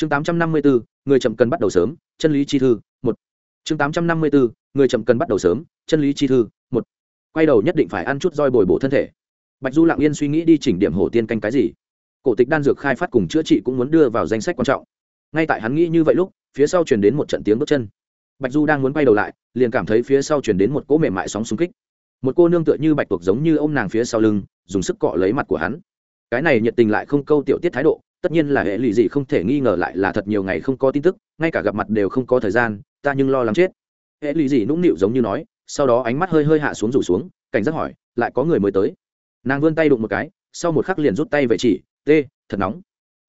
chương tám trăm năm mươi bốn người chậm cần bắt đầu sớm, chân lý chi thư, một. Chương tám trăm năm mươi bốn người chậm cần bắt đầu sớm, chân lý chi thư, một. Quay đầu nhất định phải ăn chút roi bồi bổ thân thể. Bạch du lặng yên suy nghĩ đi chỉnh điểm hổ tiên canh cái gì. Cổ tịch đan dược khai phát cùng chữa trị cũng muốn đưa vào danh sách quan trọng. Ngay tại hắn nghĩ như vậy lúc, phía sau truyền đến một trận tiếng bước chân. Bạch du đang muốn quay đầu lại, liền cảm thấy phía sau truyền đến một cỗ mềm mại sóng xung kích. Một cô nương tựa như bạch tuộc giống như ô m nàng phía sau lưng, dùng sức cọ lấy mặt của hắn. Cái này nhiệt tình lại không câu tiểu tiết thái độ tất nhiên là hệ lụy gì không thể nghi ngờ lại là thật nhiều ngày không có tin tức, ngay cả gặp mặt đều không có thời gian, ta nhưng lo lắng chết. Hệ lụy gì nũng nịu giống như nói, sau đó ánh mắt hơi hơi hạ xuống rủ xuống, cảnh giác hỏi, lại có người mới tới. Nàng vươn tay đụng một cái, sau một khắc liền rút tay về chỉ t thật nóng.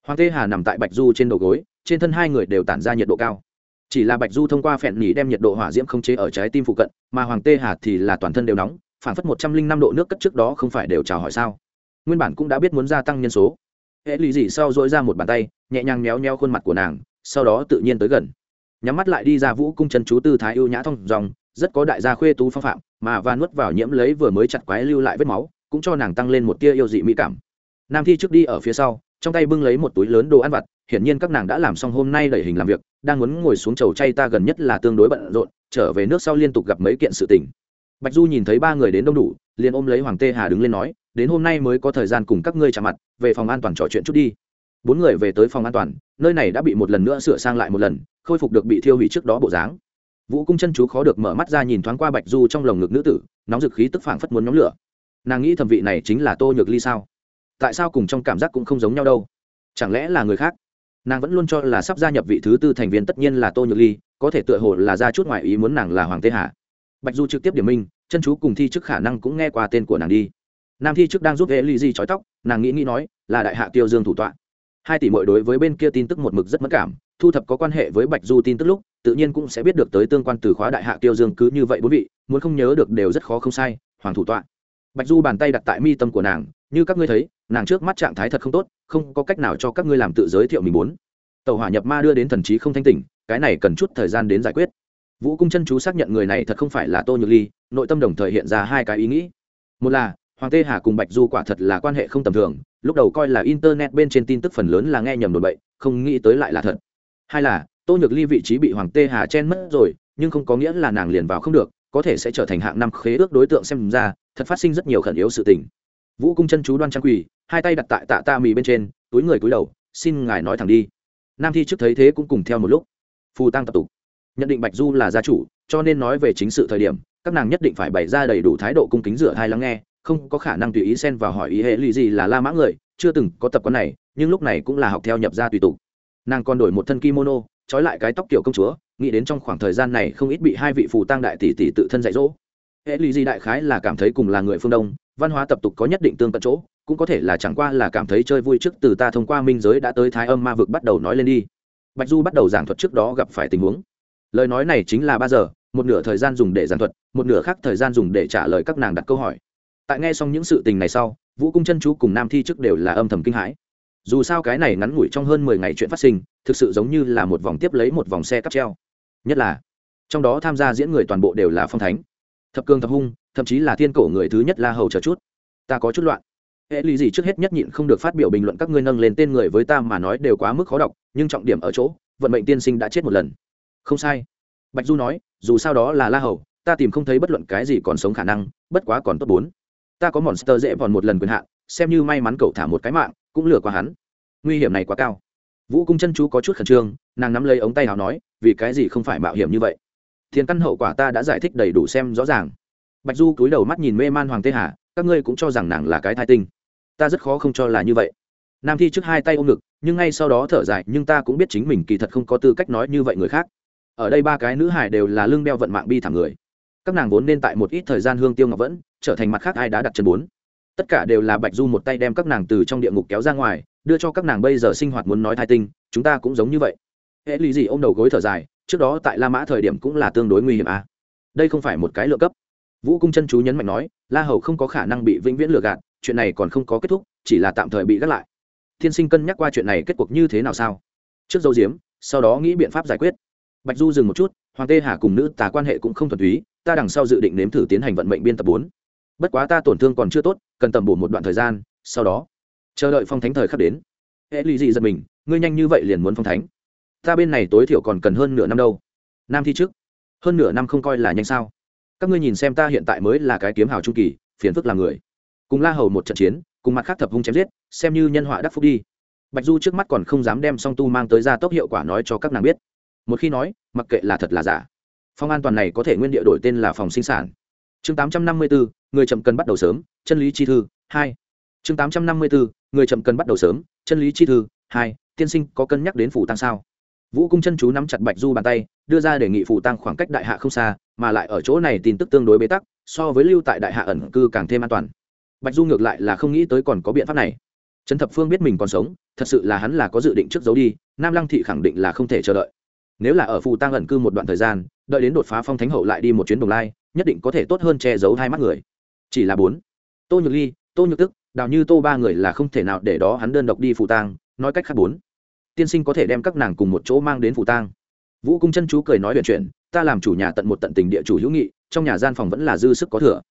Hoàng tê hà nằm tại bạch du trên đầu gối, trên thân hai người đều tản ra nhiệt độ cao. Chỉ là bạch du thông qua phèn nỉ đem nhiệt độ hỏa diễm không chế ở trái tim phụ cận, mà hoàng tê hà thì là toàn thân đều nóng phản phất một trăm linh năm độ nước cất trước đó không phải đều chào hỏi sao. Nguyên bản cũng đã biết muốn gia tăng nhân số hệ lụy dị sau dỗi ra một bàn tay, nhẹ nhàng méo nheo khuôn mặt của nàng, sau đó tự nhiên tới gần. Nhắm mắt lại đi ra vũ cung chân chú tư thái ưu nhã thông dòng, rất có đại gia khuê tú phong phạm, mà và nuốt vào nhiễm lấy vừa mới chặt quái lưu lại vết máu, cũng cho nàng tăng lên một tia yêu dị mỹ cảm. Nam thi trước đi ở phía sau, trong tay bưng lấy một túi lớn đồ ăn vặt, hiển nhiên các nàng đã làm xong hôm nay đẩy hình làm việc, đang muốn ngồi xuống chầu chay ta gần nhất là tương đối bận rộn, trở về nước sau liên tục gặp mấy kiện sự tình. Bạch du nhìn thấy ba người đến đông đủ, liền ôm lấy hoàng tê hà đứng lên nói đến hôm nay mới có thời gian cùng các ngươi chạm mặt, về phòng an toàn trò chuyện chút đi. Bốn người về tới phòng an toàn, nơi này đã bị một lần nữa sửa sang lại một lần, khôi phục được bị thiêu hủy trước đó bộ dáng. Vũ cung chân chú khó được mở mắt ra nhìn thoáng qua bạch du trong lồng ngực nữ tử, nóng dực khí tức phảng phất muốn nhóm lửa. Nàng nghĩ thẩm vị này chính là tô nhược ly sao? Tại sao cùng trong cảm giác cũng không giống nhau đâu? Chẳng lẽ là người khác? Nàng vẫn luôn cho là sắp gia nhập vị thứ tư thành viên tất nhiên là tô nhược ly, có thể tựa hồ là ra chút ngoại ý muốn nàng là hoàng tê hà. Bạch du trực tiếp điểm minh, chân chú cùng thi chức khả năng cũng nghe qua tên của nàng đi nam thi chức đang giúp hệ ly di trói tóc, nàng nghĩ nghĩ nói, là đại hạ tiêu dương thủ tọa. Hai tỷ mội đối với bên kia tin tức một mực rất mất cảm, thu thập có quan hệ với bạch du tin tức lúc, tự nhiên cũng sẽ biết được tới tương quan từ khóa đại hạ tiêu dương cứ như vậy bốn vị, muốn không nhớ được đều rất khó không sai, hoàng thủ tọa. Bạch du bàn tay đặt tại mi tâm của nàng, như các ngươi thấy, nàng trước mắt trạng thái thật không tốt, không có cách nào cho các ngươi làm tự giới thiệu mình muốn. Tàu hỏa nhập ma đưa đến thần trí không thanh tỉnh, cái này cần chút thời gian đến giải quyết. Vũ cung chân chú xác nhận người này thật không phải là tô nhược ly, nội tâm đồng thời hiện ra hai cái ý nghĩ. Một là hoàng tê hà cùng bạch du quả thật là quan hệ không tầm thường, lúc đầu coi là internet bên trên tin tức phần lớn là nghe nhầm đồn bậy, không nghĩ tới lại là thật. Hai là, tô nhược ly vị trí bị hoàng tê hà chen mất rồi, nhưng không có nghĩa là nàng liền vào không được, có thể sẽ trở thành hạng năm khế ước đối tượng xem ra, thật phát sinh rất nhiều khẩn yếu sự tình. Vũ cung chân chú đoan trang quỳ, hai tay đặt tại tạ ta mì bên trên, túi người túi đầu, xin ngài nói thẳng đi. Nam thi trước thấy thế cũng cùng theo một lúc. Phù tăng tập tục. Nhận định bạch du là gia chủ, cho nên nói về chính sự thời điểm, các nàng nhất định phải bày ra đầy đủ thái độ cung kính rửa hai lắng nghe không có khả năng tùy ý xen vào hỏi ý hệ lụy gì là la mã người, chưa từng có tập quán này, nhưng lúc này cũng là học theo nhập ra tùy tục. Nàng còn đổi một thân kimono, trói lại cái tóc kiểu công chúa, nghĩ đến trong khoảng thời gian này không ít bị hai vị phù tăng đại tỷ tỷ tự thân dạy dỗ. Hệ lụy gì đại khái là cảm thấy cùng là người phương đông, văn hóa tập tục có nhất định tương cận chỗ, cũng có thể là chẳng qua là cảm thấy chơi vui trước từ ta thông qua minh giới đã tới thái âm ma vực bắt đầu nói lên đi. Bạch du bắt đầu giảng thuật trước đó gặp phải tình huống. Lời nói này chính là ba giờ, một nửa thời gian dùng để giảng thuật, một nửa khác thời gian dùng để trả lời các nàng đặt câu hỏi tại nghe xong những sự tình này sau, vũ cung chân chú cùng nam thi trước đều là âm thầm kinh hãi. Dù sao cái này ngắn ngủi trong hơn mười ngày chuyện phát sinh, thực sự giống như là một vòng tiếp lấy một vòng xe cắp treo. Nhất là, trong đó tham gia diễn người toàn bộ đều là phong thánh. Thập cương thập hung, thậm chí là thiên cổ người thứ nhất la hầu chờ chút. Ta có chút loạn. Hệ lý gì trước hết nhất nhịn không được phát biểu bình luận các ngươi nâng lên tên người với ta mà nói đều quá mức khó đọc, nhưng trọng điểm ở chỗ, vận mệnh tiên sinh đã chết một lần. Không sai. Bạch du nói, dù sao đó là la hầu, ta tìm không thấy bất luận cái gì còn sống khả năng, bất quá còn tốt bốn ta có monster dễ vòn một lần quyền hạn, xem như may mắn cậu thả một cái mạng, cũng lừa qua hắn. Nguy hiểm này quá cao. Vũ cung chân chú có chút khẩn trương, nàng nắm lấy ống tay nào nói, vì cái gì không phải mạo hiểm như vậy? Thiên căn hậu quả ta đã giải thích đầy đủ xem rõ ràng. Bạch du cúi đầu mắt nhìn mê man hoàng tê hà, các ngươi cũng cho rằng nàng là cái thai tinh. Ta rất khó không cho là như vậy. Nam thi trước hai tay ôm ngực, nhưng ngay sau đó thở dài, nhưng ta cũng biết chính mình kỳ thật không có tư cách nói như vậy người khác. Ở đây ba cái nữ hải đều là lương đeo vận mạng bi thảm người. Các nàng vốn nên tại một ít thời gian hương tiêu ngọc vẫn trở thành mặt khác ai đã đặt chân bốn. Tất cả đều là bạch du một tay đem các nàng từ trong địa ngục kéo ra ngoài, đưa cho các nàng bây giờ sinh hoạt muốn nói thai tinh, chúng ta cũng giống như vậy. Hễ lý gì ô m đầu gối thở dài, trước đó tại la mã thời điểm cũng là tương đối nguy hiểm à. đây không phải một cái lựa cấp. Vũ cung chân chú nhấn mạnh nói, la hầu không có khả năng bị vĩnh viễn lừa gạt, chuyện này còn không có kết thúc, chỉ là tạm thời bị gác lại. Thiên sinh cân nhắc qua chuyện này kết cuộc như thế nào sao? Trước dấu diếm, sau đó nghĩ biện pháp giải quyết. Bạch du dừng một chút, hoàng tê hà cùng nữ tà quan hệ cũng không thuần túy, ta đằng sau dự định nếm thử tiến hành vận mệnh biên tập bốn bất quá ta tổn thương còn chưa tốt, cần tầm bổ một đoạn thời gian, sau đó, chờ đợi phong thánh thời khắc đến. Hệ lụy dị giật mình, ngươi nhanh như vậy liền muốn phong thánh. Ta bên này tối thiểu còn cần hơn nửa năm đâu. Nam thi trước. Hơn nửa năm không coi là nhanh sao. Các ngươi nhìn xem ta hiện tại mới là cái kiếm hào trung kỳ, phiền phức là người. Cùng la hầu một trận chiến, cùng mặt khác thập hung chém giết, xem như nhân họa đắc phúc đi. Bạch du trước mắt còn không dám đem song tu mang tới ra tốc hiệu quả nói cho các nàng biết. Một khi nói, mặc kệ là thật là giả. Phòng an toàn này có thể nguyên địa đổi tên là phòng sinh sản chương tám trăm năm mươi bốn người chậm cần bắt đầu sớm, chân lý chi thư, hai. Chương tám trăm năm mươi bốn người chậm cần bắt đầu sớm, chân lý chi thư, hai. Tiên sinh có cân nhắc đến phủ tăng sao? Vũ cung chân chú nắm chặt bạch du bàn tay, đưa ra đề nghị phủ tăng khoảng cách đại hạ không xa, mà lại ở chỗ này tin tức tương đối bế tắc, so với lưu tại đại hạ ẩn cư càng thêm an toàn. Bạch du ngược lại là không nghĩ tới còn có biện pháp này. Trấn thập phương biết mình còn sống, thật sự là hắn là có dự định trước giấu đi, nam lăng thị khẳng định là không thể chờ đợi. Nếu là ở phù tăng ẩn cư một đoạn thời gian, đợi đến đột phá phong thánh hậu lại đi một chuyến đồng lai nhất định có thể tốt hơn che giấu hai mắt người. Chỉ là bốn. Tô nhược ly, tô nhược tức, đào như tô ba người là không thể nào để đó hắn đơn độc đi phù tang, nói cách khác bốn. Tiên sinh có thể đem các nàng cùng một chỗ mang đến phù tang. Vũ cung chân chú cười nói chuyện chuyện ta làm chủ nhà tận một tận tình địa chủ hữu nghị, trong nhà gian phòng vẫn là dư sức có thừa.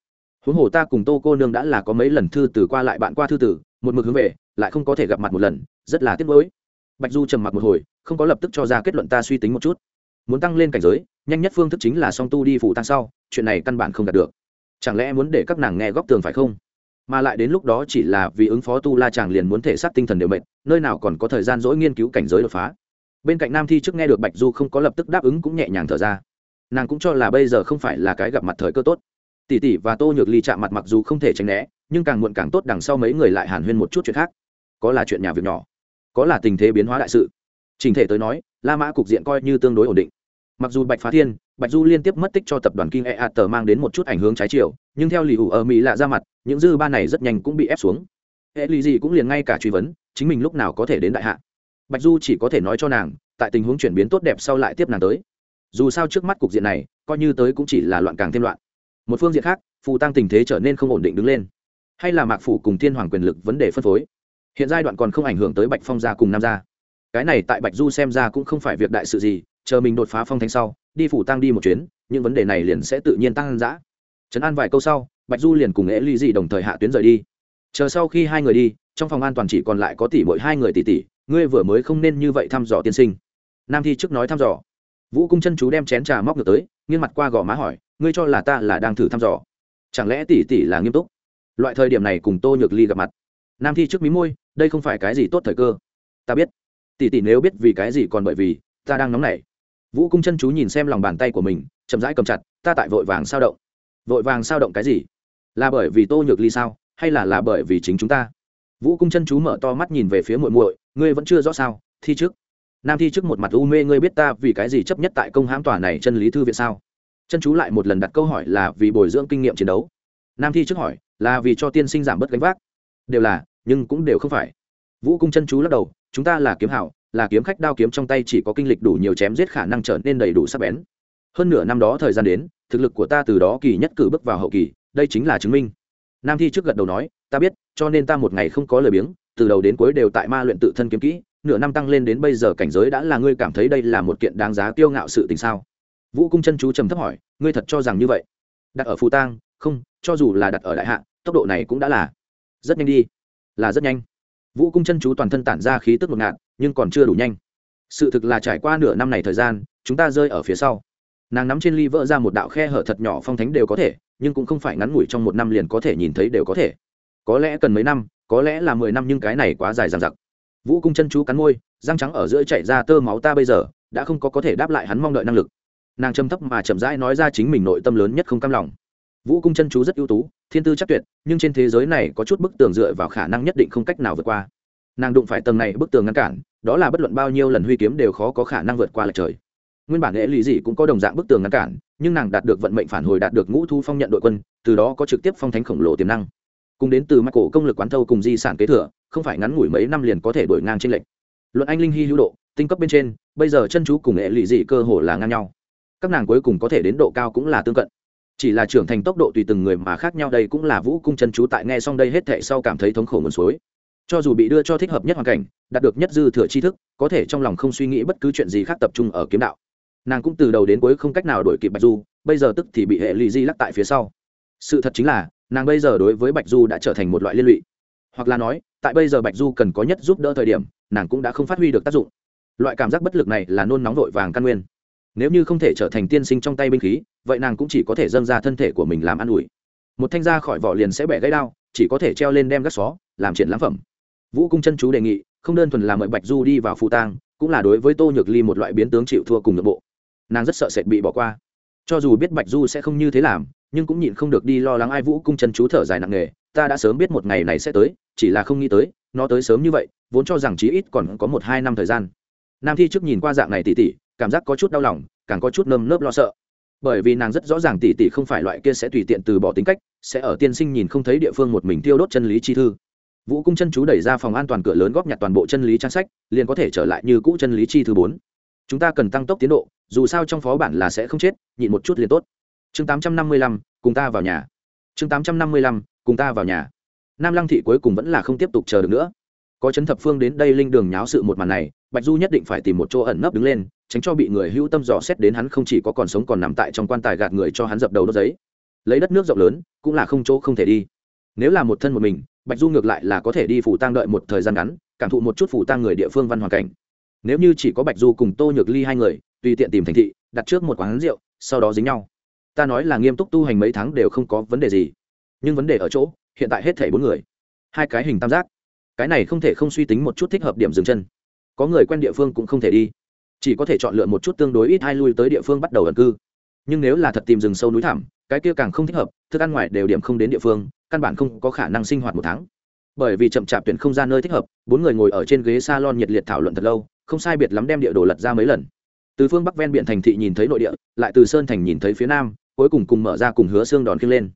Huống hồ ta cùng tô cô nương đã là có mấy lần thư từ qua lại bạn qua thư tử một mực hướng về, lại không có thể gặp mặt một lần, rất là tiếc nuối. Bạch du trầm mặc một hồi, không có lập tức cho ra kết luận ta suy tính một chút. Muốn tăng lên cảnh giới nhanh nhất phương thức chính là song tu đi phụ tăng sau, chuyện này căn bản không đạt được. Chẳng lẽ muốn để các nàng nghe góc tường phải không? Mà lại đến lúc đó chỉ là vì ứng phó tu la chàng liền muốn thể xác tinh thần đều mệt, nơi nào còn có thời gian dỗi nghiên cứu cảnh giới đột phá. Bên cạnh nam thi trước nghe được bạch du không có lập tức đáp ứng cũng nhẹ nhàng thở ra. Nàng cũng cho là bây giờ không phải là cái gặp mặt thời cơ tốt. Tỷ tỷ và tô nhược ly chạm mặt mặc dù không thể tránh né, nhưng càng muộn càng tốt đằng sau mấy người lại hàn huyên một chút chuyện khác. Có là chuyện nhà việc nhỏ, có là tình thế biến hóa đại sự. Trình thể tới nói, la mã cục diện coi như tương đối ổn định mặc dù bạch phá thiên, bạch du liên tiếp mất tích cho tập đoàn kinh e a tờ mang đến một chút ảnh hưởng trái chiều, nhưng theo lì ủ ở mỹ lạ ra mặt, những dư ba này rất nhanh cũng bị ép xuống. Hệ lì gì cũng liền ngay cả truy vấn, chính mình lúc nào có thể đến đại hạ. Bạch du chỉ có thể nói cho nàng, tại tình huống chuyển biến tốt đẹp sau lại tiếp nàng tới. Dù sao trước mắt cục diện này, coi như tới cũng chỉ là loạn càng thêm loạn. Một phương diện khác, phù tăng tình thế trở nên không ổn định đứng lên. Hay là mạc phủ cùng thiên hoàng quyền lực vấn đề phân phối. Hiện giai đoạn còn không ảnh hưởng tới bạch phong gia cùng nam gia. Cái này tại bạch du xem ra cũng không phải việc đại sự gì chờ mình đột phá phong thanh sau, đi phủ tăng đi một chuyến, những vấn đề này liền sẽ tự nhiên tăng giã trấn an vài câu sau, bạch du liền cùng ế ly dị đồng thời hạ tuyến rời đi. Chờ sau khi hai người đi, trong phòng an toàn chỉ còn lại có tỷ mỗi hai người tỷ tỷ, ngươi vừa mới không nên như vậy thăm dò tiên sinh. Nam thi trước nói thăm dò. Vũ cung chân chú đem chén trà móc ngược tới, nghiêng mặt qua gò má hỏi, ngươi cho là ta là đang thử thăm dò? Chẳng lẽ tỷ tỷ là nghiêm túc? Loại thời điểm này cùng tô nhược ly gặp mặt. Nam thi trước mí môi, đây không phải cái gì tốt thời cơ. Ta biết. Tỷ tỷ nếu biết vì cái gì còn bởi vì ta đang nóng nảy vũ cung chân chú nhìn xem lòng bàn tay của mình, chậm rãi cầm chặt, ta tại vội vàng sao động. Vội vàng sao động cái gì? Là bởi vì tô nhược ly sao? Hay là là bởi vì chính chúng ta? Vũ cung chân chú mở to mắt nhìn về phía muội muội, ngươi vẫn chưa rõ sao? Thi trước nam thi trước một mặt u mê, ngươi biết ta vì cái gì chấp nhất tại công hãm tòa này chân lý thư viện sao? Chân chú lại một lần đặt câu hỏi là vì bồi dưỡng kinh nghiệm chiến đấu. Nam thi trước hỏi, là vì cho tiên sinh giảm bớt gánh vác? Đều là, nhưng cũng đều không phải. Vũ cung chân chú lắc đầu, chúng ta là kiếm hảo là kiếm khách đao kiếm trong tay chỉ có kinh lịch đủ nhiều chém giết khả năng trở nên đầy đủ sắc bén. Hơn nửa năm đó thời gian đến, thực lực của ta từ đó kỳ nhất cử bước vào hậu kỳ, đây chính là chứng minh. Nam thi trước gật đầu nói, ta biết, cho nên ta một ngày không có lời biếng, từ đầu đến cuối đều tại ma luyện tự thân kiếm kỹ, nửa năm tăng lên đến bây giờ cảnh giới đã là ngươi cảm thấy đây là một kiện đáng giá kiêu ngạo sự tình sao? Vũ cung chân chú trầm thấp hỏi, ngươi thật cho rằng như vậy? Đặt ở phù tang, không, cho dù là đặt ở đại hạ, tốc độ này cũng đã là rất nhanh đi. Là rất nhanh. Vũ cung chân chú toàn thân tản ra khí tức ngột ngạt nhưng còn chưa đủ nhanh. Sự thực là trải qua nửa năm này thời gian, chúng ta rơi ở phía sau. Nàng nắm trên ly vỡ ra một đạo khe hở thật nhỏ phong thánh đều có thể, nhưng cũng không phải ngắn ngủi trong một năm liền có thể nhìn thấy đều có thể. Có lẽ cần mấy năm, có lẽ là mười năm nhưng cái này quá dài dằng dặc. Vũ cung chân chú cắn môi, răng trắng ở giữa chạy ra tơ máu ta bây giờ, đã không có có thể đáp lại hắn mong đợi năng lực. Nàng châm thấp mà chậm rãi nói ra chính mình nội tâm lớn nhất không cam lòng. Vũ cung chân chú rất ưu tú, thiên tư chắc tuyệt, nhưng trên thế giới này có chút bức tường dựa vào khả năng nhất định không cách nào vượt qua. Nàng đụng phải tầng này bức tường ngăn cản đó là bất luận bao nhiêu lần huy kiếm đều khó có khả năng vượt qua lệch trời. Nguyên bản hệ lý dị cũng có đồng dạng bức tường ngăn cản, nhưng nàng đạt được vận mệnh phản hồi đạt được ngũ thu phong nhận đội quân, từ đó có trực tiếp phong thánh khổng lồ tiềm năng. Cùng đến từ mắt cổ công lực quán thâu cùng di sản kế thừa, không phải ngắn ngủi mấy năm liền có thể đổi ngang trên lệnh luận anh linh hy hữu độ, tinh cấp bên trên, bây giờ chân chú cùng hệ lụy dị cơ hồ là ngang nhau. Các nàng cuối cùng có thể đến độ cao cũng là tương cận. Chỉ là trưởng thành tốc độ tùy từng người mà khác nhau, đây cũng là vũ cung chân chú tại nghe xong đây hết thệ sau cảm thấy thống khổ nguồn suối cho dù bị đưa cho thích hợp nhất hoàn cảnh, đạt được nhất dư thừa tri thức, có thể trong lòng không suy nghĩ bất cứ chuyện gì khác tập trung ở kiếm đạo. Nàng cũng từ đầu đến cuối không cách nào đổi kịp bạch du, bây giờ tức thì bị hệ lụy di lắc tại phía sau. Sự thật chính là, nàng bây giờ đối với bạch du đã trở thành một loại liên lụy. Hoặc là nói, tại bây giờ bạch du cần có nhất giúp đỡ thời điểm, nàng cũng đã không phát huy được tác dụng. Loại cảm giác bất lực này là nôn nóng vội vàng căn nguyên. Nếu như không thể trở thành tiên sinh trong tay binh khí, vậy nàng cũng chỉ có thể dâng ra thân thể của mình làm an ủi. Một thanh ra khỏi vỏ liền sẽ bẻ gãy đao, chỉ có thể treo lên đem gác xó, làm triển lãm phẩm vũ cung chân chú đề nghị, không đơn thuần là mời bạch du đi vào phụ tang, cũng là đối với tô nhược ly một loại biến tướng chịu thua cùng nội bộ. Nàng rất sợ sệt bị bỏ qua. Cho dù biết bạch du sẽ không như thế làm, nhưng cũng nhịn không được đi lo lắng ai vũ cung chân chú thở dài nặng nề, ta đã sớm biết một ngày này sẽ tới, chỉ là không nghĩ tới, nó tới sớm như vậy, vốn cho rằng chí ít còn có một hai năm thời gian. Nam thi trước nhìn qua dạng này tỉ tỉ, cảm giác có chút đau lòng, càng có chút nơm nớp lo sợ. Bởi vì nàng rất rõ ràng tỉ tỉ không phải loại kia sẽ tùy tiện từ bỏ tính cách, sẽ ở tiên sinh nhìn không thấy địa phương một mình tiêu đốt chân lý chi thư vũ cung chân chú đẩy ra phòng an toàn cửa lớn góp nhặt toàn bộ chân lý trang sách, liền có thể trở lại như cũ chân lý chi thứ bốn. Chúng ta cần tăng tốc tiến độ, dù sao trong phó bản là sẽ không chết, nhịn một chút liền tốt. Chương tám trăm năm mươi lăm, cùng ta vào nhà. Chương tám trăm năm mươi lăm, cùng ta vào nhà. Nam lăng thị cuối cùng vẫn là không tiếp tục chờ được nữa. Có chấn thập phương đến đây linh đường nháo sự một màn này, bạch du nhất định phải tìm một chỗ ẩn nấp đứng lên, tránh cho bị người hữu tâm dò xét đến hắn không chỉ có còn sống còn nằm tại trong quan tài gạt người cho hắn dập đầu đốt giấy. Lấy đất nước rộng lớn, cũng là không chỗ không thể đi. Nếu là một thân một mình bạch du ngược lại là có thể đi phủ tang đợi một thời gian ngắn, cảm thụ một chút phủ tang người địa phương văn hoàn cảnh. Nếu như chỉ có bạch du cùng tô nhược ly hai người, tùy tiện tìm thành thị, đặt trước một quán rượu, sau đó dính nhau. Ta nói là nghiêm túc tu hành mấy tháng đều không có vấn đề gì. Nhưng vấn đề ở chỗ, hiện tại hết thảy bốn người. Hai cái hình tam giác. Cái này không thể không suy tính một chút thích hợp điểm dừng chân. Có người quen địa phương cũng không thể đi. Chỉ có thể chọn lựa một chút tương đối ít hai lui tới địa phương bắt đầu ẩn cư. Nhưng nếu là thật tìm rừng sâu núi thẳm, cái kia càng không thích hợp, thức ăn ngoài đều điểm không đến địa phương căn bản không có khả năng sinh hoạt một tháng. Bởi vì chậm chạp tuyển không ra nơi thích hợp, bốn người ngồi ở trên ghế s a lon nhiệt liệt thảo luận thật lâu, không sai biệt lắm đem địa đồ lật ra mấy lần. Từ phương bắc ven biển thành thị nhìn thấy nội địa, lại từ sơn thành nhìn thấy phía nam, cuối cùng cùng mở ra cùng hứa xương đòn khiêng lên.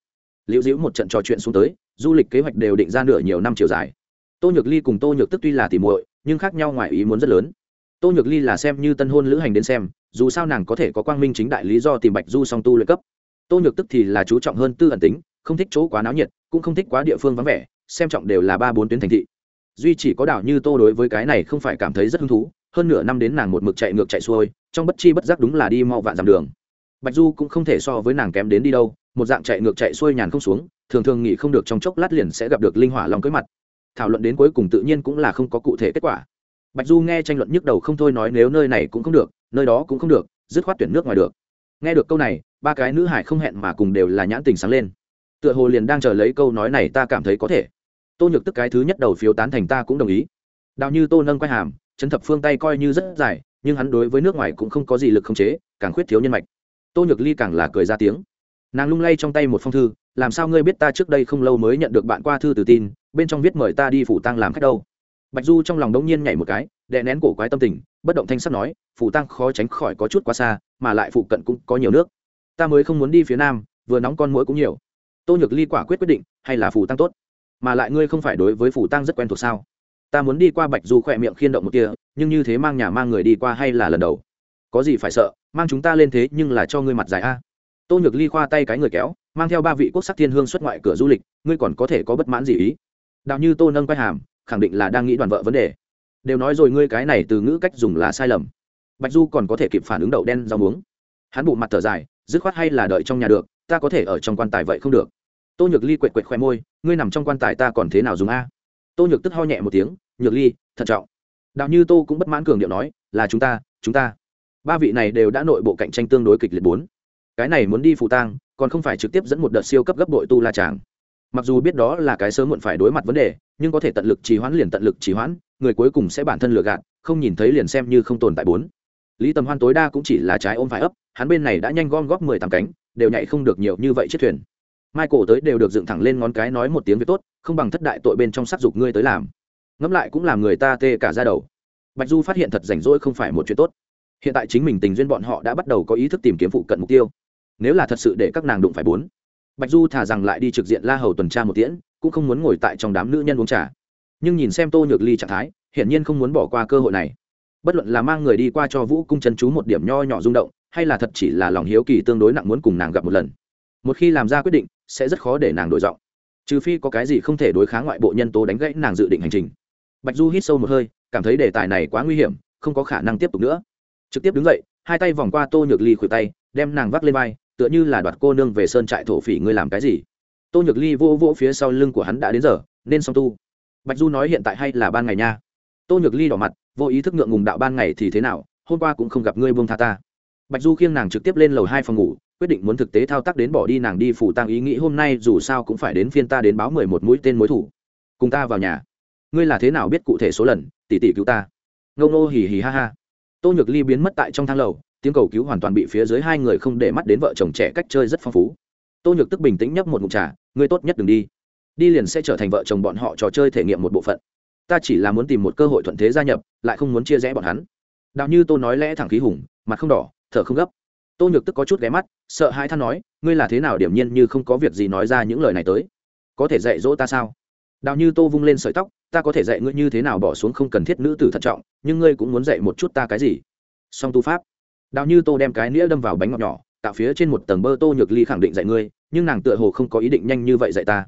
Liễu dĩu một trận trò chuyện xuống tới, du lịch kế hoạch đều định ra nửa nhiều năm chiều dài. Tô nhược ly cùng tô nhược tức tuy là tỉ muội, nhưng khác nhau ngoài ý muốn rất lớn. Tô nhược ly là xem như tân hôn lữ hành đến xem, dù sao nàng có thể có quang minh chính đại lý do tìm bạch du song tu lợi cấp. Tô nhược tức thì là chú trọng hơn tư ẩn tính không thích chỗ quá náo nhiệt, cũng không thích quá địa phương vắng vẻ, xem trọng đều là ba bốn tuyến thành thị. Duy chỉ có đảo như tô đối với cái này không phải cảm thấy rất hứng thú, hơn nửa năm đến nàng một mực chạy ngược chạy xuôi, trong bất chi bất giác đúng là đi mau vạn dặm đường. Bạch du cũng không thể so với nàng kém đến đi đâu, một dạng chạy ngược chạy xuôi nhàn không xuống, thường thường nghỉ không được trong chốc lát liền sẽ gặp được linh hỏa lòng cưới mặt. Thảo luận đến cuối cùng tự nhiên cũng là không có cụ thể kết quả. Bạch du nghe tranh luận nhức đầu không thôi nói nếu nơi này cũng không được, nơi đó cũng không được, dứt khoát tuyển nước ngoài được. Nghe được câu này, ba cái nữ hải không hẹn mà cùng đều là nhãn tình sáng lên tựa hồ liền đang chờ lấy câu nói này ta cảm thấy có thể. Tô nhược tức cái thứ nhất đầu phiếu tán thành ta cũng đồng ý. Đào như tô nâng quay hàm, chấn thập phương tay coi như rất dài, nhưng hắn đối với nước ngoài cũng không có gì lực khống chế, càng khuyết thiếu nhân mạch. Tô nhược ly càng là cười ra tiếng. Nàng lung lay trong tay một phong thư, làm sao ngươi biết ta trước đây không lâu mới nhận được bạn qua thư từ tin, bên trong viết mời ta đi phủ tăng làm khách đâu? Bạch du trong lòng đống nhiên nhảy một cái, đè nén cổ quái tâm tình, bất động thanh sắt nói, phủ tăng khó tránh khỏi có chút quá xa, mà lại phụ cận cũng có nhiều nước. Ta mới không muốn đi phía nam, vừa nóng con mũi cũng nhiều tô nhược ly quả quyết quyết định, hay là phủ tăng tốt? Mà lại ngươi không phải đối với phủ tăng rất quen thuộc sao? Ta muốn đi qua bạch du khỏe miệng khiên động một kia nhưng như thế mang nhà mang người đi qua hay là lần đầu? Có gì phải sợ, mang chúng ta lên thế nhưng là cho ngươi mặt dài a. Tô nhược ly khoa tay cái người kéo, mang theo ba vị quốc sắc thiên hương xuất ngoại cửa du lịch, ngươi còn có thể có bất mãn gì ý? Đạo như tô nâng quay hàm, khẳng định là đang nghĩ đoàn vợ vấn đề. Đều nói rồi ngươi cái này từ ngữ cách dùng là sai lầm. Bạch du còn có thể kịp phản ứng đậu đen rau muống. Hắn bộ mặt thở dài, dứt khoát hay là đợi trong nhà được ta có thể ở trong quan tài vậy không được. Tô nhược ly quệt quệt khoe môi, ngươi nằm trong quan tài ta còn thế nào dùng a? Tô nhược tức ho nhẹ một tiếng, nhược ly, thận trọng. Đạo như tô cũng bất mãn cường điệu nói, là chúng ta chúng ta. Ba vị này đều đã nội bộ cạnh tranh tương đối kịch liệt bốn. Cái này muốn đi phụ tang, còn không phải trực tiếp dẫn một đợt siêu cấp gấp đội tu la tràng mặc dù biết đó là cái sớm muộn phải đối mặt vấn đề, nhưng có thể tận lực trì hoãn liền tận lực trì hoãn, người cuối cùng sẽ bản thân lừa gạt, không nhìn thấy liền xem như không tồn tại bốn. Lý tầm hoan tối đa cũng chỉ là trái ôm phải ấp, hắn bên này đã nhanh gom góp mười tám cánh đều nhảy không được nhiều như vậy chiếc thuyền. Michael tới đều được dựng thẳng lên ngón cái nói một tiếng việc tốt, không bằng thất đại tội bên trong sắc dục ngươi tới làm. Ngẫm lại cũng làm người ta tê cả ra đầu. Bạch du phát hiện thật rảnh rỗi không phải một chuyện tốt. Hiện tại chính mình tình duyên bọn họ đã bắt đầu có ý thức tìm kiếm phụ cận mục tiêu. Nếu là thật sự để các nàng đụng phải bốn, bạch du thả rằng lại đi trực diện la hầu tuần tra một tiễn, cũng không muốn ngồi tại trong đám nữ nhân uống trà. Nhưng nhìn xem tô nhược ly trạng thái, hiển nhiên không muốn bỏ qua cơ hội này. Bất luận là mang người đi qua cho vũ cung chân chú một điểm nho nhỏ rung động hay là thật chỉ là lòng hiếu kỳ tương đối nặng muốn cùng nàng gặp một lần? Một khi làm ra quyết định, sẽ rất khó để nàng đổi giọng. Trừ phi có cái gì không thể đối kháng ngoại bộ nhân tố đánh gãy nàng dự định hành trình. Bạch du hít sâu một hơi, cảm thấy đề tài này quá nguy hiểm, không có khả năng tiếp tục nữa. Trực tiếp đứng dậy, hai tay vòng qua tô nhược ly khuỷu tay, đem nàng vác lên vai, tựa như là đoạt cô nương về sơn trại thổ phỉ ngươi làm cái gì? Tô nhược ly vô vô phía sau lưng của hắn đã đến giờ, nên xong tu. Bạch du nói hiện tại hay là ban ngày nha. Tô nhược ly đỏ mặt, vô ý thức ngượng ngùng đạo ban ngày thì thế nào, hôm qua cũng không gặp ngươi buông tha ta bạch du khiêng nàng trực tiếp lên lầu hai phòng ngủ, quyết định muốn thực tế thao tác đến bỏ đi nàng đi phủ tăng ý nghĩ hôm nay dù sao cũng phải đến phiên ta đến báo mười một mũi tên mối thủ. Cùng ta vào nhà. Ngươi là thế nào biết cụ thể số lần, tỷ tỷ cứu ta? Ngâu nô hì hì ha ha. Tô nhược ly biến mất tại trong thang lầu, tiếng cầu cứu hoàn toàn bị phía dưới hai người không để mắt đến vợ chồng trẻ cách chơi rất phong phú. Tô nhược tức bình tĩnh nhấp một ngụm trà, ngươi tốt nhất đừng đi. Đi liền sẽ trở thành vợ chồng bọn họ trò chơi thể nghiệm một bộ phận. Ta chỉ là muốn tìm một cơ hội thuận thế gia nhập, lại không muốn chia rẽ bọn hắn. Đạo như tô nói lẽ thẳng khí hùng, mặt không đỏ thở không gấp. Tô nhược tức có chút ghé mắt, sợ hai than nói, ngươi là thế nào điểm nhiên như không có việc gì nói ra những lời này tới? Có thể dạy dỗ ta sao? Đào như tô vung lên sợi tóc, ta có thể dạy ngươi như thế nào bỏ xuống không cần thiết nữ tử thận trọng, nhưng ngươi cũng muốn dạy một chút ta cái gì? Song tu pháp. Đào như tô đem cái nĩa đâm vào bánh ngọt nhỏ, tạo phía trên một tầng bơ tô nhược ly khẳng định dạy ngươi, nhưng nàng tựa hồ không có ý định nhanh như vậy dạy ta.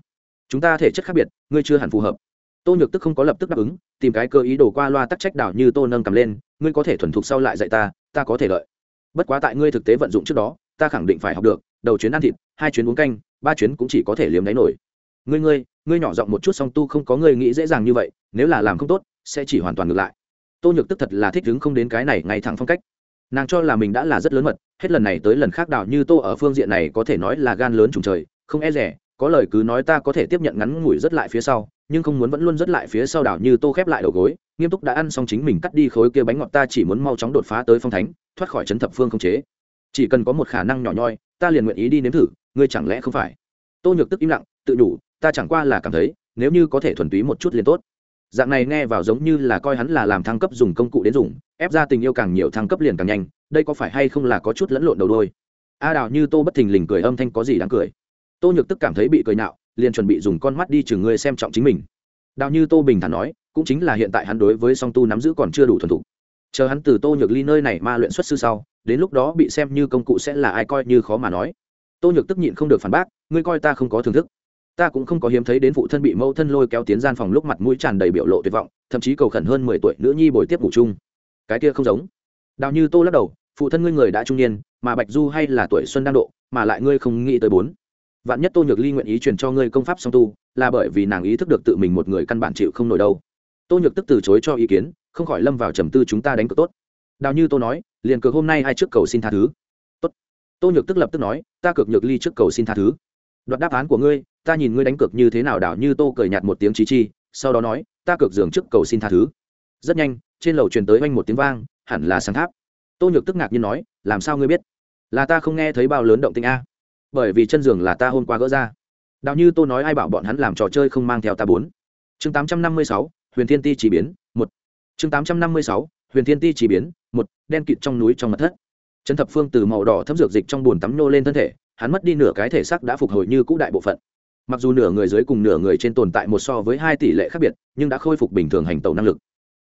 Chúng ta thể chất khác biệt, ngươi chưa hẳn phù hợp. Tô nhược tức không có lập tức đáp ứng, tìm cái cơ ý đồ qua loa tắc trách đảo như tô nâng cầm lên, ngươi có thể thuần thục sau lại dạy ta ta có thể lợi bất quá tại ngươi thực tế vận dụng trước đó, ta khẳng định phải học được, đầu chuyến ăn thịt, hai chuyến uống canh, ba chuyến cũng chỉ có thể liếm đáy nổi. Ngươi ngươi ngươi nhỏ giọng một chút song tu không có ngươi nghĩ dễ dàng như vậy, nếu là làm không tốt, sẽ chỉ hoàn toàn ngược lại. Tô nhược tức thật là thích đứng không đến cái này ngay thẳng phong cách. Nàng cho là mình đã là rất lớn mật, hết lần này tới lần khác đảo như tô ở phương diện này có thể nói là gan lớn trùng trời, không e rẻ có lời cứ nói ta có thể tiếp nhận ngắn ngủi rất lại phía sau, nhưng không muốn vẫn luôn rất lại phía sau đảo như tô khép lại đầu gối, nghiêm túc đã ăn xong chính mình cắt đi khối kia bánh ngọt ta chỉ muốn mau chóng đột phá tới phong thánh, thoát khỏi chấn thập phương không chế. Chỉ cần có một khả năng nhỏ nhoi, ta liền nguyện ý đi nếm thử, ngươi chẳng lẽ không phải? Tô nhược tức im lặng, tự đủ, ta chẳng qua là cảm thấy, nếu như có thể thuần túy một chút liền tốt. Dạng này nghe vào giống như là coi hắn là làm thăng cấp dùng công cụ đến dùng, ép ra tình yêu càng nhiều thăng cấp liền càng nhanh, đây có phải hay không là có chút lẫn lộn đầu đôi? A đào như tô bất thình lình cười âm thanh có gì đáng cười? Tô nhược tức cảm thấy bị cười nạo liền chuẩn bị dùng con mắt đi chừng ngươi xem trọng chính mình. Đào như tô bình thản nói, cũng chính là hiện tại hắn đối với song tu nắm giữ còn chưa đủ thuần thục. Chờ hắn từ tô nhược ly nơi này ma luyện xuất sư sau, đến lúc đó bị xem như công cụ sẽ là ai coi như khó mà nói. Tô nhược tức nhịn không được phản bác, ngươi coi ta không có thưởng thức. Ta cũng không có hiếm thấy đến phụ thân bị mẫu thân lôi kéo tiến gian phòng lúc mặt mũi tràn đầy biểu lộ tuyệt vọng, thậm chí cầu khẩn hơn mười tuổi nữ nhi bồi tiếp ngủ chung. Cái kia không giống. Đào như tô lắc đầu, phụ thân ngươi người đã trung niên, mà bạch du hay là tuổi xuân đang độ, mà lại ngươi không nghĩ tới bốn vạn nhất tô nhược ly nguyện ý truyền cho ngươi công pháp song tu, là bởi vì nàng ý thức được tự mình một người căn bản chịu không nổi đâu. Tô nhược tức từ chối cho ý kiến, không khỏi lâm vào trầm tư chúng ta đánh cược tốt. Đào như tô nói, liền cược hôm nay ai trước cầu xin tha thứ? Tốt. Tô nhược tức lập tức nói, ta cược nhược ly trước cầu xin tha thứ. Đoạt đáp án của ngươi, ta nhìn ngươi đánh cược như thế nào đảo như tô cười nhạt một tiếng trí chi, sau đó nói, ta cược giường trước cầu xin tha thứ. Rất nhanh, trên lầu truyền tới oanh một tiếng vang, hẳn là sáng tháp. Tô nhược tức ngạc nhiên nói, làm sao ngươi biết? Là ta không nghe thấy bao lớn động tĩnh a bởi vì chân giường là ta hôm qua gỡ ra. Đào như tôi nói ai bảo bọn hắn làm trò chơi không mang theo ta bốn. Chương tám trăm năm mươi sáu, huyền thiên ti chỉ biến, một. Chương tám trăm năm mươi sáu, huyền thiên ti chỉ biến, một. Đen kịt trong núi trong mật thất. Trấn thập phương từ màu đỏ thấm dược dịch trong bùn tắm nô lên thân thể, hắn mất đi nửa cái thể xác đã phục hồi như cũ đại bộ phận. Mặc dù nửa người dưới cùng nửa người trên tồn tại một so với hai tỷ lệ khác biệt, nhưng đã khôi phục bình thường hành tẩu năng lực.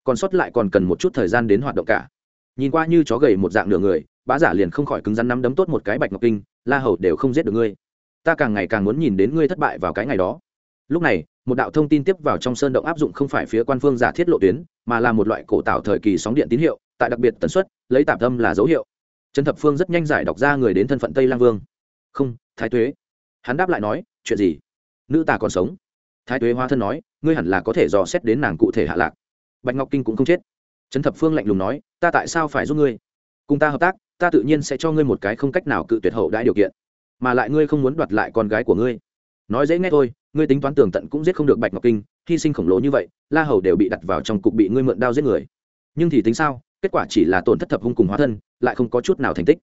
Còn sót lại còn cần một chút thời gian đến hoạt động cả. Nhìn qua như chó gầy một dạng nửa người, bá giả liền không khỏi cứng rắn nắm đấm tốt một cái bạch ngọc kinh la hầu đều không giết được ngươi. Ta càng ngày càng muốn nhìn đến ngươi thất bại vào cái ngày đó. Lúc này, một đạo thông tin tiếp vào trong sơn động áp dụng không phải phía quan phương giả thiết lộ tuyến, mà là một loại cổ tạo thời kỳ sóng điện tín hiệu, tại đặc biệt tần suất, lấy tạm tâm là dấu hiệu. Trần thập phương rất nhanh giải đọc ra người đến thân phận tây lang vương. Không, thái tuế. Hắn đáp lại nói, chuyện gì? Nữ ta còn sống. Thái tuế hoa thân nói, ngươi hẳn là có thể dò xét đến nàng cụ thể hạ lạc. Bạch ngọc kinh cũng không chết. Trần thập phương lạnh lùng nói, ta tại sao phải giúp ngươi? Cùng ta hợp tác ta tự nhiên sẽ cho ngươi một cái không cách nào cự tuyệt hậu đãi điều kiện, mà lại ngươi không muốn đoạt lại con gái của ngươi. Nói dễ nghe thôi, ngươi tính toán tường tận cũng giết không được bạch ngọc kinh, hy sinh khổng lồ như vậy, la hầu đều bị đặt vào trong cục bị ngươi mượn đao giết người. Nhưng thì tính sao, kết quả chỉ là tổn thất thập hung cùng hóa thân, lại không có chút nào thành tích.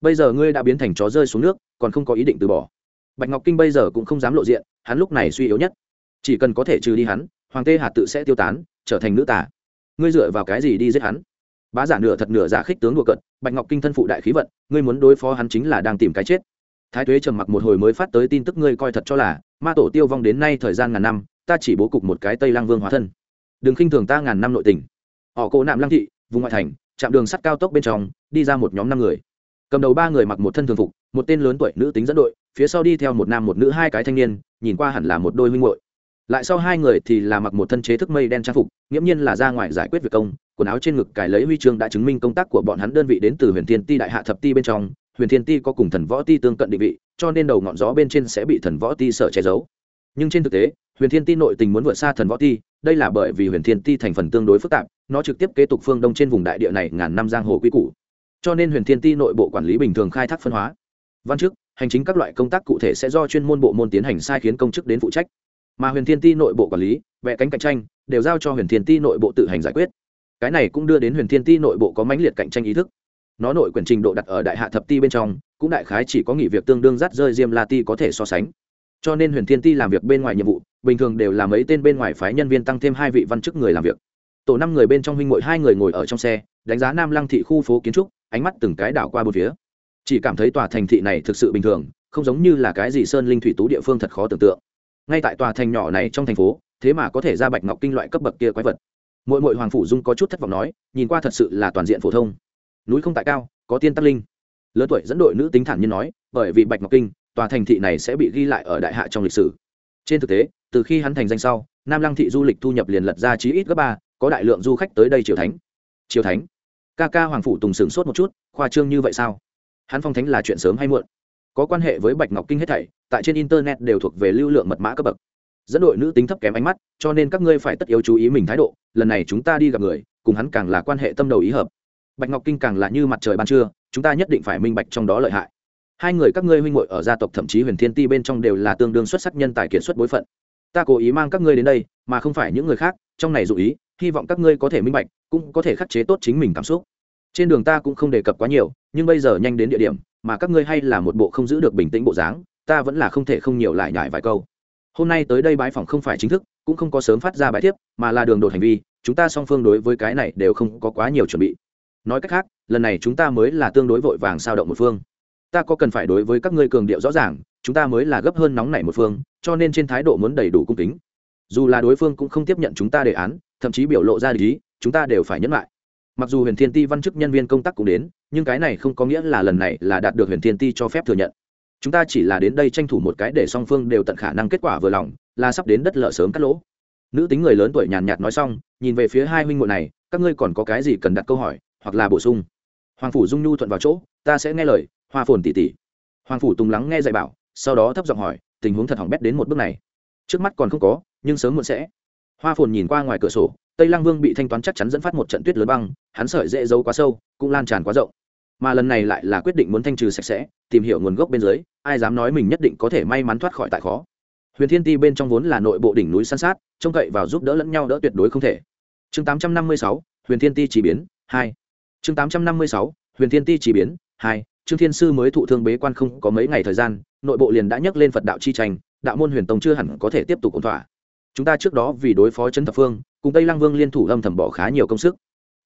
Bây giờ ngươi đã biến thành chó rơi xuống nước, còn không có ý định từ bỏ. Bạch ngọc kinh bây giờ cũng không dám lộ diện, hắn lúc này suy yếu nhất. Chỉ cần có thể trừ đi hắn, hoàng tê hạt tự sẽ tiêu tán, trở thành nữ tả ngươi dựa vào cái gì đi giết hắn? Bá giả nửa thật nửa giả khích tướng đùa cận bạch ngọc kinh thân phụ đại khí vận, ngươi muốn đối phó hắn chính là đang tìm cái chết. Thái thuế trầm mặc một hồi mới phát tới tin tức ngươi coi thật cho là, ma tổ tiêu vong đến nay thời gian ngàn năm, ta chỉ bố cục một cái tây lang vương hóa thân. Đừng khinh thường ta ngàn năm nội tình. Họ cố nạm lăng thị, vùng ngoại thành, chạm đường sắt cao tốc bên trong, đi ra một nhóm năm người. Cầm đầu ba người mặc một thân thường phục, một tên lớn tuổi nữ tính dẫn đội, phía sau đi theo một nam một nữ hai cái thanh niên, nhìn qua hẳn là một đôi huynh hội lại sau hai người thì là mặc một thân chế thức mây đen trang phục, nghiễm nhiên là ra ngoài giải quyết việc công, quần áo trên ngực cài lấy huy chương đã chứng minh công tác của bọn hắn đơn vị đến từ huyền thiên ti đại hạ thập ti bên trong. Huyền thiên ti có cùng thần võ ti tương cận định vị, cho nên đầu ngọn gió bên trên sẽ bị thần võ ti sợ che giấu. Nhưng trên thực tế, huyền thiên ti nội tình muốn vượt xa thần võ ti, đây là bởi vì huyền thiên ti thành phần tương đối phức tạp, nó trực tiếp kế tục phương đông trên vùng đại địa này ngàn năm giang hồ quy củ. Cho nên huyền thiên ti nội bộ quản lý bình thường khai thác phân hóa. Văn chức, hành chính các loại công tác cụ thể sẽ do chuyên môn bộ môn tiến hành sai khiến công chức đến phụ trách mà huyền thiên ti nội bộ quản lý, vẽ cánh cạnh tranh, đều giao cho huyền thiên ti nội bộ tự hành giải quyết. Cái này cũng đưa đến huyền thiên ti nội bộ có mãnh liệt cạnh tranh ý thức. Nó nội quyền trình độ đặt ở đại hạ thập ti bên trong, cũng đại khái chỉ có nghỉ việc tương đương rắt rơi diêm la ti có thể so sánh. Cho nên huyền thiên ti làm việc bên ngoài nhiệm vụ, bình thường đều là mấy tên bên ngoài phái nhân viên tăng thêm hai vị văn chức người làm việc. Tổ năm người bên trong huynh ngội hai người ngồi ở trong xe, đánh giá nam lăng thị khu phố kiến trúc, ánh mắt từng cái đảo qua một phía. Chỉ cảm thấy tòa thành thị này thực sự bình thường, không giống như là cái gì sơn linh thủy tú địa phương thật khó tưởng tượng ngay tại tòa thành nhỏ này trong thành phố, thế mà có thể ra bạch ngọc kinh loại cấp bậc kia quái vật. Mỗi mỗi hoàng phủ dung có chút thất vọng nói, nhìn qua thật sự là toàn diện phổ thông. Núi không tại cao, có tiên tắc linh. Lớn tuổi dẫn đội nữ tính thản nhiên nói, bởi vì bạch ngọc kinh, tòa thành thị này sẽ bị ghi lại ở đại hạ trong lịch sử. Trên thực tế, từ khi hắn thành danh sau, nam lăng thị du lịch thu nhập liền lật ra chí ít gấp ba, có đại lượng du khách tới đây triều thánh. Triều thánh? Ca ca hoàng phủ tùng sửng sốt một chút, khoa trương như vậy sao? Hắn phong thánh là chuyện sớm hay muộn? Có quan hệ với bạch ngọc kinh hết thảy, tại trên internet đều thuộc về lưu lượng mật mã cấp bậc. Dẫn đội nữ tính thấp kém ánh mắt, cho nên các ngươi phải tất yếu chú ý mình thái độ, lần này chúng ta đi gặp người, cùng hắn càng là quan hệ tâm đầu ý hợp. Bạch ngọc kinh càng là như mặt trời ban trưa, chúng ta nhất định phải minh bạch trong đó lợi hại. Hai người các ngươi huynh hội ở gia tộc thậm chí huyền thiên ti bên trong đều là tương đương xuất sắc nhân tài kiệt xuất bối phận. Ta cố ý mang các ngươi đến đây, mà không phải những người khác, trong này dụ ý, hy vọng các ngươi có thể minh bạch, cũng có thể khắc chế tốt chính mình cảm xúc. Trên đường ta cũng không đề cập quá nhiều, nhưng bây giờ nhanh đến địa điểm mà các ngươi hay là một bộ không giữ được bình tĩnh bộ dáng, ta vẫn là không thể không nhiều lại nhải vài câu. Hôm nay tới đây bái phòng không phải chính thức, cũng không có sớm phát ra bài tiếp mà là đường đột hành vi, chúng ta song phương đối với cái này đều không có quá nhiều chuẩn bị. Nói cách khác, lần này chúng ta mới là tương đối vội vàng sao động một phương. Ta có cần phải đối với các ngươi cường điệu rõ ràng, chúng ta mới là gấp hơn nóng nảy một phương, cho nên trên thái độ muốn đầy đủ cung kính. Dù là đối phương cũng không tiếp nhận chúng ta đề án, thậm chí biểu lộ ra lý chúng ta đều phải nhấn lại mặc dù huyền thiên ti văn chức nhân viên công tác cũng đến, nhưng cái này không có nghĩa là lần này là đạt được huyền thiên ti cho phép thừa nhận. Chúng ta chỉ là đến đây tranh thủ một cái để song phương đều tận khả năng kết quả vừa lòng, là sắp đến đất lợ sớm cắt lỗ. Nữ tính người lớn tuổi nhàn nhạt nói xong, nhìn về phía hai huynh muội này, các ngươi còn có cái gì cần đặt câu hỏi, hoặc là bổ sung? Hoàng phủ dung nhu thuận vào chỗ, ta sẽ nghe lời, hoa phồn tỉ tỉ hoàng phủ tùng lắng nghe dạy bảo, sau đó thấp giọng hỏi, tình huống thật hỏng bét đến một bước này. Trước mắt còn không có, nhưng sớm muộn sẽ. Hoa phồn nhìn qua ngoài cửa sổ tây lăng vương bị thanh toán chắc chắn dẫn phát một trận tuyết lớn băng, hắn sợi dễ giấu quá sâu, cũng lan tràn quá rộng. Mà lần này lại là quyết định muốn thanh trừ sạch sẽ, tìm hiểu nguồn gốc bên dưới, ai dám nói mình nhất định có thể may mắn thoát khỏi tại khó. Huyền thiên ti bên trong vốn là nội bộ đỉnh núi san sát, trông cậy vào giúp đỡ lẫn nhau đỡ tuyệt đối không thể. Chương tám trăm năm mươi sáu, huyền thiên ti chỉ biến, hai. Chương tám trăm năm mươi sáu, huyền thiên ti chỉ biến, hai. Trương thiên sư mới thụ thương bế quan không có mấy ngày thời gian, nội bộ liền đã nhắc lên phật đạo chi tranh, đạo môn huyền tông chưa hẳn có thể tiếp tục ổn thỏa. Chúng ta trước đó vì đối phó chân thập phương cùng tây lăng vương liên thủ âm thầm bỏ khá nhiều công sức.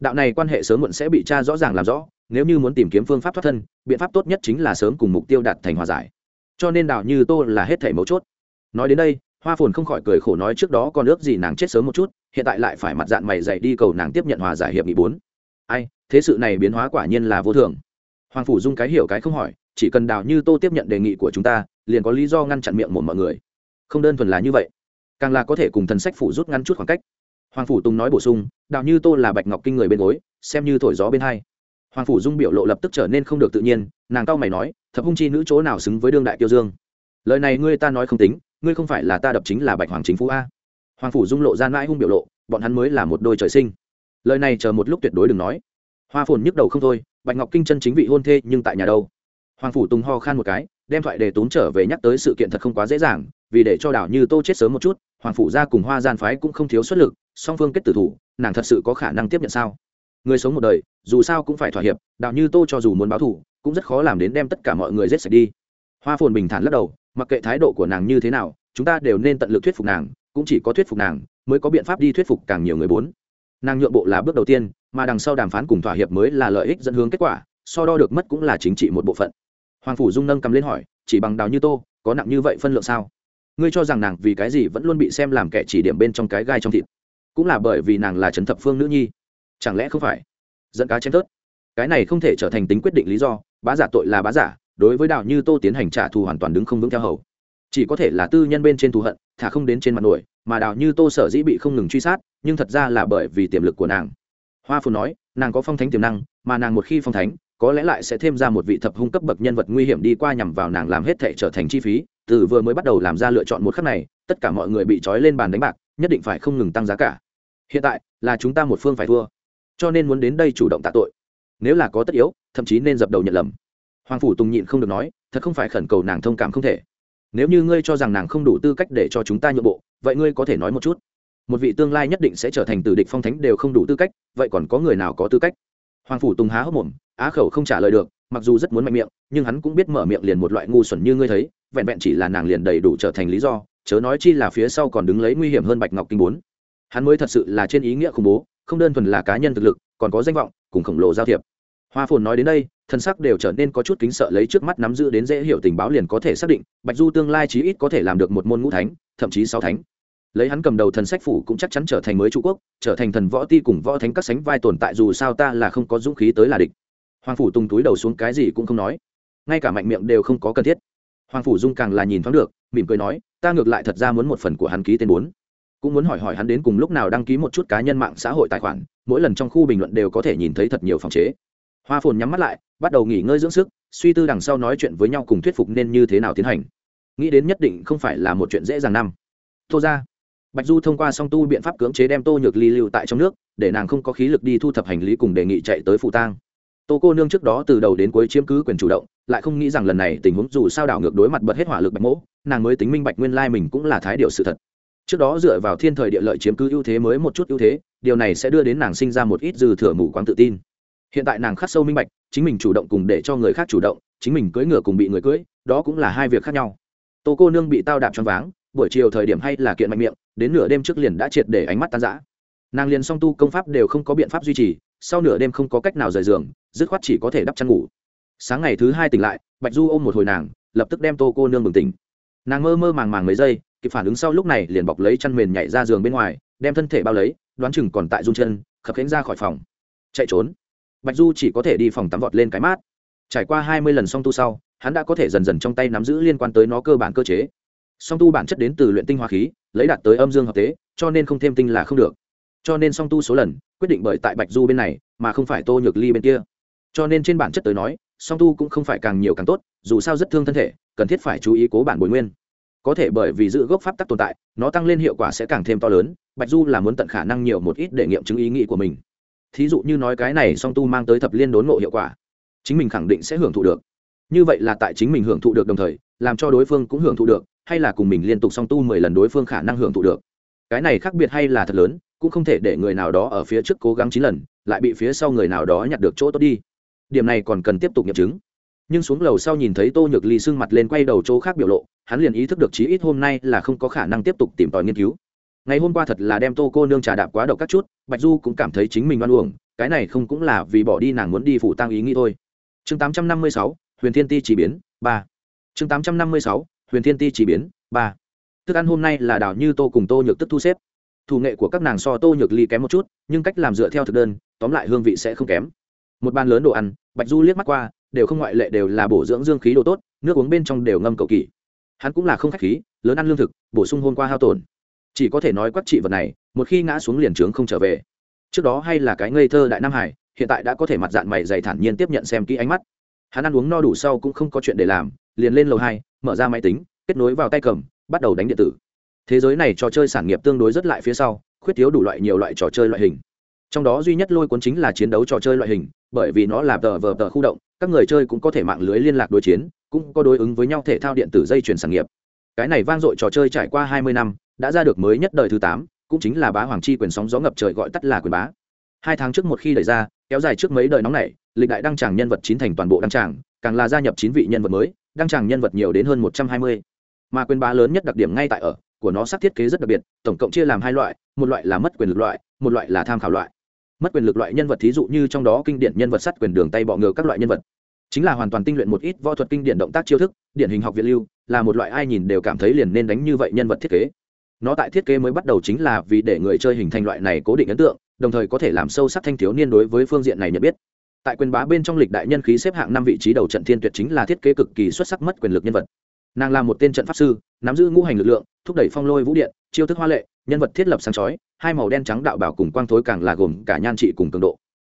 Đạo này quan hệ sớm muộn sẽ bị tra rõ ràng làm rõ, nếu như muốn tìm kiếm phương pháp thoát thân, biện pháp tốt nhất chính là sớm cùng mục tiêu đạt thành hòa giải. Cho nên đạo như tô là hết thể mấu chốt. Nói đến đây, hoa phồn không khỏi cười khổ nói trước đó còn ước gì nàng chết sớm một chút, hiện tại lại phải mặt dạng mày dày đi cầu nàng tiếp nhận hòa giải hiệp nghị bốn. Ai, thế sự này biến hóa quả nhiên là vô thường. Hoàng phủ dung cái hiểu cái không hỏi, chỉ cần đào như tô tiếp nhận đề nghị của chúng ta, liền có lý do ngăn chặn miệng một mọi người. Không đơn thuần là như vậy, càng là có thể cùng thần sách phủ rút ngắn chút khoảng cách hoàng phủ tùng nói bổ sung, đào như tô là bạch ngọc kinh người bên gối, xem như thổi gió bên hai. Hoàng phủ dung biểu lộ lập tức trở nên không được tự nhiên, nàng cao mày nói, thập hung chi nữ chỗ nào xứng với đương đại tiêu dương? Lời này ngươi ta nói không tính, ngươi không phải là ta đập chính là bạch hoàng chính phú a. Hoàng phủ dung lộ ra mãi hung biểu lộ, bọn hắn mới là một đôi trời sinh. Lời này chờ một lúc tuyệt đối đừng nói. Hoa phồn nhức đầu không thôi, bạch ngọc kinh chân chính vị hôn thê nhưng tại nhà đâu? Hoàng phủ tùng ho khan một cái, đem thoại đề tốn trở về nhắc tới sự kiện thật không quá dễ dàng, vì để cho đảo như tô chết sớm một chút, hoàng phủ gia cùng hoa gian phái cũng không thiếu xuất lực song phương kết tử thủ, nàng thật sự có khả năng tiếp nhận sao? Người sống một đời, dù sao cũng phải thỏa hiệp, đạo như tô cho dù muốn báo thủ cũng rất khó làm đến đem tất cả mọi người giết sạch đi. Hoa phồn bình thản lắc đầu, mặc kệ thái độ của nàng như thế nào, chúng ta đều nên tận lực thuyết phục nàng, cũng chỉ có thuyết phục nàng, mới có biện pháp đi thuyết phục càng nhiều người bốn. Nàng nhượng bộ là bước đầu tiên, mà đằng sau đàm phán cùng thỏa hiệp mới là lợi ích dẫn hướng kết quả, so đo được mất cũng là chính trị một bộ phận. Hoàng phủ dung nâng cầm lên hỏi, chỉ bằng đào như tô, có nặng như vậy phân lượng sao? Ngươi cho rằng nàng vì cái gì vẫn luôn bị xem làm kẻ chỉ điểm bên trong cái gai trong thịt? Cũng là bởi vì nàng là trấn thập phương nữ nhi. Chẳng lẽ không phải? Dẫn cá chém tớt cái này không thể trở thành tính quyết định lý do, bá giả tội là bá giả, đối với đạo như tô tiến hành trả thù hoàn toàn đứng không vững theo hầu. Chỉ có thể là tư nhân bên trên thù hận, thả không đến trên mặt nổi, mà đạo như tô sở dĩ bị không ngừng truy sát, nhưng thật ra là bởi vì tiềm lực của nàng. Hoa phù nói, nàng có phong thánh tiềm năng, mà nàng một khi phong thánh, có lẽ lại sẽ thêm ra một vị thập hung cấp bậc nhân vật nguy hiểm đi qua nhằm vào nàng làm hết thể trở thành chi phí, từ vừa mới bắt đầu làm ra lựa chọn một khắc này, tất cả mọi người bị trói lên bàn đánh bạc, nhất định phải không ngừng tăng giá cả hiện tại là chúng ta một phương phải thua, cho nên muốn đến đây chủ động tạ tội. Nếu là có tất yếu, thậm chí nên dập đầu nhận lầm. Hoàng phủ tùng nhịn không được nói, thật không phải khẩn cầu nàng thông cảm không thể. Nếu như ngươi cho rằng nàng không đủ tư cách để cho chúng ta nhượng bộ, vậy ngươi có thể nói một chút. Một vị tương lai nhất định sẽ trở thành tử địch phong thánh đều không đủ tư cách, vậy còn có người nào có tư cách? Hoàng phủ tùng há hốc mồm, á khẩu không trả lời được, mặc dù rất muốn mạnh miệng, nhưng hắn cũng biết mở miệng liền một loại ngu xuẩn như ngươi thấy, vẹn vẹn chỉ là nàng liền đầy đủ trở thành lý do, chớ nói chi là phía sau còn đứng lấy nguy hiểm hơn bạch ngọc kinh bốn hắn mới thật sự là trên ý nghĩa khủng bố, không đơn thuần là cá nhân thực lực, còn có danh vọng, cùng khổng lồ giao thiệp. Hoa phồn nói đến đây, thân sắc đều trở nên có chút kính sợ lấy trước mắt nắm giữ đến dễ hiểu tình báo liền có thể xác định, bạch du tương lai chí ít có thể làm được một môn ngũ thánh, thậm chí sáu thánh. Lấy hắn cầm đầu thần sách phủ cũng chắc chắn trở thành mới trụ quốc, trở thành thần võ ti cùng võ thánh các sánh vai tồn tại dù sao ta là không có dũng khí tới là địch. Hoàng phủ tung túi đầu xuống cái gì cũng không nói. Ngay cả mạnh miệng đều không có cần thiết. Hoàng phủ dung càng là nhìn thoáng được, mỉm cười nói, ta ngược lại thật ra muốn một phần của hắn ký tên bốn cũng muốn hỏi hỏi hắn đến cùng lúc nào đăng ký một chút cá nhân mạng xã hội tài khoản, mỗi lần trong khu bình luận đều có thể nhìn thấy thật nhiều phòng chế. Hoa phồn nhắm mắt lại, bắt đầu nghỉ ngơi dưỡng sức, suy tư đằng sau nói chuyện với nhau cùng thuyết phục nên như thế nào tiến hành. Nghĩ đến nhất định không phải là một chuyện dễ dàng năm. Thô ra. Bạch du thông qua song tu biện pháp cưỡng chế đem tô nhược ly lưu tại trong nước, để nàng không có khí lực đi thu thập hành lý cùng đề nghị chạy tới phụ tang. Tô cô nương trước đó từ đầu đến cuối chiếm cứ quyền chủ động, lại không nghĩ rằng lần này tình huống dù sao đảo ngược đối mặt bật hết hỏa lực bạch mỗ, nàng mới tính minh bạch nguyên lai mình cũng là thái điều sự thật trước đó dựa vào thiên thời địa lợi chiếm cứ ưu thế mới một chút ưu thế, điều này sẽ đưa đến nàng sinh ra một ít dư thừa mù quáng tự tin. Hiện tại nàng khắc sâu minh bạch, chính mình chủ động cùng để cho người khác chủ động, chính mình cưỡi ngựa cùng bị người cưỡi, đó cũng là hai việc khác nhau. Tô cô nương bị tao đạp choáng váng, buổi chiều thời điểm hay là kiện mạnh miệng, đến nửa đêm trước liền đã triệt để ánh mắt tan rã. Nàng liền song tu công pháp đều không có biện pháp duy trì, sau nửa đêm không có cách nào rời giường, dứt khoát chỉ có thể đắp chăn ngủ. Sáng ngày thứ hai tỉnh lại, bạch du ôm một hồi nàng, lập tức đem tô cô nương bừng tỉnh. Nàng mơ mơ màng màng mấy giây kịp phản ứng sau lúc này liền bọc lấy chăn mền nhảy ra giường bên ngoài, đem thân thể bao lấy, đoán chừng còn tại run chân, khập khiễng ra khỏi phòng. Chạy trốn. Bạch du chỉ có thể đi phòng tắm vọt lên cái mát. Trải qua hai mươi lần song tu sau, hắn đã có thể dần dần trong tay nắm giữ liên quan tới nó cơ bản cơ chế. Song tu bản chất đến từ luyện tinh hoa khí, lấy đạt tới âm dương hợp tế, cho nên không thêm tinh là không được. Cho nên song tu số lần, quyết định bởi tại bạch du bên này, mà không phải tô nhược ly bên kia. Cho nên trên bản chất tới nói, song tu cũng không phải càng nhiều càng tốt, dù sao rất thương thân thể, cần thiết phải chú ý cố bản bồi nguyên có thể bởi vì giữ gốc pháp tắc tồn tại, nó tăng lên hiệu quả sẽ càng thêm to lớn, bạch du là muốn tận khả năng nhiều một ít để nghiệm chứng ý nghĩ của mình. Thí dụ như nói cái này song tu mang tới thập liên đốn ngộ hiệu quả, chính mình khẳng định sẽ hưởng thụ được. Như vậy là tại chính mình hưởng thụ được đồng thời, làm cho đối phương cũng hưởng thụ được, hay là cùng mình liên tục song tu mười lần đối phương khả năng hưởng thụ được. Cái này khác biệt hay là thật lớn, cũng không thể để người nào đó ở phía trước cố gắng chín lần, lại bị phía sau người nào đó nhặt được chỗ tốt đi. Điểm này còn cần tiếp tục nghiệm chứng nhưng xuống lầu sau nhìn thấy tô nhược ly sưng mặt lên quay đầu chỗ khác biểu lộ, hắn liền ý thức được chí ít hôm nay là không có khả năng tiếp tục tìm tòi nghiên cứu. Ngày hôm qua thật là đem tô cô nương trà đạp quá độc các chút, bạch du cũng cảm thấy chính mình oan uổng, cái này không cũng là vì bỏ đi nàng muốn đi phủ tăng ý nghĩ thôi. Chương tám trăm năm mươi sáu, huyền thiên ti chỉ biến, ba. Chương tám trăm năm mươi sáu, huyền thiên ti chỉ biến, ba. Thức ăn hôm nay là đào như tô cùng tô nhược tức thu xếp. Thủ nghệ của các nàng so tô nhược ly kém một chút, nhưng cách làm dựa theo thực đơn, tóm lại hương vị sẽ không kém. Một bàn lớn đồ ăn, bạch du liếc mắt qua đều không ngoại lệ đều là bổ dưỡng dương khí đồ tốt, nước uống bên trong đều ngâm cầu kỳ. Hắn cũng là không khách khí, lớn ăn lương thực, bổ sung hôm qua hao tổn. Chỉ có thể nói quắc trị vật này, một khi ngã xuống liền trướng không trở về. Trước đó hay là cái ngây thơ đại nam hải, hiện tại đã có thể mặt dạng mày dày thản nhiên tiếp nhận xem kỹ ánh mắt. Hắn ăn uống no đủ sau cũng không có chuyện để làm, liền lên lầu hai, mở ra máy tính, kết nối vào tay cầm, bắt đầu đánh điện tử. Thế giới này trò chơi sản nghiệp tương đối rất lại phía sau, khuyết thiếu đủ loại nhiều loại trò chơi loại hình. Trong đó duy nhất lôi cuốn chính là chiến đấu trò chơi loại hình bởi vì nó là tờ vờ tờ khu động, các người chơi cũng có thể mạng lưới liên lạc đối chiến, cũng có đối ứng với nhau thể thao điện tử dây chuyển sản nghiệp. Cái này vang dội trò chơi trải qua hai mươi năm, đã ra được mới nhất đời thứ tám, cũng chính là bá hoàng chi quyền sóng gió ngập trời gọi tắt là quyền bá. Hai tháng trước một khi đẩy ra, kéo dài trước mấy đời nóng này lịch đại đăng tràng nhân vật chín thành toàn bộ đăng tràng, càng là gia nhập chín vị nhân vật mới, đăng tràng nhân vật nhiều đến hơn một trăm hai mươi. Mà quyền bá lớn nhất đặc điểm ngay tại ở, của nó sắc thiết kế rất đặc biệt, tổng cộng chia làm hai loại, một loại là mất quyền lực loại, một loại là tham khảo loại mất quyền lực loại nhân vật thí dụ như trong đó kinh điển nhân vật sắt quyền đường tay bọ ngựa các loại nhân vật. Chính là hoàn toàn tinh luyện một ít võ thuật kinh điển động tác chiêu thức, điển hình học viện lưu, là một loại ai nhìn đều cảm thấy liền nên đánh như vậy nhân vật thiết kế. Nó tại thiết kế mới bắt đầu chính là vì để người chơi hình thành loại này cố định ấn tượng, đồng thời có thể làm sâu sắc thanh thiếu niên đối với phương diện này nhận biết. Tại quyền bá bên trong lịch đại nhân khí xếp hạng năm vị trí đầu trận thiên tuyệt chính là thiết kế cực kỳ xuất sắc mất quyền lực nhân vật. Nàng là một tên trận pháp sư, nắm giữ ngũ hành lực lượng, thúc đẩy phong lôi vũ điện, chiêu thức hoa lệ, nhân vật thiết lập sáng chói hai màu đen trắng đạo bảo cùng quang thối càng là gồm cả nhan trị cùng cường độ.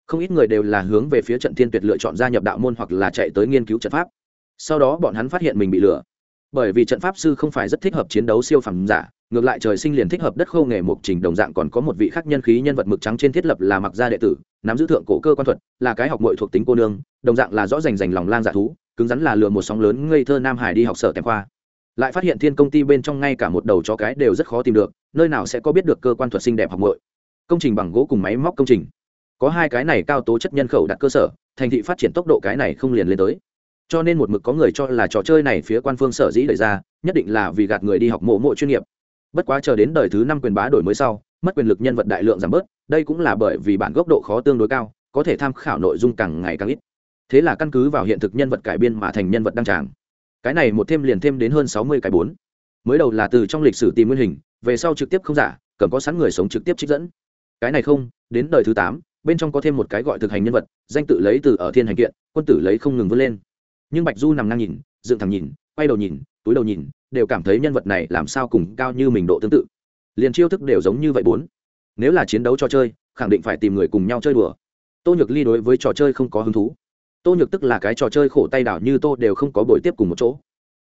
Không ít người đều là hướng về phía trận thiên tuyệt lựa chọn gia nhập đạo môn hoặc là chạy tới nghiên cứu trận pháp. Sau đó bọn hắn phát hiện mình bị lừa. Bởi vì trận pháp sư không phải rất thích hợp chiến đấu siêu phẩm giả, ngược lại trời sinh liền thích hợp đất khâu nghề mục trình đồng dạng còn có một vị khắc nhân khí nhân vật mực trắng trên thiết lập là mặc gia đệ tử, nắm giữ thượng cổ cơ quan thuật, là cái học mội thuộc tính cô nương, đồng dạng là rõ rành rành lòng lang dạ thú, cứng rắn là lừa một sóng lớn ngây thơ nam hải đi học sở tèm khoa lại phát hiện thiên công ty bên trong ngay cả một đầu chó cái đều rất khó tìm được, nơi nào sẽ có biết được cơ quan thuật sinh đẹp học mội công trình bằng gỗ cùng máy móc công trình. Có hai cái này cao tố chất nhân khẩu đặt cơ sở, thành thị phát triển tốc độ cái này không liền lên tới. Cho nên một mực có người cho là trò chơi này phía quan phương sở dĩ đẩy ra, nhất định là vì gạt người đi học mộ mộ chuyên nghiệp. Bất quá chờ đến đời thứ năm quyền bá đổi mới sau, mất quyền lực nhân vật đại lượng giảm bớt, đây cũng là bởi vì bản gốc độ khó tương đối cao, có thể tham khảo nội dung càng ngày càng ít. Thế là căn cứ vào hiện thực nhân vật cải biên mà thành nhân vật đăng tràng cái này một thêm liền thêm đến hơn sáu mươi cái bốn. Mới đầu là từ trong lịch sử tìm nguyên hình, về sau trực tiếp không giả, cầm có sẵn người sống trực tiếp trích dẫn. Cái này không, đến đời thứ tám, bên trong có thêm một cái gọi thực hành nhân vật, danh tự lấy từ ở thiên hành kiện, quân tử lấy không ngừng vươn lên. Nhưng bạch du nằm ngang nhìn, dựng thẳng nhìn, quay đầu nhìn, túi đầu nhìn, đều cảm thấy nhân vật này làm sao cùng cao như mình độ tương tự. Liền chiêu thức đều giống như vậy bốn. Nếu là chiến đấu trò chơi, khẳng định phải tìm người cùng nhau chơi đùa. Tô nhược ly đối với trò chơi không có hứng thú tô nhược tức là cái trò chơi khổ tay đảo như tô đều không có buổi tiếp cùng một chỗ.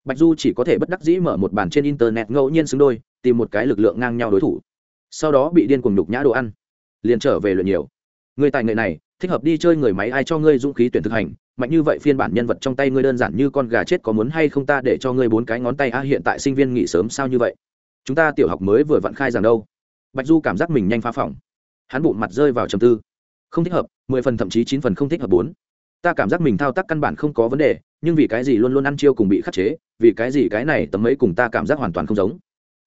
Bạch du chỉ có thể bất đắc dĩ mở một bàn trên internet ngẫu nhiên xứng đôi, tìm một cái lực lượng ngang nhau đối thủ. Sau đó bị điên cùng nhục nhã đồ ăn. Liền trở về luyện nhiều. Người tài nghệ này, thích hợp đi chơi người máy ai cho ngươi dũng khí tuyển thực hành, mạnh như vậy phiên bản nhân vật trong tay ngươi đơn giản như con gà chết có muốn hay không ta để cho ngươi bốn cái ngón tay a, hiện tại sinh viên nghỉ sớm sao như vậy? Chúng ta tiểu học mới vừa vặn khai rằng đâu. Bạch du cảm giác mình nhanh phá phỏng hắn bụng mặt rơi vào trầm tư. Không thích hợp, mười phần thậm chí chín phần không thích hợp bốn ta cảm giác mình thao tác căn bản không có vấn đề, nhưng vì cái gì luôn luôn ăn chiêu cùng bị khắc chế, vì cái gì cái này tấm ấy cùng ta cảm giác hoàn toàn không giống.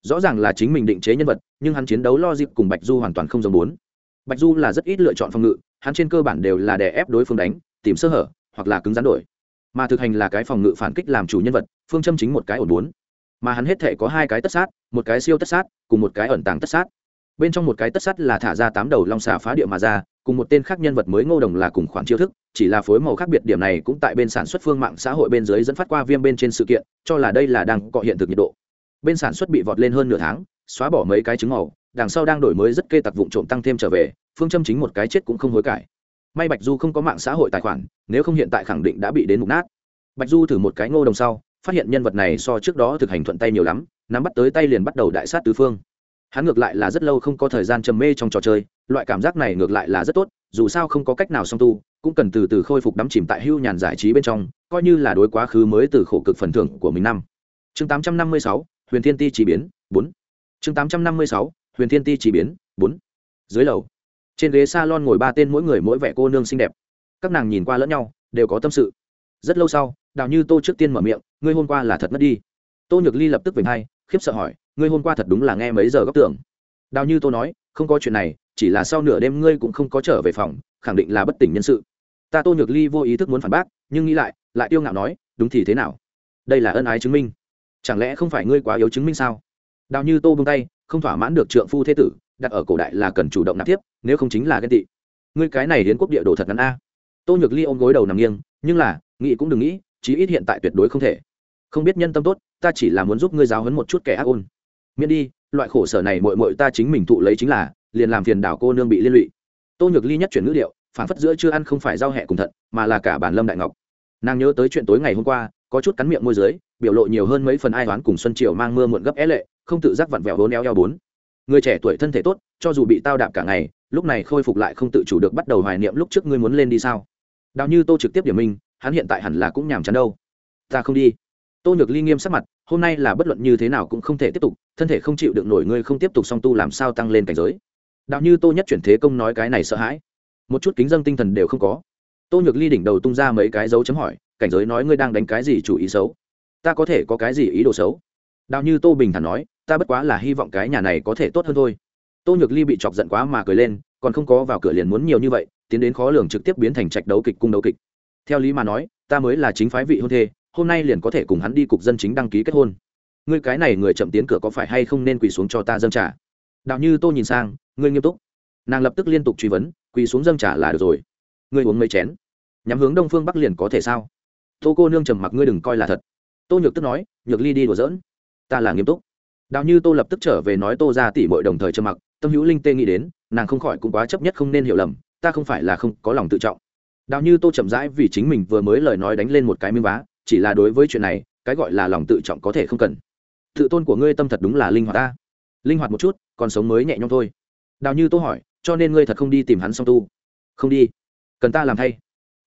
Rõ ràng là chính mình định chế nhân vật, nhưng hắn chiến đấu lo dịp cùng bạch du hoàn toàn không giống bốn. Bạch du là rất ít lựa chọn phòng ngự, hắn trên cơ bản đều là đè ép đối phương đánh, tìm sơ hở, hoặc là cứng rắn đổi. Mà thực hành là cái phòng ngự phản kích làm chủ nhân vật, phương châm chính một cái ổn bốn. Mà hắn hết thể có hai cái tất sát, một cái siêu tất sát, cùng một cái ẩn tàng tất sát. Bên trong một cái tất sát là thả ra tám đầu long xà phá địa mà ra cùng một tên khác nhân vật mới ngô đồng là cùng khoản chiêu thức, chỉ là phối màu khác biệt điểm này cũng tại bên sản xuất phương mạng xã hội bên dưới dẫn phát qua viêm bên trên sự kiện, cho là đây là đang cọ hiện thực nhiệt độ. Bên sản xuất bị vọt lên hơn nửa tháng, xóa bỏ mấy cái trứng màu, đằng sau đang đổi mới rất kê tặc vụn trộm tăng thêm trở về, phương châm chính một cái chết cũng không hối cải. May bạch du không có mạng xã hội tài khoản, nếu không hiện tại khẳng định đã bị đến mục nát. Bạch du thử một cái ngô đồng sau, phát hiện nhân vật này so trước đó thực hành thuận tay nhiều lắm, nắm bắt tới tay liền bắt đầu đại sát tứ phương. Hắn ngược lại là rất lâu không có thời gian trầm mê trong trò chơi loại cảm giác này ngược lại là rất tốt dù sao không có cách nào song tu cũng cần từ từ khôi phục đắm chìm tại hưu nhàn giải trí bên trong coi như là đối quá khứ mới từ khổ cực phần thưởng của mình năm. Chương 856, huyền thiên ti chỉ biến bốn. Chương 856, huyền thiên ti chỉ biến bốn. Dưới lầu trên ghế salon ngồi ba tên mỗi người mỗi vẻ cô nương xinh đẹp. Các nàng nhìn qua lẫn nhau đều có tâm sự. Rất lâu sau đào như tô trước tiên mở miệng ngươi hôm qua là thật mất đi. Tô nhược ly lập tức về ngay khiếp sợ hỏi ngươi hôm qua thật đúng là nghe mấy giờ góc tưởng đào như tô nói không có chuyện này, chỉ là sau nửa đêm ngươi cũng không có trở về phòng, khẳng định là bất tỉnh nhân sự. Ta tô nhược ly vô ý thức muốn phản bác, nhưng nghĩ lại lại tiêu ngạo nói, đúng thì thế nào? Đây là ân ái chứng minh. Chẳng lẽ không phải ngươi quá yếu chứng minh sao? Đào như tô bông tay, không thỏa mãn được trượng phu thế tử, đặt ở cổ đại là cần chủ động nạp tiếp, nếu không chính là ghen tị. Ngươi cái này đến quốc địa đồ thật ngắn a. Tô nhược ly ôm gối đầu nằm nghiêng, nhưng là, nghĩ cũng đừng nghĩ, chí ít hiện tại tuyệt đối không thể. Không biết nhân tâm tốt, ta chỉ là muốn giúp ngươi giáo hấn một chút kẻ ác ôn. Miễn đi loại khổ sở này mội mội ta chính mình thụ lấy chính là, liền làm phiền đảo cô nương bị liên lụy. Tô nhược ly nhất chuyển ngữ điệu, phản phất giữa chưa ăn không phải giao hẹ cùng thận, mà là cả bản lâm đại ngọc. Nàng nhớ tới chuyện tối ngày hôm qua, có chút cắn miệng môi dưới, biểu lộ nhiều hơn mấy phần ai toán cùng xuân triều mang mưa muộn gấp é lệ, không tự giác vặn vẹo hố neo eo bốn. Người trẻ tuổi thân thể tốt, cho dù bị tao đạp cả ngày, lúc này khôi phục lại không tự chủ được bắt đầu hoài niệm lúc trước ngươi muốn lên đi sao. Đào như tô trực tiếp điểm minh hắn hiện tại hẳn là cũng nhàm chán đâu. Ta không đi tô nhược ly nghiêm sắc mặt, hôm nay là bất luận như thế nào cũng không thể tiếp tục, thân thể không chịu được nổi ngươi không tiếp tục song tu làm sao tăng lên cảnh giới. Đạo như tô nhất chuyển thế công nói cái này sợ hãi. Một chút kính dân tinh thần đều không có. Tô nhược ly đỉnh đầu tung ra mấy cái dấu chấm hỏi, cảnh giới nói ngươi đang đánh cái gì chủ ý xấu? Ta có thể có cái gì ý đồ xấu? Đạo như tô bình thản nói, ta bất quá là hy vọng cái nhà này có thể tốt hơn thôi. Tô nhược ly bị chọc giận quá mà cười lên, còn không có vào cửa liền muốn nhiều như vậy, tiến đến khó lường trực tiếp biến thành trạch đấu kịch cung đấu kịch. Theo lý mà nói, ta mới là chính phái vị hôn thê hôm nay liền có thể cùng hắn đi cục dân chính đăng ký kết hôn. Ngươi cái này người chậm tiến cửa có phải hay không nên quỳ xuống cho ta dâng trả đạo như tô nhìn sang, ngươi nghiêm túc. Nàng lập tức liên tục truy vấn, quỳ xuống dâng trả là được rồi. Ngươi uống mấy chén? Nhắm hướng đông phương bắc liền có thể sao? Tô cô nương trầm mặc, ngươi đừng coi là thật. Tô nhược tức nói, nhược ly đi đùa giỡn. Ta là nghiêm túc. Đạo như tô lập tức trở về nói tô ra tỉ bội đồng thời trầm mặc, tâm hữu linh tê nghĩ đến, nàng không khỏi cũng quá chấp nhất không nên hiểu lầm, ta không phải là không có lòng tự trọng. Đạo như tô chậm rãi vì chính mình vừa mới lời nói đánh lên một cái miếng vá chỉ là đối với chuyện này, cái gọi là lòng tự trọng có thể không cần. Tự tôn của ngươi tâm thật đúng là linh hoạt ta. Linh hoạt một chút, còn sống mới nhẹ nhõm thôi. Đào như tôi hỏi, cho nên ngươi thật không đi tìm hắn song tu? Không đi. Cần ta làm thay?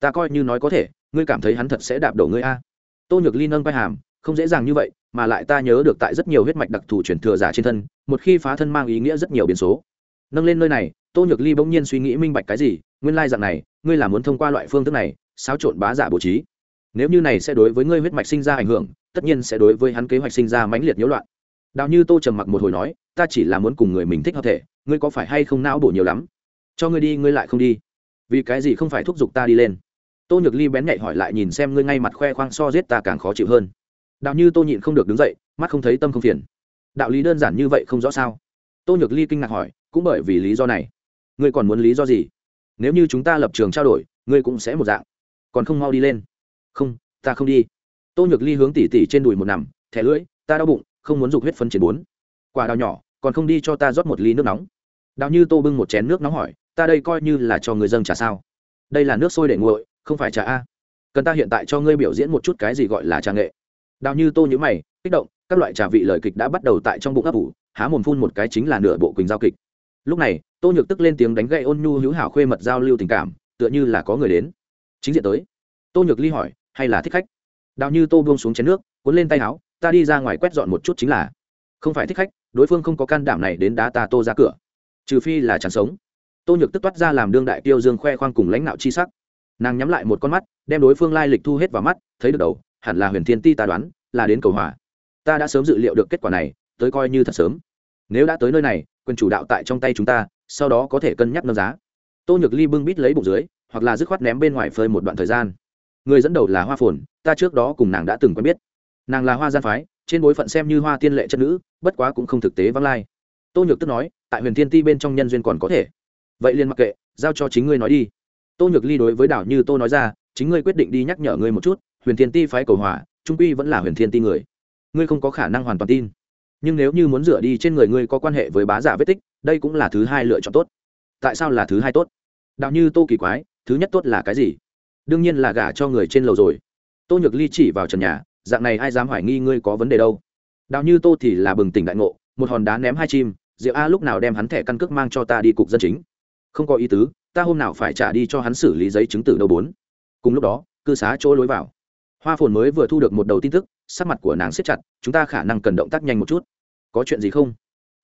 Ta coi như nói có thể, ngươi cảm thấy hắn thật sẽ đạp đổ ngươi a. Tô nhược ly nâng vai hàm, không dễ dàng như vậy, mà lại ta nhớ được tại rất nhiều huyết mạch đặc thù chuyển thừa giả trên thân, một khi phá thân mang ý nghĩa rất nhiều biến số. Nâng lên nơi này, tô nhược ly bỗng nhiên suy nghĩ minh bạch cái gì, nguyên lai dạng này, ngươi là muốn thông qua loại phương thức này, xáo trộn bá giả bố trí nếu như này sẽ đối với ngươi huyết mạch sinh ra ảnh hưởng, tất nhiên sẽ đối với hắn kế hoạch sinh ra mãnh liệt nhiễu loạn. Đào như tô trầm mặc một hồi nói, ta chỉ là muốn cùng người mình thích hợp thể, ngươi có phải hay không não bổ nhiều lắm? Cho ngươi đi, ngươi lại không đi. Vì cái gì không phải thúc giục ta đi lên? Tô nhược ly bén nhạy hỏi lại nhìn xem ngươi ngay mặt khoe khoang so giết ta càng khó chịu hơn. Đạo như tô nhịn không được đứng dậy, mắt không thấy tâm không phiền. Đạo lý đơn giản như vậy không rõ sao? Tô nhược ly kinh ngạc hỏi, cũng bởi vì lý do này. Ngươi còn muốn lý do gì? Nếu như chúng ta lập trường trao đổi, ngươi cũng sẽ một dạng. Còn không mau đi lên không, ta không đi. Tô nhược ly hướng tỉ tỉ trên đùi một nằm, thẻ lưỡi, ta đau bụng, không muốn dục huyết phân chiến bốn. Quả đào nhỏ, còn không đi cho ta rót một ly nước nóng. Đào như tô bưng một chén nước nóng hỏi, ta đây coi như là cho người dân trà sao? Đây là nước sôi để nguội, không phải trà a. Cần ta hiện tại cho ngươi biểu diễn một chút cái gì gọi là trà nghệ. Đào như tô nhữ mày, kích động, các loại trà vị lời kịch đã bắt đầu tại trong bụng ấp ủ há mồm phun một cái chính là nửa bộ quỳnh giao kịch. Lúc này, tô nhược tức lên tiếng đánh gậy ôn nhu hữu hảo khuê mật giao lưu tình cảm, tựa như là có người đến. Chính diện tới. Tô nhược ly hỏi hay là thích khách? Đào như tô buông xuống chén nước, cuốn lên tay áo, ta đi ra ngoài quét dọn một chút chính là. Không phải thích khách, đối phương không có can đảm này đến đá ta tô ra cửa. Trừ phi là chẳng sống. Tô nhược tức toát ra làm đương đại tiêu dương khoe khoang cùng lãnh đạo chi sắc. Nàng nhắm lại một con mắt, đem đối phương lai lịch thu hết vào mắt, thấy được đầu, hẳn là huyền thiên ti ta đoán, là đến cầu hòa ta đã sớm dự liệu được kết quả này, tới coi như thật sớm. Nếu đã tới nơi này, quyền chủ đạo tại trong tay chúng ta, sau đó có thể cân nhắc nâng giá. Tô nhược ly bưng bít lấy bụng dưới, hoặc là dứt khoát ném bên ngoài phơi một đoạn thời gian người dẫn đầu là hoa phồn, ta trước đó cùng nàng đã từng quen biết. Nàng là hoa gian phái, trên bối phận xem như hoa tiên lệ chất nữ, bất quá cũng không thực tế vắng lai. Tô nhược tức nói, tại huyền thiên ti bên trong nhân duyên còn có thể. Vậy liền mặc kệ, giao cho chính ngươi nói đi. Tô nhược ly đối với đảo như tô nói ra, chính ngươi quyết định đi nhắc nhở ngươi một chút, huyền thiên ti phái cầu hòa, trung quy vẫn là huyền thiên ti người. Ngươi không có khả năng hoàn toàn tin. Nhưng nếu như muốn dựa đi trên người ngươi có quan hệ với bá giả vết tích, đây cũng là thứ hai lựa chọn tốt. Tại sao là thứ hai tốt? Đạo như tô kỳ quái, thứ nhất tốt là cái gì? Đương nhiên là gả cho người trên lầu rồi. Tô nhược ly chỉ vào trần nhà, dạng này ai dám hoài nghi ngươi có vấn đề đâu? Đạo như tô thì là bừng tỉnh đại ngộ, một hòn đá ném hai chim, diệu a lúc nào đem hắn thẻ căn cước mang cho ta đi cục dân chính? Không có ý tứ, ta hôm nào phải trả đi cho hắn xử lý giấy chứng tử đâu bốn. Cùng lúc đó, cư xá chỗ lối vào. Hoa phồn mới vừa thu được một đầu tin tức, sắc mặt của nàng siết chặt, chúng ta khả năng cần động tác nhanh một chút. Có chuyện gì không?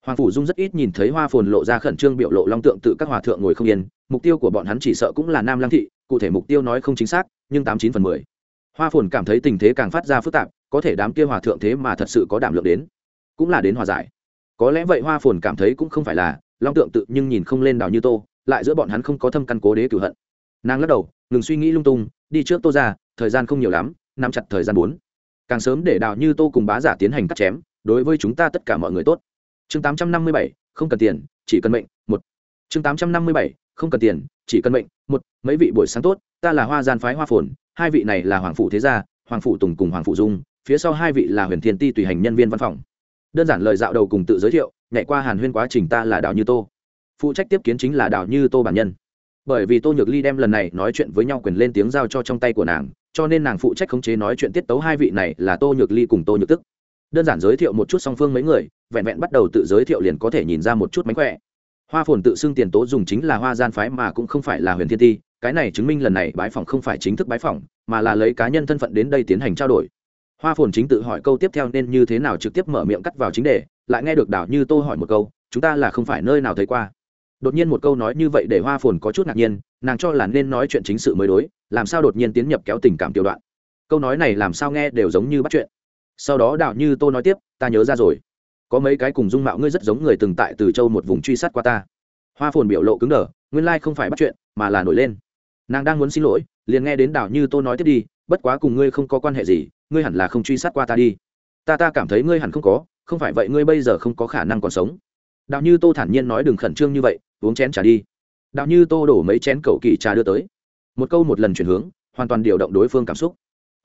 Hoàng phủ dung rất ít nhìn thấy hoa phồn lộ ra khẩn trương biểu lộ long tượng tự các hòa thượng ngồi không yên, mục tiêu của bọn hắn chỉ sợ cũng là nam lăng thị cụ thể mục tiêu nói không chính xác, nhưng tám chín phần mười. Hoa phồn cảm thấy tình thế càng phát ra phức tạp, có thể đám kia hòa thượng thế mà thật sự có đảm lượng đến. Cũng là đến hòa giải. Có lẽ vậy hoa phồn cảm thấy cũng không phải là, long tượng tự nhưng nhìn không lên đào như tô, lại giữa bọn hắn không có thâm căn cố đế cửu hận. Nàng lắc đầu, ngừng suy nghĩ lung tung, đi trước tô ra, thời gian không nhiều lắm, nắm chặt thời gian bốn. Càng sớm để đào như tô cùng bá giả tiến hành cắt chém, đối với chúng ta tất cả mọi người tốt. Chương tám trăm năm mươi bảy, không cần tiền, chỉ cần mệnh, một chương tám trăm năm mươi bảy, không cần tiền, chỉ cần mệnh. Một, mấy vị buổi sáng tốt, ta là hoa gian phái hoa phồn, hai vị này là hoàng phủ thế gia, hoàng phủ tùng cùng hoàng phủ dung, phía sau hai vị là huyền thiên ti tùy hành nhân viên văn phòng. Đơn giản lời dạo đầu cùng tự giới thiệu, nhảy qua hàn huyên quá trình ta là đào như tô. Phụ trách tiếp kiến chính là đào như tô bản nhân. Bởi vì tô nhược ly đem lần này nói chuyện với nhau quyền lên tiếng giao cho trong tay của nàng, cho nên nàng phụ trách khống chế nói chuyện tiết tấu hai vị này là tô nhược ly cùng tô nhược tức. Đơn giản giới thiệu một chút song phương mấy người, vẹn vẹn bắt đầu tự giới thiệu liền có thể nhìn ra một chút mánh khỏe hoa phồn tự xưng tiền tố dùng chính là hoa gian phái mà cũng không phải là huyền thiên ti, cái này chứng minh lần này bái phỏng không phải chính thức bái phỏng, mà là lấy cá nhân thân phận đến đây tiến hành trao đổi. Hoa phồn chính tự hỏi câu tiếp theo nên như thế nào trực tiếp mở miệng cắt vào chính đề, lại nghe được đảo như tô hỏi một câu, chúng ta là không phải nơi nào thấy qua? Đột nhiên một câu nói như vậy để hoa phồn có chút ngạc nhiên, nàng cho là nên nói chuyện chính sự mới đối, làm sao đột nhiên tiến nhập kéo tình cảm tiểu đoạn. Câu nói này làm sao nghe đều giống như bắt chuyện. Sau đó đạo như tô nói tiếp, ta nhớ ra rồi có mấy cái cùng dung mạo ngươi rất giống người từng tại từ châu một vùng truy sát qua ta. Hoa phồn biểu lộ cứng đờ, nguyên lai không phải bắt chuyện, mà là nổi lên. Nàng đang muốn xin lỗi, liền nghe đến đạo như tô nói tiếp đi, bất quá cùng ngươi không có quan hệ gì, ngươi hẳn là không truy sát qua ta đi. Ta ta cảm thấy ngươi hẳn không có, không phải vậy ngươi bây giờ không có khả năng còn sống. Đạo như tô thản nhiên nói đừng khẩn trương như vậy, uống chén trà đi. Đạo như tô đổ mấy chén cầu kỳ trà đưa tới. Một câu một lần chuyển hướng, hoàn toàn điều động đối phương cảm xúc.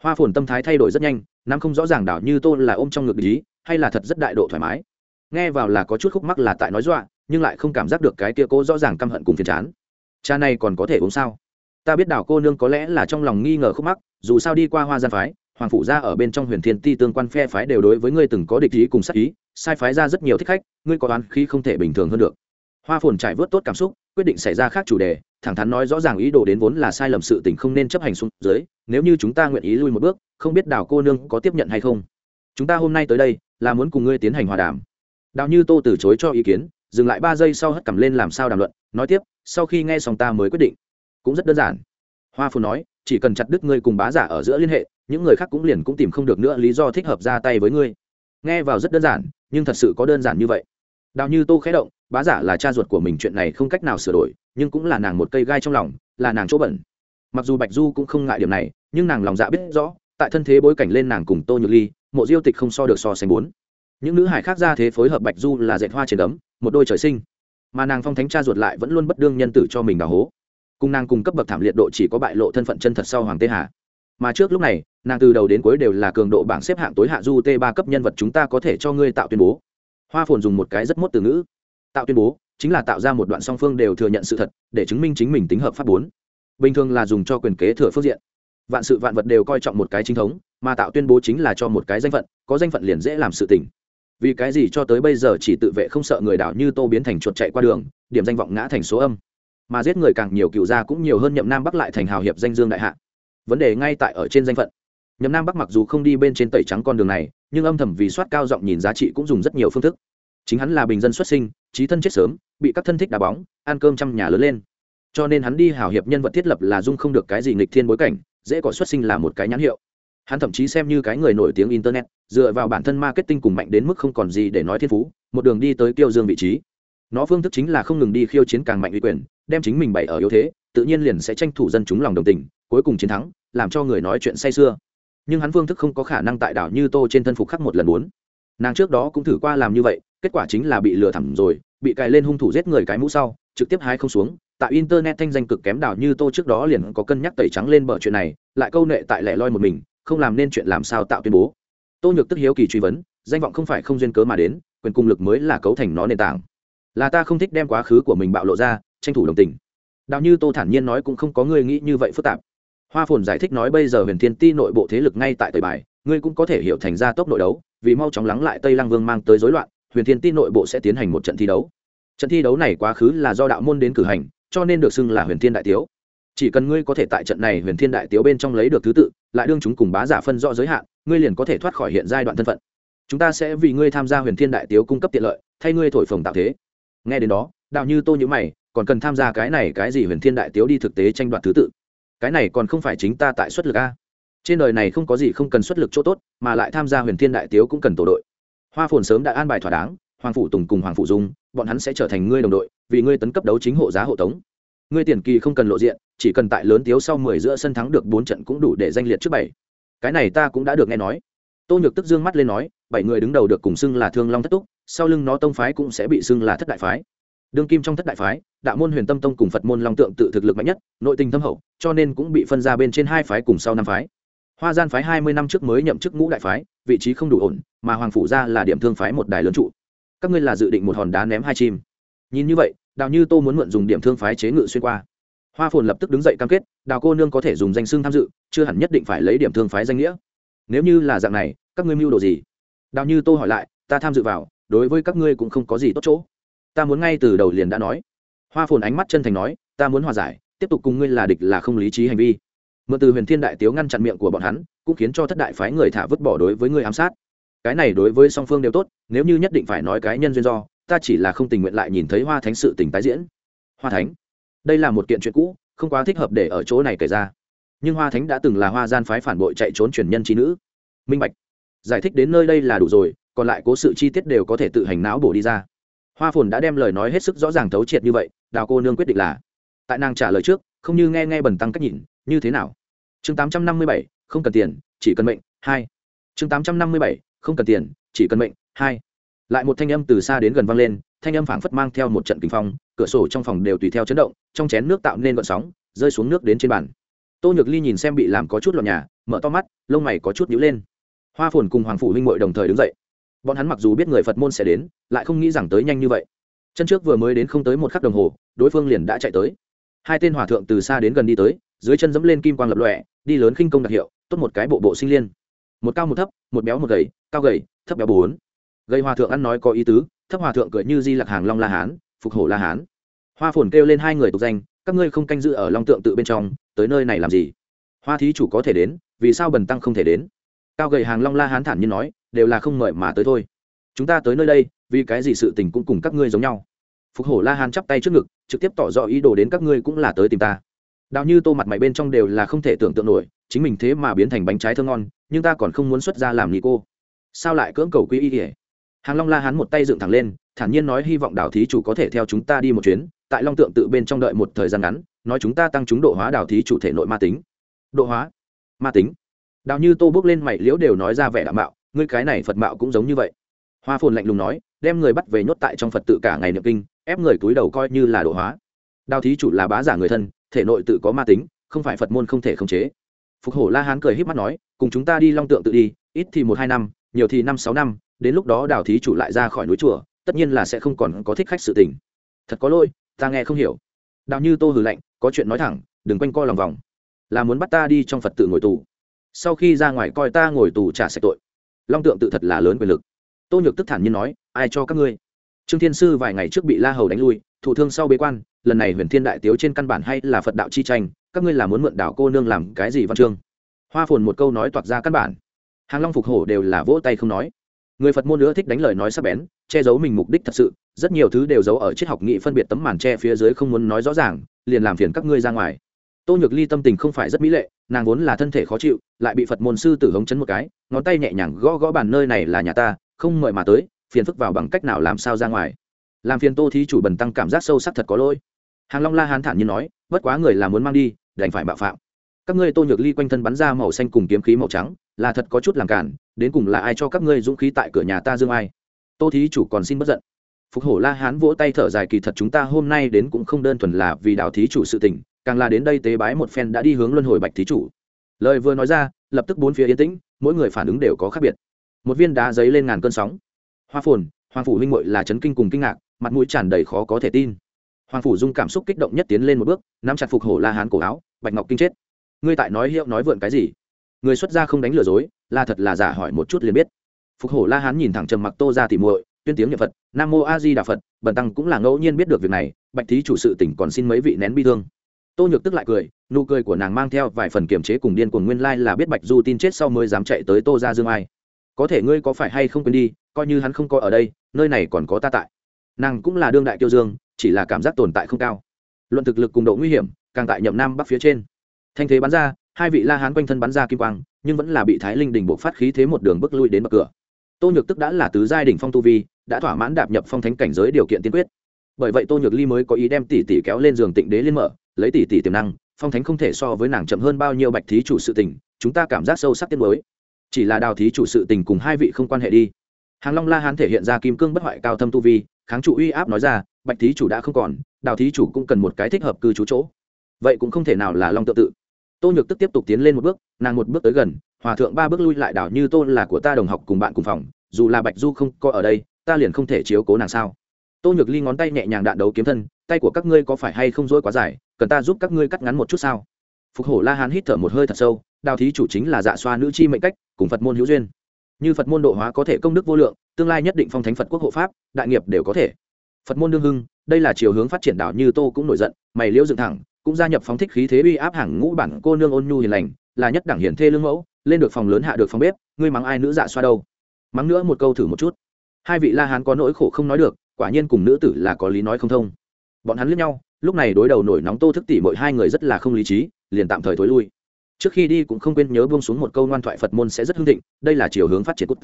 Hoa phồn tâm thái thay đổi rất nhanh nam không rõ ràng Đạo như tô là ôm trong ngực ý hay là thật rất đại độ thoải mái? Nghe vào là có chút khúc mắc là tại nói dọa, nhưng lại không cảm giác được cái kia cô rõ ràng căm hận cùng phiền chán. Cha này còn có thể uống sao? Ta biết đảo cô nương có lẽ là trong lòng nghi ngờ khúc mắc, dù sao đi qua hoa gian phái, hoàng phủ gia ở bên trong huyền thiên ti tương quan phe phái đều đối với ngươi từng có địch ý cùng sát ý, sai phái ra rất nhiều thích khách, ngươi có đoán khi không thể bình thường hơn được. Hoa phồn trải vớt tốt cảm xúc, quyết định xảy ra khác chủ đề, thẳng thắn nói rõ ràng ý đồ đến vốn là sai lầm sự tình không nên chấp hành xuống dưới, nếu như chúng ta nguyện ý lui một bước, không biết đào cô nương có tiếp nhận hay không. Chúng ta hôm nay tới đây là muốn cùng ngươi tiến hành hòa đàm. Đào như tô từ chối cho ý kiến, dừng lại ba giây sau hất cầm lên làm sao đàm luận, nói tiếp, sau khi nghe xong ta mới quyết định. Cũng rất đơn giản. Hoa Phù nói, chỉ cần chặt đứt ngươi cùng bá giả ở giữa liên hệ, những người khác cũng liền cũng tìm không được nữa lý do thích hợp ra tay với ngươi. Nghe vào rất đơn giản, nhưng thật sự có đơn giản như vậy. Đào như tô khé động, bá giả là cha ruột của mình, chuyện này không cách nào sửa đổi, nhưng cũng là nàng một cây gai trong lòng, là nàng chỗ bẩn. Mặc dù bạch du cũng không ngại điểm này, nhưng nàng lòng dạ biết rõ tại thân thế bối cảnh lên nàng cùng tô nhược ly, mộ diêu tịch không so được so sánh bốn. Những nữ hải khác ra thế phối hợp bạch du là dạy hoa trên ấm một đôi trời sinh. Mà nàng phong thánh cha ruột lại vẫn luôn bất đương nhân tử cho mình đào hố. Cùng nàng cùng cấp bậc thảm liệt độ chỉ có bại lộ thân phận chân thật sau hoàng tê hà. Mà trước lúc này, nàng từ đầu đến cuối đều là cường độ bảng xếp hạng tối hạ du t ba cấp nhân vật chúng ta có thể cho ngươi tạo tuyên bố. Hoa phồn dùng một cái rất mốt từ ngữ. Tạo tuyên bố, chính là tạo ra một đoạn song phương đều thừa nhận sự thật, để chứng minh chính mình tính hợp pháp bốn. Bình thường là dùng cho quyền kế thừa phương diện vạn sự vạn vật đều coi trọng một cái chính thống, mà tạo tuyên bố chính là cho một cái danh phận, có danh phận liền dễ làm sự tình. Vì cái gì cho tới bây giờ chỉ tự vệ không sợ người đảo như tô biến thành chuột chạy qua đường, điểm danh vọng ngã thành số âm. Mà giết người càng nhiều cựu gia cũng nhiều hơn nhậm nam bắc lại thành hào hiệp danh dương đại hạ. Vấn đề ngay tại ở trên danh phận. Nhậm nam bắc mặc dù không đi bên trên tẩy trắng con đường này, nhưng âm thầm vì soát cao giọng nhìn giá trị cũng dùng rất nhiều phương thức. Chính hắn là bình dân xuất sinh, trí thân chết sớm, bị các thân thích đá bóng, ăn cơm trăm nhà lớn lên. Cho nên hắn đi hào hiệp nhân vật thiết lập là dung không được cái gì nghịch thiên bối cảnh dễ có xuất sinh là một cái nhãn hiệu. Hắn thậm chí xem như cái người nổi tiếng internet, dựa vào bản thân marketing cùng mạnh đến mức không còn gì để nói thiên phú, một đường đi tới tiêu dương vị trí. Nó phương thức chính là không ngừng đi khiêu chiến càng mạnh uy quyền, đem chính mình bày ở yếu thế, tự nhiên liền sẽ tranh thủ dân chúng lòng đồng tình, cuối cùng chiến thắng, làm cho người nói chuyện say sưa. Nhưng hắn phương thức không có khả năng tại đảo như tô trên thân phục khắc một lần muốn. Nàng trước đó cũng thử qua làm như vậy, kết quả chính là bị lừa thẳm rồi bị cài lên hung thủ giết người cái mũ sau, trực tiếp hai không xuống. Tại internet thanh danh cực kém đảo như tô trước đó liền có cân nhắc tẩy trắng lên bờ chuyện này, lại câu nệ tại lẻ loi một mình, không làm nên chuyện làm sao tạo tuyên bố. Tô nhược tức hiếu kỳ truy vấn, danh vọng không phải không duyên cớ mà đến, quyền cung lực mới là cấu thành nó nền tảng. Là ta không thích đem quá khứ của mình bạo lộ ra, tranh thủ đồng tình. Đào như tô thản nhiên nói cũng không có người nghĩ như vậy phức tạp. Hoa phồn giải thích nói bây giờ huyền thiên ti nội bộ thế lực ngay tại tời bài, ngươi cũng có thể hiểu thành ra tốc nội đấu, vì mau chóng lắng lại tây lăng vương mang tới rối loạn huyền thiên ti nội bộ sẽ tiến hành một trận thi đấu. Trận thi đấu này quá khứ là do đạo môn đến cử hành, cho nên được xưng là huyền thiên đại tiếu. Chỉ cần ngươi có thể tại trận này huyền thiên đại tiếu bên trong lấy được thứ tự, lại đương chúng cùng bá giả phân rõ giới hạn, ngươi liền có thể thoát khỏi hiện giai đoạn thân phận. Chúng ta sẽ vì ngươi tham gia huyền thiên đại tiếu cung cấp tiện lợi, thay ngươi thổi phồng tạo thế. Nghe đến đó, đạo như tô nhữ mày, còn cần tham gia cái này cái gì huyền thiên đại tiếu đi thực tế tranh đoạt thứ tự? Cái này còn không phải chính ta tại xuất lực a. Trên đời này không có gì không cần xuất lực chỗ tốt, mà lại tham gia huyền thiên đại tiếu cũng cần tổ đội hoa phồn sớm đã an bài thỏa đáng, hoàng phủ tùng cùng hoàng phủ dung, bọn hắn sẽ trở thành ngươi đồng đội, vì ngươi tấn cấp đấu chính hộ giá hộ tống. Ngươi tiền kỳ không cần lộ diện, chỉ cần tại lớn tiếu sau mười giữa sân thắng được bốn trận cũng đủ để danh liệt trước bảy. Cái này ta cũng đã được nghe nói. Tô nhược tức dương mắt lên nói, bảy người đứng đầu được cùng xưng là thương long thất túc, sau lưng nó tông phái cũng sẽ bị xưng là thất đại phái. Đương kim trong thất đại phái, đạo môn huyền tâm tông cùng phật môn long tượng tự thực lực mạnh nhất, nội tình thâm hậu, cho nên cũng bị phân ra bên trên hai phái cùng sau năm phái hoa gian phái hai mươi năm trước mới nhậm chức ngũ đại phái, vị trí không đủ ổn, mà hoàng phủ gia là điểm thương phái một đài lớn trụ. Các ngươi là dự định một hòn đá ném hai chim. Nhìn như vậy, đào như tô muốn mượn dùng điểm thương phái chế ngự xuyên qua. Hoa phồn lập tức đứng dậy cam kết, đào cô nương có thể dùng danh xưng tham dự, chưa hẳn nhất định phải lấy điểm thương phái danh nghĩa. Nếu như là dạng này, các ngươi mưu đồ gì? Đào như tô hỏi lại, ta tham dự vào, đối với các ngươi cũng không có gì tốt chỗ. Ta muốn ngay từ đầu liền đã nói. Hoa phồn ánh mắt chân thành nói, ta muốn hòa giải, tiếp tục cùng ngươi là địch là không lý trí hành vi mượn từ huyền thiên đại tiếu ngăn chặn miệng của bọn hắn, cũng khiến cho thất đại phái người thả vứt bỏ đối với người ám sát. Cái này đối với song phương đều tốt, nếu như nhất định phải nói cái nhân duyên do, ta chỉ là không tình nguyện lại nhìn thấy hoa thánh sự tình tái diễn. Hoa thánh, đây là một kiện chuyện cũ, không quá thích hợp để ở chỗ này kể ra. Nhưng hoa thánh đã từng là hoa gian phái phản bội chạy trốn truyền nhân trí nữ. Minh bạch, giải thích đến nơi đây là đủ rồi, còn lại cố sự chi tiết đều có thể tự hành não bổ đi ra. Hoa phồn đã đem lời nói hết sức rõ ràng thấu triệt như vậy, đào cô nương quyết định là. Tại nàng trả lời trước, không như nghe nghe bần tăng cách nhìn, như thế nào? Chương tám trăm năm mươi bảy, không cần tiền, chỉ cần mệnh, hai. Chương tám trăm năm mươi bảy, không cần tiền, chỉ cần mệnh, hai. Lại một thanh âm từ xa đến gần vang lên, thanh âm phảng phất mang theo một trận kinh phong, cửa sổ trong phòng đều tùy theo chấn động, trong chén nước tạo nên gợn sóng, rơi xuống nước đến trên bàn. Tô nhược ly nhìn xem bị làm có chút lọt nhà, mở to mắt, lông mày có chút nhíu lên. Hoa phồn cùng hoàng phủ huynh muội đồng thời đứng dậy. Bọn hắn mặc dù biết người phật môn sẽ đến, lại không nghĩ rằng tới nhanh như vậy. Chân trước vừa mới đến không tới một khắc đồng hồ, đối phương liền đã chạy tới. Hai tên hòa thượng từ xa đến gần đi tới dưới chân dẫm lên kim quang lập lòe, đi lớn khinh công đặc hiệu, tốt một cái bộ bộ sinh liên. Một cao một thấp, một béo một gầy, cao gầy, thấp béo bốn. Gây hòa thượng ăn nói có ý tứ, thấp hòa thượng cười như di lạc hàng long la hán, phục hổ la hán. Hoa phồn kêu lên hai người tục danh, các ngươi không canh giữ ở long tượng tự bên trong, tới nơi này làm gì? Hoa thí chủ có thể đến, vì sao bần tăng không thể đến? Cao gầy hàng long la hán thản nhiên nói, đều là không mời mà tới thôi. Chúng ta tới nơi đây, vì cái gì sự tình cũng cùng các ngươi giống nhau. Phục hổ la hán chắp tay trước ngực, trực tiếp tỏ rõ ý đồ đến các ngươi cũng là tới tìm ta đào như tô mặt mày bên trong đều là không thể tưởng tượng nổi, chính mình thế mà biến thành bánh trái thơ ngon, nhưng ta còn không muốn xuất ra làm ni cô. Sao lại cưỡng cầu quý y kể hàng long la hắn một tay dựng thẳng lên, thản nhiên nói hy vọng đào thí chủ có thể theo chúng ta đi một chuyến, tại long tượng tự bên trong đợi một thời gian ngắn, nói chúng ta tăng chúng độ hóa đào thí chủ thể nội ma tính. Độ hóa? Ma tính. Đào như tô bước lên mày liễu đều nói ra vẻ đạo mạo, ngươi cái này phật mạo cũng giống như vậy. Hoa phồn lạnh lùng nói, đem người bắt về nhốt tại trong phật tự cả ngày niệm kinh, ép người túi đầu coi như là độ hóa. Đào thí chủ là bá giả người thân thể nội tự có ma tính, không phải phật môn không thể khống chế. Phục hổ la hán cười h í p mắt nói, cùng chúng ta đi long tượng tự đi, ít thì một hai năm, nhiều thì năm sáu năm, đến lúc đó đào thí chủ lại ra khỏi núi chùa, tất nhiên là sẽ không còn có thích khách sự tình. Thật có lỗi, ta nghe không hiểu. Đào như tô hừ lạnh, có chuyện nói thẳng, đừng quanh co lòng vòng. Là muốn bắt ta đi trong phật tự ngồi tù. Sau khi ra ngoài coi ta ngồi tù trả sạch tội. Long tượng tự thật là lớn quyền lực. Tô nhược tức thản nhiên nói, ai cho các ngươi? Trương thiên sư vài ngày trước bị la hầu đánh lui thủ thương sau bế quan, lần này huyền thiên đại tiếu trên căn bản hay là phật đạo chi tranh, các ngươi là muốn mượn đảo cô nương làm cái gì văn chương? Hoa phồn một câu nói toạc ra căn bản. Hàng long phục hổ đều là vỗ tay không nói. Người phật môn nữa thích đánh lời nói sắc bén, che giấu mình mục đích thật sự, rất nhiều thứ đều giấu ở triết học nghị phân biệt tấm màn che phía dưới không muốn nói rõ ràng, liền làm phiền các ngươi ra ngoài. Tô nhược ly tâm tình không phải rất mỹ lệ, nàng vốn là thân thể khó chịu, lại bị phật môn sư tử hống chấn một cái, ngón tay nhẹ nhàng gõ gõ bàn, nơi này là nhà ta, không mời mà tới, phiền phức vào bằng cách nào làm sao ra ngoài? Làm phiền tô thí chủ bần tăng cảm giác sâu sắc thật có lỗi. Hàng long la hán thản nhiên nói, bất quá người là muốn mang đi, đành phải bạo phạm. Các ngươi tô nhược ly quanh thân bắn ra màu xanh cùng kiếm khí màu trắng, là thật có chút làm cản, đến cùng là ai cho các ngươi dũng khí tại cửa nhà ta dương ai? Tô thí chủ còn xin bất giận. Phục hổ la hán vỗ tay thở dài, kỳ thật chúng ta hôm nay đến cũng không đơn thuần là vì đào thí chủ sự tình, càng là đến đây tế bái một phen đã đi hướng luân hồi bạch thí chủ. Lời vừa nói ra, lập tức bốn phía yên tĩnh, mỗi người phản ứng đều có khác biệt. Một viên đá giấy lên ngàn cơn sóng. Hoa phồn, hoàng phủ huynh muội là chấn kinh cùng kinh ngạc mặt mũi tràn đầy khó có thể tin. Hoàng phủ dung cảm xúc kích động nhất tiến lên một bước, nắm chặt phục hổ la hán cổ áo, bạch ngọc kinh chết. Ngươi tại nói hiệu nói vượn cái gì? Người xuất gia không đánh lừa dối là thật là giả hỏi một chút liền biết. Phục hổ la hán nhìn thẳng trầm mặc tô ra tỉ muội, tuyên tiếng nhật phật, nam mô a di đà phật, bần tăng cũng là ngẫu nhiên biết được việc này, bạch thí chủ sự tỉnh còn xin mấy vị nén bi thương. Tô nhược tức lại cười, nụ cười của nàng mang theo vài phần kiềm chế cùng điên cuồng nguyên lai là biết bạch du tin chết sau mới dám chạy tới tô ra dương ai. Có thể ngươi có phải hay không quên đi, coi như hắn không có ở đây, nơi này còn có ta tại nàng cũng là đương đại kiêu dương, chỉ là cảm giác tồn tại không cao. Luận thực lực cùng độ nguy hiểm, càng tại nhậm nam bắc phía trên. Thanh thế bắn ra, hai vị la hán quanh thân bắn ra kim quang, nhưng vẫn là bị thái linh đình buộc phát khí thế một đường bước lui đến bậc cửa. Tô nhược tức đã là tứ giai đỉnh phong tu vi, đã thỏa mãn đạp nhập phong thánh cảnh giới điều kiện tiên quyết. Bởi vậy tô nhược ly mới có ý đem tỷ tỷ kéo lên giường tịnh đế liên mở, lấy tỷ tỷ tiềm năng, phong thánh không thể so với nàng chậm hơn bao nhiêu bạch thí chủ sự tình, chúng ta cảm giác sâu sắc tiết mới. Chỉ là đào thí chủ sự tình cùng hai vị không quan hệ đi. Hàng long la hán thể hiện ra kim cương bất hoại cao thâm tu vi kháng trụ uy áp nói ra, bạch thí chủ đã không còn, đào thí chủ cũng cần một cái thích hợp cư trú chỗ. Vậy cũng không thể nào là long tự tự. Tô nhược tức tiếp tục tiến lên một bước, nàng một bước tới gần, hòa thượng ba bước lui lại đảo như tô là của ta đồng học cùng bạn cùng phòng, dù là bạch du không có ở đây, ta liền không thể chiếu cố nàng sao? Tô nhược ly ngón tay nhẹ nhàng đạn đấu kiếm thân, tay của các ngươi có phải hay không dỗi quá dài, cần ta giúp các ngươi cắt ngắn một chút sao? Phục hổ la hán hít thở một hơi thật sâu, đào thí chủ chính là dạ xoa nữ chi mệnh cách, cùng phật môn hữu duyên như phật môn độ hóa có thể công đức vô lượng, tương lai nhất định phong thánh phật quốc hộ pháp, đại nghiệp đều có thể. Phật môn đương hưng, đây là chiều hướng phát triển đảo như tô cũng nổi giận, mày liễu dựng thẳng, cũng gia nhập phóng thích khí thế uy áp hàng ngũ bản cô nương ôn nhu hiền lành, là nhất đẳng hiển thê lương mẫu, lên được phòng lớn hạ được phòng bếp, ngươi mắng ai nữ dạ xoa đâu. Mắng nữa một câu thử một chút. Hai vị la hán có nỗi khổ không nói được, quả nhiên cùng nữ tử là có lý nói không thông. Bọn hắn liếc nhau, lúc này đối đầu nổi nóng tô thức tỉ mỗi hai người rất là không lý trí, liền tạm thời thối lui trước khi đi cũng không quên nhớ buông xuống một câu ngoan thoại phật môn sẽ rất hưng thịnh, đây là chiều hướng phát triển cút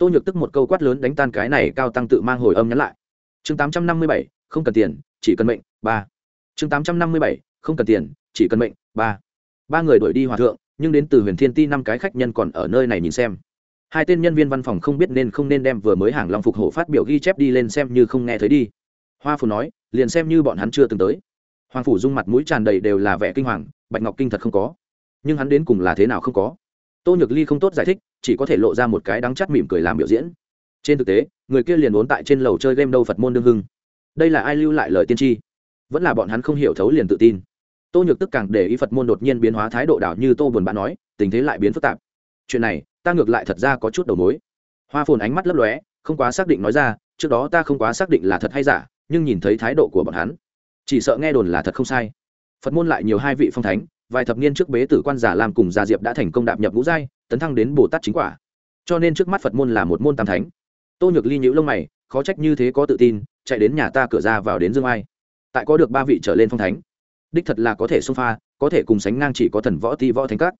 tô nhược tức một câu quát lớn đánh tan cái này cao tăng tự mang hồi âm nhắn lại. Chương tám trăm năm mươi bảy, không cần tiền, chỉ cần mệnh, ba. Chương tám trăm năm mươi bảy, không cần tiền, chỉ cần mệnh, ba. Ba người đuổi đi hòa thượng, nhưng đến từ huyền thiên ti năm cái khách nhân còn ở nơi này nhìn xem. Hai tên nhân viên văn phòng không biết nên không nên đem vừa mới hàng long phục hộ phát biểu ghi chép đi lên xem như không nghe thấy đi. Hoa phù nói, liền xem như bọn hắn chưa từng tới. Hoàng phủ dung mặt mũi tràn đầy đều là vẻ kinh hoàng, bạch ngọc kinh thật không có nhưng hắn đến cùng là thế nào không có. Tô nhược ly không tốt giải thích, chỉ có thể lộ ra một cái đắng chắt mỉm cười làm biểu diễn. Trên thực tế, người kia liền vốn tại trên lầu chơi game đâu phật môn đương hưng. Đây là ai lưu lại lời tiên tri? Vẫn là bọn hắn không hiểu thấu liền tự tin. Tô nhược tức càng để ý phật môn đột nhiên biến hóa thái độ đảo như tô buồn bã nói, tình thế lại biến phức tạp. Chuyện này, ta ngược lại thật ra có chút đầu mối. Hoa phồn ánh mắt lấp lóe, không quá xác định nói ra, trước đó ta không quá xác định là thật hay giả, nhưng nhìn thấy thái độ của bọn hắn, chỉ sợ nghe đồn là thật không sai. Phật môn lại nhiều hai vị phong thánh vài thập niên trước bế tử quan giả làm cùng gia diệp đã thành công đạp nhập ngũ giai, tấn thăng đến bồ tát chính quả. Cho nên trước mắt phật môn là một môn tam thánh. Tô nhược ly nhữ lông mày, khó trách như thế có tự tin, chạy đến nhà ta cửa ra vào đến dương ai. Tại có được ba vị trở lên phong thánh, đích thật là có thể xông pha, có thể cùng sánh ngang chỉ có thần võ ti võ thánh các.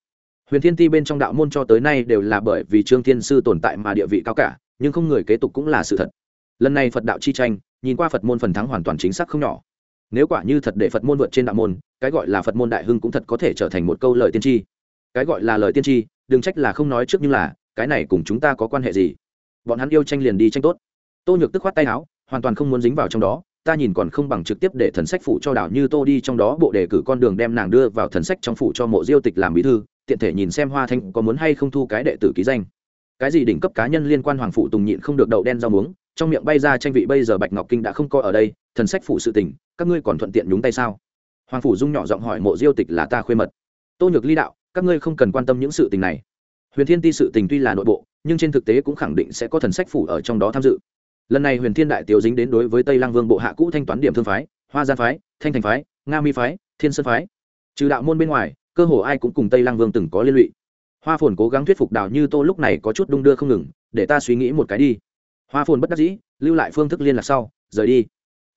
Huyền thiên ti bên trong đạo môn cho tới nay đều là bởi vì trương thiên sư tồn tại mà địa vị cao cả, nhưng không người kế tục cũng là sự thật. Lần này phật đạo chi tranh, nhìn qua phật môn phần thắng hoàn toàn chính xác không nhỏ nếu quả như thật để phật môn vượt trên đạo môn, cái gọi là phật môn đại hưng cũng thật có thể trở thành một câu lời tiên tri. Cái gọi là lời tiên tri, đừng trách là không nói trước nhưng là, cái này cùng chúng ta có quan hệ gì? Bọn hắn yêu tranh liền đi tranh tốt. Tô nhược tức khoát tay áo, hoàn toàn không muốn dính vào trong đó, ta nhìn còn không bằng trực tiếp để thần sách phụ cho đảo như tô đi trong đó bộ đề cử con đường đem nàng đưa vào thần sách trong phụ cho mộ diêu tịch làm bí thư, tiện thể nhìn xem hoa thanh có muốn hay không thu cái đệ tử ký danh. Cái gì đỉnh cấp cá nhân liên quan hoàng phụ tùng nhịn không được đậu đen rau muống trong miệng bay ra tranh vị bây giờ bạch ngọc kinh đã không coi ở đây, thần sách phủ sự tình, các ngươi còn thuận tiện nhúng tay sao? Hoàng phủ dung nhỏ giọng hỏi mộ diêu tịch là ta khuê mật. Tô nhược ly đạo, các ngươi không cần quan tâm những sự tình này. Huyền thiên ti sự tình tuy là nội bộ, nhưng trên thực tế cũng khẳng định sẽ có thần sách phủ ở trong đó tham dự. Lần này huyền thiên đại tiểu dính đến đối với tây lang vương bộ hạ cũ thanh toán điểm thương phái, hoa gian phái, thanh thành phái, nga mi phái, thiên sơn phái. Trừ đạo môn bên ngoài, cơ hồ ai cũng cùng tây lang vương từng có liên lụy. Hoa phồn cố gắng thuyết phục đào như tô lúc này có chút đung đưa không ngừng, để ta suy nghĩ một cái đi hoa phồn bất đắc dĩ, lưu lại phương thức liên lạc sau, rời đi.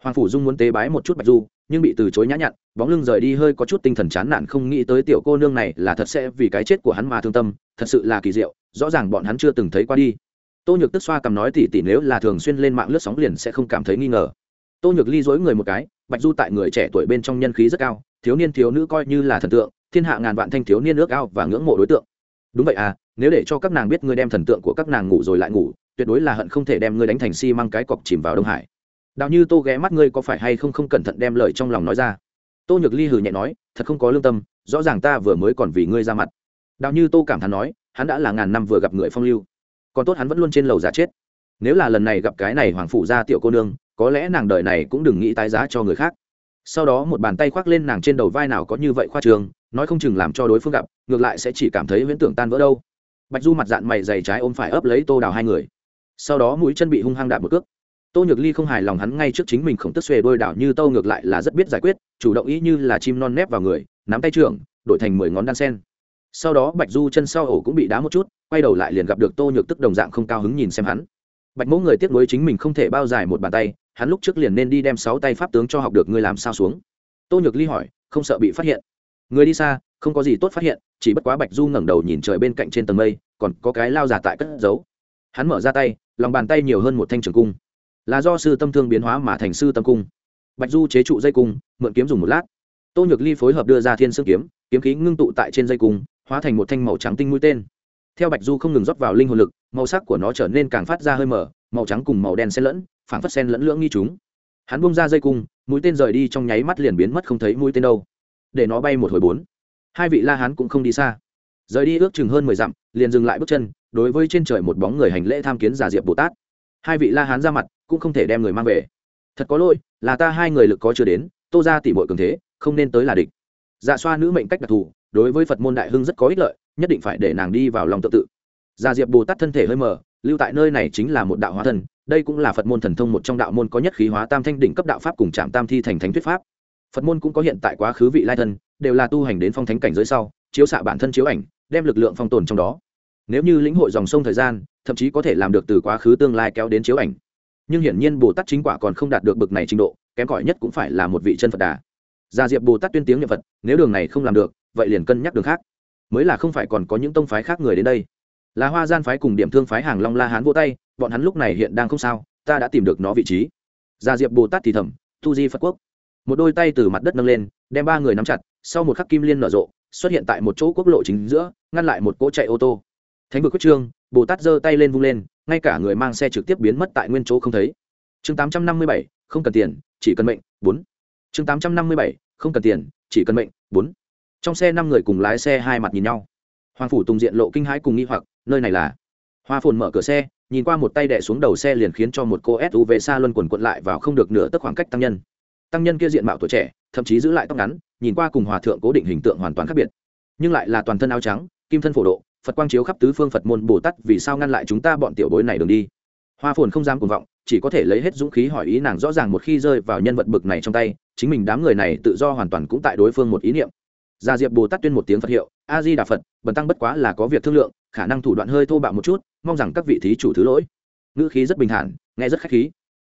Hoàng phủ dung muốn tế bái một chút bạch du, nhưng bị từ chối nhã nhặn, bóng lưng rời đi hơi có chút tinh thần chán nản, không nghĩ tới tiểu cô nương này là thật sẽ vì cái chết của hắn mà thương tâm, thật sự là kỳ diệu, rõ ràng bọn hắn chưa từng thấy qua đi. Tô nhược tức xoa cầm nói tỉ tỉ nếu là thường xuyên lên mạng lướt sóng liền sẽ không cảm thấy nghi ngờ. Tô nhược ly dối người một cái, bạch du tại người trẻ tuổi bên trong nhân khí rất cao, thiếu niên thiếu nữ coi như là thần tượng, thiên hạ ngàn vạn thanh thiếu niên ước ao và ngưỡng mộ đối tượng. Đúng vậy à nếu để cho các nàng biết ngươi đem thần tượng của các nàng ngủ rồi lại ngủ tuyệt đối là hận không thể đem ngươi đánh thành xi mang cái cọc chìm vào đông hải. Đào như tô ghé mắt ngươi có phải hay không không cẩn thận đem lời trong lòng nói ra? Tô nhược ly hừ nhẹ nói, thật không có lương tâm, rõ ràng ta vừa mới còn vì ngươi ra mặt. Đào như tô cảm thán nói, hắn đã là ngàn năm vừa gặp người phong lưu. Còn tốt hắn vẫn luôn trên lầu giả chết. Nếu là lần này gặp cái này hoàng phủ gia tiểu cô nương, có lẽ nàng đời này cũng đừng nghĩ tái giá cho người khác. Sau đó một bàn tay khoác lên nàng trên đầu vai nào có như vậy khoa trường, nói không chừng làm cho đối phương gặp, ngược lại sẽ chỉ cảm thấy huyễn tưởng tan vỡ đâu. Bạch du mặt dạng mày dày trái ôm phải ấp lấy tô đào hai người sau đó mũi chân bị hung hăng đạp một cước. Tô nhược ly không hài lòng hắn ngay trước chính mình khổng tức xuề đôi đảo như tâu ngược lại là rất biết giải quyết, chủ động ý như là chim non nép vào người, nắm tay trưởng, đổi thành mười ngón đan sen. Sau đó bạch du chân sau ổ cũng bị đá một chút, quay đầu lại liền gặp được tô nhược tức đồng dạng không cao hứng nhìn xem hắn. Bạch mẫu người tiếc nuối chính mình không thể bao dài một bàn tay, hắn lúc trước liền nên đi đem sáu tay pháp tướng cho học được ngươi làm sao xuống. Tô nhược ly hỏi, không sợ bị phát hiện. Người đi xa, không có gì tốt phát hiện, chỉ bất quá bạch du ngẩng đầu nhìn trời bên cạnh trên tầng mây, còn có cái lao giả tại cất giấu hắn mở ra tay, lòng bàn tay nhiều hơn một thanh trường cung. Là do sư tâm thương biến hóa mà thành sư tâm cung. Bạch du chế trụ dây cung, mượn kiếm dùng một lát. Tô nhược ly phối hợp đưa ra thiên sương kiếm kiếm khí ngưng tụ tại trên dây cung, hóa thành một thanh màu trắng tinh mũi tên. Theo bạch du không ngừng rót vào linh hồn lực, màu sắc của nó trở nên càng phát ra hơi mở, màu trắng cùng màu đen xen lẫn, phảng phất xen lẫn lưỡng nghi chúng. Hắn bung ra dây cung, mũi tên rời đi trong nháy mắt liền biến mất không thấy mũi tên đâu. Để nó bay một hồi bốn. Hai vị la hán cũng không đi xa. Rời đi ước chừng hơn mười dặm, liền dừng lại bước chân đối với trên trời một bóng người hành lễ tham kiến giả diệp bồ tát hai vị la hán ra mặt cũng không thể đem người mang về thật có lỗi là ta hai người lực có chưa đến tô ra tỉ mọi cường thế không nên tới là địch dạ xoa nữ mệnh cách đặc thù đối với phật môn đại hưng rất có ích lợi nhất định phải để nàng đi vào lòng tự tự gia diệp bồ tát thân thể hơi mờ lưu tại nơi này chính là một đạo hóa thần đây cũng là phật môn thần thông một trong đạo môn có nhất khí hóa tam thanh đỉnh cấp đạo pháp cùng trạm tam thi thành thánh thuyết pháp phật môn cũng có hiện tại quá khứ vị lai thân đều là tu hành đến phong thánh cảnh giới sau chiếu xạ bản thân chiếu ảnh đem lực lượng phong tồn trong đó nếu như lĩnh hội dòng sông thời gian, thậm chí có thể làm được từ quá khứ tương lai kéo đến chiếu ảnh. Nhưng hiển nhiên bồ tát chính quả còn không đạt được bực này trình độ, kém cỏi nhất cũng phải là một vị chân phật đà. Gia diệp bồ tát tuyên tiếng nhật phật, nếu đường này không làm được, vậy liền cân nhắc đường khác. Mới là không phải còn có những tông phái khác người đến đây. Là hoa gian phái cùng điểm thương phái hàng long la hán vô tay, bọn hắn lúc này hiện đang không sao, ta đã tìm được nó vị trí. Gia diệp bồ tát thì thầm, tu di phật quốc. Một đôi tay từ mặt đất nâng lên, đem ba người nắm chặt, sau một khắc kim liên nở rộ, xuất hiện tại một chỗ quốc lộ chính giữa, ngăn lại một cỗ chạy ô tô thánh vực quyết trương, bồ tát giơ tay lên vung lên, ngay cả người mang xe trực tiếp biến mất tại nguyên chỗ không thấy. Chương tám trăm năm mươi bảy, không cần tiền, chỉ cần mệnh, bốn. Chương tám trăm năm mươi bảy, không cần tiền, chỉ cần mệnh, bốn. Trong xe năm người cùng lái xe hai mặt nhìn nhau. Hoàng phủ tùng diện lộ kinh hãi cùng nghi hoặc, nơi này là? Hoa phồn mở cửa xe, nhìn qua một tay đẻ xuống đầu xe liền khiến cho một cô suv xa luân quần quận lại vào không được nửa tức khoảng cách tăng nhân. Tăng nhân kia diện mạo tuổi trẻ, thậm chí giữ lại tóc ngắn, nhìn qua cùng hòa thượng cố định hình tượng hoàn toàn khác biệt. Nhưng lại là toàn thân áo trắng, kim thân phổ độ phật quang chiếu khắp tứ phương phật môn bồ tát, vì sao ngăn lại chúng ta bọn tiểu bối này đường đi? Hoa phồn không dám cuồng vọng, chỉ có thể lấy hết dũng khí hỏi ý nàng rõ ràng một khi rơi vào nhân vật bực này trong tay, chính mình đám người này tự do hoàn toàn cũng tại đối phương một ý niệm. Gia diệp bồ tát tuyên một tiếng phật hiệu, a di đà phật, bần tăng bất quá là có việc thương lượng, khả năng thủ đoạn hơi thô bạo một chút, mong rằng các vị thí chủ thứ lỗi. Ngữ khí rất bình thản, nghe rất khách khí.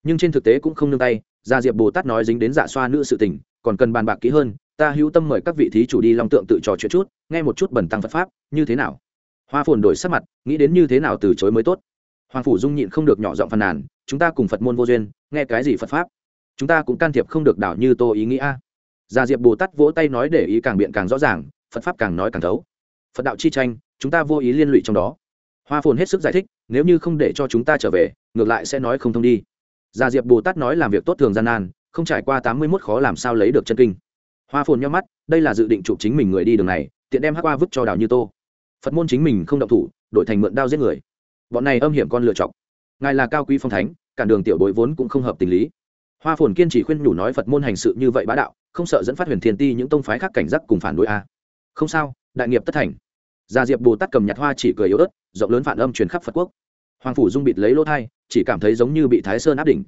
Nhưng trên thực tế cũng không nương tay, gia diệp bồ tát nói dính đến dạ xoa nữ sự tình, còn cần bàn bạc kỹ hơn, ta hữu tâm mời các vị thí chủ đi long tượng tự trò chuyện chút, nghe một chút bần tăng phật pháp, như thế nào? Hoa phồn đổi sắc mặt, nghĩ đến như thế nào từ chối mới tốt. Hoàng phủ dung nhịn không được nhỏ giọng phàn nàn, chúng ta cùng phật môn vô duyên, nghe cái gì phật pháp? Chúng ta cũng can thiệp không được đảo như tô ý nghĩ a. Gia diệp bồ tát vỗ tay nói để ý càng biện càng rõ ràng, phật pháp càng nói càng thấu. Phật đạo chi tranh, chúng ta vô ý liên lụy trong đó. Hoa phồn hết sức giải thích, nếu như không để cho chúng ta trở về, ngược lại sẽ nói không thông đi. Gia diệp bồ tát nói làm việc tốt thường gian nan, không trải qua tám mươi mốt khó làm sao lấy được chân kinh. Hoa phồn nhắm mắt, đây là dự định chụp chính mình người đi đường này, tiện đem hát qua vứt cho đào như tô phật môn chính mình không động thủ, đổi thành mượn đao giết người. Bọn này âm hiểm con lựa chọc. Ngài là cao quý phong thánh cản đường tiểu bối vốn cũng không hợp tình lý. Hoa phồn kiên chỉ khuyên nhủ nói phật môn hành sự như vậy bá đạo, không sợ dẫn phát huyền thiên ti những tông phái khác cảnh giác cùng phản đối a. Không sao, đại nghiệp tất thành. Gia diệp bồ tát cầm nhặt hoa chỉ cười yếu ớt, rộng lớn phản âm truyền khắp phật quốc. Hoàng phủ dung bịt lấy lỗ thai, chỉ cảm thấy giống như bị thái sơn áp đỉnh.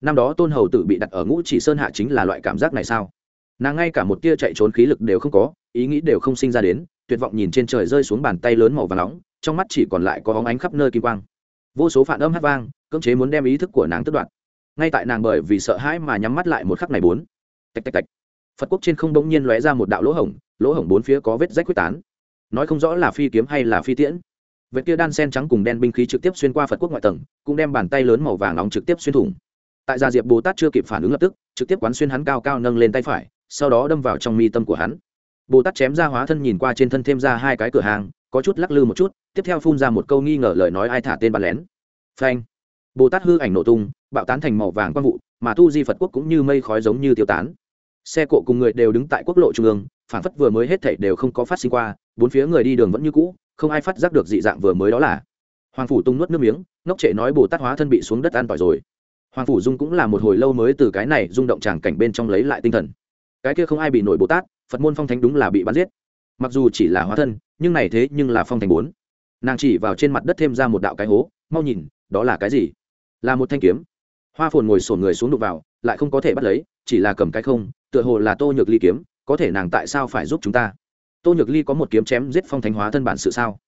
Năm đó tôn hầu tử bị đặt ở ngũ chỉ sơn hạ chính là loại cảm giác này sao? Nàng ngay cả một tia chạy trốn khí lực đều không có, ý nghĩ đều không sinh ra đến tuyệt vọng nhìn trên trời rơi xuống bàn tay lớn màu và nóng, trong mắt chỉ còn lại có hóng ánh khắp nơi kim quang. Vô số phản âm hát vang, cưỡng chế muốn đem ý thức của nàng tức đoạt. Ngay tại nàng bởi vì sợ hãi mà nhắm mắt lại một khắc này bốn. Tạch tạch tạch. Phật quốc trên không bỗng nhiên lóe ra một đạo lỗ hổng lỗ hổng bốn phía có vết rách quyết tán. Nói không rõ là phi kiếm hay là phi tiễn. Vết kia đan sen trắng cùng đen binh khí trực tiếp xuyên qua phật quốc ngoại tầng, cũng đem bàn tay lớn màu vàng nóng trực tiếp xuyên thủng. Tại gia diệp bồ tát chưa kịp phản ứng lập tức, trực tiếp quán xuyên hắn cao cao nâng lên tay phải, sau đó đâm vào trong mi tâm của hắn bồ tát chém ra hóa thân nhìn qua trên thân thêm ra hai cái cửa hàng, có chút lắc lư một chút, tiếp theo phun ra một câu nghi ngờ lời nói ai thả tên bắn lén. Phanh. Bồ tát hư ảnh nổ tung, bạo tán thành màu vàng quang vụ, mà tu di phật quốc cũng như mây khói giống như tiêu tán. Xe cộ cùng người đều đứng tại quốc lộ trung ương phản phất vừa mới hết thảy đều không có phát sinh qua, bốn phía người đi đường vẫn như cũ, không ai phát giác được dị dạng vừa mới đó là. Hoàng phủ tung nuốt nước miếng, ngốc trệ nói bồ tát hóa thân bị xuống đất an tỏi rồi. Hoàng phủ dung cũng là một hồi lâu mới từ cái này rung động tràng cảnh bên trong lấy lại tinh thần. Cái kia không ai bị nổi bồ tát phật môn phong thánh đúng là bị bắn giết. Mặc dù chỉ là hóa thân, nhưng này thế nhưng là phong thành bốn. Nàng chỉ vào trên mặt đất thêm ra một đạo cái hố, mau nhìn, đó là cái gì? Là một thanh kiếm. Hoa phồn ngồi sổn người xuống đục vào, lại không có thể bắt lấy, chỉ là cầm cái không, tựa hồ là tô nhược ly kiếm, có thể nàng tại sao phải giúp chúng ta? Tô nhược ly có một kiếm chém giết phong thánh hóa thân bản sự sao?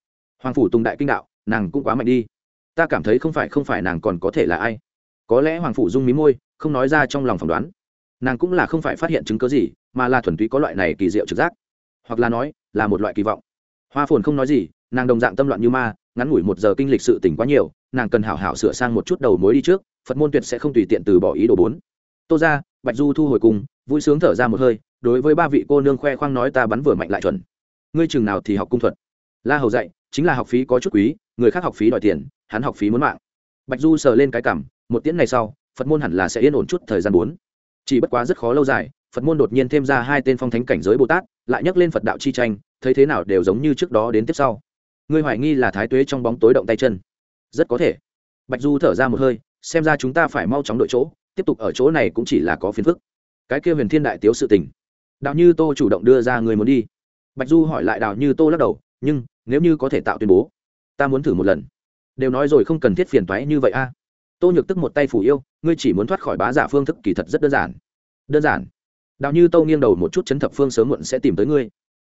Hoàng phủ tùng đại kinh đạo, nàng cũng quá mạnh đi. Ta cảm thấy không phải không phải nàng còn có thể là ai. Có lẽ hoàng phủ dung mí môi, không nói ra trong lòng phỏng đoán nàng cũng là không phải phát hiện chứng cớ gì, mà là thuần túy có loại này kỳ diệu trực giác. Hoặc là nói, là một loại kỳ vọng. Hoa phồn không nói gì, nàng đồng dạng tâm loạn như ma, ngắn ngủi một giờ kinh lịch sự tỉnh quá nhiều, nàng cần hảo hảo sửa sang một chút đầu mối đi trước, phật môn tuyệt sẽ không tùy tiện từ bỏ ý đồ bốn. Tô ra bạch du thu hồi cùng, vui sướng thở ra một hơi, đối với ba vị cô nương khoe khoang nói ta bắn vừa mạnh lại chuẩn. Ngươi chừng nào thì học cung thuật. La hầu dạy, chính là học phí có chút quý, người khác học phí đòi tiền, hắn học phí muốn mạng. Bạch du sờ lên cái cảm, một tiễn này sau, phật môn hẳn là sẽ yên ổn chút thời gian bốn chỉ bất quá rất khó lâu dài, phật môn đột nhiên thêm ra hai tên phong thánh cảnh giới bồ tát, lại nhắc lên phật đạo chi tranh, thấy thế nào đều giống như trước đó đến tiếp sau. Ngươi hoài nghi là thái tuế trong bóng tối động tay chân? Rất có thể. Bạch du thở ra một hơi, xem ra chúng ta phải mau chóng đội chỗ, tiếp tục ở chỗ này cũng chỉ là có phiền phức. Cái kia huyền thiên đại tiếu sự tình. Đạo như tô chủ động đưa ra người muốn đi. Bạch du hỏi lại đạo như tô lắc đầu, nhưng, nếu như có thể tạo tuyên bố, ta muốn thử một lần. Đều nói rồi không cần thiết phiền toái như vậy a tô nhược tức một tay phủ yêu, ngươi chỉ muốn thoát khỏi bá giả phương thức kỳ thật rất đơn giản. Đơn giản. Đạo như tô nghiêng đầu một chút chấn thập phương sớm muộn sẽ tìm tới ngươi.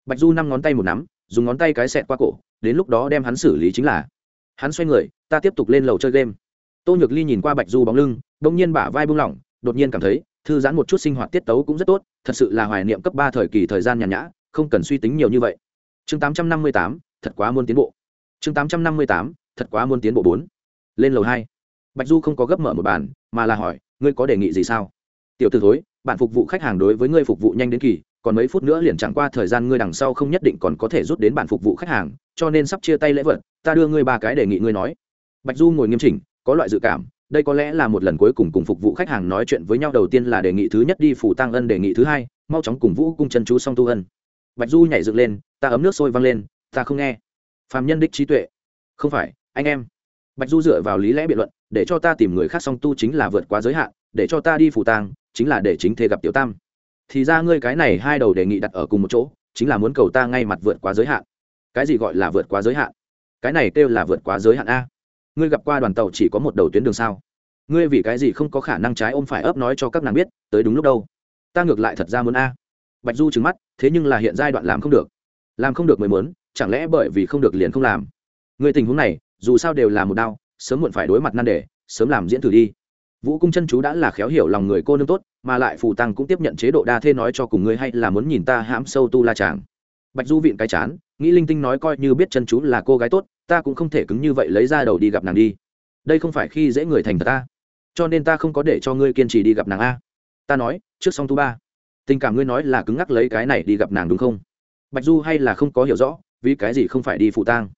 Bạch du năm ngón tay một nắm, dùng ngón tay cái xẹt qua cổ, đến lúc đó đem hắn xử lý chính là. Hắn xoay người, ta tiếp tục lên lầu chơi game. Tô nhược ly nhìn qua bạch du bóng lưng đ ỗ n g nhiên bả vai buông lỏng, đột nhiên cảm thấy, thư giãn một chút sinh hoạt tiết tấu cũng rất tốt, thật sự là hoài niệm cấp ba thời kỳ thời gian nhàn nhã, không cần suy tính nhiều như vậy. Chương tám trăm năm mươi tám, thật quá muốn tiến bộ. Chương tám trăm năm mươi tám, thật quá muốn tiến bộ bốn. Lên lầu hai bạch du không có gấp mở một bàn, mà là hỏi, ngươi có đề nghị gì sao? Tiểu t ử thối, bạn phục vụ khách hàng đối với ngươi phục vụ nhanh đến kỳ, còn mấy phút nữa liền chẳng qua thời gian ngươi đằng sau không nhất định còn có thể rút đến bản phục vụ khách hàng, cho nên sắp chia tay lễ vật, ta đưa ngươi ba cái đề nghị ngươi nói. Bạch du ngồi nghiêm chỉnh, có loại dự cảm, đây có lẽ là một lần cuối cùng cùng phục vụ khách hàng nói chuyện với nhau đầu tiên là đề nghị thứ nhất đi phủ tăng ân đề nghị thứ hai, mau chóng cùng vũ cung chân chú song tu ân. Bạch du nhảy dựng lên, ta ấm nước sôi văng lên, ta không nghe. Phàm nhân đích trí tuệ. Không phải, anh em. Bạch du dựa vào lý lẽ biện luận để cho ta tìm người khác song tu chính là vượt quá giới hạn, để cho ta đi phủ tang chính là để chính thế gặp tiểu tam. Thì ra ngươi cái này hai đầu đề nghị đặt ở cùng một chỗ, chính là muốn cầu ta ngay mặt vượt quá giới hạn. Cái gì gọi là vượt quá giới hạn? Cái này kêu là vượt quá giới hạn a. Ngươi gặp qua đoàn tàu chỉ có một đầu tuyến đường sao? Ngươi vì cái gì không có khả năng trái ôm phải ấp nói cho các nàng biết, tới đúng lúc đâu? Ta ngược lại thật ra muốn a. Bạch du trứng mắt, thế nhưng là hiện giai đoạn làm không được. Làm không được mới muốn, chẳng lẽ bởi vì không được liền không làm? Người tình huống này, dù sao đều là một đau sớm muộn phải đối mặt nan đề, sớm làm diễn thử đi. Vũ cung chân chú đã là khéo hiểu lòng người cô nương tốt, mà lại phù tăng cũng tiếp nhận chế độ đa thê nói cho cùng ngươi hay là muốn nhìn ta hãm sâu tu la chàng. Bạch du viện cái chán, nghĩ linh tinh nói coi như biết chân chú là cô gái tốt, ta cũng không thể cứng như vậy lấy ra đầu đi gặp nàng đi. Đây không phải khi dễ người thành thật ta. Cho nên ta không có để cho ngươi kiên trì đi gặp nàng a. Ta nói, trước song tu ba. Tình cảm ngươi nói là cứng ngắc lấy cái này đi gặp nàng đúng không? Bạch du hay là không có hiểu rõ, vì cái gì không phải đi phụ tang?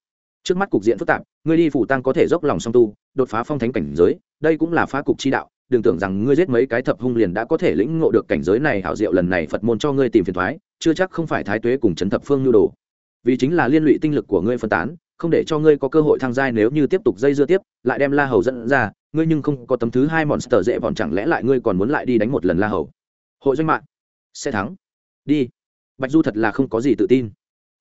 Trước mắt cục diện phức tạp, ngươi đi phủ tang có thể dốc lòng song tu, đột phá phong thánh cảnh giới, đây cũng là phá cục chi đạo. Đừng tưởng rằng ngươi giết mấy cái thập hung liền đã có thể lĩnh ngộ được cảnh giới này. Hảo diệu, lần này phật môn cho ngươi tìm phiền thoái, chưa chắc không phải thái tuế cùng chấn thập phương nhu đồ. Vì chính là liên lụy tinh lực của ngươi phân tán, không để cho ngươi có cơ hội thăng giai nếu như tiếp tục dây dưa tiếp, lại đem la hầu dẫn ra, ngươi nhưng không có tấm thứ hai monster dễ vòn, chẳng lẽ lại ngươi còn muốn lại đi đánh một lần la hầu? Hội doanh mạng, sẽ thắng. Đi. Bạch du thật là không có gì tự tin.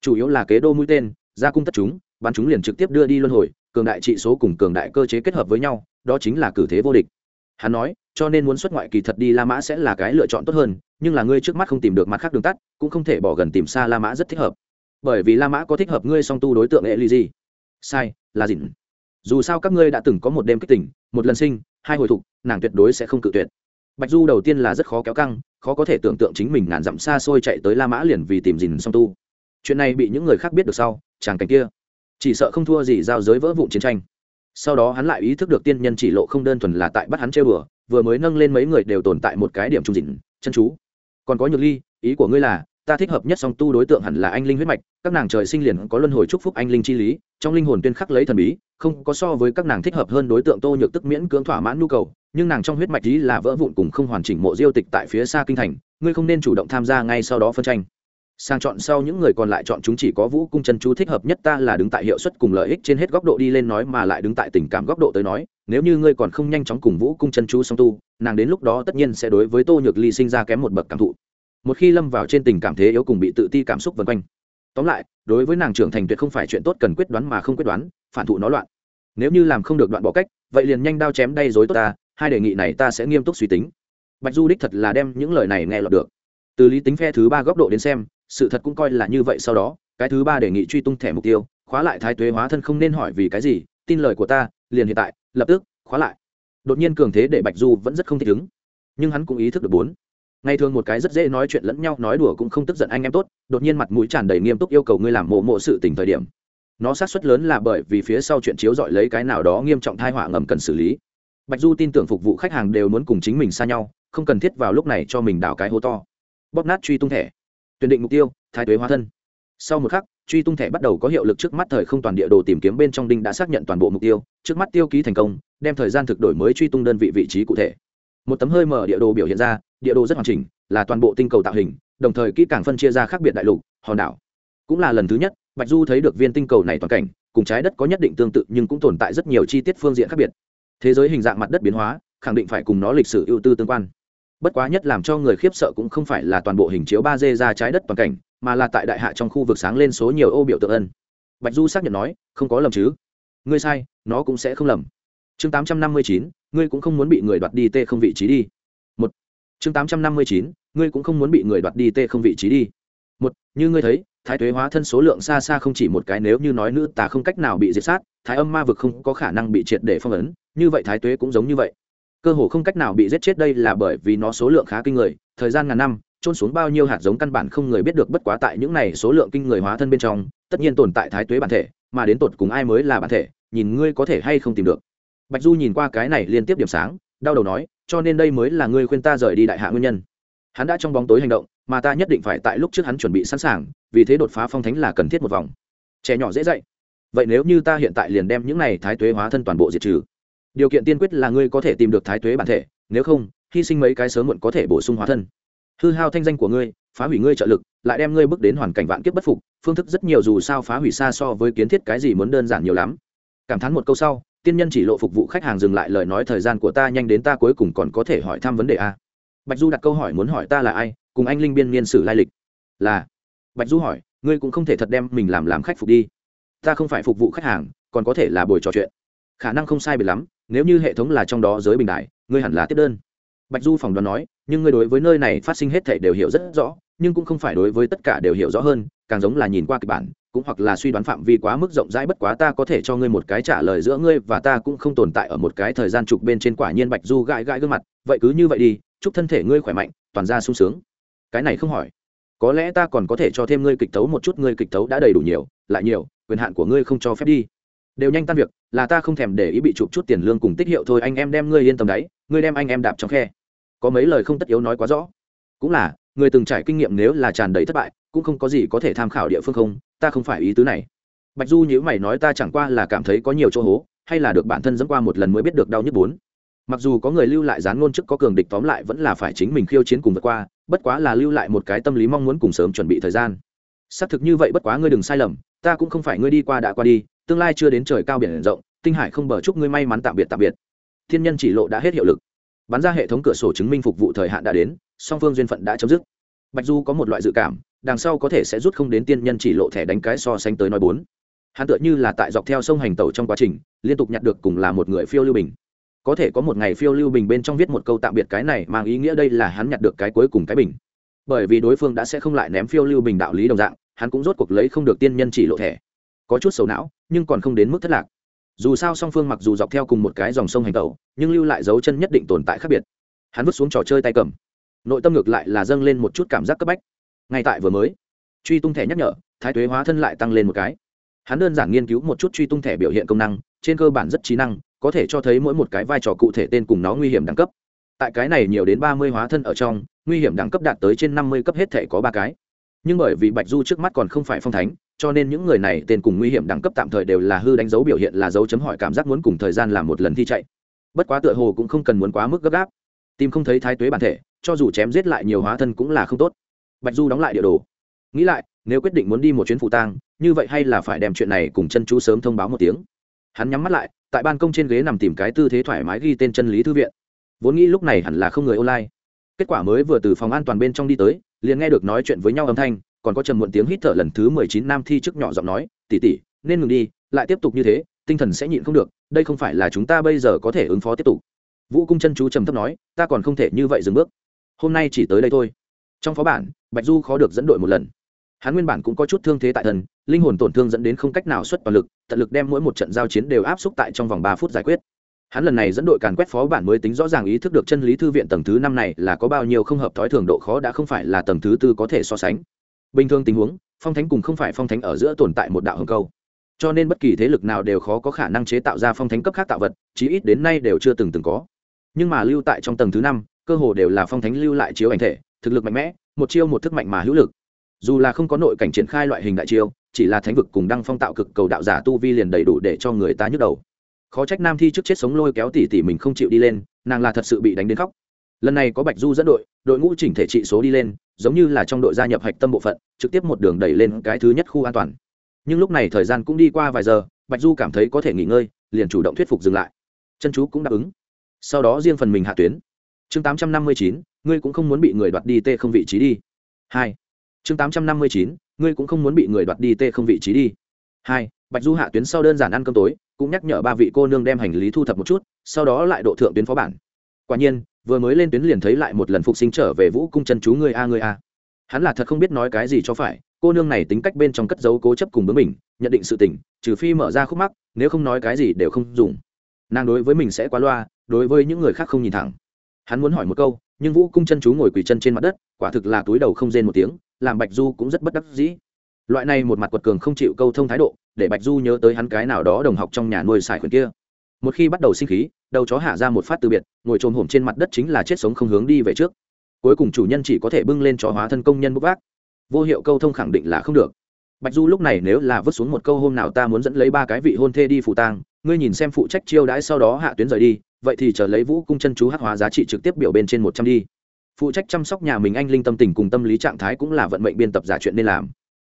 Chủ yếu là kế đô mũi tên, gia cung tất chúng bắn chúng liền trực tiếp đưa đi luân hồi, cường đại trị số cùng cường đại cơ chế kết hợp với nhau, đó chính là cử thế vô địch. Hắn nói, cho nên muốn xuất ngoại kỳ thật đi la mã sẽ là cái lựa chọn tốt hơn, nhưng là ngươi trước mắt không tìm được mặt khác đường tắt, cũng không thể bỏ gần tìm xa la mã rất thích hợp. Bởi vì la mã có thích hợp ngươi song tu đối tượng e gì sai, là dịn. Dù sao các ngươi đã từng có một đêm kích tỉnh một lần sinh, hai hồi thục nàng tuyệt đối sẽ không cự tuyệt. Bạch du đầu tiên là rất khó kéo căng, khó có thể tưởng tượng chính mình ngàn dặm xa xôi chạy tới la mã liền vì tìm dìn song tu. Chuyện này bị những người khác biết được sau, chàng cảnh kia chỉ sợ không thua gì giao giới vỡ vụn chiến tranh. Sau đó hắn lại ý thức được tiên nhân chỉ lộ không đơn thuần là tại bắt hắn chơi bừa, vừa mới nâng lên mấy người đều tồn tại một cái điểm trung dịnh, chân chú. Còn có nhược ly, ý của ngươi là, ta thích hợp nhất song tu đối tượng hẳn là anh linh huyết mạch, các nàng trời sinh liền có luân hồi chúc phúc anh linh chi lý, trong linh hồn tuyên khắc lấy thần bí, không có so với các nàng thích hợp hơn đối tượng tô nhược tức miễn cưỡng thỏa mãn nhu cầu, nhưng nàng trong huyết mạch lý là vỡ vụn cùng không hoàn chỉnh mộ diêu tịch tại phía xa kinh thành, ngươi không nên chủ động tham gia ngay sau đó phân tranh sang chọn sau những người còn lại chọn chúng chỉ có vũ cung chân chú thích hợp nhất ta là đứng tại hiệu suất cùng lợi ích trên hết góc độ đi lên nói mà lại đứng tại tình cảm góc độ tới nói. Nếu như ngươi còn không nhanh chóng cùng vũ cung chân chú song tu, nàng đến lúc đó tất nhiên sẽ đối với tô nhược ly sinh ra kém một bậc cảm thụ. Một khi lâm vào trên tình cảm thế yếu cùng bị tự ti cảm xúc vân quanh. Tóm lại, đối với nàng trưởng thành tuyệt không phải chuyện tốt cần quyết đoán mà không quyết đoán, phản thụ nó loạn. Nếu như làm không được đoạn bỏ cách, vậy liền nhanh đao chém đay dối tốt ta, hai đề nghị này ta sẽ nghiêm túc suy tính. Bạch du đích thật là đem những lời này nghe lọt được. Từ lý tính phe thứ ba góc độ đến xem sự thật cũng coi là như vậy sau đó, cái thứ ba đề nghị truy tung thẻ mục tiêu, khóa lại thái tuế hóa thân không nên hỏi vì cái gì, tin lời của ta, liền hiện tại, lập tức, khóa lại. Đột nhiên cường thế để bạch du vẫn rất không thích ứng. Nhưng hắn cũng ý thức được bốn. Ngày thường một cái rất dễ nói chuyện lẫn nhau, nói đùa cũng không tức giận anh em tốt, đột nhiên mặt mũi tràn đầy nghiêm túc yêu cầu ngươi làm mộ mộ sự tình thời điểm. Nó sát xuất lớn là bởi vì phía sau chuyện chiếu dọi lấy cái nào đó nghiêm trọng thai họa ngầm cần xử lý. Bạch du tin tưởng phục vụ khách hàng đều muốn cùng chính mình xa nhau, không cần thiết vào lúc này cho mình đào cái hố to. Bóp nát truy tung thẻ tuyển định mục tiêu, thái tuế hóa thân. Sau một khắc, truy tung thẻ bắt đầu có hiệu lực trước mắt thời không toàn địa đồ tìm kiếm bên trong đinh đã xác nhận toàn bộ mục tiêu, trước mắt tiêu ký thành công, đem thời gian thực đổi mới truy tung đơn vị vị trí cụ thể. Một tấm hơi mở địa đồ biểu hiện ra, địa đồ rất hoàn chỉnh, là toàn bộ tinh cầu tạo hình, đồng thời kỹ càng phân chia ra khác biệt đại lục, hòn đảo. Cũng là lần thứ nhất, bạch du thấy được viên tinh cầu này toàn cảnh, cùng trái đất có nhất định tương tự nhưng cũng tồn tại rất nhiều chi tiết phương diện khác biệt. Thế giới hình dạng mặt đất biến hóa, khẳng định phải cùng nó lịch sử ưu tư tương quan bất quá nhất làm cho người khiếp sợ cũng không phải là toàn bộ hình chiếu ba d ra trái đất toàn cảnh, mà là tại đại hạ trong khu vực sáng lên số nhiều ô biểu tượng ân. Bạch du xác nhận nói, không có lầm chứ? Ngươi sai, nó cũng sẽ không lầm. Chương tám trăm năm mươi chín, ngươi cũng không muốn bị người đoạt đi tê không vị trí đi. Một. Chương tám trăm năm mươi chín, ngươi cũng không muốn bị người đoạt đi tê không vị trí đi. Một, như ngươi thấy, thái tuế hóa thân số lượng xa xa không chỉ một cái nếu như nói nữ tà không cách nào bị diệt sát, thái âm ma vực không có khả năng bị triệt để phong ấn, như vậy thái tuế cũng giống như vậy cơ hồ không cách nào bị giết chết đây là bởi vì nó số lượng khá kinh người, thời gian ngàn năm trôn xuống bao nhiêu hạt giống căn bản không người biết được bất quá tại những này số lượng kinh người hóa thân bên trong, tất nhiên tồn tại thái tuế bản thể, mà đến tột cùng ai mới là bản thể, nhìn ngươi có thể hay không tìm được. Bạch du nhìn qua cái này liên tiếp điểm sáng, đau đầu nói, cho nên đây mới là ngươi khuyên ta rời đi đại hạ nguyên nhân. Hắn đã trong bóng tối hành động, mà ta nhất định phải tại lúc trước hắn chuẩn bị sẵn sàng, vì thế đột phá phong thánh là cần thiết một vòng. Trẻ nhỏ dễ dạy. Vậy nếu như ta hiện tại liền đem những này thái tuế hóa thân toàn bộ diệt trừ điều kiện tiên quyết là ngươi có thể tìm được thái tuế bản thể, nếu không, hy sinh mấy cái sớm muộn có thể bổ sung hóa thân. Hư hao thanh danh của ngươi, phá hủy ngươi trợ lực, lại đem ngươi bước đến hoàn cảnh vạn kiếp bất phục, phương thức rất nhiều dù sao phá hủy xa so với kiến thiết cái gì muốn đơn giản nhiều lắm. Cảm thán một câu sau, tiên nhân chỉ lộ phục vụ khách hàng dừng lại lời nói thời gian của ta nhanh đến ta cuối cùng còn có thể hỏi thăm vấn đề a. Bạch du đặt câu hỏi muốn hỏi ta là ai, cùng anh linh biên niên sử lai lịch. Là. Bạch du hỏi, ngươi cũng không thể thật đem mình làm làm khách phục đi. Ta không phải phục vụ khách hàng, còn có thể là buổi trò chuyện. Khả năng không sai biệt lắm nếu như hệ thống là trong đó giới bình đại, ngươi hẳn là tiếp đơn. Bạch du phỏng đoán nói, nhưng ngươi đối với nơi này phát sinh hết thể đều hiểu rất rõ, nhưng cũng không phải đối với tất cả đều hiểu rõ hơn, càng giống là nhìn qua kịch bản, cũng hoặc là suy đoán phạm vi quá mức rộng rãi bất quá ta có thể cho ngươi một cái trả lời giữa ngươi và ta cũng không tồn tại ở một cái thời gian trục bên trên quả nhiên bạch du gãi gãi gương mặt, vậy cứ như vậy đi, chúc thân thể ngươi khỏe mạnh, toàn ra sung sướng. Cái này không hỏi. Có lẽ ta còn có thể cho thêm ngươi kịch tấu một chút, ngươi kịch tấu đã đầy đủ nhiều, lại nhiều, quyền hạn của ngươi không cho phép đi đều nhanh tan việc, là ta không thèm để ý bị chụp chút tiền lương cùng tích hiệu thôi, anh em đem ngươi yên tâm đấy, ngươi đem anh em đạp trong khe. Có mấy lời không tất yếu nói quá rõ. Cũng là, người từng trải kinh nghiệm nếu là tràn đầy thất bại, cũng không có gì có thể tham khảo địa phương không, ta không phải ý tứ này. Bạch du nhữ mày nói ta chẳng qua là cảm thấy có nhiều chỗ hố, hay là được bản thân dẫn qua một lần mới biết được đau nhức bốn. Mặc dù có người lưu lại dán ngôn chức có cường địch tóm lại vẫn là phải chính mình khiêu chiến cùng vượt qua, bất quá là lưu lại một cái tâm lý mong muốn cùng sớm chuẩn bị thời gian. Xác thực như vậy bất quá ngươi đừng sai lầm, ta cũng không phải ngươi đi qua đã qua đi tương lai chưa đến trời cao biển rộng, tinh hải không bờ chúc ngươi may mắn tạm biệt tạm biệt. Thiên nhân chỉ lộ đã hết hiệu lực. Bắn ra hệ thống cửa sổ chứng minh phục vụ thời hạn đã đến, song phương duyên phận đã chấm dứt. Bạch du có một loại dự cảm, đằng sau có thể sẽ rút không đến tiên nhân chỉ lộ thẻ đánh cái so sánh tới nói bốn. Hắn tựa như là tại dọc theo sông hành tàu trong quá trình, liên tục nhặt được cùng là một người phiêu lưu bình. Có thể có một ngày phiêu lưu bình bên trong viết một câu tạm biệt cái này mang ý nghĩa đây là hắn nhặt được cái cuối cùng cái bình. Bởi vì đối phương đã sẽ không lại ném phiêu lưu bình đạo lý đồng dạng, hắn cũng rốt cuộc lấy không được tiên nhân chỉ lộ thẻ có chút sầu não, nhưng còn không đến mức thất lạc. Dù sao song phương mặc dù dọc theo cùng một cái dòng sông hành tẩu, nhưng lưu lại dấu chân nhất định tồn tại khác biệt. Hắn vứt xuống trò chơi tay cầm. Nội tâm ngược lại là dâng lên một chút cảm giác cấp bách. Ngay tại vừa mới, truy tung thẻ nhắc nhở, thái thuế hóa thân lại tăng lên một cái. Hắn đơn giản nghiên cứu một chút truy tung thẻ biểu hiện công năng, trên cơ bản rất trí năng, có thể cho thấy mỗi một cái vai trò cụ thể tên cùng nó nguy hiểm đẳng cấp. Tại cái này nhiều đến ba mươi hóa thân ở trong, nguy hiểm đẳng cấp đạt tới trên năm mươi cấp hết thể có ba cái. Nhưng bởi vì bạch du trước mắt còn không phải phong thánh cho nên những người này tên cùng nguy hiểm đẳng cấp tạm thời đều là hư đánh dấu biểu hiện là dấu chấm hỏi cảm giác muốn cùng thời gian làm một lần thi chạy. Bất quá tựa hồ cũng không cần muốn quá mức gấp gáp. Tìm không thấy thái tuế bản thể, cho dù chém giết lại nhiều hóa thân cũng là không tốt. Bạch du đóng lại địa đồ. Nghĩ lại, nếu quyết định muốn đi một chuyến phụ tang, như vậy hay là phải đem chuyện này cùng chân chú sớm thông báo một tiếng. Hắn nhắm mắt lại, tại ban công trên ghế nằm tìm cái tư thế thoải mái ghi tên chân lý thư viện. Vốn nghĩ lúc này hẳn là không người online. Kết quả mới vừa từ phòng an toàn bên trong đi tới, liền nghe được nói chuyện với nhau âm thanh còn có trầm muộn tiếng hít thở lần thứ mười chín nam thi trước nhỏ giọng nói tỉ tỉ nên ngừng đi, lại tiếp tục như thế, tinh thần sẽ nhịn không được, đây không phải là chúng ta bây giờ có thể ứng phó tiếp tục. Vũ cung chân chú trầm thấp nói, ta còn không thể như vậy dừng bước. Hôm nay chỉ tới đây thôi. Trong phó bản, bạch du khó được dẫn đội một lần. Hắn nguyên bản cũng có chút thương thế tại thần linh hồn tổn thương dẫn đến không cách nào xuất toàn lực, tận lực đem mỗi một trận giao chiến đều áp xúc tại trong vòng ba phút giải quyết. Hắn lần này dẫn đội càn quét phó bản mới tính rõ ràng ý thức được chân lý thư viện tầng thứ năm này là có bao nhiêu không hợp thói thường độ khó đã không phải là tầng thứ tư có thể so sánh bình thường tình huống, phong thánh cùng không phải phong thánh ở giữa tồn tại một đạo hồng câu. Cho nên bất kỳ thế lực nào đều khó có khả năng chế tạo ra phong thánh cấp khác tạo vật, chí ít đến nay đều chưa từng từng có. Nhưng mà lưu tại trong tầng thứ năm, cơ hồ đều là phong thánh lưu lại chiếu ảnh thể, thực lực mạnh mẽ, một chiêu một thức mạnh mà hữu lực. Dù là không có nội cảnh triển khai loại hình đại chiêu, chỉ là thánh vực cùng đăng phong tạo cực cầu đạo giả tu vi liền đầy đủ để cho người ta nhức đầu. Khó trách nam thi trước chết sống lôi kéo tỉ tỉ mình không chịu đi lên, nàng là thật sự bị đánh đến khóc lần này có bạch du dẫn đội đội ngũ chỉnh thể trị số đi lên, giống như là trong đội gia nhập hạch tâm bộ phận, trực tiếp một đường đẩy lên cái thứ nhất khu an toàn. Nhưng lúc này thời gian cũng đi qua vài giờ, bạch du cảm thấy có thể nghỉ ngơi, liền chủ động thuyết phục dừng lại. Chân chú cũng đáp ứng. Sau đó riêng phần mình hạ tuyến. Chương tám trăm năm mươi chín, ngươi cũng không muốn bị người đoạt đi tê không vị trí đi. Hai. Chương tám trăm năm mươi chín, ngươi cũng không muốn bị người đoạt đi tê không vị trí đi. Hai. Bạch du hạ tuyến sau đơn giản ăn cơm tối, cũng nhắc nhở ba vị cô nương đem hành lý thu thập một chút, sau đó lại độ thượng tuyến phó bản. Quả nhiên vừa mới lên tuyến liền thấy lại một lần phục sinh trở về vũ cung chân chú ngươi a ngươi a. Hắn là thật không biết nói cái gì cho phải, cô nương này tính cách bên trong cất dấu cố chấp cùng bướng mình nhận định sự tình, trừ phi mở ra khúc mắc, nếu không nói cái gì đều không dùng. Nàng đối với mình sẽ quá loa, đối với những người khác không nhìn thẳng. Hắn muốn hỏi một câu, nhưng vũ cung chân chú ngồi quỳ chân trên mặt đất, quả thực là túi đầu không rên một tiếng, làm bạch du cũng rất bất đắc dĩ. Loại này một mặt quật cường không chịu câu thông thái độ, để bạch du nhớ tới hắn cái nào đó đồng học trong nhà nuôi xài khuyển kia một khi bắt đầu sinh khí, đầu chó hạ ra một phát từ biệt, ngồi trồm hổm trên mặt đất chính là chết sống không hướng đi về trước. Cuối cùng chủ nhân chỉ có thể bưng lên chó hóa thân công nhân bốc vác. Vô hiệu câu thông khẳng định là không được. Bạch du lúc này nếu là vứt xuống một câu hôm nào ta muốn dẫn lấy ba cái vị hôn thê đi phủ tang, ngươi nhìn xem phụ trách chiêu đãi sau đó hạ tuyến rời đi, vậy thì chờ lấy vũ cung chân chú hát hóa giá trị trực tiếp biểu bên trên một trăm đi. Phụ trách chăm sóc nhà mình anh linh tâm tình cùng tâm lý trạng thái cũng là vận mệnh biên tập giả chuyện nên làm.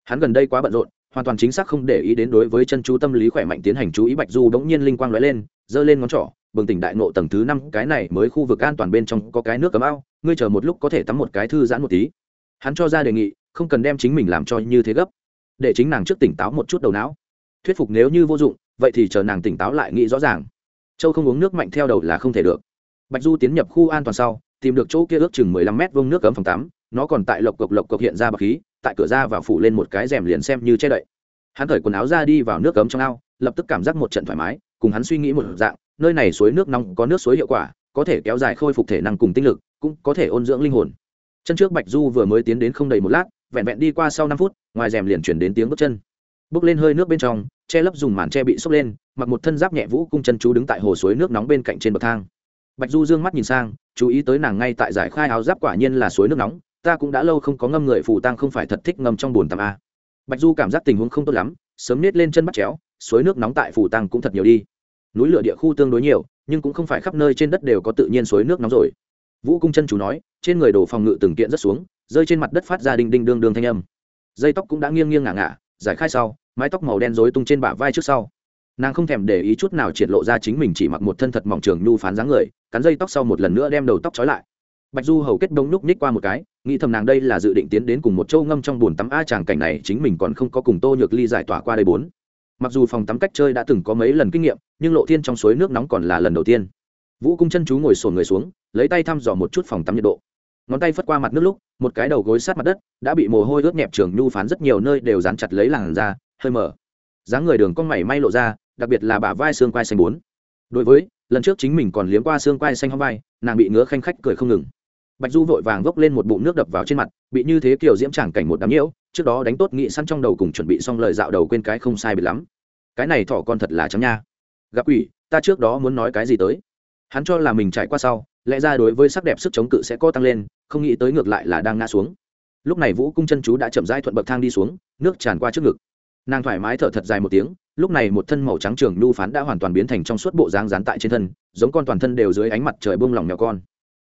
Hắn gần đây quá bận rộn hoàn toàn chính xác không để ý đến đối với chân chú tâm lý khỏe mạnh tiến hành chú ý bạch du bỗng nhiên linh quang lóe lên, giơ lên ngón trỏ, bừng tỉnh đại nộ tầng thứ năm, cái này mới khu vực an toàn bên trong có cái nước cấm ao, ngươi chờ một lúc có thể tắm một cái thư giãn một tí. Hắn cho ra đề nghị, không cần đem chính mình làm cho như thế gấp, để chính nàng trước tỉnh táo một chút đầu não. Thuyết phục nếu như vô dụng, vậy thì chờ nàng tỉnh táo lại nghĩ rõ ràng. Châu không uống nước mạnh theo đầu là không thể được. Bạch du tiến nhập khu an toàn sau, tìm được chỗ kia ước chừng mười lăm mét vông nước cấm phòng tắm, nó còn tại lộc cộc lộc cộc hiện ra bậc khí tại cửa ra vào phủ lên một cái rèm liền xem như che đậy. Hắn cởi quần áo ra đi vào nước cấm trong ao, lập tức cảm giác một trận thoải mái, cùng hắn suy nghĩ một dạng, nơi này suối nước nóng có nước suối hiệu quả, có thể kéo dài khôi phục thể năng cùng tinh lực, cũng có thể ôn dưỡng linh hồn. Chân trước bạch du vừa mới tiến đến không đầy một lát, vẹn vẹn đi qua sau năm phút, ngoài rèm liền chuyển đến tiếng bước chân. Bước lên hơi nước bên trong, che lấp dùng màn che bị sốc lên, mặc một thân giáp nhẹ vũ cung chân chú đứng tại hồ suối nước nóng bên cạnh trên bậc thang. Bạch du dương mắt nhìn sang, chú ý tới nàng ngay tại giải khai áo giáp quả nhiên là suối nước nóng ta cũng đã lâu không có ngâm người phù tang không phải thật thích ngâm trong bồn tắm a bạch du cảm giác tình huống không tốt lắm, sớm nết lên chân bắt chéo, suối nước nóng tại phù tang cũng thật nhiều đi. Núi lửa địa khu tương đối nhiều, nhưng cũng không phải khắp nơi trên đất đều có tự nhiên suối nước nóng rồi. Vũ cung chân chú nói, trên người đồ phòng ngự từng kiện rất xuống, rơi trên mặt đất phát ra đinh đinh đương đương thanh âm. Dây tóc cũng đã nghiêng nghiêng ngả ngả, giải khai sau, mái tóc màu đen rối tung trên bả vai trước sau. Nàng không thèm để ý chút nào triệt lộ ra chính mình chỉ mặc một thân thật mỏng trường nhu phán dáng người, cắn dây tóc sau một lần nữa đem đầu tóc trói lại. Bạch du hầu kết đông núc ních qua một cái nghĩ thầm nàng đây là dự định tiến đến cùng một châu ngâm trong bồn tắm a tràng cảnh này, chính mình còn không có cùng tô nhược ly giải tỏa qua đây bốn. Mặc dù phòng tắm cách chơi đã từng có mấy lần kinh nghiệm, nhưng lộ thiên trong suối nước nóng còn là lần đầu tiên. Vũ cung chân chú ngồi sổn người xuống, lấy tay thăm dò một chút phòng tắm nhiệt độ. Ngón tay phất qua mặt nước lúc, một cái đầu gối sát mặt đất, đã bị mồ hôi ướt nhẹp trường nhu phán rất nhiều nơi đều dán chặt lấy làn da, hơi mở. Dáng người đường con mảy may lộ ra, đặc biệt là bả vai xương quai xanh bốn. Đối với, lần trước chính mình còn liếm qua xương quai xanh hông vai, nàng bị ngứa khanh khách cười không ngừng bạch du vội vàng vốc lên một bụng nước đập vào trên mặt, bị như thế kiểu diễm chẳng cảnh một đám nhiễu, trước đó đánh tốt nghị săn trong đầu cùng chuẩn bị xong lời dạo đầu quên cái không sai bị lắm. Cái này thỏ con thật là trắng nha. Gặp quỷ, ta trước đó muốn nói cái gì tới? Hắn cho là mình trải qua sau, lẽ ra đối với sắc đẹp sức chống cự sẽ có tăng lên, không nghĩ tới ngược lại là đang ngã xuống. Lúc này vũ cung chân chú đã chậm rãi thuận bậc thang đi xuống, nước tràn qua trước ngực. Nàng thoải mái thở thật dài một tiếng, lúc này một thân màu trắng trường nhu phán đã hoàn toàn biến thành trong suốt bộ dáng dán tại trên thân, giống con toàn thân đều dưới ánh mặt trời buông lỏng nhỏ con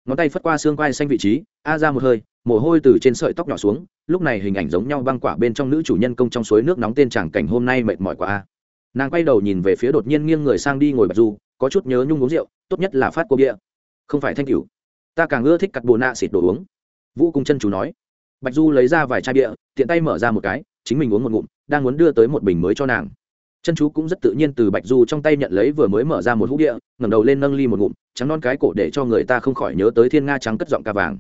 ngón tay phất qua xương quai xanh vị trí, a ra một hơi, mồ hôi từ trên sợi tóc nhỏ xuống, lúc này hình ảnh giống nhau băng quả bên trong nữ chủ nhân công trong suối nước nóng tên chàng cảnh hôm nay mệt mỏi quá. A nàng quay đầu nhìn về phía đột nhiên nghiêng người sang đi ngồi bạch du, có chút nhớ nhung uống rượu, tốt nhất là phát cô bia. Không phải thanh cửu. Ta càng ưa thích cặt bồ nạ xịt đồ uống. Vũ cung chân chú nói. Bạch du lấy ra vài chai bia, tiện tay mở ra một cái, chính mình uống một ngụm, đang muốn đưa tới một bình mới cho nàng. Chân chú cũng rất tự nhiên từ bạch du trong tay nhận lấy vừa mới mở ra một hũ địa ngẩng đầu lên nâng ly một ngụm trắng non cái cổ để cho người ta không khỏi nhớ tới thiên nga trắng cất giọng ca vàng.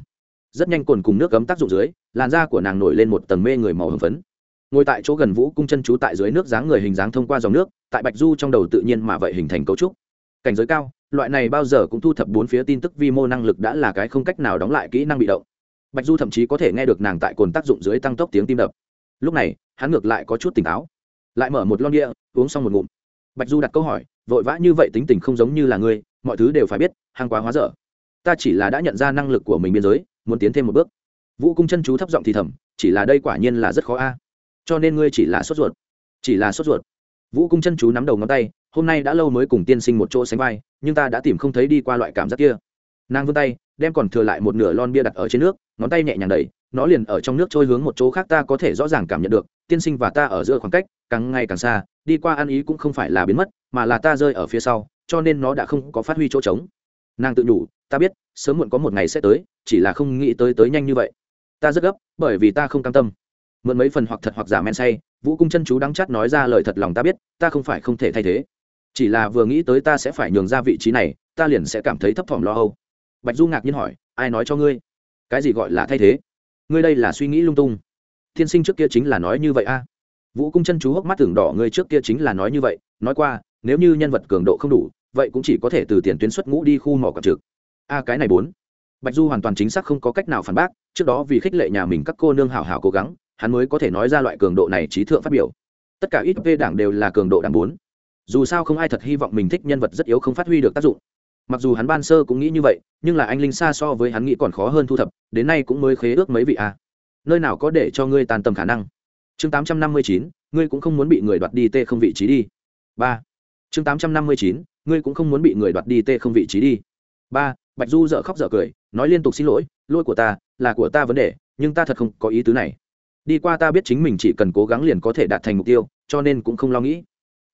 Rất nhanh cồn cùng nước cấm tác dụng dưới, làn da của nàng nổi lên một tầng mê người màu hồng phấn. Ngồi tại chỗ gần vũ cung chân chú tại dưới nước dáng người hình dáng thông qua dòng nước, tại bạch du trong đầu tự nhiên mà vậy hình thành cấu trúc. Cảnh giới cao, loại này bao giờ cũng thu thập bốn phía tin tức vi mô năng lực đã là cái không cách nào đóng lại kỹ năng bị động. Bạch du thậm chí có thể nghe được nàng tại cồn tác dụng dưới tăng tốc tiếng tim đập. Lúc này, hắn ngược lại có chút tỉnh táo. Lại mở một lon địa uống xong một ngụm. Bạch du đặt câu hỏi, vội vã như vậy tính tình không giống như là ngươi mọi thứ đều phải biết hàng quá hóa dở. Ta chỉ là đã nhận ra năng lực của mình biên giới, muốn tiến thêm một bước. Vũ cung chân chú thấp giọng thì thầm, chỉ là đây quả nhiên là rất khó a. Cho nên ngươi chỉ là sốt ruột. Chỉ là sốt ruột. Vũ cung chân chú nắm đầu ngón tay, hôm nay đã lâu mới cùng tiên sinh một chỗ sánh vai, nhưng ta đã tìm không thấy đi qua loại cảm giác kia. Nàng vươn tay, đem còn thừa lại một nửa lon bia đặt ở trên nước, ngón tay nhẹ nhàng đẩy, nó liền ở trong nước trôi hướng một chỗ khác ta có thể rõ ràng cảm nhận được, tiên sinh và ta ở giữa khoảng cách, càng ngày càng xa, đi qua ăn ý cũng không phải là biến mất, mà là ta rơi ở phía sau cho nên nó đã không có phát huy chỗ trống. Nàng tự nhủ, ta biết, sớm muộn có một ngày sẽ tới, chỉ là không nghĩ tới tới nhanh như vậy. Ta rất gấp, bởi vì ta không cam tâm. Mượn mấy phần hoặc thật hoặc giả men say, vũ cung chân chú đắng chát nói ra lời thật lòng, ta biết, ta không phải không thể thay thế. Chỉ là vừa nghĩ tới ta sẽ phải nhường ra vị trí này, ta liền sẽ cảm thấy thấp thỏm lo âu. Bạch du ngạc nhiên hỏi, ai nói cho ngươi? Cái gì gọi là thay thế? Ngươi đây là suy nghĩ lung tung. Thiên sinh trước kia chính là nói như vậy a. Vũ cung chân chú hốc mắt tưởng đỏ, ngươi trước kia chính là nói như vậy. Nói qua, nếu như nhân vật cường độ không đủ vậy cũng chỉ có thể từ tiền tuyến xuất ngũ đi khu mỏ cặp trực. A, cái này bốn. Bạch du hoàn toàn chính xác không có cách nào phản bác, trước đó vì khích lệ nhà mình các cô nương hảo hảo cố gắng, hắn mới có thể nói ra loại cường độ này trí thượng phát biểu. Tất cả ít v đảng đều là cường độ đảng bốn. Dù sao không ai thật hy vọng mình thích nhân vật rất yếu không phát huy được tác dụng. Mặc dù hắn ban sơ cũng nghĩ như vậy, nhưng là anh linh xa so với hắn nghĩ còn khó hơn thu thập, đến nay cũng mới khế ước mấy vị a. Nơi nào có để cho ngươi tàn tầm khả năng? Chương tám trăm năm mươi chín, ngươi cũng không muốn bị người đoạt đi tê không vị trí đi. Ba. Chương tám trăm năm mươi chín ngươi cũng không muốn bị người đoạt đi tê không vị trí đi. Ba, bạch du dợ khóc dợ cười, nói liên tục xin lỗi lỗi của ta là của ta vấn đề, nhưng ta thật không có ý tứ này. Đi qua ta biết chính mình chỉ cần cố gắng liền có thể đạt thành mục tiêu, cho nên cũng không lo nghĩ.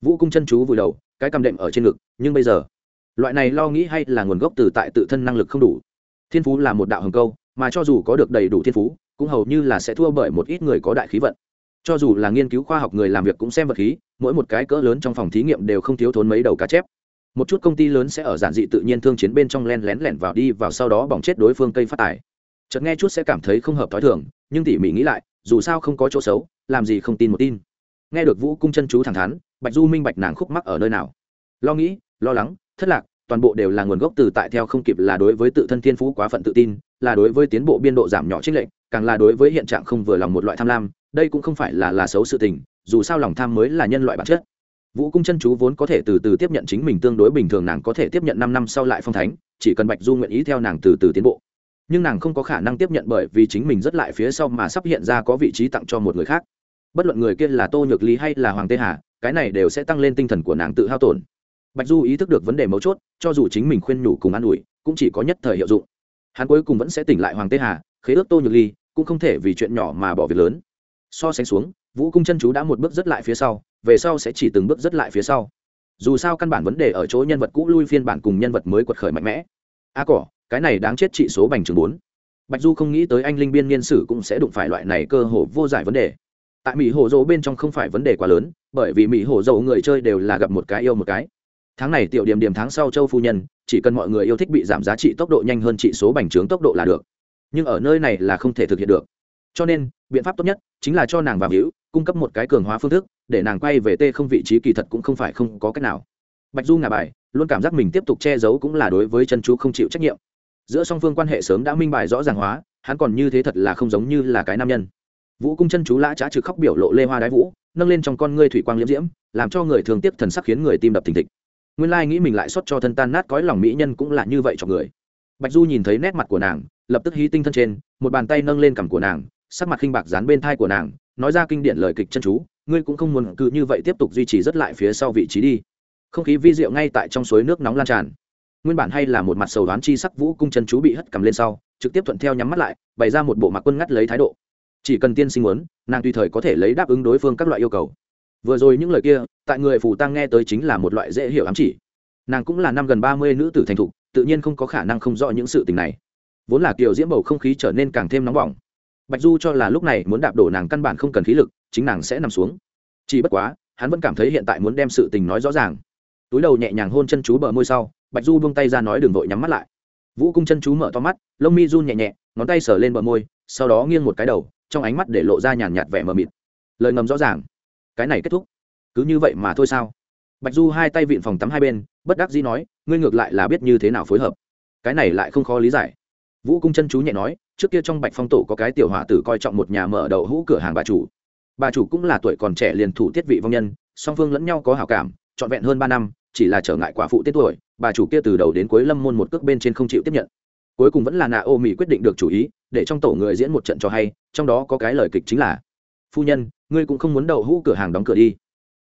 Vũ cung chân chú vùi đầu, cái cầm đệm ở trên ngực, nhưng bây giờ, loại này lo nghĩ hay là nguồn gốc từ tại tự thân năng lực không đủ. Thiên phú là một đạo hồng câu, mà cho dù có được đầy đủ thiên phú, cũng hầu như là sẽ thua bởi một ít người có đại khí vận. Cho dù là nghiên cứu khoa học người làm việc cũng xem vật khí, mỗi một cái cỡ lớn trong phòng thí nghiệm đều không thiếu thốn mấy đầu cá chép một chút công ty lớn sẽ ở giản dị tự nhiên thương chiến bên trong len lén lẻn vào đi vào sau đó bỏng chết đối phương cây phát tài. Chợt nghe chút sẽ cảm thấy không hợp thói thường, nhưng tỉ mỉ nghĩ lại, dù sao không có chỗ xấu, làm gì không tin một tin. Nghe được vũ cung chân chú thẳng thắn, bạch du minh bạch nàng khúc mắc ở nơi nào? Lo nghĩ, lo lắng, thất lạc, toàn bộ đều là nguồn gốc từ tại theo không kịp là đối với tự thân thiên phú quá phận tự tin, là đối với tiến bộ biên độ giảm nhỏ trích lệnh càng là đối với hiện trạng không vừa lòng một loại tham lam, đây cũng không phải là là xấu sự tình, dù sao lòng tham mới là nhân loại bản chất vũ cung chân chú vốn có thể từ từ tiếp nhận chính mình tương đối bình thường, nàng có thể tiếp nhận năm năm sau lại phong thánh, chỉ cần bạch du nguyện ý theo nàng từ từ tiến bộ. Nhưng nàng không có khả năng tiếp nhận bởi vì chính mình rất lại phía sau mà sắp hiện ra có vị trí tặng cho một người khác. Bất luận người kia là tô nhược lý hay là hoàng tê hà, cái này đều sẽ tăng lên tinh thần của nàng tự hao tổn. Bạch du ý thức được vấn đề mấu chốt, cho dù chính mình khuyên nhủ cùng an ủi, cũng chỉ có nhất thời hiệu dụng. Hắn cuối cùng vẫn sẽ tỉnh lại hoàng tê hà, khế ước tô nhược ly cũng không thể vì chuyện nhỏ mà bỏ việc lớn. So sánh xuống, vũ cung chân chú đã một bước rất lại phía sau về sau sẽ chỉ từng bước rất lại phía sau. Dù sao căn bản vấn đề ở chỗ nhân vật cũ lui phiên bản cùng nhân vật mới quật khởi mạnh mẽ. A cỏ, cái này đáng chết trị số bành trường bốn. Bạch du không nghĩ tới anh linh biên niên sử cũng sẽ đụng phải loại này cơ hồ vô giải vấn đề. Tại mỹ hồ dỗ bên trong không phải vấn đề quá lớn, bởi vì mỹ hồ dỗ người chơi đều là gặp một cái yêu một cái. Tháng này tiểu điểm điểm tháng sau châu phu nhân, chỉ cần mọi người yêu thích bị giảm giá trị tốc độ nhanh hơn trị số bành trướng tốc độ là được. Nhưng ở nơi này là không thể thực hiện được. Cho nên, biện pháp tốt nhất chính là cho nàng vào hữu cung cấp một cái cường hóa phương thức, để nàng quay về tê không vị trí kỳ thật cũng không phải không có cách nào. Bạch du ngà bài, luôn cảm giác mình tiếp tục che giấu cũng là đối với chân chú không chịu trách nhiệm. Giữa song phương quan hệ sớm đã minh bài rõ ràng hóa, hắn còn như thế thật là không giống như là cái nam nhân. Vũ cung chân chú lã trá trực khóc biểu lộ lê hoa đái vũ, nâng lên trong con ngươi thủy quang liễm diễm, làm cho người thường tiếp thần sắc khiến người tim đập thình thịch. Nguyên lai nghĩ mình lại xót cho thân tan nát cõi lòng mỹ nhân cũng là như vậy cho người. Bạch du nhìn thấy nét mặt của nàng, lập tức hí tinh thân trên, một bàn tay nâng lên cằm của nàng, sắc mặt khinh bạc dán bên thai của nàng nói ra kinh điển lời kịch chân chú, ngươi cũng không muốn cứ như vậy tiếp tục duy trì rất lại phía sau vị trí đi. Không khí vi diệu ngay tại trong suối nước nóng lan tràn. Nguyên bản hay là một mặt sầu đoán chi sắc vũ cung chân chú bị hất cầm lên sau, trực tiếp thuận theo nhắm mắt lại, bày ra một bộ mặc quân ngắt lấy thái độ. Chỉ cần tiên sinh muốn, nàng tùy thời có thể lấy đáp ứng đối phương các loại yêu cầu. Vừa rồi những lời kia, tại người phù tăng nghe tới chính là một loại dễ hiểu ám chỉ. Nàng cũng là năm gần ba mươi nữ tử thành thục, tự nhiên không có khả năng không rõ những sự tình này. Vốn là kiểu diễm bầu không khí trở nên càng thêm nóng bỏng bạch du cho là lúc này muốn đạp đổ nàng căn bản không cần khí lực, chính nàng sẽ nằm xuống. Chỉ bất quá, hắn vẫn cảm thấy hiện tại muốn đem sự tình nói rõ ràng. Túi đầu nhẹ nhàng hôn chân chú bờ môi sau, bạch du buông tay ra nói đường vội nhắm mắt lại. Vũ cung chân chú mở to mắt, lông mi run nhẹ nhẹ, ngón tay sờ lên bờ môi, sau đó nghiêng một cái đầu, trong ánh mắt để lộ ra nhàn nhạt vẻ mờ mịt. Lời ngầm rõ ràng. Cái này kết thúc. Cứ như vậy mà thôi sao? Bạch du hai tay vịn phòng tắm hai bên, bất đắc dĩ nói, ngươi ngược lại là biết như thế nào phối hợp. Cái này lại không khó lý giải vũ cung chân chú nhẹ nói, trước kia trong bạch phong tổ có cái tiểu hỏa tử coi trọng một nhà mở đậu hũ cửa hàng bà chủ. Bà chủ cũng là tuổi còn trẻ liền thủ tiết vị vong nhân, song phương lẫn nhau có hảo cảm, trọn vẹn hơn ba năm, chỉ là trở ngại quả phụ tiết tuổi, bà chủ kia từ đầu đến cuối lâm môn một cước bên trên không chịu tiếp nhận. Cuối cùng vẫn là nạ ô mỹ quyết định được chủ ý, để trong tổ người diễn một trận cho hay, trong đó có cái lời kịch chính là, phu nhân, ngươi cũng không muốn đậu hũ cửa hàng đóng cửa đi.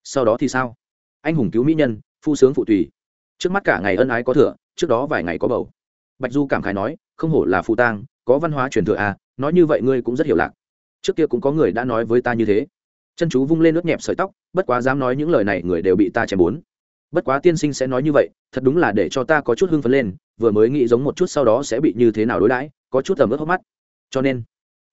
Sau đó thì sao? Anh hùng cứu mỹ nhân, phu sướng phụ tùy. Trước mắt cả ngày ân ái có thừa, trước đó vài ngày có bầu bạch du cảm khái nói, không hổ là phù tang, có văn hóa truyền thừa à nói như vậy ngươi cũng rất hiểu lạc. Trước kia cũng có người đã nói với ta như thế. Chân chú vung lên nước nhẹp sợi tóc, bất quá dám nói những lời này, người đều bị ta chém bốn. Bất quá tiên sinh sẽ nói như vậy, thật đúng là để cho ta có chút hưng phấn lên, vừa mới nghĩ giống một chút sau đó sẽ bị như thế nào đối đãi, có chút tầm ướt hốc mắt. Cho nên,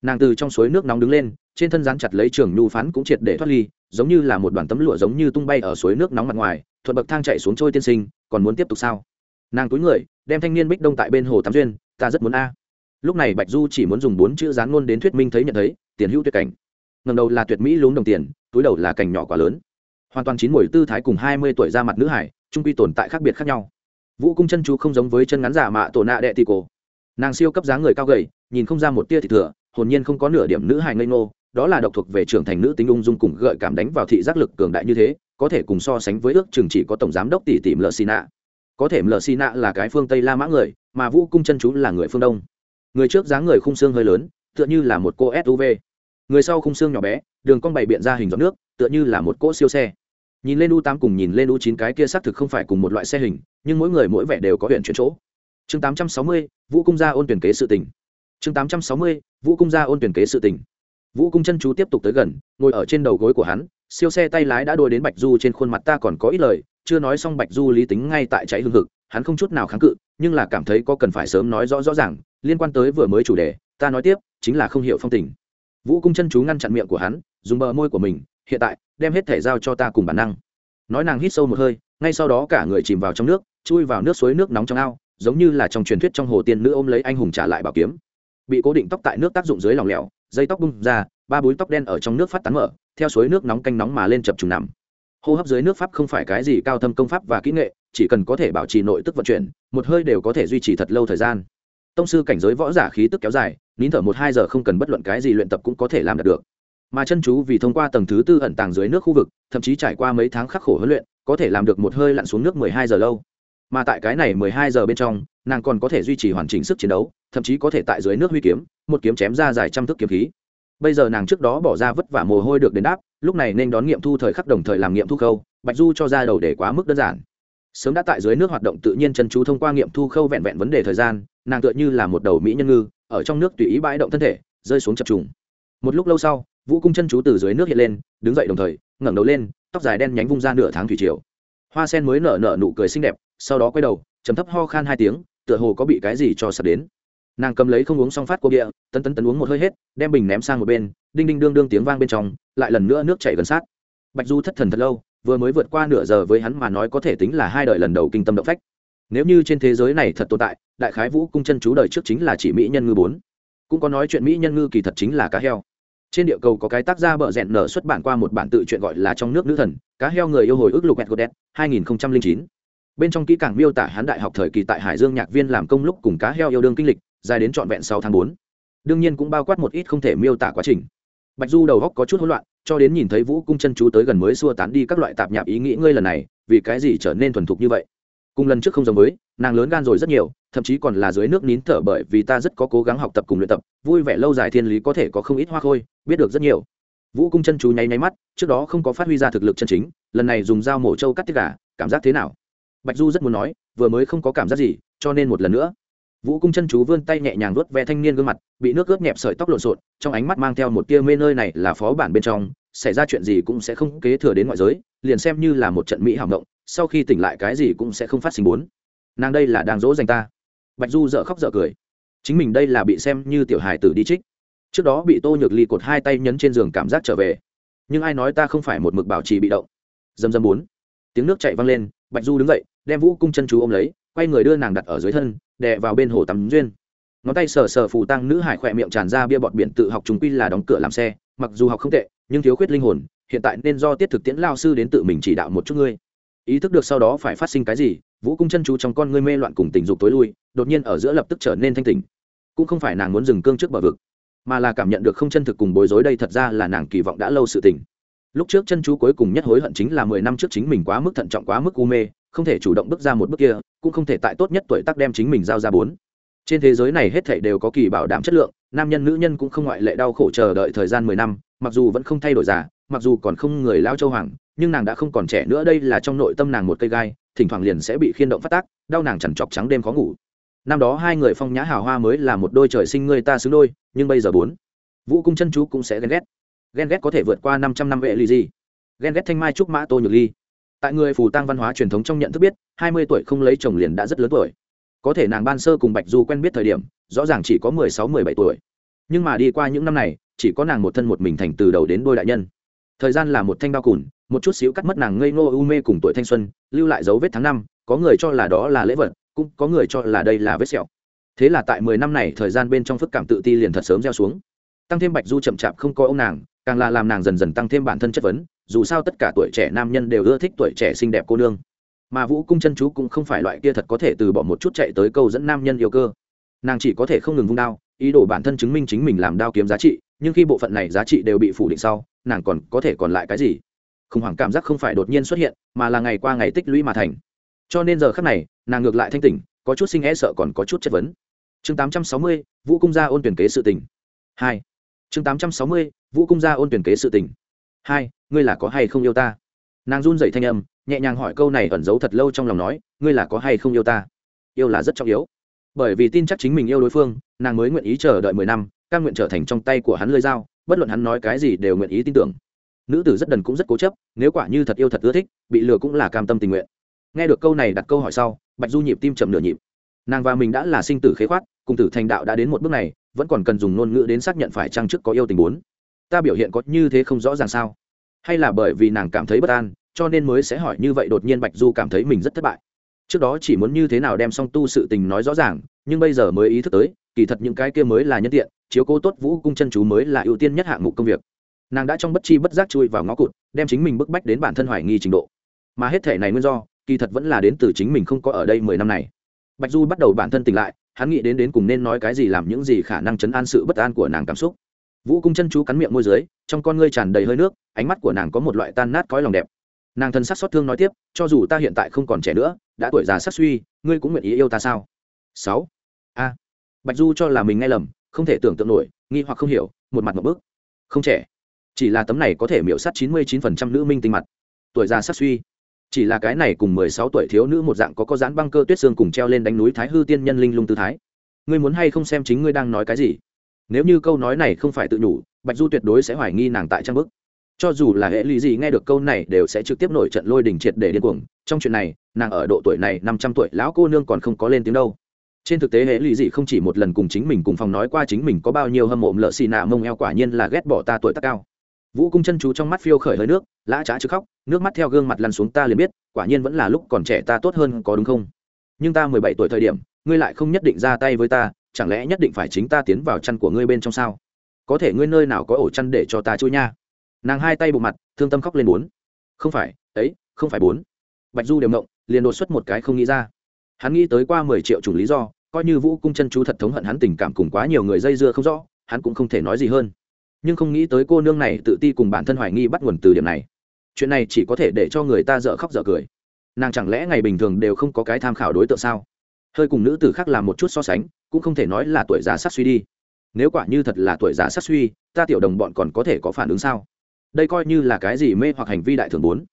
nàng từ trong suối nước nóng đứng lên, trên thân rán chặt lấy trường nhu phán cũng triệt để thoát ly, giống như là một đoàn tấm lụa giống như tung bay ở suối nước nóng mặt ngoài, thuận bậc thang chạy xuống trôi tiên sinh, còn muốn tiếp tục sao? Nàng túi người đem thanh niên bích đông tại bên hồ tắm duyên, ta rất muốn a. Lúc này bạch du chỉ muốn dùng bốn chữ dán ngôn đến thuyết minh thấy nhận thấy, tiền hữu tuyệt cảnh. Ngầm đầu là tuyệt mỹ lúng đồng tiền, túi đầu là cảnh nhỏ quá lớn. Hoàn toàn chín mùi tư thái cùng hai mươi tuổi ra mặt nữ hải, trung quy tồn tại khác biệt khác nhau. Vũ cung chân chú không giống với chân ngắn giả mạ tổ nạ đệ tị cổ. Nàng siêu cấp dáng người cao gầy, nhìn không ra một tia thị thừa, hồn nhiên không có nửa điểm nữ hài ngây ngô, đó là độc thuộc về trưởng thành nữ tính ung dung cùng gợi cảm đánh vào thị giác lực cường đại như thế, có thể cùng so sánh với ước chừng chỉ có tổng giám đốc tỷ tỷ mlợ xì nạ có thể mờ xì nạ là cái phương tây la mã người, mà vũ cung chân chú là người phương đông. Người trước dáng người khung xương hơi lớn, tựa như là một cô suv người sau khung xương nhỏ bé, đường cong bày biện ra hình giọt nước, tựa như là một cỗ siêu xe. Nhìn lên u tám cùng nhìn lên u chín cái kia xác thực không phải cùng một loại xe hình, nhưng mỗi người mỗi vẻ đều có huyện chuyển chỗ. Chương tám trăm sáu mươi, vũ cung gia ôn tuyển kế sự tình. Chương tám trăm sáu mươi, vũ cung gia ôn tuyển kế sự tình. Vũ cung chân chú tiếp tục tới gần, ngồi ở trên đầu gối của hắn, siêu xe tay lái đã đôi đến bạch du trên khuôn mặt ta còn có ít lời chưa nói xong bạch du lý tính ngay tại cháy hương thực hắn không chút nào kháng cự, nhưng là cảm thấy có cần phải sớm nói rõ rõ ràng, liên quan tới vừa mới chủ đề, ta nói tiếp, chính là không hiểu phong tình. Vũ cung chân chú ngăn chặn miệng của hắn, dùng bờ môi của mình, hiện tại, đem hết thể giao cho ta cùng bản năng. Nói nàng hít sâu một hơi, ngay sau đó cả người chìm vào trong nước, chui vào nước suối nước nóng trong ao, giống như là trong truyền thuyết trong hồ tiên nữ ôm lấy anh hùng trả lại bảo kiếm. Bị cố định tóc tại nước tác dụng dưới lòng lẻo, dây tóc bung ra, ba búi tóc đen ở trong nước phát tán mở, theo suối nước nóng canh nóng mà lên chập trùng nằm hô hấp dưới nước pháp không phải cái gì cao thâm công pháp và kỹ nghệ, chỉ cần có thể bảo trì nội tức vận chuyển, một hơi đều có thể duy trì thật lâu thời gian. Tông sư cảnh giới võ giả khí tức kéo dài, nín thở một hai giờ không cần bất luận cái gì luyện tập cũng có thể làm được. Mà chân chú vì thông qua tầng thứ tư ẩn tàng dưới nước khu vực, thậm chí trải qua mấy tháng khắc khổ huấn luyện, có thể làm được một hơi lặn xuống nước mười hai giờ lâu. Mà tại cái này mười hai giờ bên trong, nàng còn có thể duy trì hoàn chỉnh sức chiến đấu, thậm chí có thể tại dưới nước huy kiếm, một kiếm chém ra dài trăm thước kiếm khí bây giờ nàng trước đó bỏ ra vất vả mồ hôi được đền đáp, lúc này nên đón nghiệm thu thời khắc đồng thời làm nghiệm thu khâu, bạch du cho ra đầu để quá mức đơn giản. Sớm đã tại dưới nước hoạt động tự nhiên chân chú thông qua nghiệm thu khâu vẹn vẹn vấn đề thời gian, nàng tựa như là một đầu mỹ nhân ngư, ở trong nước tùy ý bãi động thân thể, rơi xuống chập trùng. Một lúc lâu sau, vũ cung chân chú từ dưới nước hiện lên, đứng dậy đồng thời, ngẩng đầu lên, tóc dài đen nhánh vung ra nửa tháng thủy triều. Hoa sen mới nở nở nụ cười xinh đẹp, sau đó quay đầu chấm thấp ho khan hai tiếng, tựa hồ có bị cái gì cho sập đến nàng cầm lấy không uống xong phát cô địa, tấn tấn tấn uống một hơi hết, đem bình ném sang một bên, đinh đinh đương đương tiếng vang bên trong, lại lần nữa nước chảy gần sát. Bạch du thất thần thật lâu, vừa mới vượt qua nửa giờ với hắn mà nói có thể tính là hai đời lần đầu kinh tâm động phách. Nếu như trên thế giới này thật tồn tại, đại khái vũ cung chân chú đời trước chính là chỉ mỹ nhân ngư bốn. Cũng có nói chuyện mỹ nhân ngư kỳ thật chính là cá heo. Trên địa cầu có cái tác gia bợ rẹn nở xuất bản qua một bản tự chuyện gọi là trong nước nữ thần, cá heo người yêu hồi ước lục edgodet 2009 bên trong kỹ càng miêu tả hắn đại học thời kỳ tại hải dương nhạc viên làm công lúc cùng cá heo yêu đương kinh lịch dài đến trọn vẹn sáu tháng bốn. Đương nhiên cũng bao quát một ít không thể miêu tả quá trình. Bạch du đầu góc có chút hỗn loạn, cho đến nhìn thấy vũ cung chân chú tới gần mới xua tán đi các loại tạp nhạp ý nghĩ ngươi lần này, vì cái gì trở nên thuần thục như vậy? Cùng lần trước không giống với, nàng lớn gan rồi rất nhiều, thậm chí còn là dưới nước nín thở bởi vì ta rất có cố gắng học tập cùng luyện tập, vui vẻ lâu dài thiên lý có thể có không ít hoa khôi, biết được rất nhiều. Vũ cung chân chú nháy nháy mắt, trước đó không có phát huy ra thực lực chân chính, lần này dùng dao mổ trâu cắt tiết gà, cảm giác thế nào? Bạch du rất muốn nói, vừa mới không có cảm giác gì, cho nên một lần nữa vũ cung chân chú vươn tay nhẹ nhàng vuốt ve thanh niên gương mặt, bị nước ướt nhẹp sợi tóc lộn xộn, trong ánh mắt mang theo một tia mê nơi này là phó bản bên trong, xảy ra chuyện gì cũng sẽ không kế thừa đến ngoại giới, liền xem như là một trận mỹ hảo động sau khi tỉnh lại cái gì cũng sẽ không phát sinh bốn. Nàng đây là đang dỗ dành ta. Bạch du dợ khóc dợ cười. Chính mình đây là bị xem như tiểu hài tử đi trích. Trước đó bị tô nhược ly cột hai tay nhấn trên giường cảm giác trở về. Nhưng ai nói ta không phải một mực bảo trì bị động. Dầm dầm bốn. Tiếng nước chạy văng lên, bạch du đứng dậy, đem vũ cung chân chú ôm lấy, quay người đưa nàng đặt ở dưới thân đè vào bên hồ tắm duyên. Ngón tay sờ sờ phù tăng nữ hải khỏe miệng tràn ra bia bọt biển tự học chúng quy là đóng cửa làm xe, mặc dù học không tệ, nhưng thiếu khuyết linh hồn, hiện tại nên do tiết thực tiễn lao sư đến tự mình chỉ đạo một chút ngươi. Ý thức được sau đó phải phát sinh cái gì, vũ cung chân chú trong con ngươi mê loạn cùng tình dục tối lui, đột nhiên ở giữa lập tức trở nên thanh tỉnh. Cũng không phải nàng muốn dừng cương trước bờ vực, mà là cảm nhận được không chân thực cùng bối rối đây thật ra là nàng kỳ vọng đã lâu sự tình. Lúc trước chân chú cuối cùng nhất hối hận chính là mười năm trước chính mình quá mức thận trọng, quá mức u mê không thể chủ động bước ra một bước kia, cũng không thể tại tốt nhất tuổi tác đem chính mình giao ra bốn. Trên thế giới này hết thảy đều có kỳ bảo đảm chất lượng, nam nhân nữ nhân cũng không ngoại lệ đau khổ chờ đợi thời gian mười năm, mặc dù vẫn không thay đổi già, mặc dù còn không người lao châu hoàng, nhưng nàng đã không còn trẻ nữa, đây là trong nội tâm nàng một cây gai, thỉnh thoảng liền sẽ bị khiên động phát tác, đau nàng chằn chọc trắng đêm khó ngủ. Năm đó hai người phong nhã hào hoa mới là một đôi trời sinh người ta xứng đôi, nhưng bây giờ bốn. Vũ cung chân chú cũng sẽ ghen ghét. Ghen ghét có thể vượt qua năm trăm năm vệ ly gì ghen ghét thanh mai trúc mã tô nhược ly tại người phù tăng văn hóa truyền thống trong nhận thức biết, hai mươi tuổi không lấy chồng liền đã rất lớn tuổi. Có thể nàng ban sơ cùng bạch du quen biết thời điểm, rõ ràng chỉ có mười sáu, mười bảy tuổi. Nhưng mà đi qua những năm này, chỉ có nàng một thân một mình thành từ đầu đến đôi đại nhân. Thời gian là một thanh bao cùn, một chút xíu cắt mất nàng ngây ngô u mê cùng tuổi thanh xuân, lưu lại dấu vết tháng năm, có người cho là đó là lễ vật, cũng có người cho là đây là vết sẹo. Thế là tại mười năm này thời gian bên trong phức cảm tự ti liền thật sớm gieo xuống tăng thêm bạch du chậm chạp không coi ông nàng càng là làm nàng dần dần tăng thêm bản thân chất vấn dù sao tất cả tuổi trẻ nam nhân đều ưa thích tuổi trẻ xinh đẹp cô nương. Mà vũ cung chân chú cũng không phải loại kia thật có thể từ bỏ một chút chạy tới câu dẫn nam nhân yêu cơ. Nàng chỉ có thể không ngừng vung đao ý đồ bản thân chứng minh chính mình làm đao kiếm giá trị nhưng khi bộ phận này giá trị đều bị phủ định sau nàng còn có thể còn lại cái gì? Khủng hoảng cảm giác không phải đột nhiên xuất hiện mà là ngày qua ngày tích lũy mà thành. Cho nên giờ khắc này nàng ngược lại thanh tỉnh có chút sinh e sợ còn có chút chất vấn. Chương 860, vũ cung gia ôn tuyển kế sự tình. Hai chương 860, vũ cung gia ôn tuyển kế sự tình. Hai ngươi là có hay không yêu ta? Nàng run dậy thanh âm nhẹ nhàng hỏi câu này ẩn giấu thật lâu trong lòng nói ngươi là có hay không yêu ta? Yêu là rất trọng yếu. Bởi vì tin chắc chính mình yêu đối phương nàng mới nguyện ý chờ đợi mười năm căn nguyện trở thành trong tay của hắn lơi dao bất luận hắn nói cái gì đều nguyện ý tin tưởng. Nữ tử rất đần cũng rất cố chấp nếu quả như thật yêu thật ưa thích bị lừa cũng là cam tâm tình nguyện. Nghe được câu này đặt câu hỏi sau bạch du nhịp tim chậm nửa nhịp. Nàng và mình đã là sinh tử khế khoát cùng tử thành đạo đã đến một bước này vẫn còn cần dùng ngôn ngữ đến xác nhận phải chăng trước có yêu tình bốn. Ta biểu hiện có như thế không rõ ràng sao? Hay là bởi vì nàng cảm thấy bất an, cho nên mới sẽ hỏi như vậy, đột nhiên bạch du cảm thấy mình rất thất bại. Trước đó chỉ muốn như thế nào đem song tu sự tình nói rõ ràng, nhưng bây giờ mới ý thức tới, kỳ thật những cái kia mới là nhân tiện, chiếu cố tốt vũ cung chân chú mới là ưu tiên nhất hạng mục công việc. Nàng đã trong bất chi bất giác chui vào ngõ cụt, đem chính mình bức bách đến bản thân hoài nghi trình độ. Mà hết thể này nguyên do, kỳ thật vẫn là đến từ chính mình không có ở đây mười năm này. Bạch du bắt đầu bản thân tỉnh lại hắn nghĩ đến đến cùng nên nói cái gì làm những gì khả năng chấn an sự bất an của nàng cảm xúc. Vũ cung chân chú cắn miệng môi dưới, trong con ngươi tràn đầy hơi nước, ánh mắt của nàng có một loại tan nát cõi lòng đẹp. Nàng thân sắc xót thương nói tiếp, cho dù ta hiện tại không còn trẻ nữa, đã tuổi già sắc suy, ngươi cũng nguyện ý yêu ta sao? Sáu. A. Bạch du cho là mình nghe lầm, không thể tưởng tượng nổi, nghi hoặc không hiểu, một mặt một bước. Không trẻ. Chỉ là tấm này có thể miễu sát chín mươi chín phần trăm nữ minh tinh mặt. Tuổi già sắc suy chỉ là cái này cùng mười sáu tuổi thiếu nữ một dạng có có dán băng cơ tuyết xương cùng treo lên đánh núi thái hư tiên nhân linh lung tư thái. Ngươi muốn hay không xem chính ngươi đang nói cái gì? Nếu như câu nói này không phải tự nhủ, bạch du tuyệt đối sẽ hoài nghi nàng tại trang bức. Cho dù là hệ lý gì nghe được câu này đều sẽ trực tiếp nổi trận lôi đình triệt để điên cuồng. Trong chuyện này, nàng ở độ tuổi này năm trăm tuổi, lão cô nương còn không có lên tiếng đâu. Trên thực tế hệ lý gì không chỉ một lần cùng chính mình cùng phòng nói qua chính mình có bao nhiêu hâm mộ lợ xì nạ mông eo quả nhiên là ghét bỏ ta tuổi tác cao vũ cung chân chú trong mắt phiêu khởi hơi nước, lã trá chứ khóc, nước mắt theo gương mặt lăn xuống ta liền biết, quả nhiên vẫn là lúc còn trẻ ta tốt hơn có đúng không? Nhưng ta mười bảy tuổi thời điểm, ngươi lại không nhất định ra tay với ta, chẳng lẽ nhất định phải chính ta tiến vào chăn của ngươi bên trong sao? Có thể ngươi nơi nào có ổ chăn để cho ta chui nha. Nàng hai tay bộ mặt, thương tâm khóc lên bốn. Không phải, ấy, không phải bốn. Bạch du đều ngộng, liền đột xuất một cái không nghĩ ra. Hắn nghĩ tới qua mười triệu chủng lý do, coi như vũ cung chân chú thật thống hận hắn tình cảm cùng quá nhiều người dây dưa không rõ, hắn cũng không thể nói gì hơn nhưng không nghĩ tới cô nương này tự ti cùng bản thân hoài nghi bắt nguồn từ điểm này. Chuyện này chỉ có thể để cho người ta dở khóc dở cười. Nàng chẳng lẽ ngày bình thường đều không có cái tham khảo đối tượng sao? Hơi cùng nữ tử khác làm một chút so sánh, cũng không thể nói là tuổi già sát suy đi. Nếu quả như thật là tuổi già sát suy, ta tiểu đồng bọn còn có thể có phản ứng sao? Đây coi như là cái gì mê hoặc hành vi đại thường bốn.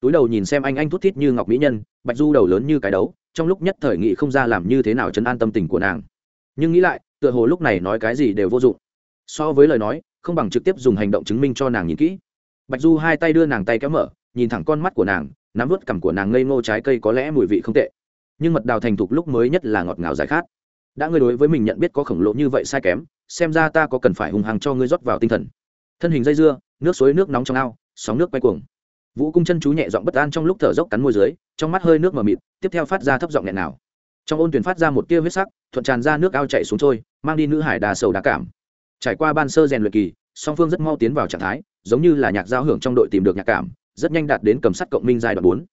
Túi đầu nhìn xem anh anh thút thít như ngọc mỹ nhân, bạch du đầu lớn như cái đấu, trong lúc nhất thời nghị không ra làm như thế nào chấn an tâm tình của nàng. Nhưng nghĩ lại, tựa hồ lúc này nói cái gì đều vô dụng. So với lời nói không bằng trực tiếp dùng hành động chứng minh cho nàng nhìn kỹ. Bạch du hai tay đưa nàng tay kéo mở, nhìn thẳng con mắt của nàng, nắm vớt cằm của nàng ngây ngô trái cây có lẽ mùi vị không tệ. Nhưng mật đào thành thục lúc mới nhất là ngọt ngào giải khát. Đã ngươi đối với mình nhận biết có khổng lồ như vậy sai kém, xem ra ta có cần phải hùng hăng cho ngươi rót vào tinh thần. Thân hình dây dưa, nước suối nước nóng trong ao, sóng nước quay cuồng. Vũ cung chân chú nhẹ giọng bất an trong lúc thở dốc cắn môi dưới, trong mắt hơi nước mờ mịt, tiếp theo phát ra thấp giọng nhẹ nào trong ôn tuyển phát ra một tia huyết sắc, thuận tràn ra nước ao chạy xuống trôi, mang đi nữ hải đà sầu đá cảm trải qua ban sơ rèn luyện kỳ, song phương rất mau tiến vào trạng thái, giống như là nhạc giao hưởng trong đội tìm được nhạc cảm, rất nhanh đạt đến cầm sắt cộng minh giai đoạn bốn.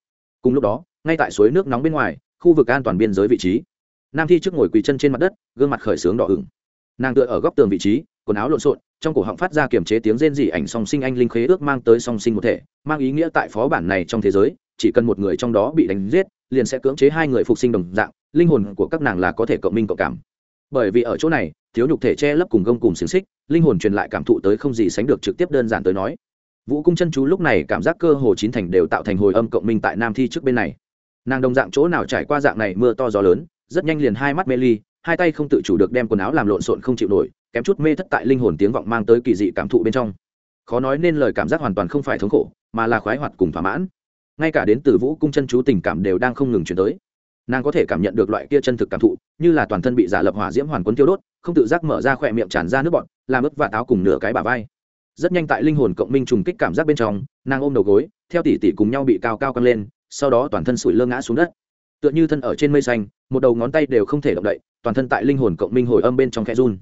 Cùng lúc đó, ngay tại suối nước nóng bên ngoài, khu vực an toàn biên giới vị trí. Nam thi trước ngồi quỳ chân trên mặt đất, gương mặt khởi sướng đỏ ửng. Nàng tựa ở góc tường vị trí, quần áo lộn xộn, trong cổ họng phát ra kiềm chế tiếng rên rỉ ảnh song sinh anh linh khế ước mang tới song sinh một thể, mang ý nghĩa tại phó bản này trong thế giới, chỉ cần một người trong đó bị đánh giết, liền sẽ cưỡng chế hai người phục sinh đồng dạng, linh hồn của các nàng là có thể cộng minh cộng cảm bởi vì ở chỗ này, thiếu nhục thể che lấp cùng gông cùng xiềng xích, linh hồn truyền lại cảm thụ tới không gì sánh được trực tiếp đơn giản tới nói. Vũ cung chân chú lúc này cảm giác cơ hồ chín thành đều tạo thành hồi âm cộng minh tại nam thi trước bên này. Nàng đồng dạng chỗ nào trải qua dạng này mưa to gió lớn, rất nhanh liền hai mắt mê ly, hai tay không tự chủ được đem quần áo làm lộn xộn không chịu nổi, kém chút mê thất tại linh hồn tiếng vọng mang tới kỳ dị cảm thụ bên trong. Khó nói nên lời cảm giác hoàn toàn không phải thống khổ, mà là khoái hoạt cùng thỏa mãn. Ngay cả đến từ vũ cung chân chú tình cảm đều đang không ngừng chuyển tới nàng có thể cảm nhận được loại kia chân thực cảm thụ, như là toàn thân bị giả lập hỏa diễm hoàn quấn tiêu đốt, không tự giác mở ra khỏe miệng tràn ra nước bọt, làm ướt và táo cùng nửa cái bà vai. Rất nhanh tại linh hồn cộng minh trùng kích cảm giác bên trong, nàng ôm đầu gối, theo tỷ tỷ cùng nhau bị cao cao căng lên, sau đó toàn thân sủi lơ ngã xuống đất. Tựa như thân ở trên mây xanh, một đầu ngón tay đều không thể động đậy, toàn thân tại linh hồn cộng minh hồi âm bên trong khe run.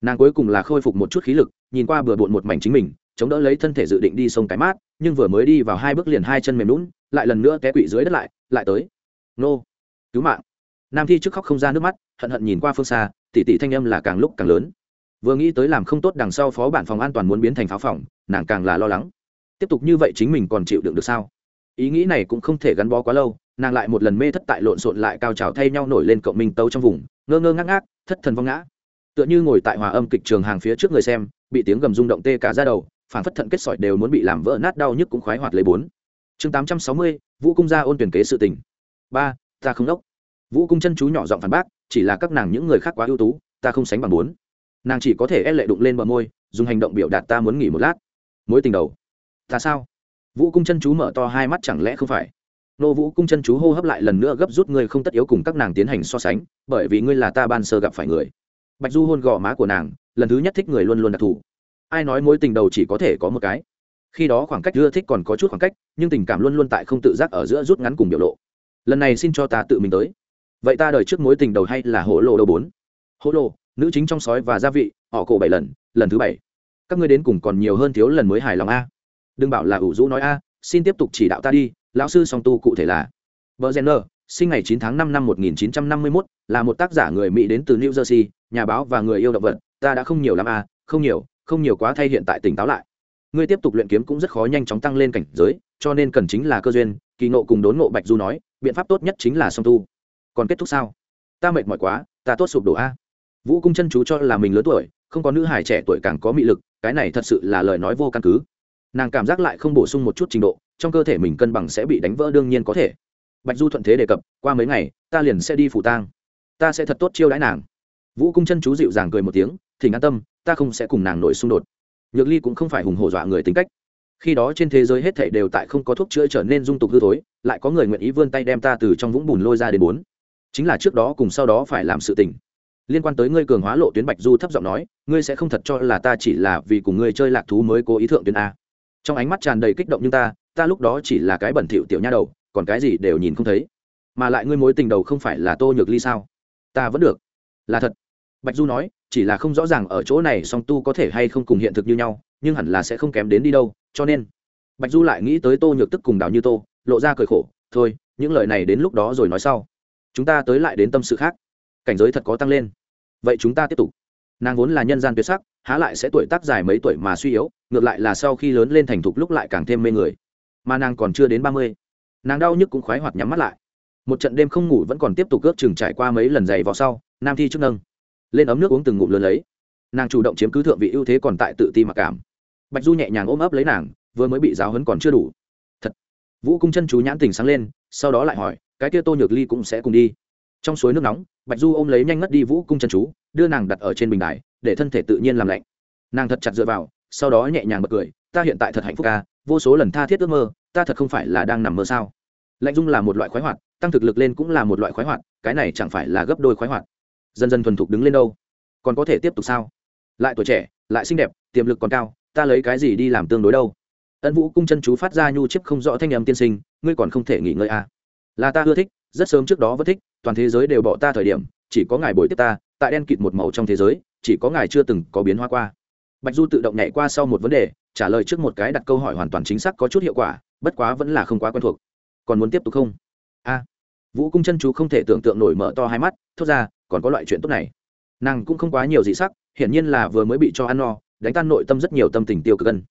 Nàng cuối cùng là khôi phục một chút khí lực, nhìn qua bừa bộn một mảnh chính mình, chống đỡ lấy thân thể dự định đi sông cái mát, nhưng vừa mới đi vào hai bước liền hai chân mềm lún lại lần nữa té quỵ dưới đất lại lại tới. Nô cứu mạng. Nam thi trước khóc không ra nước mắt, hận hận nhìn qua phương xa, tỉ tỉ thanh âm là càng lúc càng lớn. Vừa nghĩ tới làm không tốt đằng sau phó bản phòng an toàn muốn biến thành pháo phòng, nàng càng là lo lắng. Tiếp tục như vậy chính mình còn chịu đựng được sao? Ý nghĩ này cũng không thể gắn bó quá lâu, nàng lại một lần mê thất tại lộn xộn lại cao trào thay nhau nổi lên cộng minh tâu trong vùng, ngơ ngơ ngác ngác, thất thần vong ngã. Tựa như ngồi tại hòa âm kịch trường hàng phía trước người xem, bị tiếng gầm rung động tê cả ra đầu phản phất thận kết sỏi đều muốn bị làm vỡ nát đau nhức cũng khoái hoạt lấy bốn. Chương tám trăm sáu mươi, vũ cung gia ôn tuyển kế sự tình. Ba ta không đốc. Vũ cung chân chú nhỏ giọng phản bác, chỉ là các nàng những người khác quá ưu tú, ta không sánh bằng bốn nàng chỉ có thể e lệ đụng lên bờ môi, dùng hành động biểu đạt ta muốn nghỉ một lát. Mối tình đầu. Ta sao? Vũ cung chân chú mở to hai mắt chẳng lẽ không phải? Nô vũ cung chân chú hô hấp lại lần nữa gấp rút ngươi không tất yếu cùng các nàng tiến hành so sánh, bởi vì ngươi là ta ban sơ gặp phải người. Bạch du hôn gò má của nàng, lần thứ nhất thích người luôn luôn đặc thù. Ai nói mối tình đầu chỉ có thể có một cái? Khi đó khoảng cách ưa thích còn có chút khoảng cách, nhưng tình cảm luôn luôn tại không tự giác ở giữa rút ngắn cùng biểu lộ lần này xin cho ta tự mình tới. Vậy ta đợi trước mối tình đầu hay là hổ lộ đầu bốn? Hổ lộ nữ chính trong sói và gia vị họ cổ bảy lần lần thứ bảy. Các ngươi đến cùng còn nhiều hơn thiếu lần mới hài lòng a. Đừng bảo là ủ rũ nói a xin tiếp tục chỉ đạo ta đi lão sư song tu cụ thể là. Vợ gen sinh ngày 9 tháng 5 năm 1951, là một tác giả người mỹ đến từ new jersey nhà báo và người yêu động vật ta đã không nhiều lắm a không nhiều không nhiều quá thay hiện tại tỉnh táo lại. Ngươi tiếp tục luyện kiếm cũng rất khó nhanh chóng tăng lên cảnh giới cho nên cần chính là cơ duyên kỳ nộ cùng đốn ngộ bạch du nói biện pháp tốt nhất chính là song tu. Còn kết thúc sao? Ta mệt mỏi quá, ta tốt sụp đổ a. Vũ cung chân chú cho là mình lớn tuổi, không có nữ hài trẻ tuổi càng có mị lực, cái này thật sự là lời nói vô căn cứ. Nàng cảm giác lại không bổ sung một chút trình độ, trong cơ thể mình cân bằng sẽ bị đánh vỡ đương nhiên có thể. Bạch du thuận thế đề cập, qua mấy ngày, ta liền sẽ đi phủ tang. Ta sẽ thật tốt chiêu đãi nàng. Vũ cung chân chú dịu dàng cười một tiếng, thỉnh an tâm, ta không sẽ cùng nàng nổi xung đột. Nhược ly cũng không phải hùng hổ dọa người tính cách khi đó trên thế giới hết thảy đều tại không có thuốc chữa trở nên dung tục hư thối, lại có người nguyện ý vươn tay đem ta từ trong vũng bùn lôi ra đến bốn. Chính là trước đó cùng sau đó phải làm sự tình. Liên quan tới ngươi cường hóa lộ tuyến bạch du thấp giọng nói, ngươi sẽ không thật cho là ta chỉ là vì cùng ngươi chơi lạc thú mới cố ý thượng tuyến a. Trong ánh mắt tràn đầy kích động như ta ta lúc đó chỉ là cái bẩn thỉu tiểu nha đầu, còn cái gì đều nhìn không thấy. Mà lại ngươi mối tình đầu không phải là tô nhược ly sao? Ta vẫn được. Là thật. Bạch du nói, chỉ là không rõ ràng ở chỗ này song tu có thể hay không cùng hiện thực như nhau nhưng hẳn là sẽ không kém đến đi đâu, cho nên. Bạch du lại nghĩ tới tô nhược tức cùng đào như tô, lộ ra cười khổ, thôi, những lời này đến lúc đó rồi nói sau. Chúng ta tới lại đến tâm sự khác. Cảnh giới thật có tăng lên. Vậy chúng ta tiếp tục. Nàng vốn là nhân gian tuyệt sắc, há lại sẽ tuổi tác dài mấy tuổi mà suy yếu, ngược lại là sau khi lớn lên thành thục lúc lại càng thêm mê người. Mà nàng còn chưa đến ba mươi. Nàng đau nhức cũng khoái hoạt nhắm mắt lại. Một trận đêm không ngủ vẫn còn tiếp tục ước chừng trải qua mấy lần giày vào sau, nam thi chức nâng. Lên ấm nước uống từng ngụm lớn lấy nàng chủ động chiếm cứ thượng vị ưu thế còn tại tự ti mặc cảm. Bạch du nhẹ nhàng ôm ấp lấy nàng, vừa mới bị giáo hấn còn chưa đủ. Thật. Vũ cung chân chú nhãn tình sáng lên, sau đó lại hỏi, cái kia tô nhược ly cũng sẽ cùng đi? Trong suối nước nóng, bạch du ôm lấy nhanh ngất đi vũ cung chân chú, đưa nàng đặt ở trên bình đài, để thân thể tự nhiên làm lạnh. Nàng thật chặt dựa vào, sau đó nhẹ nhàng bật cười, ta hiện tại thật hạnh phúc ca vô số lần tha thiết ước mơ, ta thật không phải là đang nằm mơ sao? Lạnh dung là một loại khoái hoạt, tăng thực lực lên cũng là một loại khoái hoạt, cái này chẳng phải là gấp đôi khoái hoạt. Dần dần thuần thục đứng lên đâu? Còn có thể tiếp tục sao? Lại tuổi trẻ, lại xinh đẹp, tiềm lực còn cao, ta lấy cái gì đi làm tương đối đâu? Ân vũ cung chân chú phát ra nhu chiếc không rõ thanh âm tiên sinh, ngươi còn không thể nghỉ ngơi à. là ta ưa thích, rất sớm trước đó vẫn thích, toàn thế giới đều bỏ ta thời điểm, chỉ có ngài bồi tiếp ta, tại đen kịt một màu trong thế giới, chỉ có ngài chưa từng có biến hóa qua. Bạch du tự động nhảy qua sau một vấn đề, trả lời trước một cái đặt câu hỏi hoàn toàn chính xác có chút hiệu quả, bất quá vẫn là không quá quen thuộc. Còn muốn tiếp tục không? A vũ cung chân chú không thể tưởng tượng nổi mở to hai mắt, thốt ra, còn có loại chuyện tốt này nàng cũng không quá nhiều dị sắc, hiển nhiên là vừa mới bị cho ăn no, đánh tan nội tâm rất nhiều tâm tình tiêu cực cân.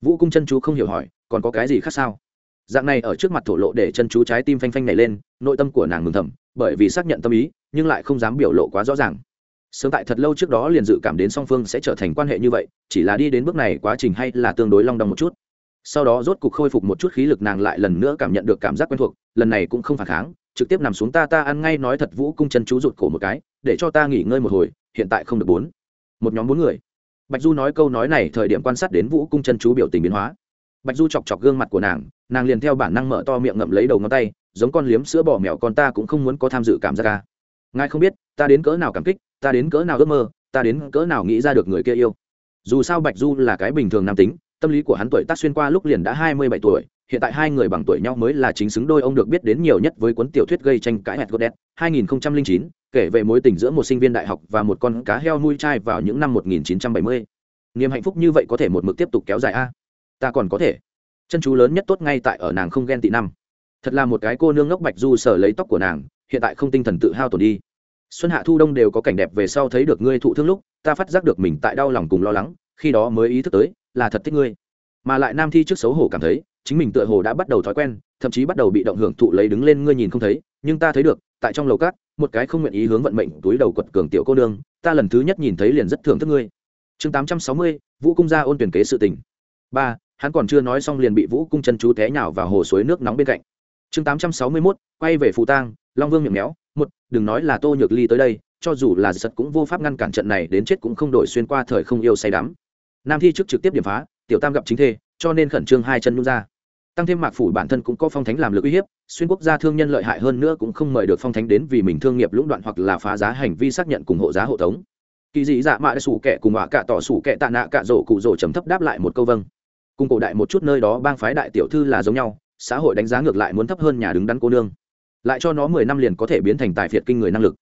Vũ cung chân chú không hiểu hỏi, còn có cái gì khác sao? Dạng này ở trước mặt thổ lộ để chân chú trái tim phanh phanh này lên, nội tâm của nàng mừng thầm, bởi vì xác nhận tâm ý, nhưng lại không dám biểu lộ quá rõ ràng. Sớm tại thật lâu trước đó liền dự cảm đến song phương sẽ trở thành quan hệ như vậy, chỉ là đi đến bước này quá trình hay là tương đối long đong một chút. Sau đó rốt cục khôi phục một chút khí lực nàng lại lần nữa cảm nhận được cảm giác quen thuộc, lần này cũng không phản kháng, trực tiếp nằm xuống, ta ta, ăn ngay nói thật, vũ cung chân chú rụt cổ một cái để cho ta nghỉ ngơi một hồi, hiện tại không được bốn. Một nhóm bốn người. Bạch du nói câu nói này thời điểm quan sát đến vũ cung chân chú biểu tình biến hóa. Bạch du chọc chọc gương mặt của nàng nàng liền theo bản năng mở to miệng ngậm lấy đầu ngón tay, giống con liếm sữa bỏ mèo con ta cũng không muốn có tham dự cảm giác ca. Ngài không biết, ta đến cỡ nào cảm kích, ta đến cỡ nào ước mơ, ta đến cỡ nào nghĩ ra được người kia yêu. Dù sao bạch du là cái bình thường nam tính, tâm lý của hắn tuổi tác xuyên qua lúc liền đã hai mươi bảy tuổi hiện tại hai người bằng tuổi nhau mới là chính xứng đôi ông được biết đến nhiều nhất với cuốn tiểu thuyết gây tranh cãi hẹt godet 2009, kể về mối tình giữa một sinh viên đại học và một con cá heo nuôi trai vào những năm 1970. niềm hạnh phúc như vậy có thể một mực tiếp tục kéo dài a? Ta còn có thể. Chân chú lớn nhất tốt ngay tại ở nàng không ghen tị năm. Thật là một cái cô nương ngốc bạch du sở lấy tóc của nàng hiện tại không tinh thần tự hao tổn đi. Xuân hạ thu đông đều có cảnh đẹp về sau thấy được ngươi thụ thương lúc ta phát giác được mình tại đau lòng cùng lo lắng khi đó mới ý thức tới là thật thích ngươi. Mà lại nam thi trước xấu hổ cảm thấy chính mình tựa hồ đã bắt đầu thói quen, thậm chí bắt đầu bị động hưởng thụ lấy đứng lên ngươi nhìn không thấy, nhưng ta thấy được, tại trong lầu cát, một cái không nguyện ý hướng vận mệnh túi đầu quật cường tiểu cô nương, ta lần thứ nhất nhìn thấy liền rất thưởng thức ngươi. Chương tám trăm sáu mươi, vũ cung gia ôn tuyển kế sự tình. Ba, hắn còn chưa nói xong liền bị vũ cung chân chú té nhào vào hồ suối nước nóng bên cạnh. Chương tám trăm sáu mươi mốt, quay về phù tang, long vương miệng méo, một, đừng nói là tô nhược ly tới đây, cho dù là giật cũng vô pháp ngăn cản trận này đến chết cũng không đổi xuyên qua thời không yêu say đắm. Nam thi trước trực tiếp điểm phá, tiểu tam gặp chính thê, cho nên khẩn trương hai chân nhung ra tăng thêm mạc phủ bản thân cũng có phong thánh làm lực uy hiếp, xuyên quốc gia thương nhân lợi hại hơn nữa cũng không mời được phong thánh đến vì mình thương nghiệp lũng đoạn hoặc là phá giá hành vi xác nhận cùng hộ giá hộ tống. Kỳ dị dạ mạ sủ kẻ cùng họa cạ tỏ sủ kẻ tạ nạ cạ rổ cụ rổ chấm thấp đáp lại một câu vâng. Cùng cổ đại một chút nơi đó bang phái đại tiểu thư là giống nhau, xã hội đánh giá ngược lại muốn thấp hơn nhà đứng đắn cô nương. Lại cho nó mười năm liền có thể biến thành tài phiệt kinh người năng lực.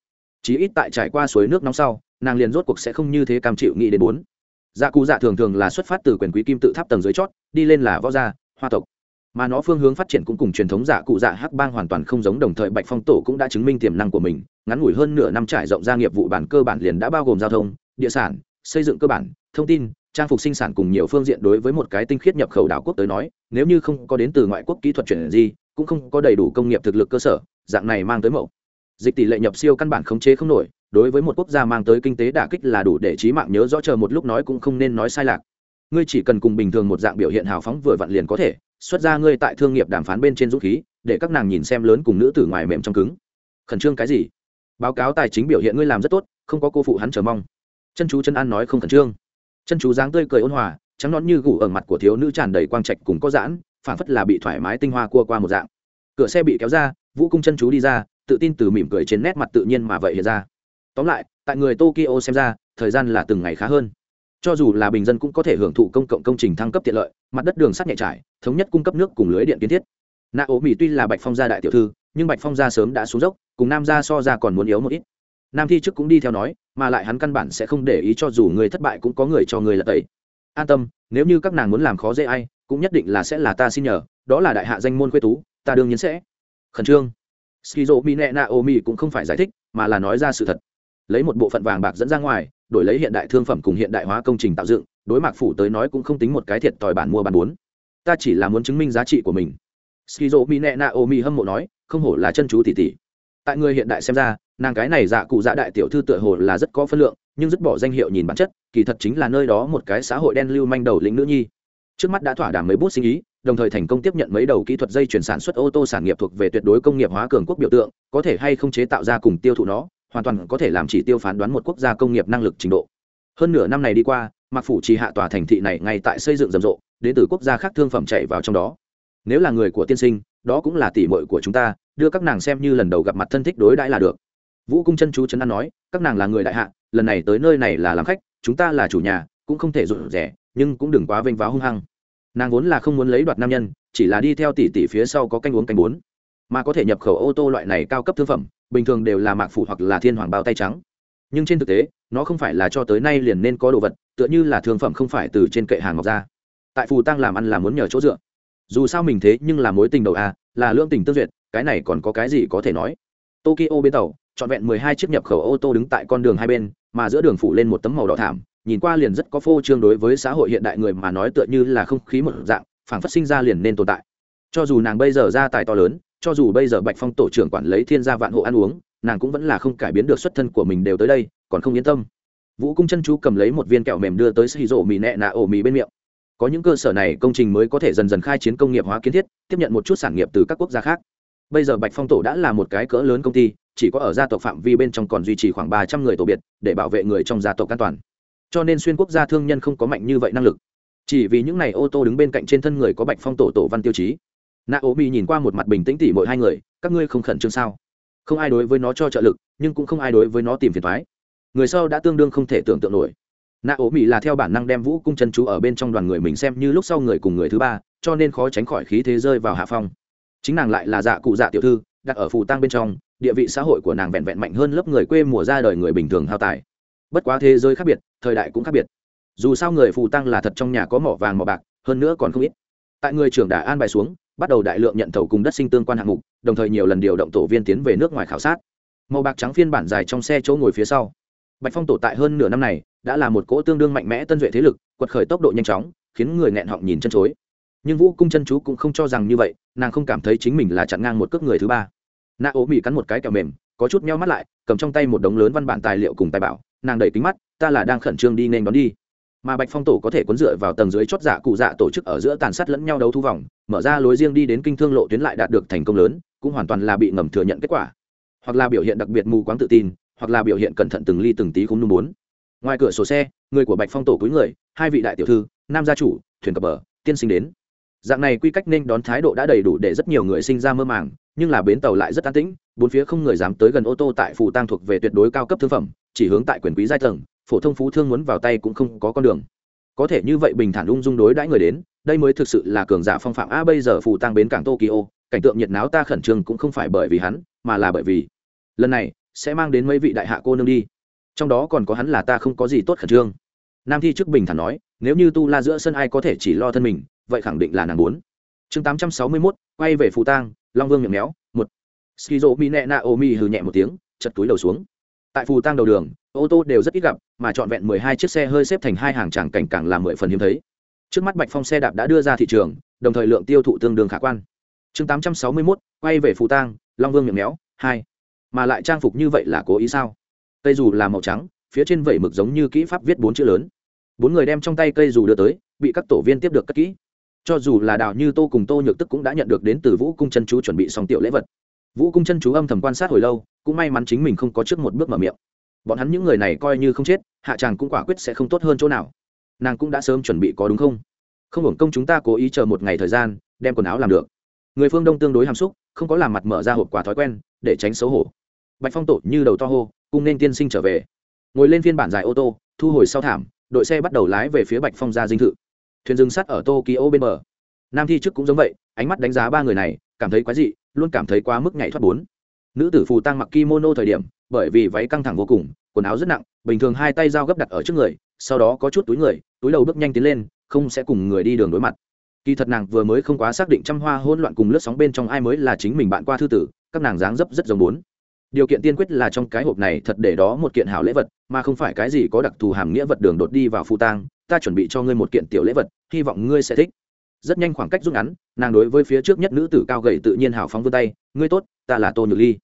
Chí ít tại trải qua suối nước nóng sau, nàng liền rốt cuộc sẽ không như thế cam chịu nghĩ đến bốn. Dạ cụ dạ thường thường là xuất phát từ quyền quý kim tự tháp tầng dưới chót, đi lên là võ gia, hoa tộc mà nó phương hướng phát triển cũng cùng truyền thống giả cụ dạ hắc bang hoàn toàn không giống đồng thời bạch phong tổ cũng đã chứng minh tiềm năng của mình ngắn ngủi hơn nửa năm trải rộng ra nghiệp vụ bản cơ bản liền đã bao gồm giao thông địa sản xây dựng cơ bản thông tin trang phục sinh sản cùng nhiều phương diện đối với một cái tinh khiết nhập khẩu đảo quốc tới nói nếu như không có đến từ ngoại quốc kỹ thuật chuyển gì cũng không có đầy đủ công nghiệp thực lực cơ sở dạng này mang tới mẫu dịch tỷ lệ nhập siêu căn bản khống chế không nổi đối với một quốc gia mang tới kinh tế đả kích là đủ để trí mạng nhớ rõ chờ một lúc nói cũng không nên nói sai lạc ngươi chỉ cần cùng bình thường một dạng biểu hiện hào phóng vừa vặn liền có thể xuất ra ngươi tại thương nghiệp đàm phán bên trên dũng khí, để các nàng nhìn xem lớn cùng nữ tử ngoài mềm trong cứng. Khẩn trương cái gì? Báo cáo tài chính biểu hiện ngươi làm rất tốt, không có cô phụ hắn chờ mong. Chân chú chân an nói không khẩn trương. Chân chú dáng tươi cười ôn hòa, trắng nón như gù ở mặt của thiếu nữ tràn đầy quang trạch cùng có giãn phản phất là bị thoải mái tinh hoa cua qua một dạng. Cửa xe bị kéo ra, vũ cung chân chú đi ra, tự tin từ mỉm cười trên nét mặt tự nhiên mà vậy hiện ra. Tóm lại, tại người tokyo xem ra, thời gian là từng ngày khá hơn cho dù là bình dân cũng có thể hưởng thụ công cộng công trình thăng cấp tiện lợi, mặt đất đường sắt nhẹ trải, thống nhất cung cấp nước cùng lưới điện kiến thiết. Nạ ố mỹ tuy là bạch phong gia đại tiểu thư, nhưng bạch phong gia sớm đã xuống dốc, cùng nam gia so ra còn muốn yếu một ít. Nam thi trước cũng đi theo nói, mà lại hắn căn bản sẽ không để ý cho dù người thất bại cũng có người cho người là tẩy. An tâm, nếu như các nàng muốn làm khó dễ ai, cũng nhất định là sẽ là ta xin nhờ, đó là đại hạ danh môn quê tú, ta đương nhiên sẽ. Khẩn trương. Skizo mi nẹ na o mi cũng không phải giải thích, mà là nói ra sự thật. Lấy một bộ phận vàng bạc dẫn ra ngoài đổi lấy hiện đại thương phẩm cùng hiện đại hóa công trình tạo dựng, đối mặt phủ tới nói cũng không tính một cái thiệt tòi bản mua bản bốn. Ta chỉ là muốn chứng minh giá trị của mình. Skizo mi nẹ na o mi hâm mộ nói, không hổ là chân chú tỷ tỷ. Tại người hiện đại xem ra, nàng cái này dạ cụ dạ đại tiểu thư tựa hồ là rất có phân lượng, nhưng dứt bỏ danh hiệu nhìn bản chất, kỳ thật chính là nơi đó một cái xã hội đen lưu manh đầu lĩnh nữ nhi. Trước mắt đã thỏa đàm mấy bút sinh ý, đồng thời thành công tiếp nhận mấy đầu kỹ thuật dây chuyển sản xuất ô tô sản nghiệp thuộc về tuyệt đối công nghiệp hóa cường quốc biểu tượng, có thể hay không chế tạo ra cùng tiêu thụ nó hoàn toàn có thể làm chỉ tiêu phán đoán một quốc gia công nghiệp năng lực trình độ. Hơn nửa năm này đi qua mặc phủ chỉ hạ tòa thành thị này ngay tại xây dựng rầm rộ, đến từ quốc gia khác thương phẩm chạy vào trong đó. Nếu là người của tiên sinh, đó cũng là tỷ muội của chúng ta, đưa các nàng xem như lần đầu gặp mặt thân thích đối đãi là được. Vũ cung chân chú trấn an nói, các nàng là người đại hạ, lần này tới nơi này là làm khách, chúng ta là chủ nhà, cũng không thể rụt rẻ nhưng cũng đừng quá vênh váo hung hăng. Nàng vốn là không muốn lấy đoạt nam nhân, chỉ là đi theo tỷ tỷ phía sau có canh uống canh bốn mà có thể nhập khẩu ô tô loại này cao cấp thương phẩm, bình thường đều là mạc phủ hoặc là thiên hoàng bao tay trắng. Nhưng trên thực tế, nó không phải là cho tới nay liền nên có đồ vật, tựa như là thương phẩm không phải từ trên kệ hàng ngọc ra. Tại phù tăng làm ăn là muốn nhờ chỗ dựa. Dù sao mình thế nhưng là mối tình đầu a, là lương tình tương duyệt, cái này còn có cái gì có thể nói. Tokyo bến tàu, trọn vẹn mười hai chiếc nhập khẩu ô tô đứng tại con đường hai bên, mà giữa đường phủ lên một tấm màu đỏ thảm, nhìn qua liền rất có phô trương đối với xã hội hiện đại người mà nói tựa như là không khí một dạng, phảng phất sinh ra liền nên tồn tại. Cho dù nàng bây giờ ra tài to lớn cho dù bây giờ bạch phong tổ trưởng quản lấy thiên gia vạn hộ ăn uống, nàng cũng vẫn là không cải biến được xuất thân của mình đều tới đây, còn không yên tâm. Vũ cung chân chú cầm lấy một viên kẹo mềm đưa tới xì rổ mì nẹ nạ ổ mì bên miệng. Có những cơ sở này công trình mới có thể dần dần khai chiến công nghiệp hóa kiến thiết, tiếp nhận một chút sản nghiệp từ các quốc gia khác. Bây giờ bạch phong tổ đã là một cái cỡ lớn công ty, chỉ có ở gia tộc phạm vi bên trong còn duy trì khoảng ba trăm người tổ biệt, để bảo vệ người trong gia tộc an toàn. Cho nên xuyên quốc gia thương nhân không có mạnh như vậy năng lực. Chỉ vì những n à y ô tô đứng bên cạnh trên thân người có bạch phong tổ tổ văn tiêu chí nạ ố mỹ nhìn qua một mặt bình tĩnh tỉ mỗi hai người, các ngươi không khẩn trương sao? Không ai đối với nó cho trợ lực, nhưng cũng không ai đối với nó tìm phiền thoái người sau đã tương đương không thể tưởng tượng nổi. Nạ ố mỹ là theo bản năng đem vũ cung chân chú ở bên trong đoàn người mình xem như lúc sau người cùng người thứ ba, cho nên khó tránh khỏi khí thế rơi vào hạ phong. Chính nàng lại là dạ cụ dạ tiểu thư, đặt ở phù tăng bên trong, địa vị xã hội của nàng vẹn vẹn mạnh hơn lớp người quê mùa ra đời người bình thường hao tài. Bất quá thế giới khác biệt, thời đại cũng khác biệt. Dù sao người phù tăng là thật trong nhà có mỏ vàng mỏ bạc, hơn nữa còn không ít. Tại người trưởng đà an bài xuống bắt đầu đại lượng nhận thầu cùng đất sinh tương quan hạng mục, đồng thời nhiều lần điều động tổ viên tiến về nước ngoài khảo sát. Màu bạc trắng phiên bản dài trong xe chỗ ngồi phía sau. Bạch phong tổ tại hơn nửa năm này, đã là một cỗ tương đương mạnh mẽ tân duệ thế lực, quật khởi tốc độ nhanh chóng, khiến người nghẹn họng nhìn chân chối. Nhưng vũ cung chân chú cũng không cho rằng như vậy, nàng không cảm thấy chính mình là chặn ngang một cước người thứ ba. Nạ ố mỹ cắn một cái kẹo mềm, có chút meo mắt lại, cầm trong tay một đống lớn văn bản tài liệu cùng tài bảo, nàng đẩy kính mắt, ta là đang khẩn trương đi nên đón đi mà bạch phong tổ có thể cuốn dựa vào tầng dưới chót dạ cụ dạ tổ chức ở giữa tàn sát lẫn nhau đấu thu vòng, mở ra lối riêng đi đến kinh thương lộ tuyến lại đạt được thành công lớn, cũng hoàn toàn là bị ngầm thừa nhận kết quả. Hoặc là biểu hiện đặc biệt mù quáng tự tin, hoặc là biểu hiện cẩn thận từng ly từng tí không nung bốn. Ngoài cửa sổ xe, người của bạch phong tổ cúi người, hai vị đại tiểu thư, nam gia chủ, thuyền cập bờ, tiên sinh đến. Dạng này quy cách nên đón thái độ đã đầy đủ để rất nhiều người sinh ra mơ màng, nhưng là bến tàu lại rất an tĩnh, bốn phía không người dám tới gần ô tô tại phù tăng thuộc về tuyệt đối cao cấp thương phẩm, chỉ hướng tại quyền quý giai tầng phổ thông phú thương muốn vào tay cũng không có con đường. Có thể như vậy bình thản ung dung đối đãi người đến, đây mới thực sự là cường giả phong phạm. A, bây giờ phù tăng bến cảng tokyo, cảnh tượng nhiệt náo ta khẩn trương cũng không phải bởi vì hắn, mà là bởi vì lần này sẽ mang đến mấy vị đại hạ cô nương đi. Trong đó còn có hắn là ta không có gì tốt khẩn trương. Nam thi trước bình thản nói, nếu như tu la giữa sân ai có thể chỉ lo thân mình, vậy khẳng định là nàng bốn chương tám trăm sáu mươi mốt, quay về phù tang, long vương miệng méo, một. Skizo mi nẹ na ô mi hừ nhẹ một tiếng, chật túi đầu xuống. Tại phù tang đầu đường, ô tô đều rất ít gặp mà trọn vẹn mười hai chiếc xe hơi xếp thành hai hàng tràng cảnh càng làm mười phần hiếm thấy. Trước mắt bạch phong xe đạp đã đưa ra thị trường, đồng thời lượng tiêu thụ tương đương khả quan. Chương tám trăm sáu mươi mốt, quay về phù tang, long vương miệng méo, hai. Mà lại trang phục như vậy là cố ý sao? Cây dù là màu trắng, phía trên vẩy mực giống như kỹ pháp viết bốn chữ lớn. Bốn người đem trong tay cây dù đưa tới, bị các tổ viên tiếp được cất kỹ. Cho dù là đào như tô cùng tô nhược tức cũng đã nhận được đến từ vũ cung chân chú chuẩn bị xong tiểu lễ vật. Vũ cung chân chú âm thầm quan sát hồi lâu, cũng may mắn chính mình không có trước một bước mở miệng bọn hắn những người này coi như không chết, hạ chàng cũng quả quyết sẽ không tốt hơn chỗ nào. Nàng cũng đã sớm chuẩn bị có đúng không? Không hưởng công chúng ta cố ý chờ một ngày thời gian, đem quần áo làm được. Người phương đông tương đối hàm xúc, không có làm mặt mở ra hộp quà thói quen, để tránh xấu hổ. Bạch phong tổ như đầu to hô, cùng nên tiên sinh trở về. Ngồi lên phiên bản dài ô tô, thu hồi sau thảm, đội xe bắt đầu lái về phía bạch phong ra dinh thự. Thuyền rừng sắt ở tokyo bên bờ. Nam thi trước cũng giống vậy, ánh mắt đánh giá ba người này, cảm thấy quái dị, luôn cảm thấy quá mức nhảy thoát bốn nữ tử phù tăng mặc kimono thời điểm, bởi vì váy căng thẳng vô cùng, quần áo rất nặng, bình thường hai tay dao gấp đặt ở trước người, sau đó có chút túi người, túi đầu bước nhanh tiến lên, không sẽ cùng người đi đường đối mặt. Kỳ thật nàng vừa mới không quá xác định trăm hoa hỗn loạn cùng lướt sóng bên trong ai mới là chính mình bạn qua thư tử, các nàng dáng dấp rất giống bốn. Điều kiện tiên quyết là trong cái hộp này thật để đó một kiện hảo lễ vật, mà không phải cái gì có đặc thù hàm nghĩa vật đường đột đi vào phu tang, ta chuẩn bị cho ngươi một kiện tiểu lễ vật, hy vọng ngươi sẽ thích rất nhanh khoảng cách rút ngắn, nàng đối với phía trước nhất nữ tử cao gầy tự nhiên hào phóng vươn tay, ngươi tốt, ta là tô nhược ly.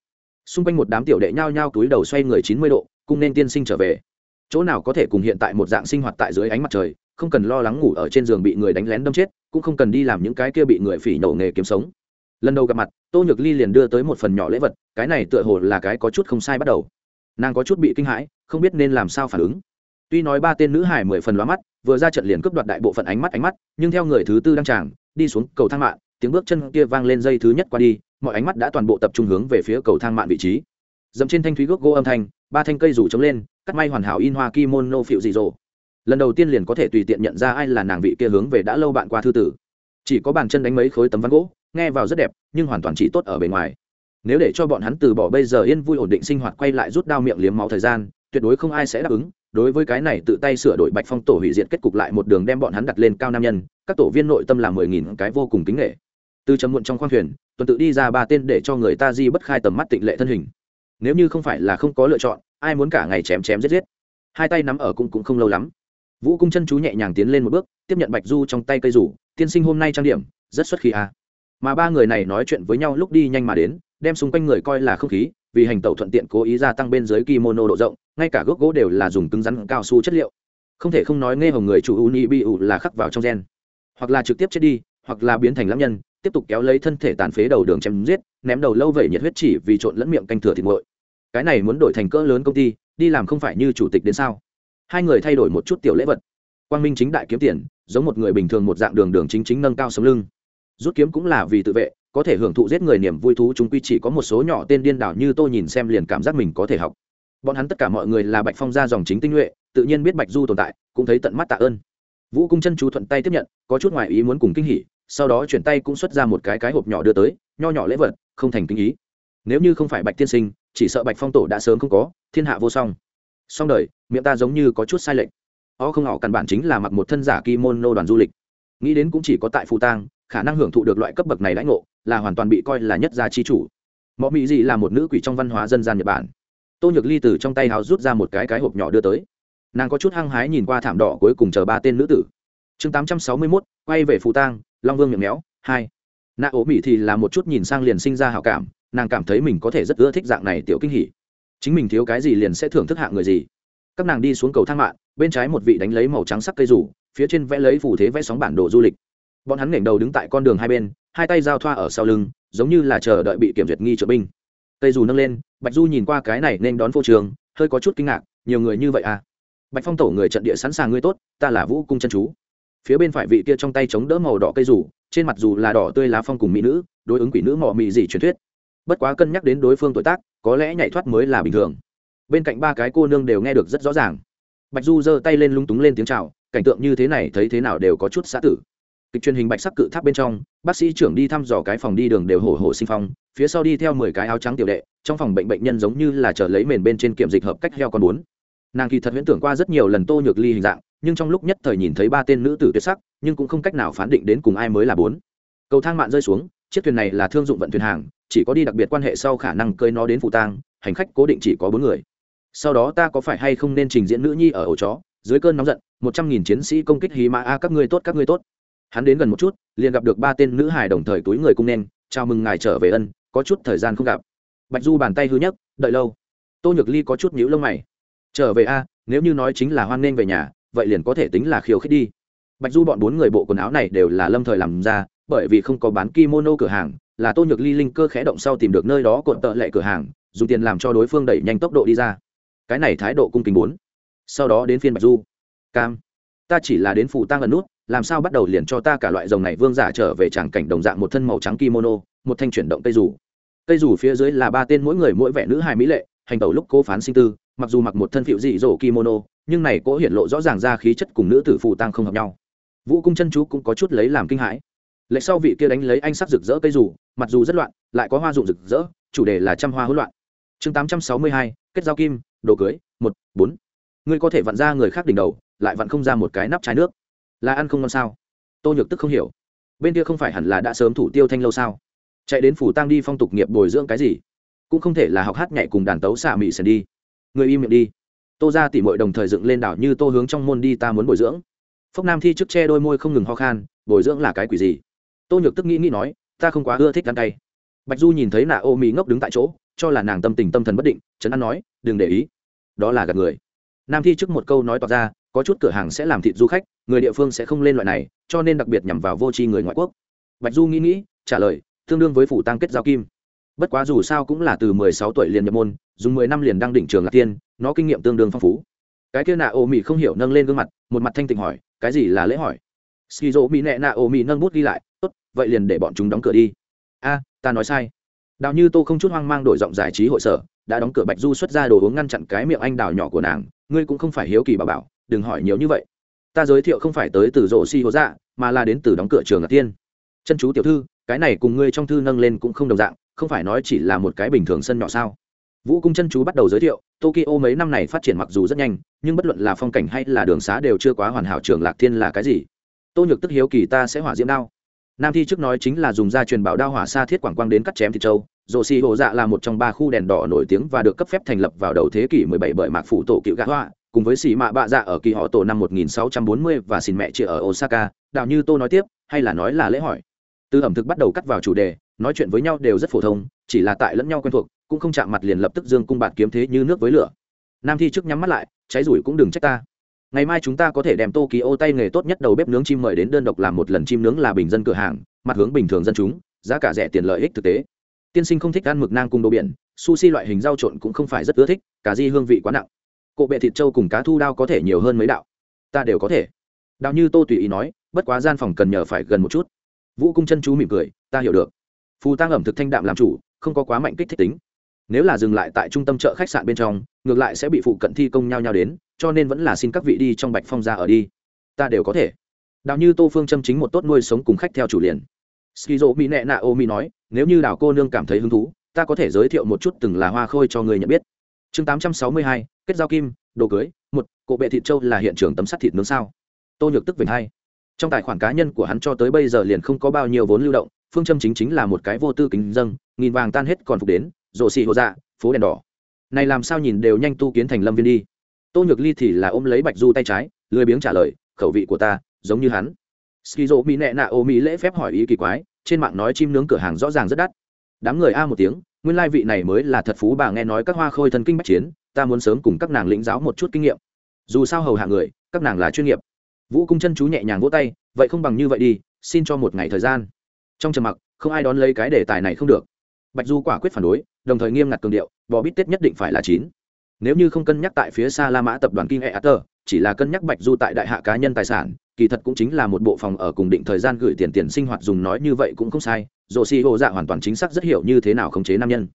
Xung quanh một đám tiểu đệ nhao nhao túi đầu xoay người chín mươi độ cung nên tiên sinh trở về. Chỗ nào có thể cùng hiện tại một dạng sinh hoạt tại dưới ánh mặt trời, không cần lo lắng ngủ ở trên giường bị người đánh lén đâm chết, cũng không cần đi làm những cái kia bị người phỉ nổ nghề kiếm sống. Lần đầu gặp mặt, tô nhược ly liền đưa tới một phần nhỏ lễ vật, cái này tựa hồ là cái có chút không sai bắt đầu. Nàng có chút bị kinh hãi, không biết nên làm sao phản ứng tuy nói ba tên nữ hải mười phần lóa mắt, vừa ra trận liền cướp đoạt đại bộ phận ánh mắt ánh mắt, nhưng theo người thứ tư đăng tràng, đi xuống cầu thang mạng tiếng bước chân kia vang lên dây thứ nhất qua đi, mọi ánh mắt đã toàn bộ tập trung hướng về phía cầu thang mạng vị trí. Dẫm trên thanh thúy gốc gỗ âm thanh, ba thanh cây rủ trống lên, cắt may hoàn hảo in hoa kimono phiệu dị dỗ. Lần đầu tiên liền có thể tùy tiện nhận ra ai là nàng vị kia hướng về đã lâu bạn qua thư tử. Chỉ có bàn chân đánh mấy khối tấm ván gỗ, nghe vào rất đẹp, nhưng hoàn toàn chỉ tốt ở bề ngoài. Nếu để cho bọn hắn từ bỏ bây giờ yên vui ổn định sinh hoạt quay lại rút đao miệng liếm máu thời gian, tuyệt đối không ai sẽ đáp ứng đối với cái này tự tay sửa đổi bạch phong tổ hủy diệt kết cục lại một đường đem bọn hắn đặt lên cao nam nhân, các tổ viên nội tâm là mười nghìn cái vô cùng kính nghệ từ chấm muộn trong khoang thuyền, tuần tự đi ra ba tên để cho người ta di bất khai tầm mắt tịnh lệ thân hình. Nếu như không phải là không có lựa chọn, ai muốn cả ngày chém chém giết giết. Hai tay nắm ở cũng cũng không lâu lắm. Vũ cung chân chú nhẹ nhàng tiến lên một bước, tiếp nhận bạch du trong tay cây rủ, tiên sinh hôm nay trang điểm, rất xuất khí à. mà ba người này nói chuyện với nhau lúc đi nhanh mà đến, đem xung quanh người coi là không khí, vì hành tẩu thuận tiện cố ý gia tăng bên dưới kimono độ rộng ngay cả gốc gỗ đều là dùng cứng rắn cao su chất liệu. Không thể không nói nghe hồng người chủ uni bi ủ là khắc vào trong gen. Hoặc là trực tiếp chết đi, hoặc là biến thành lãng nhân, tiếp tục kéo lấy thân thể tàn phế đầu đường chém giết, ném đầu lâu vẩy nhiệt huyết chỉ vì trộn lẫn miệng canh thừa thịt nguội. Cái này muốn đổi thành cỡ lớn công ty, đi làm không phải như chủ tịch đến sao? Hai người thay đổi một chút tiểu lễ vật. Quang minh chính đại kiếm tiền, giống một người bình thường một dạng đường đường chính chính nâng cao sống lưng. Rút kiếm cũng là vì tự vệ, có thể hưởng thụ giết người niềm vui thú chúng quy chỉ có một số nhỏ tên điên đảo như tôi nhìn xem liền cảm giác mình có thể học bọn hắn tất cả mọi người là bạch phong gia dòng chính tinh nhuệ, tự nhiên biết bạch du tồn tại, cũng thấy tận mắt tạ ơn. Vũ cung chân chú thuận tay tiếp nhận, có chút ngoại ý muốn cùng kinh hỉ, sau đó chuyển tay cũng xuất ra một cái cái hộp nhỏ đưa tới, nho nhỏ lễ vật, không thành kinh ý. Nếu như không phải bạch tiên sinh, chỉ sợ bạch phong tổ đã sớm không có, thiên hạ vô song. Song đời, miệng ta giống như có chút sai lệch. O không họ căn bản chính là mặc một thân giả kimono đoàn du lịch. Nghĩ đến cũng chỉ có tại phù tang, khả năng hưởng thụ được loại cấp bậc này lãnh ngộ, là hoàn toàn bị coi là nhất gia chi chủ. Mọi mỹ gì là một nữ quỷ trong văn hóa dân gian nhật bản tô nhược ly từ trong tay háo rút ra một cái cái hộp nhỏ đưa tới. Nàng có chút hăng hái nhìn qua thảm đỏ cuối cùng chờ ba tên nữ tử. Chương tám trăm sáu mươi mốt, quay về phù tang, long vương miệng méo, hai. Nạ ố mỹ thì là một chút nhìn sang liền sinh ra hào cảm, nàng cảm thấy mình có thể rất ưa thích dạng này tiểu kinh hỉ. Chính mình thiếu cái gì liền sẽ thưởng thức hạng người gì. Các nàng đi xuống cầu thang mạng bên trái một vị đánh lấy màu trắng sắc cây rủ, phía trên vẽ lấy phủ thế vẽ sóng bản đồ du lịch. Bọn hắn nghển đầu đứng tại con đường hai bên, hai tay giao thoa ở sau lưng, giống như là chờ đợi bị kiểm duyệt nghi trợ binh cây dù nâng lên, bạch du nhìn qua cái này nên đón phô trường, hơi có chút kinh ngạc, nhiều người như vậy à? Bạch phong tổ người trận địa sẵn sàng ngươi tốt, ta là vũ cung chân chú. Phía bên phải vị kia trong tay chống đỡ màu đỏ cây dù trên mặt dù là đỏ tươi lá phong cùng mỹ nữ, đối ứng quỷ nữ mọ mị gì truyền thuyết. Bất quá cân nhắc đến đối phương tuổi tác, có lẽ nhảy thoát mới là bình thường. Bên cạnh ba cái cô nương đều nghe được rất rõ ràng. Bạch du giơ tay lên lung túng lên tiếng chào, cảnh tượng như thế này thấy thế nào đều có chút xã tử. Kịch truyền hình bạch sắc cự tháp bên trong, bác sĩ trưởng đi thăm dò cái phòng đi đường đều hổ hổ sinh phong phía sau đi theo mười cái áo trắng tiểu đệ, trong phòng bệnh bệnh nhân giống như là chờ lấy mền bên trên kiểm dịch hợp cách heo con bốn nàng kỳ thật huyễn tưởng qua rất nhiều lần tô nhược ly hình dạng, nhưng trong lúc nhất thời nhìn thấy ba tên nữ tử tuyệt sắc, nhưng cũng không cách nào phán định đến cùng ai mới là bốn. Cầu thang mạn rơi xuống, chiếc thuyền này là thương dụng vận thuyền hàng, chỉ có đi đặc biệt quan hệ sau khả năng cơi nó đến phụ tang, hành khách cố định chỉ có bốn người. Sau đó ta có phải hay không nên trình diễn nữ nhi ở ổ chó, dưới cơn nóng giận, một trăm nghìn chiến sĩ công kích hí mã a, các ngươi tốt, các ngươi tốt. Hắn đến gần một chút, liền gặp được ba tên nữ hài đồng thời túi người cung nên, chào mừng ngài trở về ân có chút thời gian không gặp. Bạch du bàn tay hư nhất đợi lâu. Tô nhược ly có chút nhíu lông mày. Trở về a, nếu như nói chính là hoan nghênh về nhà, vậy liền có thể tính là khiêu khích đi. Bạch du bọn bốn người bộ quần áo này đều là lâm thời làm ra, bởi vì không có bán kimono cửa hàng, là tô nhược ly linh cơ khẽ động sau tìm được nơi đó cột tợ lệ cửa hàng, dùng tiền làm cho đối phương đẩy nhanh tốc độ đi ra. Cái này thái độ cung kính bốn. Sau đó đến phiên bạch du. Cam, ta chỉ là đến phủ tăng ẩn nút, làm sao bắt đầu liền cho ta cả loại rồng này vương giả trở về tràng cảnh đồng dạng một thân màu trắng kimono, một thanh chuyển động cây rủ cây rủ phía dưới là ba tên mỗi người mỗi vẻ nữ hài mỹ lệ, hành tẩu lúc cố phán sinh tư, mặc dù mặc một thân phiệu dị dỗ kimono, nhưng này cố hiện lộ rõ ràng ra khí chất cùng nữ tử phù tăng không hợp nhau. Vũ cung chân chú cũng có chút lấy làm kinh hãi. Lệ sau vị kia đánh lấy anh sắc rực rỡ cây rủ mặc dù rất loạn, lại có hoa dụng rực rỡ, chủ đề là trăm hoa hỗn loạn. Chương tám trăm sáu mươi hai, kết giao kim, đồ cưới, một, bốn. Ngươi có thể vặn ra người khác đỉnh đầu, lại vặn không ra một cái nắp chai nước. Là ăn không ngon sao? Tô nhược tức không hiểu. Bên kia không phải hẳn là đã sớm thủ tiêu thanh lâu sao? Chạy đến phủ tăng đi phong tục nghiệp bồi dưỡng cái gì? Cũng không thể là học hát nhảy cùng đàn tấu xạ mị sần đi. Người im miệng đi. Tô ra tỉ mội đồng thời dựng lên đảo như tô hướng trong môn đi ta muốn bồi dưỡng. Phúc nam thi trước che đôi môi không ngừng ho khan, bồi dưỡng là cái quỷ gì? Tô nhược tức nghĩ nghĩ nói, ta không quá ưa thích ăn tay bạch du nhìn thấy nạ ô mỹ ngốc đứng tại chỗ, cho là nàng tâm tình tâm thần bất định, trấn an nói, đừng để ý. Đó là gạt người. Nam thi trước một câu nói tỏ ra, có chút cửa hàng sẽ làm thịt du khách, người địa phương sẽ không lên loại này, cho nên đặc biệt nhằm vào vô tri người ngoại quốc. Bạch du nghĩ nghĩ, trả lời tương đương với phủ tăng kết giao kim. Bất quá dù sao cũng là từ mười sáu tuổi liền nhập môn, dùng mười năm liền đăng đỉnh trường lạc tiên nó kinh nghiệm tương đương phong phú. Cái kia nạ ô mỹ không hiểu nâng lên gương mặt, một mặt thanh tịnh hỏi, cái gì là lễ hỏi? Skizo mỹ nẹ nạ ô mỹ nâng bút ghi lại, tốt, vậy liền để bọn chúng đóng cửa đi. A, ta nói sai. Đào như tô không chút hoang mang đổi giọng giải trí hội sở, đã đóng cửa bạch du xuất ra đồ uống ngăn chặn cái miệng anh đào nhỏ của nàng, ngươi cũng không phải hiếu kỳ bà bảo, đừng hỏi nhiều như vậy. Ta giới thiệu không phải tới từ rộ si hố dạ mà là đến từ đóng cửa trường ngạc tiên chân chú tiểu thư cái này cùng ngươi trong thư nâng lên cũng không đồng dạng, không phải nói chỉ là một cái bình thường sân nhỏ sao? Vũ cung chân chú bắt đầu giới thiệu, tokyo mấy năm này phát triển mặc dù rất nhanh, nhưng bất luận là phong cảnh hay là đường xá đều chưa quá hoàn hảo, trường lạc thiên là cái gì? Tô nhược tức hiếu kỳ ta sẽ hỏa diễm đao. Nam thi trước nói chính là dùng da truyền bảo đao hỏa xa thiết quảng quang đến cắt chém thịt châu rồ xì hồ dạ là một trong ba khu đèn đỏ nổi tiếng và được cấp phép thành lập vào đầu thế kỷ 17 bởi mạc phủ tổ cựu gã hoa, cùng với xì mạ bạ dạ ở kỳ họ tổ năm 1640 và xin mẹ chị ở osaka. Đạo như tô nói tiếp, hay là nói là lễ hỏi từ ẩm thực bắt đầu cắt vào chủ đề, nói chuyện với nhau đều rất phổ thông, chỉ là tại lẫn nhau quen thuộc, cũng không chạm mặt liền lập tức dương cung bạt kiếm thế như nước với lửa. Nam thi trước nhắm mắt lại, cháy rủi cũng đừng trách ta. Ngày mai chúng ta có thể đem tô ký ô tay nghề tốt nhất đầu bếp nướng chim mời đến đơn độc làm một lần chim nướng là bình dân cửa hàng, mặt hướng bình thường dân chúng, giá cả rẻ tiền lợi ích thực tế. Tiên sinh không thích ăn mực nang cùng đồ biển, sushi loại hình rau trộn cũng không phải rất ưa thích cả di hương vị quá nặng. Cộ bệ thịt trâu cùng cá thu đao có thể nhiều hơn mấy đạo. Ta đều có thể. Đạo như tô tùy ý nói, bất quá gian phòng cần nhờ phải gần một chút vũ cung chân chú mỉm cười, ta hiểu được. Phù tăng ẩm thực thanh đạm làm chủ, không có quá mạnh kích thích tính. Nếu là dừng lại tại trung tâm chợ khách sạn bên trong, ngược lại sẽ bị phụ cận thi công nhau nhau đến, cho nên vẫn là xin các vị đi trong bạch phong ra ở đi. Ta đều có thể. Đạo như tô phương châm chính một tốt nuôi sống cùng khách theo chủ liền. Skizo mỹ nẹ nạ ô mỹ nói, nếu như đảo cô nương cảm thấy hứng thú, ta có thể giới thiệu một chút từng là hoa khôi cho người nhận biết. Chương tám trăm sáu mươi hai, kết giao kim, đồ cưới, một cộ bệ thịt trâu là hiện trường tấm sắt thịt nướng sao? Tô nhược tức về hai trong tài khoản cá nhân của hắn cho tới bây giờ liền không có bao nhiêu vốn lưu động, phương châm chính chính là một cái vô tư kính dâng nghìn vàng tan hết còn phục đến rộ xì hộ dạ phố đèn đỏ. Này làm sao nhìn đều nhanh tu kiến thành lâm viên đi. Tô nhược ly thì là ôm lấy bạch du tay trái, lười biếng trả lời, khẩu vị của ta, giống như hắn. Skizo mỹ nẹ nạ ô mỹ lễ phép hỏi ý kỳ quái, trên mạng nói chim nướng cửa hàng rõ ràng rất đắt. Đám người a một tiếng, nguyên lai vị này mới là thật phú bà nghe nói các hoa khôi thần kinh bách chiến, ta muốn sớm cùng các nàng lĩnh giáo một chút kinh nghiệm. Dù sao hầu hạ người, các nàng là chuyên nghiệp vũ cung chân chú nhẹ nhàng vỗ tay, vậy không bằng như vậy đi, xin cho một ngày thời gian. Trong trầm mặc, không ai đón lấy cái đề tài này không được. Bạch du quả quyết phản đối, đồng thời nghiêm ngặt cường điệu, bò bít tết nhất định phải là chín. Nếu như không cân nhắc tại phía xa la mã tập đoàn kinh e a tờ chỉ là cân nhắc bạch du tại đại hạ cá nhân tài sản, kỳ thật cũng chính là một bộ phòng ở cùng định thời gian gửi tiền tiền sinh hoạt dùng nói như vậy cũng không sai dồ xì hồ dạ hoàn toàn chính xác rất hiểu như thế nào khống chế nam nhân.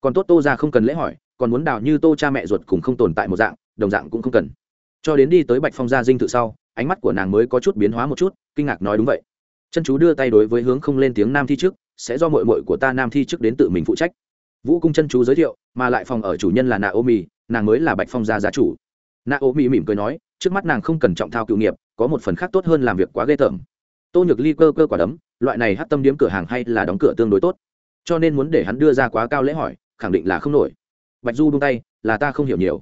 Còn tốt tô ra không cần lễ hỏi, còn muốn đào như tô cha mẹ ruột cùng không tồn tại một dạng, đồng dạng cũng không cần. Cho đến đi tới bạch phong gia dinh tự sau ánh mắt của nàng mới có chút biến hóa một chút, kinh ngạc nói đúng vậy. Chân chú đưa tay đối với hướng không lên tiếng nam thi trước, sẽ do mội mội của ta nam thi trước đến tự mình phụ trách. Vũ cung chân chú giới thiệu, mà lại phòng ở chủ nhân là naomi, nàng mới là bạch phong gia gia chủ. Naomi mỉm cười nói, trước mắt nàng không cần trọng thao cựu nghiệp, có một phần khác tốt hơn làm việc quá ghê tởm. Tô nhược ly cơ cơ quả đấm, loại này hát tâm điếm cửa hàng hay là đóng cửa tương đối tốt. Cho nên muốn để hắn đưa ra quá cao lễ hỏi, khẳng định là không nổi. Bạch du buông tay, là ta không hiểu nhiều.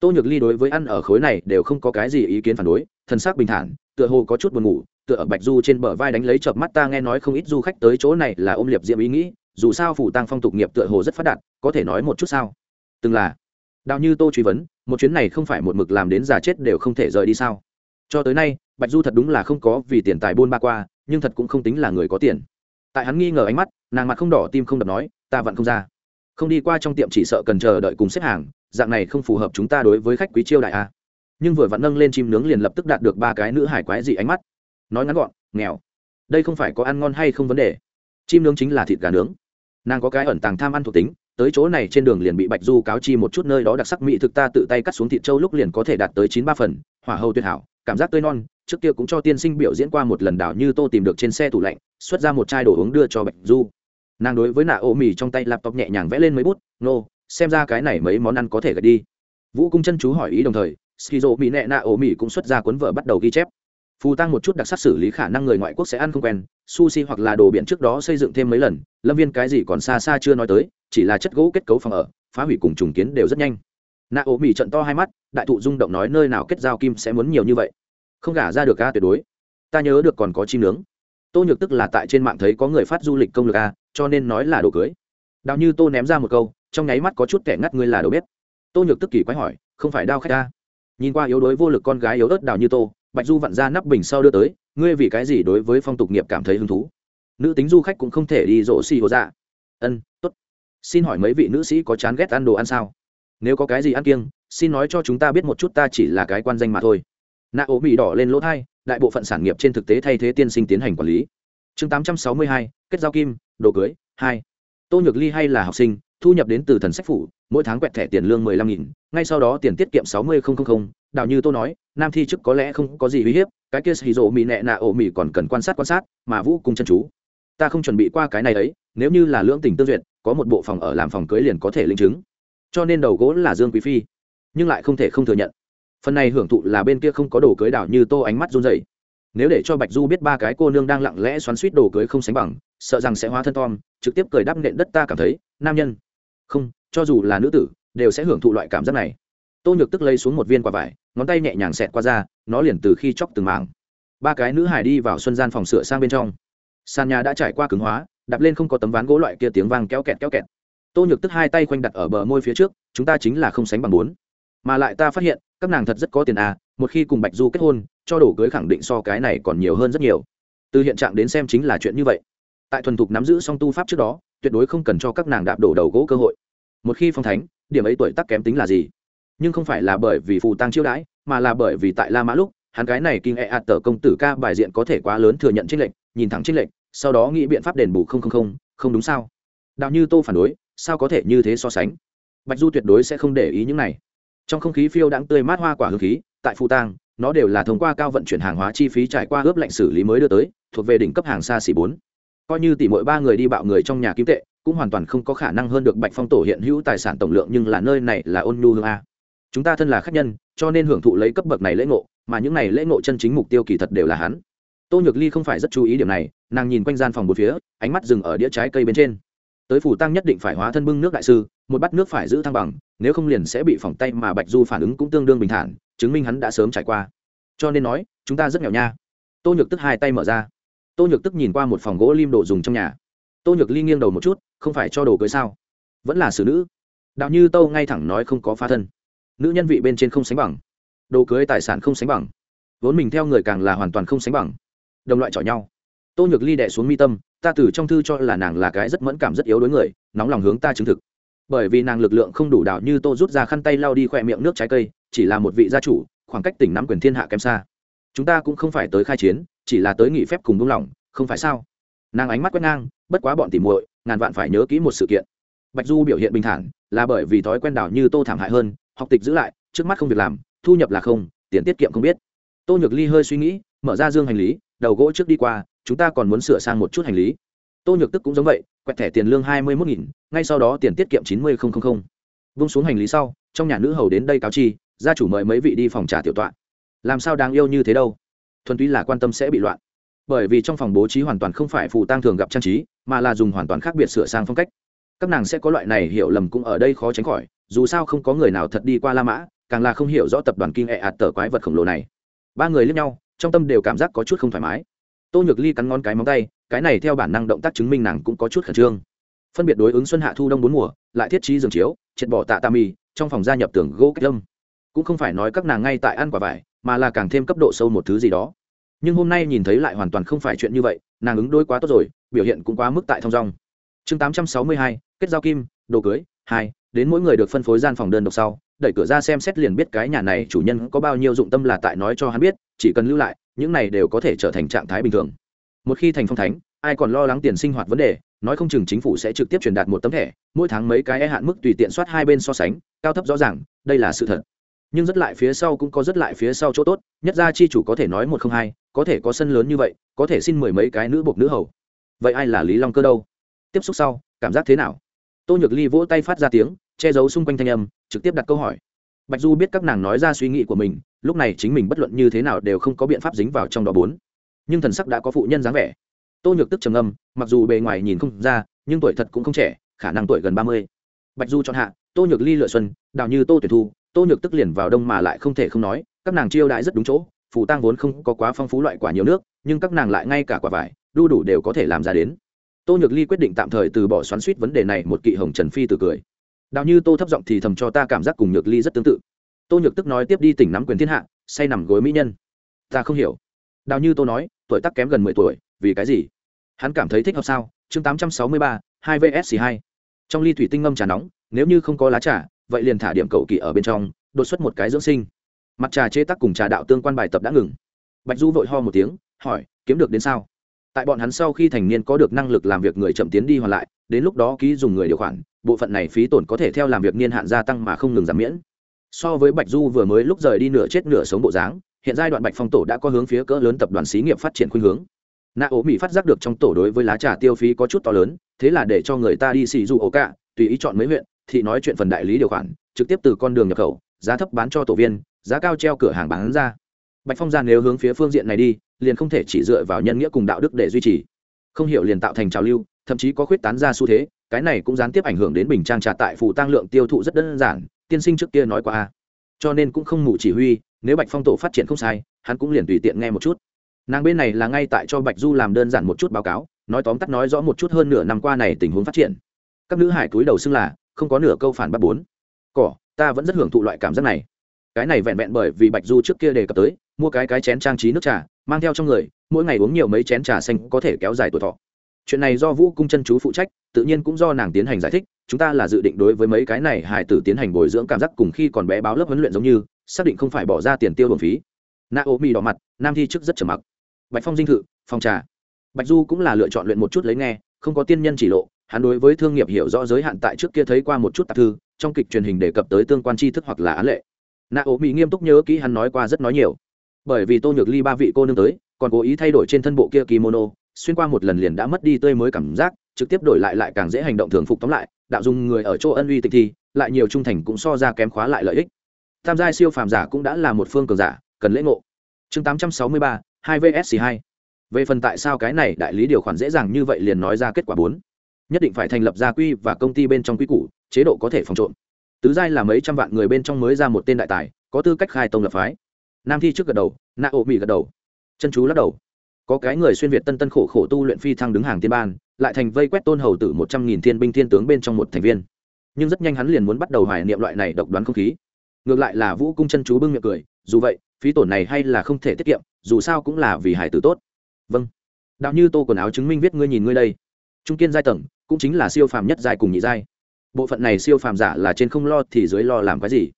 Tô nhược ly đối với ăn ở khối này đều không có cái gì ý kiến phản đối thân xác bình thản, tựa hồ có chút buồn ngủ, tựa ở bạch du trên bờ vai đánh lấy chợp mắt ta nghe nói không ít du khách tới chỗ này là ôm liệp diễm ý nghĩ, dù sao phủ tăng phong tục nghiệp tựa hồ rất phát đạt, có thể nói một chút sao? Từng là, đào như tô truy vấn, một chuyến này không phải một mực làm đến già chết đều không thể rời đi sao? Cho tới nay, bạch du thật đúng là không có vì tiền tài buôn ba qua, nhưng thật cũng không tính là người có tiền. Tại hắn nghi ngờ ánh mắt, nàng mặt không đỏ tim không đập nói, ta vẫn không ra. Không đi qua trong tiệm chỉ sợ cần chờ đợi cùng xếp hàng, dạng này không phù hợp chúng ta đối với khách quý chiêu đại a nhưng vừa vặn nâng lên chim nướng liền lập tức đạt được ba cái nữ hải quái dị ánh mắt. Nói ngắn gọn nghèo. Đây không phải có ăn ngon hay không vấn đề. Chim nướng chính là thịt gà nướng. Nàng có cái ẩn tàng tham ăn thuộc tính tới chỗ này trên đường liền bị bạch du cáo chi một chút nơi đó đặc sắc mỹ thực ta tự tay cắt xuống thịt trâu lúc liền có thể đạt tới chín ba phần hỏa hầu tuyệt hảo cảm giác tươi non trước kia cũng cho tiên sinh biểu diễn qua một lần đảo như tô tìm được trên xe tủ lạnh xuất ra một chai đồ uống đưa cho bạch du. Nàng đối với nạ ô mì trong tay laptop nhẹ nhàng vẽ lên mấy bút nô、no, xem ra cái này mấy món ăn có thể gật đi. Vũ cung chân chú hỏi ý đồng thời skizo mỹ nẹ nạ ổ mỹ cũng xuất ra cuốn vợ bắt đầu ghi chép. Phù tăng một chút đặc sắc xử lý khả năng người ngoại quốc sẽ ăn không quen, sushi hoặc là đồ biển trước đó xây dựng thêm mấy lần, lâm viên cái gì còn xa xa chưa nói tới, chỉ là chất gỗ kết cấu phòng ở, phá hủy cùng trùng kiến đều rất nhanh. Nạ ổ mì trận to hai mắt, đại thụ rung động nói nơi nào kết giao kim sẽ muốn nhiều như vậy. Không gả ra được ca tuyệt đối. Ta nhớ được còn có chim nướng. Tô nhược tức là tại trên mạng thấy có người phát du lịch công lược a, cho nên nói là đồ cưới. Đào như tô ném ra một câu, trong nháy mắt có chút kẻ ngắt ngươi là đồ bếp. Tô nhược tức kỳ quái hỏi, không phải đao khách a? Nhìn qua yếu đuối vô lực con gái yếu ớt đào như tô, bạch du vặn ra nắp bình sau đưa tới, ngươi vì cái gì đối với phong tục nghiệp cảm thấy hứng thú? Nữ tính du khách cũng không thể đi rổ xì hồ dạ. Ân t ố t xin hỏi mấy vị nữ sĩ có chán ghét ăn đồ ăn sao? Nếu có cái gì ăn kiêng, xin nói cho chúng ta biết một chút ta chỉ là cái quan danh mà thôi. Nạ ố bị đỏ lên lỗ thai, đại bộ phận sản nghiệp trên thực tế thay thế tiên sinh tiến hành quản lý. Chương tám trăm sáu mươi hai, kết giao kim, đồ cưới, hai. Tô nhược ly hay là học sinh thu nhập đến từ thần sách phủ, mỗi tháng quẹt thẻ tiền lương mười lăm nghìn, ngay sau đó tiền tiết kiệm sáu mươi không không. đạo như tôi nói, nam thi chức có lẽ không có gì uy hiếp, cái kia xì rộ mỹ nẹ nạ ổ mỹ còn cần quan sát quan sát, mà vũ cùng chân chú. Ta không chuẩn bị qua cái này ấy, nếu như là lưỡng tình tương duyệt, có một bộ phòng ở làm phòng cưới liền có thể linh chứng. Cho nên đầu gỗ là dương quý phi, nhưng lại không thể không thừa nhận. Phần này hưởng thụ là bên kia không có đồ cưới đảo như tô ánh mắt run dày nếu để cho bạch du biết ba cái cô nương đang lặng lẽ xoắn suýt đồ cưới không sánh bằng, sợ rằng sẽ hóa thân tom, trực tiếp cười đắp nện đất ta cảm thấy, nam nhân không, cho dù là nữ tử, đều sẽ hưởng thụ loại cảm giác này. Tô nhược tức lấy xuống một viên quả vải, ngón tay nhẹ nhàng xẹt qua ra, nó liền từ khi chóc từng mảng. Ba cái nữ hải đi vào xuân gian phòng sửa sang bên trong. Sàn nhà đã trải qua cứng hóa đập lên không có tấm ván gỗ loại kia tiếng vang kéo kẹt kéo kẹt. Tô nhược tức hai tay khoanh đặt ở bờ môi phía trước, chúng ta chính là không sánh bằng bốn. Mà lại ta phát hiện, các nàng thật rất có tiền à một khi cùng bạch du kết hôn, cho đổ cưới khẳng định so cái này còn nhiều hơn rất nhiều. Từ hiện trạng đến xem chính là chuyện như vậy tại thuần thục nắm giữ song tu pháp trước đó, tuyệt đối không cần cho các nàng đạp đổ đầu gỗ cơ hội. Một khi phong thánh, điểm ấy tuổi tắc kém tính là gì? Nhưng không phải là bởi vì phù tăng chiêu đãi, mà là bởi vì tại la mã lúc, hắn cái này kinh e ạt tờ công tử ca bài diện có thể quá lớn thừa nhận trích lệnh nhìn thẳng trích lệnh sau đó nghĩ biện pháp đền bù không không không không đúng sao? Đạo như tô phản đối, sao có thể như thế so sánh? Bạch du tuyệt đối sẽ không để ý những này. Trong không khí phiêu đãng tươi mát hoa quả hương khí, tại phù tang, nó đều là thông qua cao vận chuyển hàng hóa chi phí trải qua ướp lạnh xử lý mới đưa tới, thuộc về đỉnh cấp hàng xa xỉ bốn coi như tỷ mỗi ba người đi bạo người trong nhà kim tệ, cũng hoàn toàn không có khả năng hơn được bạch phong tổ hiện hữu tài sản tổng lượng, nhưng là nơi này là ôn nhu hương a. Chúng ta thân là khách nhân, cho nên hưởng thụ lấy cấp bậc này lễ ngộ, mà những này lễ ngộ chân chính mục tiêu kỳ thật đều là hắn. Tô nhược ly không phải rất chú ý điểm này, nàng nhìn quanh gian phòng một phía, ánh mắt dừng ở đĩa trái cây bên trên. Tới phủ tăng nhất định phải hóa thân bưng nước đại sư, một bát nước phải giữ thăng bằng, nếu không liền sẽ bị phỏng tay mà bạch du phản ứng cũng tương đương bình thản, chứng minh hắn đã sớm trải qua. Cho nên nói, chúng ta rất nghèo nha. Tô nhược tức hai tay mở ra tô nhược tức nhìn qua một phòng gỗ lim đồ dùng trong nhà. Tô nhược ly nghiêng đầu một chút, không phải cho đồ cưới sao? Vẫn là xử nữ. Đạo như tâu ngay thẳng nói không có phá thân. Nữ nhân vị bên trên không sánh bằng. Đồ cưới tài sản không sánh bằng. Vốn mình theo người càng là hoàn toàn không sánh bằng. Đồng loại chọi nhau. Tô nhược ly đẻ xuống mi tâm, ta từ trong thư cho là nàng là cái rất mẫn cảm rất yếu đối người, nóng lòng hướng ta chứng thực. Bởi vì nàng lực lượng không đủ đạo như tô rút ra khăn tay lau đi khỏe miệng nước trái cây, chỉ là một vị gia chủ, khoảng cách tỉnh nắm quyền thiên hạ kém xa. Chúng ta cũng không phải tới khai chiến chỉ là tới nghỉ phép cùng buông lỏng, không phải sao? Nàng ánh mắt quét ngang, bất quá bọn tỉ muội, ngàn vạn phải nhớ kỹ một sự kiện. Bạch du biểu hiện bình thản, là bởi vì thói quen đảo như tô thảm hại hơn, học tịch giữ lại, trước mắt không việc làm, thu nhập là không, tiền tiết kiệm không biết. Tô nhược ly hơi suy nghĩ, mở ra dương hành lý, đầu gỗ trước đi qua, chúng ta còn muốn sửa sang một chút hành lý. Tô nhược tức cũng giống vậy, quẹt thẻ tiền lương hai mươi một nghìn, ngay sau đó tiền tiết kiệm chín mươi vung xuống hành lý sau, trong nhà nữ hầu đến đây cáo chi, gia chủ mời mấy vị đi phòng trà tiểu tọa. Làm sao đáng yêu như thế đâu? Thuần túy là quan tâm sẽ bị loạn. Bởi vì trong phòng bố trí hoàn toàn không phải phù tang thường gặp trang trí, mà là dùng hoàn toàn khác biệt sửa sang phong cách. Các nàng sẽ có loại này hiểu lầm cũng ở đây khó tránh khỏi, dù sao không có người nào thật đi qua la mã, càng là không hiểu rõ tập đoàn kinh ẹ ạt tờ quái vật khổng lồ này. Ba người lướt nhau, trong tâm đều cảm giác có chút không thoải mái. Tô nhược ly cắn ngon cái móng tay, cái này theo bản năng động tác chứng minh nàng cũng có chút khẩn trương. Phân biệt đối ứng xuân hạ thu đông bốn mùa, lại thiết trí giường chiếu, triệt bỏ tạ tà mì, trong phòng gia nhập tường gỗ cách lâm. Cũng không phải nói các nàng ngay tại ăn quả vải mà là càng thêm cấp độ sâu một thứ gì đó. Nhưng hôm nay nhìn thấy lại hoàn toàn không phải chuyện như vậy, nàng ứng đối quá tốt rồi, biểu hiện cũng quá mức tại thong dong. Chương tám trăm sáu mươi hai, kết giao kim, đồ cưới, hai, đến mỗi người được phân phối gian phòng đơn độc sau, đẩy cửa ra xem xét liền biết cái nhà này chủ nhân có bao nhiêu dụng tâm là tại nói cho hắn biết, chỉ cần lưu lại, những này đều có thể trở thành trạng thái bình thường. Một khi thành phong thánh, ai còn lo lắng tiền sinh hoạt vấn đề, nói không chừng chính phủ sẽ trực tiếp truyền đạt một tấm thẻ, mỗi tháng mấy cái e hạn mức tùy tiện soát hai bên so sánh, cao thấp rõ ràng, đây là sự thật nhưng rất lại phía sau cũng có rất lại phía sau chỗ tốt, nhất ra chi chủ có thể nói một không hai, có thể có sân lớn như vậy, có thể xin mười mấy cái nữ bộc nữ hầu. Vậy ai là lý long cơ đâu? Tiếp xúc sau, cảm giác thế nào? Tô nhược ly vỗ tay phát ra tiếng, che giấu xung quanh thanh âm, trực tiếp đặt câu hỏi. Bạch du biết các nàng nói ra suy nghĩ của mình, lúc này chính mình bất luận như thế nào đều không có biện pháp dính vào trong đó bốn. Nhưng thần sắc đã có phụ nhân dáng vẻ. Tô nhược tức trầm âm mặc dù bề ngoài nhìn không ra, nhưng tuổi thật cũng không trẻ, khả năng tuổi gần ba mươi. Bạch du chọn hạ, tô nhược ly lựa xuân, đào như tô tuyển thu tô nhược tức liền vào đông mà lại không thể không nói, các nàng chiêu đãi rất đúng chỗ, phù tang vốn không có quá phong phú loại quả nhiều nước, nhưng các nàng lại ngay cả quả vải, đu đủ đều có thể làm ra đến. Tô nhược ly quyết định tạm thời từ bỏ xoắn suýt vấn đề này, một kỵ hồng trần phi từ cười. Đào như tô thấp giọng thì thầm cho ta cảm giác cùng nhược ly rất tương tự. Tô nhược tức nói tiếp đi tỉnh nắm quyền thiên hạ, say nằm gối mỹ nhân. Ta không hiểu. Đào như tô nói, tuổi tác kém gần mười tuổi, vì cái gì? Hắn cảm thấy thích hợp sao? Chương tám trăm sáu mươi ba, hai vsc hai. Trong ly thủy tinh ngâm trà nóng, nếu như không có lá trà vậy liền thả điểm cầu kỳ ở bên trong, đột xuất một cái dưỡng sinh. Mặt trà chế tác cùng trà đạo tương quan bài tập đã ngừng. Bạch du vội ho một tiếng, hỏi, kiếm được đến sao? Tại bọn hắn sau khi thành niên có được năng lực làm việc người chậm tiến đi hoàn lại, đến lúc đó ký dùng người điều khoản, bộ phận này phí tổn có thể theo làm việc niên hạn gia tăng mà không ngừng giảm miễn. So với bạch du vừa mới lúc rời đi nửa chết nửa sống bộ dáng, hiện giai đoạn bạch phong tổ đã có hướng phía cỡ lớn tập đoàn xí nghiệp phát triển khuynh hướng. Nạ ố mỹ phát giác được trong tổ đối với lá trà tiêu phí có chút to lớn, thế là để cho người ta đi xì du ổ cả tùy ý chọn mấy huyện thì nói chuyện phần đại lý điều khoản, trực tiếp từ con đường nhập khẩu, giá thấp bán cho tổ viên, giá cao treo cửa hàng bán ra. Bạch phong gian nếu hướng phía phương diện này đi, liền không thể chỉ dựa vào nhân nghĩa cùng đạo đức để duy trì. Không hiểu liền tạo thành trào lưu, thậm chí có khuyết tán ra xu thế, cái này cũng gián tiếp ảnh hưởng đến bình trang trà tại phủ tăng lượng tiêu thụ rất đơn giản, tiên sinh trước kia nói qua a. Cho nên cũng không ngủ chỉ huy, nếu bạch phong tổ phát triển không sai, hắn cũng liền tùy tiện nghe một chút. Nàng bên này là ngay tại cho bạch du làm đơn giản một chút báo cáo, nói tóm tắt nói rõ một chút hơn nửa năm qua này tình huống phát triển. Các nữ hải túi đầu xưng là không có nửa câu phản bác bốn. Cỏ, ta vẫn rất hưởng thụ loại cảm giác này. Cái này vẹn vẹn bởi vì bạch du trước kia đề cập tới, mua cái cái chén trang trí nước trà, mang theo trong người, mỗi ngày uống nhiều mấy chén trà xanh có thể kéo dài tuổi thọ. Chuyện này do vũ cung chân chú phụ trách, tự nhiên cũng do nàng tiến hành giải thích, chúng ta là dự định đối với mấy cái này hải tử tiến hành bồi dưỡng cảm giác cùng khi còn bé báo lớp huấn luyện giống như, xác định không phải bỏ ra tiền tiêu hồn phí. Na ô mi đỏ mặt, nam thi chức rất trầm mặc. Bạch phong dinh thự, phòng trà. Bạch du cũng là lựa chọn luyện một chút lấy nghe, không có tiên nhân chỉ lộ hắn đối với thương nghiệp hiểu rõ giới hạn tại trước kia thấy qua một chút tạp thư, trong kịch truyền hình đề cập tới tương quan tri thức hoặc là án lệ. Na ố mỹ nghiêm túc nhớ kỹ hắn nói qua rất nói nhiều. Bởi vì tô nhược ly ba vị cô nương tới, còn cố ý thay đổi trên thân bộ kia kimono, xuyên qua một lần liền đã mất đi tươi mới cảm giác, trực tiếp đổi lại lại càng dễ hành động thường phục tóm lại, đạo dùng người ở chỗ ân uy tịch thi lại nhiều trung thành cũng so ra kém khóa lại lợi ích. Tam giai siêu phàm giả cũng đã là một phương cường giả, cần lễ ngộ. Chương tám trăm sáu mươi ba, hai vsc hai. Về phần tại sao cái này đại lý điều khoản dễ dàng như vậy liền nói ra kết quả bốn nhất định phải thành lập gia quy và công ty bên trong quy củ, chế độ có thể phòng trộm. Tứ giai là mấy trăm vạn người bên trong mới ra một tên đại tài, có tư cách khai tông lập phái. Nam thi trước gật đầu, na ô mỹ gật đầu. Chân chú lắc đầu. Có cái người xuyên việt tân tân khổ khổ tu luyện phi thăng đứng hàng tiên ban, lại thành vây quét tôn hầu tử một trăm nghìn thiên binh thiên tướng bên trong một thành viên. Nhưng rất nhanh hắn liền muốn bắt đầu hoài niệm loại này độc đoán không khí. Ngược lại là vũ cung chân chú bưng miệng cười, dù vậy, phí tổn này hay là không thể tiết kiệm, dù sao cũng là vì hải tử tốt. Vâng. Đạo như tô quần áo chứng minh viết ngươi nhìn ngươi đây. Trung kiên giai tầng cũng chính là siêu phàm nhất giai cùng nhị giai. Bộ phận này siêu phàm giả là trên không lo thì dưới lo làm cái gì?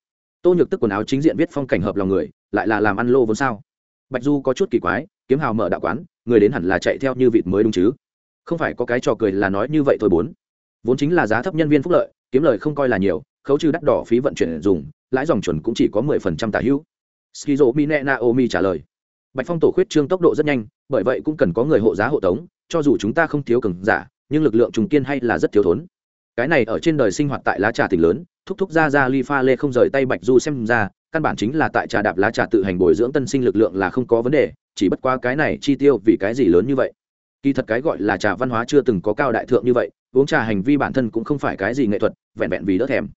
Tô nhược tức quần áo chính diện viết phong cảnh hợp lòng người, lại là làm ăn lô vốn sao? Bạch du có chút kỳ quái, kiếm hào mở đạo quán, người đến hẳn là chạy theo như vịt mới đúng chứ? Không phải có cái trò cười là nói như vậy thôi bốn. Vốn chính là giá thấp nhân viên phúc lợi, kiếm lời không coi là nhiều, khấu trừ đắt đỏ phí vận chuyển dùng, lãi dòng chuẩn cũng chỉ có mười phần trăm tả hữu. Skizo mi naomi trả lời. Bạch phong tổ khuyết trương tốc độ rất nhanh, bởi vậy cũng cần có người hộ giá hộ tống, cho dù chúng ta không thiếu cường giả nhưng lực lượng trùng kiên hay là rất thiếu thốn. Cái này ở trên đời sinh hoạt tại lá trà tỉnh lớn, thúc thúc ra ra ly pha lê không rời tay bạch du xem ra, căn bản chính là tại trà đạp lá trà tự hành bồi dưỡng tân sinh lực lượng là không có vấn đề, chỉ bất qua cái này chi tiêu vì cái gì lớn như vậy? Kỳ thật cái gọi là trà văn hóa chưa từng có cao đại thượng như vậy, uống trà hành vi bản thân cũng không phải cái gì nghệ thuật, vẹn vẹn vì đỡ thèm.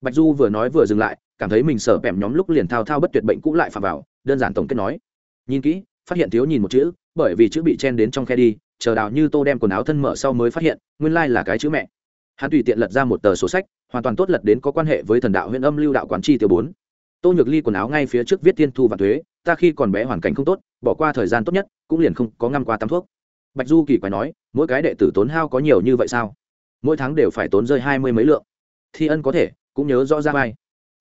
Bạch du vừa nói vừa dừng lại, cảm thấy mình sợ bẻm nhóm lúc liền thao thao bất tuyệt bệnh cũ lại phạm vào, đơn giản tổng kết nói. Nhìn kỹ, phát hiện thiếu nhìn một chữ, bởi vì chữ bị chen đến trong khe đi chờ đào như tô đem quần áo thân mở sau mới phát hiện, nguyên lai là cái chữ mẹ. Hắn tùy tiện lật ra một tờ sổ sách, hoàn toàn tốt lật đến có quan hệ với thần đạo huyện âm lưu đạo quán chi tiêu bốn. Tô nhược ly quần áo ngay phía trước viết tiên thu và thuế, ta khi còn bé hoàn cảnh không tốt, bỏ qua thời gian tốt nhất, cũng liền không có ngăm qua tắm thuốc. Bạch du kỳ quái nói, mỗi cái đệ tử tốn hao có nhiều như vậy sao? Mỗi tháng đều phải tốn rơi hai mươi mấy lượng. Thi ân có thể, cũng nhớ rõ ra vai.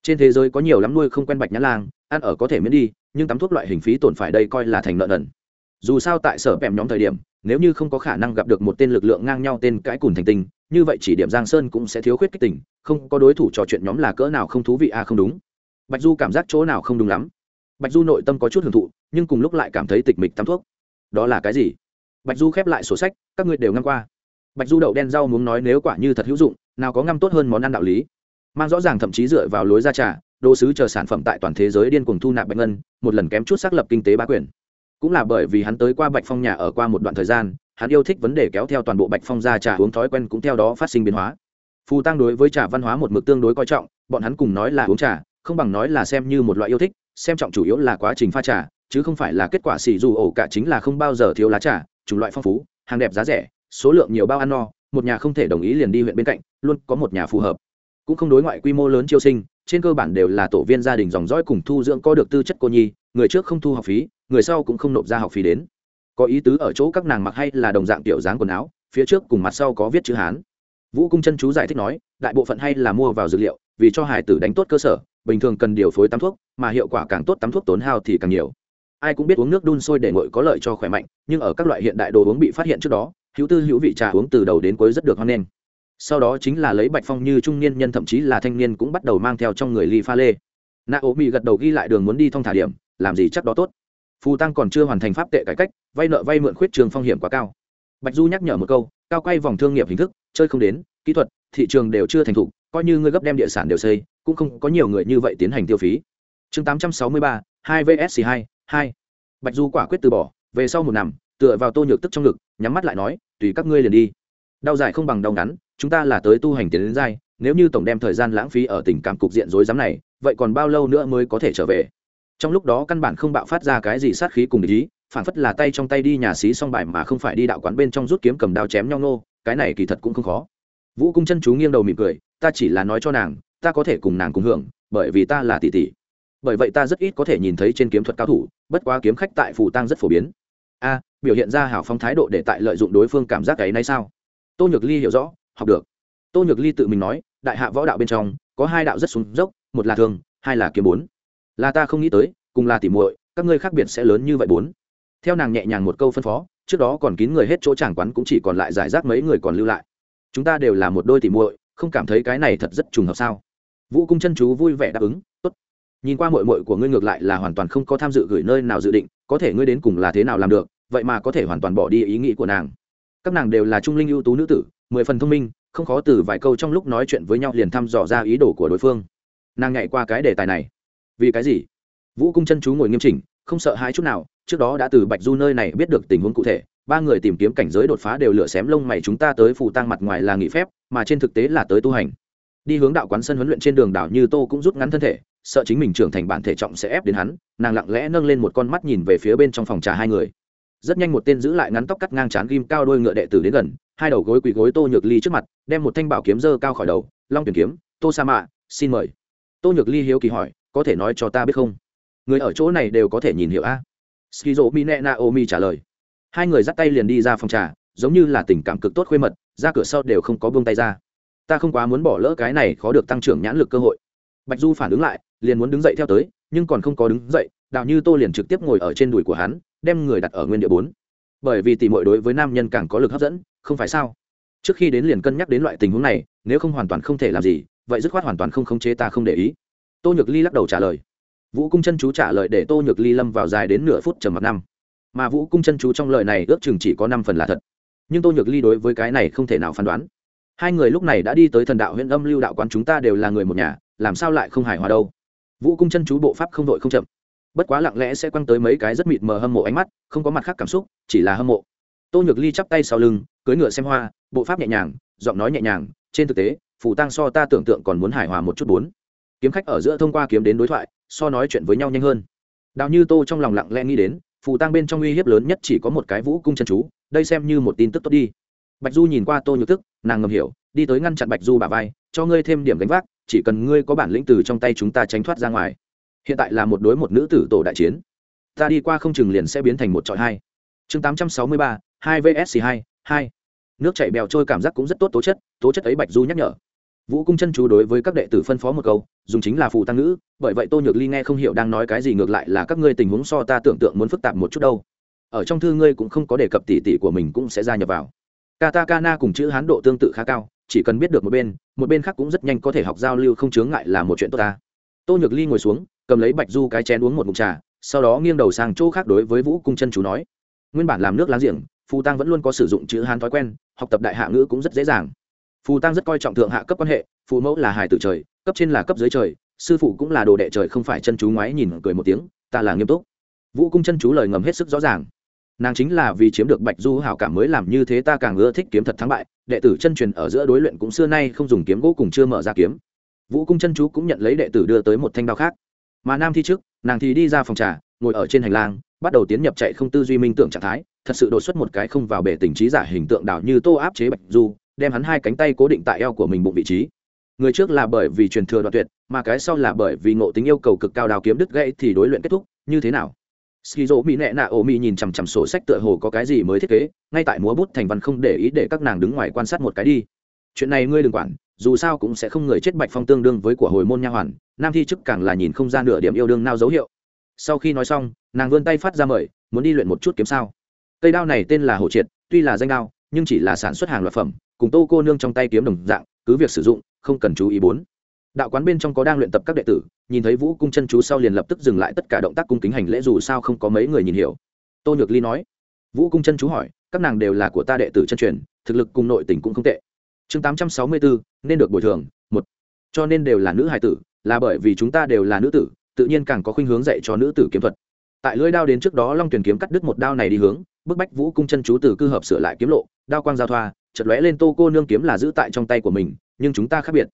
Trên thế giới có nhiều lắm nuôi không quen bạch nhãn lang, ăn ở có thể miễn đi, nhưng tắm thuốc loại hình phí tổn phải đây coi là thành nợ nần. Dù sao tại sở bèm nhóm thời điểm nếu như không có khả năng gặp được một tên lực lượng ngang nhau tên cãi cùn thành tinh, như vậy chỉ điểm giang sơn cũng sẽ thiếu khuyết kích tình, không có đối thủ trò chuyện nhóm là cỡ nào không thú vị à không đúng. Bạch du cảm giác chỗ nào không đúng lắm. Bạch du nội tâm có chút hưởng thụ, nhưng cùng lúc lại cảm thấy tịch mịch tắm thuốc. Đó là cái gì? Bạch du khép lại sổ sách, các ngươi đều ngâm qua. Bạch du đậu đen rau muốn nói nếu quả như thật hữu dụng, nào có ngâm tốt hơn món ăn đạo lý. Mang rõ ràng thậm chí dựa vào lối ra trà, đồ sứ chờ sản phẩm tại toàn thế giới điên cuồng thu nạp bạch ngân, một lần kém chút xác lập kinh tế bá quyền cũng là bởi vì hắn tới qua bạch phong nhà ở qua một đoạn thời gian, hắn yêu thích vấn đề kéo theo toàn bộ bạch phong ra trà uống thói quen cũng theo đó phát sinh biến hóa. Phù tăng đối với trà văn hóa một mực tương đối coi trọng, bọn hắn cùng nói là uống trà, không bằng nói là xem như một loại yêu thích, xem trọng chủ yếu là quá trình pha trà, chứ không phải là kết quả xì dù ổ cả chính là không bao giờ thiếu lá trà, chủng loại phong phú, hàng đẹp giá rẻ, số lượng nhiều bao ăn no, một nhà không thể đồng ý liền đi huyện bên cạnh, luôn có một nhà phù hợp. Cũng không đối ngoại quy mô lớn chiêu sinh, trên cơ bản đều là tổ viên gia đình dòng dõi cùng thu dưỡng có được tư chất cô nhi, người trước không thu học phí người sau cũng không nộp ra học phí đến. Có ý tứ ở chỗ các nàng mặc hay là đồng dạng tiểu dáng quần áo, phía trước cùng mặt sau có viết chữ hán. Vũ cung chân chú giải thích nói, đại bộ phận hay là mua vào dược liệu, vì cho hải tử đánh tốt cơ sở, bình thường cần điều phối tắm thuốc, mà hiệu quả càng tốt tắm thuốc tốn hao thì càng nhiều. Ai cũng biết uống nước đun sôi để nguội có lợi cho khỏe mạnh, nhưng ở các loại hiện đại đồ uống bị phát hiện trước đó, hữu tư hữu vị trà uống từ đầu đến cuối rất được hoan nghênh. Sau đó chính là lấy bạch phong như trung niên nhân thậm chí là thanh niên cũng bắt đầu mang theo trong người ly pha lê. Na ố bị gật đầu ghi lại đường muốn đi thông thả điểm, làm gì chắc đó tốt phù tăng còn chưa hoàn thành pháp tệ cải cách, vay nợ vay mượn khuyết trường phong hiểm quá cao. Bạch du nhắc nhở một câu, cao quay vòng thương nghiệp hình thức, chơi không đến, kỹ thuật, thị trường đều chưa thành thục, coi như ngươi gấp đem địa sản đều xây, cũng không có nhiều người như vậy tiến hành tiêu phí. Chương tám trăm sáu mươi ba, hai vsc hai hai. Bạch du quả quyết từ bỏ, về sau một năm, tựa vào tô nhược tức trong ngực, nhắm mắt lại nói, tùy các ngươi liền đi. Đau dài không bằng đau ngắn, chúng ta là tới tu hành tiến đến dai nếu như tổng đem thời gian lãng phí ở tình cảm cục diện rối rắm này, vậy còn bao lâu nữa mới có thể trở về? Trong lúc đó căn bản không bạo phát ra cái gì sát khí cùng ý, phản phất là tay trong tay đi nhà xí xong bài mà không phải đi đạo quán bên trong rút kiếm cầm đao chém nhau nô, cái này kỳ thật cũng không khó. Vũ cung chân chú nghiêng đầu mỉm cười, ta chỉ là nói cho nàng, ta có thể cùng nàng cùng hưởng, bởi vì ta là tỷ tỷ. Bởi vậy ta rất ít có thể nhìn thấy trên kiếm thuật cao thủ, bất quá kiếm khách tại phù tăng rất phổ biến. A, biểu hiện ra hảo phong thái độ để tại lợi dụng đối phương cảm giác ấy nay sao? Tô nhược ly hiểu rõ, học được. Tô nhược ly tự mình nói, đại hạ võ đạo bên trong, có hai đạo rất xuống dốc, một là thường hai là kiếm bốn là ta không nghĩ tới, cùng là tỉ muội, các ngươi khác biệt sẽ lớn như vậy bốn. Theo nàng nhẹ nhàng một câu phân phó, trước đó còn kín người hết chỗ chàng quán cũng chỉ còn lại giải rác mấy người còn lưu lại. Chúng ta đều là một đôi tỉ muội, không cảm thấy cái này thật rất trùng hợp sao? Vũ cung chân chú vui vẻ đáp ứng, tốt. Nhìn qua mội mội của ngươi ngược lại là hoàn toàn không có tham dự gửi nơi nào dự định, có thể ngươi đến cùng là thế nào làm được, vậy mà có thể hoàn toàn bỏ đi ý nghĩ của nàng. Các nàng đều là trung linh ưu tú nữ tử, mười phần thông minh, không khó từ vài câu trong lúc nói chuyện với nhau liền thăm dò ra ý đồ của đối phương. Nàng nhảy qua cái đề tài này vì cái gì? Vũ cung chân chú ngồi nghiêm chỉnh, không sợ hãi chút nào, trước đó đã từ bạch du nơi này biết được tình huống cụ thể, ba người tìm kiếm cảnh giới đột phá đều lựa xém lông mày chúng ta tới phù tang mặt ngoài là nghỉ phép, mà trên thực tế là tới tu hành. Đi hướng đạo quán sân huấn luyện trên đường đảo như tô cũng rút ngắn thân thể, sợ chính mình trưởng thành bản thể trọng sẽ ép đến hắn, nàng lặng lẽ nâng lên một con mắt nhìn về phía bên trong phòng trà hai người. Rất nhanh một tên giữ lại ngắn tóc cắt ngang chán ghim cao đôi ngựa đệ tử đến gần, hai đầu gối quỳ gối tô nhược ly trước mặt, đem một thanh bảo kiếm dơ cao khỏi đầu, long tuyển kiếm, tô sa mạ xin mời. Tô nhược ly hiếu kỳ hỏi có thể nói cho ta biết không? Người ở chỗ này đều có thể nhìn hiểu a. Skizo mi nẹ naomi trả lời. Hai người dắt tay liền đi ra phòng trà, giống như là tình cảm cực tốt khuê mật, ra cửa sau đều không có buông tay ra. Ta không quá muốn bỏ lỡ cái này khó được tăng trưởng nhãn lực cơ hội. Bạch du phản ứng lại, liền muốn đứng dậy theo tới, nhưng còn không có đứng dậy đạo như tô liền trực tiếp ngồi ở trên đùi của hắn, đem người đặt ở nguyên địa bốn. Bởi vì tỷ muội đối với nam nhân càng có lực hấp dẫn, không phải sao? Trước khi đến liền cân nhắc đến loại tình huống này, nếu không hoàn toàn không thể làm gì, vậy dứt khoát hoàn toàn không khống chế ta không để ý tô nhược ly lắc đầu trả lời. Vũ cung chân chú trả lời để tô nhược ly lâm vào dài đến nửa phút trầm mặt năm. Mà vũ cung chân chú trong lời này ước chừng chỉ có năm phần là thật. Nhưng tô nhược ly đối với cái này không thể nào phán đoán. Hai người lúc này đã đi tới thần đạo huyện âm lưu đạo quán chúng ta đều là người một nhà, làm sao lại không hài hòa đâu? Vũ cung chân chú bộ pháp không đội không chậm. Bất quá lặng lẽ sẽ quăng tới mấy cái rất mịt mờ hâm mộ ánh mắt, không có mặt khác cảm xúc, chỉ là hâm mộ. Tô nhược ly chắp tay sau lưng, cưỡi ngựa xem hoa, bộ pháp nhẹ nhàng, giọng nói nhẹ nhàng, trên thực tế, phù tăng so ta tưởng tượng còn muốn hài hòa một chút bốn kiếm khách ở giữa thông qua kiếm đến đối thoại, so nói chuyện với nhau nhanh hơn. Đào như tô trong lòng lặng lẽ nghĩ đến, phù tăng bên trong uy hiếp lớn nhất chỉ có một cái vũ cung chân chú, đây xem như một tin tức tốt đi. Bạch du nhìn qua tô nhược tức nàng ngầm hiểu, đi tới ngăn chặn bạch du bà vai, cho ngươi thêm điểm gánh vác, chỉ cần ngươi có bản lĩnh từ trong tay chúng ta tránh thoát ra ngoài. Hiện tại là một đối một nữ tử tổ đại chiến. Ta đi qua không chừng liền sẽ biến thành một trọi hai. Chương tám trăm sáu mươi ba, hai vsc hai hai. Nước chảy bèo trôi cảm giác cũng rất tốt tố chất tố chất ấy bạch du nhắc nhở vũ cung chân chú đối với các đệ tử phân phó một câu, dùng chính là phù tăng ngữ, bởi vậy tô nhược ly nghe không hiểu đang nói cái gì ngược lại là các ngươi tình huống so ta tưởng tượng muốn phức tạp một chút đâu. Ở trong thư ngươi cũng không có đề cập tỷ tỷ của mình cũng sẽ gia nhập vào. Katakana cùng chữ hán độ tương tự khá cao, chỉ cần biết được một bên một bên khác cũng rất nhanh có thể học giao lưu không chướng ngại là một chuyện tốt ta. Tô nhược ly ngồi xuống, cầm lấy bạch du cái chén uống một mụn trà, sau đó nghiêng đầu sang chỗ khác đối với vũ cung chân chú nói. Nguyên bản làm nước láng giềng, phù tăng vẫn luôn có sử dụng chữ hán thói quen, học tập đại hạ ngữ cũng rất dễ dàng phù tăng rất coi trọng thượng hạ cấp quan hệ, phù mẫu là hài tử trời, cấp trên là cấp dưới trời, sư phụ cũng là đồ đệ trời không phải chân chú ngoái nhìn cười một tiếng, ta là nghiêm túc. Vũ cung chân chú lời ngầm hết sức rõ ràng. Nàng chính là vì chiếm được bạch du hảo cảm mới làm như thế ta càng ưa thích kiếm thật thắng bại, đệ tử chân truyền ở giữa đối luyện cũng xưa nay không dùng kiếm gỗ cùng chưa mở ra kiếm. Vũ cung chân chú cũng nhận lấy đệ tử đưa tới một thanh đao khác. Mà nam thi trước, nàng thì đi ra phòng trà, ngồi ở trên hành lang, bắt đầu tiến nhập chạy không tư duy minh tưởng trạng thái, thật sự đột xuất một cái không vào bể tình trí giả hình tượng đảo như tô áp chế bạch du đem hắn hai cánh tay cố định tại eo của mình bụng vị trí. Người trước là bởi vì truyền thừa đoạn tuyệt, mà cái sau là bởi vì ngộ tính yêu cầu cực cao đào kiếm đứt gãy thì đối luyện kết thúc, như thế nào? Skizo mỹ nẹ nạ ổ mỹ nhìn chằm chằm sổ sách tựa hồ có cái gì mới thiết kế, ngay tại múa bút thành văn không để ý để các nàng đứng ngoài quan sát một cái đi. Chuyện này ngươi đừng quản, dù sao cũng sẽ không người chết bạch phong tương đương với của hồi môn nha hoàn, nam thi chức càng là nhìn không ra nửa điểm yêu đương nào dấu hiệu. Sau khi nói xong, nàng vươn tay phát ra mời, muốn đi luyện một chút kiếm sao? Cây đao này tên là hồ triệt, tuy là danh đao, nhưng chỉ là sản xuất hàng loạt phẩm cùng tô cô nương trong tay kiếm đồng dạng, cứ việc sử dụng, không cần chú ý bốn. Đạo quán bên trong có đang luyện tập các đệ tử, nhìn thấy vũ cung chân chú sau liền lập tức dừng lại tất cả động tác cung kính hành lễ dù sao không có mấy người nhìn hiểu. Tô nhược ly nói. Vũ cung chân chú hỏi, các nàng đều là của ta đệ tử chân truyền, thực lực cùng nội tình cũng không tệ. Chương tám trăm sáu mươi bốn nên được bồi thường, một. Cho nên đều là nữ hài tử, là bởi vì chúng ta đều là nữ tử, tự nhiên càng có khuynh hướng dạy cho nữ tử kiếm thuật. Tại lưỡi đao đến trước đó long tuyển kiếm cắt đứt một đao này đi hướng, bức bách vũ cung chân chú từ cư hợp sửa lại kiếm lộ, đao quang giao thoa chật lóe lên tô cô nương kiếm là giữ tại trong tay của mình, nhưng chúng ta khác biệt.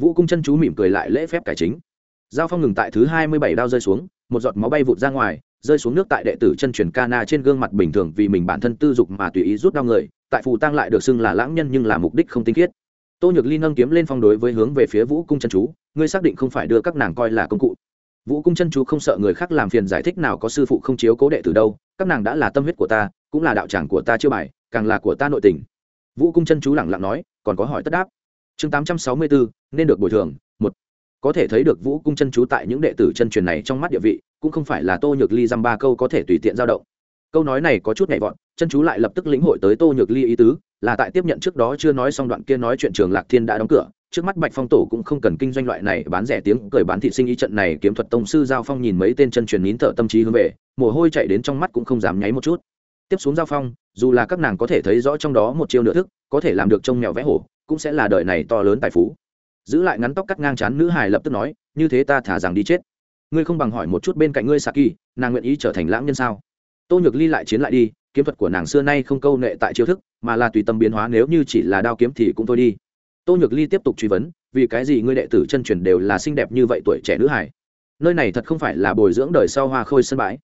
Vũ cung chân chú mỉm cười lại lễ phép cải chính. Giao phong ngừng tại thứ hai mươi bảy đao rơi xuống, một giọt máu bay vụt ra ngoài, rơi xuống nước tại đệ tử chân truyền cana trên gương mặt bình thường vì mình bản thân tư dục mà tùy ý rút đau người, tại phù tăng lại được xưng là lãng nhân nhưng là mục đích không tinh khiết. Tô nhược ly nâng kiếm lên phong đối với hướng về phía vũ cung chân chú, ngươi xác định không phải đưa các nàng coi là công cụ. Vũ cung chân chú không sợ người khác làm phiền giải thích nào có sư phụ không chiếu cố đệ từ đâu, các nàng đã là tâm huyết của ta, cũng là đạo tràng của ta chưa bài, càng là của ta nội tình vũ cung chân chú lẳng lặng nói, còn có hỏi tất đáp. Chương tám trăm sáu mươi bốn nên được bồi thường, một. Có thể thấy được vũ cung chân chú tại những đệ tử chân truyền này trong mắt địa vị, cũng không phải là tô nhược ly dăm ba câu có thể tùy tiện giao động. Câu nói này có chút nhẹ vọt, chân chú lại lập tức lĩnh hội tới tô nhược ly ý tứ, là tại tiếp nhận trước đó chưa nói xong đoạn kia nói chuyện trường lạc thiên đã đóng cửa, trước mắt bạch phong tổ cũng không cần kinh doanh loại này bán rẻ tiếng cười bán thị sinh ý trận này kiếm thuật tông sư giao phong nhìn mấy tên chân truyền nín thở tâm trí hướng về, mồ hôi chạy đến trong mắt cũng không dám nháy một chút tiếp xuống giao phong, dù là các nàng có thể thấy rõ trong đó một chiêu nửa thức, có thể làm được trông mèo vẽ hổ, cũng sẽ là đời này to lớn tài phú. Giữ lại ngắn tóc cắt ngang chán nữ hài lập tức nói, như thế ta thả rằng đi chết. Ngươi không bằng hỏi một chút bên cạnh ngươi saki, nàng nguyện ý trở thành lãng nhân sao? Tô nhược ly lại chiến lại đi, kiếm thuật của nàng xưa nay không câu nệ tại chiêu thức, mà là tùy tâm biến hóa, nếu như chỉ là đao kiếm thì cũng thôi đi. Tô nhược ly tiếp tục truy vấn, vì cái gì ngươi đệ tử chân truyền đều là xinh đẹp như vậy tuổi trẻ nữ hải nơi này thật không phải là bồi dưỡng đời sau hoa khôi sân bãi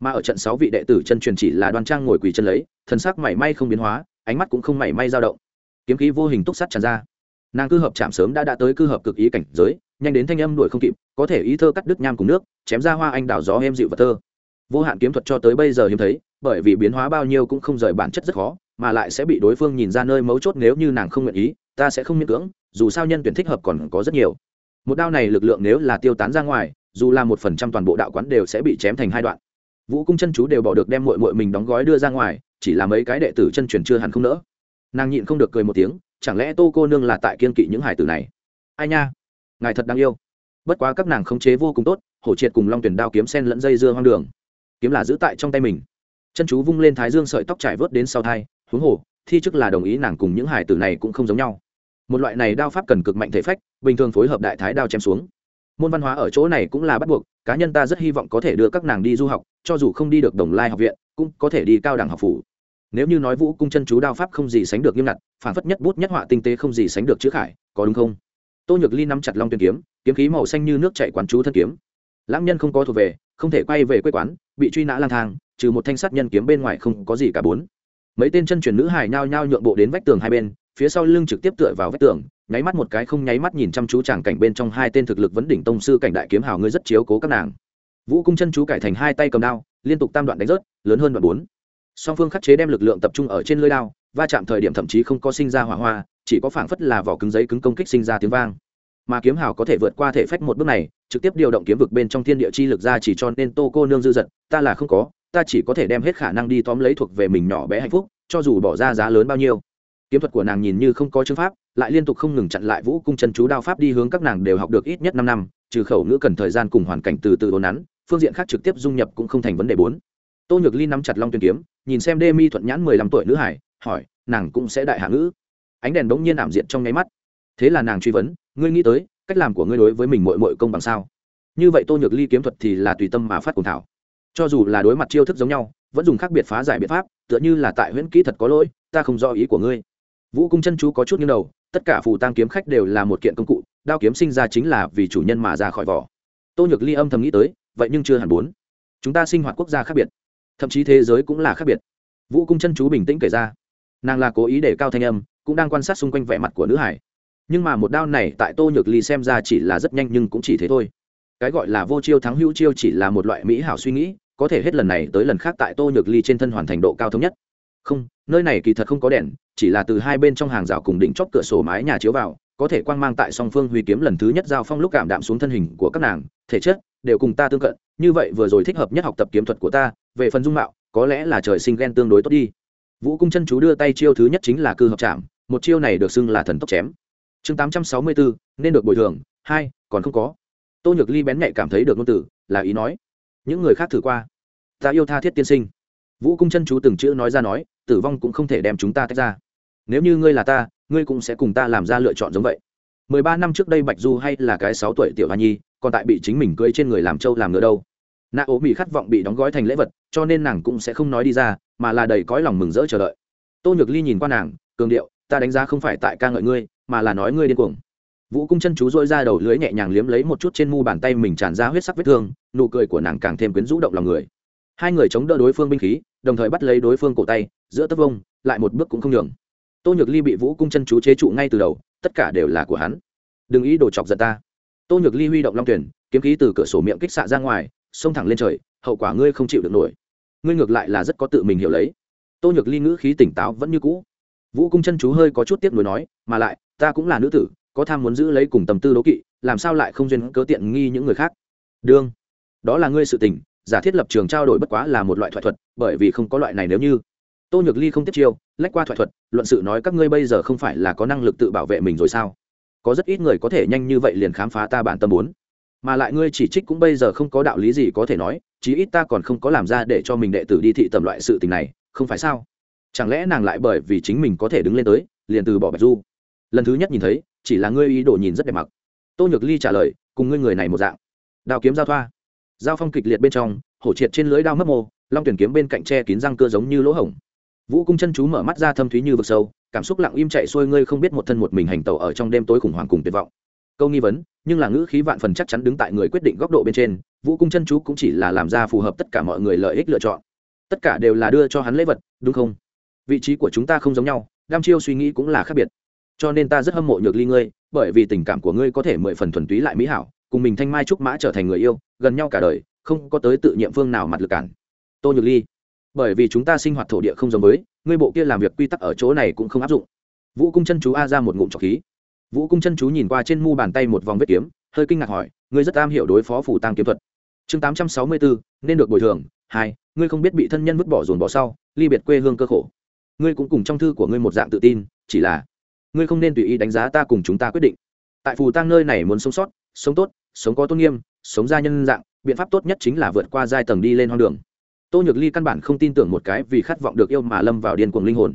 mà ở trận sáu vị đệ tử chân truyền chỉ là đoan trang ngồi quỳ chân lấy thân sắc mảy may không biến hóa, ánh mắt cũng không mảy may dao động. Kiếm khí vô hình túc sắt tràn ra. Nàng cư hợp chạm sớm đã đã tới cư hợp cực ý cảnh giới, nhanh đến thanh âm đuổi không kịp, có thể ý thơ cắt đứt nham cùng nước, chém ra hoa anh đào gió em dịu và thơ. Vô hạn kiếm thuật cho tới bây giờ hiếm thấy, bởi vì biến hóa bao nhiêu cũng không rời bản chất rất khó, mà lại sẽ bị đối phương nhìn ra nơi mấu chốt nếu như nàng không nguyện ý, ta sẽ không miễn cưỡng, dù sao nhân tuyển thích hợp còn có rất nhiều. Một đao này lực lượng nếu là tiêu tán ra ngoài, dù là một phần trăm toàn bộ đạo quán đều sẽ bị chém thành hai đoạn vũ cung chân chú đều bỏ được đem mội mội mình đóng gói đưa ra ngoài, chỉ là mấy cái đệ tử chân truyền chưa hẳn không nỡ. Nàng nhịn không được cười một tiếng, chẳng lẽ tô cô nương là tại kiên kỵ những hải tử này? Ai nha, ngài thật đáng yêu. Bất quá các nàng khống chế vô cùng tốt, hổ triệt cùng long tuyển đao kiếm sen lẫn dây dưa hoang đường. Kiếm là giữ tại trong tay mình. Chân chú vung lên thái dương sợi tóc trải vớt đến sau thai, huống hồ, thi chức là đồng ý nàng cùng những hải tử này cũng không giống nhau. Một loại này đao pháp cần cực mạnh thể phách, bình thường phối hợp đại thái đao chém xuống môn văn hóa ở chỗ này cũng là bắt buộc, cá nhân ta rất hy vọng có thể đưa các nàng đi du học, cho dù không đi được đồng lai học viện, cũng có thể đi cao đẳng học phủ. Nếu như nói vũ cung chân chú đao pháp không gì sánh được nghiêm ngặt, phản phất nhất bút nhất họa tinh tế không gì sánh được chữ khải, có đúng không? Tô nhược ly nắm chặt long tuyên kiếm kiếm khí màu xanh như nước chạy quán chú thân kiếm. Lãng nhân không có thuộc về, không thể quay về quê quán, bị truy nã lang thang, trừ một thanh sắt nhân kiếm bên ngoài không có gì cả bốn. Mấy tên chân truyền nữ hài nhao nhao nhượng bộ đến vách tường hai bên phía sau lưng trực tiếp tựa vào vách tường, nháy mắt một cái không nháy mắt nhìn chăm chú chàng cảnh bên trong hai tên thực lực vấn đỉnh tông sư cảnh đại kiếm hào ngươi rất chiếu cố các nàng. Vũ cung chân chú cải thành hai tay cầm đao, liên tục tam đoạn đánh rớt, lớn hơn đoạn bốn. Song phương khắc chế đem lực lượng tập trung ở trên lưới đao, va chạm thời điểm thậm chí không có sinh ra hỏa hoa, chỉ có phảng phất là vỏ cứng giấy cứng công kích sinh ra tiếng vang. Mà kiếm hào có thể vượt qua thể phách một bước này, trực tiếp điều động kiếm vực bên trong thiên địa chi lực ra chỉ cho nên tô cô nương dư dật ta là không có, ta chỉ có thể đem hết khả năng đi tóm lấy thuộc về mình nhỏ bé hạnh phúc, cho dù bỏ ra giá lớn bao nhiêu kiếm thuật của nàng nhìn như không có chương pháp, lại liên tục không ngừng chặn lại vũ cung chân chú đao pháp đi hướng các nàng đều học được ít nhất năm năm, trừ khẩu ngữ cần thời gian cùng hoàn cảnh từ từ đốn nắn, phương diện khác trực tiếp dung nhập cũng không thành vấn đề bốn. Tô nhược ly nắm chặt long tuyên kiếm, nhìn xem đê mi thuận nhãn mười lăm tuổi nữ hải, hỏi, nàng cũng sẽ đại hạ ngữ. Ánh đèn đống nhiên ảm diện trong nháy mắt. Thế là nàng truy vấn, ngươi nghĩ tới, cách làm của ngươi đối với mình mội mội công bằng sao? Như vậy tô nhược ly kiếm thuật thì là tùy tâm mà phát cùng thảo. Cho dù là đối mặt chiêu thức giống nhau, vẫn dùng khác biệt phá giải biện pháp, tựa như là tại huyễn kỹ thật có lỗi, ta không do ý của ngươi vũ cung chân chú có chút như đầu, tất cả phù tăng kiếm khách đều là một kiện công cụ, đao kiếm sinh ra chính là vì chủ nhân mà ra khỏi vỏ. Tô nhược ly âm thầm nghĩ tới, vậy nhưng chưa hẳn bốn. Chúng ta sinh hoạt quốc gia khác biệt, thậm chí thế giới cũng là khác biệt. Vũ cung chân chú bình tĩnh kể ra. Nàng là cố ý để cao thanh âm, cũng đang quan sát xung quanh vẻ mặt của nữ hải. Nhưng mà một đao này tại tô nhược ly xem ra chỉ là rất nhanh nhưng cũng chỉ thế thôi. Cái gọi là vô chiêu thắng hữu chiêu chỉ là một loại mỹ hảo suy nghĩ, có thể hết lần này tới lần khác tại tô nhược ly trên thân hoàn thành độ cao thống nhất không, nơi này kỳ thật không có đèn, chỉ là từ hai bên trong hàng rào cùng đỉnh chóp cửa sổ mái nhà chiếu vào, có thể quang mang tại song phương huy kiếm lần thứ nhất giao phong lúc cảm đạm xuống thân hình của các nàng, thể chất đều cùng ta tương cận, như vậy vừa rồi thích hợp nhất học tập kiếm thuật của ta, về phần dung mạo, có lẽ là trời sinh ghen tương đối tốt đi. Vũ cung chân chú đưa tay chiêu thứ nhất chính là cư hợp chạm, một chiêu này được xưng là thần tốc chém. Chương tám trăm sáu mươi bốn nên được bồi thường, hai, còn không có. Tô nhược ly bén nhạy cảm thấy được ngôn tử là ý nói. Những người khác thử qua. Ta yêu tha thiết tiên sinh. Vũ cung chân chú từng chữ nói ra nói tử vong cũng không thể đem chúng ta tách ra. Nếu như ngươi là ta, ngươi cũng sẽ cùng ta làm ra lựa chọn giống vậy. Mười ba năm trước đây bạch du hay là cái sáu tuổi tiểu hoa nhi, còn tại bị chính mình cưới trên người làm trâu làm ngựa đâu. Nạ ố bị khát vọng bị đóng gói thành lễ vật, cho nên nàng cũng sẽ không nói đi ra, mà là đầy cõi lòng mừng rỡ chờ đợi. Tô nhược ly nhìn qua nàng, cường điệu, ta đánh giá không phải tại ca ngợi ngươi, mà là nói ngươi điên cuồng. Vũ cung chân chú dôi ra đầu lưới nhẹ nhàng liếm lấy một chút trên mu bàn tay mình tràn ra huyết sắc vết thương, nụ cười của nàng càng thêm quyến rũ động lòng người. Hai người chống đỡ đối phương binh khí đồng thời bắt lấy đối phương cổ tay, giữa tấp vông, lại một bước cũng không nhường. Tô nhược ly bị vũ cung chân chú chế trụ ngay từ đầu, tất cả đều là của hắn. Đừng ý đồ chọc giận ta. Tô nhược ly huy động long tuyển, kiếm khí từ cửa sổ miệng kích xạ ra ngoài, xông thẳng lên trời, hậu quả ngươi không chịu được nổi. Ngươi ngược lại là rất có tự mình hiểu lấy. Tô nhược ly ngữ khí tỉnh táo vẫn như cũ. Vũ cung chân chú hơi có chút tiếc nuối nói, mà lại, ta cũng là nữ tử, có tham muốn giữ lấy cùng tầm tư đố kỵ, làm sao lại không duyên cớ tiện nghi những người khác? Đương. Đó là ngươi sự tình giả thiết lập trường trao đổi bất quá là một loại thoại thuật, bởi vì không có loại này nếu như. Tô nhược ly không tiếp chiêu, lách qua thoại thuật, luận sự nói các ngươi bây giờ không phải là có năng lực tự bảo vệ mình rồi sao? Có rất ít người có thể nhanh như vậy liền khám phá ta bản tâm muốn. Mà lại ngươi chỉ trích cũng bây giờ không có đạo lý gì có thể nói, chí ít ta còn không có làm ra để cho mình đệ tử đi thị tầm loại sự tình này, không phải sao? Chẳng lẽ nàng lại bởi vì chính mình có thể đứng lên tới, liền từ bỏ bạch du? Lần thứ nhất nhìn thấy, chỉ là ngươi ý đồ nhìn rất đẹp mặc. Tô nhược ly trả lời, cùng ngươi người này một dạng. Đào kiếm giao thoa giao phong kịch liệt bên trong, hổ triệt trên lưới đao mất mô, long tuyển kiếm bên cạnh tre kín răng cưa giống như lỗ hổng. Vũ cung chân chú mở mắt ra thâm thúy như vực sâu, cảm xúc lặng im chạy xuôi, ngươi không biết một thân một mình hành tẩu ở trong đêm tối khủng hoảng cùng tuyệt vọng. Câu nghi vấn, nhưng là ngữ khí vạn phần chắc chắn đứng tại người quyết định góc độ bên trên, vũ cung chân chú cũng chỉ là làm ra phù hợp tất cả mọi người lợi ích lựa chọn. Tất cả đều là đưa cho hắn lễ vật, đúng không? Vị trí của chúng ta không giống nhau, đam chiêu suy nghĩ cũng là khác biệt. Cho nên ta rất hâm mộ nhược ly ngươi, bởi vì tình cảm của ngươi có thể mười phần thuần túy lại mỹ hảo cùng mình thanh mai trúc mã trở thành người yêu, gần nhau cả đời, không có tới tự nhiệm phương nào mặt lực cản. Tô nhược ly, bởi vì chúng ta sinh hoạt thổ địa không giống với, ngươi bộ kia làm việc quy tắc ở chỗ này cũng không áp dụng. Vũ cung chân chú a ra một ngụm trọc khí. Vũ cung chân chú nhìn qua trên mu bàn tay một vòng vết kiếm, hơi kinh ngạc hỏi, ngươi rất am hiểu đối phó phủ tăng kiếm thuật. Chương tám trăm sáu mươi bốn nên được bồi thường. Hai, ngươi không biết bị thân nhân vứt bỏ dồn bỏ sau, ly biệt quê hương cơ khổ. Ngươi cũng cùng trong thư của ngươi một dạng tự tin, chỉ là, ngươi không nên tùy ý đánh giá ta cùng chúng ta quyết định. Tại phù tăng nơi này muốn sống sót, sống tốt sống có tôn nghiêm, sống ra nhân dạng, biện pháp tốt nhất chính là vượt qua giai tầng đi lên hoang đường. Tô nhược ly căn bản không tin tưởng một cái vì khát vọng được yêu mà lâm vào điên cuồng linh hồn.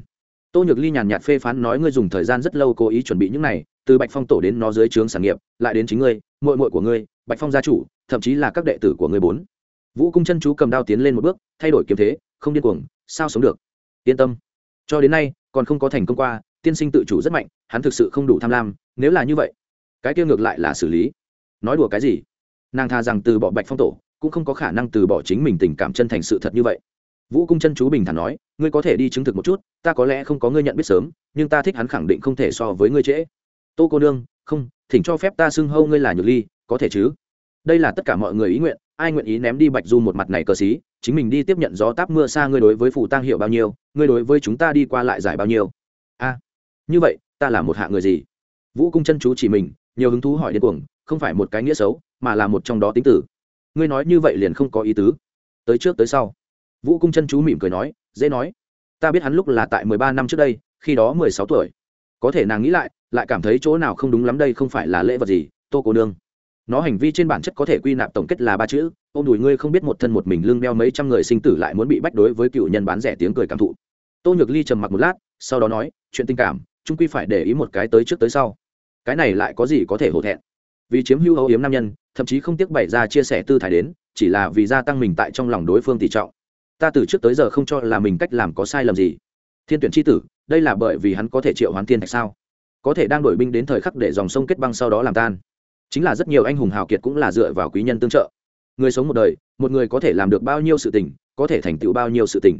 Tô nhược ly nhàn nhạt phê phán nói ngươi dùng thời gian rất lâu cố ý chuẩn bị những này, từ bạch phong tổ đến nó dưới trướng sản nghiệp, lại đến chính ngươi mội mội của ngươi, bạch phong gia chủ, thậm chí là các đệ tử của ngươi bốn. Vũ cung chân chú cầm đao tiến lên một bước, thay đổi kiếm thế, không điên cuồng, sao sống được? Yên tâm. Cho đến nay, còn không có thành công qua, tiên sinh tự chủ rất mạnh, hắn thực sự không đủ tham lam, nếu là như vậy, cái kia ngược lại là xử lý nói đùa cái gì? Nàng tha rằng từ bỏ bạch phong tổ, cũng không có khả năng từ bỏ chính mình tình cảm chân thành sự thật như vậy. Vũ cung chân chú bình thản nói, ngươi có thể đi chứng thực một chút, ta có lẽ không có ngươi nhận biết sớm, nhưng ta thích hắn khẳng định không thể so với ngươi trễ. Tô cô nương, không, thỉnh cho phép ta xưng hâu ngươi là nhược ly, có thể chứ? Đây là tất cả mọi người ý nguyện, ai nguyện ý ném đi bạch du một mặt này cờ xí, chính mình đi tiếp nhận gió táp mưa xa ngươi đối với phủ tăng hiệu bao nhiêu, ngươi đối với chúng ta đi qua lại giải bao nhiêu. A, như vậy, ta là một hạ người gì? Vũ cung chân chú chỉ mình, nhiều hứng thú hỏi điên cuồng không phải một cái nghĩa xấu, mà là một trong đó tính tử ngươi nói như vậy liền không có ý tứ. Tới trước tới sau. Vũ cung chân chú mỉm cười nói, dễ nói. Ta biết hắn lúc là tại mười ba năm trước đây, khi đó mười sáu tuổi. Có thể nàng nghĩ lại lại cảm thấy chỗ nào không đúng lắm đây không phải là lễ vật gì, tô cô nương. Nó hành vi trên bản chất có thể quy nạp tổng kết là ba chữ, ô m đùi ngươi không biết một thân một mình lưng đeo mấy trăm người sinh tử lại muốn bị bách đối với cựu nhân bán rẻ tiếng cười cảm thụ. Tô nhược ly trầm mặc một lát, sau đó nói, chuyện tình cảm trung quy phải để ý một cái tới trước tới sau. Cái này lại có gì có thể hổ thẹn? Vì chiếm hữu âu yếm nam nhân, thậm chí không tiếc bày ra chia sẻ tư thái đến, chỉ là vì gia tăng mình tại trong lòng đối phương tỷ trọng. Ta từ trước tới giờ không cho là mình cách làm có sai lầm gì. Thiên tuyển tri tử, đây là bởi vì hắn có thể triệu hoán thiên thạch sao? Có thể đang đổi binh đến thời khắc để dòng sông kết băng sau đó làm tan. Chính là rất nhiều anh hùng hào kiệt cũng là dựa vào quý nhân tương trợ. Người sống một đời, một người có thể làm được bao nhiêu sự tình, có thể thành tựu bao nhiêu sự tình.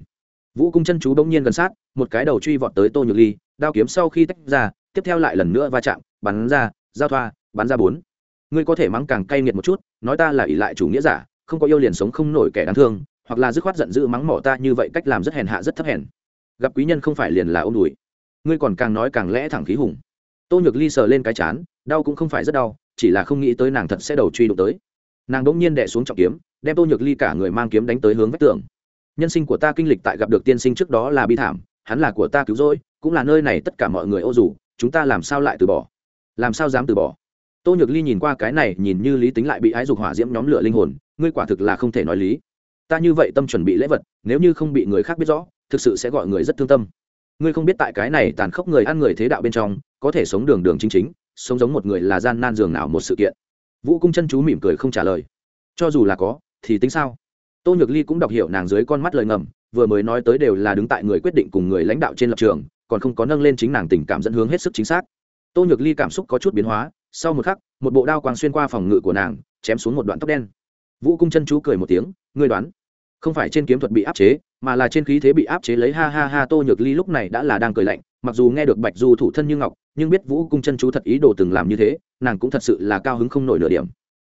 Vũ cung chân chú bỗng nhiên gần sát, một cái đầu truy vọt tới tô nhược ly, đao kiếm sau khi tách ra, tiếp theo lại lần nữa va chạm, bắn ra, giao thoa, bắn ra bốn ngươi có thể mắng càng cay nghiệt một chút, nói ta là ỷ lại chủ nghĩa giả, không có yêu liền sống không nổi kẻ đáng thương, hoặc là dứt khoát giận dữ mắng mỏ ta như vậy cách làm rất hèn hạ rất thấp hèn. Gặp quý nhân không phải liền là ôm đùi. Ngươi còn càng nói càng lẽ thẳng khí hùng. Tô nhược ly sờ lên cái chán, đau cũng không phải rất đau, chỉ là không nghĩ tới nàng thật sẽ đầu truy đụng tới. Nàng đ ỗ n g nhiên đẻ xuống trọng kiếm, đem tô nhược ly cả người mang kiếm đánh tới hướng vách tường. Nhân sinh của ta kinh lịch tại gặp được tiên sinh trước đó là bi thảm, hắn là của ta cứu rỗi, cũng là nơi này tất cả mọi người ô dù, chúng ta làm sao lại từ bỏ? Làm sao dám từ bỏ? Tô nhược ly nhìn qua cái này, nhìn như lý tính lại bị ái dục hỏa diễm nhóm lửa linh hồn, ngươi quả thực là không thể nói lý. Ta như vậy tâm chuẩn bị lễ vật, nếu như không bị người khác biết rõ, thực sự sẽ gọi người rất thương tâm. Ngươi không biết tại cái này tàn khốc người ăn người thế đạo bên trong, có thể sống đường đường chính chính, sống giống một người là gian nan dường nào một sự kiện. Vũ cung chân chú mỉm cười không trả lời. Cho dù là có, thì tính sao? Tô nhược ly cũng đọc hiểu nàng dưới con mắt lời ngầm, vừa mới nói tới đều là đứng tại người quyết định cùng người lãnh đạo trên lập trường, còn không có nâng lên chính nàng tình cảm dẫn hướng hết sức chính xác. Tô nhược ly cảm xúc có chút biến hóa sau một khắc, một bộ đao quang xuyên qua phòng ngự của nàng, chém xuống một đoạn tóc đen. Vũ cung chân chú cười một tiếng, ngươi đoán, không phải trên kiếm thuật bị áp chế, mà là trên khí thế bị áp chế lấy ha ha ha tô nhược ly lúc này đã là đang cười lạnh, mặc dù nghe được bạch du thủ thân như ngọc, nhưng biết vũ cung chân chú thật ý đồ từng làm như thế, nàng cũng thật sự là cao hứng không nổi nửa điểm.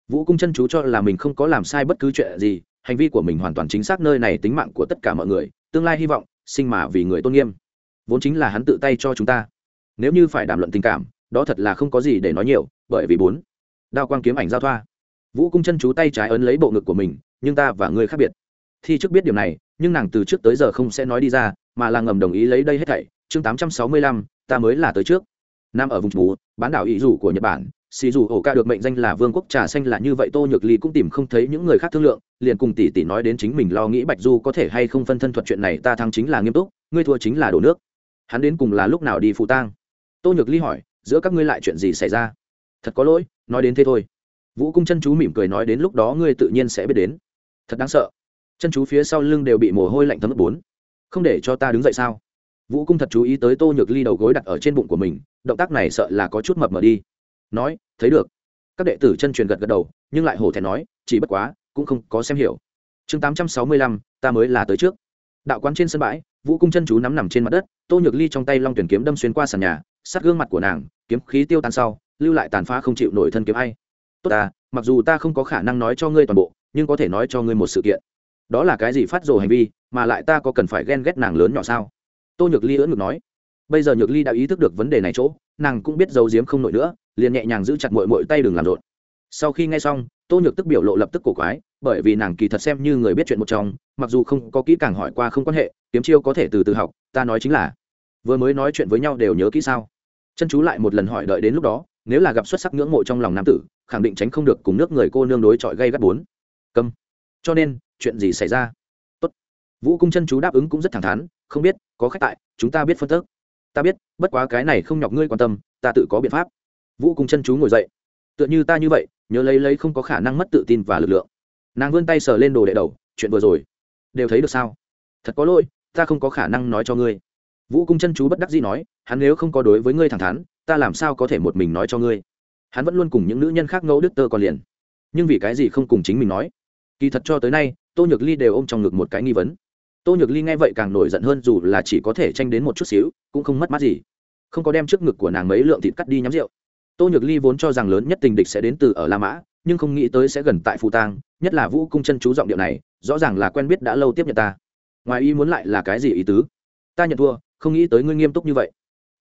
Vũ cung chân chú cho là mình không có làm sai bất cứ chuyện gì, hành vi của mình hoàn toàn chính xác nơi này tính mạng của tất cả mọi người, tương lai hy vọng, sinh mà vì người tôn nghiêm. Vốn chính là hắn tự tay cho chúng ta. Nếu như phải đàm luận tình cảm đó thật là không có gì để nói nhiều, bởi vì bốn, đao quang kiếm ảnh giao thoa. Vũ cung chân chú tay trái ấn lấy bộ ngực của mình, nhưng ta và ngươi khác biệt. Thi trước biết điều này, nhưng nàng từ trước tới giờ không sẽ nói đi ra, mà là ngầm đồng ý lấy đây hết thảy. Chương tám trăm sáu mươi lăm, ta mới là tới trước. Nam ở vùng chú bán đảo ý rủ của nhật bản. Xì dù ổ ca được mệnh danh là vương quốc trà xanh là như vậy, tô nhược ly cũng tìm không thấy những người khác thương lượng, liền cùng tỷ tỷ nói đến chính mình lo nghĩ bạch du có thể hay không phân thân thuật chuyện này, ta thắng chính là nghiêm túc, ngươi thua chính là đổ nước. Hắn đến cùng là lúc nào đi phụ tang? Tô nhược ly hỏi giữa các ngươi lại chuyện gì xảy ra? Thật có lỗi, nói đến thế thôi. Vũ cung chân chú mỉm cười nói đến lúc đó ngươi tự nhiên sẽ biết đến. Thật đáng sợ. Chân chú phía sau lưng đều bị mồ hôi lạnh thấm ướt bốn. Không để cho ta đứng dậy sao? Vũ cung thật chú ý tới tô nhược ly đầu gối đặt ở trên bụng của mình, động tác này sợ là có chút mập mờ đi. Nói, thấy được. Các đệ tử chân truyền gật gật đầu, nhưng lại hổ thẹn nói, chỉ bất quá, cũng không có xem hiểu. Chương tám trăm sáu mươi lăm, ta mới là tới trước. Đạo quán trên sân bãi, vũ cung chân chú nắm nằm trên mặt đất, tô nhược ly trong tay long tuyển kiếm đâm xuyên qua sàn nhà sát gương mặt của nàng, kiếm khí tiêu tan sau, lưu lại tàn phá không chịu nổi thân kiếm hay tốt ta, mặc dù ta không có khả năng nói cho ngươi toàn bộ, nhưng có thể nói cho ngươi một sự kiện. Đó là cái gì phát rồ hành vi, mà lại ta có cần phải ghen ghét nàng lớn nhỏ sao? Tô nhược ly ưỡn ngực nói. Bây giờ nhược ly đã ý thức được vấn đề này chỗ, nàng cũng biết giấu giếm không nổi nữa, liền nhẹ nhàng giữ chặt mội mội tay đừng làm rộn. Sau khi nghe xong, tô nhược tức biểu lộ lập tức cổ quái, bởi vì nàng kỳ thật xem như người biết chuyện một trong, mặc dù không có kỹ càng hỏi qua không quan hệ, kiếm chiêu có thể từ từ học, ta nói chính là, vừa mới nói chuyện với nhau đều nhớ kỹ sao? Chân chú lại một lần hỏi đợi đến lúc đó, nếu là gặp xuất sắc ngưỡng mộ trong lòng nam tử, khẳng định tránh không được cùng nước người cô nương đối chọi gây gắt bốn. Câm. Cho nên, chuyện gì xảy ra? Tốt. vũ cung chân chú đáp ứng cũng rất thẳng thắn, không biết, có khách tại, chúng ta biết phân tước ta biết, bất quá cái này không nhọc ngươi quan tâm, ta tự có biện pháp. Vũ cung chân chú ngồi dậy. Tựa như ta như vậy, nhớ lấy lấy không có khả năng mất tự tin và lực lượng. Nàng vươn tay sờ lên đồ đệ đầu, chuyện vừa rồi, đều thấy được sao? Thật có lỗi, ta không có khả năng nói cho ngươi vũ cung chân chú bất đắc dĩ nói, hắn nếu không có đối với ngươi thẳng thắn, ta làm sao có thể một mình nói cho ngươi? Hắn vẫn luôn cùng những nữ nhân khác ngẫu đức tơ còn liền. Nhưng vì cái gì không cùng chính mình nói? Kỳ thật cho tới nay, tô nhược ly đều ôm trong ngực một cái nghi vấn. Tô nhược ly nghe vậy càng nổi giận hơn dù là chỉ có thể tranh đến một chút xíu, cũng không mất mát gì. Không có đem trước ngực của nàng mấy lượng thịt cắt đi nhắm rượu. Tô nhược ly vốn cho rằng lớn nhất tình địch sẽ đến từ ở la mã, nhưng không nghĩ tới sẽ gần tại phù tang, nhất là vũ cung chân chú giọng điệu này, rõ ràng là quen biết đã lâu tiếp nhận ta. Ngoài ý muốn lại là cái gì ý tứ? Ta nhận thua không nghĩ tới ngươi nghiêm túc như vậy.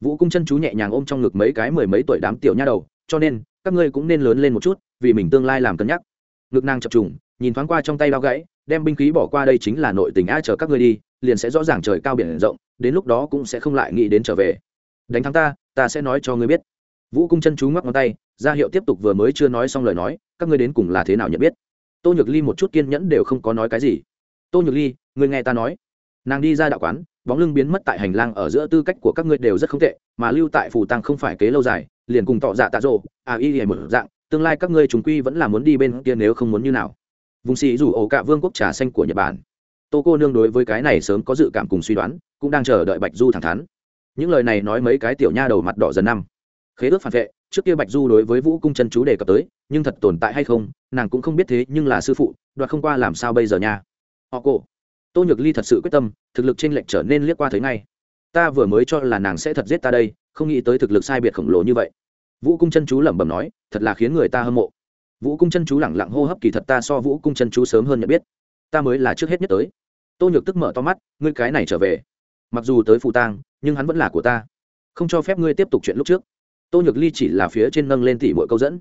Vũ cung chân chú nhẹ nhàng ôm trong ngực mấy cái mười mấy tuổi đám tiểu nha đầu, cho nên, các ngươi cũng nên lớn lên một chút, vì mình tương lai làm cân nhắc. Ngực nàng chập trùng, nhìn thoáng qua trong tay bao gãy, đem binh khí bỏ qua đây chính là nội tình ai chờ các ngươi đi, liền sẽ rõ ràng trời cao biển rộng, đến lúc đó cũng sẽ không lại nghĩ đến trở về. Đánh thắng ta ta sẽ nói cho ngươi biết. Vũ cung chân chú ngoắc ngón tay, ra hiệu tiếp tục vừa mới chưa nói xong lời nói, các ngươi đến cùng là thế nào nhận biết? Tô nhược ly một chút kiên nhẫn đều không có nói cái gì. Tô nhược ly, ngươi nghe ta nói. Nàng đi ra đạo quán bóng lưng biến mất tại hành lang ở giữa tư cách của các ngươi đều rất không tệ, mà lưu tại phù tăng không phải kế lâu dài, liền cùng tỏ dạ tạ rộ à y hề một dạng, tương lai các ngươi chúng quy vẫn là muốn đi bên kia nếu không muốn như nào. Vùng xì rủ ổ cả vương quốc trà xanh của nhật bản. Tô cô nương đối với cái này sớm có dự cảm cùng suy đoán, cũng đang chờ đợi bạch du thẳng thắn. Những lời này nói mấy cái tiểu nha đầu mặt đỏ dần năm. Khế ước phản vệ, trước kia bạch du đối với vũ cung chân chú đề cập tới, nhưng thật tồn tại hay không, nàng cũng không biết thế nhưng là sư phụ, đoạt không qua làm sao bây giờ nha. Họ cổ tô nhược ly thật sự quyết tâm, thực lực t r ê n lệch trở nên liếc qua thấy ngay. Ta vừa mới cho là nàng sẽ thật giết ta đây, không nghĩ tới thực lực sai biệt khổng lồ như vậy. Vũ cung chân chú lẩm bẩm nói, thật là khiến người ta hâm mộ. Vũ cung chân chú lẳng lặng hô hấp kỳ thật ta so vũ cung chân chú sớm hơn nhận biết. Ta mới là trước hết nhất tới. Tô nhược tức mở to mắt, ngươi cái này trở về. Mặc dù tới phù tang, nhưng hắn vẫn là của ta. Không cho phép ngươi tiếp tục chuyện lúc trước. Tô nhược ly chỉ là phía trên nâng lên tỉ mỗi câu dẫn.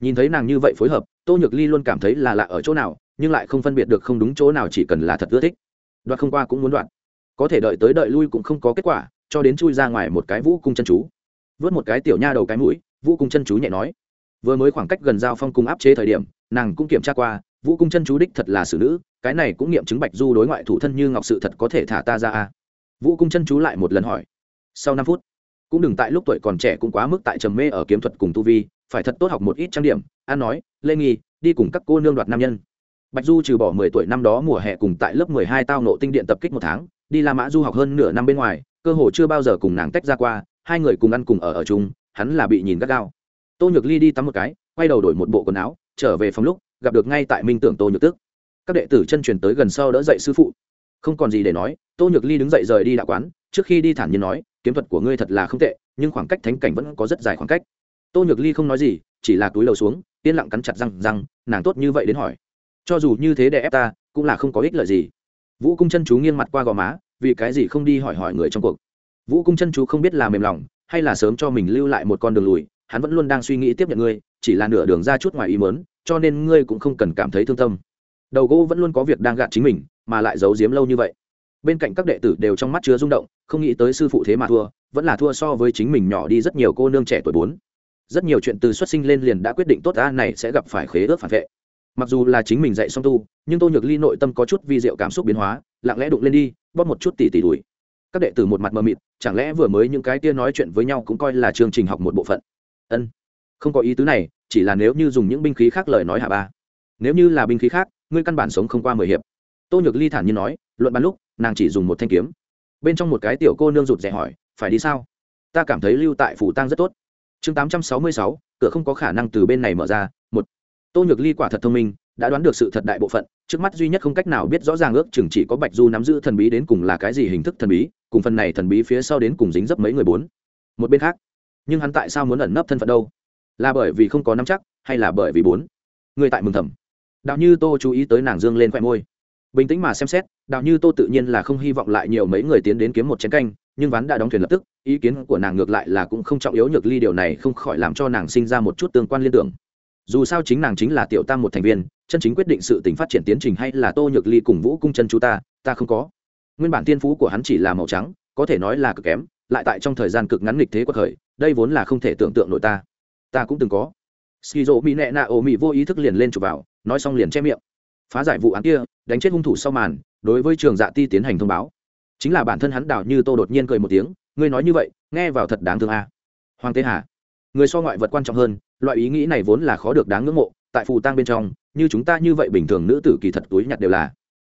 Nhìn thấy nàng như vậy phối hợp, tô nhược ly luôn cảm thấy là lạ ở chỗ nào, nhưng lại không phân biệt được không đúng chỗ nào chỉ cần là thật ưa thích đoạt không qua cũng muốn đoạt. Có thể đợi tới đợi lui cũng không có kết quả, cho đến chui ra ngoài một cái vũ cung chân chú. Vớt một cái tiểu nha đầu cái mũi, vũ cung chân chú nhẹ nói. Vừa mới khoảng cách gần giao phong cung áp chế thời điểm, nàng cũng kiểm tra qua, vũ cung chân chú đích thật là xử nữ, cái này cũng nghiệm chứng bạch du đối ngoại thủ thân như ngọc sự thật có thể thả ta ra à. vũ cung chân chú lại một lần hỏi. Sau năm phút, cũng đừng tại lúc tuổi còn trẻ cũng quá mức tại trầm mê ở kiếm thuật cùng tu vi, phải thật tốt học một ít trang điểm an nói lê nghi, đi cùng các cô nương đoạt nam nhân bạch du trừ bỏ mười tuổi năm đó mùa hè cùng tại lớp mười hai tao nộ tinh điện tập kích một tháng, đi la mã du học hơn nửa năm bên ngoài, cơ hồ chưa bao giờ cùng nàng tách ra qua, hai người cùng ăn cùng ở ở chung, hắn là bị nhìn gắt gao. Tô nhược ly đi tắm một cái, quay đầu đổi một bộ quần áo, trở về phòng lúc, gặp được ngay tại minh tưởng tô nhược tức. Các đệ tử chân truyền tới gần sau đỡ dậy sư phụ. Không còn gì để nói, tô nhược ly đứng dậy rời đi đạo quán, trước khi đi thản nhiên nói, kiếm thuật của ngươi thật là không tệ, nhưng khoảng cách thánh cảnh vẫn có rất dài khoảng cách. Tô nhược ly không nói gì, chỉ là túi lầu xuống, yên lặng cắn chặt răng răng, nàng tốt như vậy đến hỏi cho dù như thế để ép ta, cũng là không có ích lợi gì. Vũ cung chân chú nghiêng mặt qua gò má, vì cái gì không đi hỏi hỏi người trong cuộc? Vũ cung chân chú không biết là mềm lòng, hay là sớm cho mình lưu lại một con đường lùi, hắn vẫn luôn đang suy nghĩ tiếp nhận ngươi, chỉ là nửa đường ra chút ngoài ý mớn cho nên ngươi cũng không cần cảm thấy thương tâm. Đầu gỗ vẫn luôn có việc đang gạt chính mình, mà lại giấu giếm lâu như vậy. Bên cạnh các đệ tử đều trong mắt chứa rung động, không nghĩ tới sư phụ thế mà thua, vẫn là thua so với chính mình nhỏ đi rất nhiều cô nương trẻ tuổi bốn. Rất nhiều chuyện từ xuất sinh lên liền đã quyết định tốt, a, này sẽ gặp phải khế ước phản vệ mặc dù là chính mình dạy song tu, nhưng tô nhược ly nội tâm có chút vi diệu cảm xúc biến hóa, lặng lẽ đụng lên đi, bóp một chút tỉ tỉ đùi. Các đệ tử một mặt mờ mịt, chẳng lẽ vừa mới những cái kia nói chuyện với nhau cũng coi là chương trình học một bộ phận? Ân, không có ý tứ này, chỉ là nếu như dùng những binh khí khác lời nói hạ ba. Nếu như là binh khí khác, ngươi căn bản sống không qua mười hiệp. Tô nhược ly thản nhiên nói, luận bàn lúc, nàng chỉ dùng một thanh kiếm. Bên trong một cái tiểu cô nương rụt rè hỏi, phải đi sao? Ta cảm thấy lưu tại phủ tăng rất tốt. Chương tám trăm sáu mươi sáu, cửa không có khả năng từ bên này mở ra tô nhược ly quả thật thông minh, đã đoán được sự thật đại bộ phận, trước mắt duy nhất không cách nào biết rõ ràng ước chừng chỉ có bạch du nắm giữ thần bí đến cùng là cái gì hình thức thần bí, cùng phần này thần bí phía sau đến cùng dính dấp mấy người bốn. Một bên khác, nhưng hắn tại sao muốn ẩn nấp thân phận đâu? Là bởi vì không có nắm chắc, hay là bởi vì bốn? Người tại mừng thầm. Đạo như tô chú ý tới nàng dương lên khoe môi. Bình tĩnh mà xem xét đạo như tô tự nhiên là không hy vọng lại nhiều mấy người tiến đến kiếm một chén canh, nhưng ván đã đóng thuyền lập tức, ý kiến của nàng ngược lại là cũng không trọng yếu, nhược ly điều này không khỏi làm cho nàng sinh ra một chút tương quan liên tưởng dù sao chính nàng chính là tiểu tam một thành viên, chân chính quyết định sự tình phát triển tiến trình hay là tô nhược ly cùng vũ cung chân chú ta ta không có. Nguyên bản tiên phú của hắn chỉ là màu trắng, có thể nói là cực kém, lại tại trong thời gian cực ngắn nghịch thế của thời, đây vốn là không thể tưởng tượng nổi ta. Ta cũng từng có. Ski rộ mỹ nẹ nạ ô mỹ vô ý thức liền lên chụp vào, nói xong liền che miệng. Phá giải vụ án kia, đánh chết hung thủ sau màn, đối với trường dạ ti tiến hành thông báo. Chính là bản thân hắn đào như tô đột nhiên cười một tiếng, ngươi nói như vậy, nghe vào thật đáng thương a. Hoàng tế hà, người so ngoại vật quan trọng hơn loại ý nghĩ này vốn là khó được đáng ngưỡng mộ, tại phù tang bên trong, như chúng ta như vậy bình thường nữ tử kỳ thật túi nhặt đều là.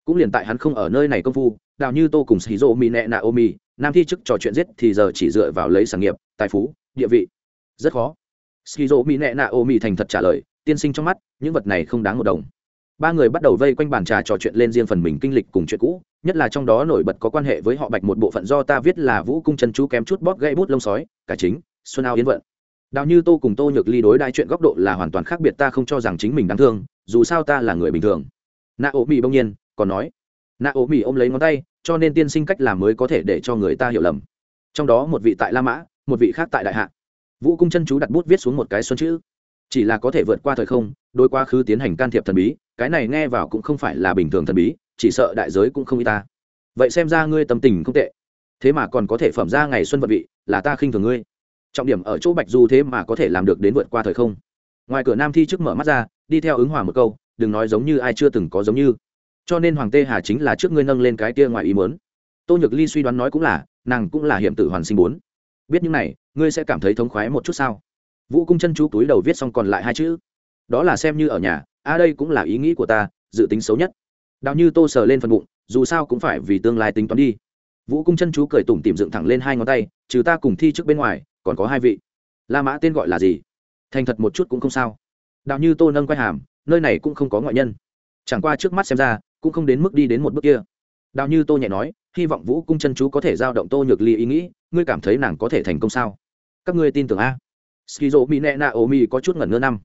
Cũng liền tại hắn không ở nơi này công phu, đào như tô cùng xì rô mi nẹ nạ ô mi nam thi chức trò chuyện giết thì giờ chỉ dựa vào lấy sản nghiệp, tài phú, địa vị. Rất khó. Xì rô mi nẹ nạ ô mi thành thật trả lời, tiên sinh trong mắt, những vật này không đáng một đồng. Ba người bắt đầu vây quanh bàn trà trò chuyện lên riêng phần mình kinh lịch cùng chuyện cũ, nhất là trong đó nổi bật có quan hệ với họ bạch một bộ phận do ta viết là vũ cung chân chú kém chút bóp gãy bút lông sói, cả chính, xuân ao yến vận đào như tô cùng tô nhược ly đối đại chuyện góc độ là hoàn toàn khác biệt, ta không cho rằng chính mình đáng thương, dù sao ta là người bình thường. Nạ ố mỹ bỗng nhiên còn nói, nạ ố mỹ ôm lấy ngón tay, cho nên tiên sinh cách làm mới có thể để cho người ta hiểu lầm. Trong đó một vị tại la mã, một vị khác tại đại hạ. Vũ cung chân chú đặt bút viết xuống một cái xuân chữ. Chỉ là có thể vượt qua thời không đôi quá khứ tiến hành can thiệp thần bí, cái này nghe vào cũng không phải là bình thường thần bí, chỉ sợ đại giới cũng không y ta. Vậy xem ra ngươi tâm tình không tệ. Thế mà còn có thể phẩm ra ngày xuân vật vị, là ta khinh thường ngươi trọng điểm ở chỗ bạch du thế mà có thể làm được đến vượt qua thời không. Ngoài cửa nam thi trước mở mắt ra, đi theo ứng hòa một câu, đừng nói giống như ai chưa từng có giống như. Cho nên hoàng tê hà chính là trước ngươi nâng lên cái kia ngoài ý muốn. Tô nhược ly suy đoán nói cũng là, nàng cũng là hiểm tử hoàn sinh bốn. Biết những này, ngươi sẽ cảm thấy thống khoái một chút sao? Vũ cung chân chú túi đầu viết xong còn lại hai chữ. Đó là xem như ở nhà, a đây cũng là ý nghĩ của ta, dự tính xấu nhất. Đào như tô sờ lên phần bụng, dù sao cũng phải vì tương lai tính toán đi. Vũ cung chân chú cười tủm tìm dựng thẳng lên hai ngón tay, trừ ta cùng thi trước bên ngoài còn có hai vị. La mã tên gọi là gì? Thành thật một chút cũng không sao. Đạo như tô nâng quay hàm, nơi này cũng không có ngoại nhân. Chẳng qua trước mắt xem ra, cũng không đến mức đi đến một bước kia. Đạo như tô nhẹ nói, hy vọng vũ cung chân chú có thể giao động tô nhược ly ý nghĩ, ngươi cảm thấy nàng có thể thành công sao? Các ngươi tin tưởng a? Skizo mỹ nẹ nạ ô mi có chút ngẩn ngơ năm.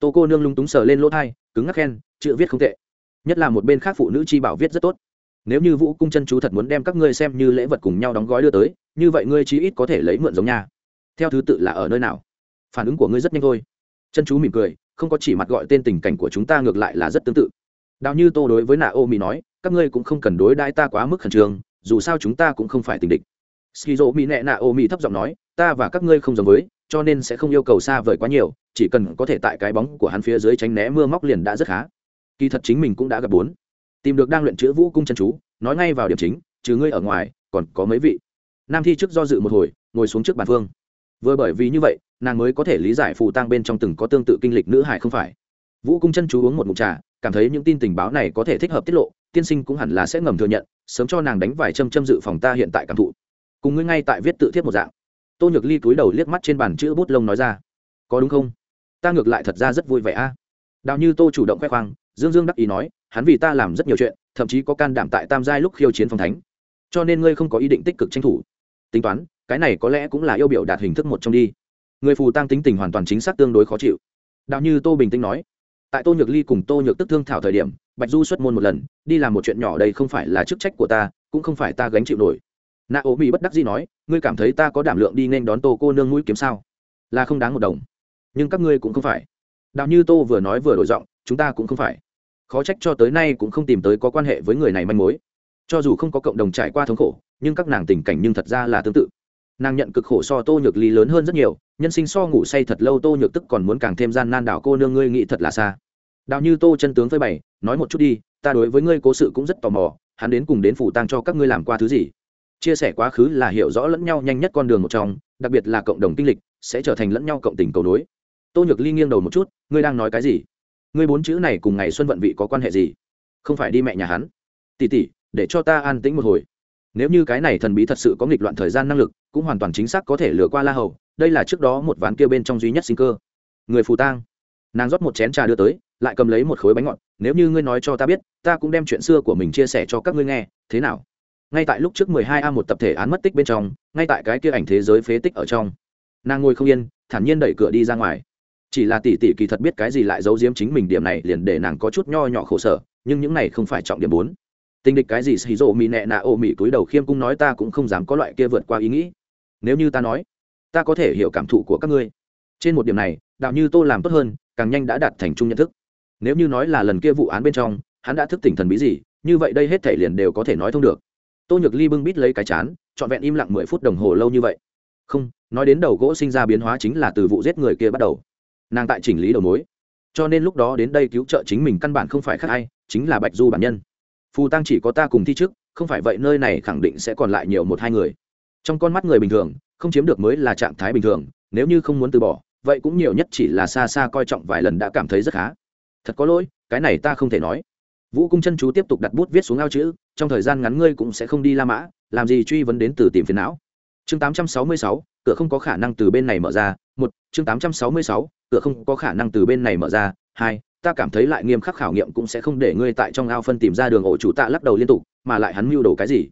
Tô cô nương lung túng sờ lên lỗ thai cứng ngắc khen, chữ viết không tệ. Nhất là một bên khác phụ nữ chi bảo viết rất tốt. Nếu như vũ cung chân chú thật muốn đem các ngươi xem như lễ vật cùng nhau đóng gói đưa tới, như vậy ngươi chí ít có thể lấy mượn giống nhà theo thứ tự là ở nơi nào? Phản ứng của ngươi rất nhanh thôi. Chân chú mỉm cười, không có chỉ mặt gọi tên tình cảnh của chúng ta ngược lại là rất tương tự. Đào như tô đối với nạ ô mỹ nói, các ngươi cũng không cần đối đãi ta quá mức khẩn trương, dù sao chúng ta cũng không phải tình địch. Skizo mỹ nẹ nạ ô mỹ thấp giọng nói, ta và các ngươi không giống với, cho nên sẽ không yêu cầu xa vời quá nhiều, chỉ cần có thể tại cái bóng của hắn phía dưới tránh né mưa móc liền đã rất khá. Kỳ thật chính mình cũng đã gặp bốn. Tìm được đang luyện chữ vũ cung chân chú, nói ngay vào điểm chính, trừ ngươi ở ngoài, còn có mấy vị. Nam thi trước do dự một hồi, ngồi xuống trước bàn phương vừa bởi vì như vậy, nàng mới có thể lý giải phù tang bên trong từng có tương tự kinh lịch nữ hải không phải. Vũ cung chân chú uống một mụn trà, cảm thấy những tin tình báo này có thể thích hợp tiết lộ, tiên sinh cũng hẳn là sẽ ngầm thừa nhận, sớm cho nàng đánh vài châm châm dự phòng ta hiện tại cảm thụ. Cùng ngươi ngay tại viết tự thiết một dạng. Tô nhược ly túi đầu liếc mắt trên bàn chữ bút lông nói ra. Có đúng không? Ta ngược lại thật ra rất vui vẻ a. Đào như tô chủ động khoe khoang, dương dương đắc ý nói, hắn vì ta làm rất nhiều chuyện, thậm chí có can đảm tại tam giai lúc khiêu chiến phong thánh. Cho nên ngươi không có ý định tích cực tranh thủ. Tính toán cái này có lẽ cũng là yêu biểu đạt hình thức một trong đi. Người phù tăng tính tình hoàn toàn chính xác tương đối khó chịu. Đạo như tô bình tĩnh nói, tại tô nhược ly cùng tô nhược tức thương thảo thời điểm, bạch du xuất môn một lần, đi làm một chuyện nhỏ đây không phải là chức trách của ta, cũng không phải ta gánh chịu nổi. Nạ ố mỹ bất đắc gì nói, ngươi cảm thấy ta có đảm lượng đi nên đón tô cô nương mũi kiếm sao? Là không đáng một đồng. Nhưng các ngươi cũng không phải. Đạo như tô vừa nói vừa đổi giọng, chúng ta cũng không phải. Khó trách cho tới nay cũng không tìm tới có quan hệ với người này manh mối. Cho dù không có cộng đồng trải qua thống khổ, nhưng các nàng tình cảnh nhưng thật ra là tương tự nàng nhận cực khổ so tô nhược ly lớn hơn rất nhiều, nhân sinh so ngủ say thật lâu tô nhược tức còn muốn càng thêm gian nan đảo cô nương ngươi nghĩ thật là xa. Đào như tô chân tướng với bày, nói một chút đi, ta đối với ngươi cố sự cũng rất tò mò, hắn đến cùng đến phủ tang cho các ngươi làm qua thứ gì? Chia sẻ quá khứ là hiểu rõ lẫn nhau nhanh nhất con đường một trong, đặc biệt là cộng đồng kinh lịch, sẽ trở thành lẫn nhau cộng tình cầu nối. Tô nhược ly nghiêng đầu một chút, ngươi đang nói cái gì? Ngươi bốn chữ này cùng ngày xuân vận vị có quan hệ gì? Không phải đi mẹ nhà hắn. Tỉ tỉ để cho ta an tĩnh một hồi nếu như cái này thần bí thật sự có nghịch loạn thời gian năng lực, cũng hoàn toàn chính xác có thể lừa qua la hầu, đây là trước đó một ván kia bên trong duy nhất sinh cơ. Người phù tang. Nàng rót một chén trà đưa tới, lại cầm lấy một khối bánh ngọt, nếu như ngươi nói cho ta biết, ta cũng đem chuyện xưa của mình chia sẻ cho các ngươi nghe, thế nào? Ngay tại lúc trước mười hai a một tập thể án mất tích bên trong, ngay tại cái kia ảnh thế giới phế tích ở trong, nàng ngồi không yên, thản nhiên đẩy cửa đi ra ngoài. Chỉ là tỷ tỷ kỳ thật biết cái gì lại giấu giếm chính mình, điểm này liền để nàng có chút nho nhỏ khổ sở, nhưng những này không phải trọng điểm bốn tình địch cái gì xì rộ mỹ nẹ nạ ô mỹ túi đầu khiêm cung nói ta cũng không dám có loại kia vượt qua ý nghĩ. Nếu như ta nói, ta có thể hiểu cảm thụ của các ngươi. Trên một điểm này, đạo như tô làm tốt hơn, càng nhanh đã đạt thành chung nhận thức. Nếu như nói là lần kia vụ án bên trong, hắn đã thức tỉnh thần bí gì, như vậy đây hết thể liền đều có thể nói thông được. Tô nhược ly bưng bít lấy cái chán, trọn vẹn im lặng mười phút đồng hồ lâu như vậy. Không, nói đến đầu gỗ sinh ra biến hóa chính là từ vụ giết người kia bắt đầu. Nàng tại chỉnh lý đầu mối. Cho nên lúc đó đến đây cứu trợ chính mình căn bản không phải khác ai, chính là bạch du bản nhân phù tăng chỉ có ta cùng thi trước không phải vậy nơi này khẳng định sẽ còn lại nhiều một hai người. Trong con mắt người bình thường không chiếm được mới là trạng thái bình thường nếu như không muốn từ bỏ vậy cũng nhiều nhất chỉ là xa xa coi trọng vài lần đã cảm thấy rất khá. Thật có lỗi cái này ta không thể nói. Vũ cung chân chú tiếp tục đặt bút viết xuống ao chữ trong thời gian ngắn ngươi cũng sẽ không đi la mã làm gì truy vấn đến từ tìm phiền não. Chương 866, cửa không có khả năng từ bên này mở ra. Một chương 866, cửa không có khả năng từ bên này mở ra. Hai ta cảm thấy lại nghiêm khắc khảo nghiệm cũng sẽ không để ngươi tại trong ao phân tìm ra đường ổ chủ tạ lắc đầu liên tục, mà lại hắn mưu đồ cái gì?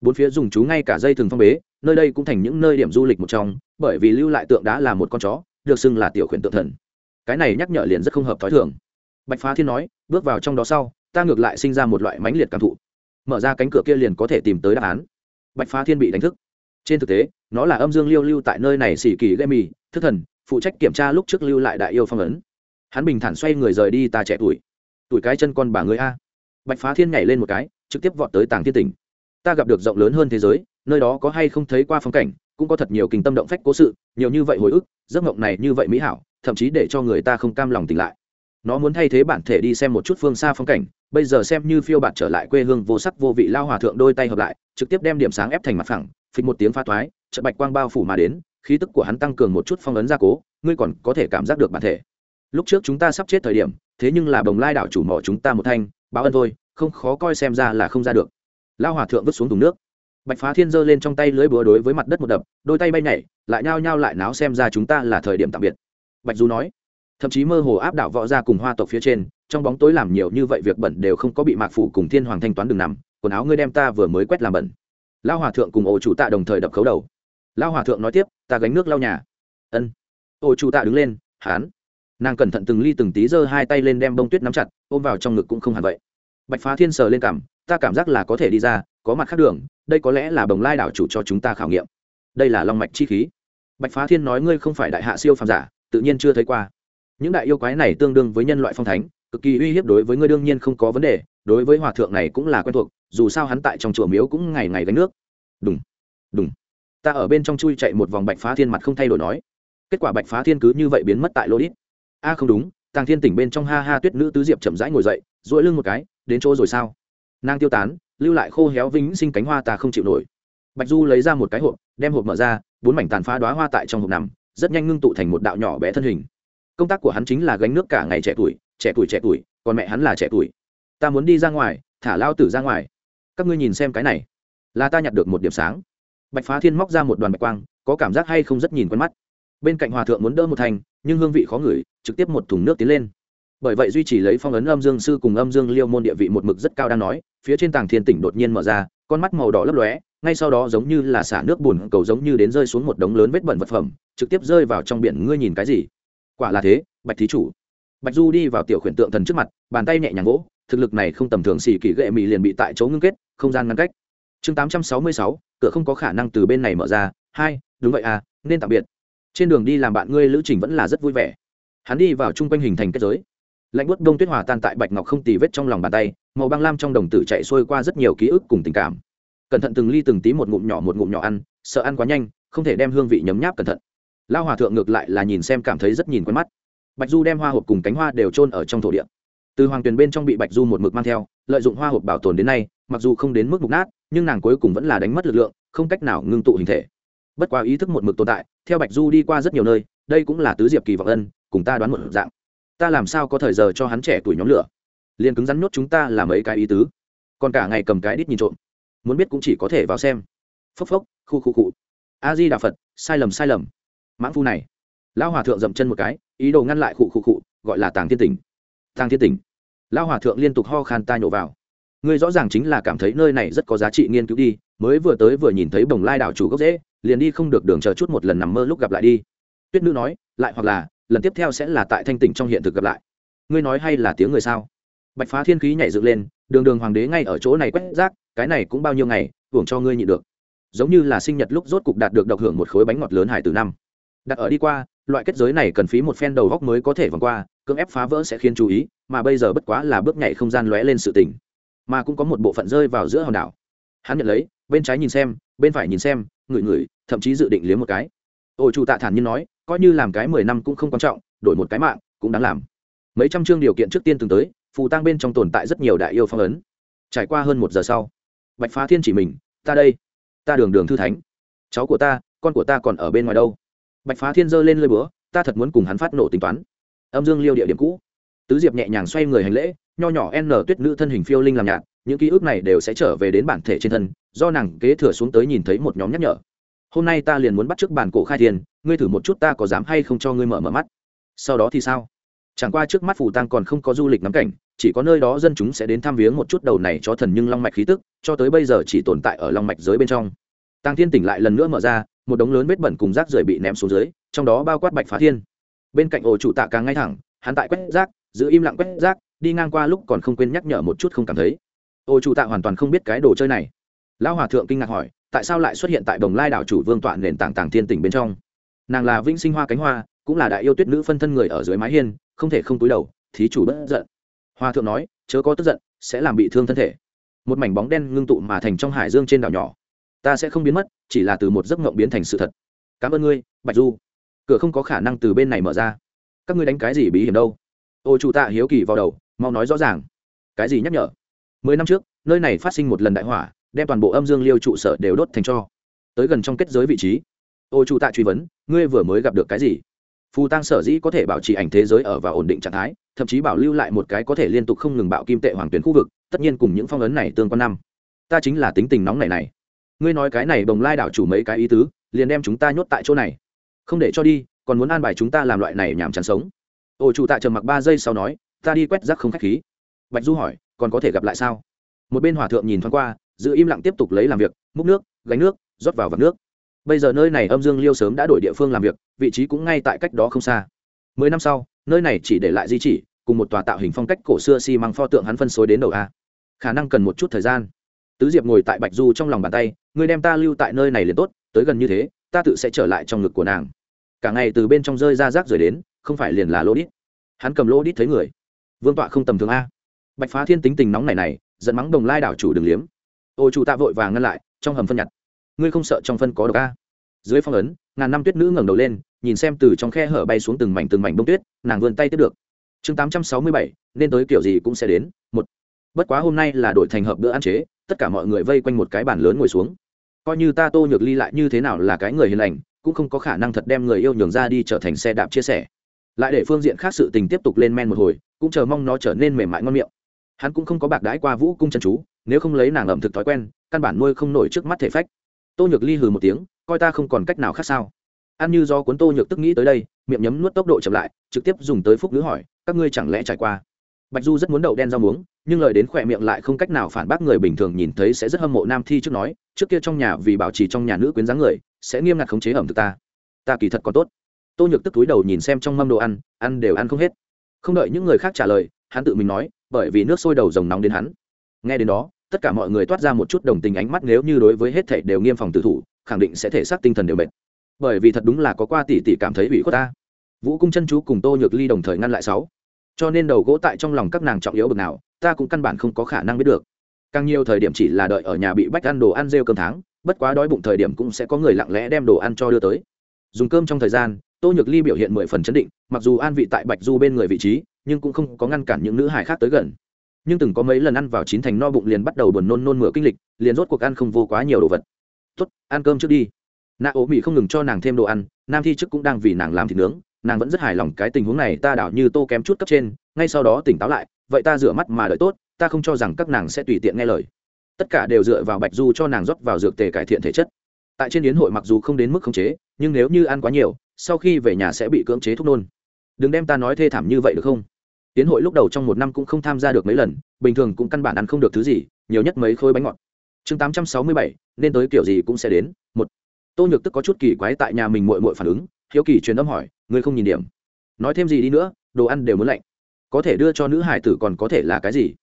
Bốn phía dùng chú ngay cả dây thừng phong bế, nơi đây cũng thành những nơi điểm du lịch một trong, bởi vì lưu lại tượng đá là một con chó, được xưng là tiểu khuyển tượng thần. Cái này nhắc nhở liền rất không hợp thói thường. Bạch phá thiên nói, bước vào trong đó sau, ta ngược lại sinh ra một loại mãnh liệt cảm thụ. Mở ra cánh cửa kia liền có thể tìm tới đáp án. Bạch phá thiên bị đánh thức. Trên thực tế, nó là âm dương liêu lưu tại nơi này xỉ kỳ gây mì, thức thần, phụ trách kiểm tra lúc trước lưu lại đại yêu phong ấn hắn bình thản xoay người rời đi, ta trẻ tuổi. Tuổi cái chân con bà người a. Bạch phá thiên nhảy lên một cái, trực tiếp vọt tới tàng thiên tỉnh. Ta gặp được rộng lớn hơn thế giới, nơi đó có hay không thấy qua phong cảnh, cũng có thật nhiều kinh tâm động phách cố sự, nhiều như vậy hồi ức, giấc mộng này như vậy mỹ hảo, thậm chí để cho người ta không cam lòng tỉnh lại. Nó muốn thay thế bản thể đi xem một chút phương xa phong cảnh, bây giờ xem như phiêu bạt trở lại quê hương vô sắc vô vị lao hòa thượng đôi tay hợp lại, trực tiếp đem điểm sáng ép thành mặt phẳng, phịch một tiếng pha thoái trận bạch quang bao phủ mà đến, khí tức của hắn tăng cường một chút phong ấn gia cố, ngươi còn có thể cảm giác được bản thể lúc trước chúng ta sắp chết thời điểm, thế nhưng là bồng lai đảo chủ mỏ chúng ta một thanh, báo ân thôi, không khó coi xem ra là không ra được. Lao hòa thượng vứt xuống thùng nước. Bạch phá thiên giơ lên trong tay lưới búa đối với mặt đất một đập, đôi tay bay nhảy, lại nhao nhao lại náo xem ra chúng ta là thời điểm tạm biệt. Bạch du nói, thậm chí mơ hồ áp đảo võ ra cùng hoa tộc phía trên, trong bóng tối làm nhiều như vậy việc bẩn đều không có bị mạc phủ cùng thiên hoàng thanh toán đường nằm, quần áo ngươi đem ta vừa mới quét làm bẩn. Lao hòa thượng cùng ổ chủ tạ đồng thời đập khấu đầu. Lao hòa thượng nói tiếp, ta gánh nước lau nhà. Ân. Ổ chủ tạ đứng lên, hán nàng cẩn thận từng ly từng tí giơ hai tay lên đem bông tuyết nắm chặt, ôm vào trong ngực cũng không hẳn vậy. Bạch phá thiên sờ lên cảm, ta cảm giác là có thể đi ra, có mặt khác đường, đây có lẽ là bồng lai đảo chủ cho chúng ta khảo nghiệm. Đây là long mạch chi khí. Bạch phá thiên nói ngươi không phải đại hạ siêu phàm giả, tự nhiên chưa thấy qua. Những đại yêu quái này tương đương với nhân loại phong thánh, cực kỳ uy hiếp đối với ngươi đương nhiên không có vấn đề, đối với hòa thượng này cũng là quen thuộc, dù sao hắn tại trong chùa miếu cũng ngày ngày gánh nước. Đúng đúng ta ở bên trong chui chạy một vòng bạch phá thiên mặt không thay đổi nói. Kết quả bạch phá thiên cứ như vậy biến mất tại lô đít a không đúng, tàng thiên tỉnh bên trong ha ha tuyết nữ tứ diệp chậm rãi ngồi dậy dội lưng một cái, đến chỗ rồi sao? Nàng tiêu tán, lưu lại khô héo vĩnh sinh cánh hoa ta không chịu nổi. Bạch du lấy ra một cái hộp, đem hộp mở ra, bốn mảnh tàn phá đoá hoa tại trong hộp nằm, rất nhanh ngưng tụ thành một đạo nhỏ bé thân hình. Công tác của hắn chính là gánh nước cả ngày trẻ tuổi trẻ tuổi trẻ tuổi, còn mẹ hắn là trẻ tuổi. Ta muốn đi ra ngoài, thả lao tử ra ngoài. Các ngươi nhìn xem cái này, là ta nhặt được một điểm sáng. Bạch phá thiên móc ra một đoàn bạch quang, có cảm giác hay không rất nhìn quen mắt. Bên cạnh hòa thượng muốn đỡ một thành, nhưng hương vị khó ngửi trực tiếp một thùng nước tiến lên. Bởi vậy duy trì lấy phong ấn âm dương sư cùng âm dương liêu môn địa vị một mực rất cao đang nói, phía trên tàng thiên tỉnh đột nhiên mở ra, con mắt màu đỏ lấp lóe, ngay sau đó giống như là xả nước bùn cầu giống như đến rơi xuống một đống lớn vết bẩn vật phẩm, trực tiếp rơi vào trong biển, ngươi nhìn cái gì? Quả là thế, bạch thí chủ. Bạch du đi vào tiểu khuyển tượng thần trước mặt, bàn tay nhẹ nhàng gỗ thực lực này không tầm thường xì kỳ gệ mị liền bị tại chỗ ngưng kết, không gian ngăn cách. Chương tám trăm sáu mươi sáu, cửa không có khả năng từ bên này mở ra, hai, đúng vậy à nên tạm biệt. Trên đường đi làm bạn ngươi lữ trình vẫn là rất vui vẻ hắn đi vào chung quanh hình thành kết giới. Lạnh bút đông tuyết hòa tan tại bạch ngọc không tì vết trong lòng bàn tay, màu băng lam trong đồng tử chạy xuôi qua rất nhiều ký ức cùng tình cảm. Cẩn thận từng ly từng tí một ngụm nhỏ một ngụm nhỏ ăn, sợ ăn quá nhanh, không thể đem hương vị nhấm nháp cẩn thận. Lao hòa thượng ngược lại là nhìn xem cảm thấy rất nhìn quen mắt. Bạch du đem hoa hộp cùng cánh hoa đều trôn ở trong thổ địa. Từ hoàng tuyền bên trong bị bạch du một mực mang theo, lợi dụng hoa hộp bảo tồn đến nay, mặc dù không đến mức mục nát, nhưng nàng cuối cùng vẫn là đánh mất lực lượng, không cách nào ngưng tụ hình thể. Bất quá ý thức một mực tồn tại, theo bạch du đi qua rất nhiều nơi đây cũng là tứ diệp kỳ vọng ân, cùng ta đoán một dạng. Ta làm sao có thời giờ cho hắn trẻ tuổi nhóm lửa? Liền cứng rắn nhốt chúng ta làm mấy cái ý tứ. Còn cả ngày cầm cái đít nhìn trộm. Muốn biết cũng chỉ có thể vào xem. Phốc phốc, khu khu cụ a di đà phật, sai lầm sai lầm. Mãng phu này. Lão hòa thượng dậm chân một cái, ý đồ ngăn lại khụ khụ khụ gọi là tàng thiên tỉnh. Tàng thiên tỉnh. Lão hòa thượng liên tục ho khan tai nhổ vào. Ngươi rõ ràng chính là cảm thấy nơi này rất có giá trị nghiên cứu đi, mới vừa tới vừa nhìn thấy bồng lai đảo chủ gốc dễ liền đi không được đường chờ chút một lần nằm mơ lúc gặp lại đi tuyết nữ nói, lại hoặc là, lần tiếp theo sẽ là tại thanh tỉnh trong hiện thực gặp lại. Ngươi nói hay là tiếng người sao? Bạch phá thiên khí nhảy dựng lên, đường đường hoàng đế ngay ở chỗ này quét rác, cái này cũng bao nhiêu ngày, hưởng cho ngươi nhịn được. Giống như là sinh nhật lúc rốt cục đạt được độc hưởng một khối bánh ngọt lớn hải từ năm. Đặt ở đi qua, loại kết giới này cần phí một phen đầu góc mới có thể vòng qua, cưỡng ép phá vỡ sẽ khiến chú ý, mà bây giờ bất quá là bước nhảy không gian lóe lên sự tỉnh mà cũng có một bộ phận rơi vào giữa hòn đảo. Hắn nhận lấy, bên trái nhìn xem, bên phải nhìn xem, ngửi ngửi, thậm chí dự định liếm một cái. Ôi chủ tạ thản nhiên nói coi như làm cái mười năm cũng không quan trọng, đổi một cái mạng cũng đáng làm. Mấy trăm chương điều kiện trước tiên từng tới, phù tang bên trong tồn tại rất nhiều đại yêu phong ấn. Trải qua hơn một giờ sau, bạch phá thiên chỉ mình, ta đây, ta đường đường thư thánh. Cháu của ta, con của ta còn ở bên ngoài đâu? Bạch phá thiên giơ lên lơi búa, ta thật muốn cùng hắn phát nổ tính toán. Âm dương liêu địa điểm cũ. Tứ diệp nhẹ nhàng xoay người hành lễ, nho nhỏ n tuyết nữ thân hình phiêu linh làm nhạt, những ký ức này đều sẽ trở về đến bản thể trên thân, do nàng kế thừa xuống tới nhìn thấy một nhóm nhắc nhở hôm nay ta liền muốn bắt t r ư ớ c bản cổ khai thiên, ngươi thử một chút ta có dám hay không cho ngươi mở mở mắt. Sau đó thì sao? Chẳng qua trước mắt phù tăng còn không có du lịch ngắm cảnh, chỉ có nơi đó dân chúng sẽ đến thăm viếng một chút đầu này cho thần nhưng long mạch khí tức, cho tới bây giờ chỉ tồn tại ở long mạch giới bên trong. Tăng thiên tỉnh lại lần nữa mở ra, một đống lớn vết bẩn cùng rác rưởi bị ném xuống dưới, trong đó bao quát bạch phá thiên. Bên cạnh ổ chủ tạ càng ngay thẳng, hắn tại quét rác, giữ im lặng quét rác, đi ngang qua lúc còn không quên nhắc nhở một chút không cảm thấy. Ô chủ tạ hoàn toàn không biết cái đồ chơi này. Lão hòa thượng kinh ngạc hỏi tại sao lại xuất hiện tại đồng lai đảo chủ vương tọa nền tảng tàng thiên tỉnh bên trong? Nàng là vĩnh sinh hoa cánh hoa, cũng là đại yêu tuyết nữ phân thân người ở dưới mái hiên, không thể không túi đầu, thí chủ bất giận. Hoa thượng nói, chớ có tức giận, sẽ làm bị thương thân thể. Một mảnh bóng đen ngưng tụ mà thành trong hải dương trên đảo nhỏ. Ta sẽ không biến mất, chỉ là từ một giấc mộng biến thành sự thật. Cảm ơn ngươi, bạch du. Cửa không có khả năng từ bên này mở ra. Các ngươi đánh cái gì bí hiểm đâu? Ô chủ tạ hiếu kỳ vào đầu, mau nói rõ ràng. Cái gì nhắc nhở? Mười năm trước, nơi này phát sinh một lần đại hỏa đem toàn bộ âm dương liêu trụ sở đều đốt thành cho. Tới gần trong kết giới vị trí. Ô chủ tạ truy vấn, ngươi vừa mới gặp được cái gì? Phù tăng sở dĩ có thể bảo trì ảnh thế giới ở và ổn định trạng thái, thậm chí bảo lưu lại một cái có thể liên tục không ngừng bạo kim tệ hoàng tuyến khu vực, tất nhiên cùng những phong ấn này tương quan năm. Ta chính là tính tình nóng này này. Ngươi nói cái này bồng lai đảo chủ mấy cái ý tứ, liền đem chúng ta nhốt tại chỗ này. Không để cho đi, còn muốn an bài chúng ta làm loại này nhảm chán sống. Ô chủ tạ trầm mặc ba giây sau nói, ta đi quét rác không khách khí. Bạch du hỏi, còn có thể gặp lại sao? Một bên hòa thượng nhìn thoáng qua giữ im lặng tiếp tục lấy làm việc, múc nước, gánh nước, rót vào vạc nước. Bây giờ nơi này âm dương liêu sớm đã đổi địa phương làm việc, vị trí cũng ngay tại cách đó không xa. Mười năm sau, nơi này chỉ để lại di chỉ, cùng một tòa tạo hình phong cách cổ xưa xi、si、măng pho tượng hắn phân xối đến đầu a. Khả năng cần một chút thời gian. Tứ diệp ngồi tại bạch du trong lòng bàn tay, người đem ta lưu tại nơi này liền tốt, tới gần như thế, ta tự sẽ trở lại trong ngực của nàng. Cả ngày từ bên trong rơi ra rác rời đến, không phải liền là lỗ đít. Hắn cầm lỗ đít thấy người. Vương tọa không tầm thường a. Bạch phá thiên tính tình nóng này này dẫn mắng đồng lai đảo chủ đường liếm ô chủ tạ vội vàng ngăn lại, trong hầm phân nhặt. Ngươi không sợ trong phân có độc a? Dưới phong ấn, ngàn năm tuyết nữ ngẩng đầu lên, nhìn xem từ trong khe hở bay xuống từng mảnh từng mảnh bông tuyết, nàng vươn tay tiếp được. Chương tám trăm sáu mươi bảy, nên tới kiểu gì cũng sẽ đến, một. Bất quá hôm nay là đội thành hợp bữa ăn chế, tất cả mọi người vây quanh một cái bàn lớn ngồi xuống. Coi như ta tô nhược ly lại như thế nào là cái người hiền lành, cũng không có khả năng thật đem người yêu nhường ra đi trở thành xe đạp chia sẻ. Lại để phương diện khác sự tình tiếp tục lên men một hồi, cũng chờ mong nó trở nên mềm mại ngon miệng. Hắn cũng không có bạc đãi qua vũ cung chân chú nếu không lấy nàng ẩm thực thói quen, căn bản nuôi không nổi trước mắt thể phách. Tô nhược ly hừ một tiếng, coi ta không còn cách nào khác sao? Ăn như do cuốn tô nhược tức nghĩ tới đây, miệng nhấm nuốt tốc độ chậm lại, trực tiếp dùng tới phúc nữ hỏi, các ngươi chẳng lẽ trải qua? Bạch du rất muốn đậu đen rau muống, nhưng lời đến khỏe miệng lại không cách nào phản bác người bình thường nhìn thấy sẽ rất hâm mộ nam thi trước nói, trước kia trong nhà vì bảo trì trong nhà nữ quyến dáng người, sẽ nghiêm ngặt khống chế ẩm thực ta. Ta kỳ thật còn tốt. Tô nhược tức túi đầu nhìn xem trong mâm đồ ăn ăn đều ăn không hết. Không đợi những người khác trả lời, hắn tự mình nói, bởi vì nước sôi đầu rồng nóng đến hắn nghe đến đó, tất cả mọi người toát ra một chút đồng tình ánh mắt nếu như đối với hết thảy đều nghiêm phòng tự thủ, khẳng định sẽ thể xác tinh thần đều mệt. Bởi vì thật đúng là có qua tỷ tỷ cảm thấy ủy khuất ta. Vũ cung chân chú cùng tô nhược ly đồng thời ngăn lại sáu. Cho nên đầu gỗ tại trong lòng các nàng trọng yếu bực nào, ta cũng căn bản không có khả năng biết được. Càng nhiều thời điểm chỉ là đợi ở nhà bị bách ăn đồ ăn rêu cơm tháng, bất quá đói bụng thời điểm cũng sẽ có người lặng lẽ đem đồ ăn cho đưa tới. Dùng cơm trong thời gian, tô nhược ly biểu hiện mười phần chấn định, mặc dù an vị tại bạch du bên người vị trí, nhưng cũng không có ngăn cản những nữ hải khác tới gần nhưng từng có mấy lần ăn vào chín thành no bụng liền bắt đầu buồn nôn nôn mửa kinh lịch, liền rốt cuộc ăn không vô quá nhiều đồ vật. Tốt, ăn cơm trước đi. Nạ ố mỹ không ngừng cho nàng thêm đồ ăn, nam thi trước cũng đang vì nàng làm thịt nướng, nàng vẫn rất hài lòng cái tình huống này, ta đảo như tô kém chút cấp trên, ngay sau đó tỉnh táo lại, vậy ta rửa mắt mà đợi tốt, ta không cho rằng các nàng sẽ tùy tiện nghe lời. Tất cả đều dựa vào bạch du cho nàng rót vào dược tề cải thiện thể chất. Tại trên yến hội mặc dù không đến mức khống chế, nhưng nếu như ăn quá nhiều, sau khi về nhà sẽ bị cưỡng chế thuốc nôn. Đừng đem ta nói thê thảm như vậy được không? Tiến hội lúc đầu trong một năm cũng không tham gia được mấy lần, bình thường cũng căn bản ăn không được thứ gì, nhiều nhất mấy khối bánh ngọt. Chương tám trăm sáu mươi bảy, nên tới kiểu gì cũng sẽ đến, một. Tô nhược tức có chút kỳ quái tại nhà mình mội mội phản ứng, hiếu kỳ truyền âm hỏi, ngươi không nhìn điểm? Nói thêm gì đi nữa, đồ ăn đều muốn lạnh. Có thể đưa cho nữ hải tử còn có thể là cái gì?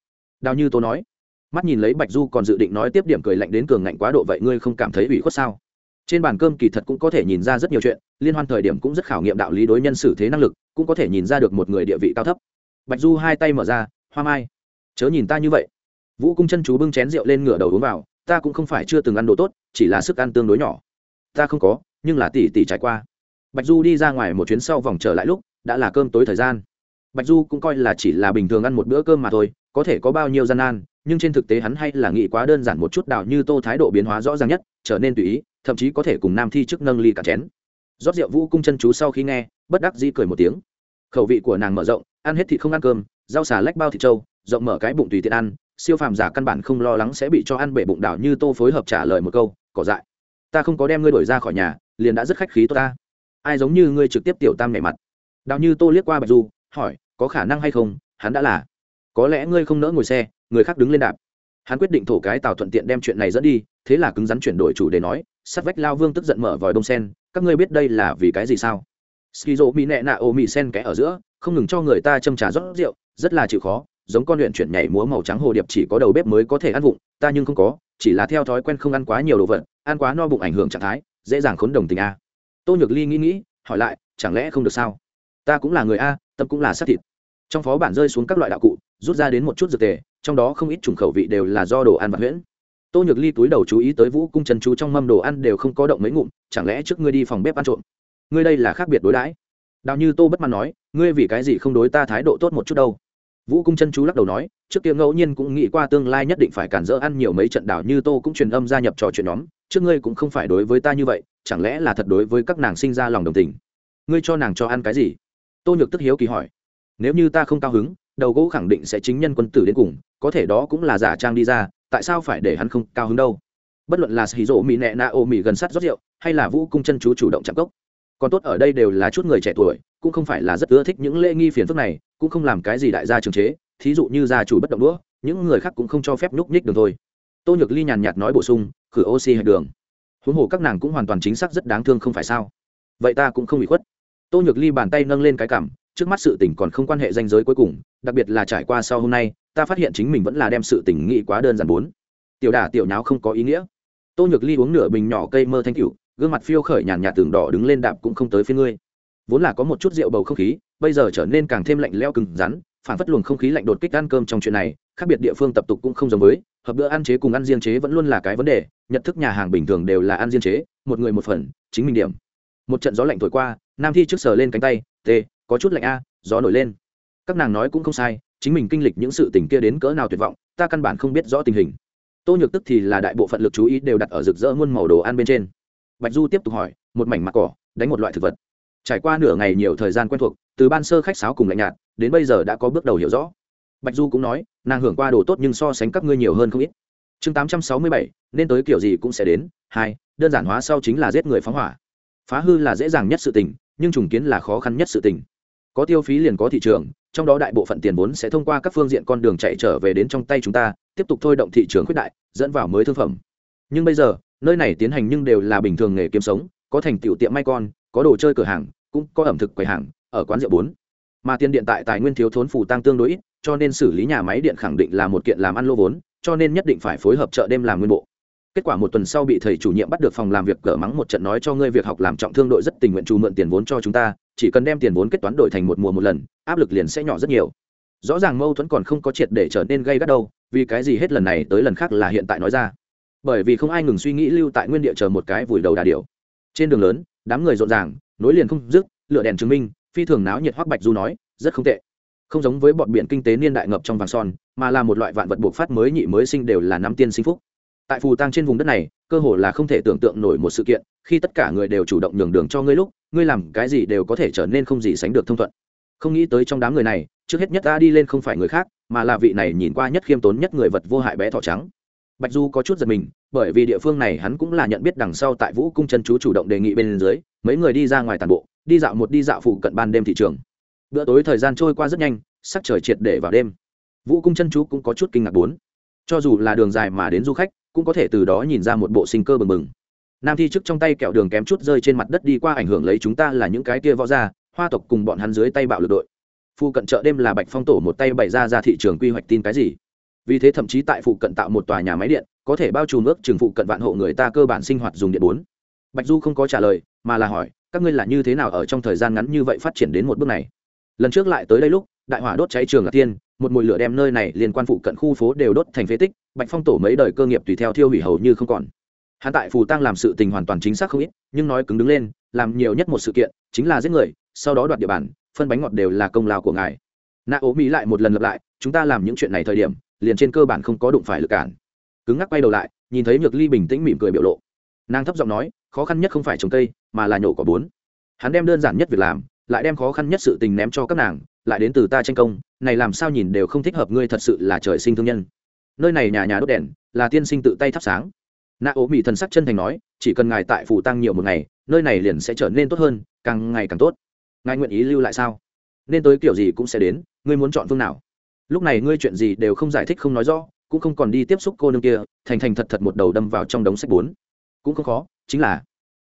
Đào như tô nói. Mắt nhìn lấy bạch du còn dự định nói tiếp điểm cười lạnh đến cường ngạnh quá độ vậy ngươi không cảm thấy ủy khuất sao? Trên bàn cơm kỳ thật cũng có thể nhìn ra rất nhiều chuyện, liên hoan thời điểm cũng rất khảo nghiệm đạo lý đối nhân xử thế năng lực, cũng có thể nhìn ra được một người địa vị cao thấp bạch du hai tay mở ra, hoa mai, chớ nhìn ta như vậy. Vũ cung chân chú bưng chén rượu lên ngửa đầu uống vào, ta cũng không phải chưa từng ăn đồ tốt, chỉ là sức ăn tương đối nhỏ. Ta không có, nhưng là tỷ tỷ trải qua. Bạch du đi ra ngoài một chuyến sau vòng trở lại lúc, đã là cơm tối thời gian. Bạch du cũng coi là chỉ là bình thường ăn một bữa cơm mà thôi, có thể có bao nhiêu gian nan, nhưng trên thực tế hắn hay là nghĩ quá đơn giản một chút đạo như tô thái độ biến hóa rõ ràng nhất, trở nên tùy ý, thậm chí có thể cùng nam thi chức nâng ly cả chén. Rót rượu vũ cung chân chú sau khi nghe, bất đắc dĩ cười một tiếng. Khẩu vị của nàng mở rộng ăn hết thịt không ăn cơm, rau xà lách bao thịt trâu, rộng mở cái bụng tùy tiện ăn, siêu phàm giả căn bản không lo lắng sẽ bị cho ăn bể bụng đảo như tô phối hợp trả lời một câu, cỏ dại, ta không có đem ngươi đổi ra khỏi nhà, liền đã rất khách khí tôi ta. Ai giống như ngươi trực tiếp tiểu tam nhảy mặt. Đào như tô liếc qua bạch du, hỏi, có khả năng hay không? Hắn đã là. Có lẽ ngươi không nỡ ngồi xe, người khác đứng lên đạp. Hắn quyết định thổ cái tàu thuận tiện đem chuyện này dẫn đi, thế là cứng rắn chuyển đổi chủ đề nói sắt vách lao vương tức giận mở vòi đông sen, các ngươi biết đây là vì cái gì sao? Skizo mỹ nẹ nạ ô mỹ sen kẽ ở giữa không ngừng cho người ta châm trà rót rượu, rất là chịu khó, giống con luyện chuyển nhảy múa màu trắng hồ điệp chỉ có đầu bếp mới có thể ăn vụng, ta nhưng không có, chỉ là theo thói quen không ăn quá nhiều đồ vật, ăn quá no bụng ảnh hưởng trạng thái, dễ dàng khốn đồng tình a. Tô nhược ly nghĩ nghĩ, hỏi lại, chẳng lẽ không được sao? Ta cũng là người a, tâm cũng là sát thịt. Trong phó bản rơi xuống các loại đạo cụ, rút ra đến một chút dược tề, trong đó không ít chủng khẩu vị đều là do đồ ăn và huyễn. Tô nhược ly túi đầu chú ý tới vũ cung trần chú trong mâm đồ ăn đều không có động mấy ngụm, chẳng lẽ trước ngươi đi phòng bếp ăn trộm? Ngươi đây là khác biệt đối đãi đào như tô bất mãn nói, ngươi vì cái gì không đối ta thái độ tốt một chút đâu? Vũ cung chân chú lắc đầu nói, trước kia ngẫu nhiên cũng nghĩ qua tương lai nhất định phải cản dỡ ăn nhiều mấy trận đảo như tô cũng truyền âm gia nhập trò chuyện nhóm, trước ngươi cũng không phải đối với ta như vậy, chẳng lẽ là thật đối với các nàng sinh ra lòng đồng tình? Ngươi cho nàng cho ăn cái gì? Tô nhược tức hiếu kỳ hỏi, nếu như ta không cao hứng, đầu gỗ khẳng định sẽ chính nhân quân tử đến cùng, có thể đó cũng là giả trang đi ra, tại sao phải để hắn không cao hứng đâu? Bất luận là xì rỗ mỹ nẹ na ô mỹ gần sát rót rượu, hay là vũ cung chân chú chủ động chạm cốc còn tốt ở đây đều là chút người trẻ tuổi, cũng không phải là rất ưa thích những lễ nghi phiền phức này, cũng không làm cái gì đại gia trường chế, thí dụ như gia chủ bất động đũa, những người khác cũng không cho phép nhúc nhích đường thôi. Tô nhược ly nhàn nhạt nói bổ sung, khử oxy hạch đường. Huống hồ các nàng cũng hoàn toàn chính xác rất đáng thương không phải sao? Vậy ta cũng không bị khuất. Tô nhược ly bàn tay nâng lên cái cảm, trước mắt sự tình còn không quan hệ danh giới cuối cùng, đặc biệt là trải qua sau hôm nay, ta phát hiện chính mình vẫn là đem sự tình nghĩ quá đơn giản bốn. Tiểu đả tiểu nháo không có ý nghĩa. Tô nhược ly uống nửa bình nhỏ cây mơ thanh cửu gương mặt phiêu khởi nhàn nhạt tường đỏ đứng lên đạp cũng không tới phía ngươi. Vốn là có một chút rượu bầu không khí, bây giờ trở nên càng thêm lạnh leo cứng rắn, phản phất luồng không khí lạnh đột kích ăn cơm trong chuyện này, khác biệt địa phương tập tục cũng không giống với, hợp bữa ăn chế cùng ăn riêng chế vẫn luôn là cái vấn đề, nhận thức nhà hàng bình thường đều là ăn riêng chế, một người một phần, chính mình điểm. Một trận gió lạnh thổi qua, nam thi trước sờ lên cánh tay, t, có chút lạnh a, gió nổi lên. Các nàng nói cũng không sai, chính mình kinh lịch những sự tình kia đến cỡ nào tuyệt vọng, ta căn bản không biết rõ tình hình. Tô nhược tức thì là đại bộ phận lực chú ý đều đặt ở rực rỡ muôn màu đồ ăn bên trên bạch du tiếp tục hỏi, một mảnh mặt cỏ, đánh một loại thực vật. Trải qua nửa ngày nhiều thời gian quen thuộc, từ ban sơ khách sáo cùng lạnh nhạt, đến bây giờ đã có bước đầu hiểu rõ. Bạch du cũng nói, nàng hưởng qua đồ tốt nhưng so sánh các ngươi nhiều hơn không ít. Chương tám trăm sáu mươi bảy, nên tới kiểu gì cũng sẽ đến. Hai, đơn giản hóa sau chính là giết người phóng hỏa. Phá hư là dễ dàng nhất sự tình, nhưng trùng kiến là khó khăn nhất sự tình. Có tiêu phí liền có thị trường, trong đó đại bộ phận tiền vốn sẽ thông qua các phương diện con đường chạy trở về đến trong tay chúng ta, tiếp tục thôi động thị trường khuyết đại, dẫn vào mới thương phẩm. Nhưng bây giờ nơi này tiến hành nhưng đều là bình thường nghề kiếm sống, có thành tựu tiệm may con, có đồ chơi cửa hàng, cũng có ẩm thực quầy hàng, ở quán rượu bốn. Mà tiền điện tại tài nguyên thiếu thốn phủ tăng tương đối ít, cho nên xử lý nhà máy điện khẳng định là một kiện làm ăn lô vốn, cho nên nhất định phải phối hợp chợ đêm làm nguyên bộ. Kết quả một tuần sau bị thầy chủ nhiệm bắt được phòng làm việc cỡ mắng một trận nói cho ngươi việc học làm trọng thương đội rất tình nguyện trù mượn tiền vốn cho chúng ta, chỉ cần đem tiền vốn kết toán đổi thành một mùa một lần, áp lực liền sẽ nhỏ rất nhiều. Rõ ràng mâu thuẫn còn không có triệt để trở nên gây gắt đâu, vì cái gì hết lần này tới lần khác là hiện tại nói ra bởi vì không ai ngừng suy nghĩ lưu tại nguyên địa chờ một cái vùi đầu đà điểu. Trên đường lớn, đám người rộn ràng, nối liền không dứt lựa đèn chứng minh, phi thường náo nhiệt hoắc bạch du nói, rất không tệ. Không giống với bọn biển kinh tế niên đại ngập trong vàng son, mà là một loại vạn vật buộc phát mới nhị mới sinh đều là năm tiên sinh phúc. Tại phù tang trên vùng đất này, cơ hồ là không thể tưởng tượng nổi một sự kiện, khi tất cả người đều chủ động nhường đường cho ngươi lúc, ngươi làm cái gì đều có thể trở nên không gì sánh được thông thuận. Không nghĩ tới trong đám người này, trước hết nhất ta đi lên không phải người khác, mà là vị này nhìn qua nhất khiêm tốn nhất người vật vô hại bé thỏ trắng bạch du có chút giật mình, bởi vì địa phương này hắn cũng là nhận biết đằng sau tại vũ cung chân chú chủ động đề nghị bên dưới, mấy người đi ra ngoài tàn bộ, đi dạo một đi dạo phụ cận ban đêm thị trường. Bữa tối thời gian trôi qua rất nhanh, sắc trời triệt để vào đêm. Vũ cung chân chú cũng có chút kinh ngạc bốn. Cho dù là đường dài mà đến du khách, cũng có thể từ đó nhìn ra một bộ sinh cơ bừng bừng. Nam thi chức trong tay kẹo đường kém chút rơi trên mặt đất đi qua ảnh hưởng lấy chúng ta là những cái kia võ gia, hoa tộc cùng bọn hắn dưới tay bạo lực đội. Phụ cận chợ đêm là bạch phong tổ một tay bày ra ra thị trường quy hoạch tin cái gì? Vì thế thậm chí tại phụ cận tạo một tòa nhà máy điện, có thể bao trùm ước trường phụ cận vạn hộ người ta cơ bản sinh hoạt dùng điện bốn. Bạch du không có trả lời, mà là hỏi, các ngươi là như thế nào ở trong thời gian ngắn như vậy phát triển đến một bước này? Lần trước lại tới đây lúc, đại hỏa đốt cháy trường là tiên, một mùi lửa đem nơi này liên quan phụ cận khu phố đều đốt thành phế tích, bạch phong tổ mấy đời cơ nghiệp tùy theo thiêu hủy hầu như không còn. Hắn tại phù tăng làm sự tình hoàn toàn chính xác không ít, nhưng nói cứng đứng lên, làm nhiều nhất một sự kiện, chính là giết người, sau đó đoạt địa bàn, phân bánh ngọt đều là công lao của ngài nạ ố mỹ lại một lần lặp lại, chúng ta làm những chuyện này thời điểm, liền trên cơ bản không có đụng phải lực cản. Cứng ngắc quay đầu lại, nhìn thấy nhược ly bình tĩnh mỉm cười biểu lộ. Nàng thấp giọng nói, khó khăn nhất không phải trồng cây, mà là nhổ quả bốn. Hắn đem đơn giản nhất việc làm, lại đem khó khăn nhất sự tình ném cho các nàng, lại đến từ ta tranh công, này làm sao nhìn đều không thích hợp ngươi thật sự là trời sinh thương nhân. Nơi này nhà nhà đốt đèn, là tiên sinh tự tay thắp sáng. Nạ ố mỹ thần sắc chân thành nói, chỉ cần ngài tại phủ tăng nhiều một ngày, nơi này liền sẽ trở nên tốt hơn, càng ngày càng tốt. Ngài nguyện ý lưu lại sao? Nên tới kiểu gì cũng sẽ đến ngươi muốn chọn phương nào? Lúc này ngươi chuyện gì đều không giải thích, không nói rõ, cũng không còn đi tiếp xúc cô nương kia, thành thành thật thật một đầu đâm vào trong đống sách bốn. Cũng không khó, chính là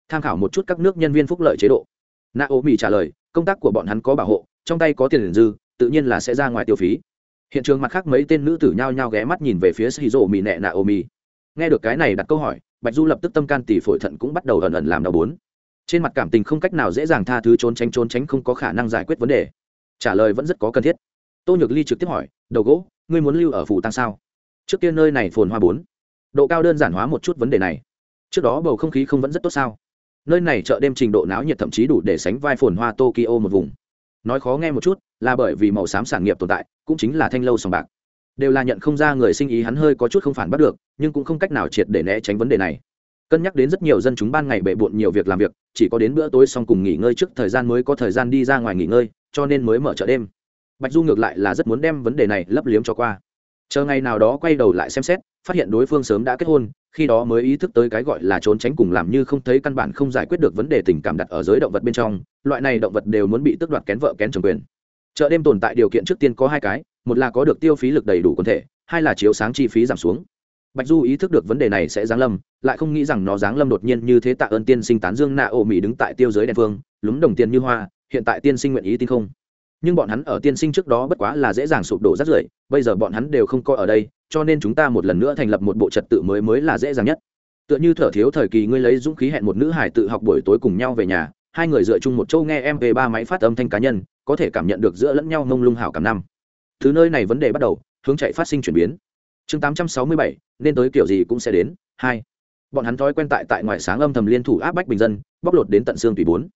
tham khảo một chút các nước nhân viên phúc lợi chế độ. Na ô mỹ trả lời, công tác của bọn hắn có bảo hộ, trong tay có tiền dư, tự nhiên là sẽ ra ngoài tiêu phí. Hiện trường mặt khác mấy tên nữ tử nhao nhao ghé mắt nhìn về phía shizu mỹ nẹ na ô mỹ nghe được cái này đặt câu hỏi, bạch du lập tức tâm can tỷ phổi thận cũng bắt đầu ẩn ẩn làm đau bốn trên mặt cảm tình không cách nào dễ dàng tha thứ, trốn tránh trốn tránh không có khả năng giải quyết vấn đề. Trả lời vẫn rất có cần thiết tô nhược ly trực tiếp hỏi, đầu gỗ, ngươi muốn lưu ở phủ tăng sao? Trước kia nơi này phồn hoa bốn. Độ cao đơn giản hóa một chút vấn đề này. Trước đó bầu không khí không vẫn rất tốt sao? Nơi này chợ đêm trình độ náo nhiệt thậm chí đủ để sánh vai phồn hoa tokyo một vùng. Nói khó nghe một chút, là bởi vì màu xám sản nghiệp tồn tại, cũng chính là thanh lâu sòng bạc. Đều là nhận không ra người sinh ý hắn hơi có chút không phản bắt được, nhưng cũng không cách nào triệt để né tránh vấn đề này. Cân nhắc đến rất nhiều dân chúng ban ngày bệ bộn nhiều việc làm việc, chỉ có đến bữa tối xong cùng nghỉ ngơi trước thời gian mới có thời gian đi ra ngoài nghỉ ngơi, cho nên mới mở chợ đêm bạch du ngược lại là rất muốn đem vấn đề này lấp liếm cho qua. Chờ ngày nào đó quay đầu lại xem xét, phát hiện đối phương sớm đã kết hôn, khi đó mới ý thức tới cái gọi là trốn tránh cùng làm như không thấy căn bản không giải quyết được vấn đề tình cảm đặt ở giới động vật bên trong, loại này động vật đều muốn bị tước đoạt kén vợ kén chồng quyền. Chợ đêm tồn tại điều kiện trước tiên có hai cái, một là có được tiêu phí lực đầy đủ quần thể, hai là chiếu sáng chi phí giảm xuống. Bạch du ý thức được vấn đề này sẽ giáng lâm, lại không nghĩ rằng nó giáng lâm đột nhiên như thế tạ ơn tiên sinh tán dương nạ ô mỹ đứng tại tiêu giới đen phương, lúng đồng tiền như hoa, hiện tại tiên sinh nguyện ý tin không? Nhưng bọn hắn ở tiên sinh trước đó bất quá là dễ dàng sụp đổ rất rưởi, bây giờ bọn hắn đều không coi ở đây, cho nên chúng ta một lần nữa thành lập một bộ trật tự mới mới là dễ dàng nhất. Tựa như thở thiếu thời kỳ ngươi lấy dũng khí hẹn một nữ hải tự học buổi tối cùng nhau về nhà, hai người dựa chung một châu nghe mp ba máy phát âm thanh cá nhân, có thể cảm nhận được giữa lẫn nhau mông lung hảo cảm năm. Thứ nơi này vấn đề bắt đầu, hướng chạy phát sinh chuyển biến. Chương tám trăm sáu mươi bảy, nên tới kiểu gì cũng sẽ đến. Hai. Bọn hắn thói quen tại tại ngoài sáng âm thầm liên thủ áp bách bình dân, bóc lột đến tận xương tùy bốn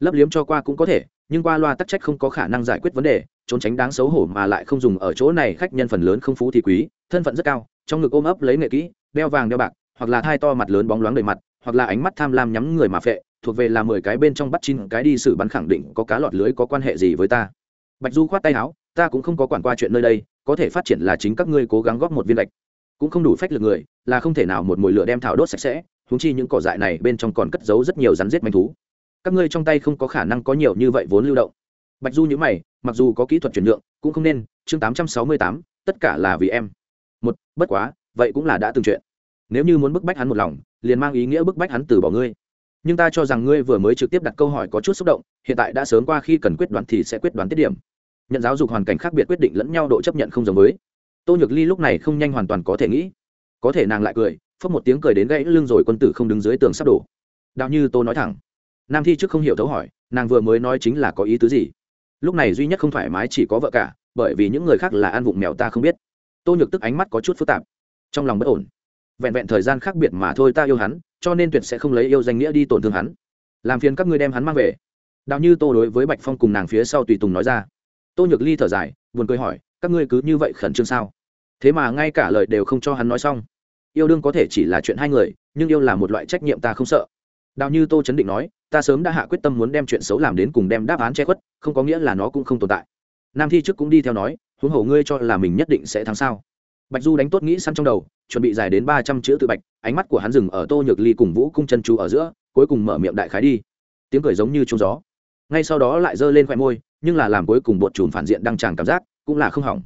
lấp liếm cho qua cũng có thể, nhưng qua loa tắc trách không có khả năng giải quyết vấn đề, trốn tránh đáng xấu hổ mà lại không dùng ở chỗ này, khách nhân phần lớn không phú thì quý, thân phận rất cao, trong ngực ôm ấp lấy nghệ kỹ, đeo vàng đeo bạc, hoặc là thai to mặt lớn bóng loáng đầy mặt, hoặc là ánh mắt tham lam nhắm người mà phệ, thuộc về là mười cái bên trong bắt chín cái đi xử bắn khẳng định có cá lọt lưới có quan hệ gì với ta. Bạch du khoát tay áo, ta cũng không có quản qua chuyện nơi đây, có thể phát triển là chính các ngươi cố gắng góp một viên lệch cũng không đủ phách lực người, là không thể nào một mồi lửa đem thảo đốt sạch sẽ húng chi những cỏ dại này bên trong còn cất giấu rất nhiều rắn rết manh thú các ngươi trong tay không có khả năng có nhiều như vậy vốn lưu động. Bạch du nhữ mày, mặc dù có kỹ thuật chuyển nhượng, cũng không nên, chương tám trăm sáu mươi tám, tất cả là vì em. Một, bất quá, vậy cũng là đã từng chuyện. Nếu như muốn bức bách hắn một lòng, liền mang ý nghĩa bức bách hắn từ bỏ ngươi. Nhưng ta cho rằng ngươi vừa mới trực tiếp đặt câu hỏi có chút xúc động, hiện tại đã sớm qua khi cần quyết đoán thì sẽ quyết đoán tiết điểm. Nhận giáo dục hoàn cảnh khác biệt quyết định lẫn nhau độ chấp nhận không giống với. Tô nhược ly lúc này không nhanh hoàn toàn có thể nghĩ. Có thể nàng lại cười phớt một tiếng cười đến gãy lưng rồi quân tử không đứng dưới tường sắp đổ. Đạo như tô nói thẳng nam thi trước không hiểu thấu hỏi, nàng vừa mới nói chính là có ý tứ gì? Lúc này duy nhất không thoải mái chỉ có vợ cả, bởi vì những người khác là ăn vụng mèo ta không biết. Tô nhược tức ánh mắt có chút phức tạp. Trong lòng bất ổn. Vẹn vẹn thời gian khác biệt mà thôi ta yêu hắn, cho nên tuyệt sẽ không lấy yêu danh nghĩa đi tổn thương hắn. Làm phiền các ngươi đem hắn mang về. Đạo như tô đối với bạch phong cùng nàng phía sau tùy tùng nói ra. Tô nhược ly thở dài, buồn cười hỏi, các ngươi cứ như vậy khẩn trương sao? Thế mà ngay cả lời đều không cho hắn nói xong. Yêu đương có thể chỉ là chuyện hai người, nhưng yêu là một loại trách nhiệm ta không sợ đào như tô chấn định nói, ta sớm đã hạ quyết tâm muốn đem chuyện xấu làm đến cùng đem đáp án che khuất, không có nghĩa là nó cũng không tồn tại. Nam thi trước cũng đi theo nói, huống hồ ngươi cho là mình nhất định sẽ thắng sao? Bạch du đánh tốt nghĩ săn trong đầu, chuẩn bị dài đến ba trăm chữ tự bạch, ánh mắt của hắn dừng ở tô nhược ly cùng vũ cung chân chú ở giữa, cuối cùng mở miệng đại khái đi. Tiếng cười giống như trúng gió. Ngay sau đó lại giơ lên khoe môi, nhưng là làm cuối cùng bột chùm phản diện đăng tràng cảm giác, cũng là không hỏng.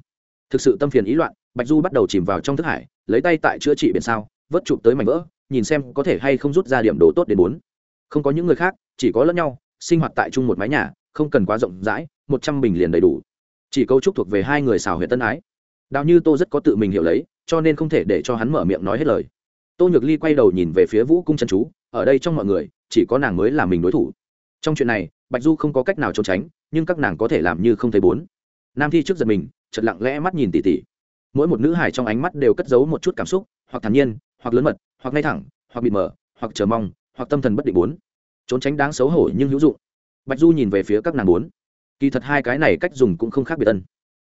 Thực sự tâm phiền ý loạn, bạch du bắt đầu chìm vào trong thức hải, lấy tay tại chữa trị biển sao, vớt chụp tới mảnh vỡ nhìn xem có thể hay không rút ra điểm đồ tốt đến bốn. Không có những người khác, chỉ có lẫn nhau, sinh hoạt tại chung một mái nhà, không cần quá rộng rãi, một trăm bình liền đầy đủ. Chỉ cấu trúc thuộc về hai người xào huyện tân ái. Đào như tô rất có tự mình hiểu lấy, cho nên không thể để cho hắn mở miệng nói hết lời. Tô nhược ly quay đầu nhìn về phía vũ cung chân chú, ở đây trong mọi người, chỉ có nàng mới là mình đối thủ. Trong chuyện này, bạch du không có cách nào trốn tránh, nhưng các nàng có thể làm như không thấy bốn. Nam thi trước giật mình chật lặng lẽ mắt nhìn tỉ tỉ. Mỗi một nữ hải trong ánh mắt đều cất giấu một chút cảm xúc hoặc thản nhiên, hoặc lớn mật, hoặc ngay thẳng, hoặc bị mở hoặc chờ mong, hoặc tâm thần bất định bốn. Trốn tránh đáng xấu hổ nhưng hữu dụng. Bạch du nhìn về phía các nàng bốn. Kỳ thật hai cái này cách dùng cũng không khác biệt ân.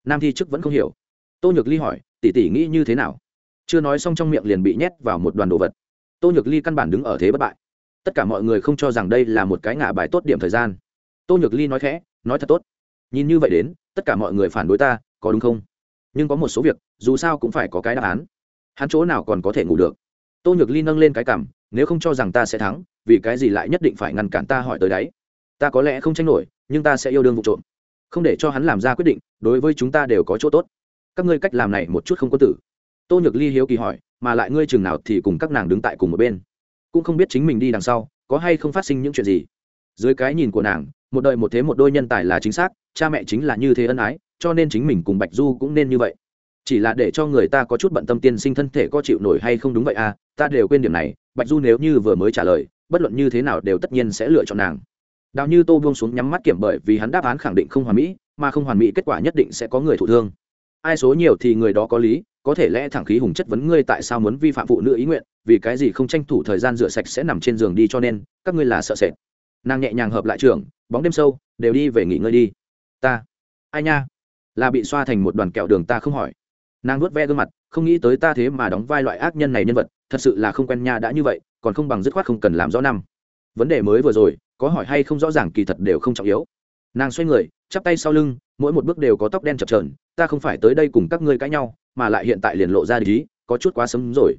Nam thi chức vẫn không hiểu. Tô nhược ly hỏi, tỷ tỷ nghĩ như thế nào? Chưa nói xong trong miệng liền bị nhét vào một đoàn đồ vật. Tô nhược ly căn bản đứng ở thế bất bại. Tất cả mọi người không cho rằng đây là một cái ngả bài tốt điểm thời gian. Tô nhược ly nói khẽ, nói thật tốt. Nhìn như vậy đến, tất cả mọi người phản đối ta, có đúng không? Nhưng có một số việc, dù sao cũng phải có cái đáp án hắn chỗ nào còn có thể ngủ được? Tô nhược ly nâng lên cái cảm nếu không cho rằng ta sẽ thắng, vì cái gì lại nhất định phải ngăn cản ta hỏi tới đáy ta có lẽ không tranh nổi, nhưng ta sẽ yêu đương vụ trộm. Không để cho hắn làm ra quyết định, đối với chúng ta đều có chỗ tốt. Các ngươi cách làm này một chút không có tử. Tô nhược ly hiếu kỳ hỏi, mà lại ngươi chừng nào thì cùng các nàng đứng tại cùng một bên. Cũng không biết chính mình đi đằng sau, có hay không phát sinh những chuyện gì. Dưới cái nhìn của nàng, một đời một thế một đôi nhân tài là chính xác, cha mẹ chính là như thế ân ái, cho nên chính mình cùng bạch du cũng nên như vậy chỉ là để cho người ta có chút bận tâm tiên sinh thân thể có chịu nổi hay không đúng vậy à ta đều quên điểm này, bạch du nếu như vừa mới trả lời, bất luận như thế nào đều tất nhiên sẽ lựa chọn nàng. Đào như tô buông xuống nhắm mắt kiểm bởi vì hắn đáp án khẳng định không hoàn mỹ, mà không hoàn mỹ kết quả nhất định sẽ có người thụ thương. Ai số nhiều thì người đó có lý, có thể lẽ thẳng khí hùng chất vấn ngươi tại sao muốn vi phạm phụ nữ ý nguyện, vì cái gì không tranh thủ thời gian rửa sạch sẽ nằm trên giường đi cho nên, các ngươi là sợ sệt. Nàng nhẹ nhàng hợp lại trường, bóng đêm sâu, đều đi về nghỉ ngơi đi. Ta. Ai nha? Là bị xoa thành một đoàn kẹo đường ta không hỏi nàng nuốt ve gương mặt, không nghĩ tới ta thế mà đóng vai loại ác nhân này nhân vật, thật sự là không quen nha đã như vậy, còn không bằng dứt khoát không cần làm rõ năm. Vấn đề mới vừa rồi, có hỏi hay không rõ ràng kỳ thật đều không trọng yếu. Nàng xoay người, chắp tay sau lưng, mỗi một bước đều có tóc đen chập trờn ta không phải tới đây cùng các ngươi cãi nhau, mà lại hiện tại liền lộ ra lý có chút quá sớm rồi.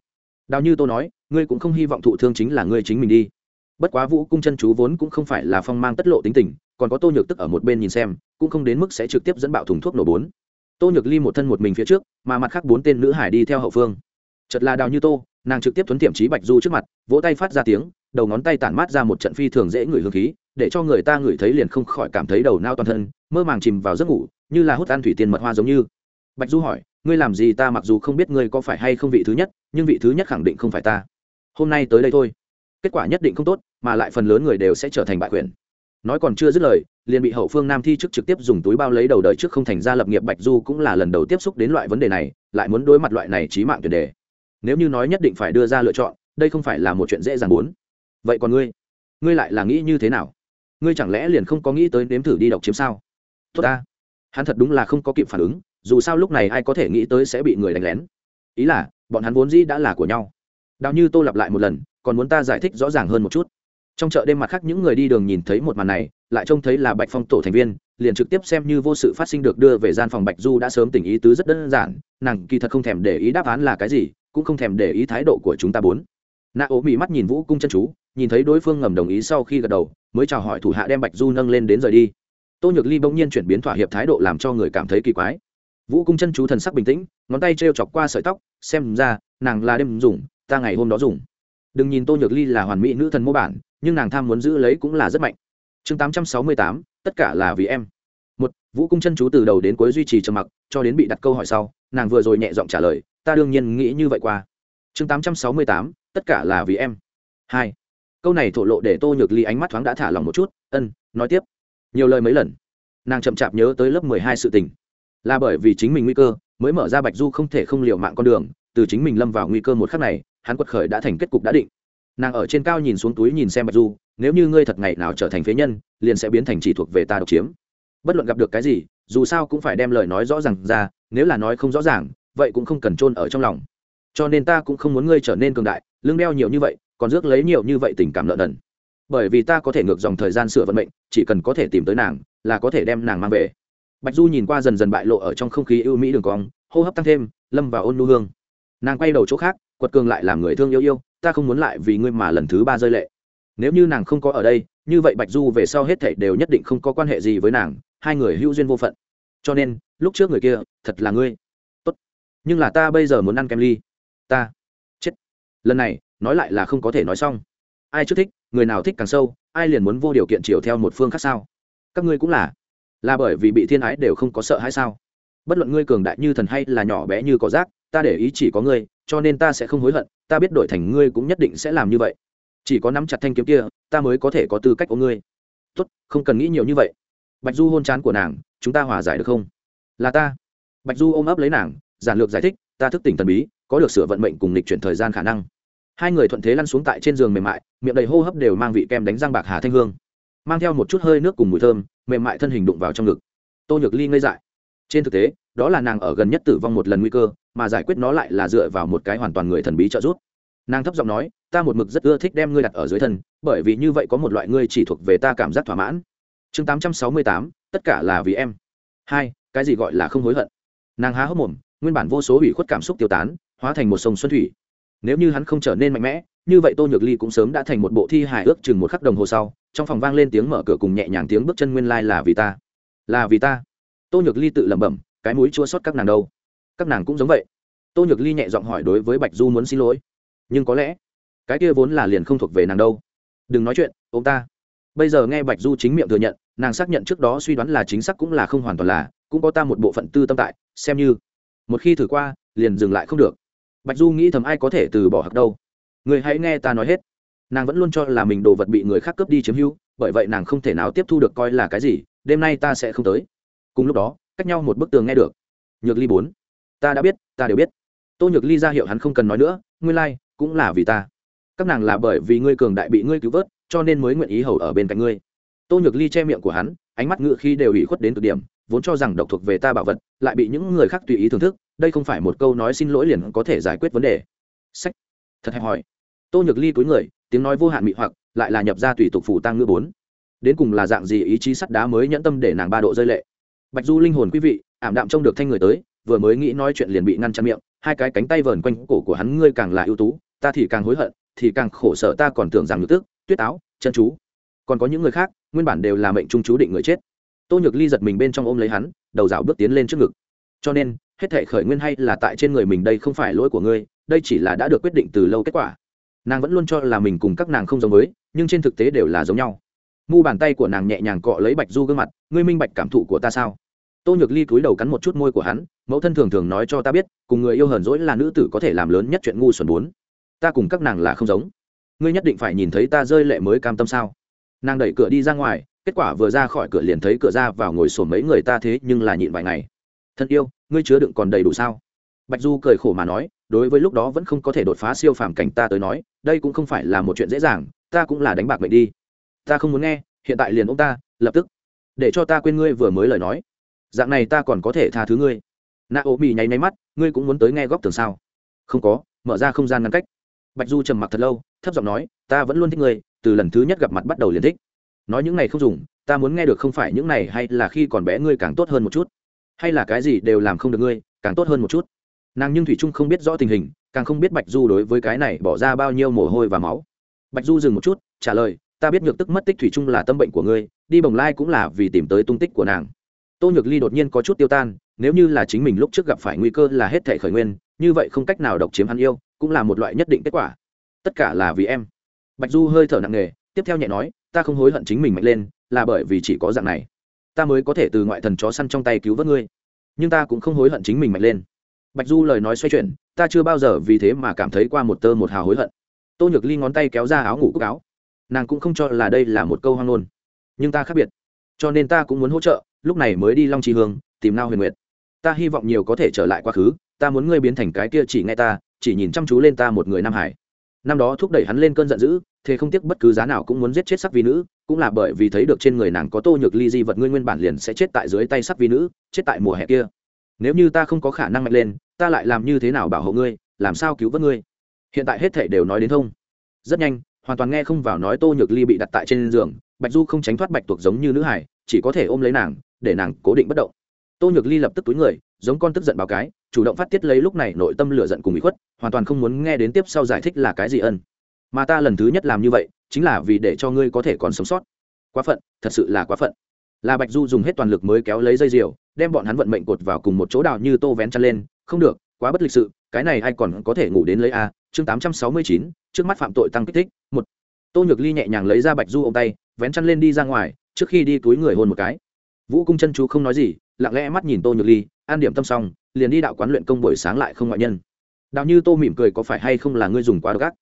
Đào như tôi nói, ngươi cũng không hy vọng thụ thương chính là ngươi chính mình đi. Bất quá vũ cung chân chú vốn cũng không phải là phong mang tất lộ tính tình, còn có tô nhược tức ở một bên nhìn xem, cũng không đến mức sẽ trực tiếp dẫn bạo thùng thuốc nổ bốn tô nhược ly một thân một mình phía trước, mà mặt khác bốn tên nữ hải đi theo hậu phương. Chật là đào như tô, nàng trực tiếp thuấn tiệm trí bạch du trước mặt, vỗ tay phát ra tiếng, đầu ngón tay tản mát ra một trận phi thường dễ ngửi hương khí, để cho người ta ngửi thấy liền không khỏi cảm thấy đầu nao toàn thân, mơ màng chìm vào giấc ngủ, như là hút ăn thủy tiên mật hoa giống như. Bạch du hỏi, ngươi làm gì ta mặc dù không biết ngươi có phải hay không vị thứ nhất, nhưng vị thứ nhất khẳng định không phải ta. Hôm nay tới đây thôi. Kết quả nhất định không tốt, mà lại phần lớn người đều sẽ trở thành bại quyền nói còn chưa dứt lời, liền bị hậu phương nam thi chức trực tiếp dùng túi bao lấy đầu đời trước không thành ra lập nghiệp bạch du cũng là lần đầu tiếp xúc đến loại vấn đề này, lại muốn đối mặt loại này trí mạng tuyệt đề. Nếu như nói nhất định phải đưa ra lựa chọn, đây không phải là một chuyện dễ dàng muốn. Vậy còn ngươi? Ngươi lại là nghĩ như thế nào? Ngươi chẳng lẽ liền không có nghĩ tới nếm thử đi độc chiếm sao? Tốt ta. Hắn thật đúng là không có kịp phản ứng, dù sao lúc này ai có thể nghĩ tới sẽ bị người đánh lén. Ý là, bọn hắn vốn dĩ đã là của nhau. Đào như tô lặp lại một lần, còn muốn ta giải thích rõ ràng hơn một chút trong chợ đêm mặt khác những người đi đường nhìn thấy một màn này, lại trông thấy là bạch phong tổ thành viên, liền trực tiếp xem như vô sự phát sinh được đưa về gian phòng bạch du đã sớm tỉnh ý tứ rất đơn giản, nàng kỳ thật không thèm để ý đáp án là cái gì, cũng không thèm để ý thái độ của chúng ta bốn. Nạ ố bị mắt nhìn vũ cung chân chú, nhìn thấy đối phương ngầm đồng ý sau khi gật đầu, mới chào hỏi thủ hạ đem bạch du nâng lên đến rời đi. Tô nhược ly bỗng nhiên chuyển biến thỏa hiệp thái độ làm cho người cảm thấy kỳ quái. Vũ cung chân chú thần sắc bình tĩnh, ngón tay t r e o chọc qua sợi tóc, xem ra, nàng là đêm dùng, ta ngày hôm đó dùng. Đừng nhìn tô nhược ly là hoàn mỹ nữ thần mô bản nhưng nàng tham muốn giữ lấy cũng là rất mạnh. Chương tám trăm sáu mươi tám, tất cả là vì em. Một, vũ cung chân chú từ đầu đến cuối duy trì trầm mặc, cho đến bị đặt câu hỏi sau, nàng vừa rồi nhẹ giọng trả lời, ta đương nhiên nghĩ như vậy qua. Chương tám trăm sáu mươi tám, tất cả là vì em. Hai, câu này thổ lộ để tô nhược ly ánh mắt thoáng đã thả lòng một chút, ân, nói tiếp. Nhiều lời mấy lần, nàng chậm chạp nhớ tới lớp mười hai sự tình. Là bởi vì chính mình nguy cơ, mới mở ra bạch du không thể không liều mạng con đường, từ chính mình lâm vào nguy cơ một khắc này, hắn quật khởi đã thành kết cục đã định nàng ở trên cao nhìn xuống túi nhìn xem bạch du, nếu như ngươi thật ngày nào trở thành phế nhân, liền sẽ biến thành chỉ thuộc về ta độc chiếm. Bất luận gặp được cái gì, dù sao cũng phải đem lời nói rõ ràng ra, nếu là nói không rõ ràng, vậy cũng không cần chôn ở trong lòng. Cho nên ta cũng không muốn ngươi trở nên cường đại lương đeo nhiều như vậy, còn rước lấy nhiều như vậy tình cảm lợn ẩn. bởi vì ta có thể ngược dòng thời gian sửa vận mệnh, chỉ cần có thể tìm tới nàng, là có thể đem nàng mang về. Bạch du nhìn qua dần dần bại lộ ở trong không khí ưu mỹ đường cong, hô hấp tăng thêm, lâm vào ôn nu hương. Nàng quay đầu chỗ khác, quật cường lại làm người thương yêu yêu ta không muốn lại vì ngươi mà lần thứ ba rơi lệ. Nếu như nàng không có ở đây, như vậy bạch du về sau hết thảy đều nhất định không có quan hệ gì với nàng, hai người hữu duyên vô phận. Cho nên, lúc trước người kia, thật là ngươi. Tốt. Nhưng là ta bây giờ muốn ăn kem ly. Ta. Chết. Lần này, nói lại là không có thể nói xong. Ai trước thích, người nào thích càng sâu, ai liền muốn vô điều kiện chiều theo một phương khác sao? Các ngươi cũng là. Là bởi vì bị thiên ái đều không có sợ hay sao? Bất luận ngươi cường đại như thần hay là nhỏ bé như có rác ta để ý chỉ có ngươi, cho nên ta sẽ không hối hận, ta biết đổi thành ngươi cũng nhất định sẽ làm như vậy. Chỉ có nắm chặt thanh kiếm kia, ta mới có thể có tư cách của ngươi. Tốt, không cần nghĩ nhiều như vậy. Bạch du hôn chán của nàng, chúng ta hòa giải được không? Là ta. Bạch du ôm ấp lấy nàng, giản lược giải thích, ta thức tỉnh thần bí, có được sửa vận mệnh cùng lịch chuyển thời gian khả năng. Hai người thuận thế lăn xuống tại trên giường mềm mại, miệng đầy hô hấp đều mang vị kem đánh răng bạc hà thanh hương. Mang theo một chút hơi nước cùng mùi thơm, mềm mại thân hình đụng vào trong ngực. Tô nhược ly ngây dại. Trên thực tế, đó là nàng ở gần nhất tử vong một lần nguy cơ mà giải quyết nó lại là dựa vào một cái hoàn toàn người thần bí trợ giúp. Nàng thấp giọng nói, ta một mực rất ưa thích đem ngươi đặt ở dưới thân, bởi vì như vậy có một loại ngươi chỉ thuộc về ta cảm giác thỏa mãn. Chương tám trăm sáu mươi tám, tất cả là vì em. Hai, cái gì gọi là không hối hận? Nàng há hốc mồm, nguyên bản vô số ủy khuất cảm xúc tiêu tán, hóa thành một sông xuân thủy. Nếu như hắn không trở nên mạnh mẽ, như vậy tô nhược ly cũng sớm đã thành một bộ thi hài ước chừng một khắc đồng hồ sau, trong phòng vang lên tiếng mở cửa cùng nhẹ nhàng tiếng bước chân nguyên lai、like、là vì ta. Là vì ta. Tô nhược ly tự lẩm bẩm, cái mũi chua sót các nàng đâu? Các nàng cũng giống vậy. Tô nhược ly nhẹ giọng hỏi đối với bạch du muốn xin lỗi. Nhưng có lẽ, cái kia vốn là liền không thuộc về nàng đâu. Đừng nói chuyện, ông ta. Bây giờ nghe bạch du chính miệng thừa nhận, nàng xác nhận trước đó suy đoán là chính xác cũng là không hoàn toàn là, cũng có ta một bộ phận tư tâm tại, xem như. Một khi thử qua, liền dừng lại không được. Bạch du nghĩ thầm ai có thể từ bỏ hặc đâu. Người hãy nghe ta nói hết. Nàng vẫn luôn cho là mình đồ vật bị người khác cướp đi chiếm hữu, bởi vậy nàng không thể nào tiếp thu được coi là cái gì, đêm nay ta sẽ không tới. Cùng lúc đó, cách nhau một bức tường nghe được. Nhược ly bốn ta đã biết ta đều biết. Tô nhược ly ra hiệu hắn không cần nói nữa Ngươi lai、like, cũng là vì ta. Các nàng là bởi vì ngươi cường đại bị ngươi cứu vớt cho nên mới nguyện ý hầu ở bên cạnh ngươi. Tô nhược ly che miệng của hắn ánh mắt ngự khi đều ủy khuất đến cực điểm vốn cho rằng độc thuộc về ta bảo vật lại bị những người khác tùy ý thưởng thức đây không phải một câu nói xin lỗi liền có thể giải quyết vấn đề. Sách. Thật hẹp hỏi. Tô nhược ly túi người tiếng nói vô hạn mị hoặc lại là nhập ra tùy tục phủ tăng ngư bốn. Đến cùng là dạng gì ý chí sắt đá mới nhẫn tâm để nàng ba độ rơi lệ? Bạch du linh hồn quý vị ảm đạm trông được thanh người tới vừa mới nghĩ nói chuyện liền bị ngăn chặn miệng, hai cái cánh tay vờn quanh cổ của hắn ngươi càng là ưu tú, ta thì càng hối hận, thì càng khổ sở ta còn tưởng rằng nhược tức, tuyết áo, chân chú. Còn có những người khác, nguyên bản đều là mệnh trung chú định người chết. Tô nhược ly giật mình bên trong ôm lấy hắn, đầu rào bước tiến lên trước ngực. Cho nên, hết thể khởi nguyên hay là tại trên người mình đây không phải lỗi của ngươi, đây chỉ là đã được quyết định từ lâu kết quả. Nàng vẫn luôn cho là mình cùng các nàng không giống với, nhưng trên thực tế đều là giống nhau. Mu bàn tay của nàng nhẹ nhàng cọ lấy bạch du gương mặt, ngươi minh bạch cảm thụ của ta sao? Tô nhược ly cúi đầu cắn một chút môi của hắn mẫu thân thường thường nói cho ta biết, cùng người yêu hờn dỗi là nữ tử có thể làm lớn nhất chuyện ngu xuẩn bốn. Ta cùng các nàng là không giống. Ngươi nhất định phải nhìn thấy ta rơi lệ mới cam tâm sao? Nàng đẩy cửa đi ra ngoài, kết quả vừa ra khỏi cửa liền thấy cửa ra vào ngồi sổ mấy người ta thế nhưng là nhịn vài ngày. Thân yêu, ngươi chứa đựng còn đầy đủ sao? Bạch du cười khổ mà nói, đối với lúc đó vẫn không có thể đột phá siêu phàm cảnh ta tới nói, đây cũng không phải là một chuyện dễ dàng, ta cũng là đánh bạc mệnh đi. Ta không muốn nghe, hiện tại liền ông ta, lập tức. Để cho ta quên ngươi vừa mới lời nói. Dạng này ta còn có thể tha thứ ngươi nạ ố mì nháy nháy mắt, ngươi cũng muốn tới nghe góc tường sao? Không có, mở ra không gian ngăn cách. Bạch du trầm mặc thật lâu, thấp giọng nói, ta vẫn luôn thích ngươi, từ lần thứ nhất gặp mặt bắt đầu liền thích. Nói những này không dùng, ta muốn nghe được không phải những này hay là khi còn bé ngươi càng tốt hơn một chút. Hay là cái gì đều làm không được ngươi, càng tốt hơn một chút. Nàng nhưng thủy trung không biết rõ tình hình, càng không biết bạch du đối với cái này bỏ ra bao nhiêu mồ hôi và máu. Bạch du dừng một chút, trả lời, ta biết nhược tức mất tích thủy trung là tâm bệnh của ngươi, đi bồng lai cũng là vì tìm tới tung tích của nàng. Tô nhược ly đột nhiên có chút tiêu tan nếu như là chính mình lúc trước gặp phải nguy cơ là hết thể khởi nguyên, như vậy không cách nào độc chiếm hắn yêu, cũng là một loại nhất định kết quả. Tất cả là vì em. Bạch du hơi thở nặng nề, tiếp theo nhẹ nói, ta không hối hận chính mình mạnh lên, là bởi vì chỉ có dạng này. Ta mới có thể từ ngoại thần chó săn trong tay cứu vớt ngươi. Nhưng ta cũng không hối hận chính mình mạnh lên. Bạch du lời nói xoay chuyển, ta chưa bao giờ vì thế mà cảm thấy qua một tơ một hào hối hận. Tô nhược ly ngón tay kéo ra áo ngủ cúc áo. Nàng cũng không cho là đây là một câu hoang ngôn. Nhưng ta khác biệt. Cho nên ta cũng muốn hỗ trợ, lúc này mới đi long trì hương, tìm nao huyền nguyệt ta hy vọng nhiều có thể trở lại quá khứ, ta muốn ngươi biến thành cái kia chỉ nghe ta, chỉ nhìn chăm chú lên ta một người nam hải. Năm đó thúc đẩy hắn lên cơn giận dữ, thế không tiếc bất cứ giá nào cũng muốn giết chết sắc vi nữ, cũng là bởi vì thấy được trên người nàng có tô nhược ly di vật ngươi nguyên bản liền sẽ chết tại dưới tay sắc vi nữ, chết tại mùa hè kia. Nếu như ta không có khả năng mạnh lên, ta lại làm như thế nào bảo hộ ngươi, làm sao cứu vớt ngươi? Hiện tại hết thể đều nói đến thông. Rất nhanh, hoàn toàn nghe không vào nói tô nhược ly bị đặt tại trên giường, bạch du không tránh thoát bạch tuộc giống như nữ hải, chỉ có thể ôm lấy nàng, để nàng cố định bất động tô nhược ly lập tức túi người, giống con tức giận báo cái, chủ động phát tiết lấy lúc này nội tâm lửa giận cùng bị khuất, hoàn toàn không muốn nghe đến tiếp sau giải thích là cái gì ân. Mà ta lần thứ nhất làm như vậy, chính là vì để cho ngươi có thể còn sống sót. Quá phận, thật sự là quá phận. Là bạch du dùng hết toàn lực mới kéo lấy dây diều, đem bọn hắn vận mệnh cột vào cùng một chỗ đào như tô vén chăn lên. Không được, quá bất lịch sự, cái này ai còn có thể ngủ đến lấy a, chương tám trăm sáu mươi chín, trước mắt phạm tội tăng kích thích, một. Tô nhược ly nhẹ nhàng lấy ra bạch du ô m tay, vén chăn lên đi ra ngoài, trước khi đi túi người hôn một cái. Vũ cung chân chú không nói gì lặng lẽ mắt nhìn tô nhược ly, an điểm tâm xong, liền đi đạo quán luyện công buổi sáng lại không ngoại nhân. Đào như tô mỉm cười có phải hay không là ngươi dùng quá gắt ác?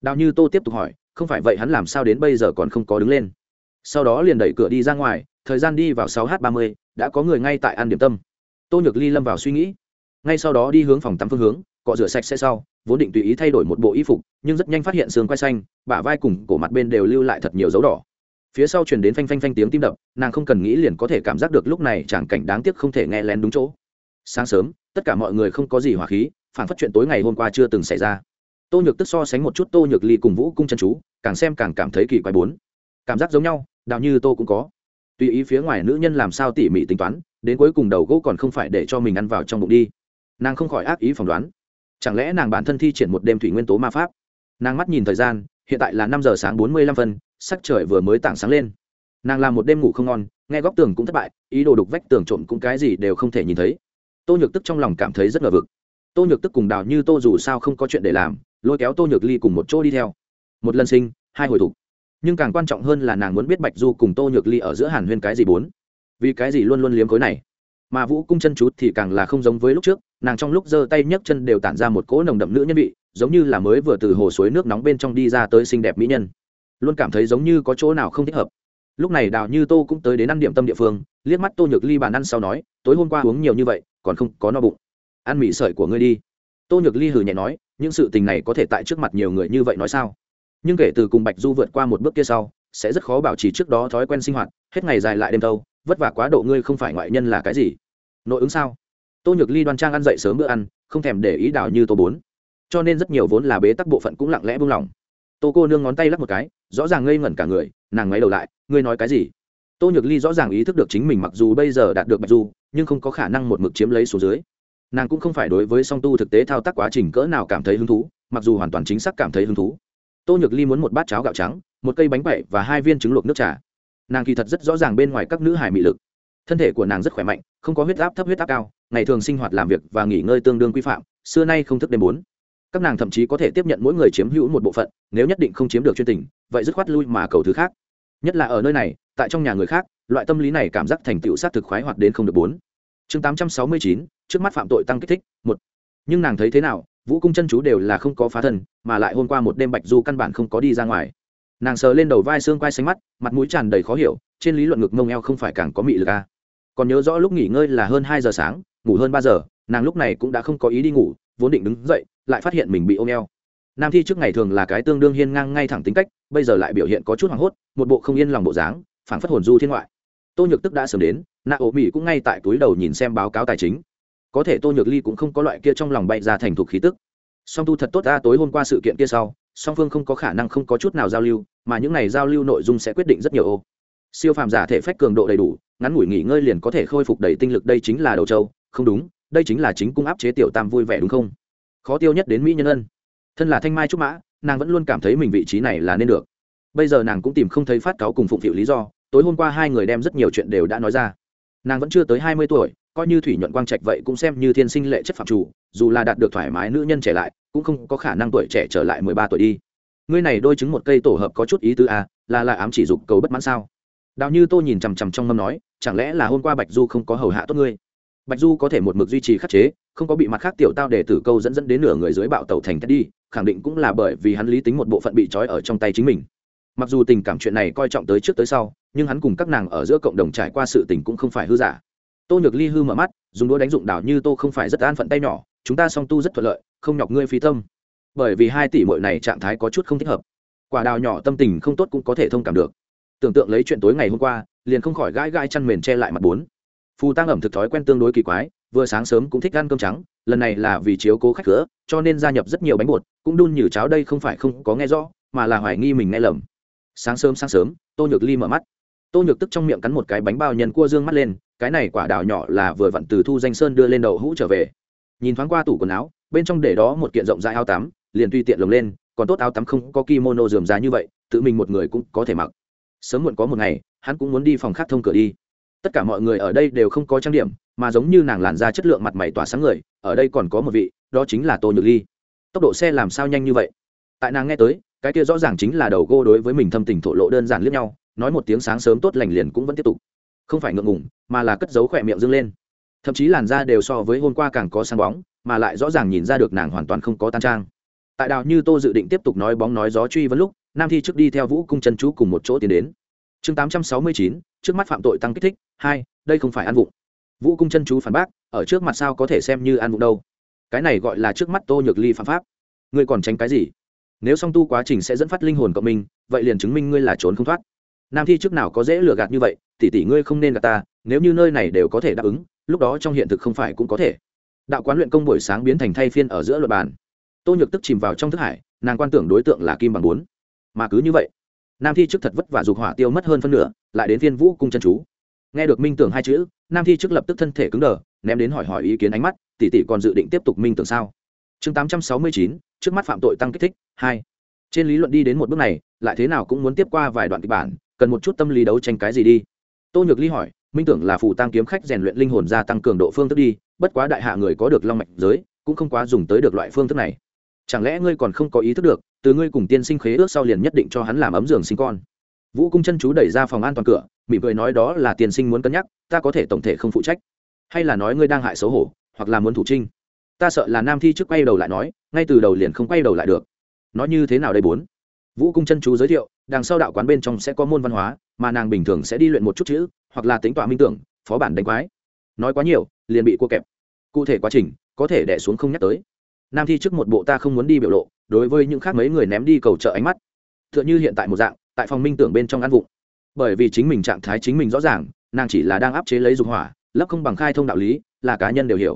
Đào như tô tiếp tục hỏi, không phải vậy hắn làm sao đến bây giờ còn không có đứng lên? Sau đó liền đẩy cửa đi ra ngoài, thời gian đi vào sáu h ba mươi, đã có người ngay tại an điểm tâm. Tô nhược ly lâm vào suy nghĩ. Ngay sau đó đi hướng phòng tắm phương hướng, cọ rửa sạch sẽ sau, vốn định tùy ý thay đổi một bộ y phục, nhưng rất nhanh phát hiện xương quai xanh, bả vai cùng cổ mặt bên đều lưu lại thật nhiều dấu đỏ phía sau truyền đến phanh phanh phanh tiếng tim đập, nàng không cần nghĩ liền có thể cảm giác được lúc này chẳng cảnh đáng tiếc không thể nghe lén đúng chỗ. Sáng sớm, tất cả mọi người không có gì hỏa khí, phản phát chuyện tối ngày hôm qua chưa từng xảy ra. Tô nhược tức so sánh một chút tô nhược ly cùng vũ cung chân chú, càng xem càng cảm thấy kỳ quái bốn. Cảm giác giống nhau đạo như tô cũng có. Tùy ý phía ngoài nữ nhân làm sao tỉ mỉ tính toán, đến cuối cùng đầu gỗ còn không phải để cho mình ăn vào trong bụng đi. Nàng không khỏi ác ý phỏng đoán. Chẳng lẽ nàng bản thân thi triển một đêm thủy nguyên tố ma pháp? Nàng mắt nhìn thời gian, hiện tại là năm giờ sáng bốn mươi lăm phân sắc trời vừa mới tảng sáng lên. Nàng làm một đêm ngủ không ngon, nghe góc tường cũng thất bại, ý đồ đục vách tường trộm cũng cái gì đều không thể nhìn thấy. Tô nhược tức trong lòng cảm thấy rất ngờ vực. Tô nhược tức cùng đào như tô dù sao không có chuyện để làm, lôi kéo tô nhược ly cùng một chỗ đi theo. Một lần sinh, hai hồi thục. Nhưng càng quan trọng hơn là nàng muốn biết bạch du cùng tô nhược ly ở giữa hàn huyên cái gì bốn. Vì cái gì luôn luôn liếm khối này? Mà vũ cung chân chút thì càng là không giống với lúc trước, nàng trong lúc giơ tay nhấc chân đều tản ra một cỗ nồng đậm nữ nhân vị, giống như là mới vừa từ hồ suối nước nóng bên trong đi ra tới xinh đẹp mỹ nhân luôn cảm thấy giống như có chỗ nào không thích hợp. Lúc này đào như tô cũng tới đến ăn điểm tâm địa phương liếc mắt tô nhược ly bàn ăn sau nói tối hôm qua uống nhiều như vậy còn không có no bụng. Ăn mì sợi của ngươi đi. Tô nhược ly hừ nhẹ nói những sự tình này có thể tại trước mặt nhiều người như vậy nói sao? Nhưng kể từ cùng bạch du vượt qua một bước kia sau sẽ rất khó bảo trì trước đó thói quen sinh hoạt hết ngày dài lại đêm tâu, vất vả quá độ ngươi không phải ngoại nhân là cái gì? Nội ứng sao? Tô nhược ly đoan trang ăn dậy sớm bữa ăn không thèm để ý Đào như tô bốn. Cho nên rất nhiều vốn là bế tắc bộ phận cũng lặng lẽ buông lỏng tô cô nương ngón tay lắc một cái, rõ ràng ngây ngẩn cả người, nàng ngoáy đầu lại, ngươi nói cái gì? Tô nhược ly rõ ràng ý thức được chính mình mặc dù bây giờ đạt được bạch du, nhưng không có khả năng một mực chiếm lấy số dưới. Nàng cũng không phải đối với song tu thực tế thao tác quá trình cỡ nào cảm thấy hứng thú, mặc dù hoàn toàn chính xác cảm thấy hứng thú. Tô nhược ly muốn một bát cháo gạo trắng, một cây bánh quậy và hai viên trứng luộc nước trà. Nàng kỳ thật rất rõ ràng bên ngoài các nữ hải mị lực. Thân thể của nàng rất khỏe mạnh, không có huyết áp thấp huyết áp cao, ngày thường sinh hoạt làm việc và nghỉ ngơi tương đương quy phạm, xưa nay không thức đêm bốn các nàng thậm chí có thể tiếp nhận mỗi người chiếm hữu một bộ phận, nếu nhất định không chiếm được chuyên tình, vậy dứt khoát lui mà cầu thứ khác. Nhất là ở nơi này, tại trong nhà người khác, loại tâm lý này cảm giác thành tựu sát thực khoái hoạt đến không được bốn. Chương tám trăm sáu mươi chín, trước mắt phạm tội tăng kích thích, một. Nhưng nàng thấy thế nào, vũ cung chân chú đều là không có phá thân, mà lại hôm qua một đêm bạch du căn bản không có đi ra ngoài. Nàng sờ lên đầu vai xương quai xanh mắt, mặt mũi tràn đầy khó hiểu, trên lý luận ngực mông eo không phải càng có mị lực à. còn nhớ rõ lúc nghỉ ngơi là hơn hai giờ sáng, ngủ hơn ba giờ, nàng lúc này cũng đã không có ý đi ngủ, vốn định đứng dậy lại phát hiện mình bị ôm eo. Nam thi trước ngày thường là cái tương đương hiên ngang ngay thẳng tính cách, bây giờ lại biểu hiện có chút hoảng hốt, một bộ không yên lòng bộ dáng, phảng phất hồn du thiên ngoại. Tô nhược tức đã sớm đến nạ ổ mỹ cũng ngay tại túi đầu nhìn xem báo cáo tài chính. Có thể tô nhược ly cũng không có loại kia trong lòng bay ra thành thục khí tức. Song tu thật tốt ta, tối hôm qua sự kiện kia sau, song phương không có khả năng không có chút nào giao lưu, mà những này giao lưu nội dung sẽ quyết định rất nhiều ô. Siêu phàm giả thể phách cường độ đầy đủ, ngắn ngủi nghỉ ngơi liền có thể khôi phục đầy tinh lực đây chính là đầu châu. Không đúng, đây chính là chính cung áp chế tiểu tam vui vẻ đúng không? Khó tiêu nhất đến mỹ nhân ân. Thân là thanh mai trúc mã nàng vẫn luôn cảm thấy mình vị trí này là nên được. Bây giờ nàng cũng tìm không thấy phát cáo cùng phụng phịu lý do tối hôm qua hai người đem rất nhiều chuyện đều đã nói ra. Nàng vẫn chưa tới hai mươi tuổi coi như thủy nhuận quang trạch vậy cũng xem như thiên sinh lệ chất phạm chủ dù là đạt được thoải mái nữ nhân trẻ lại cũng không có khả năng tuổi trẻ trở lại mười ba tuổi đi. Ngươi này đôi chứng một cây tổ hợp có chút ý tứ à, là lại ám chỉ dục cầu bất mãn sao? Đào như tô nhìn chằm chằm trong mâm nói chẳng lẽ là hôm qua bạch du không có hầu hạ tốt ngươi? Bạch du có thể một mực duy trì khắc chế, không có bị mặt khác tiểu tao để tử câu dẫn dẫn đến nửa người dưới bạo tàu thành đi khẳng định cũng là bởi vì hắn lý tính một bộ phận bị trói ở trong tay chính mình. Mặc dù tình cảm chuyện này coi trọng tới trước tới sau, nhưng hắn cùng các nàng ở giữa cộng đồng trải qua sự tình cũng không phải hư giả. Tô nhược ly hư mở mắt, dùng đũa đánh dụng đảo như tô không phải rất an phận tay nhỏ, chúng ta song tu rất thuận lợi, không nhọc ngươi phí tâm. Bởi vì hai tỷ mội này trạng thái có chút không thích hợp. Quả đào nhỏ tâm tình không tốt cũng có thể thông cảm được. Tưởng tượng lấy chuyện tối ngày hôm qua, liền không khỏi gãi gãi chăn mền che lại mặt bốn phù tăng ẩm thực thói quen tương đối kỳ quái, vừa sáng sớm cũng thích ăn cơm trắng, lần này là vì chiếu cố khách cửa, cho nên gia nhập rất nhiều bánh bột, cũng đun như cháo đây không phải không có nghe rõ, mà là hoài nghi mình nghe lầm. Sáng sớm sáng sớm, tô nhược ly mở mắt. Tô nhược tức trong miệng cắn một cái bánh bao nhân cua dương mắt lên, cái này quả đào nhỏ là vừa vặn từ thu danh sơn đưa lên đầu hũ trở về. Nhìn thoáng qua tủ quần áo, bên trong để đó một kiện rộng rãi áo tắm, liền tùy tiện lồng lên, còn tốt áo tắm không có kimono dườm ra như vậy, tự mình một người cũng có thể mặc. Sớm muộn có một ngày, hắn cũng muốn đi phòng khác thông cửa đi tất cả mọi người ở đây đều không có trang điểm, mà giống như nàng làn da chất lượng mặt mày tỏa sáng người, ở đây còn có một vị, đó chính là tô nhược ly. Tốc độ xe làm sao nhanh như vậy? Tại nàng nghe tới, cái kia rõ ràng chính là đầu gô đối với mình thâm tình thổ lộ đơn giản liếc nhau, nói một tiếng sáng sớm tốt lành liền cũng vẫn tiếp tục. Không phải ngượng ngùng, mà là cất giấu khỏe miệng dâng lên. Thậm chí làn da đều so với hôm qua càng có sáng bóng, mà lại rõ ràng nhìn ra được nàng hoàn toàn không có tan trang. Tại đào như tô dự định tiếp tục nói bóng nói gió truy vấn lúc, nam thi trước đi theo vũ cung chân chú cùng một chỗ tiến đến chương tám trăm sáu mươi chín, trước mắt phạm tội tăng kích thích, hai, đây không phải ăn vụng. Vũ cung chân chú phản bác, ở trước mặt sao có thể xem như ăn vụng đâu? Cái này gọi là trước mắt tô nhược ly phạm pháp. Ngươi còn tránh cái gì? Nếu song tu quá trình sẽ dẫn phát linh hồn cộng minh, vậy liền chứng minh ngươi là trốn không thoát. Nam thi trước nào có dễ lừa gạt như vậy, tỷ tỷ ngươi không nên gạt ta, nếu như nơi này đều có thể đáp ứng, lúc đó trong hiện thực không phải cũng có thể. Đạo quán luyện công buổi sáng biến thành thay phiên ở giữa luật bàn. Tô nhược tức chìm vào trong thức hải, nàng quan tưởng đối tượng là kim bằng bốn. Mà cứ như vậy nam thi trước thật vất vả dục hỏa tiêu mất hơn phân nửa, lại đến viên vũ cung chân chú. Nghe được minh tưởng hai chữ, nam thi trước lập tức thân thể cứng đờ, ném đến hỏi hỏi ý kiến ánh mắt, tỷ tỷ còn dự định tiếp tục minh tưởng sao? Chương tám trăm sáu mươi chín, trước mắt phạm tội tăng kích thích, hai. Trên lý luận đi đến một bước này, lại thế nào cũng muốn tiếp qua vài đoạn kịch bản, cần một chút tâm lý đấu tranh cái gì đi. Tô nhược ly hỏi, minh tưởng là phù tăng kiếm khách rèn luyện linh hồn gia tăng cường độ phương thức đi, bất quá đại hạ người có được long mạch giới, cũng không quá dùng tới được loại phương thức này chẳng lẽ ngươi còn không có ý thức được, từ ngươi cùng tiên sinh khế ước sau liền nhất định cho hắn làm ấm giường sinh con? Vũ cung chân chú đẩy ra phòng an toàn cửa, mỉm cười nói đó là tiên sinh muốn cân nhắc, ta có thể tổng thể không phụ trách. Hay là nói ngươi đang hại xấu hổ, hoặc là muốn thủ trinh. Ta sợ là nam thi trước quay đầu lại nói, ngay từ đầu liền không quay đầu lại được. Nói như thế nào đây bốn? Vũ cung chân chú giới thiệu, đằng sau đạo quán bên trong sẽ có môn văn hóa, mà nàng bình thường sẽ đi luyện một chút chữ, hoặc là tính tọa minh tưởng, phó bản đánh quái. Nói quá nhiều, liền bị cua kẹp. Cụ thể quá trình, có thể đẻ xuống không nhắc tới nam thi trước một bộ ta không muốn đi biểu lộ, đối với những khác mấy người ném đi cầu trợ ánh mắt. T h ư ợ n h ư hiện tại một dạng, tại phòng minh tưởng bên trong ăn vụng. Bởi vì chính mình trạng thái chính mình rõ ràng, nàng chỉ là đang áp chế lấy dục hỏa, lấp không bằng khai thông đạo lý, là cá nhân đều hiểu.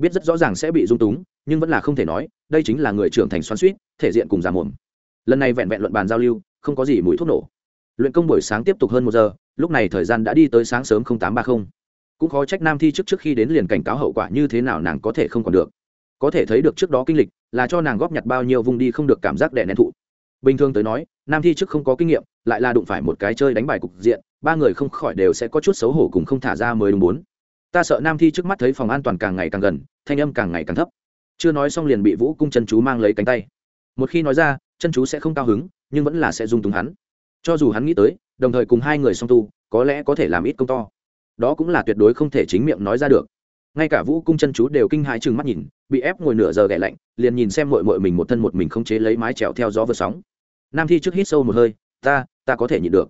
Biết rất rõ ràng sẽ bị dung túng, nhưng vẫn là không thể nói, đây chính là người trưởng thành xoắn suýt thể diện cùng giả mồm. Lần này vẹn vẹn luận bàn giao lưu, không có gì mùi thuốc nổ. Luyện công buổi sáng tiếp tục hơn một giờ, lúc này thời gian đã đi tới sáng sớm tám ba mươi cũng khó trách nam thi trước trước khi đến liền cảnh cáo hậu quả như thế nào nàng có thể không còn được có thể thấy được trước đó kinh lịch là cho nàng góp nhặt bao nhiêu vùng đi không được cảm giác đè nén thụ. Bình thường tới nói, nam thi trước không có kinh nghiệm, lại là đụng phải một cái chơi đánh bài cục diện, ba người không khỏi đều sẽ có chút xấu hổ cùng không thả ra mới đúng bốn. Ta sợ nam thi trước mắt thấy phòng an toàn càng ngày càng gần, thanh âm càng ngày càng thấp. Chưa nói xong liền bị vũ cung chân chú mang lấy cánh tay. Một khi nói ra, chân chú sẽ không cao hứng, nhưng vẫn là sẽ dung túng hắn. Cho dù hắn nghĩ tới, đồng thời cùng hai người song tu, có lẽ có thể làm ít công to. Đó cũng là tuyệt đối không thể chính miệng nói ra được ngay cả vũ cung chân chú đều kinh hãi chừng mắt nhìn, bị ép ngồi nửa giờ ghẻ lạnh, liền nhìn xem mội mội mình một thân một mình không chế lấy mái trèo theo gió vượt sóng. Nam thi trước hít sâu một hơi, ta ta có thể nhịn được.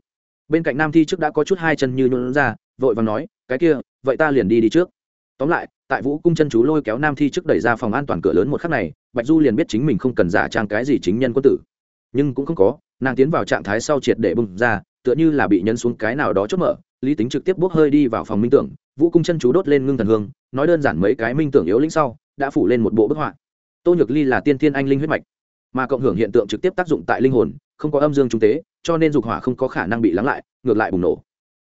Bên cạnh nam thi trước đã có chút hai chân như nhuận ra, vội và nói, cái kia, vậy ta liền đi đi trước. Tóm lại, tại vũ cung chân chú lôi kéo nam thi trước đẩy ra phòng an toàn cửa lớn một khắc này, bạch du liền biết chính mình không cần giả trang cái gì chính nhân quân tử. Nhưng cũng không có, nàng tiến vào trạng thái sau triệt để bung ra, tựa như là bị nhấn xuống cái nào đó chốt mở, lý tính trực tiếp bốc hơi đi vào phòng minh tưởng vũ cung chân chú đốt lên ngưng thần hương, nói đơn giản mấy cái minh tưởng yếu lĩnh sau, đã phủ lên một bộ bức họa. Tô nhược ly là tiên thiên anh linh huyết mạch, mà cộng hưởng hiện tượng trực tiếp tác dụng tại linh hồn, không có âm dương trung tế, cho nên dục hỏa không có khả năng bị lắng lại, ngược lại bùng nổ.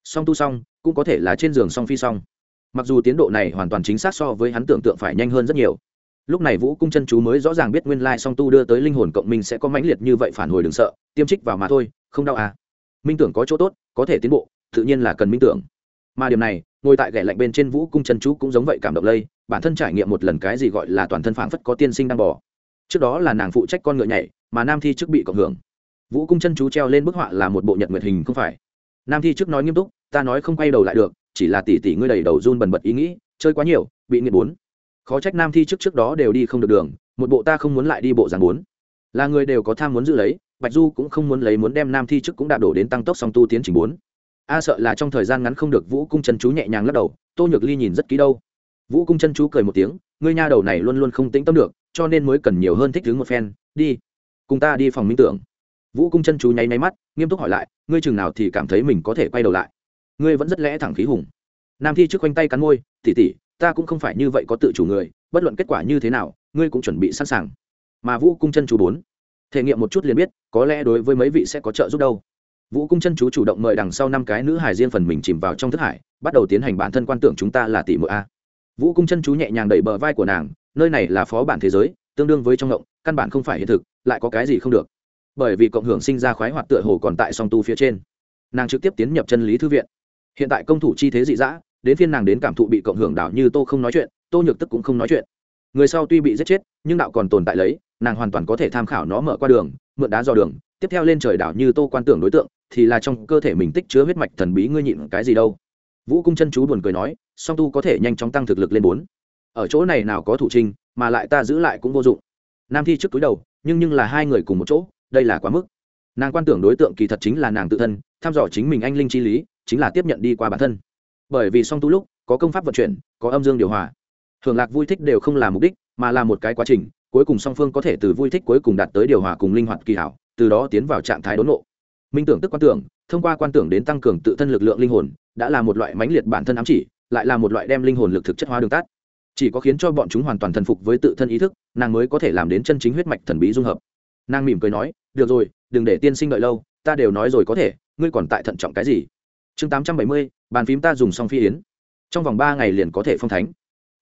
Song tu song, cũng có thể là trên giường song phi song. Mặc dù tiến độ này hoàn toàn chính xác so với hắn tưởng tượng phải nhanh hơn rất nhiều. Lúc này vũ cung chân chú mới rõ ràng biết nguyên lai song tu đưa tới linh hồn cộng minh sẽ có mãnh liệt như vậy phản hồi đừng sợ, tiêm trích vào mà thôi, không đau à. Minh tưởng có chỗ tốt, có thể tiến bộ, tự nhiên là cần minh tưởng. Mà điểm này ngồi tại ghẻ lạnh bên trên vũ cung chân chú cũng giống vậy cảm động lây, bản thân trải nghiệm một lần cái gì gọi là toàn thân phảng phất có tiên sinh đang bỏ trước đó là nàng phụ trách con ngựa nhảy, mà nam thi trước bị cộng hưởng. Vũ cung chân chú treo lên bức họa là một bộ nhật nguyện hình không phải. Nam thi trước nói nghiêm túc, ta nói không quay đầu lại được, chỉ là tỷ tỷ ngươi đầy đầu run bần bật ý nghĩ, chơi quá nhiều, bị nghiện bốn. Khó trách nam thi trước trước đó đều đi không được đường, một bộ ta không muốn lại đi bộ giảng bốn. Là người đều có tham muốn giữ lấy, bạch du cũng không muốn lấy muốn đem nam thi trước cũng đã đổ đến tăng tốc song tu tiến trình bốn a sợ là trong thời gian ngắn không được vũ cung chân chú nhẹ nhàng lắc đầu, tô nhược ly nhìn rất kỹ đâu. Vũ cung chân chú cười một tiếng, ngươi nha đầu này luôn luôn không tĩnh tâm được, cho nên mới cần nhiều hơn thích thứ một phen, đi. Cùng ta đi phòng minh tưởng. Vũ cung chân chú nháy máy mắt, nghiêm túc hỏi lại, ngươi chừng nào thì cảm thấy mình có thể quay đầu lại? Ngươi vẫn rất lẽ thẳng khí hùng. Nam thi trước quanh tay cắn môi tỉ tỉ ta cũng không phải như vậy có tự chủ người, bất luận kết quả như thế nào, ngươi cũng chuẩn bị sẵn sàng. Mà vũ cung chân chú bốn, thể nghiệm một chút liền biết, có lẽ đối với mấy vị sẽ có trợ giúp đâu vũ cung chân chú chủ động mời đằng sau năm cái nữ hải riêng phần mình chìm vào trong thức hải, bắt đầu tiến hành bản thân quan tưởng chúng ta là tỷ muội a. Vũ cung chân chú nhẹ nhàng đẩy bờ vai của nàng, nơi này là phó bản thế giới, tương đương với trong ngộng căn bản không phải hiện thực, lại có cái gì không được. Bởi vì cộng hưởng sinh ra khoái hoạt tựa hồ còn tại song tu phía trên. Nàng trực tiếp tiến nhập chân lý thư viện. Hiện tại công thủ chi thế dị dã, đến phiên nàng đến cảm thụ bị cộng hưởng đảo như tô không nói chuyện, tô nhược tức cũng không nói chuyện. Người sau tuy bị giết chết, nhưng đạo còn tồn tại lấy, nàng hoàn toàn có thể tham khảo nó mở qua đường, mượn đá dò đường tiếp theo lên trời đảo như tô quan tưởng đối tượng, thì là trong cơ thể mình tích chứa huyết mạch thần bí ngươi nhịn cái gì đâu. Vũ cung chân chú buồn cười nói, song tu có thể nhanh chóng tăng thực lực lên bốn. Ở chỗ này nào có thủ trinh mà lại ta giữ lại cũng vô dụng. Nam thi trước túi đầu, nhưng nhưng là hai người cùng một chỗ, đây là quá mức. Nàng quan tưởng đối tượng kỳ thật chính là nàng tự thân thăm dò chính mình anh linh chi lý, chính là tiếp nhận đi qua bản thân. Bởi vì song tu lúc, có công pháp vận chuyển, có âm dương điều hòa. Hưởng lạc vui thích đều không là mục đích, mà là một cái quá trình, cuối cùng song phương có thể từ vui thích cuối cùng đạt tới điều hòa cùng linh hoạt kỳ hảo từ đó tiến vào trạng thái đốn nộ minh tưởng tức quan tưởng, thông qua quan tưởng đến tăng cường tự thân lực lượng linh hồn, đã là một loại mãnh liệt bản thân ám chỉ, lại là một loại đem linh hồn lực thực chất hóa đường tắt. Chỉ có khiến cho bọn chúng hoàn toàn thần phục với tự thân ý thức, nàng mới có thể làm đến chân chính huyết mạch thần bí dung hợp. Nàng mỉm cười nói, được rồi, đừng để tiên sinh đợi lâu, ta đều nói rồi có thể, ngươi còn tại thận trọng cái gì? Chương tám trăm bảy mươi, bàn phím ta dùng xong phi yến. Trong vòng ba ngày liền có thể phong thánh.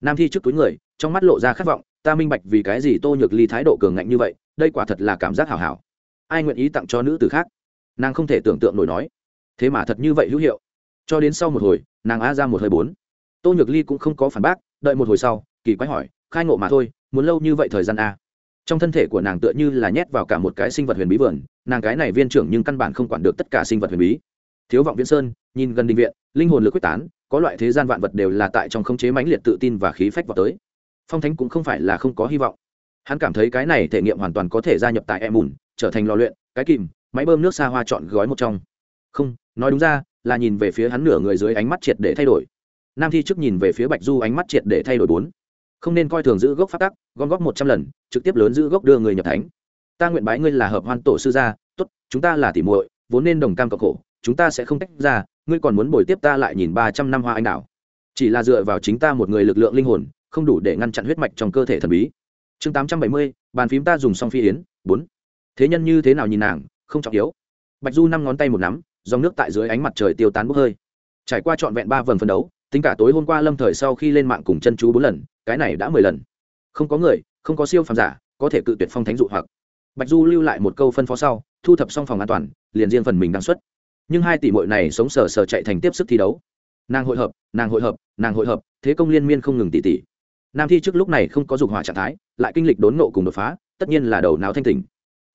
Nam thi trước túi người, trong mắt lộ ra khát vọng, ta minh bạch vì cái gì tô nhược ly thái độ cường ngạnh như vậy, đây quả thật là cảm giác hảo hảo ai nguyện ý tặng cho nữ từ khác? Nàng không thể tưởng tượng nổi nói. Thế mà thật như vậy hữu hiệu. Cho đến sau một hồi, nàng a ra một hơi bốn. Tô nhược ly cũng không có phản bác, đợi một hồi sau, kỳ quái hỏi, khai ngộ mà thôi, muốn lâu như vậy thời gian a trong thân thể của nàng tựa như là nhét vào cả một cái sinh vật huyền bí vườn, nàng cái này viên trưởng nhưng căn bản không quản được tất cả sinh vật huyền bí. Thiếu vọng viễn sơn, nhìn gần định viện, linh hồn lực quyết tán, có loại thế gian vạn vật đều là tại trong khống chế mãnh liệt tự tin và khí phách vào tới. Phong thánh cũng không phải là không có hy vọng. Hắn cảm thấy cái này thể nghiệm hoàn toàn có thể gia nhập tại em mùn trở thành lò luyện, cái kìm, máy bơm nước xa hoa chọn gói một trong. Không, nói đúng ra, là nhìn về phía hắn nửa người dưới ánh mắt triệt để thay đổi. Nam thi trước nhìn về phía bạch du ánh mắt triệt để thay đổi bốn. Không nên coi thường giữ gốc phát tắc, gom góp một trăm lần, trực tiếp lớn giữ gốc đưa người nhập thánh. Ta nguyện bái ngươi là hợp hoan tổ sư gia, tốt, chúng ta là tỉ muội, vốn nên đồng cam cộng khổ, chúng ta sẽ không tách ra, ngươi còn muốn bồi tiếp ta lại nhìn ba trăm năm hoa anh đào chỉ là dựa vào chính ta một người lực lượng linh hồn, không đủ để ngăn chặn huyết mạch trong cơ thể thần bí. Chương tám trăm bảy mươi, bàn phím ta dùng xong phi yến, bốn thế nhân như thế nào nhìn nàng, không trọng yếu. Bạch du năm ngón tay một nắm, dòng nước tại dưới ánh mặt trời tiêu tán bốc hơi. Trải qua trọn vẹn ba vần phân đấu, tính cả tối hôm qua lâm thời sau khi lên mạng cùng chân chú bốn lần, cái này đã mười lần. Không có người, không có siêu phàm giả, có thể cự tuyệt phong thánh dụ hoặc. Bạch du lưu lại một câu phân phó sau, thu thập xong phòng an toàn, liền riêng phần mình đăng xuất. Nhưng hai tỷ mội này sống sờ sờ chạy thành tiếp sức thi đấu. Nàng hội hợp, nàng hội hợp, nàng hội hợp, thế công liên miên không ngừng tỷ tỷ nam thi trước lúc này không có dục hỏa trạng thái, lại kinh lịch đốn nộ cùng đột phá, tất nhiên là đầu não thanh tỉnh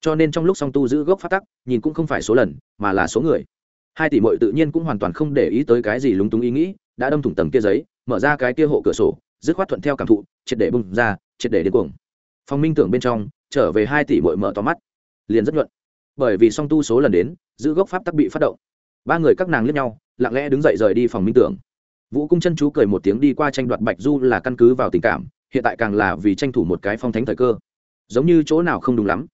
cho nên trong lúc song tu giữ gốc phát tắc, nhìn cũng không phải số lần, mà là số người. Hai tỷ mội tự nhiên cũng hoàn toàn không để ý tới cái gì lúng túng ý nghĩ, đã đâm thủng tầng kia giấy, mở ra cái kia hộ cửa sổ, dứt khoát thuận theo cảm thụ, triệt để bung ra, triệt để đến cuồng. Phong minh tưởng bên trong, trở về hai tỷ mội mở to mắt, liền rất nhuận. Bởi vì song tu số lần đến, giữ gốc pháp tắc bị phát động. Ba người các nàng liếc nhau, lặng lẽ đứng dậy rời đi phòng minh tưởng. Vũ cung chân chú cười một tiếng đi qua tranh đoạt bạch du là căn cứ vào tình cảm, hiện tại càng là vì tranh thủ một cái phong thánh thời cơ. Giống như chỗ nào không đúng lắm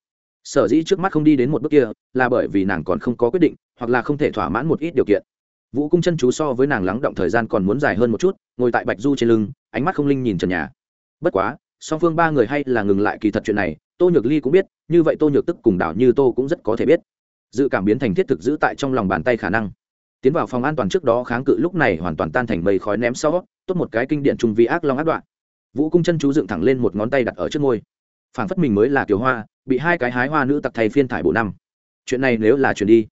sở dĩ trước mắt không đi đến một bước kia là bởi vì nàng còn không có quyết định, hoặc là không thể thỏa mãn một ít điều kiện. Vũ cung chân chú so với nàng lắng động thời gian còn muốn dài hơn một chút, ngồi tại bạch du trên lưng, ánh mắt không linh nhìn trần nhà. Bất quá, song phương ba người hay là ngừng lại kỳ thật chuyện này, tô nhược ly cũng biết, như vậy tô nhược tức cùng đảo như tô cũng rất có thể biết. Dự cảm biến thành thiết thực giữ tại trong lòng bàn tay khả năng. Tiến vào phòng an toàn trước đó kháng cự lúc này hoàn toàn tan thành mây khói ném sau, tốt một cái kinh điện trung vi ác long áp đoạn. Vũ cung chân chú dựng thẳng lên một ngón tay đặt ở trước ngôi phảng phất mình mới là kiều hoa bị hai cái hái hoa nữ tặc thay phiên thải bộ năm. Chuyện này nếu là chuyện đi,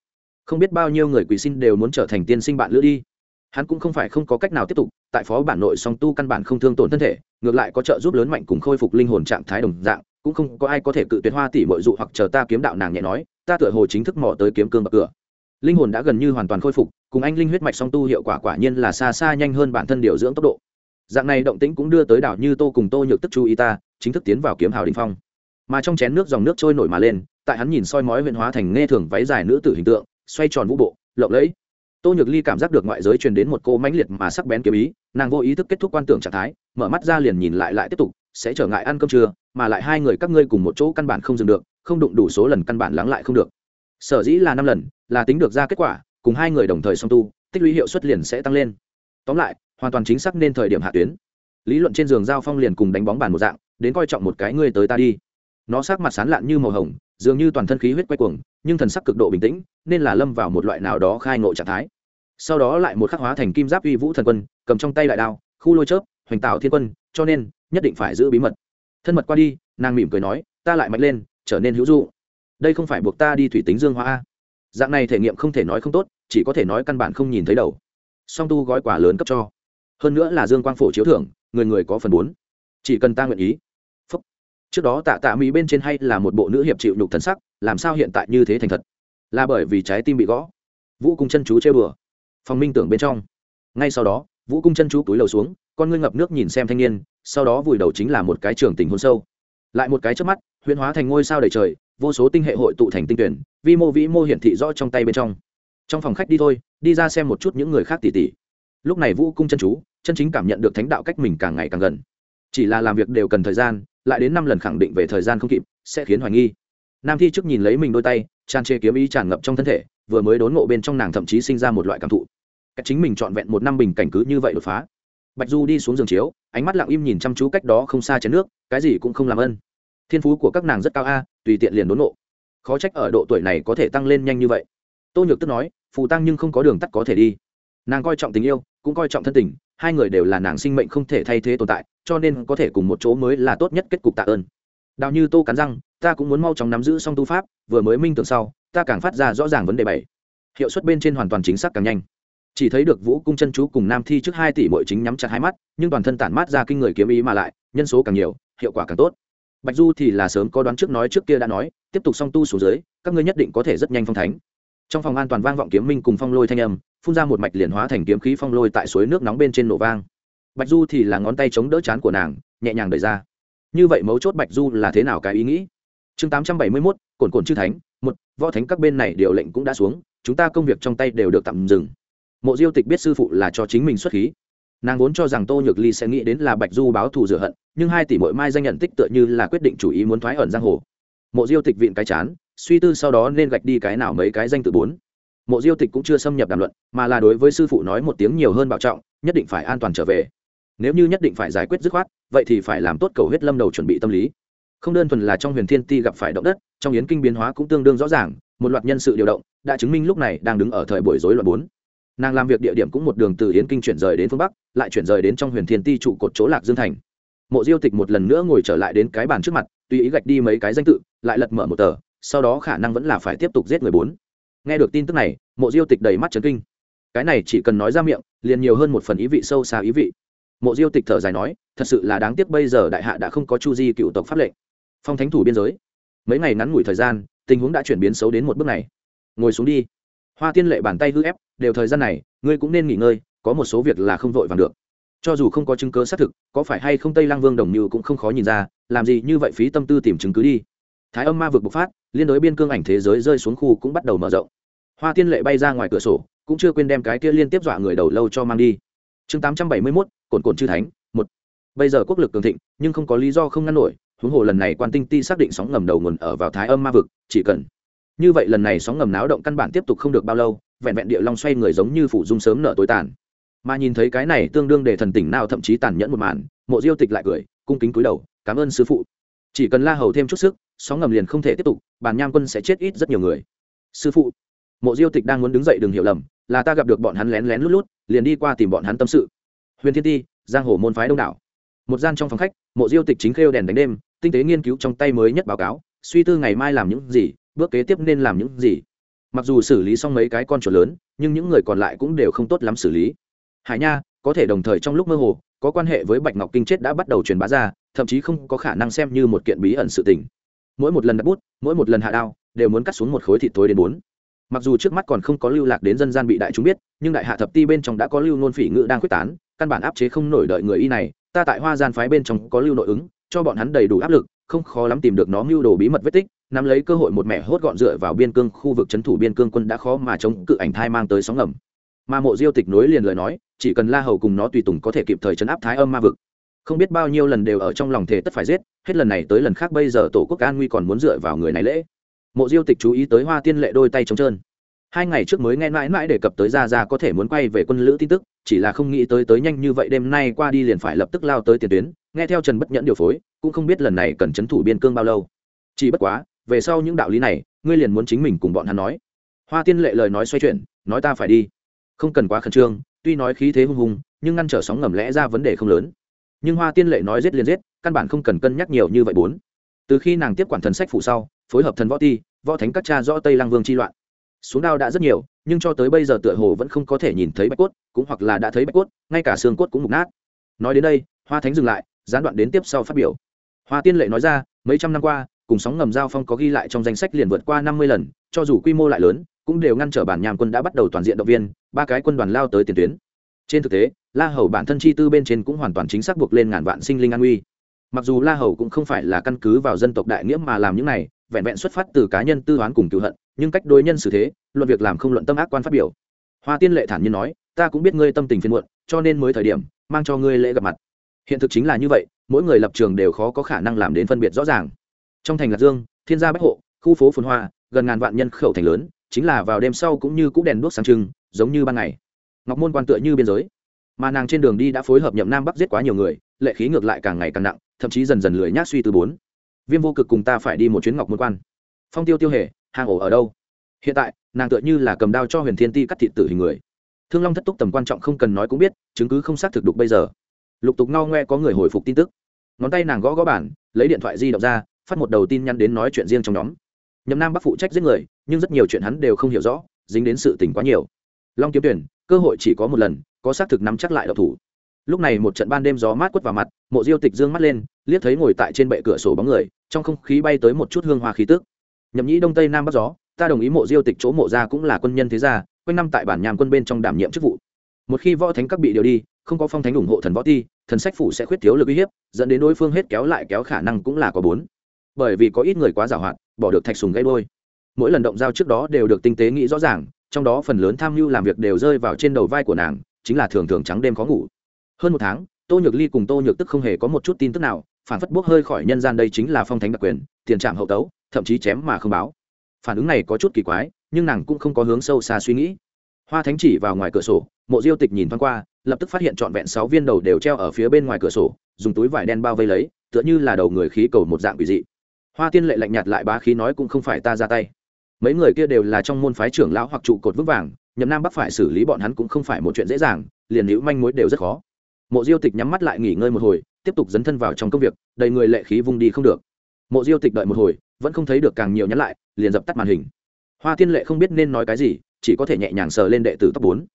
không biết bao nhiêu người quỷ xin đều muốn trở thành tiên sinh bạn lữ đi. Hắn cũng không phải không có cách nào tiếp tục, tại phó bản nội song tu căn bản không thương tổn thân thể, ngược lại có trợ giúp lớn mạnh cùng khôi phục linh hồn trạng thái đồng dạng, cũng không có ai có thể cự tuyệt hoa tỷ mội dụ hoặc chờ ta kiếm đạo nàng nhẹ nói, ta tựa hồ chính thức mò tới kiếm cương bậc cửa. Linh hồn đã gần như hoàn toàn khôi phục, cùng anh linh huyết mạch song tu hiệu quả quả nhiên là xa xa nhanh hơn bản thân điều dưỡng tốc độ. Dạng này động tĩnh cũng đưa tới đảo như tô cùng tô nhược tức chú ý ta, chính thức tiến vào kiếm hào đình phong mà trong chén nước dòng nước trôi nổi mà lên, tại hắn nhìn soi mói huyện hóa thành nghe thường váy dài nữ tử hình tượng, xoay tròn vũ bộ, lộng lẫy. Tô nhược ly cảm giác được ngoại giới truyền đến một cô mãnh liệt mà sắc bén kiếm ý, nàng vô ý thức kết thúc quan tưởng trạng thái, mở mắt ra liền nhìn lại lại tiếp tục, sẽ trở ngại ăn cơm trưa, mà lại hai người các ngươi cùng một chỗ căn bản không dừng được, không đụng đủ số lần căn bản lắng lại không được. Sở dĩ là năm lần, là tính được ra kết quả, cùng hai người đồng thời song tu, tích lũy hiệu suất liền sẽ tăng lên. Tóm lại, hoàn toàn chính xác nên thời điểm hạ tuyến. Lý luận trên giường giao phong liền cùng đánh bóng bàn một dạng, đến coi trọng một cái ngươi tới ta đi nó sắc mặt sán lạn như màu hồng, dường như toàn thân khí huyết quay cuồng, nhưng thần sắc cực độ bình tĩnh, nên là lâm vào một loại nào đó khai ngộ trạng thái. Sau đó lại một khắc hóa thành kim giáp uy vũ thần quân, cầm trong tay đại đao, khu lôi chớp, hoành tạo thiên quân, cho nên nhất định phải giữ bí mật. Thân mật qua đi, nàng mỉm cười nói, ta lại mạnh lên, trở nên hữu dụ. Đây không phải buộc ta đi thủy tính dương hóa dạng này thể nghiệm không thể nói không tốt, chỉ có thể nói căn bản không nhìn thấy đầu. Song tu gói quả lớn cấp cho. Hơn nữa là dương quang phổ chiếu thưởng, người người có phần bốn. Chỉ cần ta nguyện ý trước đó tạ tạ mỹ bên trên hay là một bộ nữ hiệp chịu nhục thần sắc, làm sao hiện tại như thế thành thật? Là bởi vì trái tim bị gõ. Vũ cung chân chú chơi bừa phòng minh tưởng bên trong. Ngay sau đó, vũ cung chân chú túi lầu xuống, con ngươi ngập nước nhìn xem thanh niên, sau đó vùi đầu chính là một cái trường tình hôn sâu. Lại một cái trước mắt, huyễn hóa thành ngôi sao đầy trời, vô số tinh hệ hội tụ thành tinh tuyển, vi mô vĩ mô hiển thị rõ trong tay bên trong. Trong phòng khách đi thôi, đi ra xem một chút những người khác tỉ tỉ. Lúc này vũ cung chân chú, chân chính cảm nhận được thánh đạo cách mình càng ngày càng gần. Chỉ là làm việc đều cần thời gian lại đến năm lần khẳng định về thời gian không kịp, sẽ khiến hoài nghi. Nam thi trước nhìn lấy mình đôi tay, tràn trề kiếm ý tràn ngập trong thân thể, vừa mới đốn ngộ bên trong nàng thậm chí sinh ra một loại cảm thụ. Cách chính mình trọn vẹn một năm bình cảnh cứ như vậy đột phá. Bạch du đi xuống giường chiếu, ánh mắt lặng im nhìn chăm chú cách đó không xa chén nước, cái gì cũng không làm ân. Thiên phú của các nàng rất cao a, tùy tiện liền đốn ngộ. Khó trách ở độ tuổi này có thể tăng lên nhanh như vậy. Tô nhược tức nói, phù tăng nhưng không có đường tắt có thể đi. Nàng coi trọng tình yêu, cũng coi trọng thân tình, hai người đều là nàng sinh mệnh không thể thay thế tồn tại cho nên có thể cùng một chỗ mới là tốt nhất kết cục tạ ơn. Đào như tô cắn răng, ta cũng muốn mau chóng nắm giữ xong tu pháp, vừa mới minh tưởng sau, ta càng phát ra rõ ràng vấn đề bảy. Hiệu suất bên trên hoàn toàn chính xác càng nhanh. Chỉ thấy được vũ cung chân chú cùng nam thi trước hai tỷ mỗi chính nhắm chặt hai mắt, nhưng toàn thân tản mát ra kinh người kiếm ý mà lại, nhân số càng nhiều, hiệu quả càng tốt. Bạch du thì là sớm có đoán trước nói trước kia đã nói, tiếp tục song tu xuống dưới, các ngươi nhất định có thể rất nhanh phong thánh. Trong phòng an toàn vang vọng kiếm minh cùng phong lôi thanh âm, phun ra một mạch liền hóa thành kiếm khí phong lôi tại suối nước nóng bên trên nổ vang bạch du thì là ngón tay chống đỡ chán của nàng, nhẹ nhàng đẩy ra. Như vậy mấu chốt bạch du là thế nào cái ý nghĩ? Chương tám trăm bảy mươi mốt cồn cồn chư thánh, một, võ thánh các bên này điều lệnh cũng đã xuống, chúng ta công việc trong tay đều được tạm dừng. Mộ diêu tịch biết sư phụ là cho chính mình xuất khí. Nàng vốn cho rằng tô nhược ly sẽ nghĩ đến là bạch du báo thù rửa hận, nhưng hai tỷ mỗi mai danh nhận tích tựa như là quyết định chủ ý muốn thoái ẩn giang hồ. Mộ diêu tịch viện cái chán, suy tư sau đó nên gạch đi cái nào mấy cái danh tự bốn. Mộ diêu tịch cũng chưa xâm nhập đàm luận, mà là đối với sư phụ nói một tiếng nhiều hơn bảo trọng, nhất định phải an toàn trở về nếu như nhất định phải giải quyết dứt khoát, vậy thì phải làm tốt cầu huyết lâm đầu chuẩn bị tâm lý. Không đơn thuần là trong huyền thiên ti gặp phải động đất, trong yến kinh biến hóa cũng tương đương rõ ràng, một loạt nhân sự điều động, đã chứng minh lúc này đang đứng ở thời buổi rối loạn bốn. Nàng làm việc địa điểm cũng một đường từ yến kinh chuyển rời đến phương bắc, lại chuyển rời đến trong huyền thiên ti trụ cột chỗ lạc dương thành. Mộ diêu tịch một lần nữa ngồi trở lại đến cái bàn trước mặt, tùy ý gạch đi mấy cái danh tự, lại lật mở một tờ, sau đó khả năng vẫn là phải tiếp tục giết người bốn. Nghe được tin tức này, mộ diêu tịch đầy mắt trấn kinh. Cái này chỉ cần nói ra miệng, liền nhiều hơn một phần ý vị sâu xa ý vị mộ diêu tịch thở dài nói thật sự là đáng tiếc bây giờ đại hạ đã không có chu di cựu tộc pháp lệnh. Phong thánh thủ biên giới. Mấy ngày ngắn ngủi thời gian tình huống đã chuyển biến xấu đến một bước này. Ngồi xuống đi. Hoa tiên lệ bàn tay hư ép đều thời gian này ngươi cũng nên nghỉ ngơi có một số việc là không vội vàng được. Cho dù không có chứng cứ xác thực có phải hay không tây lang vương đồng như cũng không khó nhìn ra làm gì như vậy phí tâm tư tìm chứng cứ đi. Thái âm ma vực bộc phát liên đối biên cương ảnh thế giới rơi xuống khu cũng bắt đầu mở rộng. Hoa tiên lệ bay ra ngoài cửa sổ cũng chưa quên đem cái kia liên tiếp dọa người đầu lâu cho mang đi. Chương 871, cồn cồn chư thánh, một. Bây giờ quốc lực cường thịnh, nhưng không có lý do không ngăn nổi, huống hồ lần này quan tinh ti xác định sóng ngầm đầu nguồn ở vào thái âm ma vực, chỉ cần. Như vậy lần này sóng ngầm náo động căn bản tiếp tục không được bao lâu, vẹn vẹn địa long xoay người giống như phủ dung sớm nở tối tàn. Mà nhìn thấy cái này tương đương để thần tỉnh nào thậm chí tàn nhẫn một màn, mộ diêu tịch lại cười, cung kính cúi đầu, cảm ơn sư phụ. Chỉ cần la hầu thêm chút sức, sóng ngầm liền không thể tiếp tục, bàn nham quân sẽ chết ít rất nhiều người. Sư phụ. Mộ diêu tịch đang muốn đứng dậy đừng hiểu lầm, là ta gặp được bọn hắn lén lén lút lút, liền đi qua tìm bọn hắn tâm sự huyền thiên ti, giang hồ môn phái đông đảo. Một gian trong phòng khách, mộ diêu tịch chính khêu đèn đánh đêm, tinh tế nghiên cứu trong tay mới nhất báo cáo, suy tư ngày mai làm những gì, bước kế tiếp nên làm những gì. Mặc dù xử lý xong mấy cái con chuột lớn, nhưng những người còn lại cũng đều không tốt lắm xử lý. Hải nha, có thể đồng thời trong lúc mơ hồ, có quan hệ với bạch ngọc kinh chết đã bắt đầu truyền bá ra, thậm chí không có khả năng xem như một kiện bí ẩn sự tình. Mỗi một lần đặt bút, mỗi một lần hạ đao, đều muốn cắt xuống một khối thịt tối đến bốn. Mặc dù trước mắt còn không có lưu lạc đến dân gian bị đại chúng biết, nhưng đại hạ thập ti bên trong đã có lưu nôn phỉ ngữ đang quyết tán căn bản áp chế không nổi đợi người y này, ta tại hoa gian phái bên trong có lưu nội ứng, cho bọn hắn đầy đủ áp lực, không khó lắm tìm được nó mưu đồ bí mật vết tích, nắm lấy cơ hội một mẹ hốt gọn dựa vào biên cương khu vực trấn thủ biên cương quân đã khó mà chống cự ảnh thai mang tới sóng ngầm. Mà mộ diêu tịch nối liền lời nói, chỉ cần la hầu cùng nó tùy tùng có thể kịp thời chấn áp thái âm ma vực. Không biết bao nhiêu lần đều ở trong lòng thể tất phải giết, hết lần này tới lần khác bây giờ tổ quốc an nguy còn muốn dựa vào người này lễ. Mộ diêu tịch chú ý tới hoa tiên lệ đôi tay trống trơn. Hai ngày trước mới nghe mãi mãi đề cập tới ra ra có thể muốn quay về quân lữ tin tức chỉ là không nghĩ tới tới nhanh như vậy đêm nay qua đi liền phải lập tức lao tới tiền tuyến, nghe theo trần bất nhẫn điều phối, cũng không biết lần này cần chấn thủ biên cương bao lâu. Chỉ bất quá, về sau những đạo lý này, ngươi liền muốn chính mình cùng bọn hắn nói. Hoa tiên lệ lời nói xoay chuyển, nói ta phải đi. Không cần quá khẩn trương, tuy nói khí thế hung hùng, nhưng ngăn trở sóng ngầm lẽ ra vấn đề không lớn. Nhưng hoa tiên lệ nói giết liền giết, căn bản không cần cân nhắc nhiều như vậy bốn. Từ khi nàng tiếp quản thần sách phụ sau, phối hợp thần võ ti, võ thánh các cha rõ tây lang vương chi loạn xuống đao đã rất nhiều, nhưng cho tới bây giờ tựa hồ vẫn không có thể nhìn thấy bạch cốt, cũng hoặc là đã thấy bạch cốt, ngay cả xương cốt cũng mục nát. Nói đến đây, hoa thánh dừng lại, gián đoạn đến tiếp sau phát biểu. Hoa tiên lệ nói ra, mấy trăm năm qua, cùng sóng ngầm giao phong có ghi lại trong danh sách liền vượt qua năm mươi lần, cho dù quy mô lại lớn, cũng đều ngăn trở bản nhàm quân đã bắt đầu toàn diện động viên, ba cái quân đoàn lao tới tiền tuyến. Trên thực tế, la hầu bản thân chi tư bên trên cũng hoàn toàn chính xác buộc lên ngàn vạn sinh linh an uy mặc dù la hầu cũng không phải là căn cứ vào dân tộc đại nghĩa mà làm những này, vẹn vẹn xuất phát từ cá nhân tư toán cùng cựu hận nhưng cách đối nhân xử thế, luận việc làm không luận tâm ác quan phát biểu. Hoa tiên lệ thản nhiên nói, ta cũng biết ngươi tâm tình phiền muộn, cho nên mới thời điểm, mang cho ngươi lễ gặp mặt. Hiện thực chính là như vậy, mỗi người lập trường đều khó có khả năng làm đến phân biệt rõ ràng. Trong thành lạc dương, thiên gia bách hộ, khu phố phồn hoa, gần ngàn vạn nhân khẩu thành lớn, chính là vào đêm sau cũng như cũ đèn đuốc sáng trưng, giống như ban ngày. Ngọc môn quan tựa như biên giới. Mà nàng trên đường đi đã phối hợp nhậm nam bắc giết quá nhiều người, lệ khí ngược lại càng ngày càng nặng, thậm chí dần dần lười nhác suy từ bốn. Viêm vô cực cùng ta phải đi một chuyến ngọc môn quan. Phong tiêu tiêu hề Hang ổ ở đâu? Hiện tại, nàng tựa như là cầm đao cho huyền thiên ti cắt thịt tử hình người. Thương long thất túc tầm quan trọng không cần nói cũng biết, chứng cứ không xác thực đục bây giờ. Lục tục ngao ngoe có người hồi phục tin tức. Ngón tay nàng gõ gõ bản, lấy điện thoại di động ra, phát một đầu tin nhắn đến nói chuyện riêng trong nhóm. Nhậm nam bắc phụ trách giết người, nhưng rất nhiều chuyện hắn đều không hiểu rõ, dính đến sự tình quá nhiều. Long kiếm tuyển, cơ hội chỉ có một lần, có xác thực nắm chắc lại độc thủ. Lúc này một trận ban đêm gió mát quất vào mặt, mộ diêu tịch dương mắt lên, liếc thấy ngồi tại trên bệ cửa sổ bóng người, trong không khí bay tới một chút hương hoa khí tức nhậm nhĩ đông tây nam bắc gió, ta đồng ý mộ diêu tịch chỗ mộ ra cũng là quân nhân thế gia, quanh năm tại bản nhàm quân bên trong đảm nhiệm chức vụ. Một khi võ thánh các bị điều đi, không có phong thánh ủng hộ thần võ ti, thần sách phủ sẽ khuyết thiếu lực uy hiếp, dẫn đến đối phương hết kéo lại kéo khả năng cũng là có bốn. Bởi vì có ít người quá giàu hoạt bỏ được thạch sùng gây đôi mỗi lần động giao trước đó đều được tinh tế nghĩ rõ ràng, trong đó phần lớn tham mưu làm việc đều rơi vào trên đầu vai của nàng, chính là thường thường trắng đêm khó ngủ. Hơn một tháng, tô nhược ly cùng tô nhược tức không hề có một chút tin tức nào, phản phất bốc hơi khỏi nhân gian đây chính là phong thánh đặc quyền, tiền trạm hậu tấu thậm chí chém mà không báo. Phản ứng này có chút kỳ quái, nhưng nàng cũng không có hướng sâu xa suy nghĩ. Hoa thánh chỉ vào ngoài cửa sổ, mộ diêu tịch nhìn thoáng qua, lập tức phát hiện trọn vẹn sáu viên đầu đều treo ở phía bên ngoài cửa sổ, dùng túi vải đen bao vây lấy, tựa như là đầu người khí cầu một dạng quỷ dị. Hoa tiên lệ lạnh nhạt lại bá khí nói cũng không phải ta ra tay. Mấy người kia đều là trong môn phái trưởng lão hoặc trụ cột vững vàng, nhậm nam bắc phải xử lý bọn hắn cũng không phải một chuyện dễ dàng, liền hữu manh mối đều rất khó. Mộ diêu tịch nhắm mắt lại nghỉ ngơi một hồi, tiếp tục dấn thân vào trong công việc, đầy người lệ khí vung đi không được. Mộ diêu tịch đợi một hồi vẫn không thấy được càng nhiều nhắn lại, liền dập tắt màn hình. Hoa tiên lệ không biết nên nói cái gì, chỉ có thể nhẹ nhàng sờ lên đệ tử tóc bốn.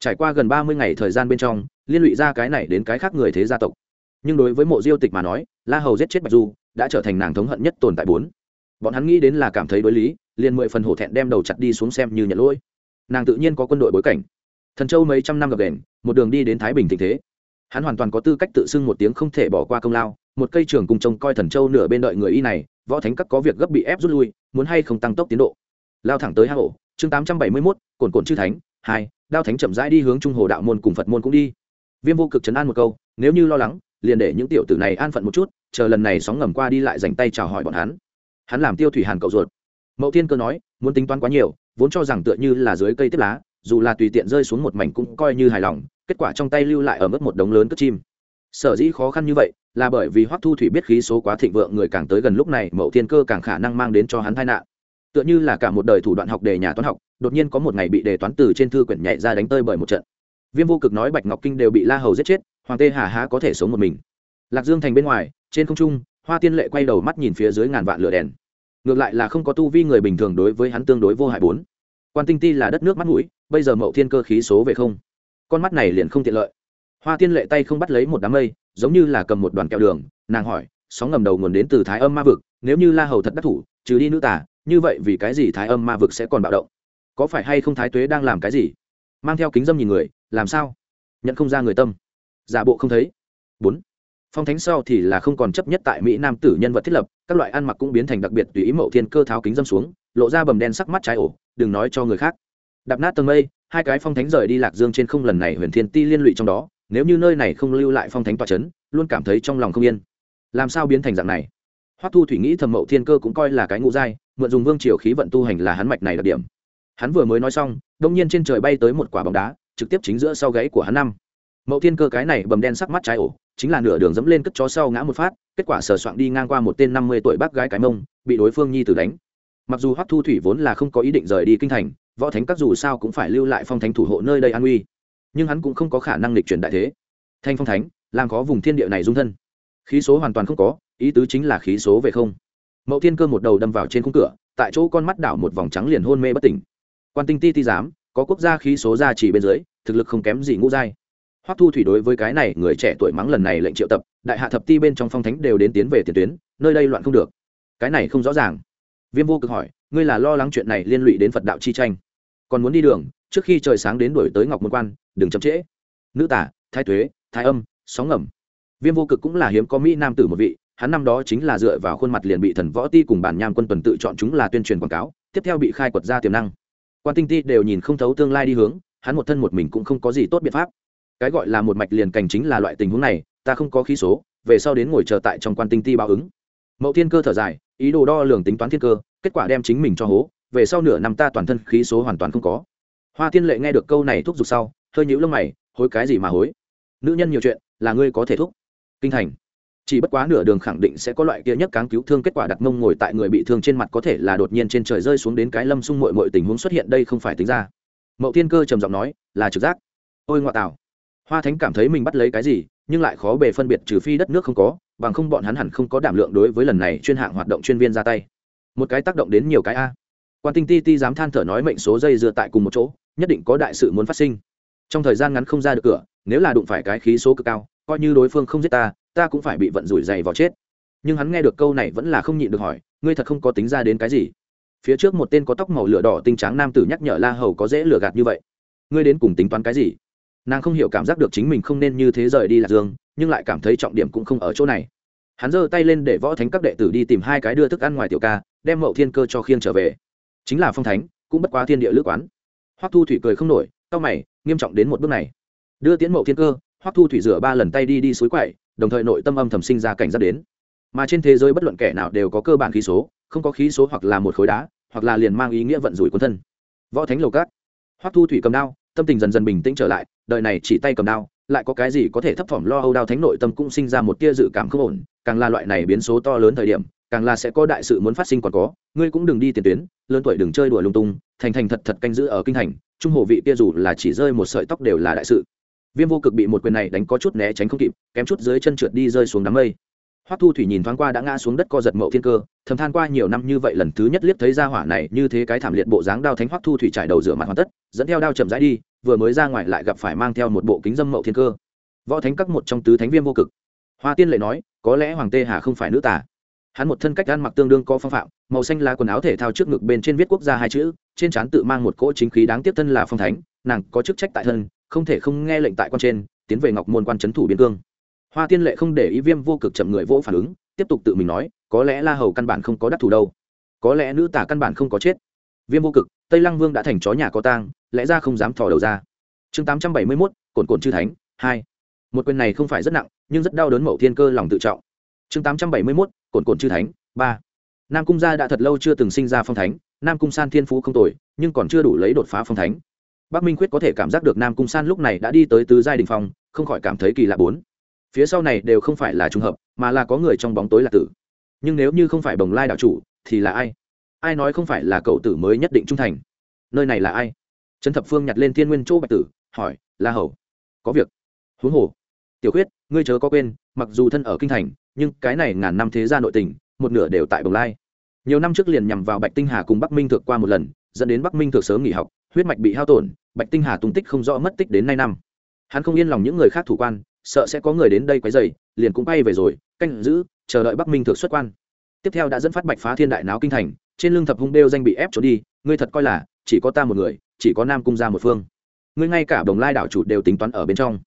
Trải qua gần ba mươi ngày thời gian bên trong, liên lụy ra cái này đến cái khác người thế gia tộc. Nhưng đối với mộ diêu tịch mà nói, la hầu giết chết bạch du, đã trở thành nàng thống hận nhất tồn tại bốn. Bọn hắn nghĩ đến là cảm thấy đối lý, liền mười phần hổ thẹn đem đầu chặt đi xuống xem như nhận lỗi. Nàng tự nhiên có quân đội bối cảnh. Thần châu mấy trăm năm gặp đền, một đường đi đến thái bình tình thế. Hắn hoàn toàn có tư cách tự xưng một tiếng không thể bỏ qua công lao, một cây trường cùng trông coi thần châu nửa bên đợi người y này võ thánh các có việc gấp bị ép rút lui, muốn hay không tăng tốc tiến độ. Lao thẳng tới hang ổ, chương tám trăm bảy mươi mốt cồn cồn chư thánh, hai, đao thánh chậm rãi đi hướng trung hồ đạo môn cùng phật môn cũng đi. Viêm vô cực chấn an một câu, nếu như lo lắng, liền để những tiểu tử này an phận một chút, chờ lần này sóng ngầm qua đi lại dành tay chào hỏi bọn hắn. Hắn làm tiêu thủy hàn cậu ruột. Mậu thiên cơ nói, muốn tính toán quá nhiều, vốn cho rằng tựa như là dưới cây tiếp lá, dù là tùy tiện rơi xuống một mảnh cũng coi như hài lòng, kết quả trong tay lưu lại ở mức một đống lớn cất chim. Sở dĩ khó khăn như vậy là bởi vì hoắc thu thủy biết khí số quá thịnh vượng người càng tới gần lúc này, mậu thiên cơ càng khả năng mang đến cho hắn tai nạn. Tựa như là cả một đời thủ đoạn học đề nhà toán học, đột nhiên có một ngày bị đề toán từ trên thư quyển nhảy ra đánh tơi bởi một trận. Viêm vô cực nói bạch ngọc kinh đều bị la hầu giết chết, hoàng tê hà há có thể sống một mình. Lạc dương thành bên ngoài, trên không trung, hoa tiên lệ quay đầu mắt nhìn phía dưới ngàn vạn lửa đèn. Ngược lại là không có tu vi người bình thường đối với hắn tương đối vô hại bốn. Quan tinh ti là đất nước mắt mũi, bây giờ mậu thiên cơ khí số về không. Con mắt này liền không tiện lợi. Hoa tiên lệ tay không bắt lấy một đám mây giống như là cầm một đoàn kẹo đường, nàng hỏi, sóng ngầm đầu nguồn đến từ thái âm ma vực, nếu như la hầu thật đắc thủ, trừ đi nữ tả như vậy vì cái gì thái âm ma vực sẽ còn bạo động? Có phải hay không thái tuế đang làm cái gì? Mang theo kính dâm nhìn người, làm sao? Nhận không ra người tâm. Giả bộ không thấy. Bốn. Phong thánh sau thì là không còn chấp nhất tại mỹ nam tử nhân vật thiết lập, các loại ăn mặc cũng biến thành đặc biệt tùy ý mậu thiên cơ tháo kính dâm xuống, lộ ra bầm đen sắc mắt trái ổ, đừng nói cho người khác. Đạp nát tầng mây, hai cái phong thánh rời đi lạc dương trên không lần này huyền thiên ti liên lụy trong đó nếu như nơi này không lưu lại phong thánh tòa trấn luôn cảm thấy trong lòng không yên. Làm sao biến thành dạng này? Hoắc thu thủy nghĩ thầm mậu thiên cơ cũng coi là cái ngũ giai, mượn dùng vương triều khí vận tu hành là hắn mạch này đặc điểm. Hắn vừa mới nói xong, đông nhiên trên trời bay tới một quả bóng đá, trực tiếp chính giữa sau gáy của hắn năm. Mậu thiên cơ cái này bầm đen sắc mắt trái ổ, chính là nửa đường dẫm lên cất chó sau ngã một phát, kết quả sờ soạn đi ngang qua một tên năm mươi tuổi bác gái cái mông, bị đối phương nhi tử đánh. Mặc dù hoắc thu thủy vốn là không có ý định rời đi kinh thành, võ thánh các dù sao cũng phải lưu lại phong thánh thủ hộ nơi đây an uy nhưng hắn cũng không có khả năng lịch chuyển đại thế. Thanh phong thánh, làm có vùng thiên địa này dung thân. Khí số hoàn toàn không có, ý tứ chính là khí số về không. Mậu thiên cơ một đầu đâm vào trên khung cửa, tại chỗ con mắt đảo một vòng trắng liền hôn mê bất tỉnh. Quan tinh ti ti giám có quốc gia khí số ra chỉ bên dưới, thực lực không kém gì ngũ giai. Hoắc thu thủy đối với cái này, người trẻ tuổi mắng lần này lệnh triệu tập, đại hạ thập ti bên trong phong thánh đều đến tiến về tiền tuyến, nơi đây loạn không được. Cái này không rõ ràng. Viêm vô cực hỏi, ngươi là lo lắng chuyện này liên lụy đến phật đạo chi tranh. Còn muốn đi đường trước khi trời sáng đến đổi tới ngọc môn quan, đừng chậm trễ. Nữ tả, thái thuế, thái âm, sóng ngầm. Viêm vô cực cũng là hiếm có mỹ nam tử một vị, hắn năm đó chính là dựa vào khuôn mặt liền bị thần võ ti cùng bản nham quân tuần tự chọn chúng là tuyên truyền quảng cáo, tiếp theo bị khai quật ra tiềm năng. Quan tinh ti đều nhìn không thấu tương lai đi hướng, hắn một thân một mình cũng không có gì tốt biện pháp. Cái gọi là một mạch liền cảnh chính là loại tình huống này, ta không có khí số, về sau đến ngồi chờ tại trong quan tinh ti báo ứng. Mậu thiên cơ thở dài, ý đồ đo lường tính toán thiên cơ, kết quả đem chính mình cho hố, về sau nửa năm ta toàn thân khí số hoàn toàn không có hoa tiên lệ nghe được câu này thúc giục sau, hơi nhũ lông mày, hối cái gì mà hối? Nữ nhân nhiều chuyện, là ngươi có thể thúc. Kinh thành. Chỉ bất quá nửa đường khẳng định sẽ có loại kia nhất cáng cứu thương kết quả đặt mông ngồi tại người bị thương trên mặt có thể là đột nhiên trên trời rơi xuống đến cái lâm sung mội mội tình huống xuất hiện đây không phải tính ra. Mậu thiên cơ trầm giọng nói, là trực giác. Ôi ngoại tảo hoa thánh cảm thấy mình bắt lấy cái gì, nhưng lại khó bề phân biệt trừ phi đất nước không có, bằng không bọn hắn hẳn không có đảm lượng đối với lần này chuyên hạng hoạt động chuyên viên ra tay. Một cái tác động đến nhiều cái a. Quan tinh ti ti dám than thở nói mệnh số dây dựa tại cùng một chỗ nhất định có đại sự muốn phát sinh. Trong thời gian ngắn không ra được cửa, nếu là đụng phải cái khí số cực cao, coi như đối phương không giết ta ta cũng phải bị vận rủi dày vào chết. Nhưng hắn nghe được câu này vẫn là không nhịn được hỏi, ngươi thật không có tính ra đến cái gì? Phía trước một tên có tóc màu lửa đỏ tinh tráng nam tử nhắc nhở la hầu có dễ lừa gạt như vậy. Ngươi đến cùng tính toán cái gì? Nàng không hiểu cảm giác được chính mình không nên như thế rời đi lạc dương, nhưng lại cảm thấy trọng điểm cũng không ở chỗ này. Hắn giơ tay lên để võ thánh các đệ tử đi tìm hai cái đưa thức ăn ngoài tiểu ca, đem mậu thiên cơ cho khiêng trở về. Chính là phong thánh, cũng bất quá thiên địa lữ quán hoắc thu thủy cười không nổi cao mày, nghiêm trọng đến một bước này. Đưa tiến mậu thiên cơ, hoắc thu thủy rửa ba lần tay đi đi suối quậy, đồng thời nội tâm âm thầm sinh ra cảnh giác đến. Mà trên thế giới bất luận kẻ nào đều có cơ bản khí số, không có khí số hoặc là một khối đá, hoặc là liền mang ý nghĩa vận rủi quân thân. Võ thánh lầu cát hoắc thu thủy cầm đao, tâm tình dần dần bình tĩnh trở lại, đời này chỉ tay cầm đao, lại có cái gì có thể thấp thỏm lo âu đao thánh nội tâm cũng sinh ra một tia dự cảm không ổn, càng là loại này biến số to lớn thời điểm, càng là sẽ có đại sự muốn phát sinh còn có, ngươi cũng đừng đi tiền tuyến, lớn tuổi đừng chơi đùa lung tung thành thành thật thật canh giữ ở kinh thành, trung hồ vị kia dù là chỉ rơi một sợi tóc đều là đại sự. Viêm vô cực bị một quyền này đánh có chút né tránh không kịp, kém chút dưới chân trượt đi rơi xuống đám mây. Hoắc thu thủy nhìn thoáng qua đã ngã xuống đất co giật mậu thiên cơ, thầm than qua nhiều năm như vậy lần thứ nhất liếc thấy ra hỏa này như thế cái thảm liệt bộ dáng đao thánh hoắc thu thủy trải đầu rửa mặt hoàn tất, dẫn theo đao chậm rãi đi, vừa mới ra ngoài lại gặp phải mang theo một bộ kính dâm mậu thiên cơ. Võ thánh các một trong tứ thánh viêm vô cực. Hoa tiên lệ nói, có lẽ hoàng tê hà không phải nữ tả hắn một thân cách ăn mặc tương đương có phong phạm, màu xanh lá quần áo thể thao trước ngực bên trên viết quốc gia hai chữ, trên trán tự mang một cỗ chính khí đáng tiếp thân là phong thánh, nàng có chức trách tại thân, không thể không nghe lệnh tại quan trên, tiến về ngọc môn quan trấn thủ biên cương. Hoa tiên lệ không để ý viêm vô cực chậm người vỗ phản ứng, tiếp tục tự mình nói, có lẽ la hầu căn bản không có đắc thủ đâu. Có lẽ nữ tả căn bản không có chết. Viêm vô cực, tây lăng vương đã thành chó nhà có tang, lẽ ra không dám thò đầu ra. Chương tám trăm bảy mươi mốt cồn cồn chư thánh, hai. Một quyền này không phải rất nặng, nhưng rất đau đớn mậu thiên cơ lòng tự trọng chương tám trăm bảy mươi mốt cồn cồn chư thánh, ba. Nam cung gia đã thật lâu chưa từng sinh ra phong thánh, nam cung san thiên phú không tồi, nhưng còn chưa đủ lấy đột phá phong thánh. Bắc minh quyết có thể cảm giác được nam cung san lúc này đã đi tới tứ giai đình phong, không khỏi cảm thấy kỳ lạ bốn. Phía sau này đều không phải là trùng hợp, mà là có người trong bóng tối là tử. Nhưng nếu như không phải bồng lai đạo chủ, thì là ai? Ai nói không phải là cậu tử mới nhất định trung thành? Nơi này là ai? Trần thập phương nhặt lên thiên nguyên chỗ bạch tử, hỏi, la hầu, có việc? Huống hồ. Tiểu khuyết, ngươi chớ có quên, mặc dù thân ở kinh thành nhưng cái này ngàn năm thế gia nội tình, một nửa đều tại bồng lai. Nhiều năm trước liền nhằm vào bạch tinh hà cùng bắc minh thượng qua một lần, dẫn đến bắc minh thượng sớm nghỉ học, huyết mạch bị hao tổn, bạch tinh hà tung tích không rõ mất tích đến nay năm. Hắn không yên lòng những người khác thủ quan, sợ sẽ có người đến đây quấy dày liền cũng bay về rồi, canh giữ, chờ đợi bắc minh thượng xuất quan. Tiếp theo đã dẫn phát bạch phá thiên đại náo kinh thành, trên lưng thập hung đêu danh bị ép trốn đi, ngươi thật coi là, chỉ có ta một người, chỉ có nam cung ra một phương. Ngươi ngay cả đồng lai đảo chủ đều tính toán ở bên trong.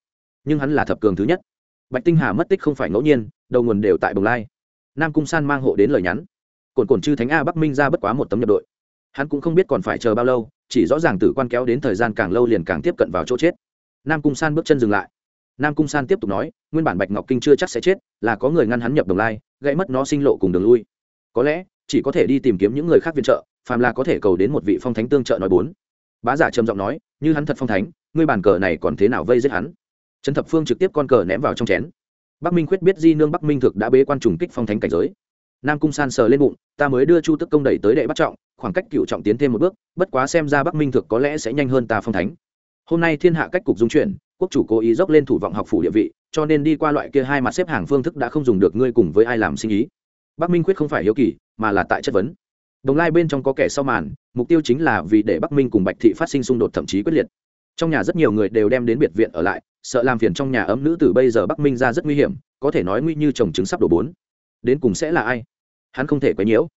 Nhưng hắn là thập cường thứ nhất bạch tinh hà mất tích không phải ngẫu nhiên, đầu nguồn đều tại đồng lai. Nam cung san mang hộ đến lời nhắn. Cồn cồn chư thánh a bắc minh ra bất quá một tấm nhập đội. Hắn cũng không biết còn phải chờ bao lâu, chỉ rõ ràng tử quan kéo đến thời gian càng lâu liền càng tiếp cận vào chỗ chết. Nam cung san bước chân dừng lại. Nam cung san tiếp tục nói, nguyên bản bạch ngọc kinh chưa chắc sẽ chết, là có người ngăn hắn nhập đồng lai, gãy mất nó sinh lộ cùng đường lui. Có lẽ, chỉ có thể đi tìm kiếm những người khác viện trợ, phàm là có thể cầu đến một vị phong thánh tương trợ nói bốn. Bá giả trầm giọng nói, như hắn thật phong thánh, ngươi bàn cờ này còn thế nào vây giết hắn? Trần thập phương trực tiếp con cờ ném vào trong chén. Bắc minh khuyết biết di nương bắc minh thực đã bế quan trùng kích phong thánh cảnh giới. Nam cung san sờ lên bụng, ta mới đưa chu tức công đẩy tới đệ bắt trọng, khoảng cách cựu trọng tiến thêm một bước, bất quá xem ra bắc minh thực có lẽ sẽ nhanh hơn ta phong thánh. Hôm nay thiên hạ cách cục dung chuyển, quốc chủ cố ý dốc lên thủ vọng học phủ địa vị, cho nên đi qua loại kia hai mặt xếp hàng phương thức đã không dùng được ngươi cùng với ai làm sinh ý. Bắc minh quyết không phải hiếu kỳ, mà là tại chất vấn. Đồng lai bên trong có kẻ sau màn, mục tiêu chính là vì để bắc minh cùng bạch thị phát sinh xung đột thậm chí quyết liệt trong nhà rất nhiều người đều đem đến biệt viện ở lại, sợ làm phiền trong nhà ấm nữ từ bây giờ bắc minh ra rất nguy hiểm, có thể nói nguy như chồng trứng sắp đổ bốn. Đến cùng sẽ là ai? Hắn không thể quấy nhiễu.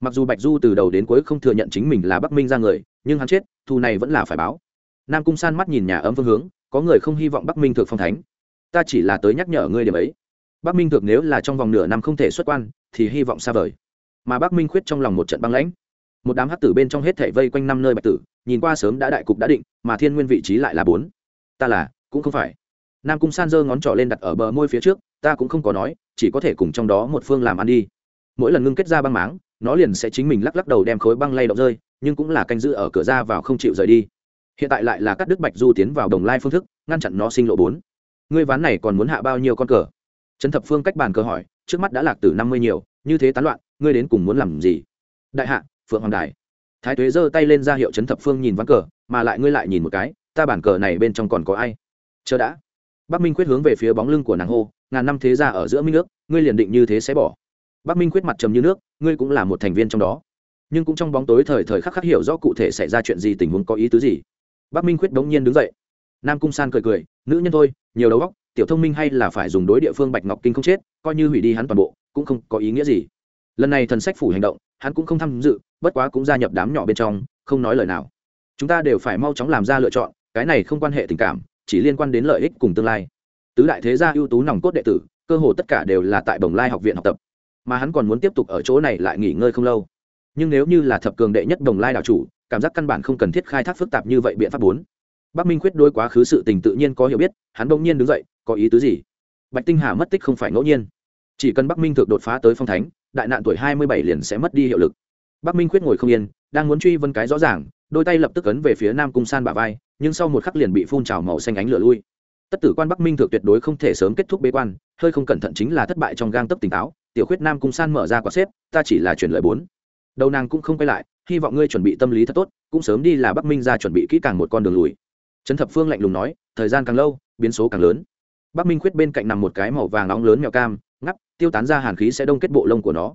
Mặc dù bạch du từ đầu đến cuối không thừa nhận chính mình là bắc minh ra người, nhưng hắn chết, thù này vẫn là phải báo. Nam cung san mắt nhìn nhà ấm phương hướng, có người không hy vọng bắc minh thượng phong thánh. Ta chỉ là tới nhắc nhở ngươi điểm ấy. Bắc minh thượng nếu là trong vòng nửa năm không thể xuất quan, thì hy vọng xa vời. Mà bắc minh khuyết trong lòng một trận băng lãnh một đám hát tử bên trong hết thể vây quanh năm nơi bạch tử, nhìn qua sớm đã đại cục đã định, mà thiên nguyên vị trí lại là bốn. Ta là, cũng không phải. Nam cung san giơ ngón trỏ lên đặt ở bờ môi phía trước, ta cũng không có nói, chỉ có thể cùng trong đó một phương làm ăn đi. Mỗi lần ngưng kết ra băng máng, nó liền sẽ chính mình lắc lắc đầu đem khối băng lay động rơi, nhưng cũng là canh giữ ở cửa ra vào không chịu rời đi. Hiện tại lại là cắt đứt bạch du tiến vào đồng lai phương thức, ngăn chặn nó sinh lộ bốn. Ngươi ván này còn muốn hạ bao nhiêu con cờ? Trấn thập phương cách bàn cờ hỏi, trước mắt đã lạc từ năm mươi nhiều, như thế tán loạn, ngươi đến cùng muốn làm gì? Đại hạ phượng hoàng đài. Thái tuế giơ tay lên ra hiệu trấn thập phương nhìn ván cờ, mà lại ngươi lại nhìn một cái, ta bản cờ này bên trong còn có ai? Chờ đã. Bắc minh quyết hướng về phía bóng lưng của nàng hô, ngàn năm thế ra ở giữa minh nước, ngươi liền định như thế sẽ bỏ. Bắc minh quyết mặt trầm như nước, ngươi cũng là một thành viên trong đó. Nhưng cũng trong bóng tối thời thời khắc khắc hiểu rõ cụ thể xảy ra chuyện gì, tình huống có ý tứ gì. Bắc minh quyết đống nhiên đứng dậy. Nam cung san cười cười, nữ nhân thôi, nhiều đầu óc, tiểu thông minh hay là phải dùng đối địa phương bạch ngọc kinh không chết, coi như hủy đi hắn toàn bộ, cũng không có ý nghĩa gì. Lần này thần sách phủ hành động hắn cũng không tham dự, bất quá cũng gia nhập đám nhỏ bên trong, không nói lời nào. Chúng ta đều phải mau chóng làm ra lựa chọn, cái này không quan hệ tình cảm, chỉ liên quan đến lợi ích cùng tương lai. Tứ đại thế gia ưu tú nòng cốt đệ tử, cơ hồ tất cả đều là tại bồng lai học viện học tập. Mà hắn còn muốn tiếp tục ở chỗ này lại nghỉ ngơi không lâu. Nhưng nếu như là thập cường đệ nhất đồng lai đạo chủ, cảm giác căn bản không cần thiết khai thác phức tạp như vậy biện pháp bốn. Bắc minh quyết đôi quá khứ sự tình tự nhiên có hiểu biết, hắn đông nhiên đứng dậy, có ý tứ gì? Bạch tinh hà mất tích không phải ngẫu nhiên. Chỉ cần bắc minh thực đột phá tới phong thánh đại nạn tuổi hai mươi bảy liền sẽ mất đi hiệu lực. Bắc minh khuyết ngồi không yên, đang muốn truy vân cái rõ ràng, đôi tay lập tức ấn về phía nam cung san bả vai, nhưng sau một khắc liền bị phun trào màu xanh ánh lửa lui. Tất tử quan bắc minh thực tuyệt đối không thể sớm kết thúc bế quan, hơi không cẩn thận chính là thất bại trong gang tấp tỉnh táo, tiểu khuyết nam cung san mở ra quả xếp, ta chỉ là chuyển lời bốn. Đầu nàng cũng không quay lại, hy vọng ngươi chuẩn bị tâm lý thật tốt, cũng sớm đi là bắc minh ra chuẩn bị kỹ càng một con đường lùi. Trấn thập phương lạnh lùng nói, thời gian càng lâu, biến số càng lớn. Bắc minh khuyết bên cạnh nằm một cái màu vàng nóng lớn mèo cam, ngắp tiêu tán ra hàn khí sẽ đông kết bộ lông của nó.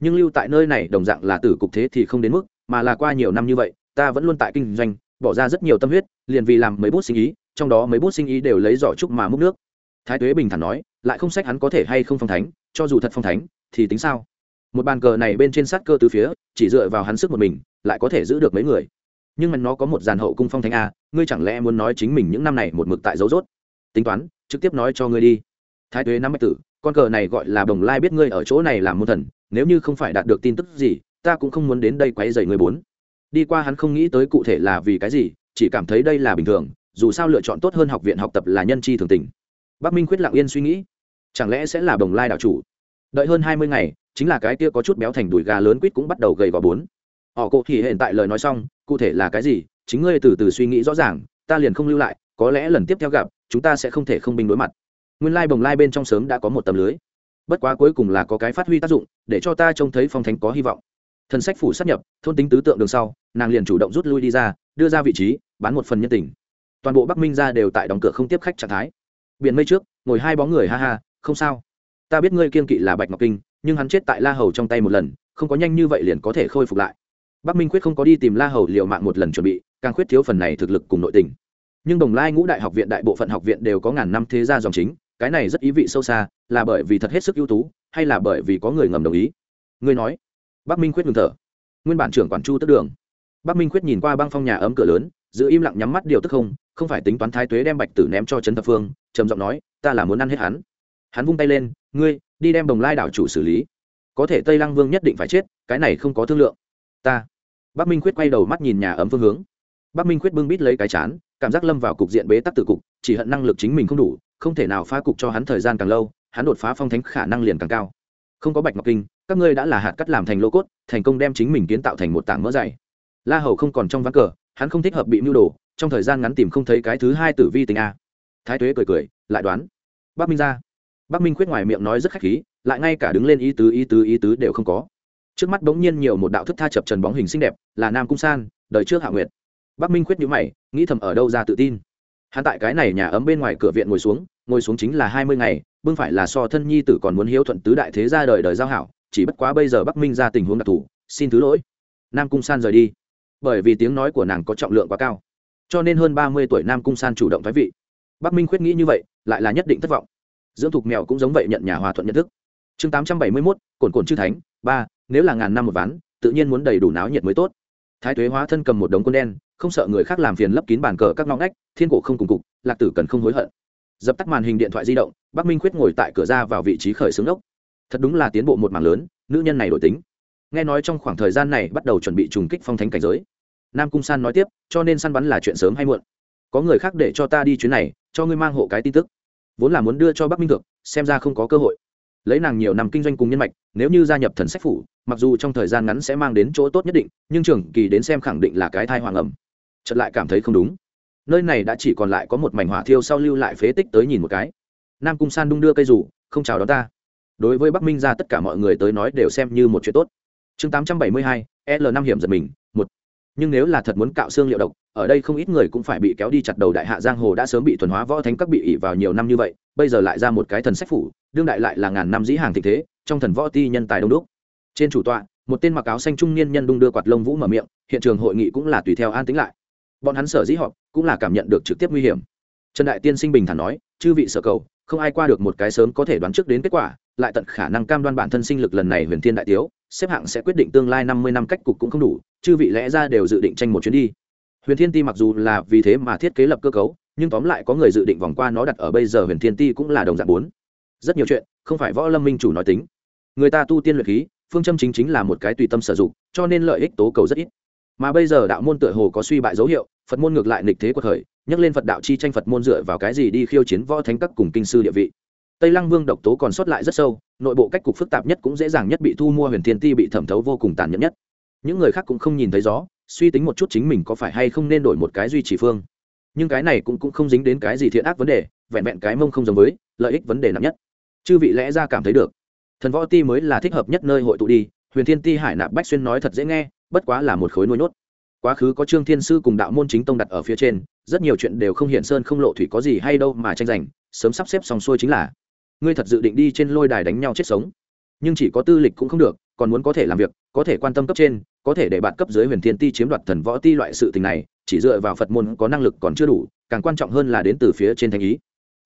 Nhưng lưu tại nơi này đồng dạng là tử cục thế thì không đến mức, mà là qua nhiều năm như vậy, ta vẫn luôn tại kinh doanh, bỏ ra rất nhiều tâm huyết, liền vì làm mấy bút sinh ý, trong đó mấy bút sinh ý đều lấy giỏ trúc mà múc nước. Thái tuế bình thản nói, lại không sách hắn có thể hay không phong thánh, cho dù thật phong thánh, thì tính sao? Một bàn cờ này bên trên sát cơ từ phía, chỉ dựa vào hắn sức một mình, lại có thể giữ được mấy người. Nhưng mà nó có một dàn hậu cung phong thánh a, ngươi chẳng lẽ muốn nói chính mình những năm này một mực tại dấu dốt? Tính toán, trực tiếp nói cho ngươi đi. Thái tuế năm bạch tử con cờ này gọi là bồng lai biết ngươi ở chỗ này làm môn thần, nếu như không phải đạt được tin tức gì, ta cũng không muốn đến đây quấy dày người bốn. Đi qua hắn không nghĩ tới cụ thể là vì cái gì, chỉ cảm thấy đây là bình thường, dù sao lựa chọn tốt hơn học viện học tập là nhân chi thường tình. Bắc minh khuyết lặng yên suy nghĩ, chẳng lẽ sẽ là bồng lai đạo chủ? Đợi hơn hai mươi ngày, chính là cái kia có chút béo thành đùi gà lớn quýt cũng bắt đầu gầy vào bốn. Họ cụ thì hiện tại lời nói xong, cụ thể là cái gì, chính ngươi từ từ suy nghĩ rõ ràng, ta liền không lưu lại, có lẽ lần tiếp theo gặp, chúng ta sẽ không thể không binh đối mặt nguyên lai bồng lai bên trong sớm đã có một tấm lưới. Bất quá cuối cùng là có cái phát huy tác dụng, để cho ta trông thấy phong thánh có hy vọng. Thần sách phủ sát nhập, thôn tính tứ tượng đường sau, nàng liền chủ động rút lui đi ra, đưa ra vị trí, bán một phần nhân tình. Toàn bộ bắc minh ra đều tại đóng cửa không tiếp khách trạng thái. Biển mây trước, ngồi hai bóng người ha ha, không sao. Ta biết ngươi kiên kỵ là bạch ngọc kinh, nhưng hắn chết tại la hầu trong tay một lần, không có nhanh như vậy liền có thể khôi phục lại. Bắc minh quyết không có đi tìm la hầu liệu mạng một lần chuẩn bị, càng khuyết thiếu phần này thực lực cùng nội tình. Nhưng đồng lai ngũ đại học viện đại bộ phận học viện đều có ngàn năm thế gia dòng chính cái này rất ý vị sâu xa, là bởi vì thật hết sức ưu tú, hay là bởi vì có người ngầm đồng ý? Ngươi nói. Bắc minh quyết ngừng thở. Nguyên bản trưởng quản chu tức đường. Bắc minh quyết nhìn qua băng phong nhà ấm cửa lớn, giữ im lặng nhắm mắt điều tức không không phải tính toán thái tuế đem bạch tử ném cho trấn thập phương, trầm giọng nói, ta là muốn ăn hết hắn. Hắn vung tay lên, ngươi, đi đem đồng lai đảo chủ xử lý. Có thể tây lăng vương nhất định phải chết, cái này không có thương lượng. Ta. Bắc minh quyết quay đầu mắt nhìn nhà ấm phương hướng. Bắc minh quyết bưng bít lấy cái chán, cảm giác lâm vào cục diện bế tắc tử cục, chỉ hận năng lực chính mình không đủ không thể nào phá cục cho hắn thời gian càng lâu, hắn đột phá phong thánh khả năng liền càng cao. Không có bạch ngọc kinh, các ngươi đã là hạt cắt làm thành lô cốt, thành công đem chính mình kiến tạo thành một tảng mỡ dày. La hầu không còn trong ván cờ, hắn không thích hợp bị mưu đồ, trong thời gian ngắn tìm không thấy cái thứ hai tử vi tình a. Thái tuế cười cười, lại đoán. Bắc minh ra. Bắc minh khuyết ngoài miệng nói rất khách khí, lại ngay cả đứng lên ý tứ ý tứ ý tứ đều không có. Trước mắt bỗng nhiên nhiều một đạo thức tha chập trần bóng hình xinh đẹp, là nam cung san, đời trước hạ nguyệt. Bắc minh khuyết nhíu mày, nghĩ thầm ở đâu ra tự tin hắn tại cái này nhà ấm bên ngoài cửa viện ngồi xuống ngồi xuống chính là hai mươi ngày, bưng phải là so thân nhi tử còn muốn hiếu thuận tứ đại thế gia đời đời giao hảo, chỉ bất quá bây giờ bắc minh ra tình huống đặc thù, xin thứ lỗi. Nam cung san rời đi. Bởi vì tiếng nói của nàng có trọng lượng quá cao, cho nên hơn ba mươi tuổi nam cung san chủ động thoái vị. Bắc minh khuyết nghĩ như vậy, lại là nhất định thất vọng. Dưỡng thục mèo cũng giống vậy nhận nhà hòa thuận nhận thức. Chương tám trăm bảy mươi mốt cồn cồn chư thánh, ba, nếu là ngàn năm một ván, tự nhiên muốn đầy đủ náo nhiệt mới tốt thái tuế hóa thân cầm một đống quân đen, không sợ người khác làm phiền lấp kín bàn cờ các ngõ ngách, thiên cổ không cùng cục, lạc tử cần không hối hận. Dập tắt màn hình điện thoại di động, bắc minh khuyết ngồi tại cửa ra vào vị trí khởi xướng ốc. Thật đúng là tiến bộ một mảng lớn, nữ nhân này đổi tính. Nghe nói trong khoảng thời gian này bắt đầu chuẩn bị trùng kích phong thánh cảnh giới. Nam cung san nói tiếp, cho nên săn bắn là chuyện sớm hay muộn. Có người khác để cho ta đi chuyến này, cho ngươi mang hộ cái tin tức. Vốn là muốn đưa cho bắc minh thượng, xem ra không có cơ hội lấy nàng nhiều năm kinh doanh cùng nhân mạch, nếu như gia nhập thần sách phủ, mặc dù trong thời gian ngắn sẽ mang đến chỗ tốt nhất định, nhưng trường kỳ đến xem khẳng định là cái thai hoàng ẩm. Chợt lại cảm thấy không đúng. Nơi này đã chỉ còn lại có một mảnh hỏa thiêu sau lưu lại phế tích tới nhìn một cái. Nam cung san đung đưa cây rủ, không chào đón ta. Đối với bắc minh ra tất cả mọi người tới nói đều xem như một chuyện tốt. Chương tám trăm bảy mươi hai, l năm hiểm giật mình, một. Nhưng nếu là thật muốn cạo xương liệu độc ở đây không ít người cũng phải bị kéo đi chặt đầu đại hạ giang hồ đã sớm bị thuần hóa võ thánh các bị ỉ vào nhiều năm như vậy, bây giờ lại ra một cái thần sách phủ, đương đại lại là ngàn năm dĩ hàng thịnh thế, trong thần võ ti nhân tài đông đúc. Trên chủ tọa, một tên mặc áo xanh trung niên nhân đung đưa quạt lông vũ mở miệng, hiện trường hội nghị cũng là tùy theo an tính lại. Bọn hắn sở dĩ họp, cũng là cảm nhận được trực tiếp nguy hiểm. Trần đại tiên sinh bình thản nói, chư vị sở cầu, không ai qua được một cái sớm có thể đoán trước đến kết quả, lại tận khả năng cam đoan bản thân sinh lực lần này huyền thiên đại tiếu, xếp hạng sẽ quyết định tương lai năm mươi năm cách cục cũng không đủ, chư vị lẽ ra đều dự định tranh một chuyến đi huyền thiên ti mặc dù là vì thế mà thiết kế lập cơ cấu, nhưng tóm lại có người dự định vòng qua nó đặt ở bây giờ huyền thiên ti cũng là đồng dạng bốn. Rất nhiều chuyện, không phải võ lâm minh chủ nói tính. Người ta tu tiên luyện khí, phương châm chính chính là một cái tùy tâm sử dụng, cho nên lợi ích tố cầu rất ít. Mà bây giờ đạo môn tựa hồ có suy bại dấu hiệu, phật môn ngược lại nịch thế của thời nhắc lên phật đạo chi tranh phật môn dựa vào cái gì đi khiêu chiến võ thánh các cùng kinh sư địa vị. Tây lăng vương độc tố còn sót lại rất sâu, nội bộ cách cục phức tạp nhất cũng dễ dàng nhất bị thu mua huyền thiên ti bị thẩm thấu vô cùng tàn nhẫn nhất. Những người khác cũng không nhìn thấy gió suy tính một chút chính mình có phải hay không nên đổi một cái duy trì phương. Nhưng cái này cũng, cũng không dính đến cái gì thiện ác vấn đề vẹn vẹn cái mông không giống với lợi ích vấn đề nặng nhất. Chư vị lẽ ra cảm thấy được. Thần võ ti mới là thích hợp nhất nơi hội tụ đi huyền thiên ti hải nạp bách xuyên nói thật dễ nghe bất quá là một khối nuôi nhốt. Quá khứ có trương thiên sư cùng đạo môn chính tông đặt ở phía trên rất nhiều chuyện đều không hiện sơn không lộ thủy có gì hay đâu mà tranh giành sớm sắp xếp xong xuôi chính là ngươi thật dự định đi trên lôi đài đánh nhau chết sống. Nhưng chỉ có tư lịch cũng không được còn muốn có thể làm việc có thể quan tâm cấp trên có thể để bạn cấp dưới huyền thiên ti chiếm đoạt thần võ ti loại sự tình này, chỉ dựa vào phật môn có năng lực còn chưa đủ, càng quan trọng hơn là đến từ phía trên thanh ý.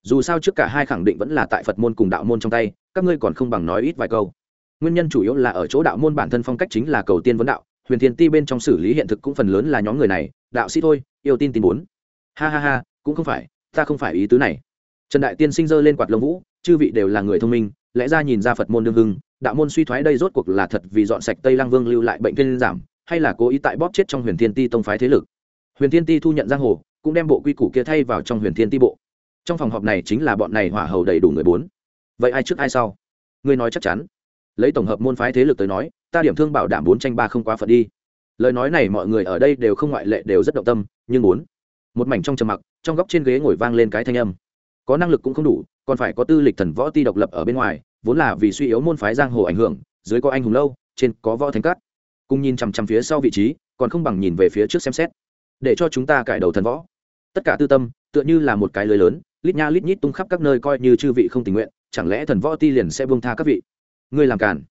Dù sao trước cả hai khẳng định vẫn là tại phật môn cùng đạo môn trong tay, các ngươi còn không bằng nói ít vài câu. Nguyên nhân chủ yếu là ở chỗ đạo môn bản thân phong cách chính là cầu tiên vấn đạo, huyền thiên ti bên trong xử lý hiện thực cũng phần lớn là nhóm người này, đạo sĩ thôi, yêu tin tin muốn. Ha ha ha, cũng không phải, ta không phải ý tứ này. Trần đại tiên sinh dơ lên quạt lông vũ, chư vị đều là người thông minh, lẽ ra nhìn ra phật môn đương hưng đạo môn suy thoái đây rốt cuộc là thật vì dọn sạch tây lang vương lưu lại bệnh viên giảm, hay là cố ý tại bóp chết trong huyền thiên ti tông phái thế lực? Huyền thiên ti thu nhận giang hồ, cũng đem bộ quy củ kia thay vào trong huyền thiên ti bộ. Trong phòng họp này chính là bọn này hỏa hầu đầy đủ người bốn. Vậy ai trước ai sau? Ngươi nói chắc chắn. Lấy tổng hợp môn phái thế lực tới nói, ta điểm thương bảo đảm bốn tranh ba không quá phận đi. Lời nói này mọi người ở đây đều không ngoại lệ, đều rất động tâm, nhưng bốn. Một mảnh trong trầm mặc, trong góc trên ghế ngồi vang lên cái thanh âm. Có năng lực cũng không đủ, còn phải có tư lịch thần võ ti độc lập ở bên ngoài vốn là vì suy yếu môn phái giang hồ ảnh hưởng, dưới có anh hùng lâu, trên có võ thánh cát. Cùng nhìn chằm chằm phía sau vị trí, còn không bằng nhìn về phía trước xem xét. Để cho chúng ta cải đầu thần võ. Tất cả tư tâm, tựa như là một cái lưới lớn, lít nha lít nhít tung khắp các nơi coi như chư vị không tình nguyện, chẳng lẽ thần võ ti liền sẽ buông tha các vị? Ngươi làm cản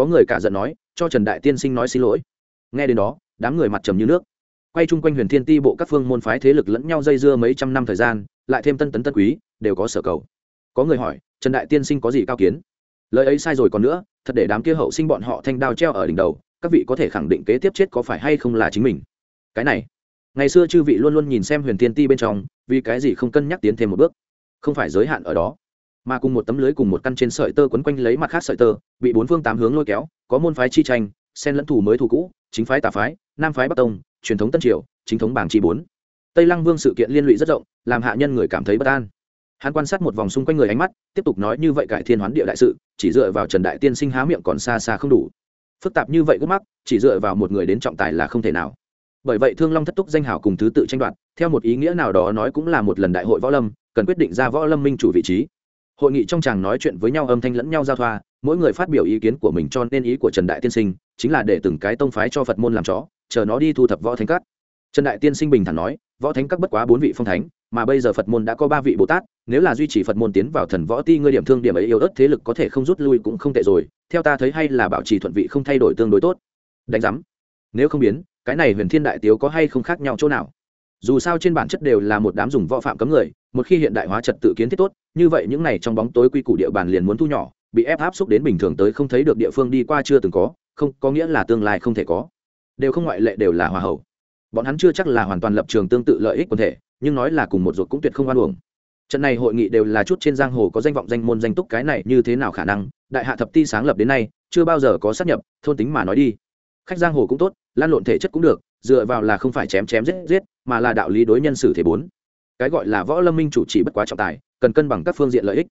có người cả giận nói, cho trần đại tiên sinh nói xin lỗi. Nghe đến đó, đám người mặt trầm như nước. Quay chung quanh huyền thiên ti bộ các phương môn phái thế lực lẫn nhau dây dưa mấy trăm năm thời gian, lại thêm tân tấn tân quý, đều có sở cầu. Có người hỏi, trần đại tiên sinh có gì cao kiến? Lời ấy sai rồi còn nữa, thật để đám kia hậu sinh bọn họ thanh đao treo ở đỉnh đầu, các vị có thể khẳng định kế tiếp chết có phải hay không là chính mình. Cái này, ngày xưa chư vị luôn luôn nhìn xem huyền thiên ti bên trong, vì cái gì không cân nhắc tiến thêm một bước? Không phải giới hạn ở đó, mà cùng một tấm lưới cùng một căn trên sợi tơ quấn quanh lấy mặt khác sợi tơ, bị bốn phương tám hướng lôi kéo, có môn phái chi tranh, sen lẫn thủ mới thủ cũ, chính phái tà phái, nam phái bắc tông, truyền thống tân triều, chính thống bảng chi bốn. Tây lăng vương sự kiện liên lụy rất rộng, làm hạ nhân người cảm thấy bất an hắn quan sát một vòng xung quanh người ánh mắt, tiếp tục nói như vậy cải thiên hoán địa đại sự, chỉ dựa vào trần đại tiên sinh há miệng còn xa xa không đủ. Phức tạp như vậy gốc mắc, chỉ dựa vào một người đến trọng tài là không thể nào. Bởi vậy thương long thất túc danh hào cùng thứ tự tranh đoạt, theo một ý nghĩa nào đó nói cũng là một lần đại hội võ lâm, cần quyết định ra võ lâm minh chủ vị trí. Hội nghị trong chàng nói chuyện với nhau âm thanh lẫn nhau giao thoa, mỗi người phát biểu ý kiến của mình cho nên ý của trần đại tiên sinh, chính là để từng cái tông phái cho phật môn làm chó, chờ nó đi thu thập võ thánh các. Trần đại tiên sinh bình thản nói, võ thánh các bất quá bốn vị phong thánh mà bây giờ phật môn đã có ba vị bồ tát, nếu là duy trì phật môn tiến vào thần võ ti ngươi điểm thương điểm ấy yếu ớt thế lực có thể không rút lui cũng không tệ rồi, theo ta thấy hay là bảo trì thuận vị không thay đổi tương đối tốt. Đánh giám. Nếu không biến, cái này huyền thiên đại tiếu có hay không khác nhau chỗ nào? Dù sao trên bản chất đều là một đám dùng võ phạm cấm người, một khi hiện đại hóa trật tự kiến thiết tốt, như vậy những này trong bóng tối quy củ địa bàn liền muốn thu nhỏ, bị ép áp xúc đến bình thường tới không thấy được địa phương đi qua chưa từng có, không, có nghĩa là tương lai không thể có. Đều không ngoại lệ đều là hòa hậu. Bọn hắn chưa chắc là hoàn toàn lập trường tương tự lợi ích quần thể nhưng nói là cùng một ruột cũng tuyệt không oan uổng. Trận này hội nghị đều là chút trên giang hồ có danh vọng danh môn danh túc cái này như thế nào khả năng, đại hạ thập ti sáng lập đến nay, chưa bao giờ có sát nhập, thôn tính mà nói đi. Khách giang hồ cũng tốt, lan lộn thể chất cũng được, dựa vào là không phải chém chém giết giết, mà là đạo lý đối nhân xử thế bốn. Cái gọi là võ lâm minh chủ chỉ bất quá trọng tài, cần cân bằng các phương diện lợi ích.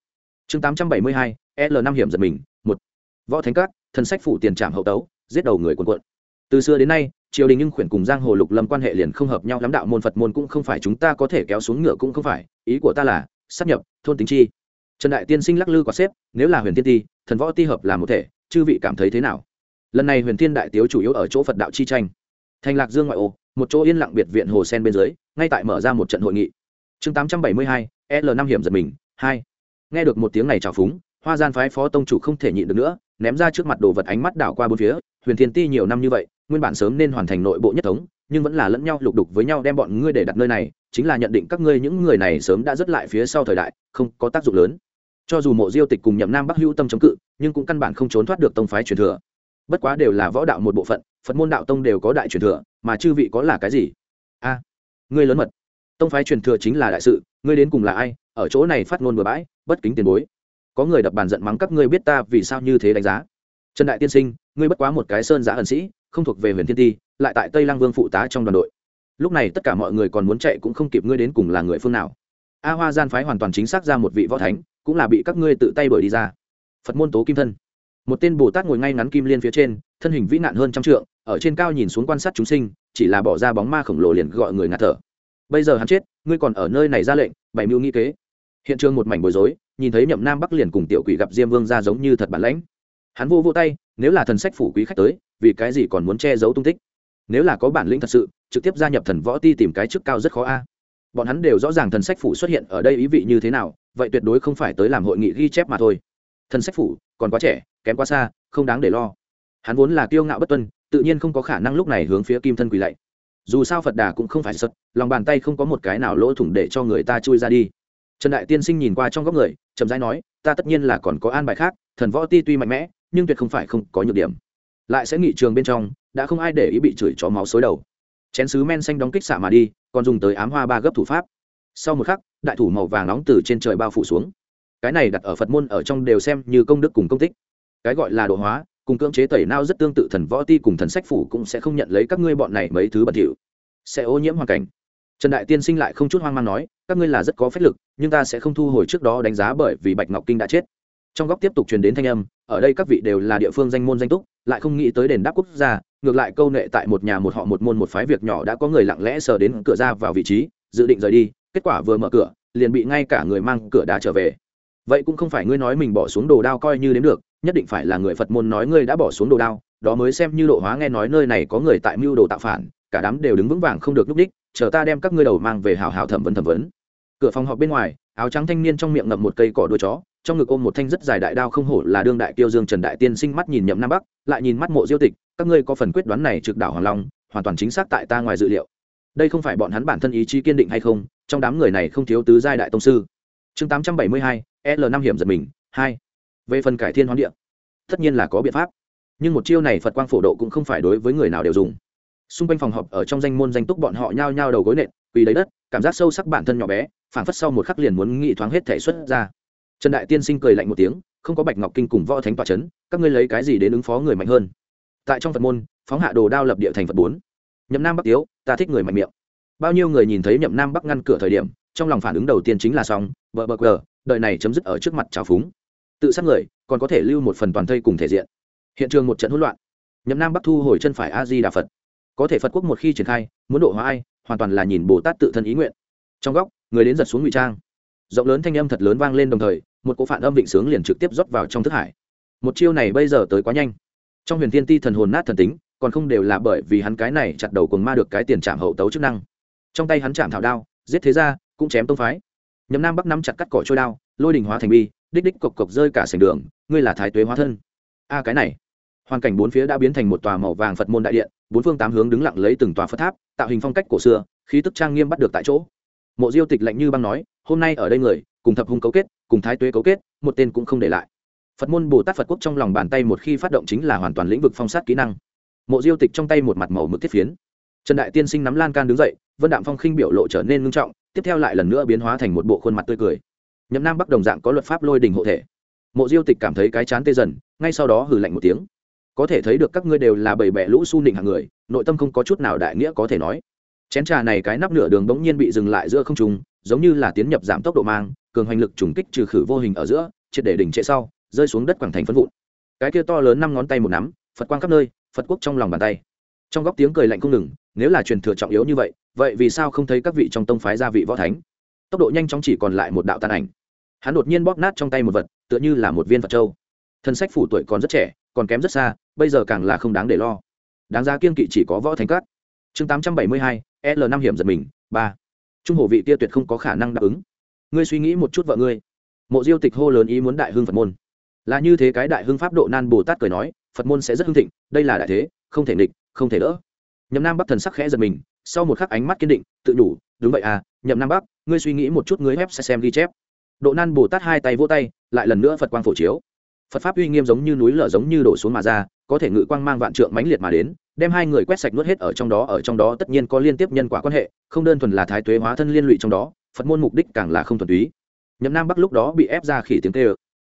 Chương tám trăm bảy mươi hai, l năm hiểm giật mình, một. Võ thánh các, thần sách phủ tiền trạm hậu tấu, giết đầu người quần quận từ xưa đến nay, triều đình nhưng khuyển cùng giang hồ lục lâm quan hệ liền không hợp nhau lắm, đạo môn phật môn cũng không phải chúng ta có thể kéo xuống ngựa cũng không phải, ý của ta là sắp nhập, thôn tính chi. Trần đại tiên sinh lắc lư quả xếp, nếu là huyền tiên ti, thần võ ti hợp là một thể, chư vị cảm thấy thế nào? Lần này huyền thiên đại tiếu chủ yếu ở chỗ phật đạo chi tranh. Thành lạc dương ngoại ô, một chỗ yên lặng biệt viện hồ sen bên dưới, ngay tại mở ra một trận hội nghị. Chương tám trăm bảy mươi hai, l năm hiểm giật mình, hai. Nghe được một tiếng này trào phúng, hoa gian phái phó tông chủ không thể nhịn được nữa, ném ra trước mặt đồ vật ánh mắt đảo qua bốn phía, huyền thiên ti nhiều năm như vậy nguyên bản sớm nên hoàn thành nội bộ nhất thống, nhưng vẫn là lẫn nhau lục đục với nhau đem bọn ngươi để đặt nơi này, chính là nhận định các ngươi những người này sớm đã dứt lại phía sau thời đại, không có tác dụng lớn. Cho dù mộ diêu tịch cùng nhậm nam bắc hữu tâm chống cự, nhưng cũng căn bản không trốn thoát được tông phái truyền thừa. Bất quá đều là võ đạo một bộ phận, phật môn đạo tông đều có đại truyền thừa, mà chư vị có là cái gì? A, ngươi lớn mật. Tông phái truyền thừa chính là đại sự, ngươi đến cùng là ai, ở chỗ này phát ngôn bừa bãi, bất kính tiền bối. Có người đập bàn giận mắng các ngươi biết ta vì sao như thế đánh giá. Trần đại tiên sinh, ngươi bất quá một cái sơn giả ẩn sĩ không thuộc về huyền thiên ti, lại tại tây lang vương phụ tá trong đoàn đội. Lúc này tất cả mọi người còn muốn chạy cũng không kịp ngươi đến cùng là người phương nào. A hoa gian phái hoàn toàn chính xác ra một vị võ thánh, cũng là bị các ngươi tự tay bởi đi ra. Phật môn tố kim thân. Một tên bồ tát ngồi ngay ngắn kim liên phía trên, thân hình vĩ nạn hơn trăm trượng, ở trên cao nhìn xuống quan sát chúng sinh, chỉ là bỏ ra bóng ma khổng lồ liền gọi người ngạt thở. Bây giờ hắn chết, ngươi còn ở nơi này ra lệnh, bày mưu nghi kế. Hiện trường một mảnh bối rối, nhìn thấy nhậm nam bắc liền cùng tiểu quỷ gặp diêm vương ra giống như thật bản lãnh. Hắn vô vô tay, nếu là thần sách phủ quý khách tới vì cái gì còn muốn che giấu tung tích? Nếu là có bản lĩnh thật sự, trực tiếp gia nhập thần võ ti tìm cái chức cao rất khó a. Bọn hắn đều rõ ràng thần sách phủ xuất hiện ở đây ý vị như thế nào, vậy tuyệt đối không phải tới làm hội nghị ghi chép mà thôi. Thần sách phủ, còn quá trẻ, kém quá xa, không đáng để lo. Hắn vốn là kiêu ngạo bất tuân, tự nhiên không có khả năng lúc này hướng phía kim thân quỳ lạy. Dù sao phật đà cũng không phải sật lòng bàn tay không có một cái nào lỗ thủng để cho người ta chui ra đi. Trần đại tiên sinh nhìn qua trong góc người, chậm rãi nói, ta tất nhiên là còn có an bài khác, thần võ ti tuy mạnh mẽ, nhưng tuyệt không phải không có nhược điểm lại sẽ nghị trường bên trong, đã không ai để ý bị chửi chó máu xối đầu. Chén sứ men xanh đóng kích xạ mà đi, còn dùng tới ám hoa ba gấp thủ pháp. Sau một khắc, đại thủ màu vàng nóng từ trên trời bao phủ xuống. Cái này đặt ở phật môn ở trong đều xem như công đức cùng công tích. Cái gọi là độ hóa, cùng cưỡng chế tẩy nao rất tương tự thần võ ti cùng thần sách phủ cũng sẽ không nhận lấy các ngươi bọn này mấy thứ bẩn thỉu. Sẽ ô nhiễm hoàn cảnh. Trần đại tiên sinh lại không chút hoang mang nói, các ngươi là rất có phép lực, nhưng ta sẽ không thu hồi trước đó đánh giá bởi vì bạch ngọc kinh đã chết. Trong góc tiếp tục truyền đến thanh âm ở đây các vị đều là địa phương danh môn danh túc, lại không nghĩ tới đền đáp quốc gia, ngược lại câu nệ tại một nhà một họ một môn một phái việc nhỏ đã có người lặng lẽ sờ đến cửa ra vào vị trí, dự định rời đi, kết quả vừa mở cửa, liền bị ngay cả người mang cửa đá trở về. Vậy cũng không phải ngươi nói mình bỏ xuống đồ đao coi như đến được, nhất định phải là người phật môn nói ngươi đã bỏ xuống đồ đao, đó mới xem như độ hóa nghe nói nơi này có người tại mưu đồ tạo phản, cả đám đều đứng vững vàng không được núp đích chờ ta đem các ngươi đầu mang về hào hào thẩm vấn thẩm vấn. Cửa phòng họp bên ngoài, áo trắng thanh niên trong miệng ngậm một cây cỏ đuôi chó trong ngực ôm một thanh rất dài đại đao không hổ là đương đại tiêu dương trần đại tiên sinh mắt nhìn nhậm nam bắc, lại nhìn mắt mộ diêu tịch, các ngươi có phần quyết đoán này trực đảo hoàng long, hoàn toàn chính xác tại ta ngoài dự liệu. Đây không phải bọn hắn bản thân ý chí kiên định hay không, trong đám người này không thiếu tứ giai đại tông sư. Chương tám trăm bảy mươi hai, l năm hiểm giật mình, hai. Về phần cải thiên hoán địa, tất nhiên là có biện pháp. Nhưng một chiêu này phật quang phổ độ cũng không phải đối với người nào đều dùng. Xung quanh phòng họp ở trong danh môn danh túc bọn họ nhao nhao đầu gối nện, quỳ lấy đất, cảm giác sâu sắc bản thân nhỏ bé, phảng phất sau một khắc liền muốn nghĩ thoáng hết thể xuất ra trần đại tiên sinh cười lạnh một tiếng, không có bạch ngọc kinh cùng võ thánh tòa c h ấ n các ngươi lấy cái gì đến ứng phó người mạnh hơn? Tại trong phật môn, phóng hạ đồ đao lập địa thành phật bốn. Nhậm nam bắc tiếu, ta thích người mạnh miệng. Bao nhiêu người nhìn thấy nhậm nam bắc ngăn cửa thời điểm, trong lòng phản ứng đầu tiên chính là xong vợ bờ cờ đợi này chấm dứt ở trước mặt trào phúng. Tự sát người, còn có thể lưu một phần toàn thây cùng thể diện. Hiện trường một trận hỗn loạn. Nhậm nam bắc thu hồi chân phải a di đà phật. Có thể phật quốc một khi triển khai, muốn độ hóa ai, hoàn toàn là nhìn bồ tát tự thân ý nguyện. Trong góc, người đến giật xuống ngụy trang rộng lớn thanh âm thật lớn vang lên đồng thời, một cỗ phản âm vịnh sướng liền trực tiếp rót vào trong thức hải. Một chiêu này bây giờ tới quá nhanh. Trong huyền thiên ti thần hồn nát thần tính, còn không đều là bởi vì hắn cái này chặt đầu cùng ma được cái tiền trạm hậu tấu chức năng. Trong tay hắn chạm thảo đao, giết thế ra cũng chém tông phái. Nhầm nam bắc nắm chặt cắt cỏ trôi đao, lôi đình hóa thành bi, đích đích cộc cộc rơi cả sành đường, ngươi là thái tuế hóa thân. A, cái này. Hoàn cảnh bốn phía đã biến thành một tòa màu vàng phật môn đại điện, bốn phương tám hướng đứng lặng lấy từng tòa phật tháp, tạo hình phong cách cổ xưa, khí tức trang nghiêm bắt được tại chỗ. Mộ diêu tịch lạnh như băng nói hôm nay ở đây người, cùng thập hung cấu kết, cùng thái tuế cấu kết, một tên cũng không để lại. Phật môn bồ tát phật quốc trong lòng bàn tay một khi phát động chính là hoàn toàn lĩnh vực phong sát kỹ năng. Mộ diêu tịch trong tay một mặt màu mực thiết phiến. Trần đại tiên sinh nắm lan can đứng dậy, vân đạm phong khinh biểu lộ trở nên ngưng trọng, tiếp theo lại lần nữa biến hóa thành một bộ khuôn mặt tươi cười. Nhậm nam bắc đồng dạng có luật pháp lôi đình hộ thể. Mộ diêu tịch cảm thấy cái chán tê dần, ngay sau đó hử lạnh một tiếng. Có thể thấy được các ngươi đều là bầy bẹ lũ su nịnh hàng người, nội tâm không có chút nào đại nghĩa có thể nói. Chén trà này cái nắp nửa đường bỗng nhiên bị dừng lại giữa không trung giống như là tiến nhập giảm tốc độ mang, cường hành lực trùng kích trừ khử vô hình ở giữa, triệt để đỉnh trệ sau, rơi xuống đất quảng thành phân vụn. Cái kia to lớn năm ngón tay một nắm, phật quang khắp nơi, phật quốc trong lòng bàn tay. Trong góc tiếng cười lạnh không ngừng, nếu là truyền thừa trọng yếu như vậy vậy vì sao không thấy các vị trong tông phái gia vị võ thánh? Tốc độ nhanh chóng chỉ còn lại một đạo tàn ảnh. Hắn đột nhiên bóp nát trong tay một vật, tựa như là một viên phật trâu thân sách phủ tuổi còn rất trẻ, còn kém rất xa, bây giờ càng là không đáng để lo. Đáng ra kiên kỵ chỉ có võ thánh cát. Chương tám trăm bảy mươi hai, l năm hiểm giật mình, ba trung hồ vị kia tuyệt không có khả năng đáp ứng. Ngươi suy nghĩ một chút vợ ngươi. Mộ diêu tịch hô lớn ý muốn đại hưng phật môn. Là như thế cái đại hưng pháp độ nan bồ tát cười nói, phật môn sẽ rất hưng thịnh, đây là đại thế, không thể nghịch, không thể đỡ. Nhậm nam bắc thần sắc khẽ giật mình, sau một khắc ánh mắt kiên định, tự đủ đúng vậy à nhậm nam bắc, ngươi suy nghĩ một chút, ngươi hép sẽ xem ghi chép. Độ nan bồ tát hai tay vỗ tay, lại lần nữa phật quang phổ chiếu phật pháp uy nghiêm giống như núi lở giống như đổ xuống mà ra, có thể ngự quang mang vạn trượng mãnh liệt mà đến, đem hai người quét sạch nuốt hết ở trong đó, ở trong đó tất nhiên có liên tiếp nhân quả quan hệ, không đơn thuần là thái tuế hóa thân liên lụy trong đó, phật môn mục đích càng là không thuần túy. Nhậm nam bắc lúc đó bị ép ra khỉ tiếng tê ơ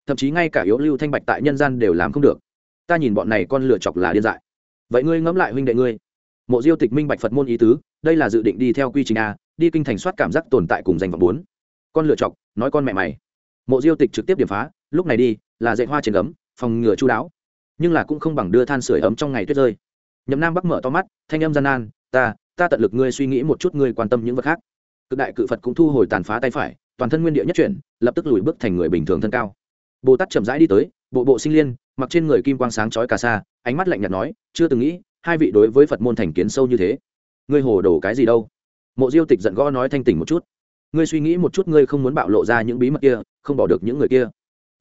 thậm chí ngay cả yếu lưu thanh bạch tại nhân gian đều làm không được. Ta nhìn bọn này con lựa chọc là điên dại. Vậy ngươi ngẫm lại huynh đệ ngươi. Mộ diêu tịch minh bạch phật môn ý tứ, đây là dự định đi theo quy trình a, đi kinh thành soát cảm giác tồn tại cùng danh vọng bốn. Con lựa chọc, nói con mẹ mày. Mộ diêu tịch trực tiếp điểm phá lúc này đi, là dạy hoa trên ấm phòng ngừa chú đáo. Nhưng là cũng không bằng đưa than sửa ấm trong ngày tuyết rơi. Nhậm nam bắc mở to mắt, thanh âm gian nan, ta ta tận lực ngươi suy nghĩ một chút, ngươi quan tâm những vật khác. Cực đại cự phật cũng thu hồi tàn phá tay phải, toàn thân nguyên địa nhất chuyển, lập tức lùi bước thành người bình thường thân cao. Bồ tát chậm rãi đi tới, bộ bộ sinh liên, mặc trên người kim quang sáng chói cà sa, ánh mắt lạnh nhạt nói, chưa từng nghĩ, hai vị đối với phật môn thành kiến sâu như thế. Ngươi hồ đổ cái gì đâu? Mộ diêu tịch giận gõ nói thanh tỉnh một chút, ngươi suy nghĩ một chút, ngươi không muốn bạo lộ ra những bí mật kia, không bỏ được những người kia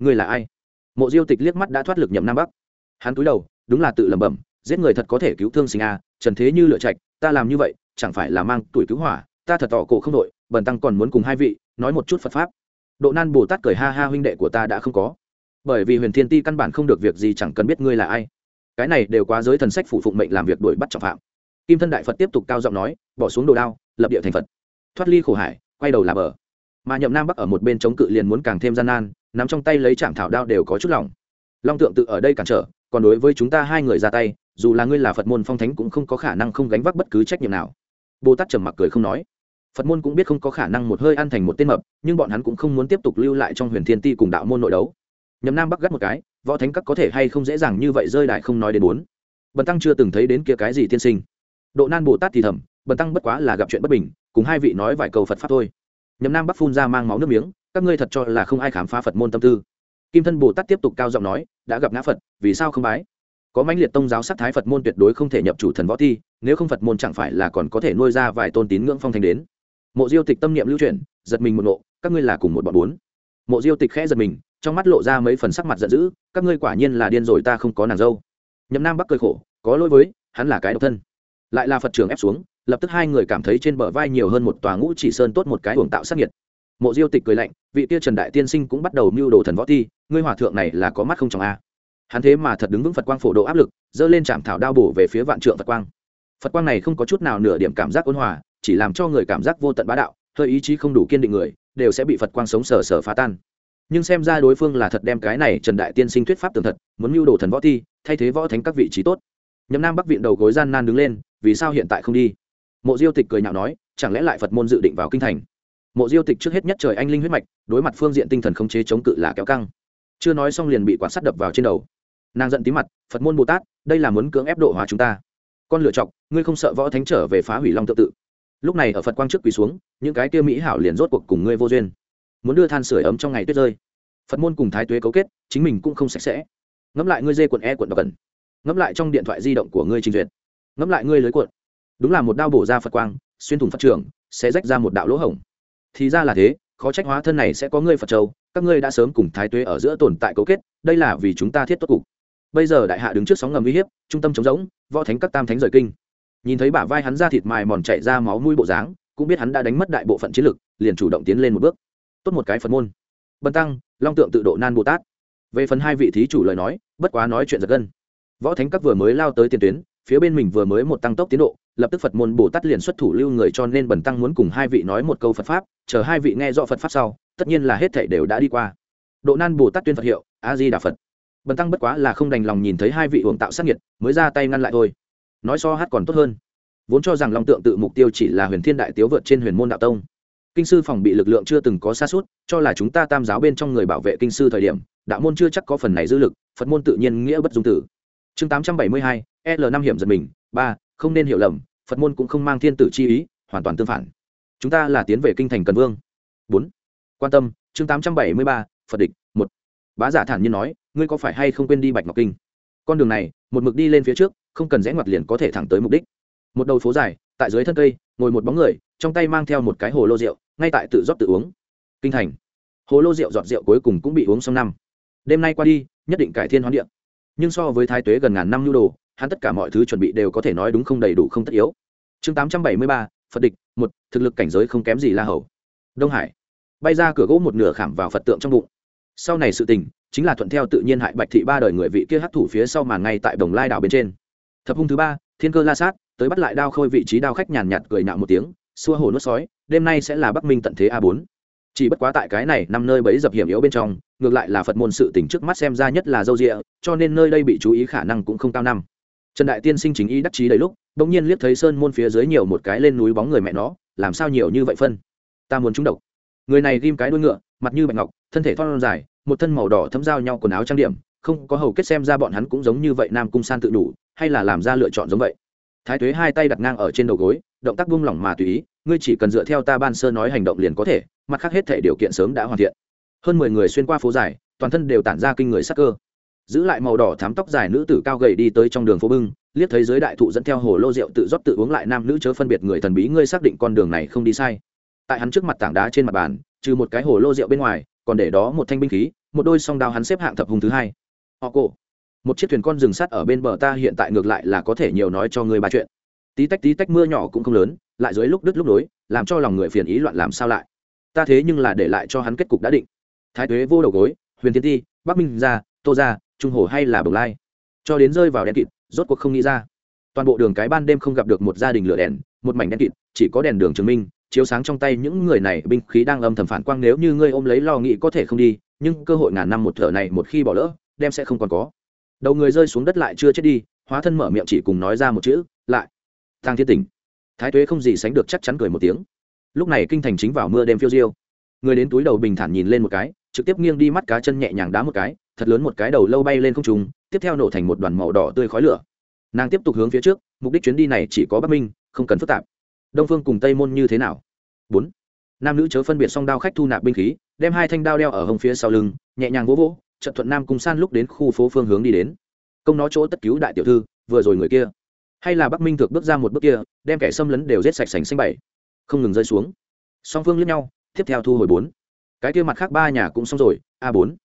ngươi là ai? Mộ diêu tịch liếc mắt đã thoát lực nhậm nam bắc. Hắn cúi đầu, đúng là tự lẩm bẩm, giết người thật có thể cứu thương sinh a, trần thế như lựa trạch, ta làm như vậy, chẳng phải là mang tuổi cứu hỏa, ta thật tỏ cổ không đội, bần tăng còn muốn cùng hai vị, nói một chút phật pháp. Độ nan bồ tát cười ha ha, huynh đệ của ta đã không có. Bởi vì huyền thiên ti căn bản không được việc gì, chẳng cần biết ngươi là ai. Cái này đều quá giới thần sách phụ phụng mệnh làm việc đuổi bắt trọng phạm. Kim thân đại phật tiếp tục cao giọng nói, bỏ xuống đồ đao, lập địa thành phật. Thoát ly khổ hải, quay đầu là bờ. Mà nhậm nam bắc ở một bên chống cự liền muốn càng thêm gian nan nắm trong tay lấy chạm thảo đao đều có chút lòng. Long tượng tự ở đây cản trở, còn đối với chúng ta hai người ra tay, dù là ngươi là phật môn phong thánh cũng không có khả năng không gánh vác bất cứ trách nhiệm nào. Bồ tát trầm mặc cười không nói. Phật môn cũng biết không có khả năng một hơi ăn thành một tên mập, nhưng bọn hắn cũng không muốn tiếp tục lưu lại trong huyền thiên ti cùng đạo môn nội đấu. Nhầm nam bắc gắt một cái, võ thánh các có thể hay không dễ dàng như vậy rơi đại không nói đến bốn. Bần tăng chưa từng thấy đến kia cái gì tiên sinh. Độ nan bồ tát thì thầm, bần tăng bất quá là gặp chuyện bất bình, cùng hai vị nói vài câu phật pháp thôi. Nhầm nam bắc phun ra mang máu nước miếng các ngươi thật cho là không ai khám phá phật môn tâm tư kim thân bồ tát tiếp tục cao giọng nói đã gặp ngã phật vì sao không bái có mãnh liệt tông giáo sắc thái phật môn tuyệt đối không thể nhập chủ thần võ thi nếu không phật môn chẳng phải là còn có thể nuôi ra vài tôn tín ngưỡng phong thành đến mộ diêu tịch tâm niệm lưu truyền giật mình một nộ các ngươi là cùng một bọn bốn mộ diêu tịch khẽ giật mình trong mắt lộ ra mấy phần sắc mặt giận dữ các ngươi quả nhiên là điên rồi ta không có nàng dâu nhậm nam bắc cười khổ có lỗi với hắn là cái độc thân lại là phật trường ép xuống lập tức hai người cảm thấy trên bờ vai nhiều hơn một tòa ngũ chỉ sơn tốt một cái uổng tạo sắc nhiệt mộ diêu tịch cười lạnh, vị tia trần đại tiên sinh cũng bắt đầu mưu đồ thần võ thi ngươi hòa thượng này là có mắt không chồng a? Hắn thế mà thật đứng vững phật quang phổ độ áp lực dơ lên trạm thảo đao bổ về phía vạn trượng phật quang. Phật quang này không có chút nào nửa điểm cảm giác ôn hòa, chỉ làm cho người cảm giác vô tận bá đạo, hơi ý chí không đủ kiên định người, đều sẽ bị phật quang sống sờ sờ phá tan. Nhưng xem ra đối phương là thật đem cái này trần đại tiên sinh thuyết pháp tường thật, muốn mưu đồ thần võ thi thay thế võ thánh các vị trí tốt. Nhậm nam bắc viện đầu gối gian nan đứng lên, vì sao hiện tại không đi? Mộ diêu tịch cười nhạo nói, chẳng lẽ lại phật môn dự định vào kinh thành? Mộ diêu tịch trước hết nhất trời anh linh huyết mạch, đối mặt phương diện tinh thần không chế chống cự là kéo căng. Chưa nói xong liền bị quán sắt đập vào trên đầu. Nàng giận tí mặt, phật môn bồ tát, đây là muốn cưỡng ép độ hóa chúng ta. Con lựa chọc, ngươi không sợ võ thánh trở về phá hủy long tự tự. Lúc này ở phật quang trước quỳ xuống, những cái kia mỹ hảo liền rốt cuộc cùng ngươi vô duyên. Muốn đưa than sửa ấm trong ngày tuyết rơi. Phật môn cùng thái tuế cấu kết, chính mình cũng không sạch sẽ. Ngẫm lại ngươi dê quận e quận đ cần ngẫm lại trong điện thoại di động của ngươi trình duyệt. Ngẫm lại ngươi lưới cuộn. Đúng là một đao bổ ra phật quang, xuyên thủng phật trường, sẽ rách ra một đạo lỗ hổng thì ra là thế, khó trách hóa thân này sẽ có ngươi phật châu, các ngươi đã sớm cùng thái tuế ở giữa tồn tại cấu kết, đây là vì chúng ta thiết tốt cục. Bây giờ đại hạ đứng trước sóng ngầm uy hiếp, trung tâm chống rỗng, võ thánh các tam thánh rời kinh. Nhìn thấy bả vai hắn ra thịt mài mòn chạy ra máu mũi bộ dáng, cũng biết hắn đã đánh mất đại bộ phận chiến lực, liền chủ động tiến lên một bước. Tốt một cái phật môn. Bần tăng, long tượng tự độ nan bồ tát. Về phần hai vị thí chủ lời nói, bất quá nói chuyện giật gân. Võ thánh các vừa mới lao tới tiền tuyến, phía bên mình vừa mới một tăng tốc tiến độ lập tức phật môn bồ tát liền xuất thủ lưu người cho nên bần tăng muốn cùng hai vị nói một câu phật pháp, chờ hai vị nghe rõ phật pháp sau, tất nhiên là hết thảy đều đã đi qua. Độ nan bồ tát tuyên phật hiệu, a di đà phật. Bần tăng bất quá là không đành lòng nhìn thấy hai vị uổng tạo sát nhiệt mới ra tay ngăn lại thôi. Nói so hát còn tốt hơn. Vốn cho rằng long tượng tự mục tiêu chỉ là huyền thiên đại tiếu vượt trên huyền môn đạo tông. Kinh sư phòng bị lực lượng chưa từng có xa suốt, cho là chúng ta tam giáo bên trong người bảo vệ kinh sư thời điểm, đạo môn chưa chắc có phần này dư lực, phật môn tự nhiên nghĩa bất dung tử. Chương tám trăm bảy mươi hai, l năm hiểm giật mình, ba không nên hiểu lầm, phật môn cũng không mang thiên tử chi ý, hoàn toàn tương phản. Chúng ta là tiến về kinh thành cần vương. Bốn. Quan tâm, chương tám trăm bảy mươi ba, phật địch, một. Bá giả thản nhiên nói, ngươi có phải hay không quên đi bạch ngọc kinh? Con đường này, một mực đi lên phía trước, không cần rẽ ngoặt liền có thể thẳng tới mục đích. Một đầu phố dài, tại dưới thân cây, ngồi một bóng người, trong tay mang theo một cái hồ lô rượu, ngay tại tự rót tự uống. Kinh thành. Hồ lô rượu giọt rượu cuối cùng cũng bị uống xong năm. Đêm nay qua đi, nhất định cải thiên hoán điện nhưng so với thái tuế gần ngàn năm nhu đồ hắn tất cả mọi thứ chuẩn bị đều có thể nói đúng không đầy đủ không tất yếu. Chương tám trăm bảy mươi ba, phật địch, một, thực lực cảnh giới không kém gì la hầu. Đông hải. Bay ra cửa gỗ một nửa khảm vào phật tượng trong bụng. Sau này sự tình, chính là thuận theo tự nhiên hại bạch thị ba đời người vị kia hấp thủ phía sau màn ngay tại đồng lai đảo bên trên. Thập hung thứ ba, thiên cơ la sát, tới bắt lại đao khôi vị trí đao khách nhàn nhạt cười nạo một tiếng, xua hồ nuốt sói, đêm nay sẽ là bắc minh tận thế a bốn. Chỉ bất quá tại cái này năm nơi bấy dập hiểm yếu bên trong, ngược lại là phật môn sự tỉnh trước mắt xem ra nhất là dâu rịa cho nên nơi đây bị chú ý khả năng cũng không cao năm trần đại tiên sinh chính ý đắc chí đầy lúc đ ỗ n g nhiên liếc thấy sơn môn phía dưới nhiều một cái lên núi bóng người mẹ nó, làm sao nhiều như vậy phân? Ta muốn trúng độc. Người này ghim cái đuôi ngựa, mặt như bạch ngọc, thân thể thon dài, một thân màu đỏ thấm giao nhau quần áo trang điểm, không có hầu kết xem ra bọn hắn cũng giống như vậy nam cung san tự đủ, hay là làm ra lựa chọn giống vậy. Thái tuế hai tay đặt ngang ở trên đầu gối, động tác buông lỏng mà tùy ý, ngươi chỉ cần dựa theo ta ban sơ nói hành động liền có thể, mặt khác hết thể điều kiện sớm đã hoàn thiện. Hơn mười người xuyên qua phố dài, toàn thân đều tản ra kinh người sắc cơ giữ lại màu đỏ thám tóc dài nữ tử cao gầy đi tới trong đường phố bưng, liếc thấy giới đại thụ dẫn theo hồ lô rượu tự rót tự uống lại nam nữ chớ phân biệt người thần bí, ngươi xác định con đường này không đi sai. Tại hắn trước mặt tảng đá trên mặt bàn, trừ một cái hồ lô rượu bên ngoài, còn để đó một thanh binh khí, một đôi song đao hắn xếp hạng thập hùng thứ hai. Họ cổ. Một chiếc thuyền con rừng sắt ở bên bờ ta hiện tại ngược lại là có thể nhiều nói cho ngươi ba chuyện. Tí tách tí tách mưa nhỏ cũng không lớn, lại dưới lúc đứt lúc nối, làm cho lòng người phiền ý loạn làm sao lại. Ta thế nhưng là để lại cho hắn kết cục đã định. Thái tuế vô đầu gối, huyền thiên ti, bắc minh gia, tô gia trung hồ hay là bồng lai. Cho đến rơi vào đèn kịt, rốt cuộc không nghĩ ra. Toàn bộ đường cái ban đêm không gặp được một gia đình lửa đèn, một mảnh đèn kịt, chỉ có đèn đường chứng minh, chiếu sáng trong tay những người này binh khí đang âm thầm phản quang nếu như ngươi ôm lấy lo nghĩ có thể không đi, nhưng cơ hội ngàn năm một thở này một khi bỏ lỡ, đem sẽ không còn có. Đầu người rơi xuống đất lại chưa chết đi, hóa thân mở miệng chỉ cùng nói ra một chữ, lại. Thang thiên tỉnh. Thái tuế không gì sánh được chắc chắn cười một tiếng. Lúc này kinh thành chính vào mưa đêm phiêu diêu. Người đến túi đầu bình thản nhìn lên một cái, trực tiếp nghiêng đi mắt cá chân nhẹ nhàng đá một cái thật lớn một cái đầu lâu bay lên không trung, tiếp theo nổ thành một đoàn màu đỏ tươi khói lửa. Nàng tiếp tục hướng phía trước mục đích chuyến đi này chỉ có bắc minh không cần phức tạp. Đông phương cùng tây môn như thế nào? Bốn. Nam nữ chớ phân biệt song đao khách thu nạp binh khí đem hai thanh đao đeo ở hông phía sau lưng nhẹ nhàng vỗ vỗ trận thuận nam cùng san lúc đến khu phố phương hướng đi đến. Công nó chỗ tất cứu đại tiểu thư vừa rồi người kia. Hay là bắc minh thực bước ra một bước kia đem kẻ xâm lấn đều giết sạch sành xanh bảy. Không ngừng rơi xuống. Song phương lướt nhau tiếp theo thu hồi bốn. Cái kia mặt khác ba nhà cũng xong rồi a bốn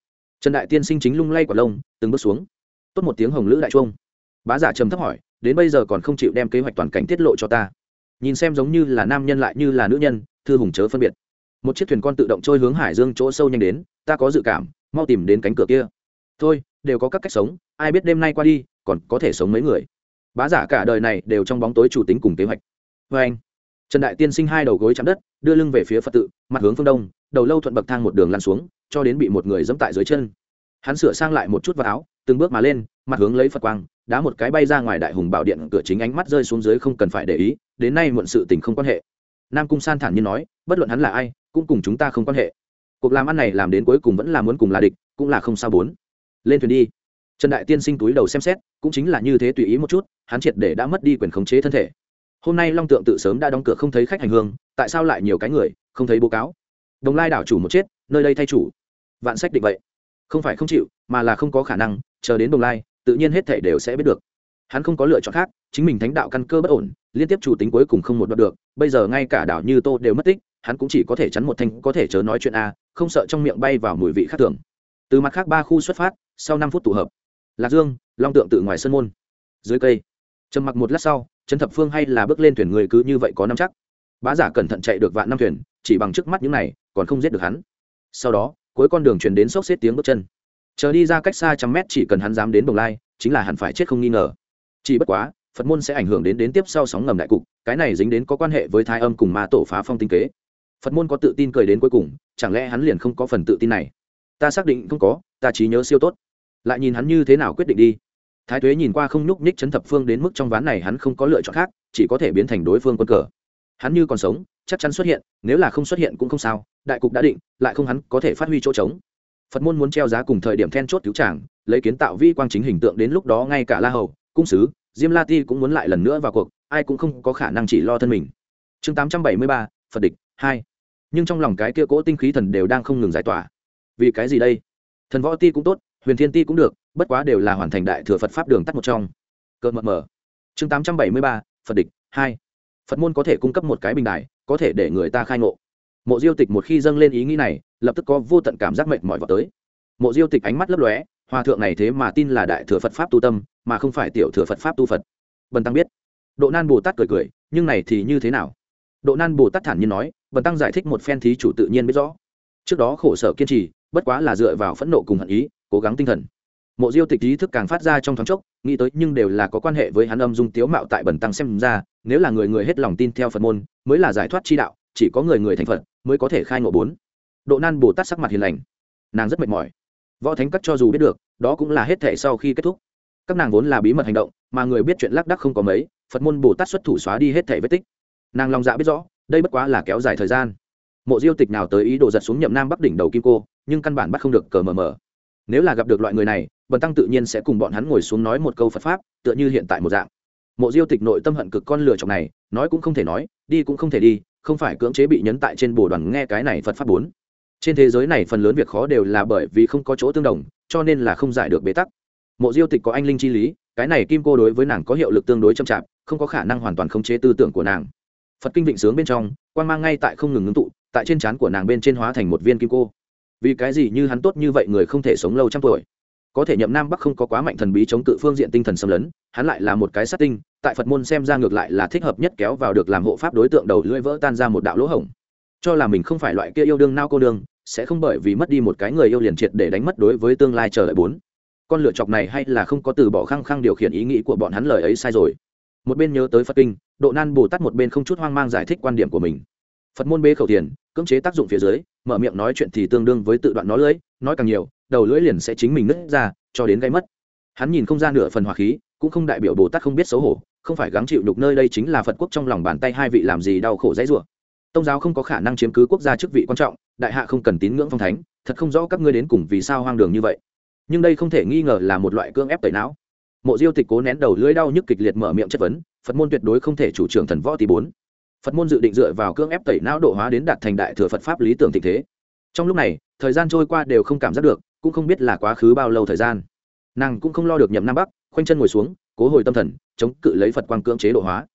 trần đại tiên sinh chính lung lay quả lông, từng bước xuống. Tốt một tiếng hồng lữ đại chuông. Bá giả trầm thấp hỏi, đến bây giờ còn không chịu đem kế hoạch toàn cảnh tiết lộ cho ta. Nhìn xem giống như là nam nhân lại như là nữ nhân, thư hùng chớ phân biệt. Một chiếc thuyền con tự động trôi hướng hải dương chỗ sâu nhanh đến, ta có dự cảm, mau tìm đến cánh cửa kia. Thôi, đều có các cách sống, ai biết đêm nay qua đi, còn có thể sống mấy người. Bá giả cả đời này đều trong bóng tối chủ tính cùng kế hoạch. Vê anh trần đại tiên sinh hai đầu gối chạm đất đưa lưng về phía phật tự, mặt hướng phương đông, đầu lâu thuận bậc thang một đường lăn xuống, cho đến bị một người dẫm tại dưới chân. Hắn sửa sang lại một chút vào áo, từng bước mà lên, mặt hướng lấy phật quang, đá một cái bay ra ngoài đại hùng bảo điện, cửa chính ánh mắt rơi xuống dưới không cần phải để ý, đến nay muộn sự tình không quan hệ. Nam cung san thản nhiên nói, bất luận hắn là ai, cũng cùng chúng ta không quan hệ. Cuộc làm ăn này làm đến cuối cùng vẫn là muốn cùng là địch, cũng là không sao bốn. Lên thuyền đi. Trần đại tiên sinh túi đầu xem xét, cũng chính là như thế tùy ý một chút, hắn triệt để đã mất đi quyền khống chế thân thể hôm nay long tượng tự sớm đã đóng cửa không thấy khách hành hương, tại sao lại nhiều cái người, không thấy bố cáo? Đồng lai đảo chủ một chết, nơi đây thay chủ. Vạn sách định vậy. Không phải không chịu, mà là không có khả năng, chờ đến đồng lai, tự nhiên hết thể đều sẽ biết được. Hắn không có lựa chọn khác, chính mình thánh đạo căn cơ bất ổn, liên tiếp chủ tính cuối cùng không một đoạt được, bây giờ ngay cả đảo như tô đều mất tích, hắn cũng chỉ có thể chắn một thanh, có thể chớ nói chuyện a, không sợ trong miệng bay vào mùi vị khác thường. Từ mặt khác ba khu xuất phát, sau năm phút tụ hợp. Lạc dương, long tượng tự ngoài sân môn. Dưới cây. Trầm mặc một lát sau trấn thập phương hay là bước lên thuyền người cứ như vậy có năm chắc? Bá giả cẩn thận chạy được vạn năm thuyền, chỉ bằng trước mắt những này, còn không giết được hắn. Sau đó, cuối con đường chuyển đến sốc xếp tiếng bước chân. Chờ đi ra cách xa trăm mét chỉ cần hắn dám đến đồng lai, chính là hẳn phải chết không nghi ngờ. Chỉ bất quá, phật môn sẽ ảnh hưởng đến đến tiếp sau sóng ngầm đại cục, cái này dính đến có quan hệ với thái âm cùng ma tổ phá phong tinh kế. Phật môn có tự tin cười đến cuối cùng, chẳng lẽ hắn liền không có phần tự tin này? Ta xác định không có, ta trí nhớ siêu tốt. Lại nhìn hắn như thế nào quyết định đi thái thuế nhìn qua không nhúc nhích chấn thập phương đến mức trong ván này hắn không có lựa chọn khác, chỉ có thể biến thành đối phương quân cờ. Hắn như còn sống, chắc chắn xuất hiện, nếu là không xuất hiện cũng không sao, đại cục đã định, lại không hắn có thể phát huy chỗ trống. Phật môn muốn treo giá cùng thời điểm then chốt cứu tràng lấy kiến tạo vi quang chính hình tượng đến lúc đó ngay cả la hầu, cung sứ, diêm la ti cũng muốn lại lần nữa vào cuộc, ai cũng không có khả năng chỉ lo thân mình. Chương tám trăm bảy mươi ba, phật địch hai. Nhưng trong lòng cái kia cỗ tinh khí thần đều đang không ngừng giải tỏa. Vì cái gì đây? Thần võ ti cũng tốt, huyền thiên ti cũng được bất quá đều là hoàn thành đại thừa phật pháp đường tắt một trong. Cợt mờ mờ. Chương tám trăm bảy mươi ba, phật địch, hai. Phật môn có thể cung cấp một cái bình đài, có thể để người ta khai ngộ. Mộ diêu tịch một khi dâng lên ý nghĩ này, lập tức có vô tận cảm giác mệt mỏi vào tới. Mộ diêu tịch ánh mắt lấp lóe, hòa thượng này thế mà tin là đại thừa phật pháp tu tâm, mà không phải tiểu thừa phật pháp tu phật. Bần tăng biết. Độ nan bồ tát cười cười, nhưng này thì như thế nào? Độ nan bồ tát thản nhiên nói, bần tăng giải thích một phen thí chủ tự nhiên biết rõ. Trước đó khổ sở kiên trì, bất quá là dựa vào phẫn nộ cùng hận ý, cố gắng tinh thần mộ diêu tịch ý thức càng phát ra trong thoáng chốc, nghĩ tới nhưng đều là có quan hệ với hắn âm dung tiếu mạo tại bẩn tăng xem ra, nếu là người người hết lòng tin theo phật môn, mới là giải thoát chi đạo, chỉ có người người thành phật mới có thể khai ngộ bốn. Độ nan bồ tát sắc mặt hiền lành. Nàng rất mệt mỏi. Võ thánh cắt cho dù biết được, đó cũng là hết thể sau khi kết thúc. Các nàng vốn là bí mật hành động, mà người biết chuyện lác đắc không có mấy, phật môn bồ tát xuất thủ xóa đi hết thể vết tích. Nàng lòng dạ biết rõ, đây bất quá là kéo dài thời gian. Mộ diêu tịch nào tới ý đồ giật xuống nhậm nam bắc đỉnh đầu kim cô, nhưng căn bản bắt không được cờ mờ mờ. Nếu là gặp được loại người này bần tăng tự nhiên sẽ cùng bọn hắn ngồi xuống nói một câu phật pháp, tựa như hiện tại một dạng. Mộ diêu tịch nội tâm hận cực con lừa chọc này, nói cũng không thể nói, đi cũng không thể đi, không phải cưỡng chế bị nhấn tại trên bồ đoàn nghe cái này phật pháp bốn. Trên thế giới này phần lớn việc khó đều là bởi vì không có chỗ tương đồng, cho nên là không giải được bế tắc. Mộ diêu tịch có anh linh chi lý, cái này kim cô đối với nàng có hiệu lực tương đối chậm chạp, không có khả năng hoàn toàn khống chế tư tưởng của nàng. Phật kinh vịnh sướng bên trong quan mang ngay tại không ngừng ngưng tụ, tại trên trán của nàng bên trên hóa thành một viên kim cô. Vì cái gì như hắn tốt như vậy người không thể sống lâu trăm tuổi? Có thể nhậm nam bắc không có quá mạnh thần bí chống cự phương diện tinh thần xâm lấn, hắn lại là một cái sát tinh, tại phật môn xem ra ngược lại là thích hợp nhất kéo vào được làm hộ pháp đối tượng đầu lưỡi vỡ tan ra một đạo lỗ hổng. Cho là mình không phải loại kia yêu đương nao cô đương, sẽ không bởi vì mất đi một cái người yêu liền triệt để đánh mất đối với tương lai chờ đợi bốn. Con lựa chọc này hay là không có từ bỏ khăng khăng điều khiển ý nghĩ của bọn hắn lời ấy sai rồi. Một bên nhớ tới phật kinh, độ nan bồ tát một bên không chút hoang mang giải thích quan điểm của mình. Phật môn bế khẩu tiền cưỡng chế tác dụng phía dưới, mở miệng nói chuyện thì tương đương với tự đoạn nó lưỡi, nói càng nhiều đầu lưỡi liền sẽ chính mình nứt ra, cho đến gây mất. Hắn nhìn không ra nửa phần hòa khí, cũng không đại biểu bồ tát không biết xấu hổ, không phải gắng chịu đục nơi đây chính là phật quốc trong lòng bàn tay hai vị làm gì đau khổ dãy rủa. Tông giáo không có khả năng chiếm cứ quốc gia chức vị quan trọng, đại hạ không cần tín ngưỡng phong thánh, thật không rõ các ngươi đến cùng vì sao hoang đường như vậy. Nhưng đây không thể nghi ngờ là một loại cưỡng ép tẩy não. Mộ diêu tịch cố nén đầu lưỡi đau nhức kịch liệt mở miệng chất vấn, phật môn tuyệt đối không thể chủ trưởng thần võ tỷ bốn. Phật môn dự định dựa vào cưỡng ép tẩy não độ hóa đến đạt thành đại thừa phật pháp lý tưởng tình thế. Trong lúc này, thời gian trôi qua đều không cảm giác được cũng không biết là quá khứ bao lâu thời gian. Nàng cũng không lo được nhậm nam bắc, khoanh chân ngồi xuống, cố hồi tâm thần, chống cự lấy phật quang cưỡng chế độ hóa.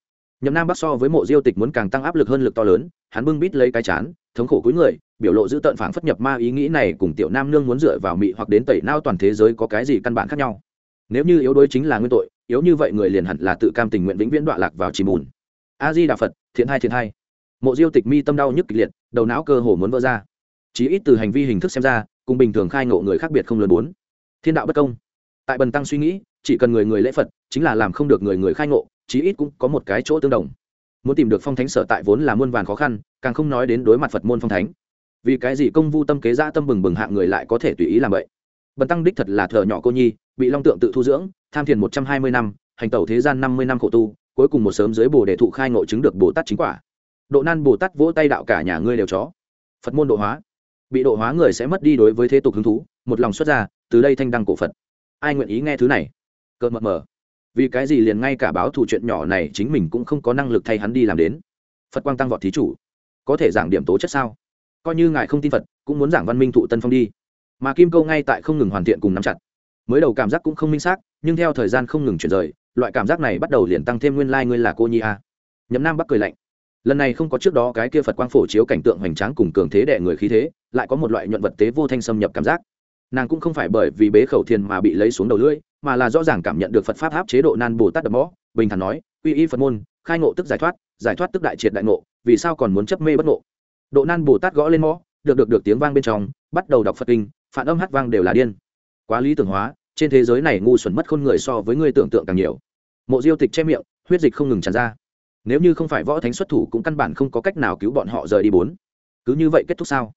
Nhậm nam bắc so với mộ diêu tịch muốn càng tăng áp lực hơn lực to lớn, hắn bưng bít lấy cái chán, thống khổ cuối người, biểu lộ giữ tợn phảng phất nhập ma ý nghĩ này cùng tiểu nam nương muốn dựa vào mị hoặc đến tẩy nao toàn thế giới có cái gì căn bản khác nhau. Nếu như yếu đuối chính là nguyên tội, yếu như vậy người liền hẳn là tự cam tình nguyện vĩnh viễn đọa lạc vào chìm bùn. A di đà phật, thiện hai thiện hai mộ diêu tịch mi tâm đau nhức kịch liệt, đầu não cơ hồ muốn vỡ ra. Chí ít từ hành vi hình thức xem ra cùng bình thường khai ngộ người khác biệt không lớn bốn. Thiên đạo bất công. Tại bần tăng suy nghĩ, chỉ cần người người lễ phật, chính là làm không được người người khai ngộ, chí ít cũng có một cái chỗ tương đồng. Muốn tìm được phong thánh sở tại vốn là muôn vàn khó khăn, càng không nói đến đối mặt phật môn phong thánh. Vì cái gì công vu tâm kế ra tâm bừng bừng hạng người lại có thể tùy ý làm vậy? Bần tăng đích thật là thợ nhỏ cô nhi, bị long tượng tự thu dưỡng, tham thiền một trăm hai mươi năm, hành tẩu thế gian năm mươi năm khổ tu, cuối cùng một sớm dưới bồ đề thụ khai ngộ chứng được bồ tát chính quả. Độ nan bồ tát vỗ tay đạo cả nhà ngươi đều chó. Phật môn độ hóa bị độ hóa người sẽ mất đi đối với thế tục hứng thú, một lòng xuất ra, từ đây thanh đăng cổ phật. Ai nguyện ý nghe thứ này? Cợt mờ mờ. Vì cái gì liền ngay cả báo thủ chuyện nhỏ này chính mình cũng không có năng lực thay hắn đi làm đến? Phật quang tăng vọt thí chủ. Có thể giảng điểm tố chất sao? Coi như ngài không tin phật, cũng muốn giảng văn minh thụ tân phong đi. Mà kim câu ngay tại không ngừng hoàn thiện cùng nắm chặt. Mới đầu cảm giác cũng không minh xác, nhưng theo thời gian không ngừng chuyển rời, loại cảm giác này bắt đầu liền tăng thêm nguyên lai、like、ngươi là cô nhi a. Nhấm nam bắc cười lạnh lần này không có trước đó cái kia phật quang phổ chiếu cảnh tượng hoành tráng cùng cường thế đệ người khí thế, lại có một loại nhuận vật tế vô thanh xâm nhập cảm giác. Nàng cũng không phải bởi vì bế khẩu thiền mà bị lấy xuống đầu lưỡi, mà là rõ ràng cảm nhận được phật pháp áp chế độ nan bồ tát đập mõ, bình thản nói uy y phật môn, khai ngộ tức giải thoát giải thoát tức đại triệt đại ngộ, vì sao còn muốn chấp mê bất ngộ? Độ nan bồ tát gõ lên mõ, được được được tiếng vang bên trong, bắt đầu đọc phật kinh, phản âm hát vang đều là điên. Quá lý tưởng hóa, trên thế giới này ngu xuẩn mất khôn người so với người tưởng tượng càng nhiều. Mộ diêu tịch che miệng, huyết dịch không ngừng tràn ra nếu như không phải võ thánh xuất thủ cũng căn bản không có cách nào cứu bọn họ rời đi bốn. Cứ như vậy kết thúc sao?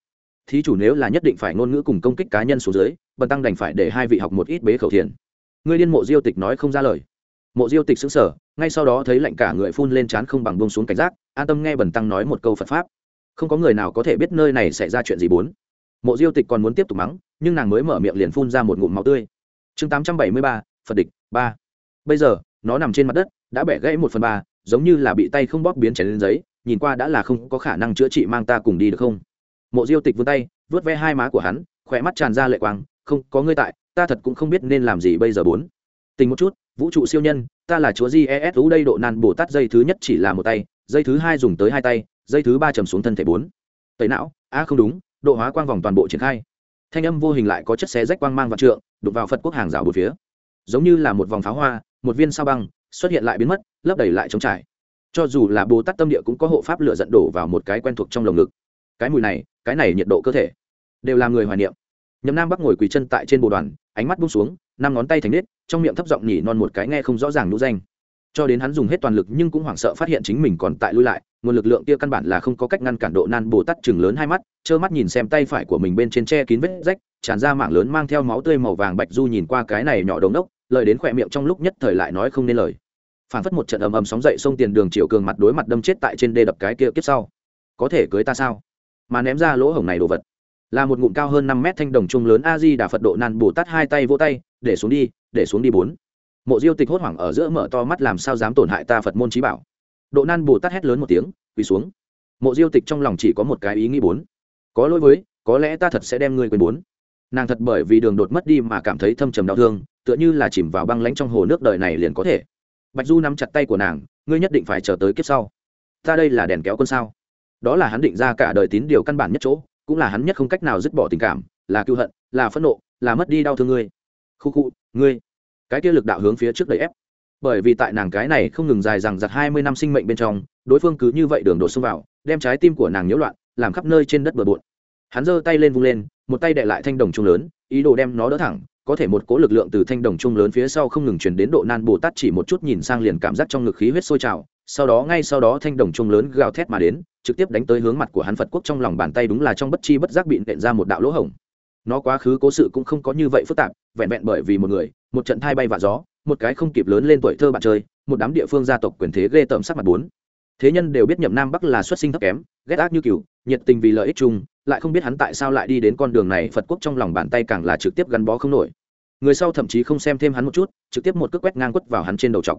Thí chủ nếu là nhất định phải ngôn ngữ cùng công kích cá nhân xuống dưới, bần tăng đành phải để hai vị học một ít bế khẩu thiền. Người liên mộ diêu tịch nói không ra lời. Mộ diêu tịch xứng sở ngay sau đó thấy lạnh cả người phun lên trán không bằng bông xuống cảnh giác, an tâm nghe bần tăng nói một câu phật pháp. Không có người nào có thể biết nơi này xảy ra chuyện gì bốn. Mộ diêu tịch còn muốn tiếp tục mắng, nhưng nàng mới mở miệng liền phun ra một ngụm máu tươi. Chương tám trăm bảy mươi ba, phật địch ba. Bây giờ, nó nằm trên mặt đất, đã bẻ gãy một phần ba giống như là bị tay không bóp biến chảy lên giấy, nhìn qua đã là không có khả năng chữa trị mang ta cùng đi được không? Mộ diêu tịch vươn tay, vớt ve hai má của hắn, khỏe mắt tràn ra lệ quang, không, có ngươi tại, ta thật cũng không biết nên làm gì bây giờ bốn. Tình một chút, vũ trụ siêu nhân, ta là chúa jesu đây độ nan bồ tát dây thứ nhất chỉ là một tay, dây thứ hai dùng tới hai tay, dây thứ ba trầm xuống thân thể bốn. Tẩy não, a, không đúng, độ hóa quang vòng toàn bộ triển khai. Thanh âm vô hình lại có chất xé rách quang mang và trượng đục vào phật quốc hàng rào bốn phía. Giống như là một vòng pháo hoa, một viên sao băng xuất hiện lại biến mất, lấp đầy lại trống trải. Cho dù là bồ tát tâm địa cũng có hộ pháp lửa dẫn đổ vào một cái quen thuộc trong lồng ngực. Cái mùi này, cái này nhiệt độ cơ thể, đều là người hoài niệm. Nhầm nam bắc ngồi quỳ chân tại trên bồ đoàn, ánh mắt bung xuống, năm ngón tay thành nết, trong miệng thấp giọng nhỉ non một cái nghe không rõ ràng nhũ danh. Cho đến hắn dùng hết toàn lực nhưng cũng hoảng sợ phát hiện chính mình còn tại lui lại, nguồn lực lượng kia căn bản là không có cách ngăn cản độ nan bồ tát chừng lớn hai mắt, trơ mắt nhìn xem tay phải của mình bên trên che kín vết rách, tràn ra mạng lớn mang theo máu tươi màu vàng bạch du nhìn qua cái này nhỏ đống đốc, lời đến khỏe miệng trong lúc nhất thời lại nói không nên lời phản phất một trận ầm ầm sóng dậy sông tiền đường chiều cường mặt đối mặt đâm chết tại trên đê đập cái kia kiếp sau. Có thể cưới ta sao? Mà ném ra lỗ hổng này đồ vật. Là một ngụm cao hơn năm mét thanh đồng trung lớn a di đà phật độ nan bồ tát hai tay vỗ tay, để xuống đi, để xuống đi bốn. Mộ diêu tịch hốt hoảng ở giữa mở to mắt, làm sao dám tổn hại ta phật môn trí bảo? Độ nan bồ tát hét lớn một tiếng, quỳ xuống. Mộ diêu tịch trong lòng chỉ có một cái ý nghĩ bốn. Có lỗi với, có lẽ ta thật sẽ đem ngươi quên bốn. Nàng thật bởi vì đường đột mất đi mà cảm thấy thâm trầm đau thương, tựa như là chìm vào băng lánh trong hồ nước đời này liền có thể bạch du nắm chặt tay của nàng, ngươi nhất định phải chờ tới kiếp sau. Ta đây là đèn kéo con sao? Đó là hắn định ra cả đời tín điều căn bản nhất chỗ, cũng là hắn nhất không cách nào dứt bỏ tình cảm, là cựu hận, là phẫn nộ, là mất đi đau thương ngươi. Khu khu, ngươi. Cái kia lực đạo hướng phía trước đầy ép. Bởi vì tại nàng cái này không ngừng dài rằng giặt hai mươi năm sinh mệnh bên trong, đối phương cứ như vậy đường đột xông vào, đem trái tim của nàng nhiễu loạn, làm khắp nơi trên đất bờ bộn. Hắn giơ tay lên vung lên, một tay đệ lại thanh đồng trung lớn, ý đồ đem nó đỡ thẳng có thể một cỗ lực lượng từ thanh đồng trung lớn phía sau không ngừng chuyển đến độ nan bồ tát chỉ một chút nhìn sang liền cảm giác trong ngực khí huyết sôi trào, sau đó ngay sau đó thanh đồng trung lớn gào thét mà đến, trực tiếp đánh tới hướng mặt của hắn phật quốc trong lòng bàn tay đúng là trong bất chi bất giác bị nện ra một đạo lỗ hổng. Nó quá khứ cố sự cũng không có như vậy phức tạp, vẹn vẹn bởi vì một người, một trận thai bay và gió, một cái không kịp lớn lên tuổi thơ bạn chơi, một đám địa phương gia tộc quyền thế ghê tởm sắc mặt bốn. Thế nhân đều biết nhậm nam bắc là xuất sinh thấp kém, ghét ác như cừu, nhiệt tình vì lợi ích chung lại không biết hắn tại sao lại đi đến con đường này, phật quốc trong lòng bàn tay càng là trực tiếp gắn bó không nổi. Người sau thậm chí không xem thêm hắn một chút, trực tiếp một cước quét ngang quất vào hắn trên đầu trọc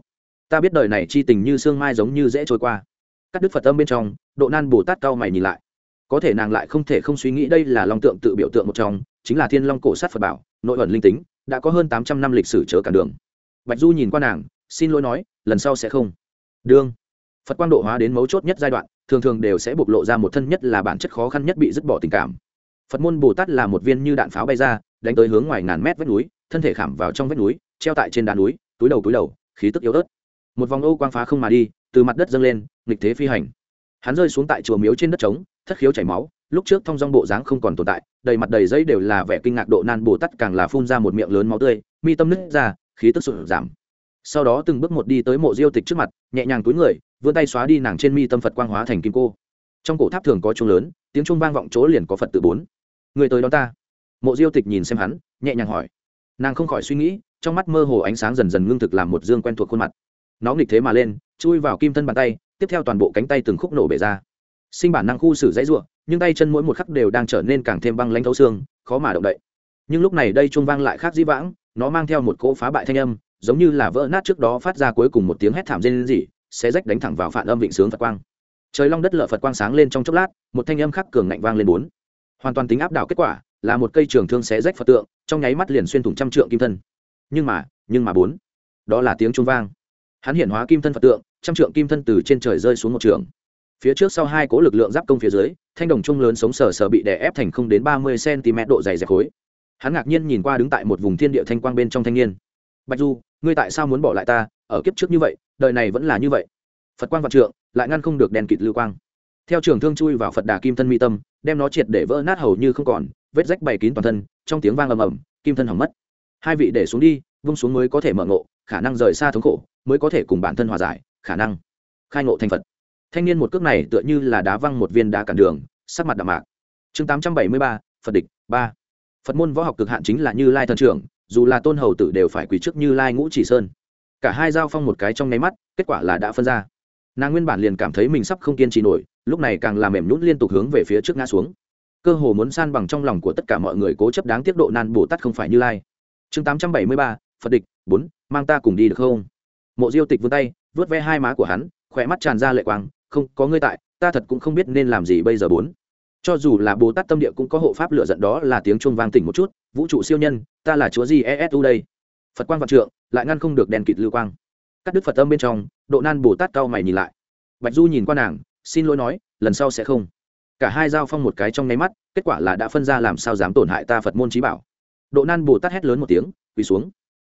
ta biết đời này chi tình như sương mai giống như dễ trôi qua. Cắt đứt phật âm bên trong, độ nan bồ tát cao mày nhìn lại. Có thể nàng lại không thể không suy nghĩ đây là long tượng tự biểu tượng một trong, chính là thiên long cổ sát phật bảo, nội ẩn linh tính, đã có hơn tám trăm năm lịch sử chớ cản đường. Bạch du nhìn qua nàng, xin lỗi nói, lần sau sẽ không. Đương phật quang độ hóa đến mấu chốt nhất giai đoạn thường thường đều sẽ bộc lộ ra một thân nhất là bản chất khó khăn nhất bị dứt bỏ tình cảm. Phật môn bồ tát là một viên như đạn pháo bay ra, đánh tới hướng ngoài ngàn mét vách núi, thân thể khảm vào trong vách núi, treo tại trên đá núi, túi đầu túi đầu, khí tức yếu ớt. Một vòng ô quang phá không mà đi, từ mặt đất dâng lên, nghịch thế phi hành. Hắn rơi xuống tại chùa miếu trên đất trống, thất khiếu chảy máu, lúc trước thông dong bộ dáng không còn tồn tại, đầy mặt đầy giấy đều là vẻ kinh ngạc độ nan bồ tát càng là phun ra một miệng lớn máu tươi, mi tâm nứt ra, khí tức sụt giảm. Sau đó từng bước một đi tới mộ diêu tịch trước mặt, nhẹ nhàng túi người vươn tay xóa đi nàng trên mi tâm phật quang hóa thành kim cô. Trong cổ tháp thường có chuông lớn, tiếng chuông vang vọng chỗ liền có phật tự bốn. Người tới đó ta. Mộ diêu tịch nhìn xem hắn, nhẹ nhàng hỏi. Nàng không khỏi suy nghĩ, trong mắt mơ hồ ánh sáng dần dần ngưng thực làm một dương quen thuộc khuôn mặt. Nó nghịch thế mà lên, chui vào kim thân bàn tay, tiếp theo toàn bộ cánh tay từng khúc nổ bể ra. Sinh bản năng khu xử dãy ruộng, nhưng tay chân mỗi một khắc đều đang trở nên càng thêm băng lãnh thấu xương, khó mà động đậy. Nhưng lúc này đây chuông vang lại khác dĩ vãng, nó mang theo một cỗ phá bại thanh âm, giống như là vỡ nát trước đó phát ra cuối cùng một tiếng hét thảm rên rỉ sẽ rách đánh thẳng vào phản âm vịnh sướng phật quang. Trời long đất lợ phật quang sáng lên trong chốc lát, một thanh âm khắc cường ngạnh vang lên bốn. Hoàn toàn tính áp đảo kết quả, là một cây trường thương xé rách phật tượng, trong nháy mắt liền xuyên thủng trăm trượng kim thân. Nhưng mà nhưng mà bốn. Đó là tiếng trung vang. Hắn hiện hóa kim thân phật tượng, trăm trượng kim thân từ trên trời rơi xuống một trường. Phía trước sau hai cố lực lượng giáp công phía dưới, thanh đồng trung lớn sống sờ sờ bị đè ép thành không đến ba mươi cm độ dày dẹp khối. Hắn ngạc nhiên nhìn qua đứng tại một vùng thiên địa thanh quang bên trong thanh niên. Bạch du, ngươi tại sao muốn bỏ lại ta? Ở kiếp trước như vậy, đời này vẫn là như vậy. Phật quang vạn trượng, lại ngăn không được đèn kịt lưu quang. Theo trường thương chui vào phật đà kim thân mi tâm, đem nó triệt để vỡ nát hầu như không còn, vết rách bày kín toàn thân, trong tiếng vang ầm ầm, kim thân hỏng mất. Hai vị để xuống đi, vung xuống mới có thể mở ngộ, khả năng rời xa thống khổ, mới có thể cùng bản thân hòa giải, khả năng khai ngộ thành phật. Thanh niên một cước này tựa như là đá văng một viên đá cản đường, sắc mặt đạm mạc. Chương tám trăm bảy mươi ba, phật địch, ba. Phật môn võ học cực hạn chính là như lai thần trưởng, dù là tôn hầu tử đều phải quỳ trước như lai ngũ chỉ sơn cả hai giao phong một cái trong nháy mắt, kết quả là đã phân ra. Nàng nguyên bản liền cảm thấy mình sắp không kiên trì nổi, lúc này càng làm mềm nhún liên tục hướng về phía trước ngã xuống. Cơ hồ muốn san bằng trong lòng của tất cả mọi người cố chấp đáng tiết độ nan bồ tát không phải như lai. Chương tám trăm bảy mươi ba, phật địch, bốn, mang ta cùng đi được không? Mộ diêu tịch vươn tay vớt ve hai má của hắn, khỏe mắt tràn ra lệ quang, không, có ngươi tại, ta thật cũng không biết nên làm gì bây giờ bốn. Cho dù là bồ tát tâm địa cũng có hộ pháp lựa giận đó là tiếng chuông vang tỉnh một chút, vũ trụ siêu nhân, ta là chúa gì esu đây. Phật quang vạn trượng lại ngăn không được đèn kịt lưu quang. Cắt đứt phật âm bên trong, độ nan bồ tát cao mày nhìn lại. Bạch du nhìn qua nàng, xin lỗi nói, lần sau sẽ không. Cả hai giao phong một cái trong nháy mắt, kết quả là đã phân ra làm sao dám tổn hại ta phật môn trí bảo. Độ nan bồ tát hét lớn một tiếng, quỳ xuống.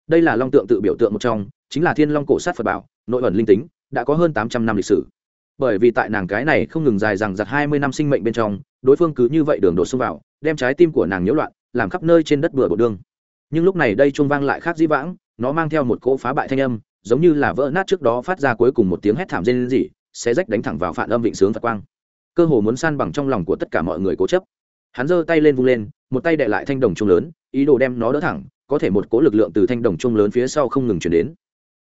Đây là long tượng tự biểu tượng một trong, chính là thiên long cổ sát phật bảo, nội ẩn linh tính, đã có hơn tám trăm năm lịch sử. Bởi vì tại nàng cái này không ngừng dài rằng giặt hai mươi năm sinh mệnh bên trong, đối phương cứ như vậy đường đột xông vào, đem trái tim của nàng nhiễu loạn, làm khắp nơi trên đất bừa bộ đương nhưng lúc này đây trung vang lại khác dĩ vãng nó mang theo một cỗ phá bại thanh âm, giống như là vỡ nát trước đó phát ra cuối cùng một tiếng hét thảm rên rỉ sẽ rách đánh thẳng vào phản âm vịnh sướng phật quang. Cơ hồ muốn san bằng trong lòng của tất cả mọi người cố chấp. Hắn giơ tay lên vung lên, một tay đệ lại thanh đồng trung lớn, ý đồ đem nó đỡ thẳng, có thể một cỗ lực lượng từ thanh đồng trung lớn phía sau không ngừng chuyển đến.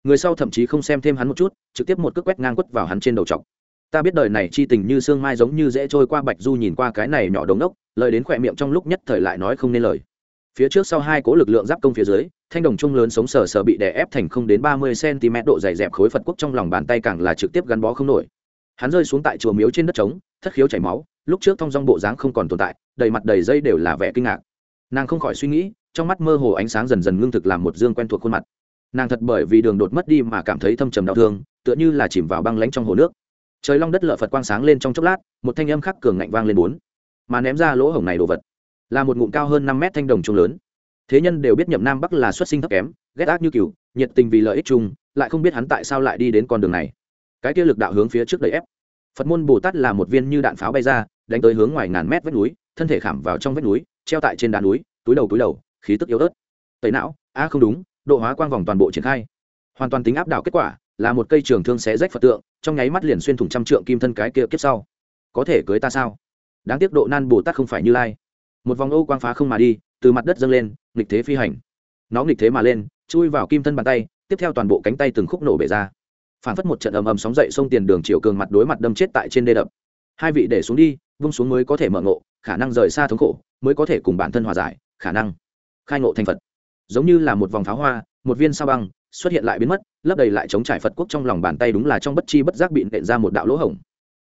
Người sau thậm chí không xem thêm hắn một chút, trực tiếp một cước quét ngang quất vào hắn trên đầu chọc. Ta biết đời này chi tình như sương mai giống như dễ trôi qua bạch du nhìn qua cái này nhỏ đống đốc, lời đến khỏe miệng trong lúc nhất thời lại nói không nên lời. Phía trước sau hai cố lực lượng giáp công phía dưới thanh đồng trung lớn sống sờ sờ bị đè ép thành không đến ba mươi cm độ dày dẹp khối phật quốc trong lòng bàn tay càng là trực tiếp gắn bó không nổi. Hắn rơi xuống tại chùa miếu trên đất trống, thất khiếu chảy máu, lúc trước thong dong bộ dáng không còn tồn tại, đầy mặt đầy dây đều là vẻ kinh ngạc. Nàng không khỏi suy nghĩ, trong mắt mơ hồ ánh sáng dần dần ngưng thực làm một dương quen thuộc khuôn mặt. Nàng thật bởi vì đường đột mất đi mà cảm thấy thâm trầm đau thương, tựa như là chìm vào băng lánh trong hồ nước. Trời long đất lợ phật quang sáng lên trong chốc lát, một thanh âm khắc cường ngạnh vang lên bốn. Mà ném ra lỗ hổng này đồ vật, là một ngụm cao hơn năm mét thanh đồng trung lớn thế nhân đều biết nhậm nam bắc là xuất sinh thấp kém, ghét ác như cừu, nhiệt tình vì lợi ích chung, lại không biết hắn tại sao lại đi đến con đường này. Cái kia lực đạo hướng phía trước đầy ép. Phật môn bồ tát là một viên như đạn pháo bay ra, đánh tới hướng ngoài ngàn mét vách núi, thân thể khảm vào trong vách núi, treo tại trên đá núi, túi đầu túi đầu, khí tức yếu ớt. Tẩy não, a, không đúng, độ hóa quang vòng toàn bộ triển khai. Hoàn toàn tính áp đảo kết quả, là một cây trường thương xé rách phật tượng, trong nháy mắt liền xuyên thủng trăm trượng kim thân cái kia kiếp sau. Có thể cưới ta sao? Đáng tiếc độ nan bồ tát không phải như lai. Một vòng ô quang phá không mà đi, từ mặt đất dâng lên nghịch thế phi hành. Nó nghịch thế mà lên, chui vào kim thân bàn tay, tiếp theo toàn bộ cánh tay từng khúc nổ bể ra. Phản phất một trận ầm ầm sóng dậy sông tiền đường chiều cường mặt đối mặt đâm chết tại trên đê đập. Hai vị để xuống đi, vung xuống mới có thể mở ngộ, khả năng rời xa thống khổ, mới có thể cùng bản thân hòa giải, khả năng khai ngộ thành phật. Giống như là một vòng pháo hoa, một viên sao băng xuất hiện lại biến mất, lấp đầy lại chống trải phật quốc trong lòng bàn tay đúng là trong bất chi bất giác bị nện ra một đạo lỗ hổng.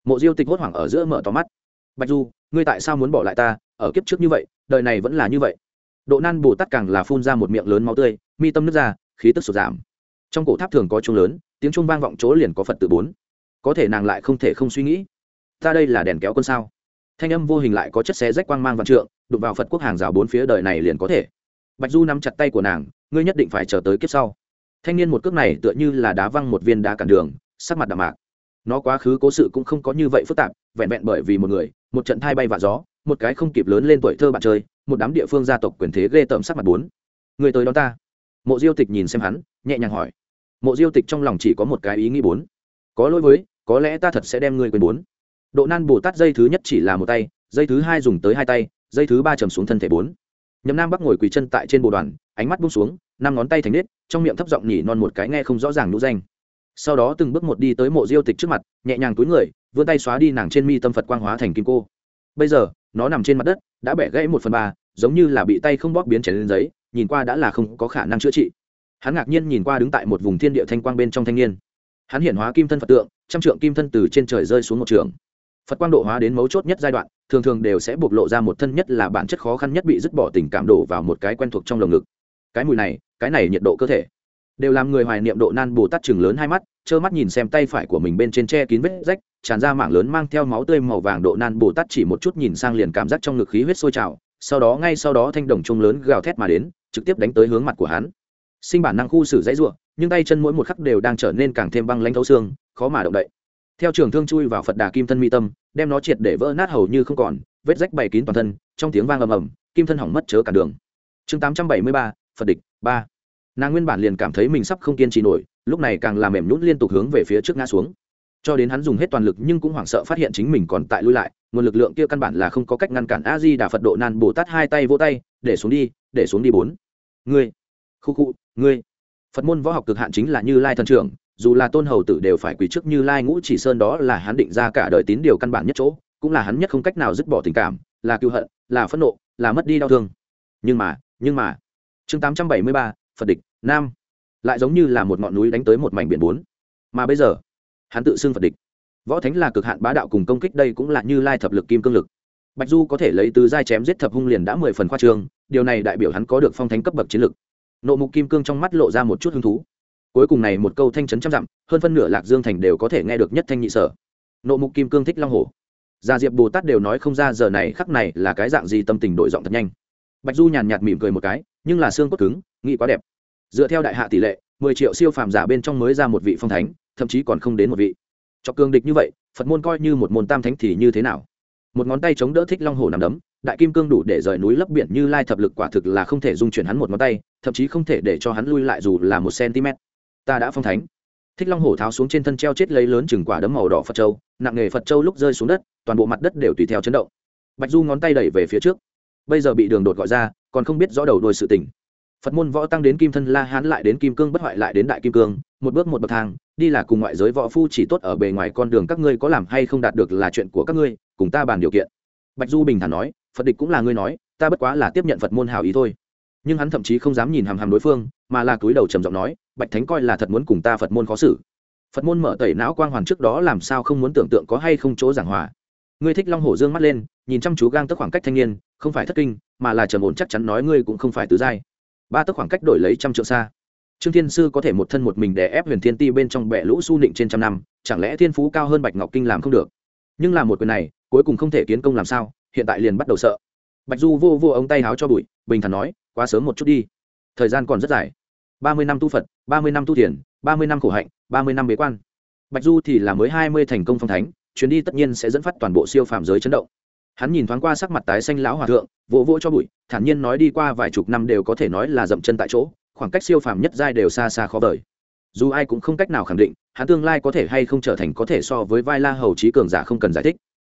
Mộ diêu tịch hốt hoảng ở giữa mở to mắt. Bạch du, ngươi tại sao muốn bỏ lại ta, ở kiếp trước như vậy, đời này vẫn là như vậy? Độ nan bồ tát càng là phun ra một miệng lớn máu tươi, mi tâm nước ra, khí tức sụt giảm. Trong cổ tháp thường có chuông lớn, tiếng chuông vang vọng chỗ liền có phật tự bốn. Có thể nàng lại không thể không suy nghĩ, ta đây là đèn kéo quân sao? Thanh âm vô hình lại có chất xé rách quang mang vạn trượng, đụng vào phật quốc hàng rào bốn phía đời này liền có thể. Bạch du nắm chặt tay của nàng, ngươi nhất định phải chờ tới kiếp sau. Thanh niên một cước này tựa như là đá văng một viên đá cản đường, sắc mặt đạm mạc. Nó quá khứ cố sự cũng không có như vậy phức tạp, vẹn vẹn bởi vì một người, một trận thai bay và gió, một cái không kịp lớn lên tuổi thơ bạn chơi một đám địa phương gia tộc quyền thế ghê tởm sắc mặt bốn. Người tới đó ta. Mộ diêu tịch nhìn xem hắn, nhẹ nhàng hỏi. Mộ diêu tịch trong lòng chỉ có một cái ý nghĩ bốn. Có lỗi với, có lẽ ta thật sẽ đem ngươi quyền bốn. Độ nan bồ tát dây thứ nhất chỉ là một tay, dây thứ hai dùng tới hai tay, dây thứ ba trầm xuống thân thể bốn. Nhậm nam bắc ngồi quỳ chân tại trên bồ đoàn, ánh mắt bung xuống, năm ngón tay thành nết, trong miệng thấp giọng nhỉ non một cái nghe không rõ ràng nhũ danh. Sau đó từng bước một đi tới mộ diêu tịch trước mặt, nhẹ nhàng túi người, vươn tay xóa đi nàng trên mi tâm phật quang hóa thành kim cô. Bây giờ nó nằm trên mặt đất, đã bẻ gãy một phần ba, giống như là bị tay không bóp biến chảy lên giấy, nhìn qua đã là không có khả năng chữa trị. Hắn ngạc nhiên nhìn qua đứng tại một vùng thiên địa thanh quang bên trong thanh niên. Hắn hiện hóa kim thân phật tượng, trăm trượng kim thân từ trên trời rơi xuống một trường. Phật quang độ hóa đến mấu chốt nhất giai đoạn, thường thường đều sẽ bộc lộ ra một thân nhất là bản chất khó khăn nhất bị dứt bỏ tình cảm đổ vào một cái quen thuộc trong lồng ngực. Cái mùi này, cái này nhiệt độ cơ thể, đều làm người hoài niệm độ nan bồ tát chừng lớn hai mắt trơ mắt nhìn xem tay phải của mình bên trên che kín vết rách, tràn ra mảng lớn mang theo máu tươi màu vàng độ nan bồ tát chỉ một chút nhìn sang liền cảm giác trong ngực khí huyết sôi trào, sau đó ngay sau đó thanh đồng trung lớn gào thét mà đến, trực tiếp đánh tới hướng mặt của hắn. Sinh bản năng khu xử dãy ruộng nhưng tay chân mỗi một khắc đều đang trở nên càng thêm băng lãnh thấu xương, khó mà động đậy. Theo trường thương chui vào phật đà kim thân mi tâm, đem nó triệt để vỡ nát hầu như không còn, vết rách bày kín toàn thân, trong tiếng vang ầm ầm, kim thân hỏng mất chớ cả đường. Chương tám trăm bảy mươi ba, phật địch ba. Nàng nguyên bản liền cảm thấy mình sắp không kiên trì nổi lúc này càng làm mềm nhũn liên tục hướng về phía trước ngã xuống. Cho đến hắn dùng hết toàn lực nhưng cũng hoảng sợ phát hiện chính mình còn tại lui lại, nguồn lực lượng kia căn bản là không có cách ngăn cản a di đà phật độ nan bồ tát hai tay vỗ tay, để xuống đi, để xuống đi bốn. Ngươi, khu khu, ngươi. Phật môn võ học cực hạn chính là như lai thần trưởng, dù là tôn hầu tử đều phải quỳ trước như lai ngũ chỉ sơn đó là hắn định ra cả đời tín điều căn bản nhất chỗ, cũng là hắn nhất không cách nào dứt bỏ tình cảm, là cựu hận, là phẫn nộ, là mất đi đau thương. Nhưng mà nhưng mà, chương tám trăm bảy mươi ba, phật địch, nam lại giống như là một ngọn núi đánh tới một mảnh biển bốn. Mà bây giờ, hắn tự xưng phật địch. Võ thánh là cực hạn bá đạo cùng công kích đây cũng là như lai thập lực kim cương lực. Bạch du có thể lấy từ giai chém giết thập hung liền đã mười phần khoa trương, điều này đại biểu hắn có được phong thánh cấp bậc chiến lực. Nộ mục kim cương trong mắt lộ ra một chút hứng thú. Cuối cùng này một câu thanh chấn trăm dặm, hơn phân nửa lạc dương thành đều có thể nghe được nhất thanh nhị sở. Nộ mục kim cương thích long hổ gia diệp bồ tát đều nói không ra giờ này khắc này là cái dạng gì tâm tình đổi giọng thật nhanh. Bạch du nhàn nhạt mỉm cười một cái, nhưng là xương cốt cứng, nghĩ quá đẹp dựa theo đại hạ tỷ lệ, mười triệu siêu phàm giả bên trong mới ra một vị phong thánh, thậm chí còn không đến một vị. Cho cương địch như vậy, phật môn coi như một môn tam thánh thì như thế nào? Một ngón tay chống đỡ thích long hổ nằm đấm, đại kim cương đủ để rời núi lấp biển như lai thập lực quả thực là không thể dung chuyển hắn một ngón tay, thậm chí không thể để cho hắn lui lại dù là một cm ta đã phong thánh. Thích long hổ tháo xuống trên thân treo chết lấy lớn chừng quả đấm màu đỏ phật châu, nặng nghề phật châu lúc rơi xuống đất, toàn bộ mặt đất đều tùy theo chấn động. Bạch du ngón tay đẩy về phía trước. Bây giờ bị đường đột gọi ra, còn không biết rõ đầu đuôi sự tình phật môn võ tăng đến kim thân la hán lại đến kim cương, bất hoại lại đến đại kim cương, một bước một bậc thang, đi là cùng ngoại giới võ phu chỉ tốt ở bề ngoài con đường các ngươi có làm hay không đạt được là chuyện của các ngươi, cùng ta bàn điều kiện. Bạch du bình thản nói, phật địch cũng là ngươi nói, ta bất quá là tiếp nhận phật môn hào ý thôi. Nhưng hắn thậm chí không dám nhìn hàm hàm đối phương, mà là cúi đầu trầm giọng nói, bạch thánh coi là thật muốn cùng ta phật môn khó xử. Phật môn mở tẩy não quang hoàn trước đó làm sao không muốn tưởng tượng có hay không chỗ giảng hòa. Ngươi thích long hổ dương mắt lên, nhìn chăm chú gang tức khoảng cách thanh niên, không phải thất kinh, mà là trầm ổn chắc chắn nói ngươi cũng không phải tứ giai ba tức khoảng cách đổi lấy trăm trượng xa. Trương thiên sư có thể một thân một mình để ép huyền thiên ti bên trong bệ lũ su nịnh trên trăm năm, chẳng lẽ thiên phú cao hơn bạch ngọc kinh làm không được? Nhưng làm một quyền này, cuối cùng không thể kiến công làm sao, hiện tại liền bắt đầu sợ. Bạch du vô vô ống tay háo cho bụi, bình thản nói, quá sớm một chút đi. Thời gian còn rất dài. Ba mươi năm tu phật, ba mươi năm tu thiền, ba mươi năm khổ hạnh, ba mươi năm bế quan. Bạch du thì là mới hai mươi thành công phong thánh, chuyến đi tất nhiên sẽ dẫn phát toàn bộ siêu phàm giới chấn động hắn nhìn thoáng qua sắc mặt tái xanh lão hòa thượng, vỗ vỗ cho bụi, thản nhiên nói đi qua vài chục năm đều có thể nói là dậm chân tại chỗ, khoảng cách siêu phàm nhất giai đều xa xa khó vời. Dù ai cũng không cách nào khẳng định, hắn tương lai có thể hay không trở thành có thể so với vai la hầu trí cường giả không cần giải thích.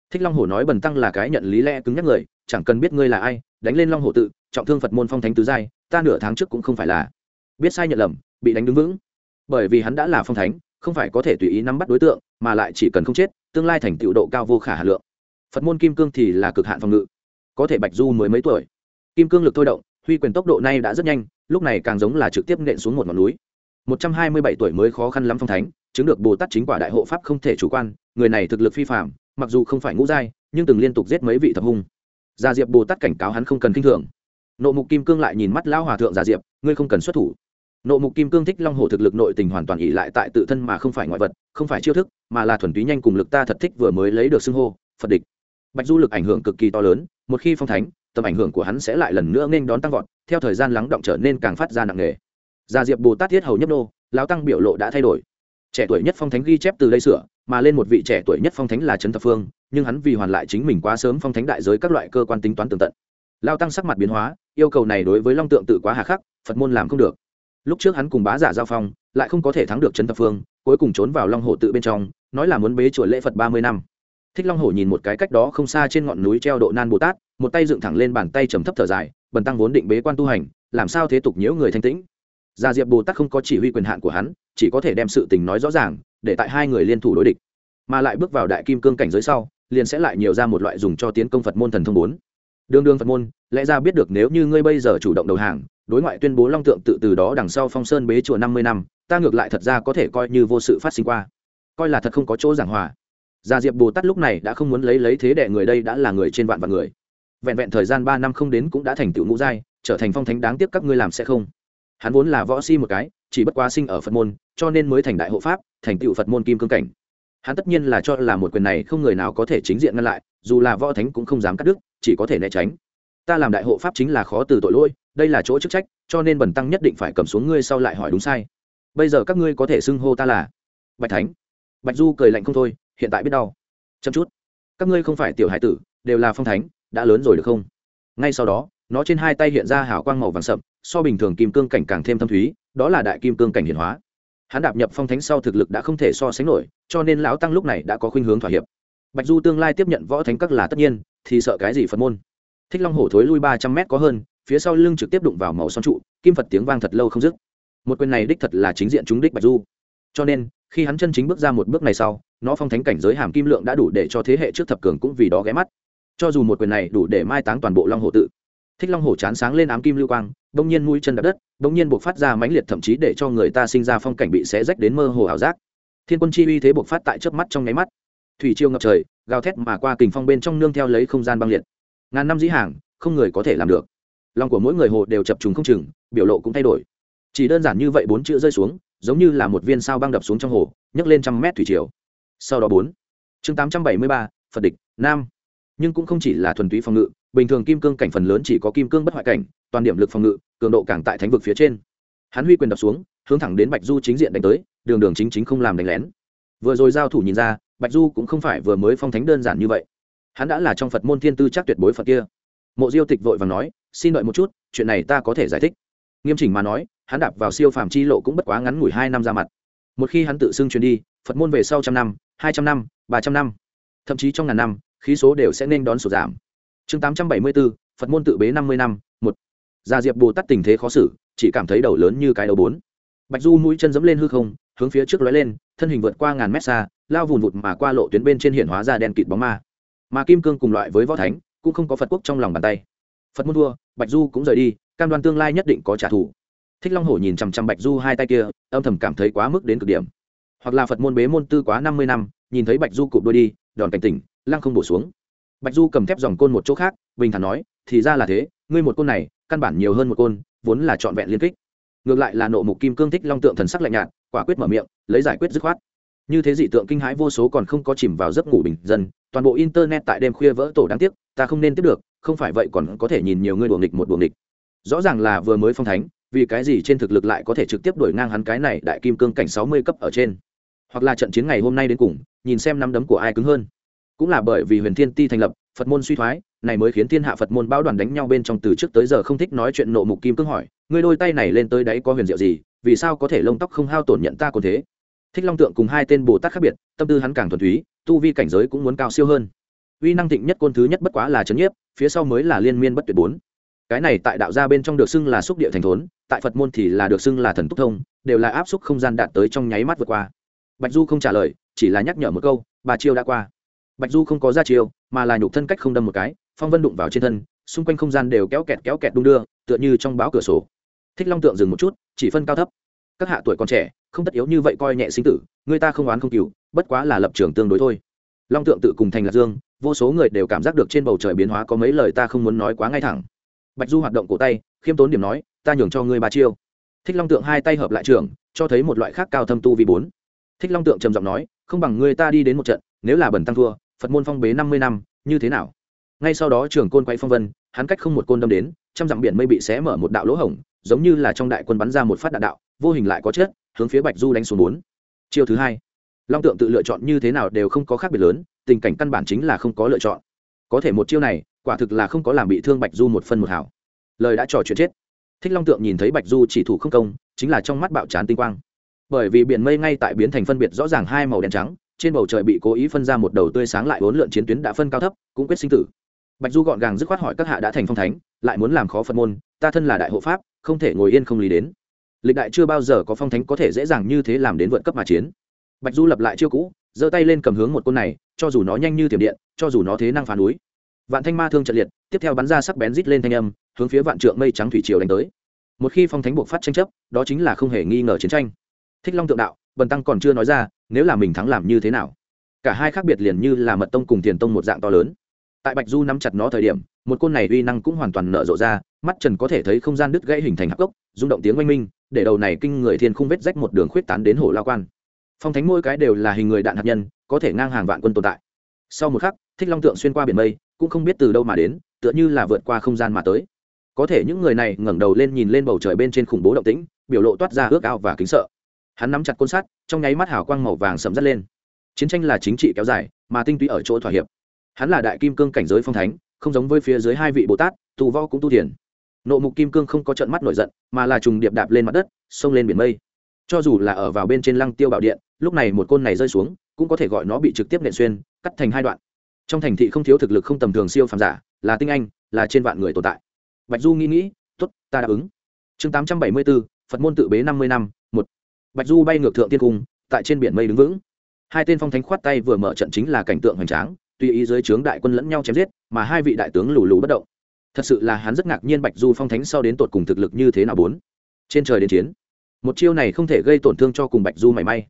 Thích long hổ nói bần tăng là cái nhận lý lẽ cứng nhắc người, chẳng cần biết ngươi là ai, đánh lên long hổ tự, trọng thương phật môn phong thánh tứ giai, ta nửa tháng trước cũng không phải là. Biết sai nhận lầm, bị đánh đứng vững. Bởi vì hắn đã là phong thánh, không phải có thể tùy ý nắm bắt đối tượng, mà lại chỉ cần không chết, tương lai thành tựu độ cao vô khả hà lượng phật môn kim cương thì là cực hạn phòng ngự. Có thể bạch du mới mấy tuổi. Kim cương lực thôi động, huy quyền tốc độ nay đã rất nhanh, lúc này càng giống là trực tiếp nện xuống một ngọn núi. Một trăm hai mươi bảy tuổi mới khó khăn lắm phong thánh, chứng được bồ tát chính quả đại hộ pháp không thể chủ quan, người này thực lực phi phạm mặc dù không phải ngũ giai, nhưng từng liên tục giết mấy vị thập hung. Gia diệp bồ tát cảnh cáo hắn không cần kinh thường. Nộ mục kim cương lại nhìn mắt lão hòa thượng gia diệp, ngươi không cần xuất thủ. Nộ mục kim cương thích long hồ thực lực nội tình hoàn toàn ỉ lại tại tự thân mà không phải ngoại vật, không phải chiêu thức, mà là thuần túy nhanh cùng lực ta thật thích vừa mới lấy được xưng hô, phật địch bạch du lực ảnh hưởng cực kỳ to lớn, một khi phong thánh, tầm ảnh hưởng của hắn sẽ lại lần nữa nên đón tăng vọt, theo thời gian lắng động trở nên càng phát ra nặng nề. Gia diệp bồ tát thiết hầu nhấp nô lao tăng biểu lộ đã thay đổi. Trẻ tuổi nhất phong thánh ghi chép từ đây sửa, mà lên một vị trẻ tuổi nhất phong thánh là trấn thập phương, nhưng hắn vì hoàn lại chính mình quá sớm phong thánh đại giới các loại cơ quan tính toán tường tận. Lao tăng sắc mặt biến hóa, yêu cầu này đối với long tượng tự quá hà khắc, phật môn làm không được. Lúc trước hắn cùng bá giả giao phong, lại không có thể thắng được trấn thập phương, cuối cùng trốn vào long hồ tự bên trong, nói là muốn bế chùa lễ phật ba mươi năm thích long hổ nhìn một cái cách đó không xa trên ngọn núi treo độ nan bồ tát, một tay dựng thẳng lên bàn tay trầm thấp thở dài, bần tăng vốn định bế quan tu hành, làm sao thế tục nhiễu người thanh tĩnh? Gia diệp bồ tát không có chỉ huy quyền hạn của hắn, chỉ có thể đem sự tình nói rõ ràng, để tại hai người liên thủ đối địch. Mà lại bước vào đại kim cương cảnh giới sau, liền sẽ lại nhiều ra một loại dùng cho tiến công phật môn thần thông bốn. Đương đương phật môn, lẽ ra biết được nếu như ngươi bây giờ chủ động đầu hàng, đối ngoại tuyên bố long tượng tự từ đó đằng sau phong sơn bế chùa năm mươi năm, ta ngược lại thật ra có thể coi như vô sự phát sinh qua. Coi là thật không có chỗ giảng hòa gia diệp bồ tát lúc này đã không muốn lấy lấy thế đệ người đây đã là người trên vạn vạn người. Vẹn vẹn thời gian ba năm không đến cũng đã thành tựu ngũ giai, trở thành phong thánh đáng tiếc các ngươi làm sẽ không. Hắn vốn là võ si một cái, chỉ bất quá sinh ở phật môn, cho nên mới thành đại hộ pháp, thành tựu phật môn kim cương cảnh. Hắn tất nhiên là cho là một quyền này không người nào có thể chính diện ngăn lại, dù là võ thánh cũng không dám cắt đứt, chỉ có thể né tránh. Ta làm đại hộ pháp chính là khó từ tội lỗi, đây là chỗ chức trách, cho nên bần tăng nhất định phải cầm xuống ngươi sau lại hỏi đúng sai. Bây giờ các ngươi có thể xưng hô ta là bạch thánh bạch du cười lạnh không thôi, hiện tại biết đau. Chậm chút. Các ngươi không phải tiểu hải tử, đều là phong thánh, đã lớn rồi được không? Ngay sau đó, nó trên hai tay hiện ra hào quang màu vàng sậm, so bình thường kim cương cảnh càng thêm thâm thúy, đó là đại kim cương cảnh hiển hóa. Hắn đạp nhập phong thánh sau thực lực đã không thể so sánh nổi, cho nên lão tăng lúc này đã có khuynh hướng thỏa hiệp. Bạch du tương lai tiếp nhận võ thánh các là tất nhiên, thì sợ cái gì phật môn? Thích long hổ thối lui ba trăm mét có hơn, phía sau lưng trực tiếp đụng vào màu son trụ, kim phật tiếng vang thật lâu không dứt. Một quyền này đích thật là chính diện trúng đích bạch du cho nên, khi hắn chân chính bước ra một bước này sau, nó phong thánh cảnh giới hàm kim lượng đã đủ để cho thế hệ trước thập cường cũng vì đó ghé mắt. Cho dù một quyền này đủ để mai táng toàn bộ long hồ tự, thích long hồ chán sáng lên ám kim lưu quang đông nhiên mũi chân đập đất đông nhiên buộc phát ra mãnh liệt thậm chí để cho người ta sinh ra phong cảnh bị xé rách đến mơ hồ ảo giác. Thiên quân chi uy thế buộc phát tại chớp mắt trong nháy mắt. Thủy chiêu ngập trời, gào thét mà qua kình phong bên trong nương theo lấy không gian băng liệt. Ngàn năm dĩ hàng, không người có thể làm được. Lòng của mỗi người hồ đều chập trùng không chừng, biểu lộ cũng thay đổi. Chỉ đơn giản như vậy bốn chữ rơi xuống giống như là một viên sao băng đập xuống trong hồ, nhấc lên trăm mét thủy triều. Sau đó bốn, chương tám trăm bảy mươi ba, phật địch, nam. Nhưng cũng không chỉ là thuần túy phòng ngự, bình thường kim cương cảnh phần lớn chỉ có kim cương bất hoại cảnh, toàn điểm lực phòng ngự, cường độ càng tại thánh vực phía trên. Hắn huy quyền đập xuống, hướng thẳng đến bạch du chính diện đánh tới, đường đường chính chính không làm đánh lén. Vừa rồi giao thủ nhìn ra, bạch du cũng không phải vừa mới phong thánh đơn giản như vậy. Hắn đã là trong phật môn thiên tư chắc tuyệt bối phật kia. Mộ diêu tịch vội và nói, xin đợi một chút, chuyện này ta có thể giải thích. Nghiêm chỉnh mà nói hắn đạp vào siêu phàm chi lộ cũng bất quá ngắn ngủi hai năm ra mặt. Một khi hắn tự xưng truyền đi, phật môn về sau trăm năm, hai trăm năm, ba trăm năm, thậm chí trong ngàn năm, khí số đều sẽ nên đón sụt giảm. Chương tám trăm bảy mươi bốn, phật môn tự bế năm mươi năm, một. Gia diệp bồ tát tình thế khó xử, chỉ cảm thấy đầu lớn như cái đầu bốn. Bạch du mũi chân dẫm lên hư không, hướng phía trước lóe lên, thân hình vượt qua ngàn mét xa, lao vùn vụt mà qua lộ tuyến bên trên hiển hóa ra đen kịt bóng ma. Mà kim cương cùng loại với võ thánh, cũng không có phật quốc trong lòng bàn tay. Phật môn thua, bạch du cũng rời đi, cam đoan tương lai nhất định có trả thù thích long hổ nhìn chằm chằm bạch du hai tay kia, âm thầm cảm thấy quá mức đến cực điểm. Hoặc là phật môn bế môn tư quá năm mươi năm, nhìn thấy bạch du cụp đôi đi, đòn cảnh tỉnh, lăng không bổ xuống. Bạch du cầm thép dòng côn một chỗ khác, bình thản nói, thì ra là thế, ngươi một côn này, căn bản nhiều hơn một côn, vốn là trọn vẹn liên kích. Ngược lại là nộ mục kim cương thích long tượng thần sắc lạnh nhạt, quả quyết mở miệng, lấy giải quyết dứt khoát. Như thế dị tượng kinh hãi vô số còn không có chìm vào giấc ngủ bình dân, toàn bộ internet tại đêm khuya vỡ tổ đáng tiếc, ta không nên tiếp được, không phải vậy còn có thể nhìn nhiều người đuồng nghịch một đuồng nghịch. Rõ ràng là vừa mới phong thánh vì cái gì trên thực lực lại có thể trực tiếp đuổi ngang hắn cái này đại kim cương cảnh sáu mươi cấp ở trên? Hoặc là trận chiến ngày hôm nay đến cùng, nhìn xem năm đấm của ai cứng hơn. Cũng là bởi vì huyền thiên ti thành lập, phật môn suy thoái, này mới khiến thiên hạ phật môn bão đoàn đánh nhau bên trong từ trước tới giờ không thích nói chuyện nộ mục kim cương hỏi, ngươi đôi tay này lên tới đấy có huyền diệu gì? Vì sao có thể lông tóc không hao tổn nhận ta còn thế? Thích long tượng cùng hai tên bồ tát khác biệt, tâm tư hắn càng thuần túy, tu vi cảnh giới cũng muốn cao siêu hơn. Uy năng thịnh nhất côn thứ nhất bất quá là trấn nhiếp, phía sau mới là liên miên bất tuyệt bốn. Cái này tại đạo gia bên trong được xưng là xúc địa thành thốn tại phật môn thì là được xưng là thần túc thông, đều là áp suất không gian đạt tới trong nháy mắt vượt qua. Bạch du không trả lời, chỉ là nhắc nhở một câu, bà chiêu đã qua. Bạch du không có ra chiêu, mà là nhục thân cách không đâm một cái, phong vân đụng vào trên thân, xung quanh không gian đều kéo kẹt kéo kẹt đung đưa, tựa như trong báo cửa sổ. Thích long tượng dừng một chút, chỉ phân cao thấp. Các hạ tuổi còn trẻ, không tất yếu như vậy coi nhẹ sinh tử, người ta không oán không cừu, bất quá là lập trường tương đối thôi. Long tượng tự cùng thành lạc dương, vô số người đều cảm giác được trên bầu trời biến hóa có mấy lời ta không muốn nói quá ngay thẳng. Bạch du hoạt động cổ tay, khiêm tốn điểm nói ta nhường cho ngươi ba chiêu. Thích long tượng hai tay hợp lại trường, cho thấy một loại khác cao thâm tu vì bốn. Thích long tượng trầm giọng nói, không bằng ngươi ta đi đến một trận, nếu là bẩn tăng thua, phật môn phong bế năm mươi năm, như thế nào? Ngay sau đó trường côn quay phong vân, hắn cách không một côn đâm đến, trăm dặm biển mây bị xé mở một đạo lỗ hổng, giống như là trong đại quân bắn ra một phát đạn đạo, vô hình lại có chết hướng phía bạch du đánh xuống bốn. Chiêu thứ hai. Long tượng tự lựa chọn như thế nào đều không có khác biệt lớn, tình cảnh căn bản chính là không có lựa chọn. Có thể một chiêu này, quả thực là không có làm bị thương bạch du một phân một hảo lời đã trò chuyện chết thích long tượng nhìn thấy bạch du chỉ thủ không công, chính là trong mắt bạo chán tinh quang. Bởi vì biển mây ngay tại biến thành phân biệt rõ ràng hai màu đen trắng, trên bầu trời bị cố ý phân ra một đầu tươi sáng lại bốn lượn chiến tuyến đã phân cao thấp, cũng quyết sinh tử. Bạch du gọn gàng dứt khoát hỏi các hạ đã thành phong thánh, lại muốn làm khó phật môn, ta thân là đại hộ pháp, không thể ngồi yên không lý đến. Lịch đại chưa bao giờ có phong thánh có thể dễ dàng như thế làm đến vượt cấp mà chiến. Bạch du lập lại chiêu cũ, giơ tay lên cầm hướng một côn này, cho dù nó nhanh như tiềm điện, cho dù nó thế năng phá núi. Vạn thanh ma thương trận liệt, tiếp theo bắn ra sắc bén rít lên thanh âm hướng phía vạn trượng mây trắng thủy triều đánh tới. Một khi phong thánh buộc phát tranh chấp, đó chính là không hề nghi ngờ chiến tranh. Thích long tượng đạo, bần tăng còn chưa nói ra, nếu là mình thắng làm như thế nào? Cả hai khác biệt liền như là mật tông cùng tiền tông một dạng to lớn. Tại bạch du nắm chặt nó thời điểm, một côn này uy năng cũng hoàn toàn nở rộ ra, mắt trần có thể thấy không gian đứt gãy hình thành hắc gốc, rung động tiếng oanh minh, để đầu này kinh người thiên không vết rách một đường khuyết tán đến hồ lao quan. Phong thánh mỗi cái đều là hình người đạn hạt nhân, có thể ngang hàng vạn quân tồn tại. Sau một khắc, thích long tượng xuyên qua biển mây, cũng không biết từ đâu mà đến, tựa như là vượt qua không gian mà tới có thể những người này ngẩng đầu lên nhìn lên bầu trời bên trên khủng bố động tĩnh, biểu lộ toát ra ước ao và kính sợ. Hắn nắm chặt côn sắt, trong nháy mắt hào quang màu vàng sầm dắt lên. Chiến tranh là chính trị kéo dài, mà tinh túy ở chỗ thỏa hiệp. Hắn là đại kim cương cảnh giới phong thánh, không giống với phía dưới hai vị bồ tát tu võ cũng tu thiền. Nộ mục kim cương không có trận mắt nổi giận, mà là trùng điệp đạp lên mặt đất, xông lên biển mây. Cho dù là ở vào bên trên lăng tiêu bảo điện, lúc này một côn này rơi xuống, cũng có thể gọi nó bị trực tiếp nện xuyên, cắt thành hai đoạn. Trong thành thị không thiếu thực lực không tầm thường siêu phàm giả, là tinh anh, là trên vạn người tồn tại bạch du nghĩ nghĩ t ố t ta đáp ứng. Chương tám trăm bảy mươi bốn, phật môn tự bế năm mươi năm, một. Bạch du bay ngược thượng tiên cung, tại trên biển mây đứng vững. Hai tên phong thánh khoát tay vừa mở trận chính là cảnh tượng hoành tráng, tùy ý dưới trướng đại quân lẫn nhau chém giết, mà hai vị đại tướng lù lù bất động. Thật sự là hắn rất ngạc nhiên bạch du phong thánh sau đến tột cùng thực lực như thế nào bốn. Trên trời đến chiến. Một chiêu này không thể gây tổn thương cho cùng bạch du mảy may.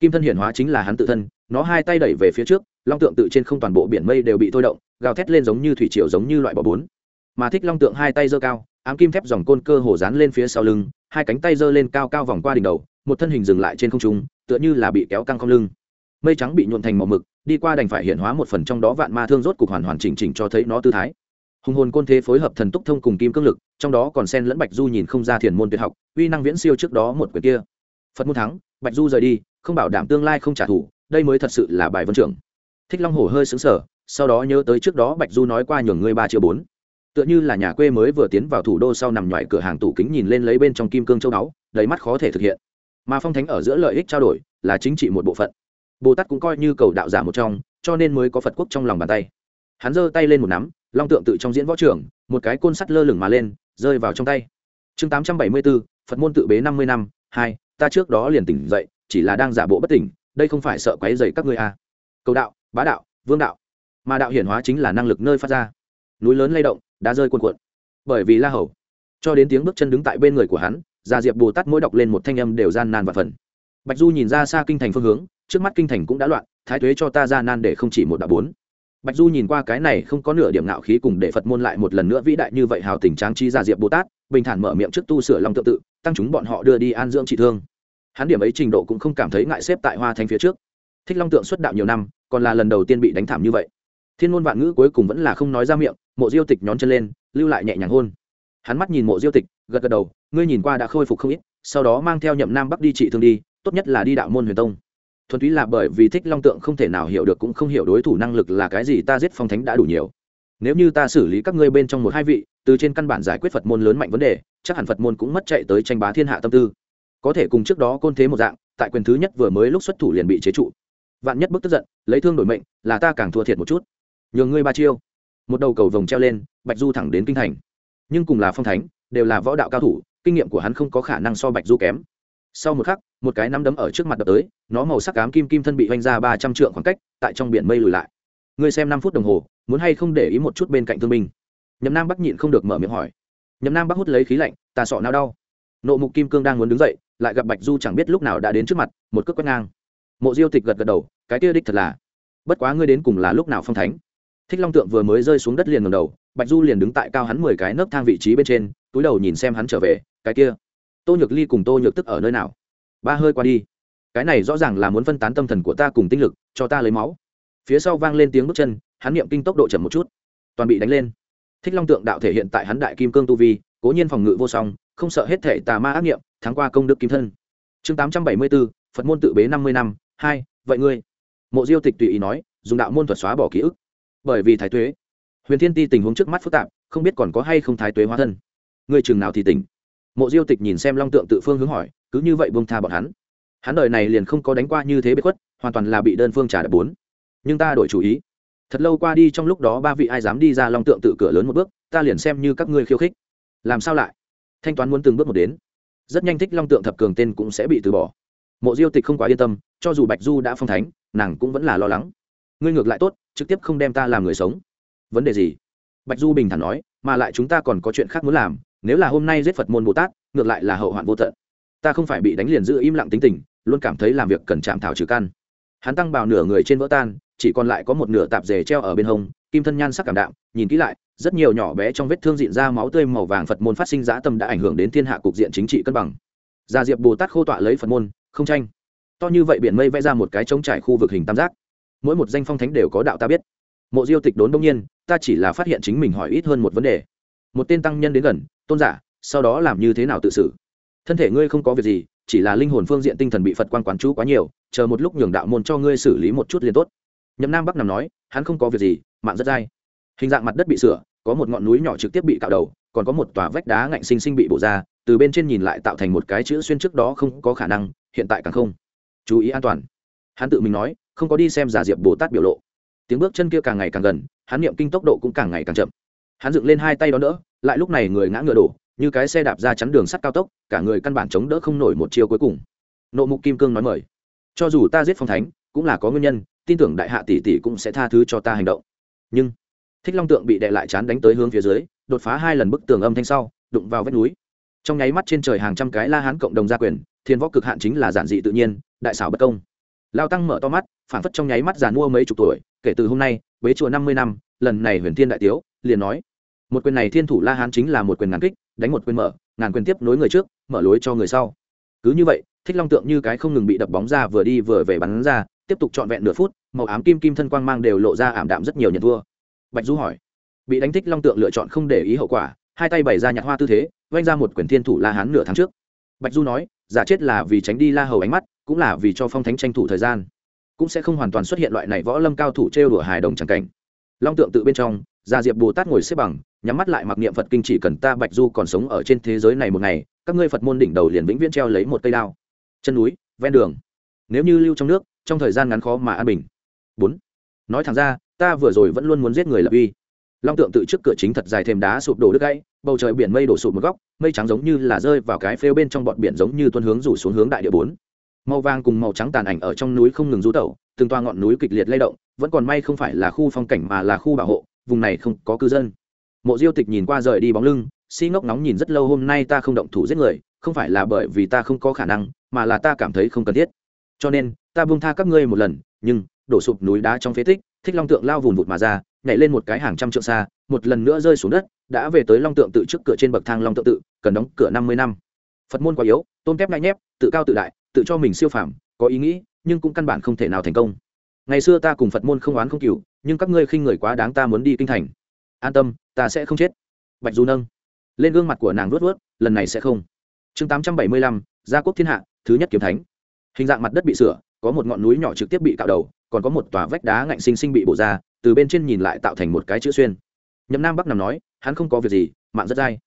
Kim thân hiển hóa chính là hắn tự thân, nó hai tay đẩy về phía trước, long tượng tự trên không toàn bộ biển mây đều bị thôi động, gào thét lên giống như thủy triều giống như loại bọ bốn mà thích long tượng hai tay giơ cao, ám kim thép dòng côn cơ hồ dán lên phía sau lưng, hai cánh tay giơ lên cao cao vòng qua đỉnh đầu, một thân hình dừng lại trên không trung, tựa như là bị kéo căng không lưng. Mây trắng bị nhuộn thành màu mực, đi qua đành phải hiện hóa một phần trong đó vạn ma thương rốt cục hoàn hoàn chỉnh chỉnh cho thấy nó tư thái. Hùng hồn côn thế phối hợp thần túc thông cùng kim cương lực, trong đó còn sen lẫn bạch du nhìn không ra thiền môn tuyệt học, uy năng viễn siêu trước đó một quyển kia. Phật môn thắng, bạch du rời đi, không bảo đảm tương lai không trả thù, đây mới thật sự là bài vân trưởng. Thích long hổ hơi xứng sở sau đó nhớ tới trước đó bạch du nói qua nhường ngươi ba triệu bốn tựa như là nhà quê mới vừa tiến vào thủ đô sau nằm ngoài cửa hàng tủ kính nhìn lên lấy bên trong kim cương châu báu, đầy mắt khó thể thực hiện. Mà phong thánh ở giữa lợi ích trao đổi là chính trị một bộ phận. Bồ tát cũng coi như cầu đạo giả một trong, cho nên mới có phật quốc trong lòng bàn tay. Hắn giơ tay lên một nắm, long tượng tự trong diễn võ trưởng một cái côn sắt lơ lửng mà lên, rơi vào trong tay. Chương tám trăm bảy mươi bốn phật môn tự bế năm mươi năm, hai, ta trước đó liền tỉnh dậy, chỉ là đang giả bộ bất tỉnh, đây không phải sợ quấy dày các ngươi à. cầu đạo, bá đạo, vương đạo. Mà đạo hiển hóa chính là năng lực nơi phát ra. Núi lớn lay động đã rơi cuồn cuộn. Bởi vì la hầu, cho đến tiếng bước chân đứng tại bên người của hắn, gia diệp bồ tát mỗi đọc lên một thanh âm đều gian nan và phần. Bạch du nhìn ra xa kinh thành phương hướng, trước mắt kinh thành cũng đã loạn, thái thuế cho ta ra nan để không chỉ một đạo bốn. Bạch du nhìn qua cái này không có nửa điểm ngạo khí cùng để phật môn lại một lần nữa vĩ đại như vậy hào tình tráng trí gia diệp bồ tát, bình thản mở miệng trước tu sửa lòng tự tự, tăng chúng bọn họ đưa đi an dưỡng trị thương. Hắn điểm ấy trình độ cũng không cảm thấy ngại xếp tại hoa thanh phía trước. Thích long tượng xuất đạo nhiều năm, còn là lần đầu tiên bị đánh thảm như vậy thiên ngôn vạn ngữ cuối cùng vẫn là không nói ra miệng, mộ diêu tịch nhón chân lên, lưu lại nhẹ nhàng hôn. Hắn mắt nhìn mộ diêu tịch, gật gật đầu, ngươi nhìn qua đã khôi phục không ít, sau đó mang theo nhậm nam bắc đi trị thương đi, tốt nhất là đi đạo môn huyền tông. Thuần túy là bởi vì thích long tượng không thể nào hiểu được cũng không hiểu đối thủ năng lực là cái gì, ta giết phong thánh đã đủ nhiều. Nếu như ta xử lý các ngươi bên trong một hai vị, từ trên căn bản giải quyết phật môn lớn mạnh vấn đề, chắc hẳn phật môn cũng mất chạy tới tranh bá thiên hạ tâm tư. Có thể cùng trước đó côn thế một dạng, tại quyền thứ nhất vừa mới lúc xuất thủ liền bị chế trụ. Vạn nhất bức tức giận, lấy thương đổi mệnh, là ta càng thua thiệt một chút nhường ngươi ba chiêu. Một đầu cầu vồng treo lên, bạch du thẳng đến kinh thành. Nhưng cùng là phong thánh, đều là võ đạo cao thủ, kinh nghiệm của hắn không có khả năng so bạch du kém. Sau một khắc, một cái nắm đấm ở trước mặt đập tới, nó màu sắc cám kim kim thân bị oanh ra ba trăm trượng khoảng cách, tại trong biển mây lùi lại. Ngươi xem năm phút đồng hồ, muốn hay không để ý một chút bên cạnh thương binh? Nhậm nam bắc nhịn không được mở miệng hỏi. Nhậm nam bắc hút lấy khí lạnh tà sọ nao đau. Nộ mục kim cương đang muốn đứng dậy, lại gặp bạch du chẳng biết lúc nào đã đến trước mặt, một cước quét ngang. Mộ diêu tịch gật gật đầu, cái kia đích thật là. Bất quá ngươi đến cùng là lúc nào phong thánh? Thích long tượng vừa mới rơi xuống đất liền ngầm đầu, bạch du liền đứng tại cao hắn mười cái nấc thang vị trí bên trên, túi đầu nhìn xem hắn trở về, cái kia, tô nhược ly cùng tô nhược tức ở nơi nào? Ba hơi qua đi. Cái này rõ ràng là muốn phân tán tâm thần của ta cùng tinh lực, cho ta lấy máu. Phía sau vang lên tiếng bước chân, hắn niệm kinh tốc độ chậm một chút, toàn bị đánh lên. Thích long tượng đạo thể hiện tại hắn đại kim cương tu vi, cố nhiên phòng ngự vô song, không sợ hết thể tà ma ác nghiệm, thắng qua công đức kim thân. Chương tám trăm bảy mươi bốn phật môn tự bế năm mươi năm, hai, vậy ngươi. Mộ diêu tịch tùy ý nói, dùng đạo môn thuật xóa bỏ ký ức bởi vì thái tuế. Huyền thiên ti tình huống trước mắt phức tạp, không biết còn có hay không thái tuế hóa thân. Người chừng nào thì tỉnh. Mộ diêu tịch nhìn xem long tượng tự phương hướng hỏi, cứ như vậy buông tha bọn hắn. Hắn đời này liền không có đánh qua như thế bất khuất, hoàn toàn là bị đơn phương trả đập bốn. Nhưng ta đổi chủ ý. Thật lâu qua đi trong lúc đó ba vị ai dám đi ra long tượng tự cửa lớn một bước, ta liền xem như các ngươi khiêu khích. Làm sao lại? Thanh toán muốn từng bước một đến. Rất nhanh thích long tượng thập cường tên cũng sẽ bị từ bỏ. Mộ diêu tịch không quá yên tâm, cho dù bạch du đã phong thánh, nàng cũng vẫn là lo lắng. Ngươi ngược lại tốt trực tiếp không đem ta làm người sống. Vấn đề gì? Bạch du bình thản nói, mà lại chúng ta còn có chuyện khác muốn làm, nếu là hôm nay giết phật môn bồ tát, ngược lại là hậu hoạn vô tận. Ta không phải bị đánh liền giữ im lặng tính tình, luôn cảm thấy làm việc cần chạm thảo trừ căn. Hắn tăng bào nửa người trên vỡ tan, chỉ còn lại có một nửa tạp dề treo ở bên hông, kim thân nhan sắc cảm đạm, nhìn kỹ lại, rất nhiều nhỏ bé trong vết thương diện ra máu tươi màu vàng phật môn phát sinh dã tâm đã ảnh hưởng đến thiên hạ cục diện chính trị cân bằng. Gia diệp bồ tát khô tọa lấy phật môn, không tranh. To như vậy biển mây vẽ ra một cái trống trải khu vực hình tam giác mỗi một danh phong thánh đều có đạo ta biết. Mộ diêu tịch đốn đông nhiên, ta chỉ là phát hiện chính mình hỏi ít hơn một vấn đề. Một tên tăng nhân đến gần, tôn giả, sau đó làm như thế nào tự xử? Thân thể ngươi không có việc gì, chỉ là linh hồn phương diện tinh thần bị phật quan quán chú quá nhiều, chờ một lúc nhường đạo môn cho ngươi xử lý một chút liền tốt. Nhậm nam bắc nằm nói, hắn không có việc gì, mạng rất dai. Hình dạng mặt đất bị sửa, có một ngọn núi nhỏ trực tiếp bị cạo đầu, còn có một tòa vách đá ngạnh sinh sinh bị bổ ra, từ bên trên nhìn lại tạo thành một cái chữ xuyên trước đó không có khả năng, hiện tại càng không. Chú ý an toàn. Hắn tự mình nói không có đi xem giả diệp bồ tát biểu lộ tiếng bước chân kia càng ngày càng gần hắn niệm kinh tốc độ cũng càng ngày càng chậm hắn dựng lên hai tay đó đỡ lại lúc này người ngã ngựa đổ như cái xe đạp ra chắn đường sắt cao tốc cả người căn bản chống đỡ không nổi một chiều cuối cùng nộ mục kim cương nói mời cho dù ta giết phong thánh cũng là có nguyên nhân tin tưởng đại hạ tỷ tỷ cũng sẽ tha thứ cho ta hành động nhưng thích long tượng bị đệ lại chán đánh tới hướng phía dưới đột phá hai lần bức tường âm thanh sau đụng vào vách núi trong nháy mắt trên trời hàng trăm cái la hán cộng đồng gia quyền thiên võ cực hạn chính là giản dị tự nhiên đại xảo bất công lao tăng mở to mắt phản phất trong nháy mắt giàn mua mấy chục tuổi, kể từ hôm nay, bế chùa năm mươi năm, lần này huyền thiên đại tiếu, liền nói, một quyền này thiên thủ la hán chính là một quyền ngàn kích, đánh một quyền mở, ngàn quyền tiếp nối người trước, mở lối cho người sau. Cứ như vậy, thích long tượng như cái không ngừng bị đập bóng ra vừa đi vừa về bắn ra, tiếp tục trọn vẹn nửa phút, màu ám kim kim thân quang mang đều lộ ra ảm đạm rất nhiều nhận thua bạch du hỏi, bị đánh thích long tượng lựa chọn không để ý hậu quả, hai tay bày ra nhặt hoa tư thế vanh ra một quyền thiên thủ la hán nửa tháng trước. Bạch du nói, giả chết là vì tránh đi la hầu ánh mắt, cũng là vì cho phong thánh tranh thủ thời gian cũng sẽ không hoàn toàn xuất hiện loại này võ lâm cao thủ trêu đùa hài đồng chẳng cảnh. Long tượng tự bên trong, gia diệp bồ tát ngồi xếp bằng, nhắm mắt lại mặc niệm phật kinh chỉ cần ta bạch du còn sống ở trên thế giới này một ngày, các ngươi phật môn đỉnh đầu liền vĩnh viễn treo lấy một cây đao. Chân núi, ven đường. Nếu như lưu trong nước, trong thời gian ngắn khó mà an bình. Bốn. Nói thẳng ra, ta vừa rồi vẫn luôn muốn giết người lập uy. Long tượng tự trước cửa chính thật dài thêm đá sụp đổ đứt gãy, bầu trời biển mây đổ sụp một góc, mây trắng giống như là rơi vào cái phêu bên trong bọn biển giống như tuân hướng rủ xuống hướng đại địa bốn màu vàng cùng màu trắng tàn ảnh ở trong núi không ngừng rú tẩu, từng toa ngọn núi kịch liệt lay động, vẫn còn may không phải là khu phong cảnh mà là khu bảo hộ, vùng này không có cư dân. Mộ diêu tịch nhìn qua rời đi bóng lưng, si ngốc nóng nhìn rất lâu hôm nay ta không động thủ giết người, không phải là bởi vì ta không có khả năng, mà là ta cảm thấy không cần thiết. Cho nên, ta buông tha các ngươi một lần, nhưng, đổ sụp núi đá trong phế tích, thích long tượng lao vùn vụt mà ra, nhảy lên một cái hàng trăm trượng xa, một lần nữa rơi xuống đất, đã về tới long tượng tự trước cửa trên bậc thang long tượng tự, cần đóng cửa năm mươi năm phật môn quá yếu tôn kép ngại nhép, tự cao tự đại, tự cho mình siêu phàm, có ý nghĩ, nhưng cũng căn bản không thể nào thành công. Ngày xưa ta cùng phật môn không oán không cừu, nhưng các ngươi khinh người quá đáng ta muốn đi kinh thành. An tâm, ta sẽ không chết. Bạch du nâng. Lên gương mặt của nàng vuốt vớt lần này sẽ không. Chương tám trăm bảy mươi lăm, gia quốc thiên hạ, thứ nhất kiếm thánh. Hình dạng mặt đất bị sửa, có một ngọn núi nhỏ trực tiếp bị cạo đầu, còn có một tòa vách đá ngạnh sinh sinh bị bổ ra, từ bên trên nhìn lại tạo thành một cái chữ xuyên. Nhậm nam bắc nằm nói, hắn không có việc gì, mạng rất dai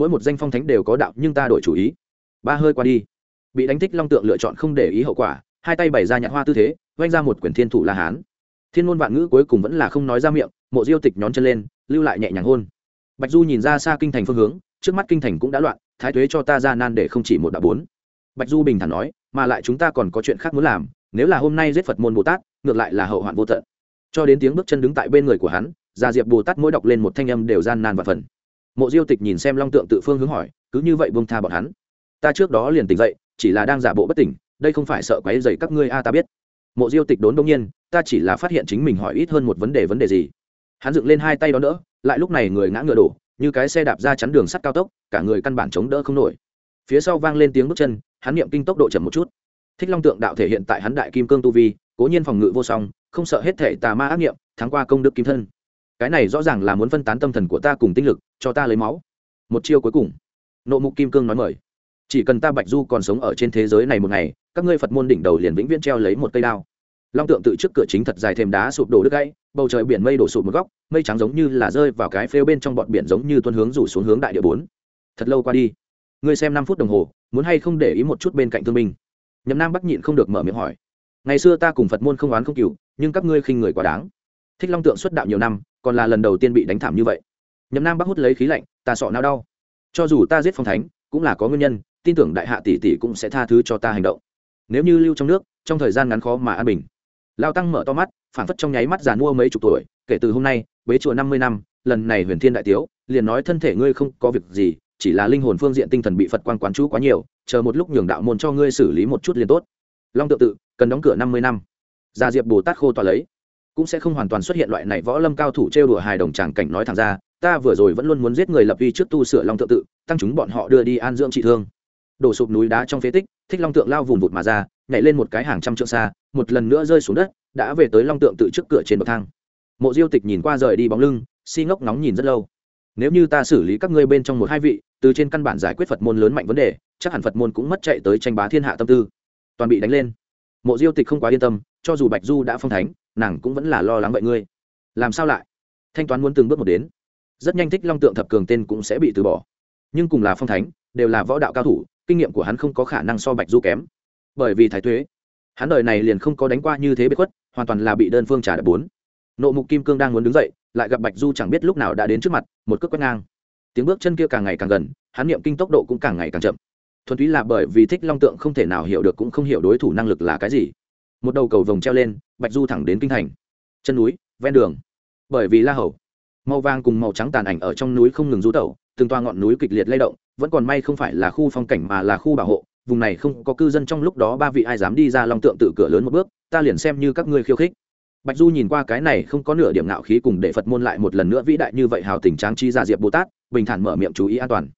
mỗi một danh phong thánh đều có đạo nhưng ta đổi chủ ý. Ba hơi qua đi. Bị đánh thích long tượng lựa chọn không để ý hậu quả, hai tay bày ra nhạn hoa tư thế oanh ra một quyển thiên thủ la hán. Thiên ngôn vạn ngữ cuối cùng vẫn là không nói ra miệng, mộ diêu tịch nhón chân lên, lưu lại nhẹ nhàng hôn. Bạch du nhìn ra xa kinh thành phương hướng, trước mắt kinh thành cũng đã loạn, thái thuế cho ta ra nan để không chỉ một đạo bốn. Bạch du bình thản nói, mà lại chúng ta còn có chuyện khác muốn làm, nếu là hôm nay giết phật môn bồ tát, ngược lại là hậu hoạn vô tận. Cho đến tiếng bước chân đứng tại bên người của hắn, gia diệp bồ tát mỗi đọc lên một thanh âm đều gian nan và phần mộ diêu tịch nhìn xem long tượng tự phương hướng hỏi, cứ như vậy buông tha bọn hắn. Ta trước đó liền tỉnh dậy, chỉ là đang giả bộ bất tỉnh, đây không phải sợ quấy dày các ngươi a, ta biết. Mộ diêu tịch đốn đông nhiên, ta chỉ là phát hiện chính mình hỏi ít hơn một vấn đề vấn đề gì. Hắn dựng lên hai tay đó nữa, lại lúc này người ngã ngựa đổ, như cái xe đạp ra chắn đường sắt cao tốc, cả người căn bản chống đỡ không nổi. Phía sau vang lên tiếng bước chân, hắn niệm kinh tốc độ chậm một chút. Thích long tượng đạo thể hiện tại hắn đại kim cương tu vi, cố nhiên phòng ngự vô song, không sợ hết thể tà ma ác nghiệm, thắng qua công đức kim thân cái này rõ ràng là muốn phân tán tâm thần của ta cùng tinh lực, cho ta lấy máu. Một chiêu cuối cùng. Nộ mục kim cương nói mời. Chỉ cần ta bạch du còn sống ở trên thế giới này một ngày, các ngươi phật môn đỉnh đầu liền vĩnh viễn treo lấy một cây đao. Long tượng tự trước cửa chính thật dài thêm đá sụp đổ đứt gãy, bầu trời biển mây đổ sụp một góc, mây trắng giống như là rơi vào cái phêu bên trong bọn biển giống như tuân hướng rủ xuống hướng đại địa bốn. Thật lâu qua đi. Ngươi xem năm phút đồng hồ, muốn hay không để ý một chút bên cạnh thương binh? Nhậm nam bắc nhịn không được mở miệng hỏi. Ngày xưa ta cùng phật môn không oán không cừu, nhưng các ngươi khinh người quá đáng. Thích long tượng xuất đạo nhiều năm còn là lần đầu tiên bị đánh thảm như vậy. Nhậm nam bắc hút lấy khí lạnh, ta sọ não đau? Cho dù ta giết phong thánh, cũng là có nguyên nhân, tin tưởng đại hạ tỷ tỷ cũng sẽ tha thứ cho ta hành động. Nếu như lưu trong nước, trong thời gian ngắn khó mà an bình. Lao tăng mở to mắt phản phất trong nháy mắt giàn mua mấy chục tuổi, kể từ hôm nay, bế chùa năm mươi năm, lần này huyền thiên đại tiếu, liền nói thân thể ngươi không có việc gì, chỉ là linh hồn phương diện tinh thần bị phật quan quán chú quá nhiều, chờ một lúc nhường đạo môn cho ngươi xử lý một chút liền tốt. Long tự tự, cần đóng cửa năm mươi năm. Gia diệp bồ tát khô tòa lấy cũng sẽ không hoàn toàn xuất hiện loại này võ lâm cao thủ trêu đùa hài đồng tràng cảnh nói thẳng ra, ta vừa rồi vẫn luôn muốn giết người lập uy trước tu sửa long tượng tự, tăng chúng bọn họ đưa đi an dưỡng trị thương. Đổ sụp núi đá trong phế tích, thích long tượng lao vùng vụt mà ra, nhảy lên một cái hàng trăm trượng xa, một lần nữa rơi xuống đất, đã về tới long tượng tự trước cửa trên bậc thang. Mộ diêu tịch nhìn qua rời đi bóng lưng, si ngốc nóng nhìn rất lâu. Nếu như ta xử lý các ngươi bên trong một hai vị, từ trên căn bản giải quyết phật môn lớn mạnh vấn đề, chắc hẳn phật môn cũng mất chạy tới tranh bá thiên hạ tâm tư. Toàn bị đánh lên. Mộ diêu tịch không quá yên tâm, cho dù bạch du đã phong thánh nàng cũng vẫn là lo lắng vậy ngươi. Làm sao lại? Thanh toán muốn từng bước một đến. Rất nhanh thích long tượng thập cường tên cũng sẽ bị từ bỏ. Nhưng cùng là phong thánh, đều là võ đạo cao thủ, kinh nghiệm của hắn không có khả năng so bạch du kém. Bởi vì thái thuế hắn đời này liền không có đánh qua như thế bế khuất, hoàn toàn là bị đơn phương trả đập bốn. Nộ mục kim cương đang muốn đứng dậy, lại gặp bạch du chẳng biết lúc nào đã đến trước mặt, một cước quét ngang. Tiếng bước chân kia càng ngày càng gần, hắn niệm kinh tốc độ cũng càng ngày càng chậm. Thuần túy là bởi vì thích long tượng không thể nào hiểu được cũng không hiểu đối thủ năng lực là cái gì một đầu cầu vồng treo lên, bạch du thẳng đến kinh thành. Chân núi, ven đường. Bởi vì la hầu, màu vàng cùng màu trắng tàn ảnh ở trong núi không ngừng rú tẩu, từng toa ngọn núi kịch liệt lay động, vẫn còn may không phải là khu phong cảnh mà là khu bảo hộ, vùng này không có cư dân trong lúc đó ba vị ai dám đi ra long tượng tự cửa lớn một bước, ta liền xem như các ngươi khiêu khích. Bạch du nhìn qua cái này không có nửa điểm nạo khí cùng để phật môn lại một lần nữa vĩ đại như vậy hào tình tráng chi ra diệp bồ tát, bình thản mở miệng chú ý an toàn.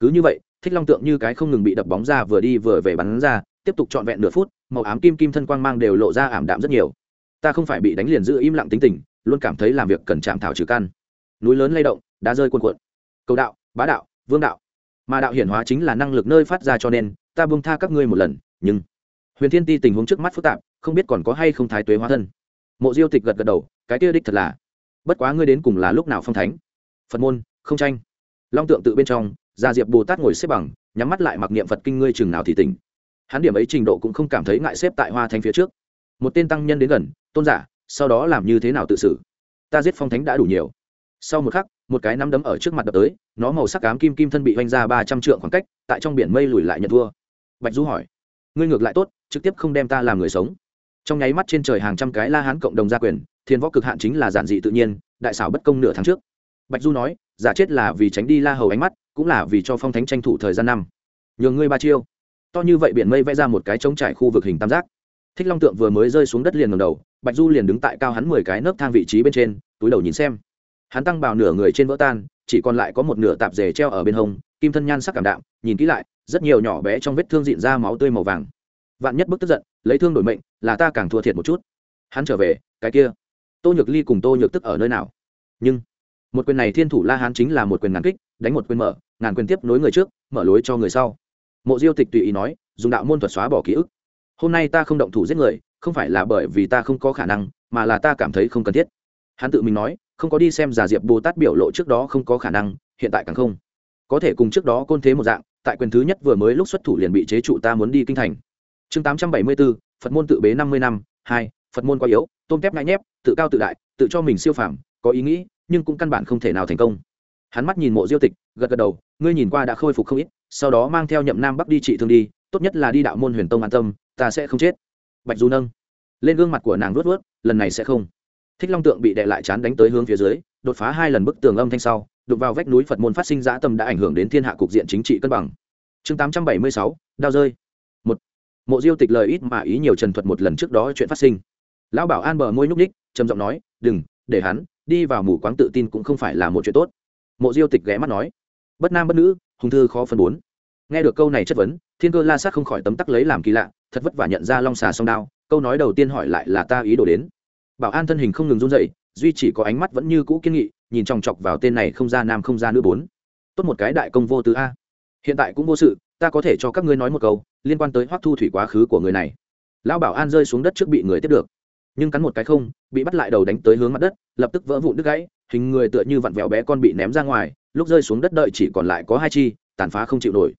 Cứ như vậy, thích long tượng như cái không ngừng bị đập bóng ra vừa đi vừa về bắn ra tiếp tục trọn vẹn nửa phút, màu ám kim kim thân quang mang đều lộ ra ảm đạm rất nhiều. Ta không phải bị đánh liền giữ im lặng tính tình, luôn cảm thấy làm việc cần chạm thảo trừ căn. Núi lớn lay động, đá rơi cuồn cuộn. Cầu đạo, bá đạo, vương đạo. Mà đạo hiển hóa chính là năng lực nơi phát ra cho nên, ta buông tha các ngươi một lần, nhưng huyền thiên ti tình huống trước mắt phức tạp, không biết còn có hay không thái tuế hóa thân. Mộ diêu tịch gật gật đầu, cái kia đích thật là, bất quá ngươi đến cùng là lúc nào phong thánh? Phật môn, không tranh. Long tượng tự bên trong, gia diệp bồ tát ngồi xếp bằng, nhắm mắt lại mặc niệm phật kinh ngươi chừng nào thì tỉnh hắn điểm ấy trình độ cũng không cảm thấy ngại xếp tại hoa thánh phía trước. Một tên tăng nhân đến gần, tôn giả, sau đó làm như thế nào tự xử? Ta giết phong thánh đã đủ nhiều. Sau một khắc, một cái nắm đấm ở trước mặt đập tới, nó màu sắc cám kim kim thân bị vanh ra ba trăm trượng khoảng cách, tại trong biển mây lùi lại nhận thua. Bạch du hỏi, ngươi ngược lại tốt, trực tiếp không đem ta làm người sống. Trong nháy mắt trên trời hàng trăm cái la hán cộng đồng gia quyền, thiên võ cực hạn chính là giản dị tự nhiên, đại xảo bất công nửa tháng trước. Bạch du nói, giả chết là vì tránh đi la hầu ánh mắt, cũng là vì cho phong thánh tranh thủ thời gian năm. Nhường ngươi ba chiêu to như vậy biển mây vẽ ra một cái trống trải khu vực hình tam giác. Thích long tượng vừa mới rơi xuống đất liền ngầm đầu, bạch du liền đứng tại cao hắn mười cái nấc thang vị trí bên trên, túi đầu nhìn xem. Hắn tăng bào nửa người trên vỡ tan, chỉ còn lại có một nửa tạp dề treo ở bên hông, kim thân nhan sắc cảm đạm, nhìn kỹ lại, rất nhiều nhỏ bé trong vết thương diện ra máu tươi màu vàng. Vạn nhất bức tức giận, lấy thương đổi mệnh, là ta càng thua thiệt một chút. Hắn trở về, cái kia. Tô nhược ly cùng tô nhược tức ở nơi nào? Nhưng, một quyền này thiên thủ la hán chính là một quyền ngàn kích, đánh một quyền mở, ngàn quyền tiếp nối người trước, mở lối cho người sau mộ diêu tịch tùy ý nói, dùng đạo môn thuật xóa bỏ ký ức. Hôm nay ta không động thủ giết người, không phải là bởi vì ta không có khả năng, mà là ta cảm thấy không cần thiết. Hắn tự mình nói, không có đi xem giả diệp bồ tát biểu lộ trước đó không có khả năng, hiện tại càng không. Có thể cùng trước đó côn thế một dạng, tại quyền thứ nhất vừa mới lúc xuất thủ liền bị chế trụ ta muốn đi kinh thành. Chương tám trăm bảy mươi bốn phật môn tự bế năm mươi năm, hai, phật môn quá yếu, tôm tép ngại nhép, tự cao tự đại, tự cho mình siêu phàm, có ý nghĩ, nhưng cũng căn bản không thể nào thành công. Hắn mắt nhìn mộ diêu tịch, gật gật đầu, ngươi nhìn qua đã khôi phục không ít sau đó mang theo nhậm nam bắc đi trị thương đi, tốt nhất là đi đạo môn huyền tông an tâm, ta sẽ không chết. Bạch du nâng, lên gương mặt của nàng luốt vớt lần này sẽ không. Thích long tượng bị đệ lại chán đánh tới hướng phía dưới, đột phá hai lần bức tường âm thanh sau đục vào vách núi phật môn phát sinh dã tâm đã ảnh hưởng đến thiên hạ cục diện chính trị cân bằng. Chương tám trăm bảy mươi sáu đao rơi. Một, mộ diêu tịch lời ít mà ý nhiều trần thuật một lần trước đó chuyện phát sinh. Lão bảo an bờ môi nhúc ních trầm giọng nói, đừng, để hắn đi vào mù quáng tự tin cũng không phải là một chuyện tốt. Mộ diêu tịch ghé mắt nói, bất nam bất nữ hùng thư khó phân bốn. Nghe được câu này chất vấn, thiên cơ la sát không khỏi tấm tắc lấy làm kỳ lạ, thật vất vả nhận ra long xà song đao, câu nói đầu tiên hỏi lại là ta ý đồ đến. Bảo an thân hình không ngừng run dậy duy chỉ có ánh mắt vẫn như cũ kiên nghị, nhìn chòng chọc vào tên này không ra nam không ra nữ bốn. Tốt một cái đại công vô tứ a. Hiện tại cũng vô sự, ta có thể cho các ngươi nói một câu, liên quan tới hoắc thu thủy quá khứ của người này. Lão bảo an rơi xuống đất trước bị người tiếp được. Nhưng cắn một cái không, bị bắt lại đầu đánh tới hướng mặt đất, lập tức vỡ vụn đứt gãy, hình người tựa như vặn vẹo bé con bị ném ra ngoài lúc rơi xuống đất đợi chỉ còn lại có hai chi, tàn phá không chịu nổi.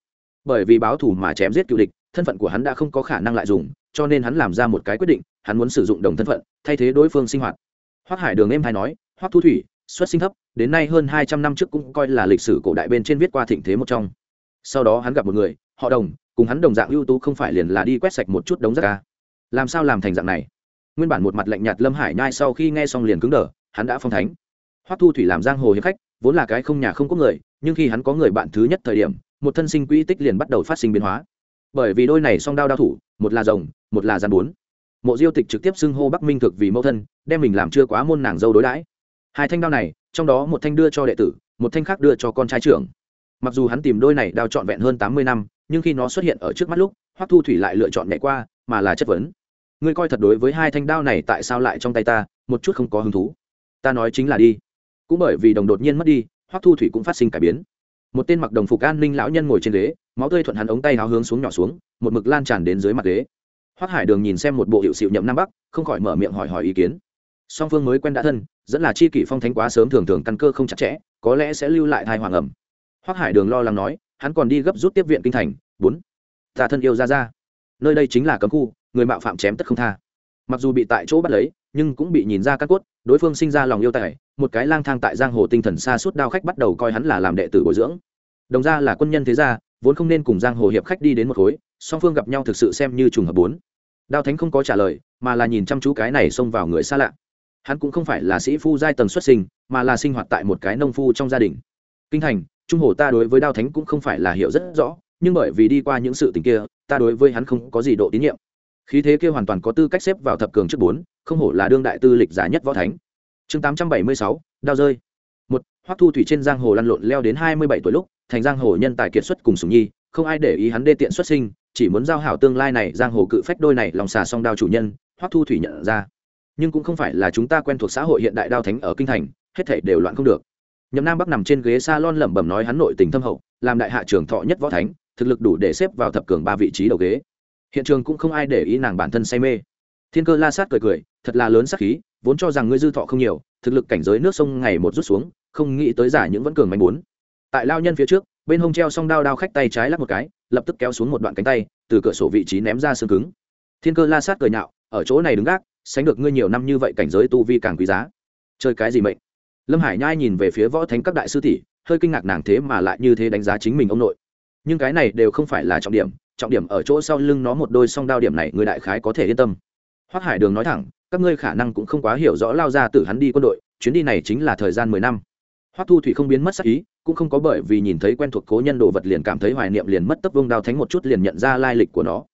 Bởi vì báo thù mà chém giết cựu địch, thân phận của hắn đã không có khả năng lại dùng, cho nên hắn làm ra một cái quyết định, hắn muốn sử dụng đồng thân phận, thay thế đối phương sinh hoạt. Hoác hải đường em hay nói, hoác thu thủy, xuất sinh thấp, đến nay hơn hai trăm năm trước cũng coi là lịch sử cổ đại bên trên viết qua thịnh thế một trong. Sau đó hắn gặp một người, họ đồng, cùng hắn đồng dạng ưu tú không phải liền là đi quét sạch một chút đống rác ca. Làm sao làm thành dạng này? Nguyên bản một mặt lạnh nhạt lâm hải nhai sau khi nghe xong liền cứng đờ, hắn đã phong thánh. Hoắc thu thủy làm giang hồ hiệp khách vốn là cái không nhà không có người, nhưng khi hắn có người bạn thứ nhất thời điểm, một thân sinh quỹ tích liền bắt đầu phát sinh biến hóa. Bởi vì đôi này song đao đao thủ, một là rồng, một là gian bốn. Mộ diêu tịch trực tiếp xưng hô bắc minh thực vì mẫu thân, đem mình làm chưa quá môn nàng dâu đối đãi. Hai thanh đao này, trong đó một thanh đưa cho đệ tử, một thanh khác đưa cho con trai trưởng. Mặc dù hắn tìm đôi này đao trọn vẹn hơn tám mươi năm, nhưng khi nó xuất hiện ở trước mắt lúc, hoắc thu thủy lại lựa chọn nhảy qua, mà là chất vấn. Ngươi coi thật đối với hai thanh đao này tại sao lại trong tay ta, một chút không có hứng thú. Ta nói chính là đi cũng bởi vì đồng đột nhiên mất đi, hoắc thu thủy cũng phát sinh cải biến. Một tên mặc đồng phục an ninh lão nhân ngồi trên ghế, máu tươi thuận hắn ống tay háo hướng xuống nhỏ xuống, một mực lan tràn đến dưới mặt ghế. Hoắc hải đường nhìn xem một bộ hiệu xịu nhậm nam bắc, không khỏi mở miệng hỏi hỏi ý kiến. Song phương mới quen đã thân, dẫn là chi kỷ phong thánh quá sớm thường thường căn cơ không chặt chẽ, có lẽ sẽ lưu lại thai hoàng ẩm. Hoắc hải đường lo lắng nói, hắn còn đi gấp rút tiếp viện kinh thành. Bốn. Ta thân yêu ra ra nơi đây chính là cấm khu, người mạo phạm chém tất không tha. Mặc dù bị tại chỗ bắt lấy nhưng cũng bị nhìn ra các cốt, đối phương sinh ra lòng yêu tài, một cái lang thang tại giang hồ tinh thần xa suốt đao khách bắt đầu coi hắn là làm đệ tử bồi dưỡng. Đồng ra là quân nhân thế gia, vốn không nên cùng giang hồ hiệp khách đi đến một khối, song phương gặp nhau thực sự xem như trùng hợp bốn. Đao thánh không có trả lời, mà là nhìn chăm chú cái này xông vào người xa lạ. Hắn cũng không phải là sĩ phu giai tầng xuất sinh, mà là sinh hoạt tại một cái nông phu trong gia đình. Kinh thành, trung hồ ta đối với đao thánh cũng không phải là hiểu rất rõ, nhưng bởi vì đi qua những sự tình kia, ta đối với hắn không có gì độ tín nhiệm khí thế kia hoàn toàn có tư cách xếp vào thập cường trước bốn, không hổ là đương đại tư lịch giả nhất võ thánh. Chương tám trăm bảy mươi sáu, đao rơi. Một, hoắc thu thủy trên giang hồ lăn lộn leo đến hai mươi bảy tuổi lúc, thành giang hồ nhân tài kiệt xuất cùng sùng nhi, không ai để ý hắn đê tiện xuất sinh, chỉ muốn giao hảo tương lai này, giang hồ cự phách đôi này lòng xà song đao chủ nhân, hoắc thu thủy nhận ra. Nhưng cũng không phải là chúng ta quen thuộc xã hội hiện đại đao thánh ở kinh thành, hết thảy đều loạn không được. Nhậm nam bắc nằm trên ghế salon lẩm bẩm nói hắn nội tình thâm hậu, làm đại hạ trưởng thọ nhất võ thánh, thực lực đủ để xếp vào thập cường ba vị trí đầu ghế hiện trường cũng không ai để ý nàng bản thân say mê. Thiên cơ la sát cười cười, thật là lớn sắc khí, vốn cho rằng ngươi dư thọ không nhiều, thực lực cảnh giới nước sông ngày một rút xuống, không nghĩ tới giả những vẫn cường manh muốn tại lao nhân phía trước, bên hông treo song đao đao khách tay trái lắp một cái, lập tức kéo xuống một đoạn cánh tay, từ cửa sổ vị trí ném ra xương cứng. Thiên cơ la sát cười nhạo, ở chỗ này đứng gác, sánh được ngươi nhiều năm như vậy cảnh giới tu vi càng quý giá. Chơi cái gì mệnh? Lâm hải nhai nhìn về phía võ thánh các đại sư tỷ, hơi kinh ngạc nàng thế mà lại như thế đánh giá chính mình ông nội. Nhưng cái này đều không phải là trọng điểm trọng điểm ở chỗ sau lưng nó một đôi song đao điểm này, người đại khái có thể yên tâm. Hoác hải đường nói thẳng, các ngươi khả năng cũng không quá hiểu rõ lao ra từ hắn đi quân đội, chuyến đi này chính là thời gian mười năm. Hoắc thu thủy không biến mất sắc ý, cũng không có bởi vì nhìn thấy quen thuộc cố nhân đồ vật liền cảm thấy hoài niệm liền mất tấp vương đao thánh một chút liền nhận ra lai lịch của nó.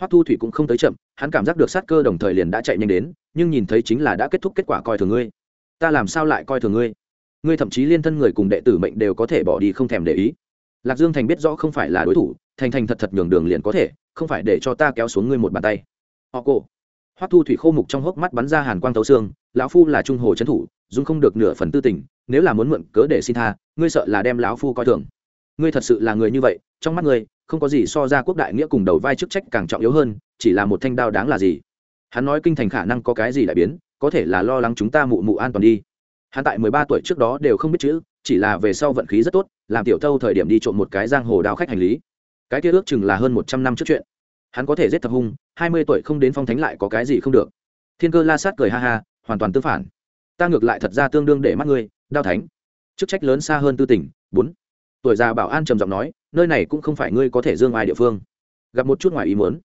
Hoắc thu thủy cũng không tới chậm, hắn cảm giác được sát cơ đồng thời liền đã chạy nhanh đến, nhưng nhìn thấy chính là đã kết thúc kết quả coi thường ngươi. Ta làm sao lại coi thường ngươi? Ngươi thậm chí liên thân người cùng đệ tử mệnh đều có thể bỏ đi không thèm để ý. Lạc dương thành biết rõ không phải là đối thủ thành thành thật thật nhường đường liền có thể, không phải để cho ta kéo xuống ngươi một bàn tay. Họ cổ. Hoắc thu thủy khô mục trong hốc mắt bắn ra hàn quang tấu xương, lão phu là trung hồ trấn thủ dung không được nửa phần tư tình, nếu là muốn mượn cớ để xin tha, ngươi sợ là đem lão phu coi thường. Ngươi thật sự là người như vậy, trong mắt ngươi, không có gì so ra quốc đại nghĩa cùng đầu vai chức trách càng trọng yếu hơn, chỉ là một thanh đao đáng là gì? Hắn nói kinh thành khả năng có cái gì đại biến, có thể là lo lắng chúng ta mụ mụ an toàn đi. Hắn tại mười ba tuổi trước đó đều không biết chữ, chỉ là về sau vận khí rất tốt, làm tiểu thâu thời điểm đi trộm một cái giang hồ đao khách hành lý cái kia ước chừng là hơn một trăm năm trước chuyện. Hắn có thể giết thập hung, hai mươi tuổi không đến phong thánh lại có cái gì không được. Thiên cơ la sát cười ha ha, hoàn toàn tương phản. Ta ngược lại thật ra tương đương để mắt ngươi, đao thánh. Chức trách lớn xa hơn tư tỉnh bốn. Tuổi già bảo an trầm giọng nói, nơi này cũng không phải ngươi có thể dương ai địa phương. Gặp một chút ngoài ý muốn.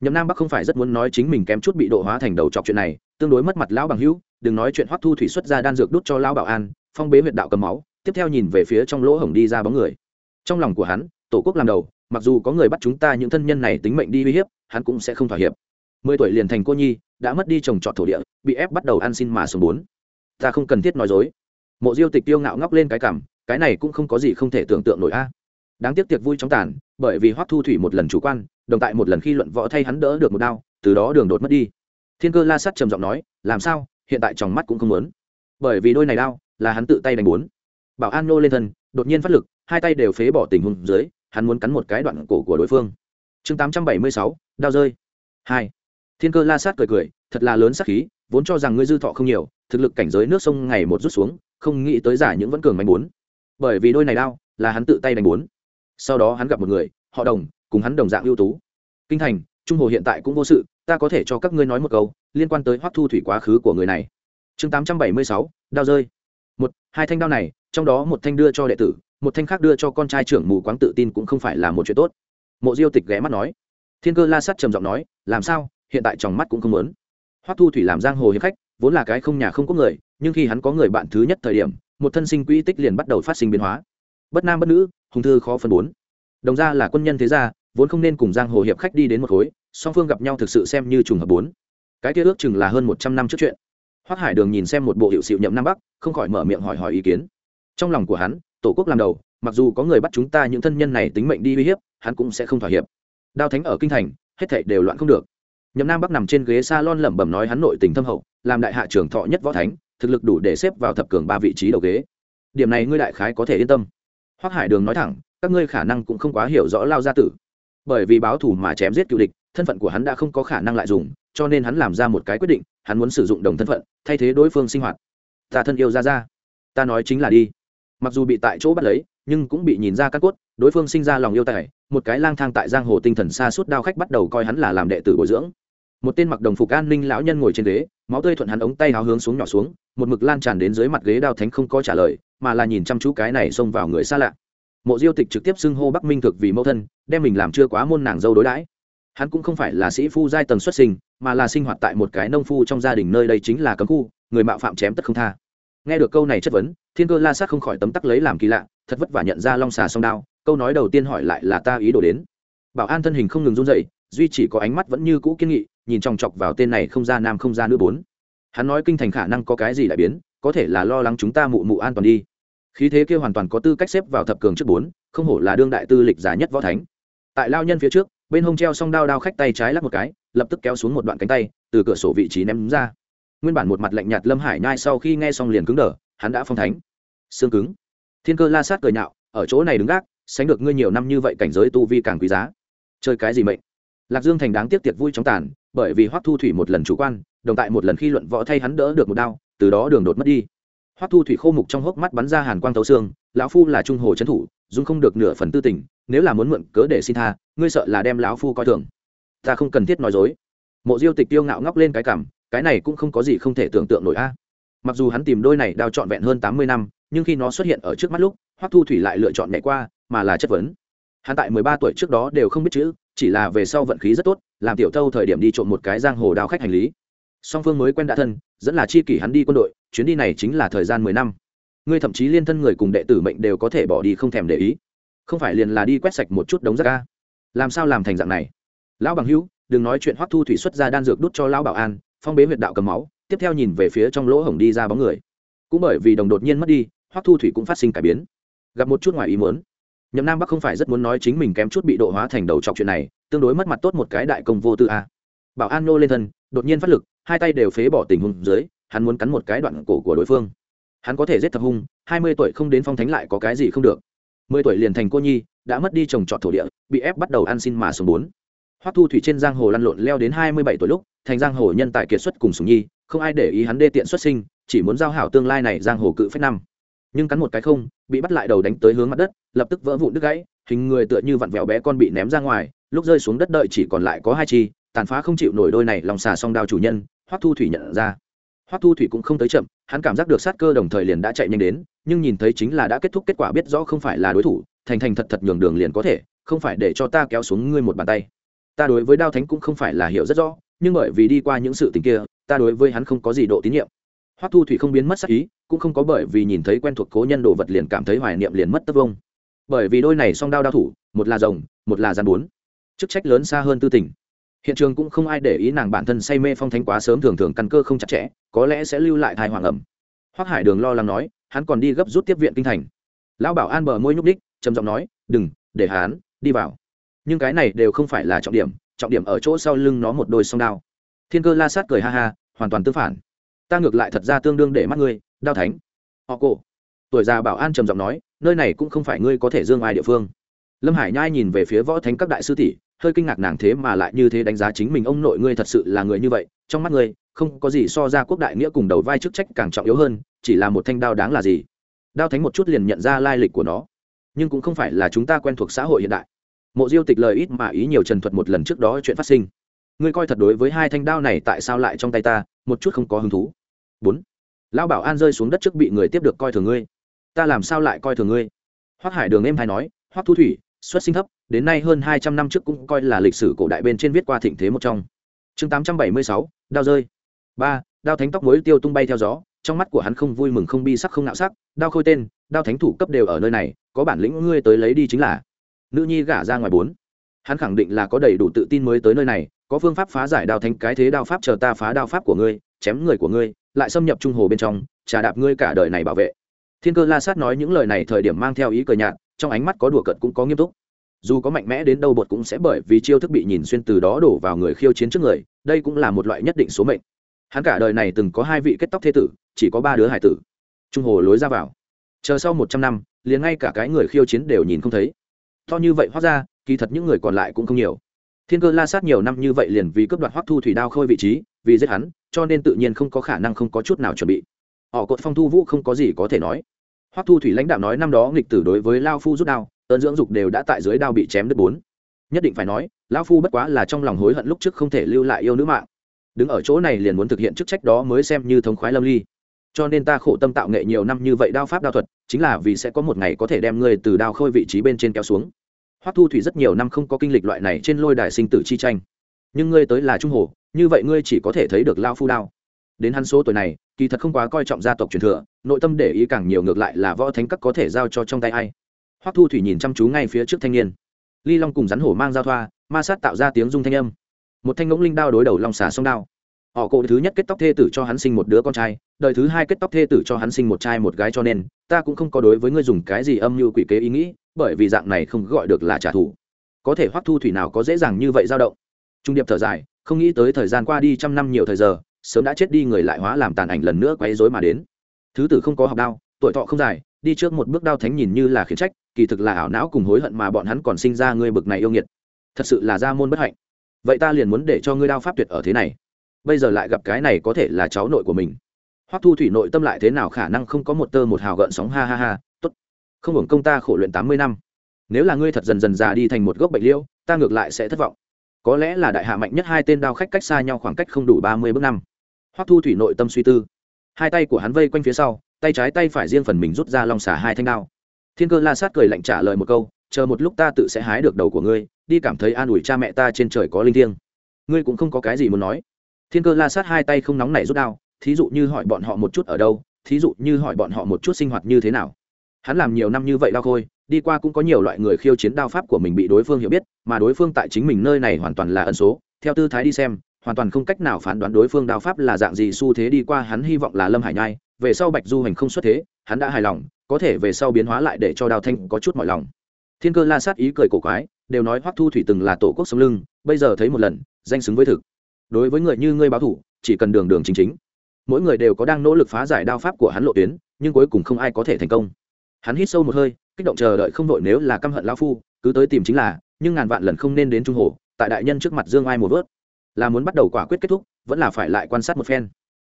Nhậm nam bắc không phải rất muốn nói chính mình kém chút bị độ hóa thành đầu chọc chuyện này, tương đối mất mặt lão bằng hữu, đừng nói chuyện hoắc thu thủy xuất ra đan dược đút cho lão bảo an, phong bế huyệt đạo cầm máu, tiếp theo nhìn về phía trong lỗ hổng đi ra bóng người. Trong lòng của hắn, tổ quốc làm đầu mặc dù có người bắt chúng ta những thân nhân này tính mệnh đi uy hiếp, hắn cũng sẽ không thỏa hiệp. Mười tuổi liền thành cô nhi, đã mất đi trồng trọt thổ địa, bị ép bắt đầu ăn xin mà sống bốn. Ta không cần thiết nói dối. Mộ diêu tịch tiêu ngạo ngóc lên cái cảm, cái này cũng không có gì không thể tưởng tượng nổi a. À. Đáng tiếc tiệc vui trong tàn, bởi vì hoắc thu thủy một lần chủ quan, đồng tại một lần khi luận võ thay hắn đỡ được một đao, từ đó đường đột mất đi. Thiên cơ la sắt trầm giọng nói, làm sao? Hiện tại trong mắt cũng không muốn. Bởi vì đôi này đao, là hắn tự tay đánh bốn. Bảo an nô lên thân, đột nhiên phát lực, hai tay đều phế bỏ tình huống dưới hắn muốn cắn một cái đoạn cổ của đối phương. Chương tám trăm bảy mươi sáu, đao rơi. Hai. Thiên cơ la sát cười cười, thật là lớn sát khí, vốn cho rằng ngươi dư thọ không nhiều, thực lực cảnh giới nước sông ngày một rút xuống, không nghĩ tới giả những vẫn cường mạnh bốn. Bởi vì đôi này đao, là hắn tự tay đánh bốn. Sau đó hắn gặp một người, họ đồng, cùng hắn đồng dạng ưu tú. Kinh thành, trung hồ hiện tại cũng vô sự, ta có thể cho các ngươi nói một câu, liên quan tới hoắc thu thủy quá khứ của người này. Chương tám trăm bảy mươi sáu, đao rơi. Một, hai thanh đao này, trong đó một thanh đưa cho đệ tử một thanh khác đưa cho con trai trưởng mù quáng tự tin cũng không phải là một chuyện tốt. Mộ diêu tịch ghé mắt nói. Thiên cơ la sắt trầm giọng nói, làm sao? Hiện tại trong mắt cũng không lớn hoắc thu thủy làm giang hồ hiệp khách, vốn là cái không nhà không có người, nhưng khi hắn có người bạn thứ nhất thời điểm, một thân sinh quỹ tích liền bắt đầu phát sinh biến hóa. Bất nam bất nữ, hùng thư khó phân bốn. Đồng ra là quân nhân thế gia, vốn không nên cùng giang hồ hiệp khách đi đến một khối, song phương gặp nhau thực sự xem như trùng hợp bốn. Cái kia ước chừng là hơn một trăm năm trước chuyện. Hoắc hải đường nhìn xem một bộ hiệu sự nhậm nam bắc, không khỏi mở miệng hỏi hỏi ý kiến. Trong lòng của hắn tổ quốc làm đầu, mặc dù có người bắt chúng ta những thân nhân này tính mệnh đi uy hiếp, hắn cũng sẽ không thỏa hiệp. Đao thánh ở kinh thành, hết thảy đều loạn không được. Nhậm nam bắc nằm trên ghế s a lon lẩm bẩm nói hắn nội tình thâm hậu, làm đại hạ trưởng thọ nhất võ thánh, thực lực đủ để xếp vào thập cường ba vị trí đầu ghế. Điểm này ngươi đại khái có thể yên tâm. Hoắc hải đường nói thẳng, các ngươi khả năng cũng không quá hiểu rõ lao gia tử. Bởi vì báo thù mà chém giết cựu địch, thân phận của hắn đã không có khả năng lại dùng, cho nên hắn làm ra một cái quyết định, hắn muốn sử dụng đồng thân phận, thay thế đối phương sinh hoạt. Ta thân yêu ra ra ta nói chính là đi mặc dù bị tại chỗ bắt lấy, nhưng cũng bị nhìn ra các cốt, đối phương sinh ra lòng yêu tài, một cái lang thang tại giang hồ tinh thần xa suốt đao khách bắt đầu coi hắn là làm đệ tử bồi dưỡng. Một tên mặc đồng phục an ninh lão nhân ngồi trên ghế, máu tươi thuận hắn ống tay háo hướng xuống nhỏ xuống, một mực lan tràn đến dưới mặt ghế đao thánh không có trả lời, mà là nhìn chăm chú cái này xông vào người xa lạ. Mộ diêu tịch trực tiếp xưng hô bắc minh thực vì mẫu thân, đem mình làm chưa quá môn nàng dâu đối đãi. Hắn cũng không phải là sĩ phu giai tầng xuất sinh, mà là sinh hoạt tại một cái nông phu trong gia đình nơi đây chính là cấm khu, người mạo phạm chém tất không tha nghe được câu này chất vấn, thiên cơ la sát không khỏi tấm tắc lấy làm kỳ lạ, thật vất vả nhận ra long xà song đao, câu nói đầu tiên hỏi lại là ta ý đồ đến. Bảo an thân hình không ngừng run dậy duy chỉ có ánh mắt vẫn như cũ kiên nghị, nhìn chòng chọc vào tên này không ra nam không ra nữ bốn. Hắn nói kinh thành khả năng có cái gì đại biến, có thể là lo lắng chúng ta mụ mụ an toàn đi. Khí thế kia hoàn toàn có tư cách xếp vào thập cường trước bốn, không hổ là đương đại tư lịch giả nhất võ thánh. Tại lao nhân phía trước, bên hông treo song đao đao khách tay trái lắc một cái, lập tức kéo xuống một đoạn cánh tay, từ cửa sổ vị trí ném ra nguyên bản một mặt lạnh nhạt lâm hải nhai sau khi nghe xong liền cứng đờ, hắn đã phong thánh. Xương cứng. Thiên cơ la sát cười nhạo, ở chỗ này đứng gác, sánh được ngươi nhiều năm như vậy cảnh giới tu vi càng quý giá. Chơi cái gì mệnh? Lạc dương thành đáng tiếc tiệc vui chóng tàn, bởi vì hoắc thu thủy một lần chủ quan, đồng tại một lần khi luận võ thay hắn đỡ được một đao, từ đó đường đột mất đi. Hoắc thu thủy khô mục trong hốc mắt bắn ra hàn quang tấu xương, lão phu là trung hồ trấn thủ dung không được nửa phần tư tình, nếu là muốn mượn cớ để xin tha, ngươi sợ là đem lão phu coi thường. Ta không cần thiết nói dối. Mộ diêu tịch tiêu ngạo ngóc lên cái cảm cái này cũng không có gì không thể tưởng tượng nổi a. Mặc dù hắn tìm đôi này đao trọn vẹn hơn tám mươi năm, nhưng khi nó xuất hiện ở trước mắt lúc, hoắc thu thủy lại lựa chọn nhảy qua, mà là chất vấn. Hắn tại mười ba tuổi trước đó đều không biết chữ, chỉ là về sau vận khí rất tốt, làm tiểu thâu thời điểm đi trộm một cái giang hồ đao khách hành lý. Song phương mới quen đã thân, dẫn là chi kỷ hắn đi quân đội, chuyến đi này chính là thời gian mười năm. Ngươi thậm chí liên thân người cùng đệ tử mệnh đều có thể bỏ đi không thèm để ý. Không phải liền là đi quét sạch một chút đống rác ca làm sao làm thành dạng này? Lão bằng hữu, đừng nói chuyện hoắc thu thủy xuất ra đan dược đút cho lão bảo an phong bế huyệt đạo cầm máu, tiếp theo nhìn về phía trong lỗ hổng đi ra bóng người. Cũng bởi vì đồng đột nhiên mất đi, hoắc thu thủy cũng phát sinh cải biến. Gặp một chút ngoài ý muốn. Nhậm nam bắc không phải rất muốn nói chính mình kém chút bị độ hóa thành đầu trọc chuyện này, tương đối mất mặt tốt một cái đại công vô tư a. Bảo an nô lên thân, đột nhiên phát lực, hai tay đều phế bỏ tình huống dưới, hắn muốn cắn một cái đoạn cổ của đối phương. Hắn có thể giết thập hung, hai mươi tuổi không đến phong thánh lại có cái gì không được. mười tuổi liền thành cô nhi, đã mất đi trồng trọt thổ địa, bị ép bắt đầu ăn xin mà sống bốn. Hoắc thu thủy trên giang hồ lăn lộn leo đến hai mươi bảy tuổi lúc thành giang hồ nhân tài kiệt xuất cùng sùng nhi, không ai để ý hắn đê tiện xuất sinh, chỉ muốn giao hảo tương lai này giang hồ cự phép năm. Nhưng cắn một cái không, bị bắt lại đầu đánh tới hướng mặt đất, lập tức vỡ vụn đứt gãy, hình người tựa như vặn vẹo bé con bị ném ra ngoài, lúc rơi xuống đất đợi chỉ còn lại có hai chi, tàn phá không chịu nổi đôi này lòng xà song đao chủ nhân, hoắc thu thủy nhận ra. Hoắc thu thủy cũng không tới chậm, hắn cảm giác được sát cơ đồng thời liền đã chạy nhanh đến, nhưng nhìn thấy chính là đã kết thúc kết quả biết rõ không phải là đối thủ, thành thành thật thật nhường đường liền có thể, không phải để cho ta kéo xuống ngươi một bàn tay. Ta đối với đao thánh cũng không phải là hiểu rất rõ nhưng bởi vì đi qua những sự tình kia, ta đối với hắn không có gì độ tín nhiệm. Hoắc thu thủy không biến mất sắc ý, cũng không có bởi vì nhìn thấy quen thuộc cố nhân đồ vật liền cảm thấy hoài niệm liền mất tất vông bởi vì đôi này song đao đao thủ, một là rồng, một là gian bốn. Chức trách lớn xa hơn tư tình. Hiện trường cũng không ai để ý nàng bản thân say mê phong thánh quá sớm thường thường căn cơ không chặt chẽ, có lẽ sẽ lưu lại thai hoàng ẩm. Hoắc hải đường lo lắng nói, hắn còn đi gấp rút tiếp viện kinh thành. Lão bảo an bờ môi nhúc đích trầm giọng nói, đừng, để hắn đi vào. Nhưng cái này đều không phải là trọng điểm trọng điểm ở chỗ sau lưng nó một đôi song đao. Thiên cơ la sát cười ha ha, hoàn toàn tương phản. Ta ngược lại thật ra tương đương để mắt ngươi, đao thánh. Họ cổ. Tuổi già bảo an trầm giọng nói, nơi này cũng không phải ngươi có thể dương ai địa phương. Lâm hải nhai nhìn về phía võ thánh các đại sư tỷ, hơi kinh ngạc nàng thế mà lại như thế đánh giá chính mình ông nội ngươi thật sự là người như vậy, trong mắt ngươi, không có gì so ra quốc đại nghĩa cùng đầu vai chức trách càng trọng yếu hơn, chỉ là một thanh đao đáng là gì. Đao thánh một chút liền nhận ra lai lịch của nó. Nhưng cũng không phải là chúng ta quen thuộc xã hội hiện đại mộ diêu tịch lời ít mà ý nhiều trần thuật một lần trước đó chuyện phát sinh. Ngươi coi thật đối với hai thanh đao này tại sao lại trong tay ta, một chút không có hứng thú. Bốn, lão bảo an rơi xuống đất trước bị người tiếp được coi thường ngươi. Ta làm sao lại coi thường ngươi? Hoắc hải đường em hay nói hoắc thu thủy, xuất sinh thấp, đến nay hơn hai trăm năm trước cũng coi là lịch sử cổ đại bên trên viết qua thịnh thế một trong. Chương tám trăm bảy mươi sáu, đao rơi. Ba, đao thánh tóc mối tiêu tung bay theo gió, trong mắt của hắn không vui mừng không bi sắc không nạo sắc, đao khôi tên, đao thánh thủ cấp đều ở nơi này, có bản lĩnh ngươi tới lấy đi chính là nữ nhi gả ra ngoài bốn. Hắn khẳng định là có đầy đủ tự tin mới tới nơi này, có phương pháp phá giải đao thanh cái thế đao pháp chờ ta phá đao pháp của ngươi, chém người của ngươi, lại xâm nhập trung hồ bên trong, trà đạp ngươi cả đời này bảo vệ. Thiên cơ la sát nói những lời này thời điểm mang theo ý cờ nhạt, trong ánh mắt có đùa cợt cũng có nghiêm túc. Dù có mạnh mẽ đến đâu bột cũng sẽ bởi vì chiêu thức bị nhìn xuyên từ đó đổ vào người khiêu chiến trước người, đây cũng là một loại nhất định số mệnh. Hắn cả đời này từng có hai vị kết tóc thế tử, chỉ có ba đứa hải tử. Trung hồ lối ra vào. Chờ sau một trăm năm, liền ngay cả cái người khiêu chiến đều nhìn không thấy to như vậy hóa ra, kỳ thật những người còn lại cũng không nhiều. Thiên cơ la sát nhiều năm như vậy liền vì cướp đoạt hoắc thu thủy đao khôi vị trí, vì giết hắn, cho nên tự nhiên không có khả năng không có chút nào chuẩn bị. Họ cột phong thu vũ không có gì có thể nói. Hoắc thu thủy lãnh đạo nói năm đó nghịch tử đối với lao phu rút đao, ơn dưỡng dục đều đã tại dưới đao bị chém đứt bốn. Nhất định phải nói, lao phu bất quá là trong lòng hối hận lúc trước không thể lưu lại yêu nữ mạng. Đứng ở chỗ này liền muốn thực hiện chức trách đó mới xem như thống khoái lâm ly. Cho nên ta khổ tâm tạo nghệ nhiều năm như vậy đao pháp đao thuật, chính là vì sẽ có một ngày có thể đem ngươi từ đao khôi vị trí bên trên kéo xuống hoắc thu thủy rất nhiều năm không có kinh lịch loại này trên lôi đài sinh tử chi tranh. Nhưng ngươi tới là trung hồ, như vậy ngươi chỉ có thể thấy được lao phu đao. Đến hắn số tuổi này, kỳ thật không quá coi trọng gia tộc truyền thừa, nội tâm để ý càng nhiều ngược lại là võ thánh các có thể giao cho trong tay ai. Hoắc thu thủy nhìn chăm chú ngay phía trước thanh niên. Ly long cùng rắn hổ mang giao thoa, ma sát tạo ra tiếng rung thanh âm. Một thanh ngỗng linh đao đối đầu long xà sông đao. Họ cụ thứ nhất kết tóc thê tử cho hắn sinh một đứa con trai, đời thứ hai kết tóc thê tử cho hắn sinh một trai một gái cho nên, ta cũng không có đối với ngươi dùng cái gì âm mưu quỷ kế ý nghĩ bởi vì dạng này không gọi được là trả thù. Có thể hoắc thu thủy nào có dễ dàng như vậy dao động? Trung điệp thở dài, không nghĩ tới thời gian qua đi trăm năm nhiều thời giờ, sớm đã chết đi người lại hóa làm tàn ảnh lần nữa quấy rối mà đến. Thứ tử không có học đao, tuổi thọ không dài, đi trước một bước đao thánh nhìn như là khiển trách, kỳ thực là ảo não cùng hối hận mà bọn hắn còn sinh ra ngươi bực này yêu nghiệt. Thật sự là gia môn bất hạnh. Vậy ta liền muốn để cho ngươi đao pháp tuyệt ở thế này. Bây giờ lại gặp cái này có thể là cháu nội của mình. Hoắc thu thủy nội tâm lại thế nào khả năng không có một tơ một hào gợn sóng, ha ha ha không hưởng công ta khổ luyện tám mươi năm. Nếu là ngươi thật dần dần già đi thành một gốc bệnh liêu, ta ngược lại sẽ thất vọng. Có lẽ là đại hạ mạnh nhất hai tên đao khách cách xa nhau khoảng cách không đủ ba mươi bước năm. Hoắc thu thủy nội tâm suy tư. Hai tay của hắn vây quanh phía sau, tay trái tay phải riêng phần mình rút ra long xả hai thanh đao. Thiên cơ la sát cười lạnh trả lời một câu, chờ một lúc ta tự sẽ hái được đầu của ngươi, đi cảm thấy an ủi cha mẹ ta trên trời có linh thiêng. Ngươi cũng không có cái gì muốn nói. Thiên cơ la sát hai tay không nóng này rút đao, thí dụ như hỏi bọn họ một chút ở đâu, thí dụ như hỏi bọn họ một chút sinh hoạt như thế nào hắn làm nhiều năm như vậy đau khôi, đi qua cũng có nhiều loại người khiêu chiến đao pháp của mình bị đối phương hiểu biết, mà đối phương tại chính mình nơi này hoàn toàn là ẩn số. Theo tư thái đi xem, hoàn toàn không cách nào phán đoán đối phương đao pháp là dạng gì, xu thế đi qua hắn hy vọng là lâm hải nhai. Về sau bạch du hành không xuất thế, hắn đã hài lòng, có thể về sau biến hóa lại để cho đao thanh có chút mọi lòng. Thiên cơ la sát ý cười cổ quái, đều nói hoắc thu thủy từng là tổ quốc sống lưng, bây giờ thấy một lần, danh xứng với thực. Đối với người như ngươi báo thủ, chỉ cần đường đường chính chính. Mỗi người đều có đang nỗ lực phá giải đao pháp của hắn lộ tuyến, nhưng cuối cùng không ai có thể thành công hắn hít sâu một hơi, kích động chờ đợi không đội nếu là căm hận lao phu, cứ tới tìm chính là, nhưng ngàn vạn lần không nên đến trung hồ, tại đại nhân trước mặt dương ai một vớt. Là muốn bắt đầu quả quyết kết thúc, vẫn là phải lại quan sát một phen.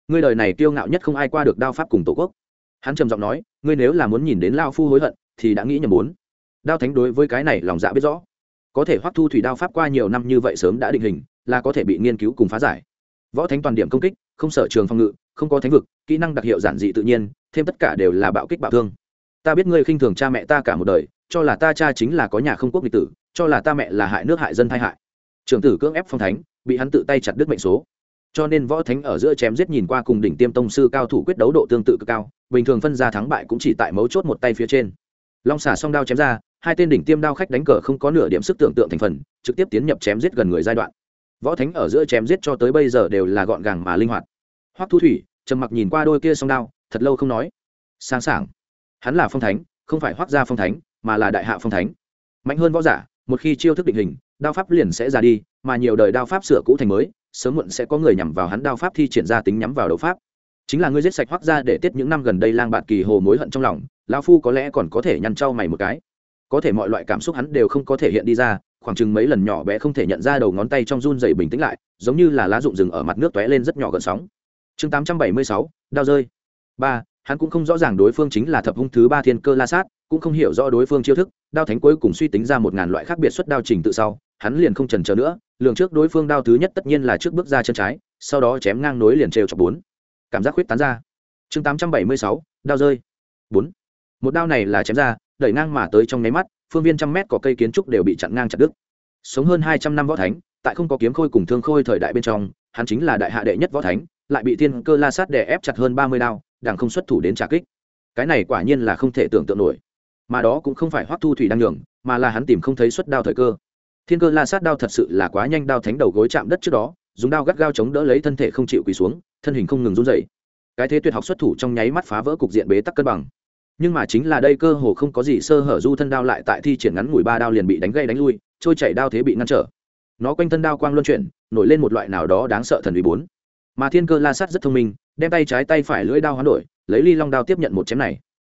Ngươi đời này kiêu ngạo nhất không ai qua được đao pháp cùng tổ quốc. Hắn trầm giọng nói, ngươi nếu là muốn nhìn đến lao phu hối hận, thì đã nghĩ nhầm muốn đao thánh đối với cái này lòng dạ biết rõ. Có thể hoắc thu thủy đao pháp qua nhiều năm như vậy sớm đã định hình, là có thể bị nghiên cứu cùng phá giải. Võ thánh toàn điểm công kích, không sở trường phòng ngự, không có thánh vực, kỹ năng đặc hiệu giản dị tự nhiên, thêm tất cả đều là bạo kích bạo thương ta biết ngươi khinh thường cha mẹ ta cả một đời, cho là ta cha chính là có nhà không quốc lịch tử, cho là ta mẹ là hại nước hại dân thai hại. Trưởng tử cưỡng ép phong thánh, bị hắn tự tay chặt đứt mệnh số. Cho nên võ thánh ở giữa chém giết nhìn qua cùng đỉnh tiêm tông sư cao thủ quyết đấu độ tương tự cực cao, bình thường phân ra thắng bại cũng chỉ tại mấu chốt một tay phía trên. Long xả song đao chém ra, hai tên đỉnh tiêm đao khách đánh cờ không có nửa điểm sức tưởng tượng thành phần, trực tiếp tiến nhập chém giết gần người giai đoạn. Võ thánh ở giữa chém giết cho tới bây giờ đều là gọn gàng mà linh hoạt. Hoắc thu thủy trầm mặc nhìn qua đôi kia song đao, thật lâu không nói. Sáng sảng hắn là phong thánh, không phải hoắc gia phong thánh, mà là đại hạ phong thánh. Mạnh hơn võ giả, một khi chiêu thức định hình, đao pháp liền sẽ ra đi, mà nhiều đời đao pháp sửa cũ thành mới, sớm muộn sẽ có người nhằm vào hắn đao pháp thi triển ra tính nhắm vào đấu pháp. Chính là ngươi giết sạch hoắc gia để tiết những năm gần đây lang bạt kỳ hồ mối hận trong lòng, lão phu có lẽ còn có thể nhăn trao mày một cái. Có thể mọi loại cảm xúc hắn đều không có thể hiện đi ra, khoảng chừng mấy lần nhỏ bé không thể nhận ra đầu ngón tay trong run dày bình tĩnh lại, giống như là lá rụng rừng ở mặt nước tóe lên rất nhỏ gần sóng. Chương tám trăm bảy mươi sáu, đao rơi. Ba hắn cũng không rõ ràng đối phương chính là thập hung thứ ba thiên cơ la sát, cũng không hiểu rõ đối phương chiêu thức, đao thánh cuối cùng suy tính ra một ngàn loại khác biệt xuất đao trình tự sau, hắn liền không trần chờ nữa, lường trước đối phương đao thứ nhất tất nhiên là trước bước ra chân trái, sau đó chém ngang nối liền trêu chọc bốn. Cảm giác khuyết tán ra. Chương tám trăm bảy mươi sáu, đao rơi. Bốn. Một đao này là chém ra, đẩy ngang mà tới trong nháy mắt, phương viên trăm mét có cây kiến trúc đều bị chặn ngang chặt đứt. Sống hơn hai trăm năm võ thánh, tại không có kiếm khôi cùng thương khôi thời đại bên trong, hắn chính là đại hạ đệ nhất võ thánh, lại bị thiên cơ la sát đè ép chặt hơn ba mươi đao đảng không xuất thủ đến trả kích. Cái này quả nhiên là không thể tưởng tượng nổi. Mà đó cũng không phải hoắc thu thủy đang nhường, mà là hắn tìm không thấy xuất đao thời cơ. Thiên cơ la sát đao thật sự là quá nhanh, đao thánh đầu gối chạm đất trước đó, dùng đao gắt gao chống đỡ lấy thân thể không chịu quỳ xuống, thân hình không ngừng run dậy cái thế tuyệt học xuất thủ trong nháy mắt phá vỡ cục diện bế tắc cân bằng. Nhưng mà chính là đây cơ hồ không có gì sơ hở du thân đao lại tại thi triển ngắn ngủi ba đao liền bị đánh gây đánh lui, trôi chảy đao thế bị ngăn trở. Nó quanh thân đao quang luân chuyển, nổi lên một loại nào đó đáng sợ thần uy bốn. Mà thiên cơ la sát rất thông minh đem tay trái tay phải lưỡi đao hoán đổi, lấy ly long đao tiếp nhận một chém này.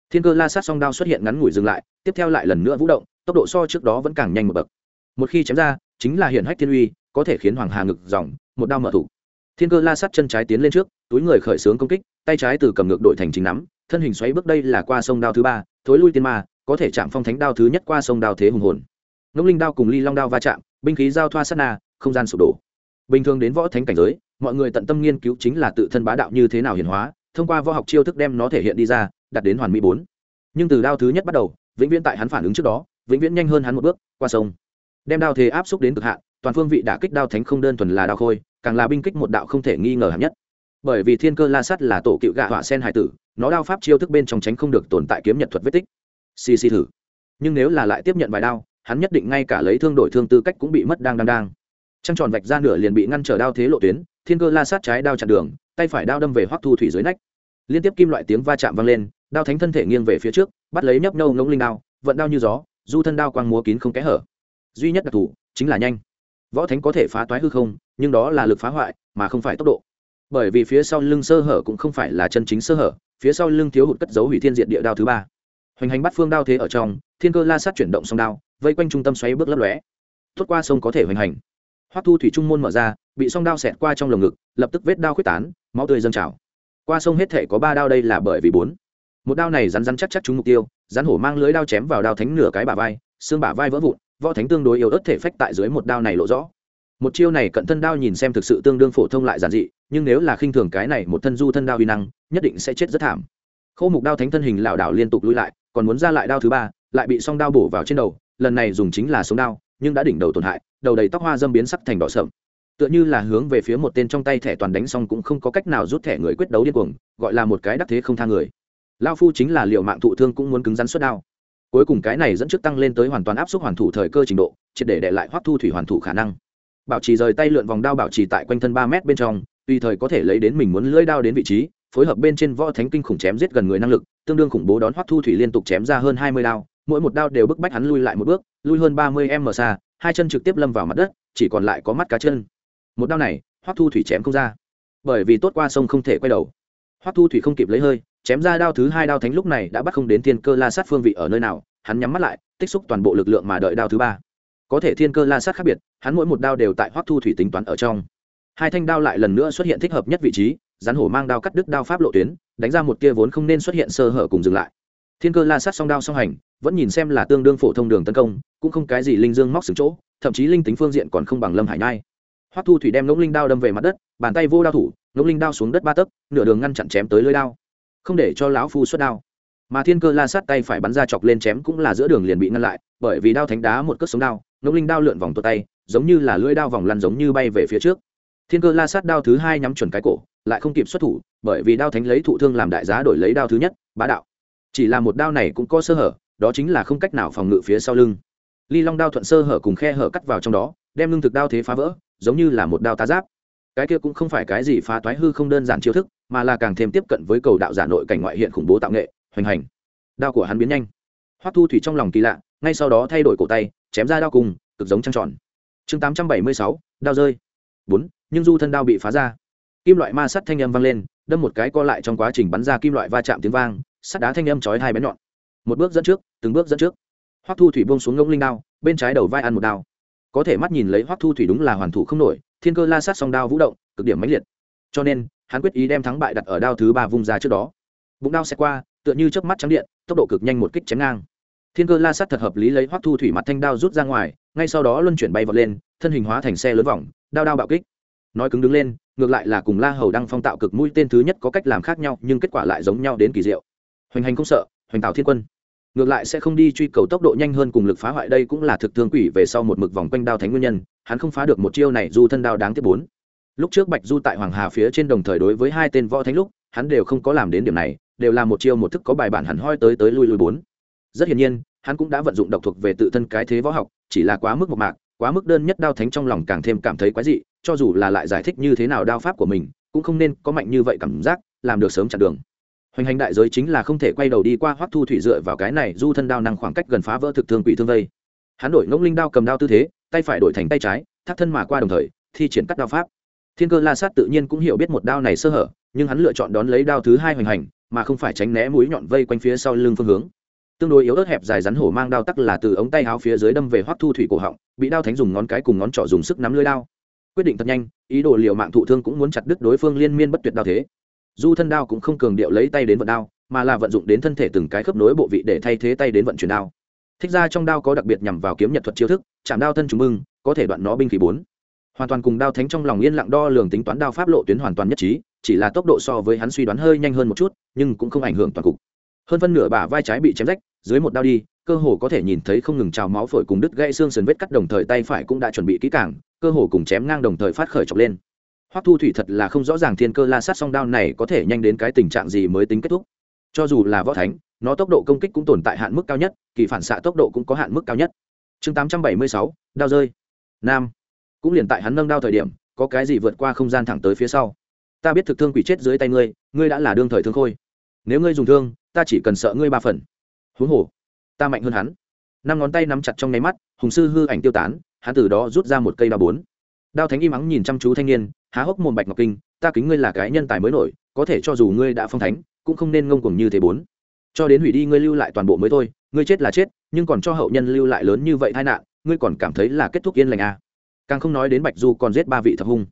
Thiên cơ la sát song đao xuất hiện ngắn ngủi dừng lại, tiếp theo lại lần nữa vũ động, tốc độ so trước đó vẫn càng nhanh một bậc. Một khi chém ra, chính là hiển hách thiên uy, có thể khiến hoàng hà ngực dòng, một đao mở thủ. Thiên cơ la sát chân trái tiến lên trước, túi người khởi xướng công kích, tay trái từ cầm ngược đội thành chính nắm, thân hình xoáy bước đây là qua sông đao thứ ba, thối lui tiên ma, có thể chạm phong thánh đao thứ nhất qua sông đao thế hùng hồn. Ngông linh đao cùng ly long đao va chạm, binh khí giao thoa sát na, không gian sụp đổ bình thường đến võ thánh cảnh giới, mọi người tận tâm nghiên cứu chính là tự thân bá đạo như thế nào hiển hóa, thông qua võ học chiêu thức đem nó thể hiện đi ra đặt đến hoàn mỹ bốn. Nhưng từ đao thứ nhất bắt đầu, vĩnh viễn tại hắn phản ứng trước đó, vĩnh viễn nhanh hơn hắn một bước, qua sông. Đem đao thế áp xúc đến cực hạn, toàn phương vị đả kích đao thánh không đơn thuần là đao khôi, càng là binh kích một đạo không thể nghi ngờ hạng nhất. Bởi vì thiên cơ la sắt là tổ cựu gạ họa sen hải tử, nó đao pháp chiêu thức bên trong tránh không được tồn tại kiếm nhật thuật vết tích. Xì xì thử. Nhưng nếu là lại tiếp nhận bài đao, hắn nhất định ngay cả lấy thương đổi thương tư cách cũng bị mất đang đang đang trăng tròn vạch ra nửa liền bị ngăn trở đao thế lộ tuyến, thiên cơ la sát trái đao chặn đường, tay phải đao đâm về hoắc thu thủy dưới nách. Liên tiếp kim loại tiếng va chạm vang lên, đao thánh thân thể nghiêng về phía trước, bắt lấy nhấp nâu ngống linh đao, vận đao như gió, du thân đao quang múa kín không kẽ hở. Duy nhất đặc thù chính là nhanh. Võ thánh có thể phá toái hư không, nhưng đó là lực phá hoại, mà không phải tốc độ. Bởi vì phía sau lưng sơ hở cũng không phải là chân chính sơ hở, phía sau lưng thiếu hụt cất dấu hủy thiên diện địa đao thứ ba. Hoành hành bắt phương đao thế ở trong, thiên cơ la sát chuyển động song đao, vây quanh trung tâm xoáy bước lấp lóe. Thoát qua sông có thể hoành hành hoắc thu thủy trung môn mở ra, bị song đao xẹt qua trong lồng ngực, lập tức vết đao khuyết tán, máu tươi dâng trào. Qua sông hết thể có ba đao đây là bởi vì bốn. Một đao này rắn rắn chắc chắc trúng mục tiêu, rắn hổ mang lưới đao chém vào đao thánh nửa cái bả vai, xương bả vai vỡ vụn, võ thánh tương đối yếu ớt thể phách tại dưới một đao này lộ rõ. Một chiêu này cận thân đao nhìn xem thực sự tương đương phổ thông lại giản dị, nhưng nếu là khinh thường cái này một thân du thân đao uy năng, nhất định sẽ chết rất thảm. Khô mục đao thánh thân hình lảo đảo liên tục lui lại, còn muốn ra lại đao thứ ba, lại bị song đao bổ vào trên đầu, lần này dùng chính là sống đao nhưng đã đỉnh đầu tổn hại, đầu đầy tóc hoa dâm biến sắc thành đỏ sậm tựa như là hướng về phía một tên trong tay thẻ toàn đánh xong cũng không có cách nào rút thẻ người quyết đấu điên cuồng, gọi là một cái đắc thế không tha người. Lao phu chính là liệu mạng thụ thương cũng muốn cứng rắn suất đao. Cuối cùng cái này dẫn trước tăng lên tới hoàn toàn áp suất hoàn thủ thời cơ trình độ, triệt để để lại hoắc thu thủy hoàn thủ khả năng. Bảo trì rời tay lượn vòng đao bảo trì tại quanh thân ba mét bên trong, tùy thời có thể lấy đến mình muốn lưỡi đao đến vị trí, phối hợp bên trên võ thánh kinh khủng chém giết gần người năng lực, tương đương khủng bố đón hoắc thu thủy liên tục chém ra hơn hai mươi đao mỗi một đao đều bức bách hắn lui lại một bước, lui hơn ba mươi m xa, hai chân trực tiếp lâm vào mặt đất, chỉ còn lại có mắt cá chân. Một đao này, hoắc thu thủy chém không ra. Bởi vì tốt qua sông không thể quay đầu. Hoắc thu thủy không kịp lấy hơi, chém ra đao thứ hai đao thánh lúc này đã bắt không đến thiên cơ la sát phương vị ở nơi nào, hắn nhắm mắt lại, tích xúc toàn bộ lực lượng mà đợi đao thứ ba. Có thể thiên cơ la sát khác biệt, hắn mỗi một đao đều tại hoắc thu thủy tính toán ở trong. Hai thanh đao lại lần nữa xuất hiện thích hợp nhất vị trí, rắn hổ mang đao cắt đứt đao pháp lộ tuyến, đánh ra một kia vốn không nên xuất hiện sơ hở cùng dừng lại thiên cơ la sát song đao song hành, vẫn nhìn xem là tương đương phổ thông đường tấn công, cũng không cái gì linh dương móc xứng chỗ, thậm chí linh tính phương diện còn không bằng lâm hải nhai. Hoắc thu thủy đem ngỗng linh đao đâm về mặt đất, bàn tay vô đao thủ, ngỗng linh đao xuống đất ba tấc, nửa đường ngăn chặn chém tới lưới đao. Không để cho lão phu xuất đao. Mà thiên cơ la sát tay phải bắn ra chọc lên chém cũng là giữa đường liền bị ngăn lại, bởi vì đao thánh đá một cất sống đao, ngỗng linh đao lượn vòng tuột tay, giống như là lưỡi đao vòng lăn giống như bay về phía trước. Thiên cơ la sát đao thứ hai nhắm chuẩn cái cổ, lại không kịp xuất thủ, bởi vì đao thánh lấy thụ thương làm đại giá đổi lấy đao thứ nhất, bá đạo chỉ là một đao này cũng có sơ hở, đó chính là không cách nào phòng ngự phía sau lưng. Ly long đao thuận sơ hở cùng khe hở cắt vào trong đó, đem lương thực đao thế phá vỡ, giống như là một đao tá giáp. Cái kia cũng không phải cái gì phá toái hư không đơn giản chiêu thức, mà là càng thêm tiếp cận với cầu đạo giả nội cảnh ngoại hiện khủng bố tạo nghệ, hoành hành. Đao của hắn biến nhanh. Hoắc thu thủy trong lòng kỳ lạ, ngay sau đó thay đổi cổ tay, chém ra đao cùng, cực giống trăng tròn. Chương tám trăm bảy mươi sáu, đao rơi. Bốn, nhưng du thân đao bị phá ra. Kim loại ma sắt thanh âm vang lên, đâm một cái co lại trong quá trình bắn ra kim loại va chạm tiếng vang sắt đá thanh âm chói hai bén nhọn. Một bước dẫn trước, từng bước dẫn trước. Hoắc thu thủy buông xuống ngông linh đao, bên trái đầu vai ăn một đao. Có thể mắt nhìn lấy hoắc thu thủy đúng là hoàn thủ không nổi, thiên cơ la sát song đao vũ động, cực điểm mãnh liệt. Cho nên, hắn quyết ý đem thắng bại đặt ở đao thứ ba vung ra trước đó. Bụng đao sẽ qua, tựa như chớp mắt trắng điện, tốc độ cực nhanh một kích chém ngang. Thiên cơ la sát thật hợp lý lấy hoắc thu thủy mặt thanh đao rút ra ngoài, ngay sau đó luân chuyển bay vọt lên, thân hình hóa thành xe lớn vòng, đao đao bạo kích. Nói cứng đứng lên, ngược lại là cùng la hầu đăng phong tạo cực mũi tên thứ nhất có cách làm khác nhau, nhưng kết quả lại giống nhau đến kỳ diệu hoành hành không sợ, hoành tạo thiên quân. Ngược lại sẽ không đi truy cầu tốc độ nhanh hơn cùng lực phá hoại đây cũng là thực thương quỷ về sau một mực vòng quanh đao thánh nguyên nhân, hắn không phá được một chiêu này du thân đao đáng tiếc bốn. Lúc trước bạch du tại hoàng hà phía trên đồng thời đối với hai tên võ thánh lúc, hắn đều không có làm đến điểm này, đều là một chiêu một thức có bài bản hẳn hoi tới tới lui lui bốn. Rất hiển nhiên, hắn cũng đã vận dụng độc thuộc về tự thân cái thế võ học, chỉ là quá mức một mạc, quá mức đơn nhất đao thánh trong lòng càng thêm cảm thấy quái dị, cho dù là lại giải thích như thế nào đao pháp của mình, cũng không nên có mạnh như vậy cảm giác, làm được sớm chặn đường hoành hành đại giới chính là không thể quay đầu đi qua hoắc thu thủy dựa vào cái này du thân đao năng khoảng cách gần phá vỡ thực thương quỷ thương vây. Hắn đổi ngỗng linh đao cầm đao tư thế, tay phải đổi thành tay trái, thắt thân mà qua đồng thời, thi triển cắt đao pháp. Thiên cơ la sát tự nhiên cũng hiểu biết một đao này sơ hở, nhưng hắn lựa chọn đón lấy đao thứ hai hoành hành, mà không phải tránh né mũi nhọn vây quanh phía sau lưng phương hướng. Tương đối yếu ớt hẹp dài rắn hổ mang đao tắc là từ ống tay áo phía dưới đâm về hoắc thu thủy cổ họng, bị đao thánh dùng ngón cái cùng ngón trỏ dùng sức nắm lưỡi đao. Quyết định thật nhanh, ý đồ liều mạng thụ thương cũng muốn chặt đứt đối phương liên miên bất tuyệt đao thế du thân đao cũng không cường điệu lấy tay đến vận đao, mà là vận dụng đến thân thể từng cái khớp nối bộ vị để thay thế tay đến vận chuyển đao. Thích ra trong đao có đặc biệt nhằm vào kiếm nhật thuật chiêu thức, chạm đao thân chúng mưng có thể đoạn nó binh khí bốn. Hoàn toàn cùng đao thánh trong lòng yên lặng đo lường tính toán đao pháp lộ tuyến hoàn toàn nhất trí, chỉ là tốc độ so với hắn suy đoán hơi nhanh hơn một chút, nhưng cũng không ảnh hưởng toàn cục. Hơn phân nửa bả vai trái bị chém rách, dưới một đao đi, cơ hồ có thể nhìn thấy không ngừng trào máu phổi cùng đứt gãy xương sườn vết cắt đồng thời tay phải cũng đã chuẩn bị kỹ càng, cơ hồ cùng chém ngang đồng thời phát khởi chọc lên hoắc thu thủy thật là không rõ ràng thiên cơ la sát song đao này có thể nhanh đến cái tình trạng gì mới tính kết thúc. Cho dù là võ thánh, nó tốc độ công kích cũng tồn tại hạn mức cao nhất, kỳ phản xạ tốc độ cũng có hạn mức cao nhất. Chương tám trăm bảy mươi sáu, đao rơi. Nam. Cũng liền tại hắn nâng đao thời điểm, có cái gì vượt qua không gian thẳng tới phía sau. Ta biết thực thương quỷ chết dưới tay ngươi ngươi đã là đương thời thương khôi. Nếu ngươi dùng thương, ta chỉ cần sợ ngươi ba phần. Huống hồ, ta mạnh hơn hắn. Năm ngón tay nắm chặt trong nháy mắt, hùng sư hư ảnh tiêu tán, hắn từ đó rút ra một cây đao bốn đao thánh im ắng nhìn chăm chú thanh niên, há hốc mồm bạch ngọc kinh, ta kính ngươi là cái nhân tài mới nổi, có thể cho dù ngươi đã phong thánh, cũng không nên ngông cuồng như thế bốn. Cho đến hủy đi ngươi lưu lại toàn bộ mới thôi, ngươi chết là chết, nhưng còn cho hậu nhân lưu lại lớn như vậy tai nạn, ngươi còn cảm thấy là kết thúc yên lành à. càng không nói đến bạch du còn giết ba vị thập hung.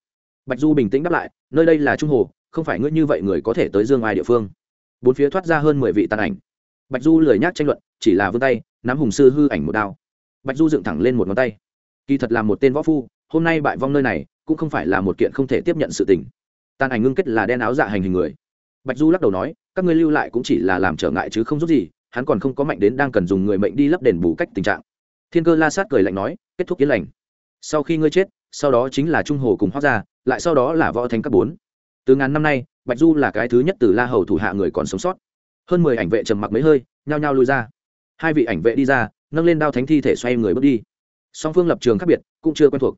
Bạch du bình tĩnh đáp lại, nơi đây là trung hồ, không phải ngươi như vậy người có thể tới dương ai địa phương. Bốn phía thoát ra hơn mười vị tàn ảnh. Bạch du lười nhác tranh luận, chỉ là vươn tay, nắm hùng sư hư ảnh một đao. Bạch du dựng thẳng lên một ngón tay. Kỳ thật là một tên võ phu hôm nay bại vong nơi này cũng không phải là một kiện không thể tiếp nhận sự tình. Tàn ảnh ngưng kết là đen áo dạ hành hình người. Bạch du lắc đầu nói, các ngươi lưu lại cũng chỉ là làm trở ngại chứ không giúp gì, hắn còn không có mạnh đến đang cần dùng người mệnh đi lấp đền bù cách tình trạng. Thiên cơ la sát cười lạnh nói, kết thúc yên lành. Sau khi ngươi chết, sau đó chính là trung hồ cùng hoác gia, lại sau đó là võ thành các bốn. Từ ngàn năm nay, bạch du là cái thứ nhất từ la hầu thủ hạ người còn sống sót. Hơn mười ảnh vệ trầm mặc mấy hơi, nhao nhao lui ra. Hai vị ảnh vệ đi ra, nâng lên đao thánh thi thể xoay người bước đi. Song phương lập trường khác biệt, cũng chưa quen thuộc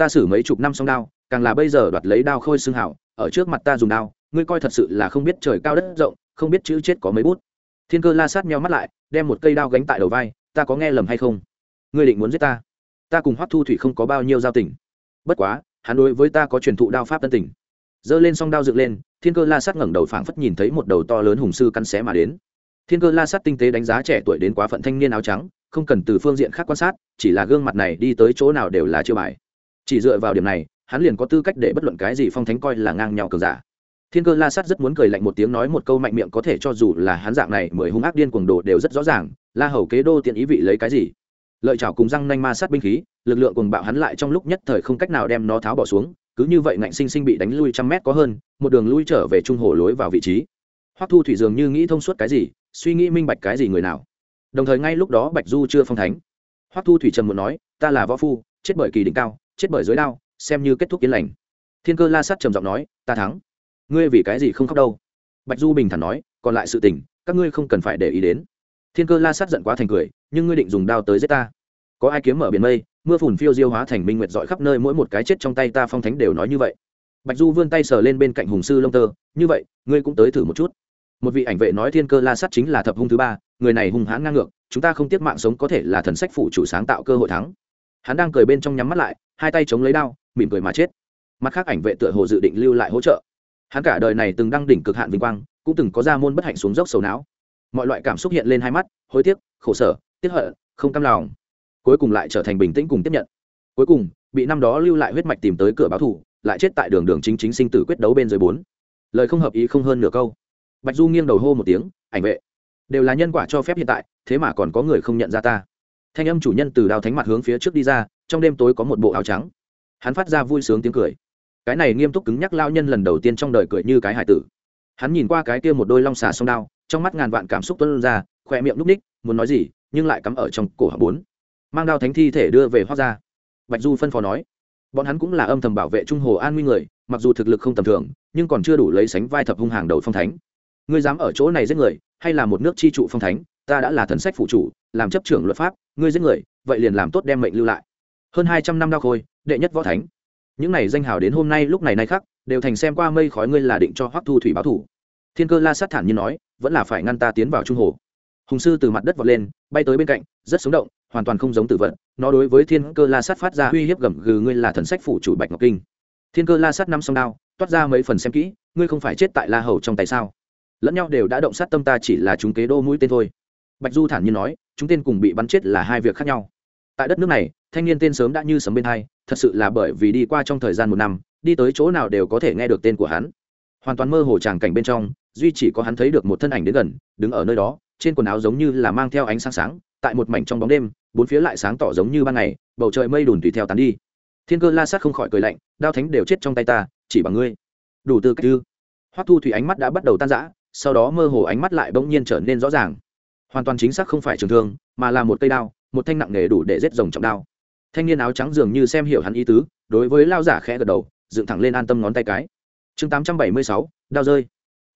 ta xử mấy chục năm song đao, càng là bây giờ đoạt lấy đao khôi xương hảo, ở trước mặt ta dùng đao, ngươi coi thật sự là không biết trời cao đất rộng, không biết chữ chết có mấy bút. Thiên cơ la sát meo mắt lại, đem một cây đao gánh tại đầu vai, ta có nghe lầm hay không? Ngươi định muốn giết ta? Ta cùng hoắc thu thủy không có bao nhiêu giao tình. Bất quá, hắn đối với ta có truyền thụ đao pháp tân tình. Giơ lên song đao dựng lên, thiên cơ la sát ngẩng đầu phảng phất nhìn thấy một đầu to lớn hùng sư cắn xé mà đến. Thiên cơ la sát tinh tế đánh giá trẻ tuổi đến quá phận thanh niên áo trắng, không cần từ phương diện khác quan sát, chỉ là gương mặt này đi tới chỗ nào đều là chưa bài chỉ dựa vào điểm này, hắn liền có tư cách để bất luận cái gì phong thánh coi là ngang nhau cường giả. Thiên cơ la sát rất muốn cười lạnh một tiếng nói một câu mạnh miệng có thể cho dù là hắn dạng này, mười hung ác điên cuồng đồ đều rất rõ ràng, la hầu kế đô tiện ý vị lấy cái gì? Lợi chảo cùng răng nanh ma sát binh khí, lực lượng cùng bạo hắn lại trong lúc nhất thời không cách nào đem nó tháo bỏ xuống, cứ như vậy ngạnh sinh sinh bị đánh lui trăm mét có hơn, một đường lui trở về trung hồ lối vào vị trí. Hoắc thu thủy dường như nghĩ thông suốt cái gì, suy nghĩ minh bạch cái gì người nào. Đồng thời ngay lúc đó bạch du chưa phong thánh. Hoắc thu thủy trầm muốn nói, ta là võ phu, chết bởi kỳ đỉnh cao chết bởi dưới đao, xem như kết thúc yên lành. Thiên cơ la sát trầm giọng nói, ta thắng. Ngươi vì cái gì không khóc đâu? Bạch du bình thản nói, còn lại sự tình, các ngươi không cần phải để ý đến. Thiên cơ la sát giận quá thành cười, nhưng ngươi định dùng đao tới giết ta? Có ai kiếm mở biển mây, mưa phùn phiêu diêu hóa thành minh nguyệt dọi khắp nơi, mỗi một cái chết trong tay ta phong thánh đều nói như vậy. Bạch du vươn tay sờ lên bên cạnh hùng sư lông tơ, như vậy, ngươi cũng tới thử một chút. Một vị ảnh vệ nói, thiên cơ la sát chính là thập hung thứ ba, người này hung hãn ngang ngược, chúng ta không tiếc mạng sống có thể là thần sách phụ chủ sáng tạo cơ hội thắng. Hắn đang cười bên trong nhắm mắt lại hai tay chống lấy đao, mỉm cười mà chết. Mặt khác ảnh vệ tựa hồ dự định lưu lại hỗ trợ. Hắn cả đời này từng đăng đỉnh cực hạn vinh quang, cũng từng có ra môn bất hạnh xuống dốc sầu não. Mọi loại cảm xúc hiện lên hai mắt, hối tiếc, khổ sở, tiếc hận, không cam lòng. Cuối cùng lại trở thành bình tĩnh cùng tiếp nhận. Cuối cùng, bị năm đó lưu lại huyết mạch tìm tới cửa báo thủ lại chết tại đường đường chính chính sinh tử quyết đấu bên dưới bốn. Lời không hợp ý không hơn nửa câu. Bạch du nghiêng đầu hô một tiếng, ảnh vệ, đều là nhân quả cho phép hiện tại, thế mà còn có người không nhận ra ta. Thanh âm chủ nhân từ đào thánh mặt hướng phía trước đi ra trong đêm tối có một bộ áo trắng. Hắn phát ra vui sướng tiếng cười. Cái này nghiêm túc cứng nhắc lao nhân lần đầu tiên trong đời cười như cái hải tử. Hắn nhìn qua cái kia một đôi long xà sông đao, trong mắt ngàn vạn cảm xúc tuân ra khoe miệng núp ních muốn nói gì, nhưng lại cắm ở trong cổ hạng bốn. Mang đao thánh thi thể đưa về hoác ra bạch du phân phó nói. Bọn hắn cũng là âm thầm bảo vệ trung hồ an nguy người, mặc dù thực lực không tầm thường, nhưng còn chưa đủ lấy sánh vai thập hung hàng đầu phong thánh. Ngươi dám ở chỗ này giết người, hay là một nước chi trụ phong thánh, ta đã là thần sách phụ chủ, làm chấp trưởng luật pháp, ngươi giết người, vậy liền làm tốt đem mệnh lưu lại hơn hai trăm năm đao khôi, đệ nhất võ thánh. Những này danh hào đến hôm nay lúc này nay khác đều thành xem qua mây khói ngươi là định cho hoắc thu thủy báo thủ. Thiên cơ la sát thản như nói, vẫn là phải ngăn ta tiến vào trung hồ. Hùng sư từ mặt đất vọt lên, bay tới bên cạnh, rất sống động, hoàn toàn không giống tử vận. Nó đối với thiên cơ la sát phát ra uy hiếp gầm gừ ngươi là thần sách phủ chủ bạch ngọc kinh. Thiên cơ la sát năm song đao, toát ra mấy phần xem kỹ, ngươi không phải chết tại la hầu trong tay sao? Lẫn nhau đều đã động sát tâm ta chỉ là chúng kế đô mũi tên thôi. Bạch du thản nhiên nói, chúng tên cùng bị bắn chết là hai việc khác nhau tại đất nước này, thanh niên tên sớm đã như sấm bên hai, thật sự là bởi vì đi qua trong thời gian một năm, đi tới chỗ nào đều có thể nghe được tên của hắn. Hoàn toàn mơ hồ tràng cảnh bên trong, duy chỉ có hắn thấy được một thân ảnh đến gần, đứng ở nơi đó, trên quần áo giống như là mang theo ánh sáng sáng, tại một mảnh trong bóng đêm, bốn phía lại sáng tỏ giống như ban ngày, bầu trời mây đùn tùy theo tán đi. Thiên cơ la sát không khỏi cười lạnh, đao thánh đều chết trong tay ta, chỉ bằng ngươi. Đủ tư cách tư hoắc thu thủy ánh mắt đã bắt đầu tan rã, sau đó mơ hồ ánh mắt lại bỗng nhiên trở nên rõ ràng. Hoàn toàn chính xác không phải trường thương, mà là một cây đao một thanh nặng nghề đủ để giết rồng trọng đao. Thanh niên áo trắng dường như xem hiểu hắn ý tứ, đối với lao giả khẽ gật đầu, dựng thẳng lên an tâm ngón tay cái. Chương tám trăm bảy mươi sáu, đao rơi.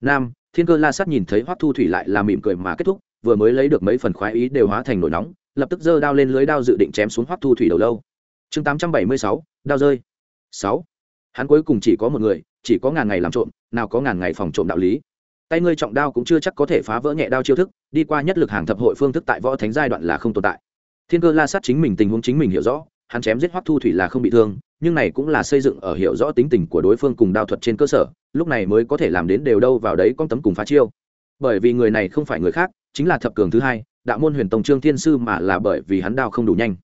Nam, thiên cơ la sát nhìn thấy hoắc thu thủy lại là mỉm cười mà kết thúc, vừa mới lấy được mấy phần khoái ý đều hóa thành nổi nóng, lập tức giơ đao lên lưới đao dự định chém xuống hoắc thu thủy đầu lâu. Chương tám trăm bảy mươi sáu, đao rơi. Sáu. Hắn cuối cùng chỉ có một người, chỉ có ngàn ngày làm trộm, nào có ngàn ngày phòng trộm đạo lý. Tay ngươi trọng đao cũng chưa chắc có thể phá vỡ nhẹ đao chiêu thức, đi qua nhất lực hàng thập hội phương thức tại võ thánh giai đoạn là không tồn tại thiên cơ la sát chính mình tình huống chính mình hiểu rõ, hắn chém giết hoắc thu thủy là không bị thương, nhưng này cũng là xây dựng ở hiểu rõ tính tình của đối phương cùng đao thuật trên cơ sở, lúc này mới có thể làm đến đều đâu vào đấy con tấm cùng phá chiêu. Bởi vì người này không phải người khác, chính là thập cường thứ hai, đạo môn huyền tông trương thiên sư mà là bởi vì hắn đao không đủ nhanh.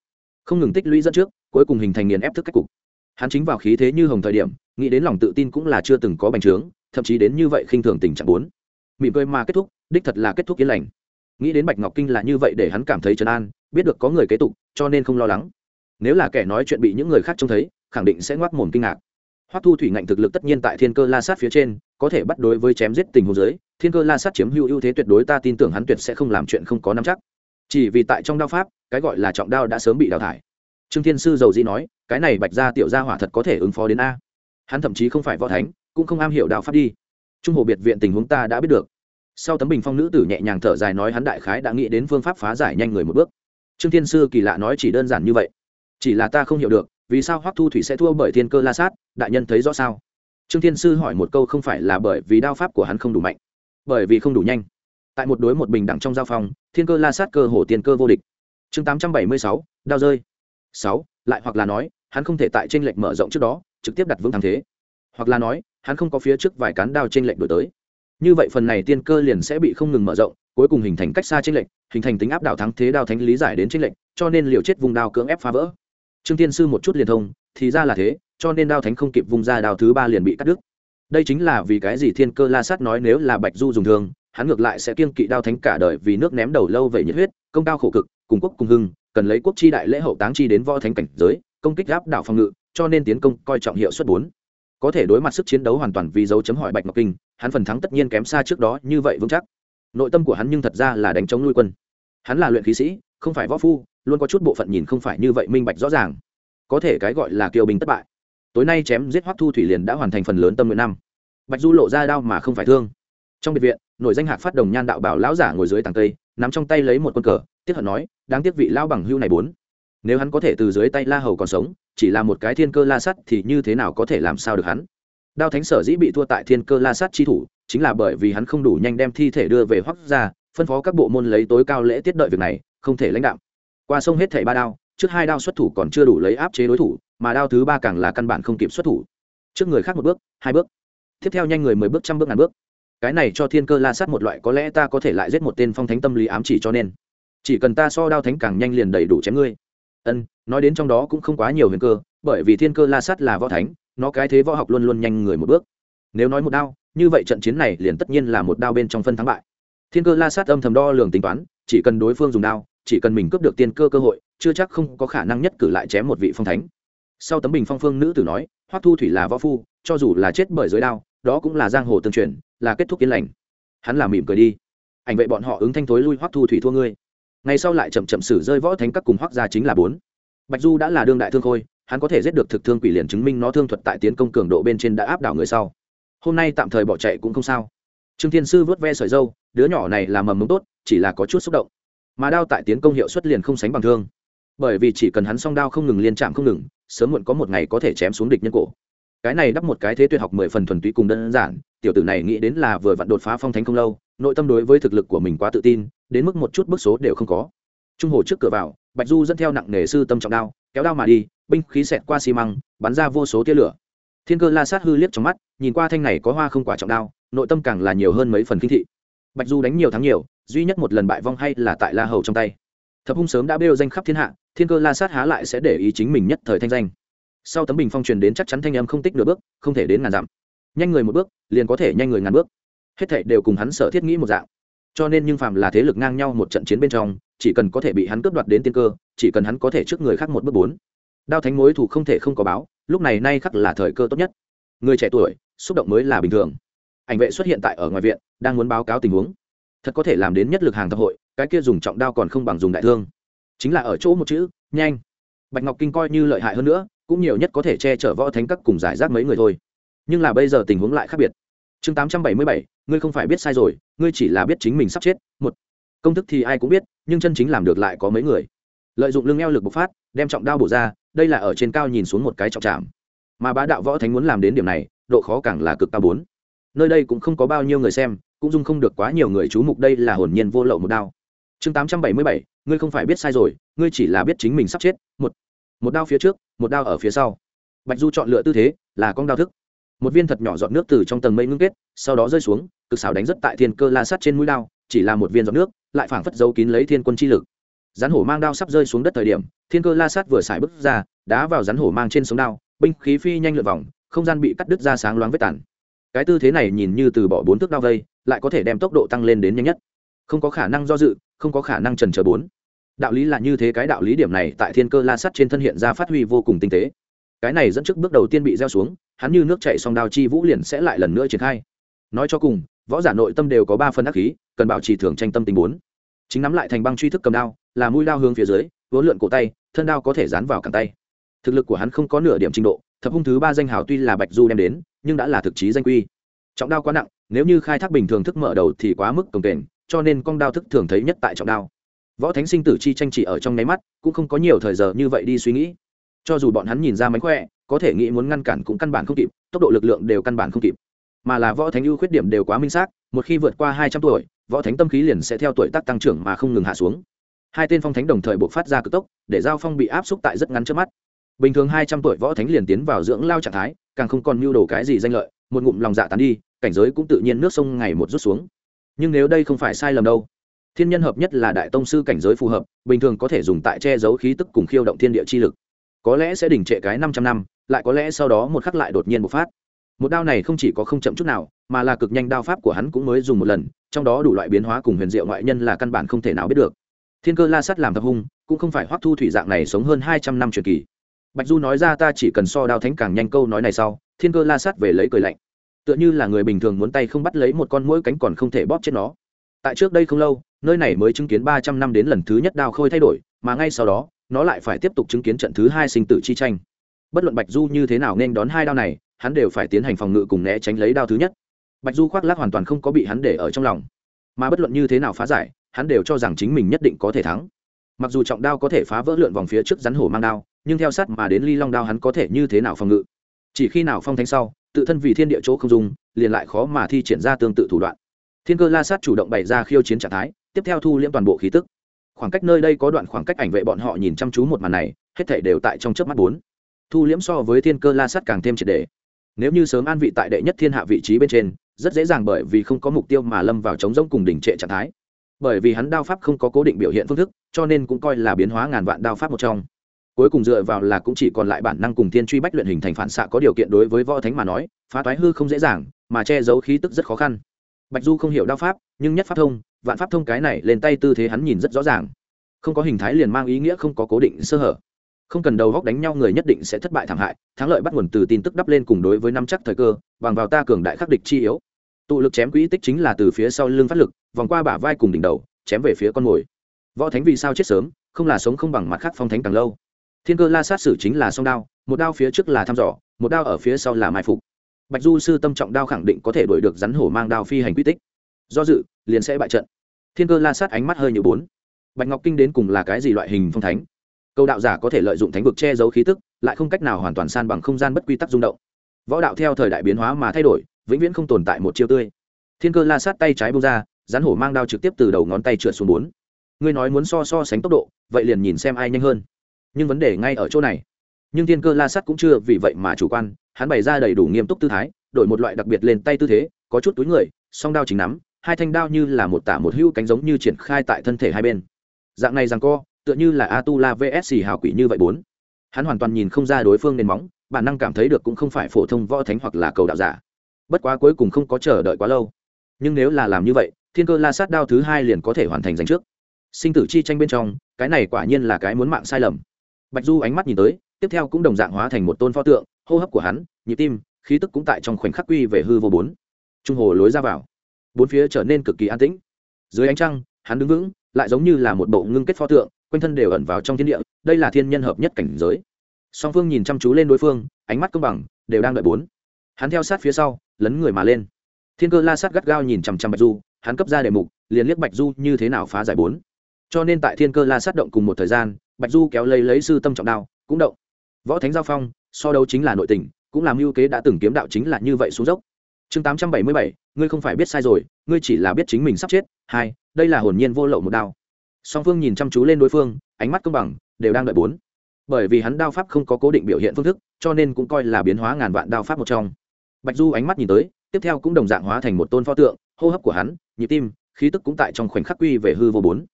Không ngừng tích lũy dẫn trước, cuối cùng hình thành nghiền ép thức cách cục. Hắn chính vào khí thế như hồng thời điểm, nghĩ đến lòng tự tin cũng là chưa từng có bành trướng, thậm chí đến như vậy khinh thường tình trạng bốn. Mỉm cười mà kết thúc, đích thật là kết thúc yên lành. Nghĩ đến bạch ngọc kinh là như vậy để hắn cảm thấy trấn an biết được có người kế tục, cho nên không lo lắng. Nếu là kẻ nói chuyện bị những người khác trông thấy, khẳng định sẽ ngoác mồm kinh ngạc. Hoắc thu thủy ngạnh thực lực tất nhiên tại thiên cơ la sát phía trên, có thể bắt đối với chém giết tình huống giới thiên cơ la sát chiếm hữu ưu thế tuyệt đối, ta tin tưởng hắn tuyệt sẽ không làm chuyện không có nắm chắc. Chỉ vì tại trong đao pháp, cái gọi là trọng đao đã sớm bị đào thải. Trương thiên sư dầu dĩ nói, cái này bạch gia tiểu gia hỏa thật có thể ứng phó đến a. Hắn thậm chí không phải võ thánh, cũng không am hiểu đạo pháp đi. Trung hồ biệt viện tình huống ta đã biết được. Sau tấm bình phong nữ tử nhẹ nhàng thở dài nói hắn đại khái đã nghĩ đến phương pháp phá giải nhanh người một bước trương thiên sư kỳ lạ nói chỉ đơn giản như vậy. Chỉ là ta không hiểu được, vì sao hoắc thu thủy sẽ thua bởi thiên cơ la sát, đại nhân thấy rõ sao? Trương thiên sư hỏi một câu không phải là bởi vì đao pháp của hắn không đủ mạnh, bởi vì không đủ nhanh. Tại một đối một bình đẳng trong giao phong, thiên cơ la sát cơ hồ tiền cơ vô địch. Chương tám trăm bảy mươi sáu, đao rơi. Sáu, lại hoặc là nói, hắn không thể tại tranh lệch mở rộng trước đó, trực tiếp đặt vững thắng thế. Hoặc là nói, hắn không có phía trước vài cán đao tranh lệch đổi tới. Như vậy phần này tiên cơ liền sẽ bị không ngừng mở rộng cuối cùng hình thành cách xa chênh lệch hình thành tính áp đảo thắng thế đao thánh lý giải đến chênh lệch cho nên liều chết vùng đao cưỡng ép phá vỡ. Trương tiên sư một chút liền thông thì ra là thế cho nên đao thánh không kịp vùng ra đao thứ ba liền bị cắt đứt. Đây chính là vì cái gì thiên cơ la sát nói nếu là bạch du dùng thường, hắn ngược lại sẽ kiên kỵ đao thánh cả đời vì nước ném đầu lâu về nhiệt huyết công cao khổ cực cùng quốc cùng hưng cần lấy quốc chi đại lễ hậu táng chi đến võ thánh cảnh giới công kích áp đảo phòng ngự cho nên tiến công coi trọng hiệu suất bốn. Có thể đối mặt sức chiến đấu hoàn toàn vì dấu chấm hỏi bạch ngọc kinh hắn phần thắng tất nhiên kém xa trước đó như vậy vững chắc nội tâm của hắn nhưng thật ra là đánh chống nuôi quân. Hắn là luyện khí sĩ, không phải võ phu, luôn có chút bộ phận nhìn không phải như vậy minh bạch rõ ràng. Có thể cái gọi là kiều bình thất bại. Tối nay chém giết hoắc thu thủy liền đã hoàn thành phần lớn tâm nguyện năm. Bạch du lộ ra đao mà không phải thương. Trong biệt viện nội danh hạc phát đồng nhan đạo bảo lão giả ngồi dưới tàng cây, nắm trong tay lấy một quân cờ, tiếc hận nói, đáng tiếc vị lão bằng hưu này bốn. Nếu hắn có thể từ dưới tay la hầu còn sống, chỉ là một cái thiên cơ la sắt thì như thế nào có thể làm sao được hắn? Đao thánh sở dĩ bị thua tại thiên cơ la sát chi thủ, chính là bởi vì hắn không đủ nhanh đem thi thể đưa về hoắc ra phân phó các bộ môn lấy tối cao lễ tiết đợi việc này, không thể lãnh đạo qua sông hết thảy ba đao, trước hai đao xuất thủ còn chưa đủ lấy áp chế đối thủ, mà đao thứ ba càng là căn bản không kịp xuất thủ. Trước người khác một bước, hai bước. Tiếp theo nhanh người mười bước, trăm bước, ngàn bước. Cái này cho thiên cơ la sát một loại có lẽ ta có thể lại giết một tên phong thánh tâm lý ám chỉ cho nên. Chỉ cần ta so đao thánh càng nhanh liền đầy đủ chém ngươi. Ân, nói đến trong đó cũng không quá nhiều huyền cơ, bởi vì thiên cơ la sát là võ thánh nó cái thế võ học luôn luôn nhanh người một bước. Nếu nói một đao, như vậy trận chiến này liền tất nhiên là một đao bên trong phân thắng bại. Thiên cơ la sát âm thầm đo lường tính toán, chỉ cần đối phương dùng đao, chỉ cần mình cướp được tiên cơ cơ hội, chưa chắc không có khả năng nhất cử lại chém một vị phong thánh. Sau tấm bình phong phương nữ tử nói, hoắc thu thủy là võ phu, cho dù là chết bởi giới đao, đó cũng là giang hồ tương truyền, là kết thúc yên lành. Hắn là mỉm cười đi. Ảnh vệ bọn họ ứng thanh thối lui, hoắc thu thủy thua ngươi. Ngày sau lại chậm chậm xử rơi võ thánh các cùng hoắc gia chính là bốn. Bạch du đã là đương đại thương khôi hắn có thể giết được thực thương quỷ liền chứng minh nó thương thuật tại tiến công cường độ bên trên đã áp đảo người sau. Hôm nay tạm thời bỏ chạy cũng không sao. Trương thiên sư vớt ve sợi dâu đứa nhỏ này là mầm mống tốt, chỉ là có chút xúc động. Mà đao tại tiến công hiệu suất liền không sánh bằng thương. Bởi vì chỉ cần hắn song đao không ngừng liên chạm không ngừng, sớm muộn có một ngày có thể chém xuống địch nhân cổ. Cái này đắp một cái thế tuyệt học mười phần thuần túy cùng đơn giản, tiểu tử này nghĩ đến là vừa vặn đột phá phong thánh không lâu, nội tâm đối với thực lực của mình quá tự tin, đến mức một chút bước số đều không có. Trung hồ trước cửa vào, bạch du dẫn theo nặng nề sư tâm trọng đao kéo đao mà đi, binh khí xẹt qua xi măng, bắn ra vô số tia lửa. Thiên cơ la sát hư liếc trong mắt, nhìn qua thanh này có hoa không quả trọng đao, nội tâm càng là nhiều hơn mấy phần kinh thị. Bạch du đánh nhiều thắng nhiều, duy nhất một lần bại vong hay là tại la hầu trong tay. Thập hung sớm đã bêu danh khắp thiên hạ, thiên cơ la sát há lại sẽ để ý chính mình nhất thời thanh danh. Sau tấm bình phong truyền đến chắc chắn thanh âm không tích nửa bước, không thể đến ngàn dặm. Nhanh người một bước, liền có thể nhanh người ngàn bước. Hết thệ đều cùng hắn sở thiết nghĩ một dạng. Cho nên nhưng phàm là thế lực ngang nhau một trận chiến bên trong chỉ cần có thể bị hắn cướp đoạt đến tiên cơ, chỉ cần hắn có thể trước người khác một bước bốn. Đao thánh mối thủ không thể không có báo, lúc này nay khắc là thời cơ tốt nhất. Người trẻ tuổi, xúc động mới là bình thường. Ảnh vệ xuất hiện tại ở ngoài viện, đang muốn báo cáo tình huống. Thật có thể làm đến nhất lực hàng thập hội, cái kia dùng trọng đao còn không bằng dùng đại thương. Chính là ở chỗ một chữ, nhanh. Bạch ngọc kinh coi như lợi hại hơn nữa, cũng nhiều nhất có thể che chở võ thánh các cùng giải rác mấy người thôi. Nhưng là bây giờ tình huống lại khác biệt. Chương tám trăm bảy mươi bảy, ngươi không phải biết sai rồi, ngươi chỉ là biết chính mình sắp chết. Một công thức thì ai cũng biết, nhưng chân chính làm được lại có mấy người. Lợi dụng lưng eo lực bộc phát, đem trọng đao bổ ra, đây là ở trên cao nhìn xuống một cái trọng trạm mà bá đạo võ thánh muốn làm đến điểm này, độ khó càng là cực cao bốn. Nơi đây cũng không có bao nhiêu người xem, cũng dung không được quá nhiều người chú mục đây là hồn nhiên vô lậu một đao. Chương tám trăm bảy mươi bảy, ngươi không phải biết sai rồi, ngươi chỉ là biết chính mình sắp chết, một một đao phía trước, một đao ở phía sau. Bạch du chọn lựa tư thế, là con đao thức. Một viên thật nhỏ giọt nước từ trong tầng mây ngưng kết, sau đó rơi xuống, cực xảo đánh rất tại thiên cơ la sắt trên mũi đao chỉ là một viên giọt nước, lại phảng phất giấu kín lấy thiên quân chi lực. Rắn hổ mang đao sắp rơi xuống đất thời điểm, thiên cơ la sát vừa xài bước ra, đá vào rắn hổ mang trên sống đao, binh khí phi nhanh lượt vòng, không gian bị cắt đứt ra sáng loáng vết tàn. Cái tư thế này nhìn như từ bỏ bốn thước đao vây, lại có thể đem tốc độ tăng lên đến nhanh nhất. Không có khả năng do dự, không có khả năng trần chờ bốn. Đạo lý là như thế, cái đạo lý điểm này tại thiên cơ la sắt trên thân hiện ra phát huy vô cùng tinh tế. Cái này dẫn trước bước đầu tiên bị gieo xuống, hắn như nước chạy xong đao chi vũ liền sẽ lại lần nữa triển khai. Nói cho cùng võ giả nội tâm đều có ba phần ác khí, cần bảo trì thường tranh tâm tình bốn. Chính nắm lại thành băng truy thức cầm đao, là mũi đao hướng phía dưới, vốn lượn cổ tay, thân đao có thể dán vào cẳng tay. Thực lực của hắn không có nửa điểm trình độ, thập hung thứ ba danh hào tuy là bạch du đem đến, nhưng đã là thực chí danh quy. Trọng đao quá nặng, nếu như khai thác bình thường thức mở đầu thì quá mức cồng kềnh, cho nên con đao thức thường thấy nhất tại trọng đao. Võ thánh sinh tử chi tranh chỉ ở trong nháy mắt, cũng không có nhiều thời giờ như vậy đi suy nghĩ. Cho dù bọn hắn nhìn ra mánh khỏe, có thể nghĩ muốn ngăn cản cũng căn bản không kịp, tốc độ lực lượng đều căn bản không kịp mà là võ thánh ưu khuyết điểm đều quá minh xác, một khi vượt qua hai trăm tuổi, võ thánh tâm khí liền sẽ theo tuổi tác tăng trưởng mà không ngừng hạ xuống. Hai tên phong thánh đồng thời buộc phát ra cực tốc, để giao phong bị áp xúc tại rất ngắn trước mắt. Bình thường hai trăm tuổi võ thánh liền tiến vào dưỡng lao trạng thái, càng không còn mưu đồ cái gì danh lợi, một ngụm lòng dạ tán đi, cảnh giới cũng tự nhiên nước sông ngày một rút xuống. Nhưng nếu đây không phải sai lầm đâu. Thiên nhân hợp nhất là đại tông sư cảnh giới phù hợp, bình thường có thể dùng tại che giấu khí tức cùng khiêu động thiên địa chi lực. Có lẽ sẽ đỉnh trệ cái năm trăm năm, lại có lẽ sau đó một khắc lại đột nhiên bộc phát một đao này không chỉ có không chậm chút nào, mà là cực nhanh đao pháp của hắn cũng mới dùng một lần, trong đó đủ loại biến hóa cùng huyền diệu ngoại nhân là căn bản không thể nào biết được. Thiên cơ la sắt làm thập hung, cũng không phải hoắc thu thủy dạng này sống hơn hai trăm năm truyền kỳ. Bạch du nói ra ta chỉ cần so đao thánh càng nhanh câu nói này sau, thiên cơ la sắt về lấy cười lạnh. Tựa như là người bình thường muốn tay không bắt lấy một con mũi cánh còn không thể bóp chết nó. Tại trước đây không lâu, nơi này mới chứng kiến ba trăm năm đến lần thứ nhất đao khôi thay đổi, mà ngay sau đó, nó lại phải tiếp tục chứng kiến trận thứ hai sinh tử chi tranh. Bất luận bạch du như thế nào nên đón hai đao này hắn đều phải tiến hành phòng ngự cùng né tránh lấy đao thứ nhất. Bạch du khoác lác hoàn toàn không có bị hắn để ở trong lòng. Mà bất luận như thế nào phá giải, hắn đều cho rằng chính mình nhất định có thể thắng. Mặc dù trọng đao có thể phá vỡ lượn vòng phía trước rắn hổ mang đao, nhưng theo sát mà đến ly long đao hắn có thể như thế nào phòng ngự? Chỉ khi nào phong thánh sau, tự thân vì thiên địa chỗ không dùng liền lại khó mà thi triển ra tương tự thủ đoạn. Thiên cơ la sát chủ động bày ra khiêu chiến trạng thái, tiếp theo thu liễm toàn bộ khí tức. Khoảng cách nơi đây có đoạn khoảng cách ảnh vệ bọn họ nhìn chăm chú một màn này, hết thể đều tại trong chớp mắt bốn. Thu liễm so với thiên cơ la sát càng thêm triệt đề nếu như sớm an vị tại đệ nhất thiên hạ vị trí bên trên, rất dễ dàng bởi vì không có mục tiêu mà lâm vào chống rỗng cùng đỉnh trệ trạng thái. Bởi vì hắn đao pháp không có cố định biểu hiện phương thức, cho nên cũng coi là biến hóa ngàn vạn đao pháp một trong. Cuối cùng dựa vào là cũng chỉ còn lại bản năng cùng thiên truy bách luyện hình thành phản xạ có điều kiện đối với võ thánh mà nói, phá toái hư không dễ dàng, mà che giấu khí tức rất khó khăn. Bạch du không hiểu đao pháp, nhưng nhất pháp thông, vạn pháp thông cái này lên tay tư thế hắn nhìn rất rõ ràng. Không có hình thái liền mang ý nghĩa không có cố định sơ hở không cần đầu góc đánh nhau người nhất định sẽ thất bại thảm hại, thắng lợi bắt nguồn từ tin tức đắp lên cùng đối với năm chắc thời cơ, bằng vào ta cường đại khắc địch chi yếu. Tụ lực chém quỹ tích chính là từ phía sau lưng phát lực, vòng qua bả vai cùng đỉnh đầu, chém về phía con mồi. Võ thánh vì sao chết sớm, không là sống không bằng mặt khác phong thánh càng lâu. Thiên cơ la sát sử chính là song đao, một đao phía trước là thăm dò, một đao ở phía sau là mai phục. Bạch du sư tâm trọng đao khẳng định có thể đuổi được rắn hổ mang đao phi hành quy tích. Do dự, liền sẽ bại trận. Thiên cơ la sát ánh mắt hơi như bốn. Bạch ngọc kinh đến cùng là cái gì loại hình phong thánh? Câu đạo giả có thể lợi dụng thánh vực che giấu khí tức, lại không cách nào hoàn toàn san bằng không gian bất quy tắc rung động. Võ đạo theo thời đại biến hóa mà thay đổi, vĩnh viễn không tồn tại một chiêu tươi. Thiên cơ la sát tay trái bông ra, rắn hổ mang đao trực tiếp từ đầu ngón tay trượt xuống bốn. Ngươi nói muốn so so sánh tốc độ, vậy liền nhìn xem ai nhanh hơn. Nhưng vấn đề ngay ở chỗ này. Nhưng thiên cơ la sát cũng chưa vì vậy mà chủ quan, hắn bày ra đầy đủ nghiêm túc tư thái, đổi một loại đặc biệt lên tay tư thế, có chút túi người, song đao chính nắm, hai thanh đao như là một tả một hữu cánh giống như triển khai tại thân thể hai bên. Dạng này rằng co tựa như là atula vs hào quỷ như vậy bốn. Hắn hoàn toàn nhìn không ra đối phương nền móng, bản năng cảm thấy được cũng không phải phổ thông võ thánh hoặc là cầu đạo giả. Bất quá cuối cùng không có chờ đợi quá lâu. Nhưng nếu là làm như vậy, thiên cơ la sát đao thứ hai liền có thể hoàn thành giành trước. Sinh tử chi tranh bên trong, cái này quả nhiên là cái muốn mạng sai lầm. Bạch du ánh mắt nhìn tới, tiếp theo cũng đồng dạng hóa thành một tôn pho tượng, hô hấp của hắn, nhịp tim, khí tức cũng tại trong khoảnh khắc quy về hư vô bốn. Trung hồ lối ra vào. Bốn phía trở nên cực kỳ an tĩnh. Dưới ánh trăng, hắn đứng vững, lại giống như là một bộ ngưng kết pho tượng quanh thân đều ẩn vào trong thiên địa, đây là thiên nhân hợp nhất cảnh giới. Song phương nhìn chăm chú lên đối phương, ánh mắt công bằng, đều đang đợi bốn. Hắn theo sát phía sau, lấn người mà lên. Thiên cơ la sát gắt gao nhìn chằm chằm bạch du, hắn cấp ra đề mục, liền liếc bạch du như thế nào phá giải bốn. Cho nên tại thiên cơ la sát động cùng một thời gian, bạch du kéo lấy lấy sư tâm trọng đao, cũng động. Võ thánh giao phong, so đấu chính là nội tình, cũng làm mưu kế đã từng kiếm đạo chính là như vậy xuống dốc. Chương tám trăm bảy mươi bảy, ngươi không phải biết sai rồi, ngươi chỉ là biết chính mình sắp chết. Hai, đây là hồn nhiên vô lậu một đao song phương nhìn chăm chú lên đối phương, ánh mắt công bằng, đều đang đợi bốn. Bởi vì hắn đao pháp không có cố định biểu hiện phương thức, cho nên cũng coi là biến hóa ngàn vạn đao pháp một trong. Bạch du ánh mắt nhìn tới, tiếp theo cũng đồng dạng hóa thành một tôn pho tượng, hô hấp của hắn, nhịp tim, khí tức cũng tại trong khoảnh khắc quy về hư vô bốn.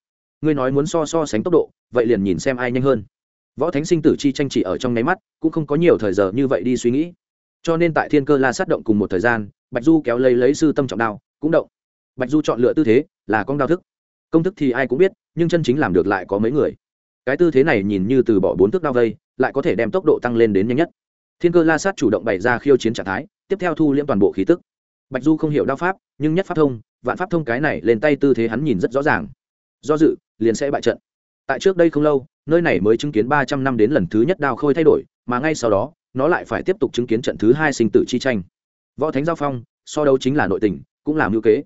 Ngươi nói muốn so so sánh tốc độ, vậy liền nhìn xem ai nhanh hơn. Võ thánh sinh tử chi tranh chỉ ở trong nháy mắt, cũng không có nhiều thời giờ như vậy đi suy nghĩ. Cho nên tại thiên cơ la sát động cùng một thời gian, bạch du kéo lấy lấy sư tâm trọng đao, cũng động. Bạch du chọn lựa tư thế, là con đao thức công thức thì ai cũng biết, nhưng chân chính làm được lại có mấy người. Cái tư thế này nhìn như từ bỏ bốn thước đao vây, lại có thể đem tốc độ tăng lên đến nhanh nhất. Thiên cơ la sát chủ động bày ra khiêu chiến trạng thái, tiếp theo thu liễm toàn bộ khí tức. Bạch du không hiểu đao pháp, nhưng nhất pháp thông, vạn pháp thông cái này lên tay tư thế hắn nhìn rất rõ ràng. Do dự, liền sẽ bại trận. Tại trước đây không lâu, nơi này mới chứng kiến ba trăm năm đến lần thứ nhất đao khôi thay đổi, mà ngay sau đó, nó lại phải tiếp tục chứng kiến trận thứ hai sinh tử chi tranh. Võ thánh giao phong, so đấu chính là nội tình, cũng làm ngữ kế.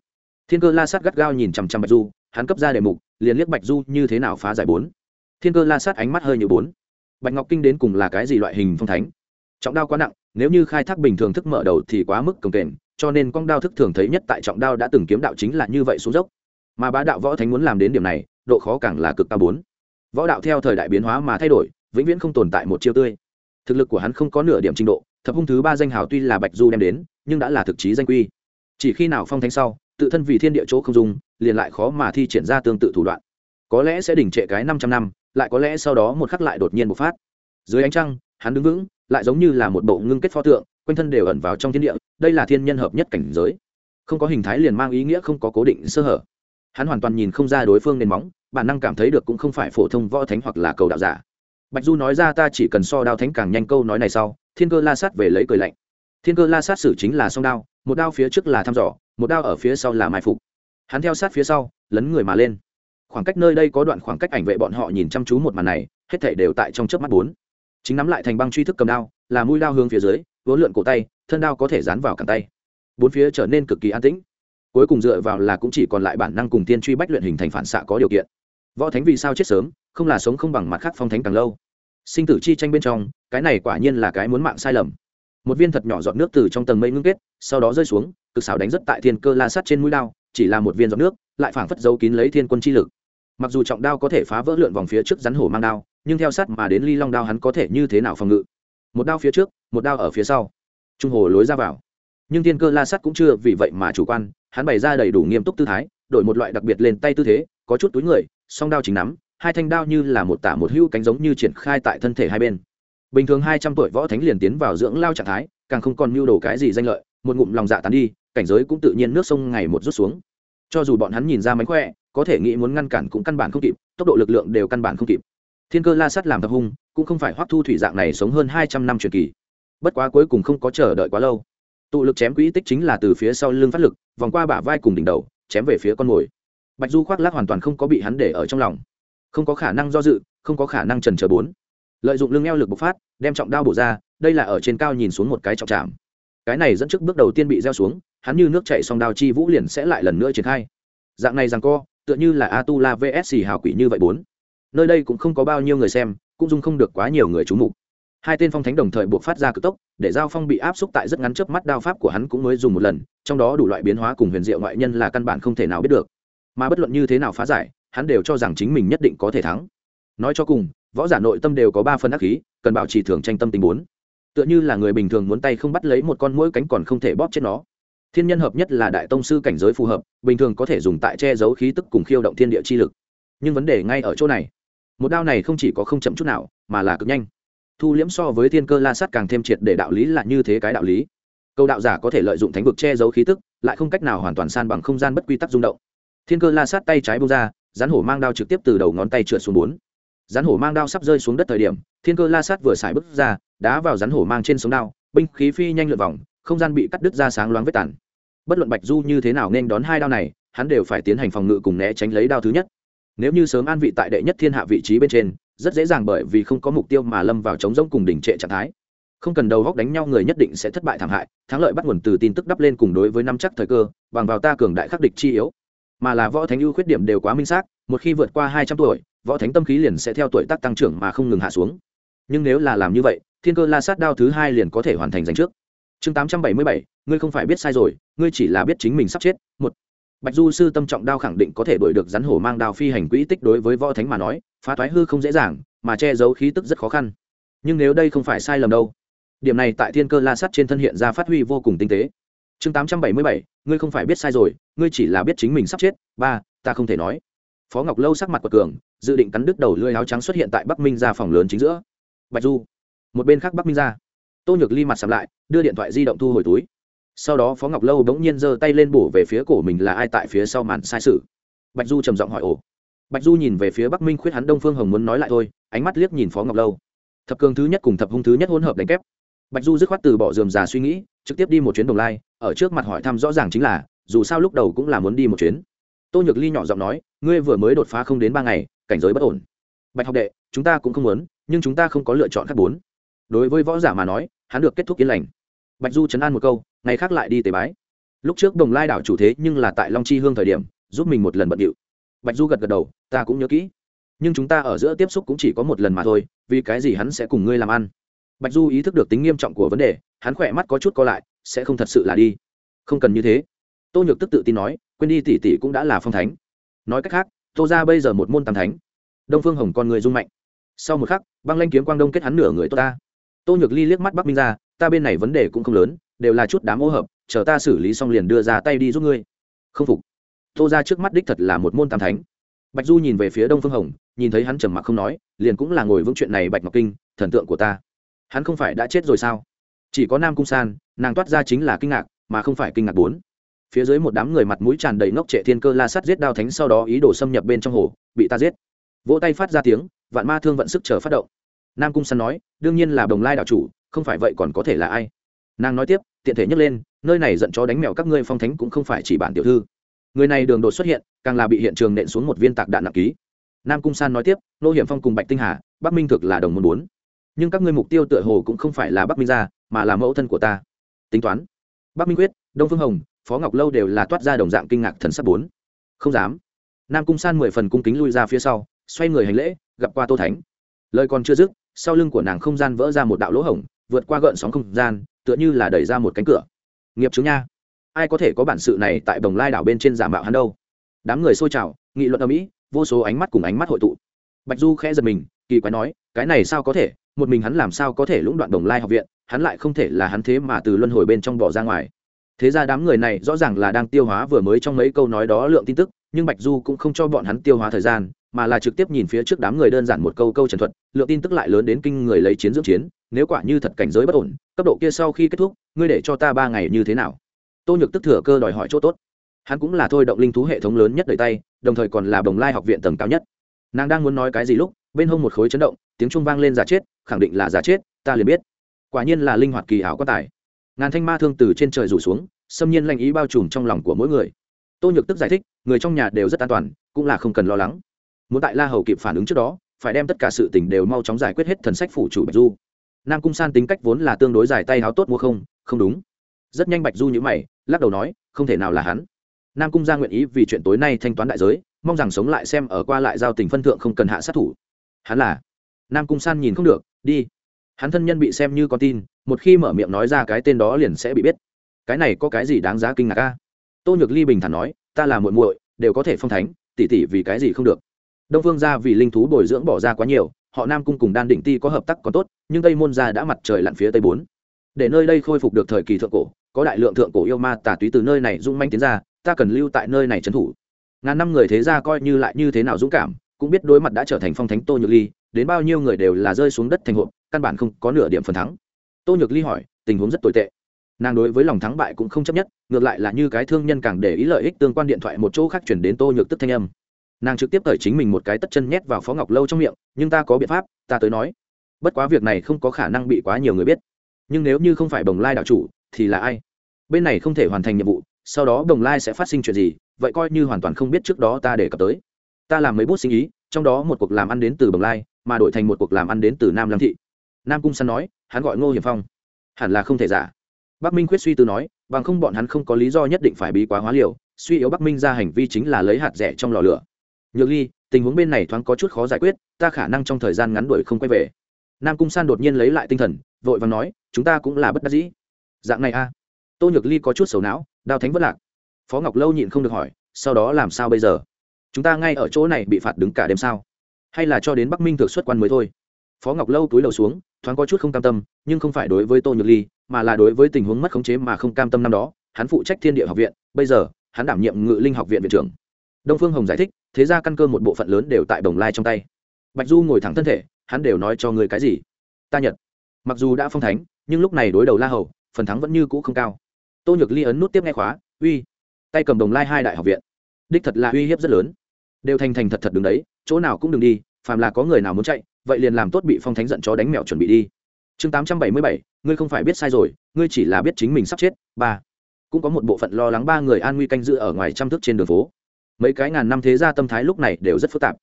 Thiên cơ la sát gắt gao nhìn chằm chằm bạch du hắn cấp ra đề mục, liền liếc bạch du như thế nào phá giải bốn. Thiên cơ la sát ánh mắt hơi như bốn. Bạch ngọc kinh đến cùng là cái gì loại hình phong thánh? Trọng đao quá nặng, nếu như khai thác bình thường thức mở đầu thì quá mức cồng kềnh, cho nên con đao thức thường thấy nhất tại trọng đao đã từng kiếm đạo chính là như vậy xuống dốc. Mà bá đạo võ thánh muốn làm đến điểm này, độ khó càng là cực cao bốn. Võ đạo theo thời đại biến hóa mà thay đổi, vĩnh viễn không tồn tại một chiêu tươi. Thực lực của hắn không có nửa điểm trình độ, thập hung thứ ba danh hào tuy là bạch du đem đến, nhưng đã là thực chí danh quy. Chỉ khi nào phong thánh sau, tự thân vì thiên địa chỗ không dùng liền lại khó mà thi triển ra tương tự thủ đoạn. Có lẽ sẽ đỉnh trệ cái năm trăm năm, lại có lẽ sau đó một khắc lại đột nhiên bộc phát. Dưới ánh trăng, hắn đứng vững, lại giống như là một bộ ngưng kết pho tượng, quanh thân đều ẩn vào trong thiên địa, đây là thiên nhân hợp nhất cảnh giới. Không có hình thái liền mang ý nghĩa không có cố định sơ hở. Hắn hoàn toàn nhìn không ra đối phương nền móng, bản năng cảm thấy được cũng không phải phổ thông võ thánh hoặc là cầu đạo giả. Bạch du nói ra ta chỉ cần so đao thánh càng nhanh câu nói này sau, thiên cơ la sát về lấy cười lạnh. Thiên cơ la sát xử chính là song đao, một đao phía trước là thăm dò, một đao ở phía sau là mai phục hắn theo sát phía sau, lấn người mà lên. Khoảng cách nơi đây có đoạn khoảng cách ảnh vệ bọn họ nhìn chăm chú một màn này, hết thể đều tại trong chớp mắt bốn. Chính nắm lại thành băng truy thức cầm đao, là mũi đao hướng phía dưới vốn lượn cổ tay, thân đao có thể dán vào cẳng tay. Bốn phía trở nên cực kỳ an tĩnh. Cuối cùng dựa vào là cũng chỉ còn lại bản năng cùng tiên truy bách luyện hình thành phản xạ có điều kiện. Võ thánh vì sao chết sớm, không là sống không bằng mặt khác phong thánh càng lâu. Sinh tử chi tranh bên trong, cái này quả nhiên là cái muốn mạng sai lầm. Một viên thật nhỏ giọt nước từ trong tầng mây ngưng kết, sau đó rơi xuống, cực xảo đánh rất tại thiên cơ la sắt trên mũi lao chỉ là một viên giọt nước, lại phảng phất giấu kín lấy thiên quân chi lực. Mặc dù trọng đao có thể phá vỡ lượn vòng phía trước rắn hổ mang đao, nhưng theo sát mà đến ly long đao hắn có thể như thế nào phòng ngự? Một đao phía trước, một đao ở phía sau. Trung hồ lối ra vào. Nhưng thiên cơ la sắt cũng chưa vì vậy mà chủ quan, hắn bày ra đầy đủ nghiêm túc tư thái, đổi một loại đặc biệt lên tay tư thế, có chút túi người, song đao chính nắm, hai thanh đao như là một tả một hưu cánh giống như triển khai tại thân thể hai bên. Bình thường hai trăm tuổi võ thánh liền tiến vào dưỡng lao trạng thái, càng không còn mưu đồ cái gì danh lợi, một ngụm lòng dạ tán đi cảnh giới cũng tự nhiên nước sông ngày một rút xuống. Cho dù bọn hắn nhìn ra mánh khỏe, có thể nghĩ muốn ngăn cản cũng căn bản không kịp, tốc độ lực lượng đều căn bản không kịp. Thiên cơ la sắt làm tập hung, cũng không phải hoắc thu thủy dạng này sống hơn hai trăm năm truyền kỳ. Bất quá cuối cùng không có chờ đợi quá lâu. Tụ lực chém quỹ tích chính là từ phía sau lưng phát lực, vòng qua bả vai cùng đỉnh đầu, chém về phía con mồi. Bạch du khoác lác hoàn toàn không có bị hắn để ở trong lòng. Không có khả năng do dự, không có khả năng trần chờ bốn. Lợi dụng lưng eo lực bộc phát, đem trọng đao bổ ra, đây là ở trên cao nhìn xuống một cái trọng chạm cái này dẫn trước bước đầu tiên bị gieo xuống hắn như nước chạy xong đao chi vũ liền sẽ lại lần nữa triển khai. Dạng này rằng co, tựa như là a tu la vsc hào quỷ như vậy bốn. Nơi đây cũng không có bao nhiêu người xem, cũng dung không được quá nhiều người trú mục. Hai tên phong thánh đồng thời buộc phát ra cực tốc, để giao phong bị áp xúc tại rất ngắn trước mắt đao pháp của hắn cũng mới dùng một lần, trong đó đủ loại biến hóa cùng huyền diệu ngoại nhân là căn bản không thể nào biết được. Mà bất luận như thế nào phá giải, hắn đều cho rằng chính mình nhất định có thể thắng. Nói cho cùng, võ giả nội tâm đều có ba phần ác khí, cần bảo trì thường tranh tâm tình bốn. Tựa như là người bình thường muốn tay không bắt lấy một con mũi cánh còn không thể bóp chết nó thiên nhân hợp nhất là đại tông sư cảnh giới phù hợp, bình thường có thể dùng tại che giấu khí tức cùng khiêu động thiên địa chi lực. Nhưng vấn đề ngay ở chỗ này. Một đao này không chỉ có không chậm chút nào, mà là cực nhanh. Thu liễm so với thiên cơ la sắt càng thêm triệt để đạo lý là như thế cái đạo lý. Câu đạo giả có thể lợi dụng thánh vực che giấu khí tức, lại không cách nào hoàn toàn san bằng không gian bất quy tắc rung động. Thiên cơ la sát tay trái bông ra rắn hổ mang đao trực tiếp từ đầu ngón tay trượt xuống bốn. Rắn hổ mang đao sắp rơi xuống đất thời điểm, thiên cơ la sát vừa xài bước ra, đá vào rắn hổ mang trên sống đao, binh khí phi nhanh lượt vòng không gian bị cắt đứt ra sáng loáng vết tàn. Bất luận bạch du như thế nào nên đón hai đao này, hắn đều phải tiến hành phòng ngự cùng né tránh lấy đao thứ nhất. Nếu như sớm an vị tại đệ nhất thiên hạ vị trí bên trên, rất dễ dàng bởi vì không có mục tiêu mà lâm vào chống rỗng cùng đỉnh trệ trạng thái. Không cần đầu góc đánh nhau, người nhất định sẽ thất bại thảm hại, thắng lợi bắt nguồn từ tin tức đắp lên cùng đối với năm chắc thời cơ, bằng vào ta cường đại khắc địch chi yếu. Mà là võ thánh ưu khuyết điểm đều quá minh xác, một khi vượt qua hai trăm tuổi, võ thánh tâm khí liền sẽ theo tuổi tác tăng trưởng mà không ngừng hạ xuống. Nhưng nếu là làm như vậy, thiên cơ la sát đao thứ hai liền có thể hoàn thành giành trước chương tám trăm bảy mươi bảy, ngươi không phải biết sai rồi, ngươi chỉ là biết chính mình sắp chết, một. Bạch du sư tâm trọng đao khẳng định có thể đuổi được rắn hổ mang đao phi hành quỹ tích đối với võ thánh mà nói, phá thoái hư không dễ dàng, mà che giấu khí tức rất khó khăn. Nhưng nếu đây không phải sai lầm đâu. Điểm này tại thiên cơ la sắt trên thân hiện ra phát huy vô cùng tinh tế. Chương tám trăm bảy mươi bảy, ngươi không phải biết sai rồi, ngươi chỉ là biết chính mình sắp chết, ba, ta không thể nói. Phó ngọc lâu sắc mặt quật cường, dự định cắn đứt đầu lưỡi áo trắng xuất hiện tại bắc minh ra phòng lớn chính giữa. Bạch du, một bên khác bắc minh ra tô nhược ly mặt sầm lại, đưa điện thoại di động thu hồi túi. Sau đó phó ngọc lâu bỗng nhiên giơ tay lên bổ về phía cổ mình là ai tại phía sau màn sai sự. Bạch du trầm giọng hỏi ổ. bạch du nhìn về phía bắc minh khuyết hắn đông phương hồng muốn nói lại thôi, ánh mắt liếc nhìn phó ngọc lâu. Thập cường thứ nhất cùng thập hung thứ nhất hỗn hợp đánh kép. Bạch du dứt khoát từ bỏ dườm già suy nghĩ, trực tiếp đi một chuyến đồng lai, ở trước mặt hỏi thăm rõ ràng chính là, dù sao lúc đầu cũng là muốn đi một chuyến. Tô nhược ly nhỏ giọng nói, ngươi vừa mới đột phá không đến ba ngày, cảnh giới bất ổn. Bạch học đệ, chúng ta cũng không muốn, nhưng chúng ta không có lựa chọn khác bốn đối với võ giả mà nói, hắn được kết thúc yên lành. Bạch du chấn an một câu, ngày khác lại đi tế bái. Lúc trước đồng lai đảo chủ thế nhưng là tại long chi hương thời điểm, giúp mình một lần bận điệu. Bạch du gật gật đầu, ta cũng nhớ kỹ. Nhưng chúng ta ở giữa tiếp xúc cũng chỉ có một lần mà thôi, vì cái gì hắn sẽ cùng ngươi làm ăn? Bạch du ý thức được tính nghiêm trọng của vấn đề, hắn khỏe mắt có chút co lại, sẽ không thật sự là đi. Không cần như thế. Tô nhược tức tự tin nói, quên đi tỷ tỷ cũng đã là phong thánh. Nói cách khác, tô ra bây giờ một môn tam thánh. Đông phương hồng con người rung mạnh. Sau một khắc, băng lanh kiếm quang đông kết hắn nửa người tô ta tô nhược ly liếc mắt bắc minh ra, ta bên này vấn đề cũng không lớn, đều là chút đám ô hợp, chờ ta xử lý xong liền đưa ra tay đi giúp ngươi. Không phục. Tô ra trước mắt đích thật là một môn tam thánh. Bạch du nhìn về phía đông phương hồng, nhìn thấy hắn trầm mặc không nói, liền cũng là ngồi vững chuyện này bạch ngọc kinh, thần tượng của ta. Hắn không phải đã chết rồi sao? Chỉ có nam cung san, nàng toát ra chính là kinh ngạc, mà không phải kinh ngạc bốn. Phía dưới một đám người mặt mũi tràn đầy ngốc trệ thiên cơ la sắt giết đao thánh sau đó ý đồ xâm nhập bên trong hồ, bị ta giết. Vỗ tay phát ra tiếng, vạn ma thương vận sức chờ phát động nam cung san nói, đương nhiên là đồng lai đạo chủ, không phải vậy còn có thể là ai? Nàng nói tiếp, tiện thể nhấc lên, nơi này giận chó đánh mèo các ngươi phong thánh cũng không phải chỉ bản tiểu thư. Người này đường đột xuất hiện, càng là bị hiện trường nện xuống một viên tạc đạn nặng ký. Nam cung san nói tiếp nô hiểm phong cùng bạch tinh hà, bắc minh thực là đồng môn bốn. Nhưng các ngươi mục tiêu tựa hồ cũng không phải là bắc minh gia, mà là mẫu thân của ta. Tính toán. Bắc minh quyết, đông phương hồng, phó ngọc lâu đều là toát ra đồng dạng kinh ngạc thần sắc bốn. Không dám. Nam cung san mười phần cung kính lui ra phía sau, xoay người hành lễ, gặp qua tô thánh. Lời còn chưa dứt sau lưng của nàng không gian vỡ ra một đạo lỗ hổng, vượt qua gợn sóng không gian, tựa như là đẩy ra một cánh cửa. Nghiệp chứng nha. Ai có thể có bản sự này tại bồng lai đảo bên trên giả mạo hắn đâu? Đám người xôi trào, nghị luận ở mỹ vô số ánh mắt cùng ánh mắt hội tụ. Bạch du khẽ giật mình, kỳ quái nói, cái này sao có thể? Một mình hắn làm sao có thể lũng đoạn đồng lai học viện? Hắn lại không thể là hắn thế mà từ luân hồi bên trong bỏ ra ngoài. Thế ra đám người này rõ ràng là đang tiêu hóa vừa mới trong mấy câu nói đó lượng tin tức, nhưng bạch du cũng không cho bọn hắn tiêu hóa thời gian mà là trực tiếp nhìn phía trước đám người đơn giản một câu câu trần thuật, lượng tin tức lại lớn đến kinh người lấy chiến dưỡng chiến, nếu quả như thật cảnh giới bất ổn, cấp độ kia sau khi kết thúc, ngươi để cho ta ba ngày như thế nào? Tô nhược tức thừa cơ đòi hỏi chỗ tốt. Hắn cũng là thôi động linh thú hệ thống lớn nhất đời tay, đồng thời còn là đồng lai học viện tầng cao nhất. Nàng đang muốn nói cái gì lúc, bên hông một khối chấn động, tiếng trung vang lên giả chết, khẳng định là giả chết, ta liền biết. Quả nhiên là linh hoạt kỳ ảo quá tài. Ngàn thanh ma thương từ trên trời rủ xuống, xâm nhiên lanh ý bao trùm trong lòng của mỗi người. Tô nhược tức giải thích, người trong nhà đều rất an toàn, cũng là không cần lo lắng muốn tại la hầu kịp phản ứng trước đó, phải đem tất cả sự tình đều mau chóng giải quyết hết thần sách phủ chủ bạch du. Nam cung san tính cách vốn là tương đối dài tay háo tốt mua không không đúng. Rất nhanh bạch du nhữ mày, lắc đầu nói, không thể nào là hắn. Nam cung ra nguyện ý vì chuyện tối nay thanh toán đại giới, mong rằng sống lại xem ở qua lại giao tình phân thượng không cần hạ sát thủ. Hắn là? Nam cung san nhìn không được, đi. Hắn thân nhân bị xem như con tin, một khi mở miệng nói ra cái tên đó liền sẽ bị biết. Cái này có cái gì đáng giá kinh ngạc ca tô nhược ly bình thản nói, ta là muội muội, đều có thể phong thánh tỉ tỉ vì cái gì không được? Đông phương gia vì linh thú bồi dưỡng bỏ ra quá nhiều, họ nam cung cùng đan Đỉnh ti có hợp tác còn tốt, nhưng tây môn gia đã mặt trời lặn phía tây bốn. Để nơi đây khôi phục được thời kỳ thượng cổ, có đại lượng thượng cổ yêu ma tà túy từ nơi này dung manh tiến ra, ta cần lưu tại nơi này trấn thủ. Ngàn năm người thế gia coi như lại như thế nào dũng cảm, cũng biết đối mặt đã trở thành phong thánh tô nhược ly, đến bao nhiêu người đều là rơi xuống đất thành hộp, căn bản không có nửa điểm phần thắng. Tô nhược ly hỏi, tình huống rất tồi tệ. Nàng đối với lòng thắng bại cũng không chấp nhất, ngược lại là như cái thương nhân càng để ý lợi ích tương quan điện thoại một chỗ khác chuyển đến tô nhược tức thanh âm nàng trực tiếp cởi chính mình một cái tất chân nhét vào phó ngọc lâu trong miệng, nhưng ta có biện pháp, ta tới nói. Bất quá việc này không có khả năng bị quá nhiều người biết. Nhưng nếu như không phải bồng lai đạo chủ, thì là ai? Bên này không thể hoàn thành nhiệm vụ, sau đó đồng lai sẽ phát sinh chuyện gì, vậy coi như hoàn toàn không biết trước đó ta đề cập tới. Ta làm mấy bút sinh ý, trong đó một cuộc làm ăn đến từ bồng lai, mà đổi thành một cuộc làm ăn đến từ nam lăng thị. Nam cung san nói, hắn gọi ngô hiểm phong. Hẳn là không thể giả. Bắc minh quyết suy tư nói, bằng không bọn hắn không có lý do nhất định phải bí quá hóa liều, suy yếu bắc minh ra hành vi chính là lấy hạt rẻ trong lò lửa nhược ly, tình huống bên này thoáng có chút khó giải quyết, ta khả năng trong thời gian ngắn đuổi không quay về. Nam cung san đột nhiên lấy lại tinh thần, vội và nói, chúng ta cũng là bất đắc dĩ. Dạng này a. À. tô nhược ly có chút sầu não Đào thánh vất lạc. Phó ngọc lâu nhịn không được hỏi, sau đó làm sao bây giờ? Chúng ta ngay ở chỗ này bị phạt đứng cả đêm sao? Hay là cho đến bắc minh thực xuất quan mới thôi? Phó ngọc lâu túi lầu xuống, thoáng có chút không cam tâm, nhưng không phải đối với tô nhược ly, mà là đối với tình huống mất khống chế mà không cam tâm năm đó, hắn phụ trách thiên địa học viện, bây giờ, hắn đảm nhiệm ngự linh học viện viện trưởng. Đông phương hồng giải thích thế ra căn cơ một bộ phận lớn đều tại đồng lai trong tay. Bạch du ngồi thẳng thân thể, hắn đều nói cho người cái gì? Ta nhật. Mặc dù đã phong thánh, nhưng lúc này đối đầu la hầu, phần thắng vẫn như cũ không cao. Tô nhược ly ấn nút tiếp nghe khóa, uy. Tay cầm đồng lai hai đại học viện. Đích thật là uy hiếp rất lớn. Đều thành thành thật thật đứng đấy, chỗ nào cũng đừng đi, phàm là có người nào muốn chạy, vậy liền làm tốt bị phong thánh giận chó đánh mèo chuẩn bị đi. Chương tám trăm bảy mươi bảy, ngươi không phải biết sai rồi, ngươi chỉ là biết chính mình sắp chết. Ba. Cũng có một bộ phận lo lắng ba người an nguy canh giữ ở ngoài trăm thước trên đường phố mấy cái ngàn năm thế gia tâm thái lúc này đều rất phức tạp.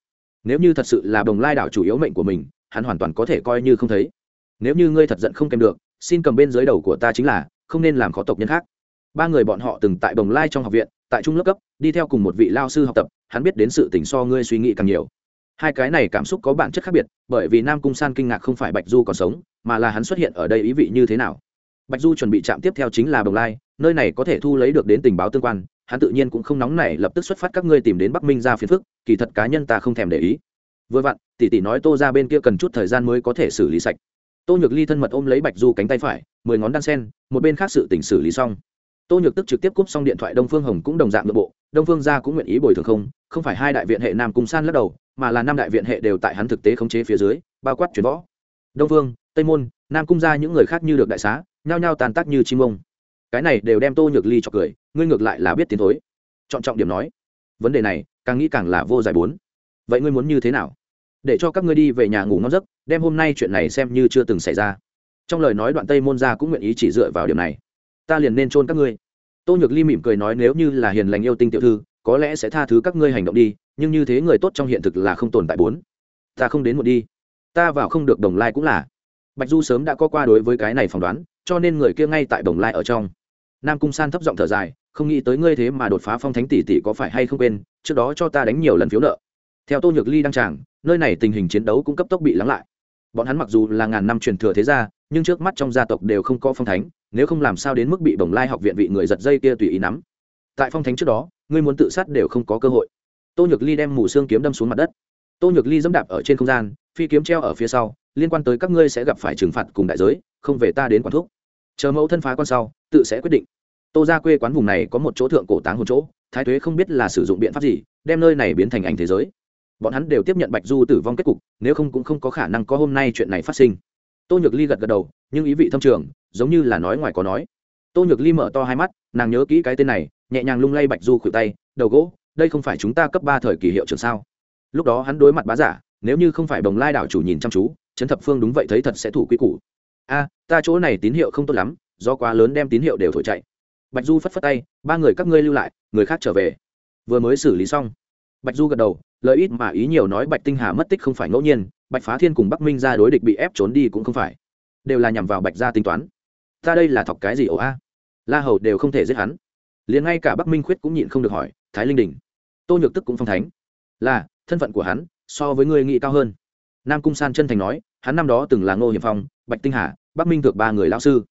Nếu như thật sự là đồng lai đảo chủ yếu mệnh của mình, hắn hoàn toàn có thể coi như không thấy. Nếu như ngươi thật giận không kèm được, xin cầm bên dưới đầu của ta chính là, không nên làm khó tộc nhân khác. Ba người bọn họ từng tại đồng lai trong học viện, tại trung lớp cấp, đi theo cùng một vị lao sư học tập, hắn biết đến sự tình so ngươi suy nghĩ càng nhiều. Hai cái này cảm xúc có bản chất khác biệt, bởi vì nam cung san kinh ngạc không phải bạch du còn sống, mà là hắn xuất hiện ở đây ý vị như thế nào. Bạch du chuẩn bị chạm tiếp theo chính là đồng lai, nơi này có thể thu lấy được đến tình báo tương quan hắn tự nhiên cũng không nóng nảy lập tức xuất phát các ngươi tìm đến bắc minh ra phiền phức, kỳ thật cá nhân ta không thèm để ý. Vừa vặn, tỷ tỷ nói tô ra bên kia cần chút thời gian mới có thể xử lý sạch. Tô nhược ly thân mật ôm lấy bạch du cánh tay phải, mười ngón đan sen, một bên khác sự tỉnh xử lý xong. Tô nhược tức trực tiếp cúp xong điện thoại đông phương hồng cũng đồng dạng nội bộ, đông phương gia cũng nguyện ý bồi thường không không phải hai đại viện hệ nam cung san lắc đầu, mà là năm đại viện hệ đều tại hắn thực tế khống chế phía dưới, bao quát chuyển võ. Đông phương, tây môn, nam cung gia những người khác như được đại xá, nhao nhao tàn tác như chim ông cái này đều đem tô nhược ly cho cười, ngươi ngược lại là biết tiến thối. Chọn trọng điểm nói, vấn đề này, càng nghĩ càng là vô giải bốn. Vậy ngươi muốn như thế nào? Để cho các ngươi đi về nhà ngủ ngon giấc, đem hôm nay chuyện này xem như chưa từng xảy ra. Trong lời nói đoạn tây môn gia cũng nguyện ý chỉ dựa vào điểm này. Ta liền nên chôn các ngươi. Tô nhược ly mỉm cười nói nếu như là hiền lành yêu tinh tiểu thư, có lẽ sẽ tha thứ các ngươi hành động đi, nhưng như thế người tốt trong hiện thực là không tồn tại bốn. Ta không đến một đi. Ta vào không được đồng lai cũng là. Bạch du sớm đã có qua đối với cái này phỏng đoán, cho nên người kia ngay tại đồng lai ở trong nam cung san thấp giọng thở dài, không nghĩ tới ngươi thế mà đột phá phong thánh tỷ tỷ có phải hay không quên, trước đó cho ta đánh nhiều lần phiếu nợ. Theo tô nhược ly đăng tràng, nơi này tình hình chiến đấu cũng cấp tốc bị lắng lại. Bọn hắn mặc dù là ngàn năm truyền thừa thế gia, nhưng trước mắt trong gia tộc đều không có phong thánh, nếu không làm sao đến mức bị bồng lai học viện vị người giật dây kia tùy ý nắm. Tại phong thánh trước đó, ngươi muốn tự sát đều không có cơ hội. Tô nhược ly đem mù xương kiếm đâm xuống mặt đất. Tô nhược ly dẫm đạp ở trên không gian, phi kiếm treo ở phía sau, liên quan tới các ngươi sẽ gặp phải trừng phạt cùng đại giới, không về ta đến quản thúc. chờ mẫu thân phá con sau tự sẽ quyết định. Tô ra quê quán vùng này có một chỗ thượng cổ táng hồn chỗ, thái thuế không biết là sử dụng biện pháp gì, đem nơi này biến thành ảnh thế giới. Bọn hắn đều tiếp nhận bạch du tử vong kết cục, nếu không cũng không có khả năng có hôm nay chuyện này phát sinh. Tô nhược ly gật gật đầu, nhưng ý vị thâm trường, giống như là nói ngoài có nói. Tô nhược ly mở to hai mắt, nàng nhớ kỹ cái tên này, nhẹ nhàng lung lay bạch du khuỷu tay, đầu gỗ, đây không phải chúng ta cấp ba thời kỳ hiệu trường sao? Lúc đó hắn đối mặt bá giả, nếu như không phải bồng lai đảo chủ nhìn chăm chú, trấn thập phương đúng vậy thấy thật sẽ thủ quy củ. A, ta chỗ này tín hiệu không tốt lắm do quá lớn đem tín hiệu đều thổi chạy. Bạch du phất phất tay, ba người các ngươi lưu lại, người khác trở về. Vừa mới xử lý xong, bạch du gật đầu lợi ít mà ý nhiều nói bạch tinh hà mất tích không phải ngẫu nhiên, bạch phá thiên cùng bắc minh ra đối địch bị ép trốn đi cũng không phải. Đều là nhằm vào bạch gia tính toán. Ta đây là thọc cái gì ổ a? La hầu đều không thể giết hắn. Liền ngay cả bắc minh khuyết cũng nhịn không được hỏi, thái linh đình? Tô nhược tức cũng phong thánh. Là, thân phận của hắn, so với người nghị cao hơn. Nam cung san chân thành nói, hắn năm đó từng là ngô hiểm phong, bạch tinh hà, bắc minh thượng ba người lão sư.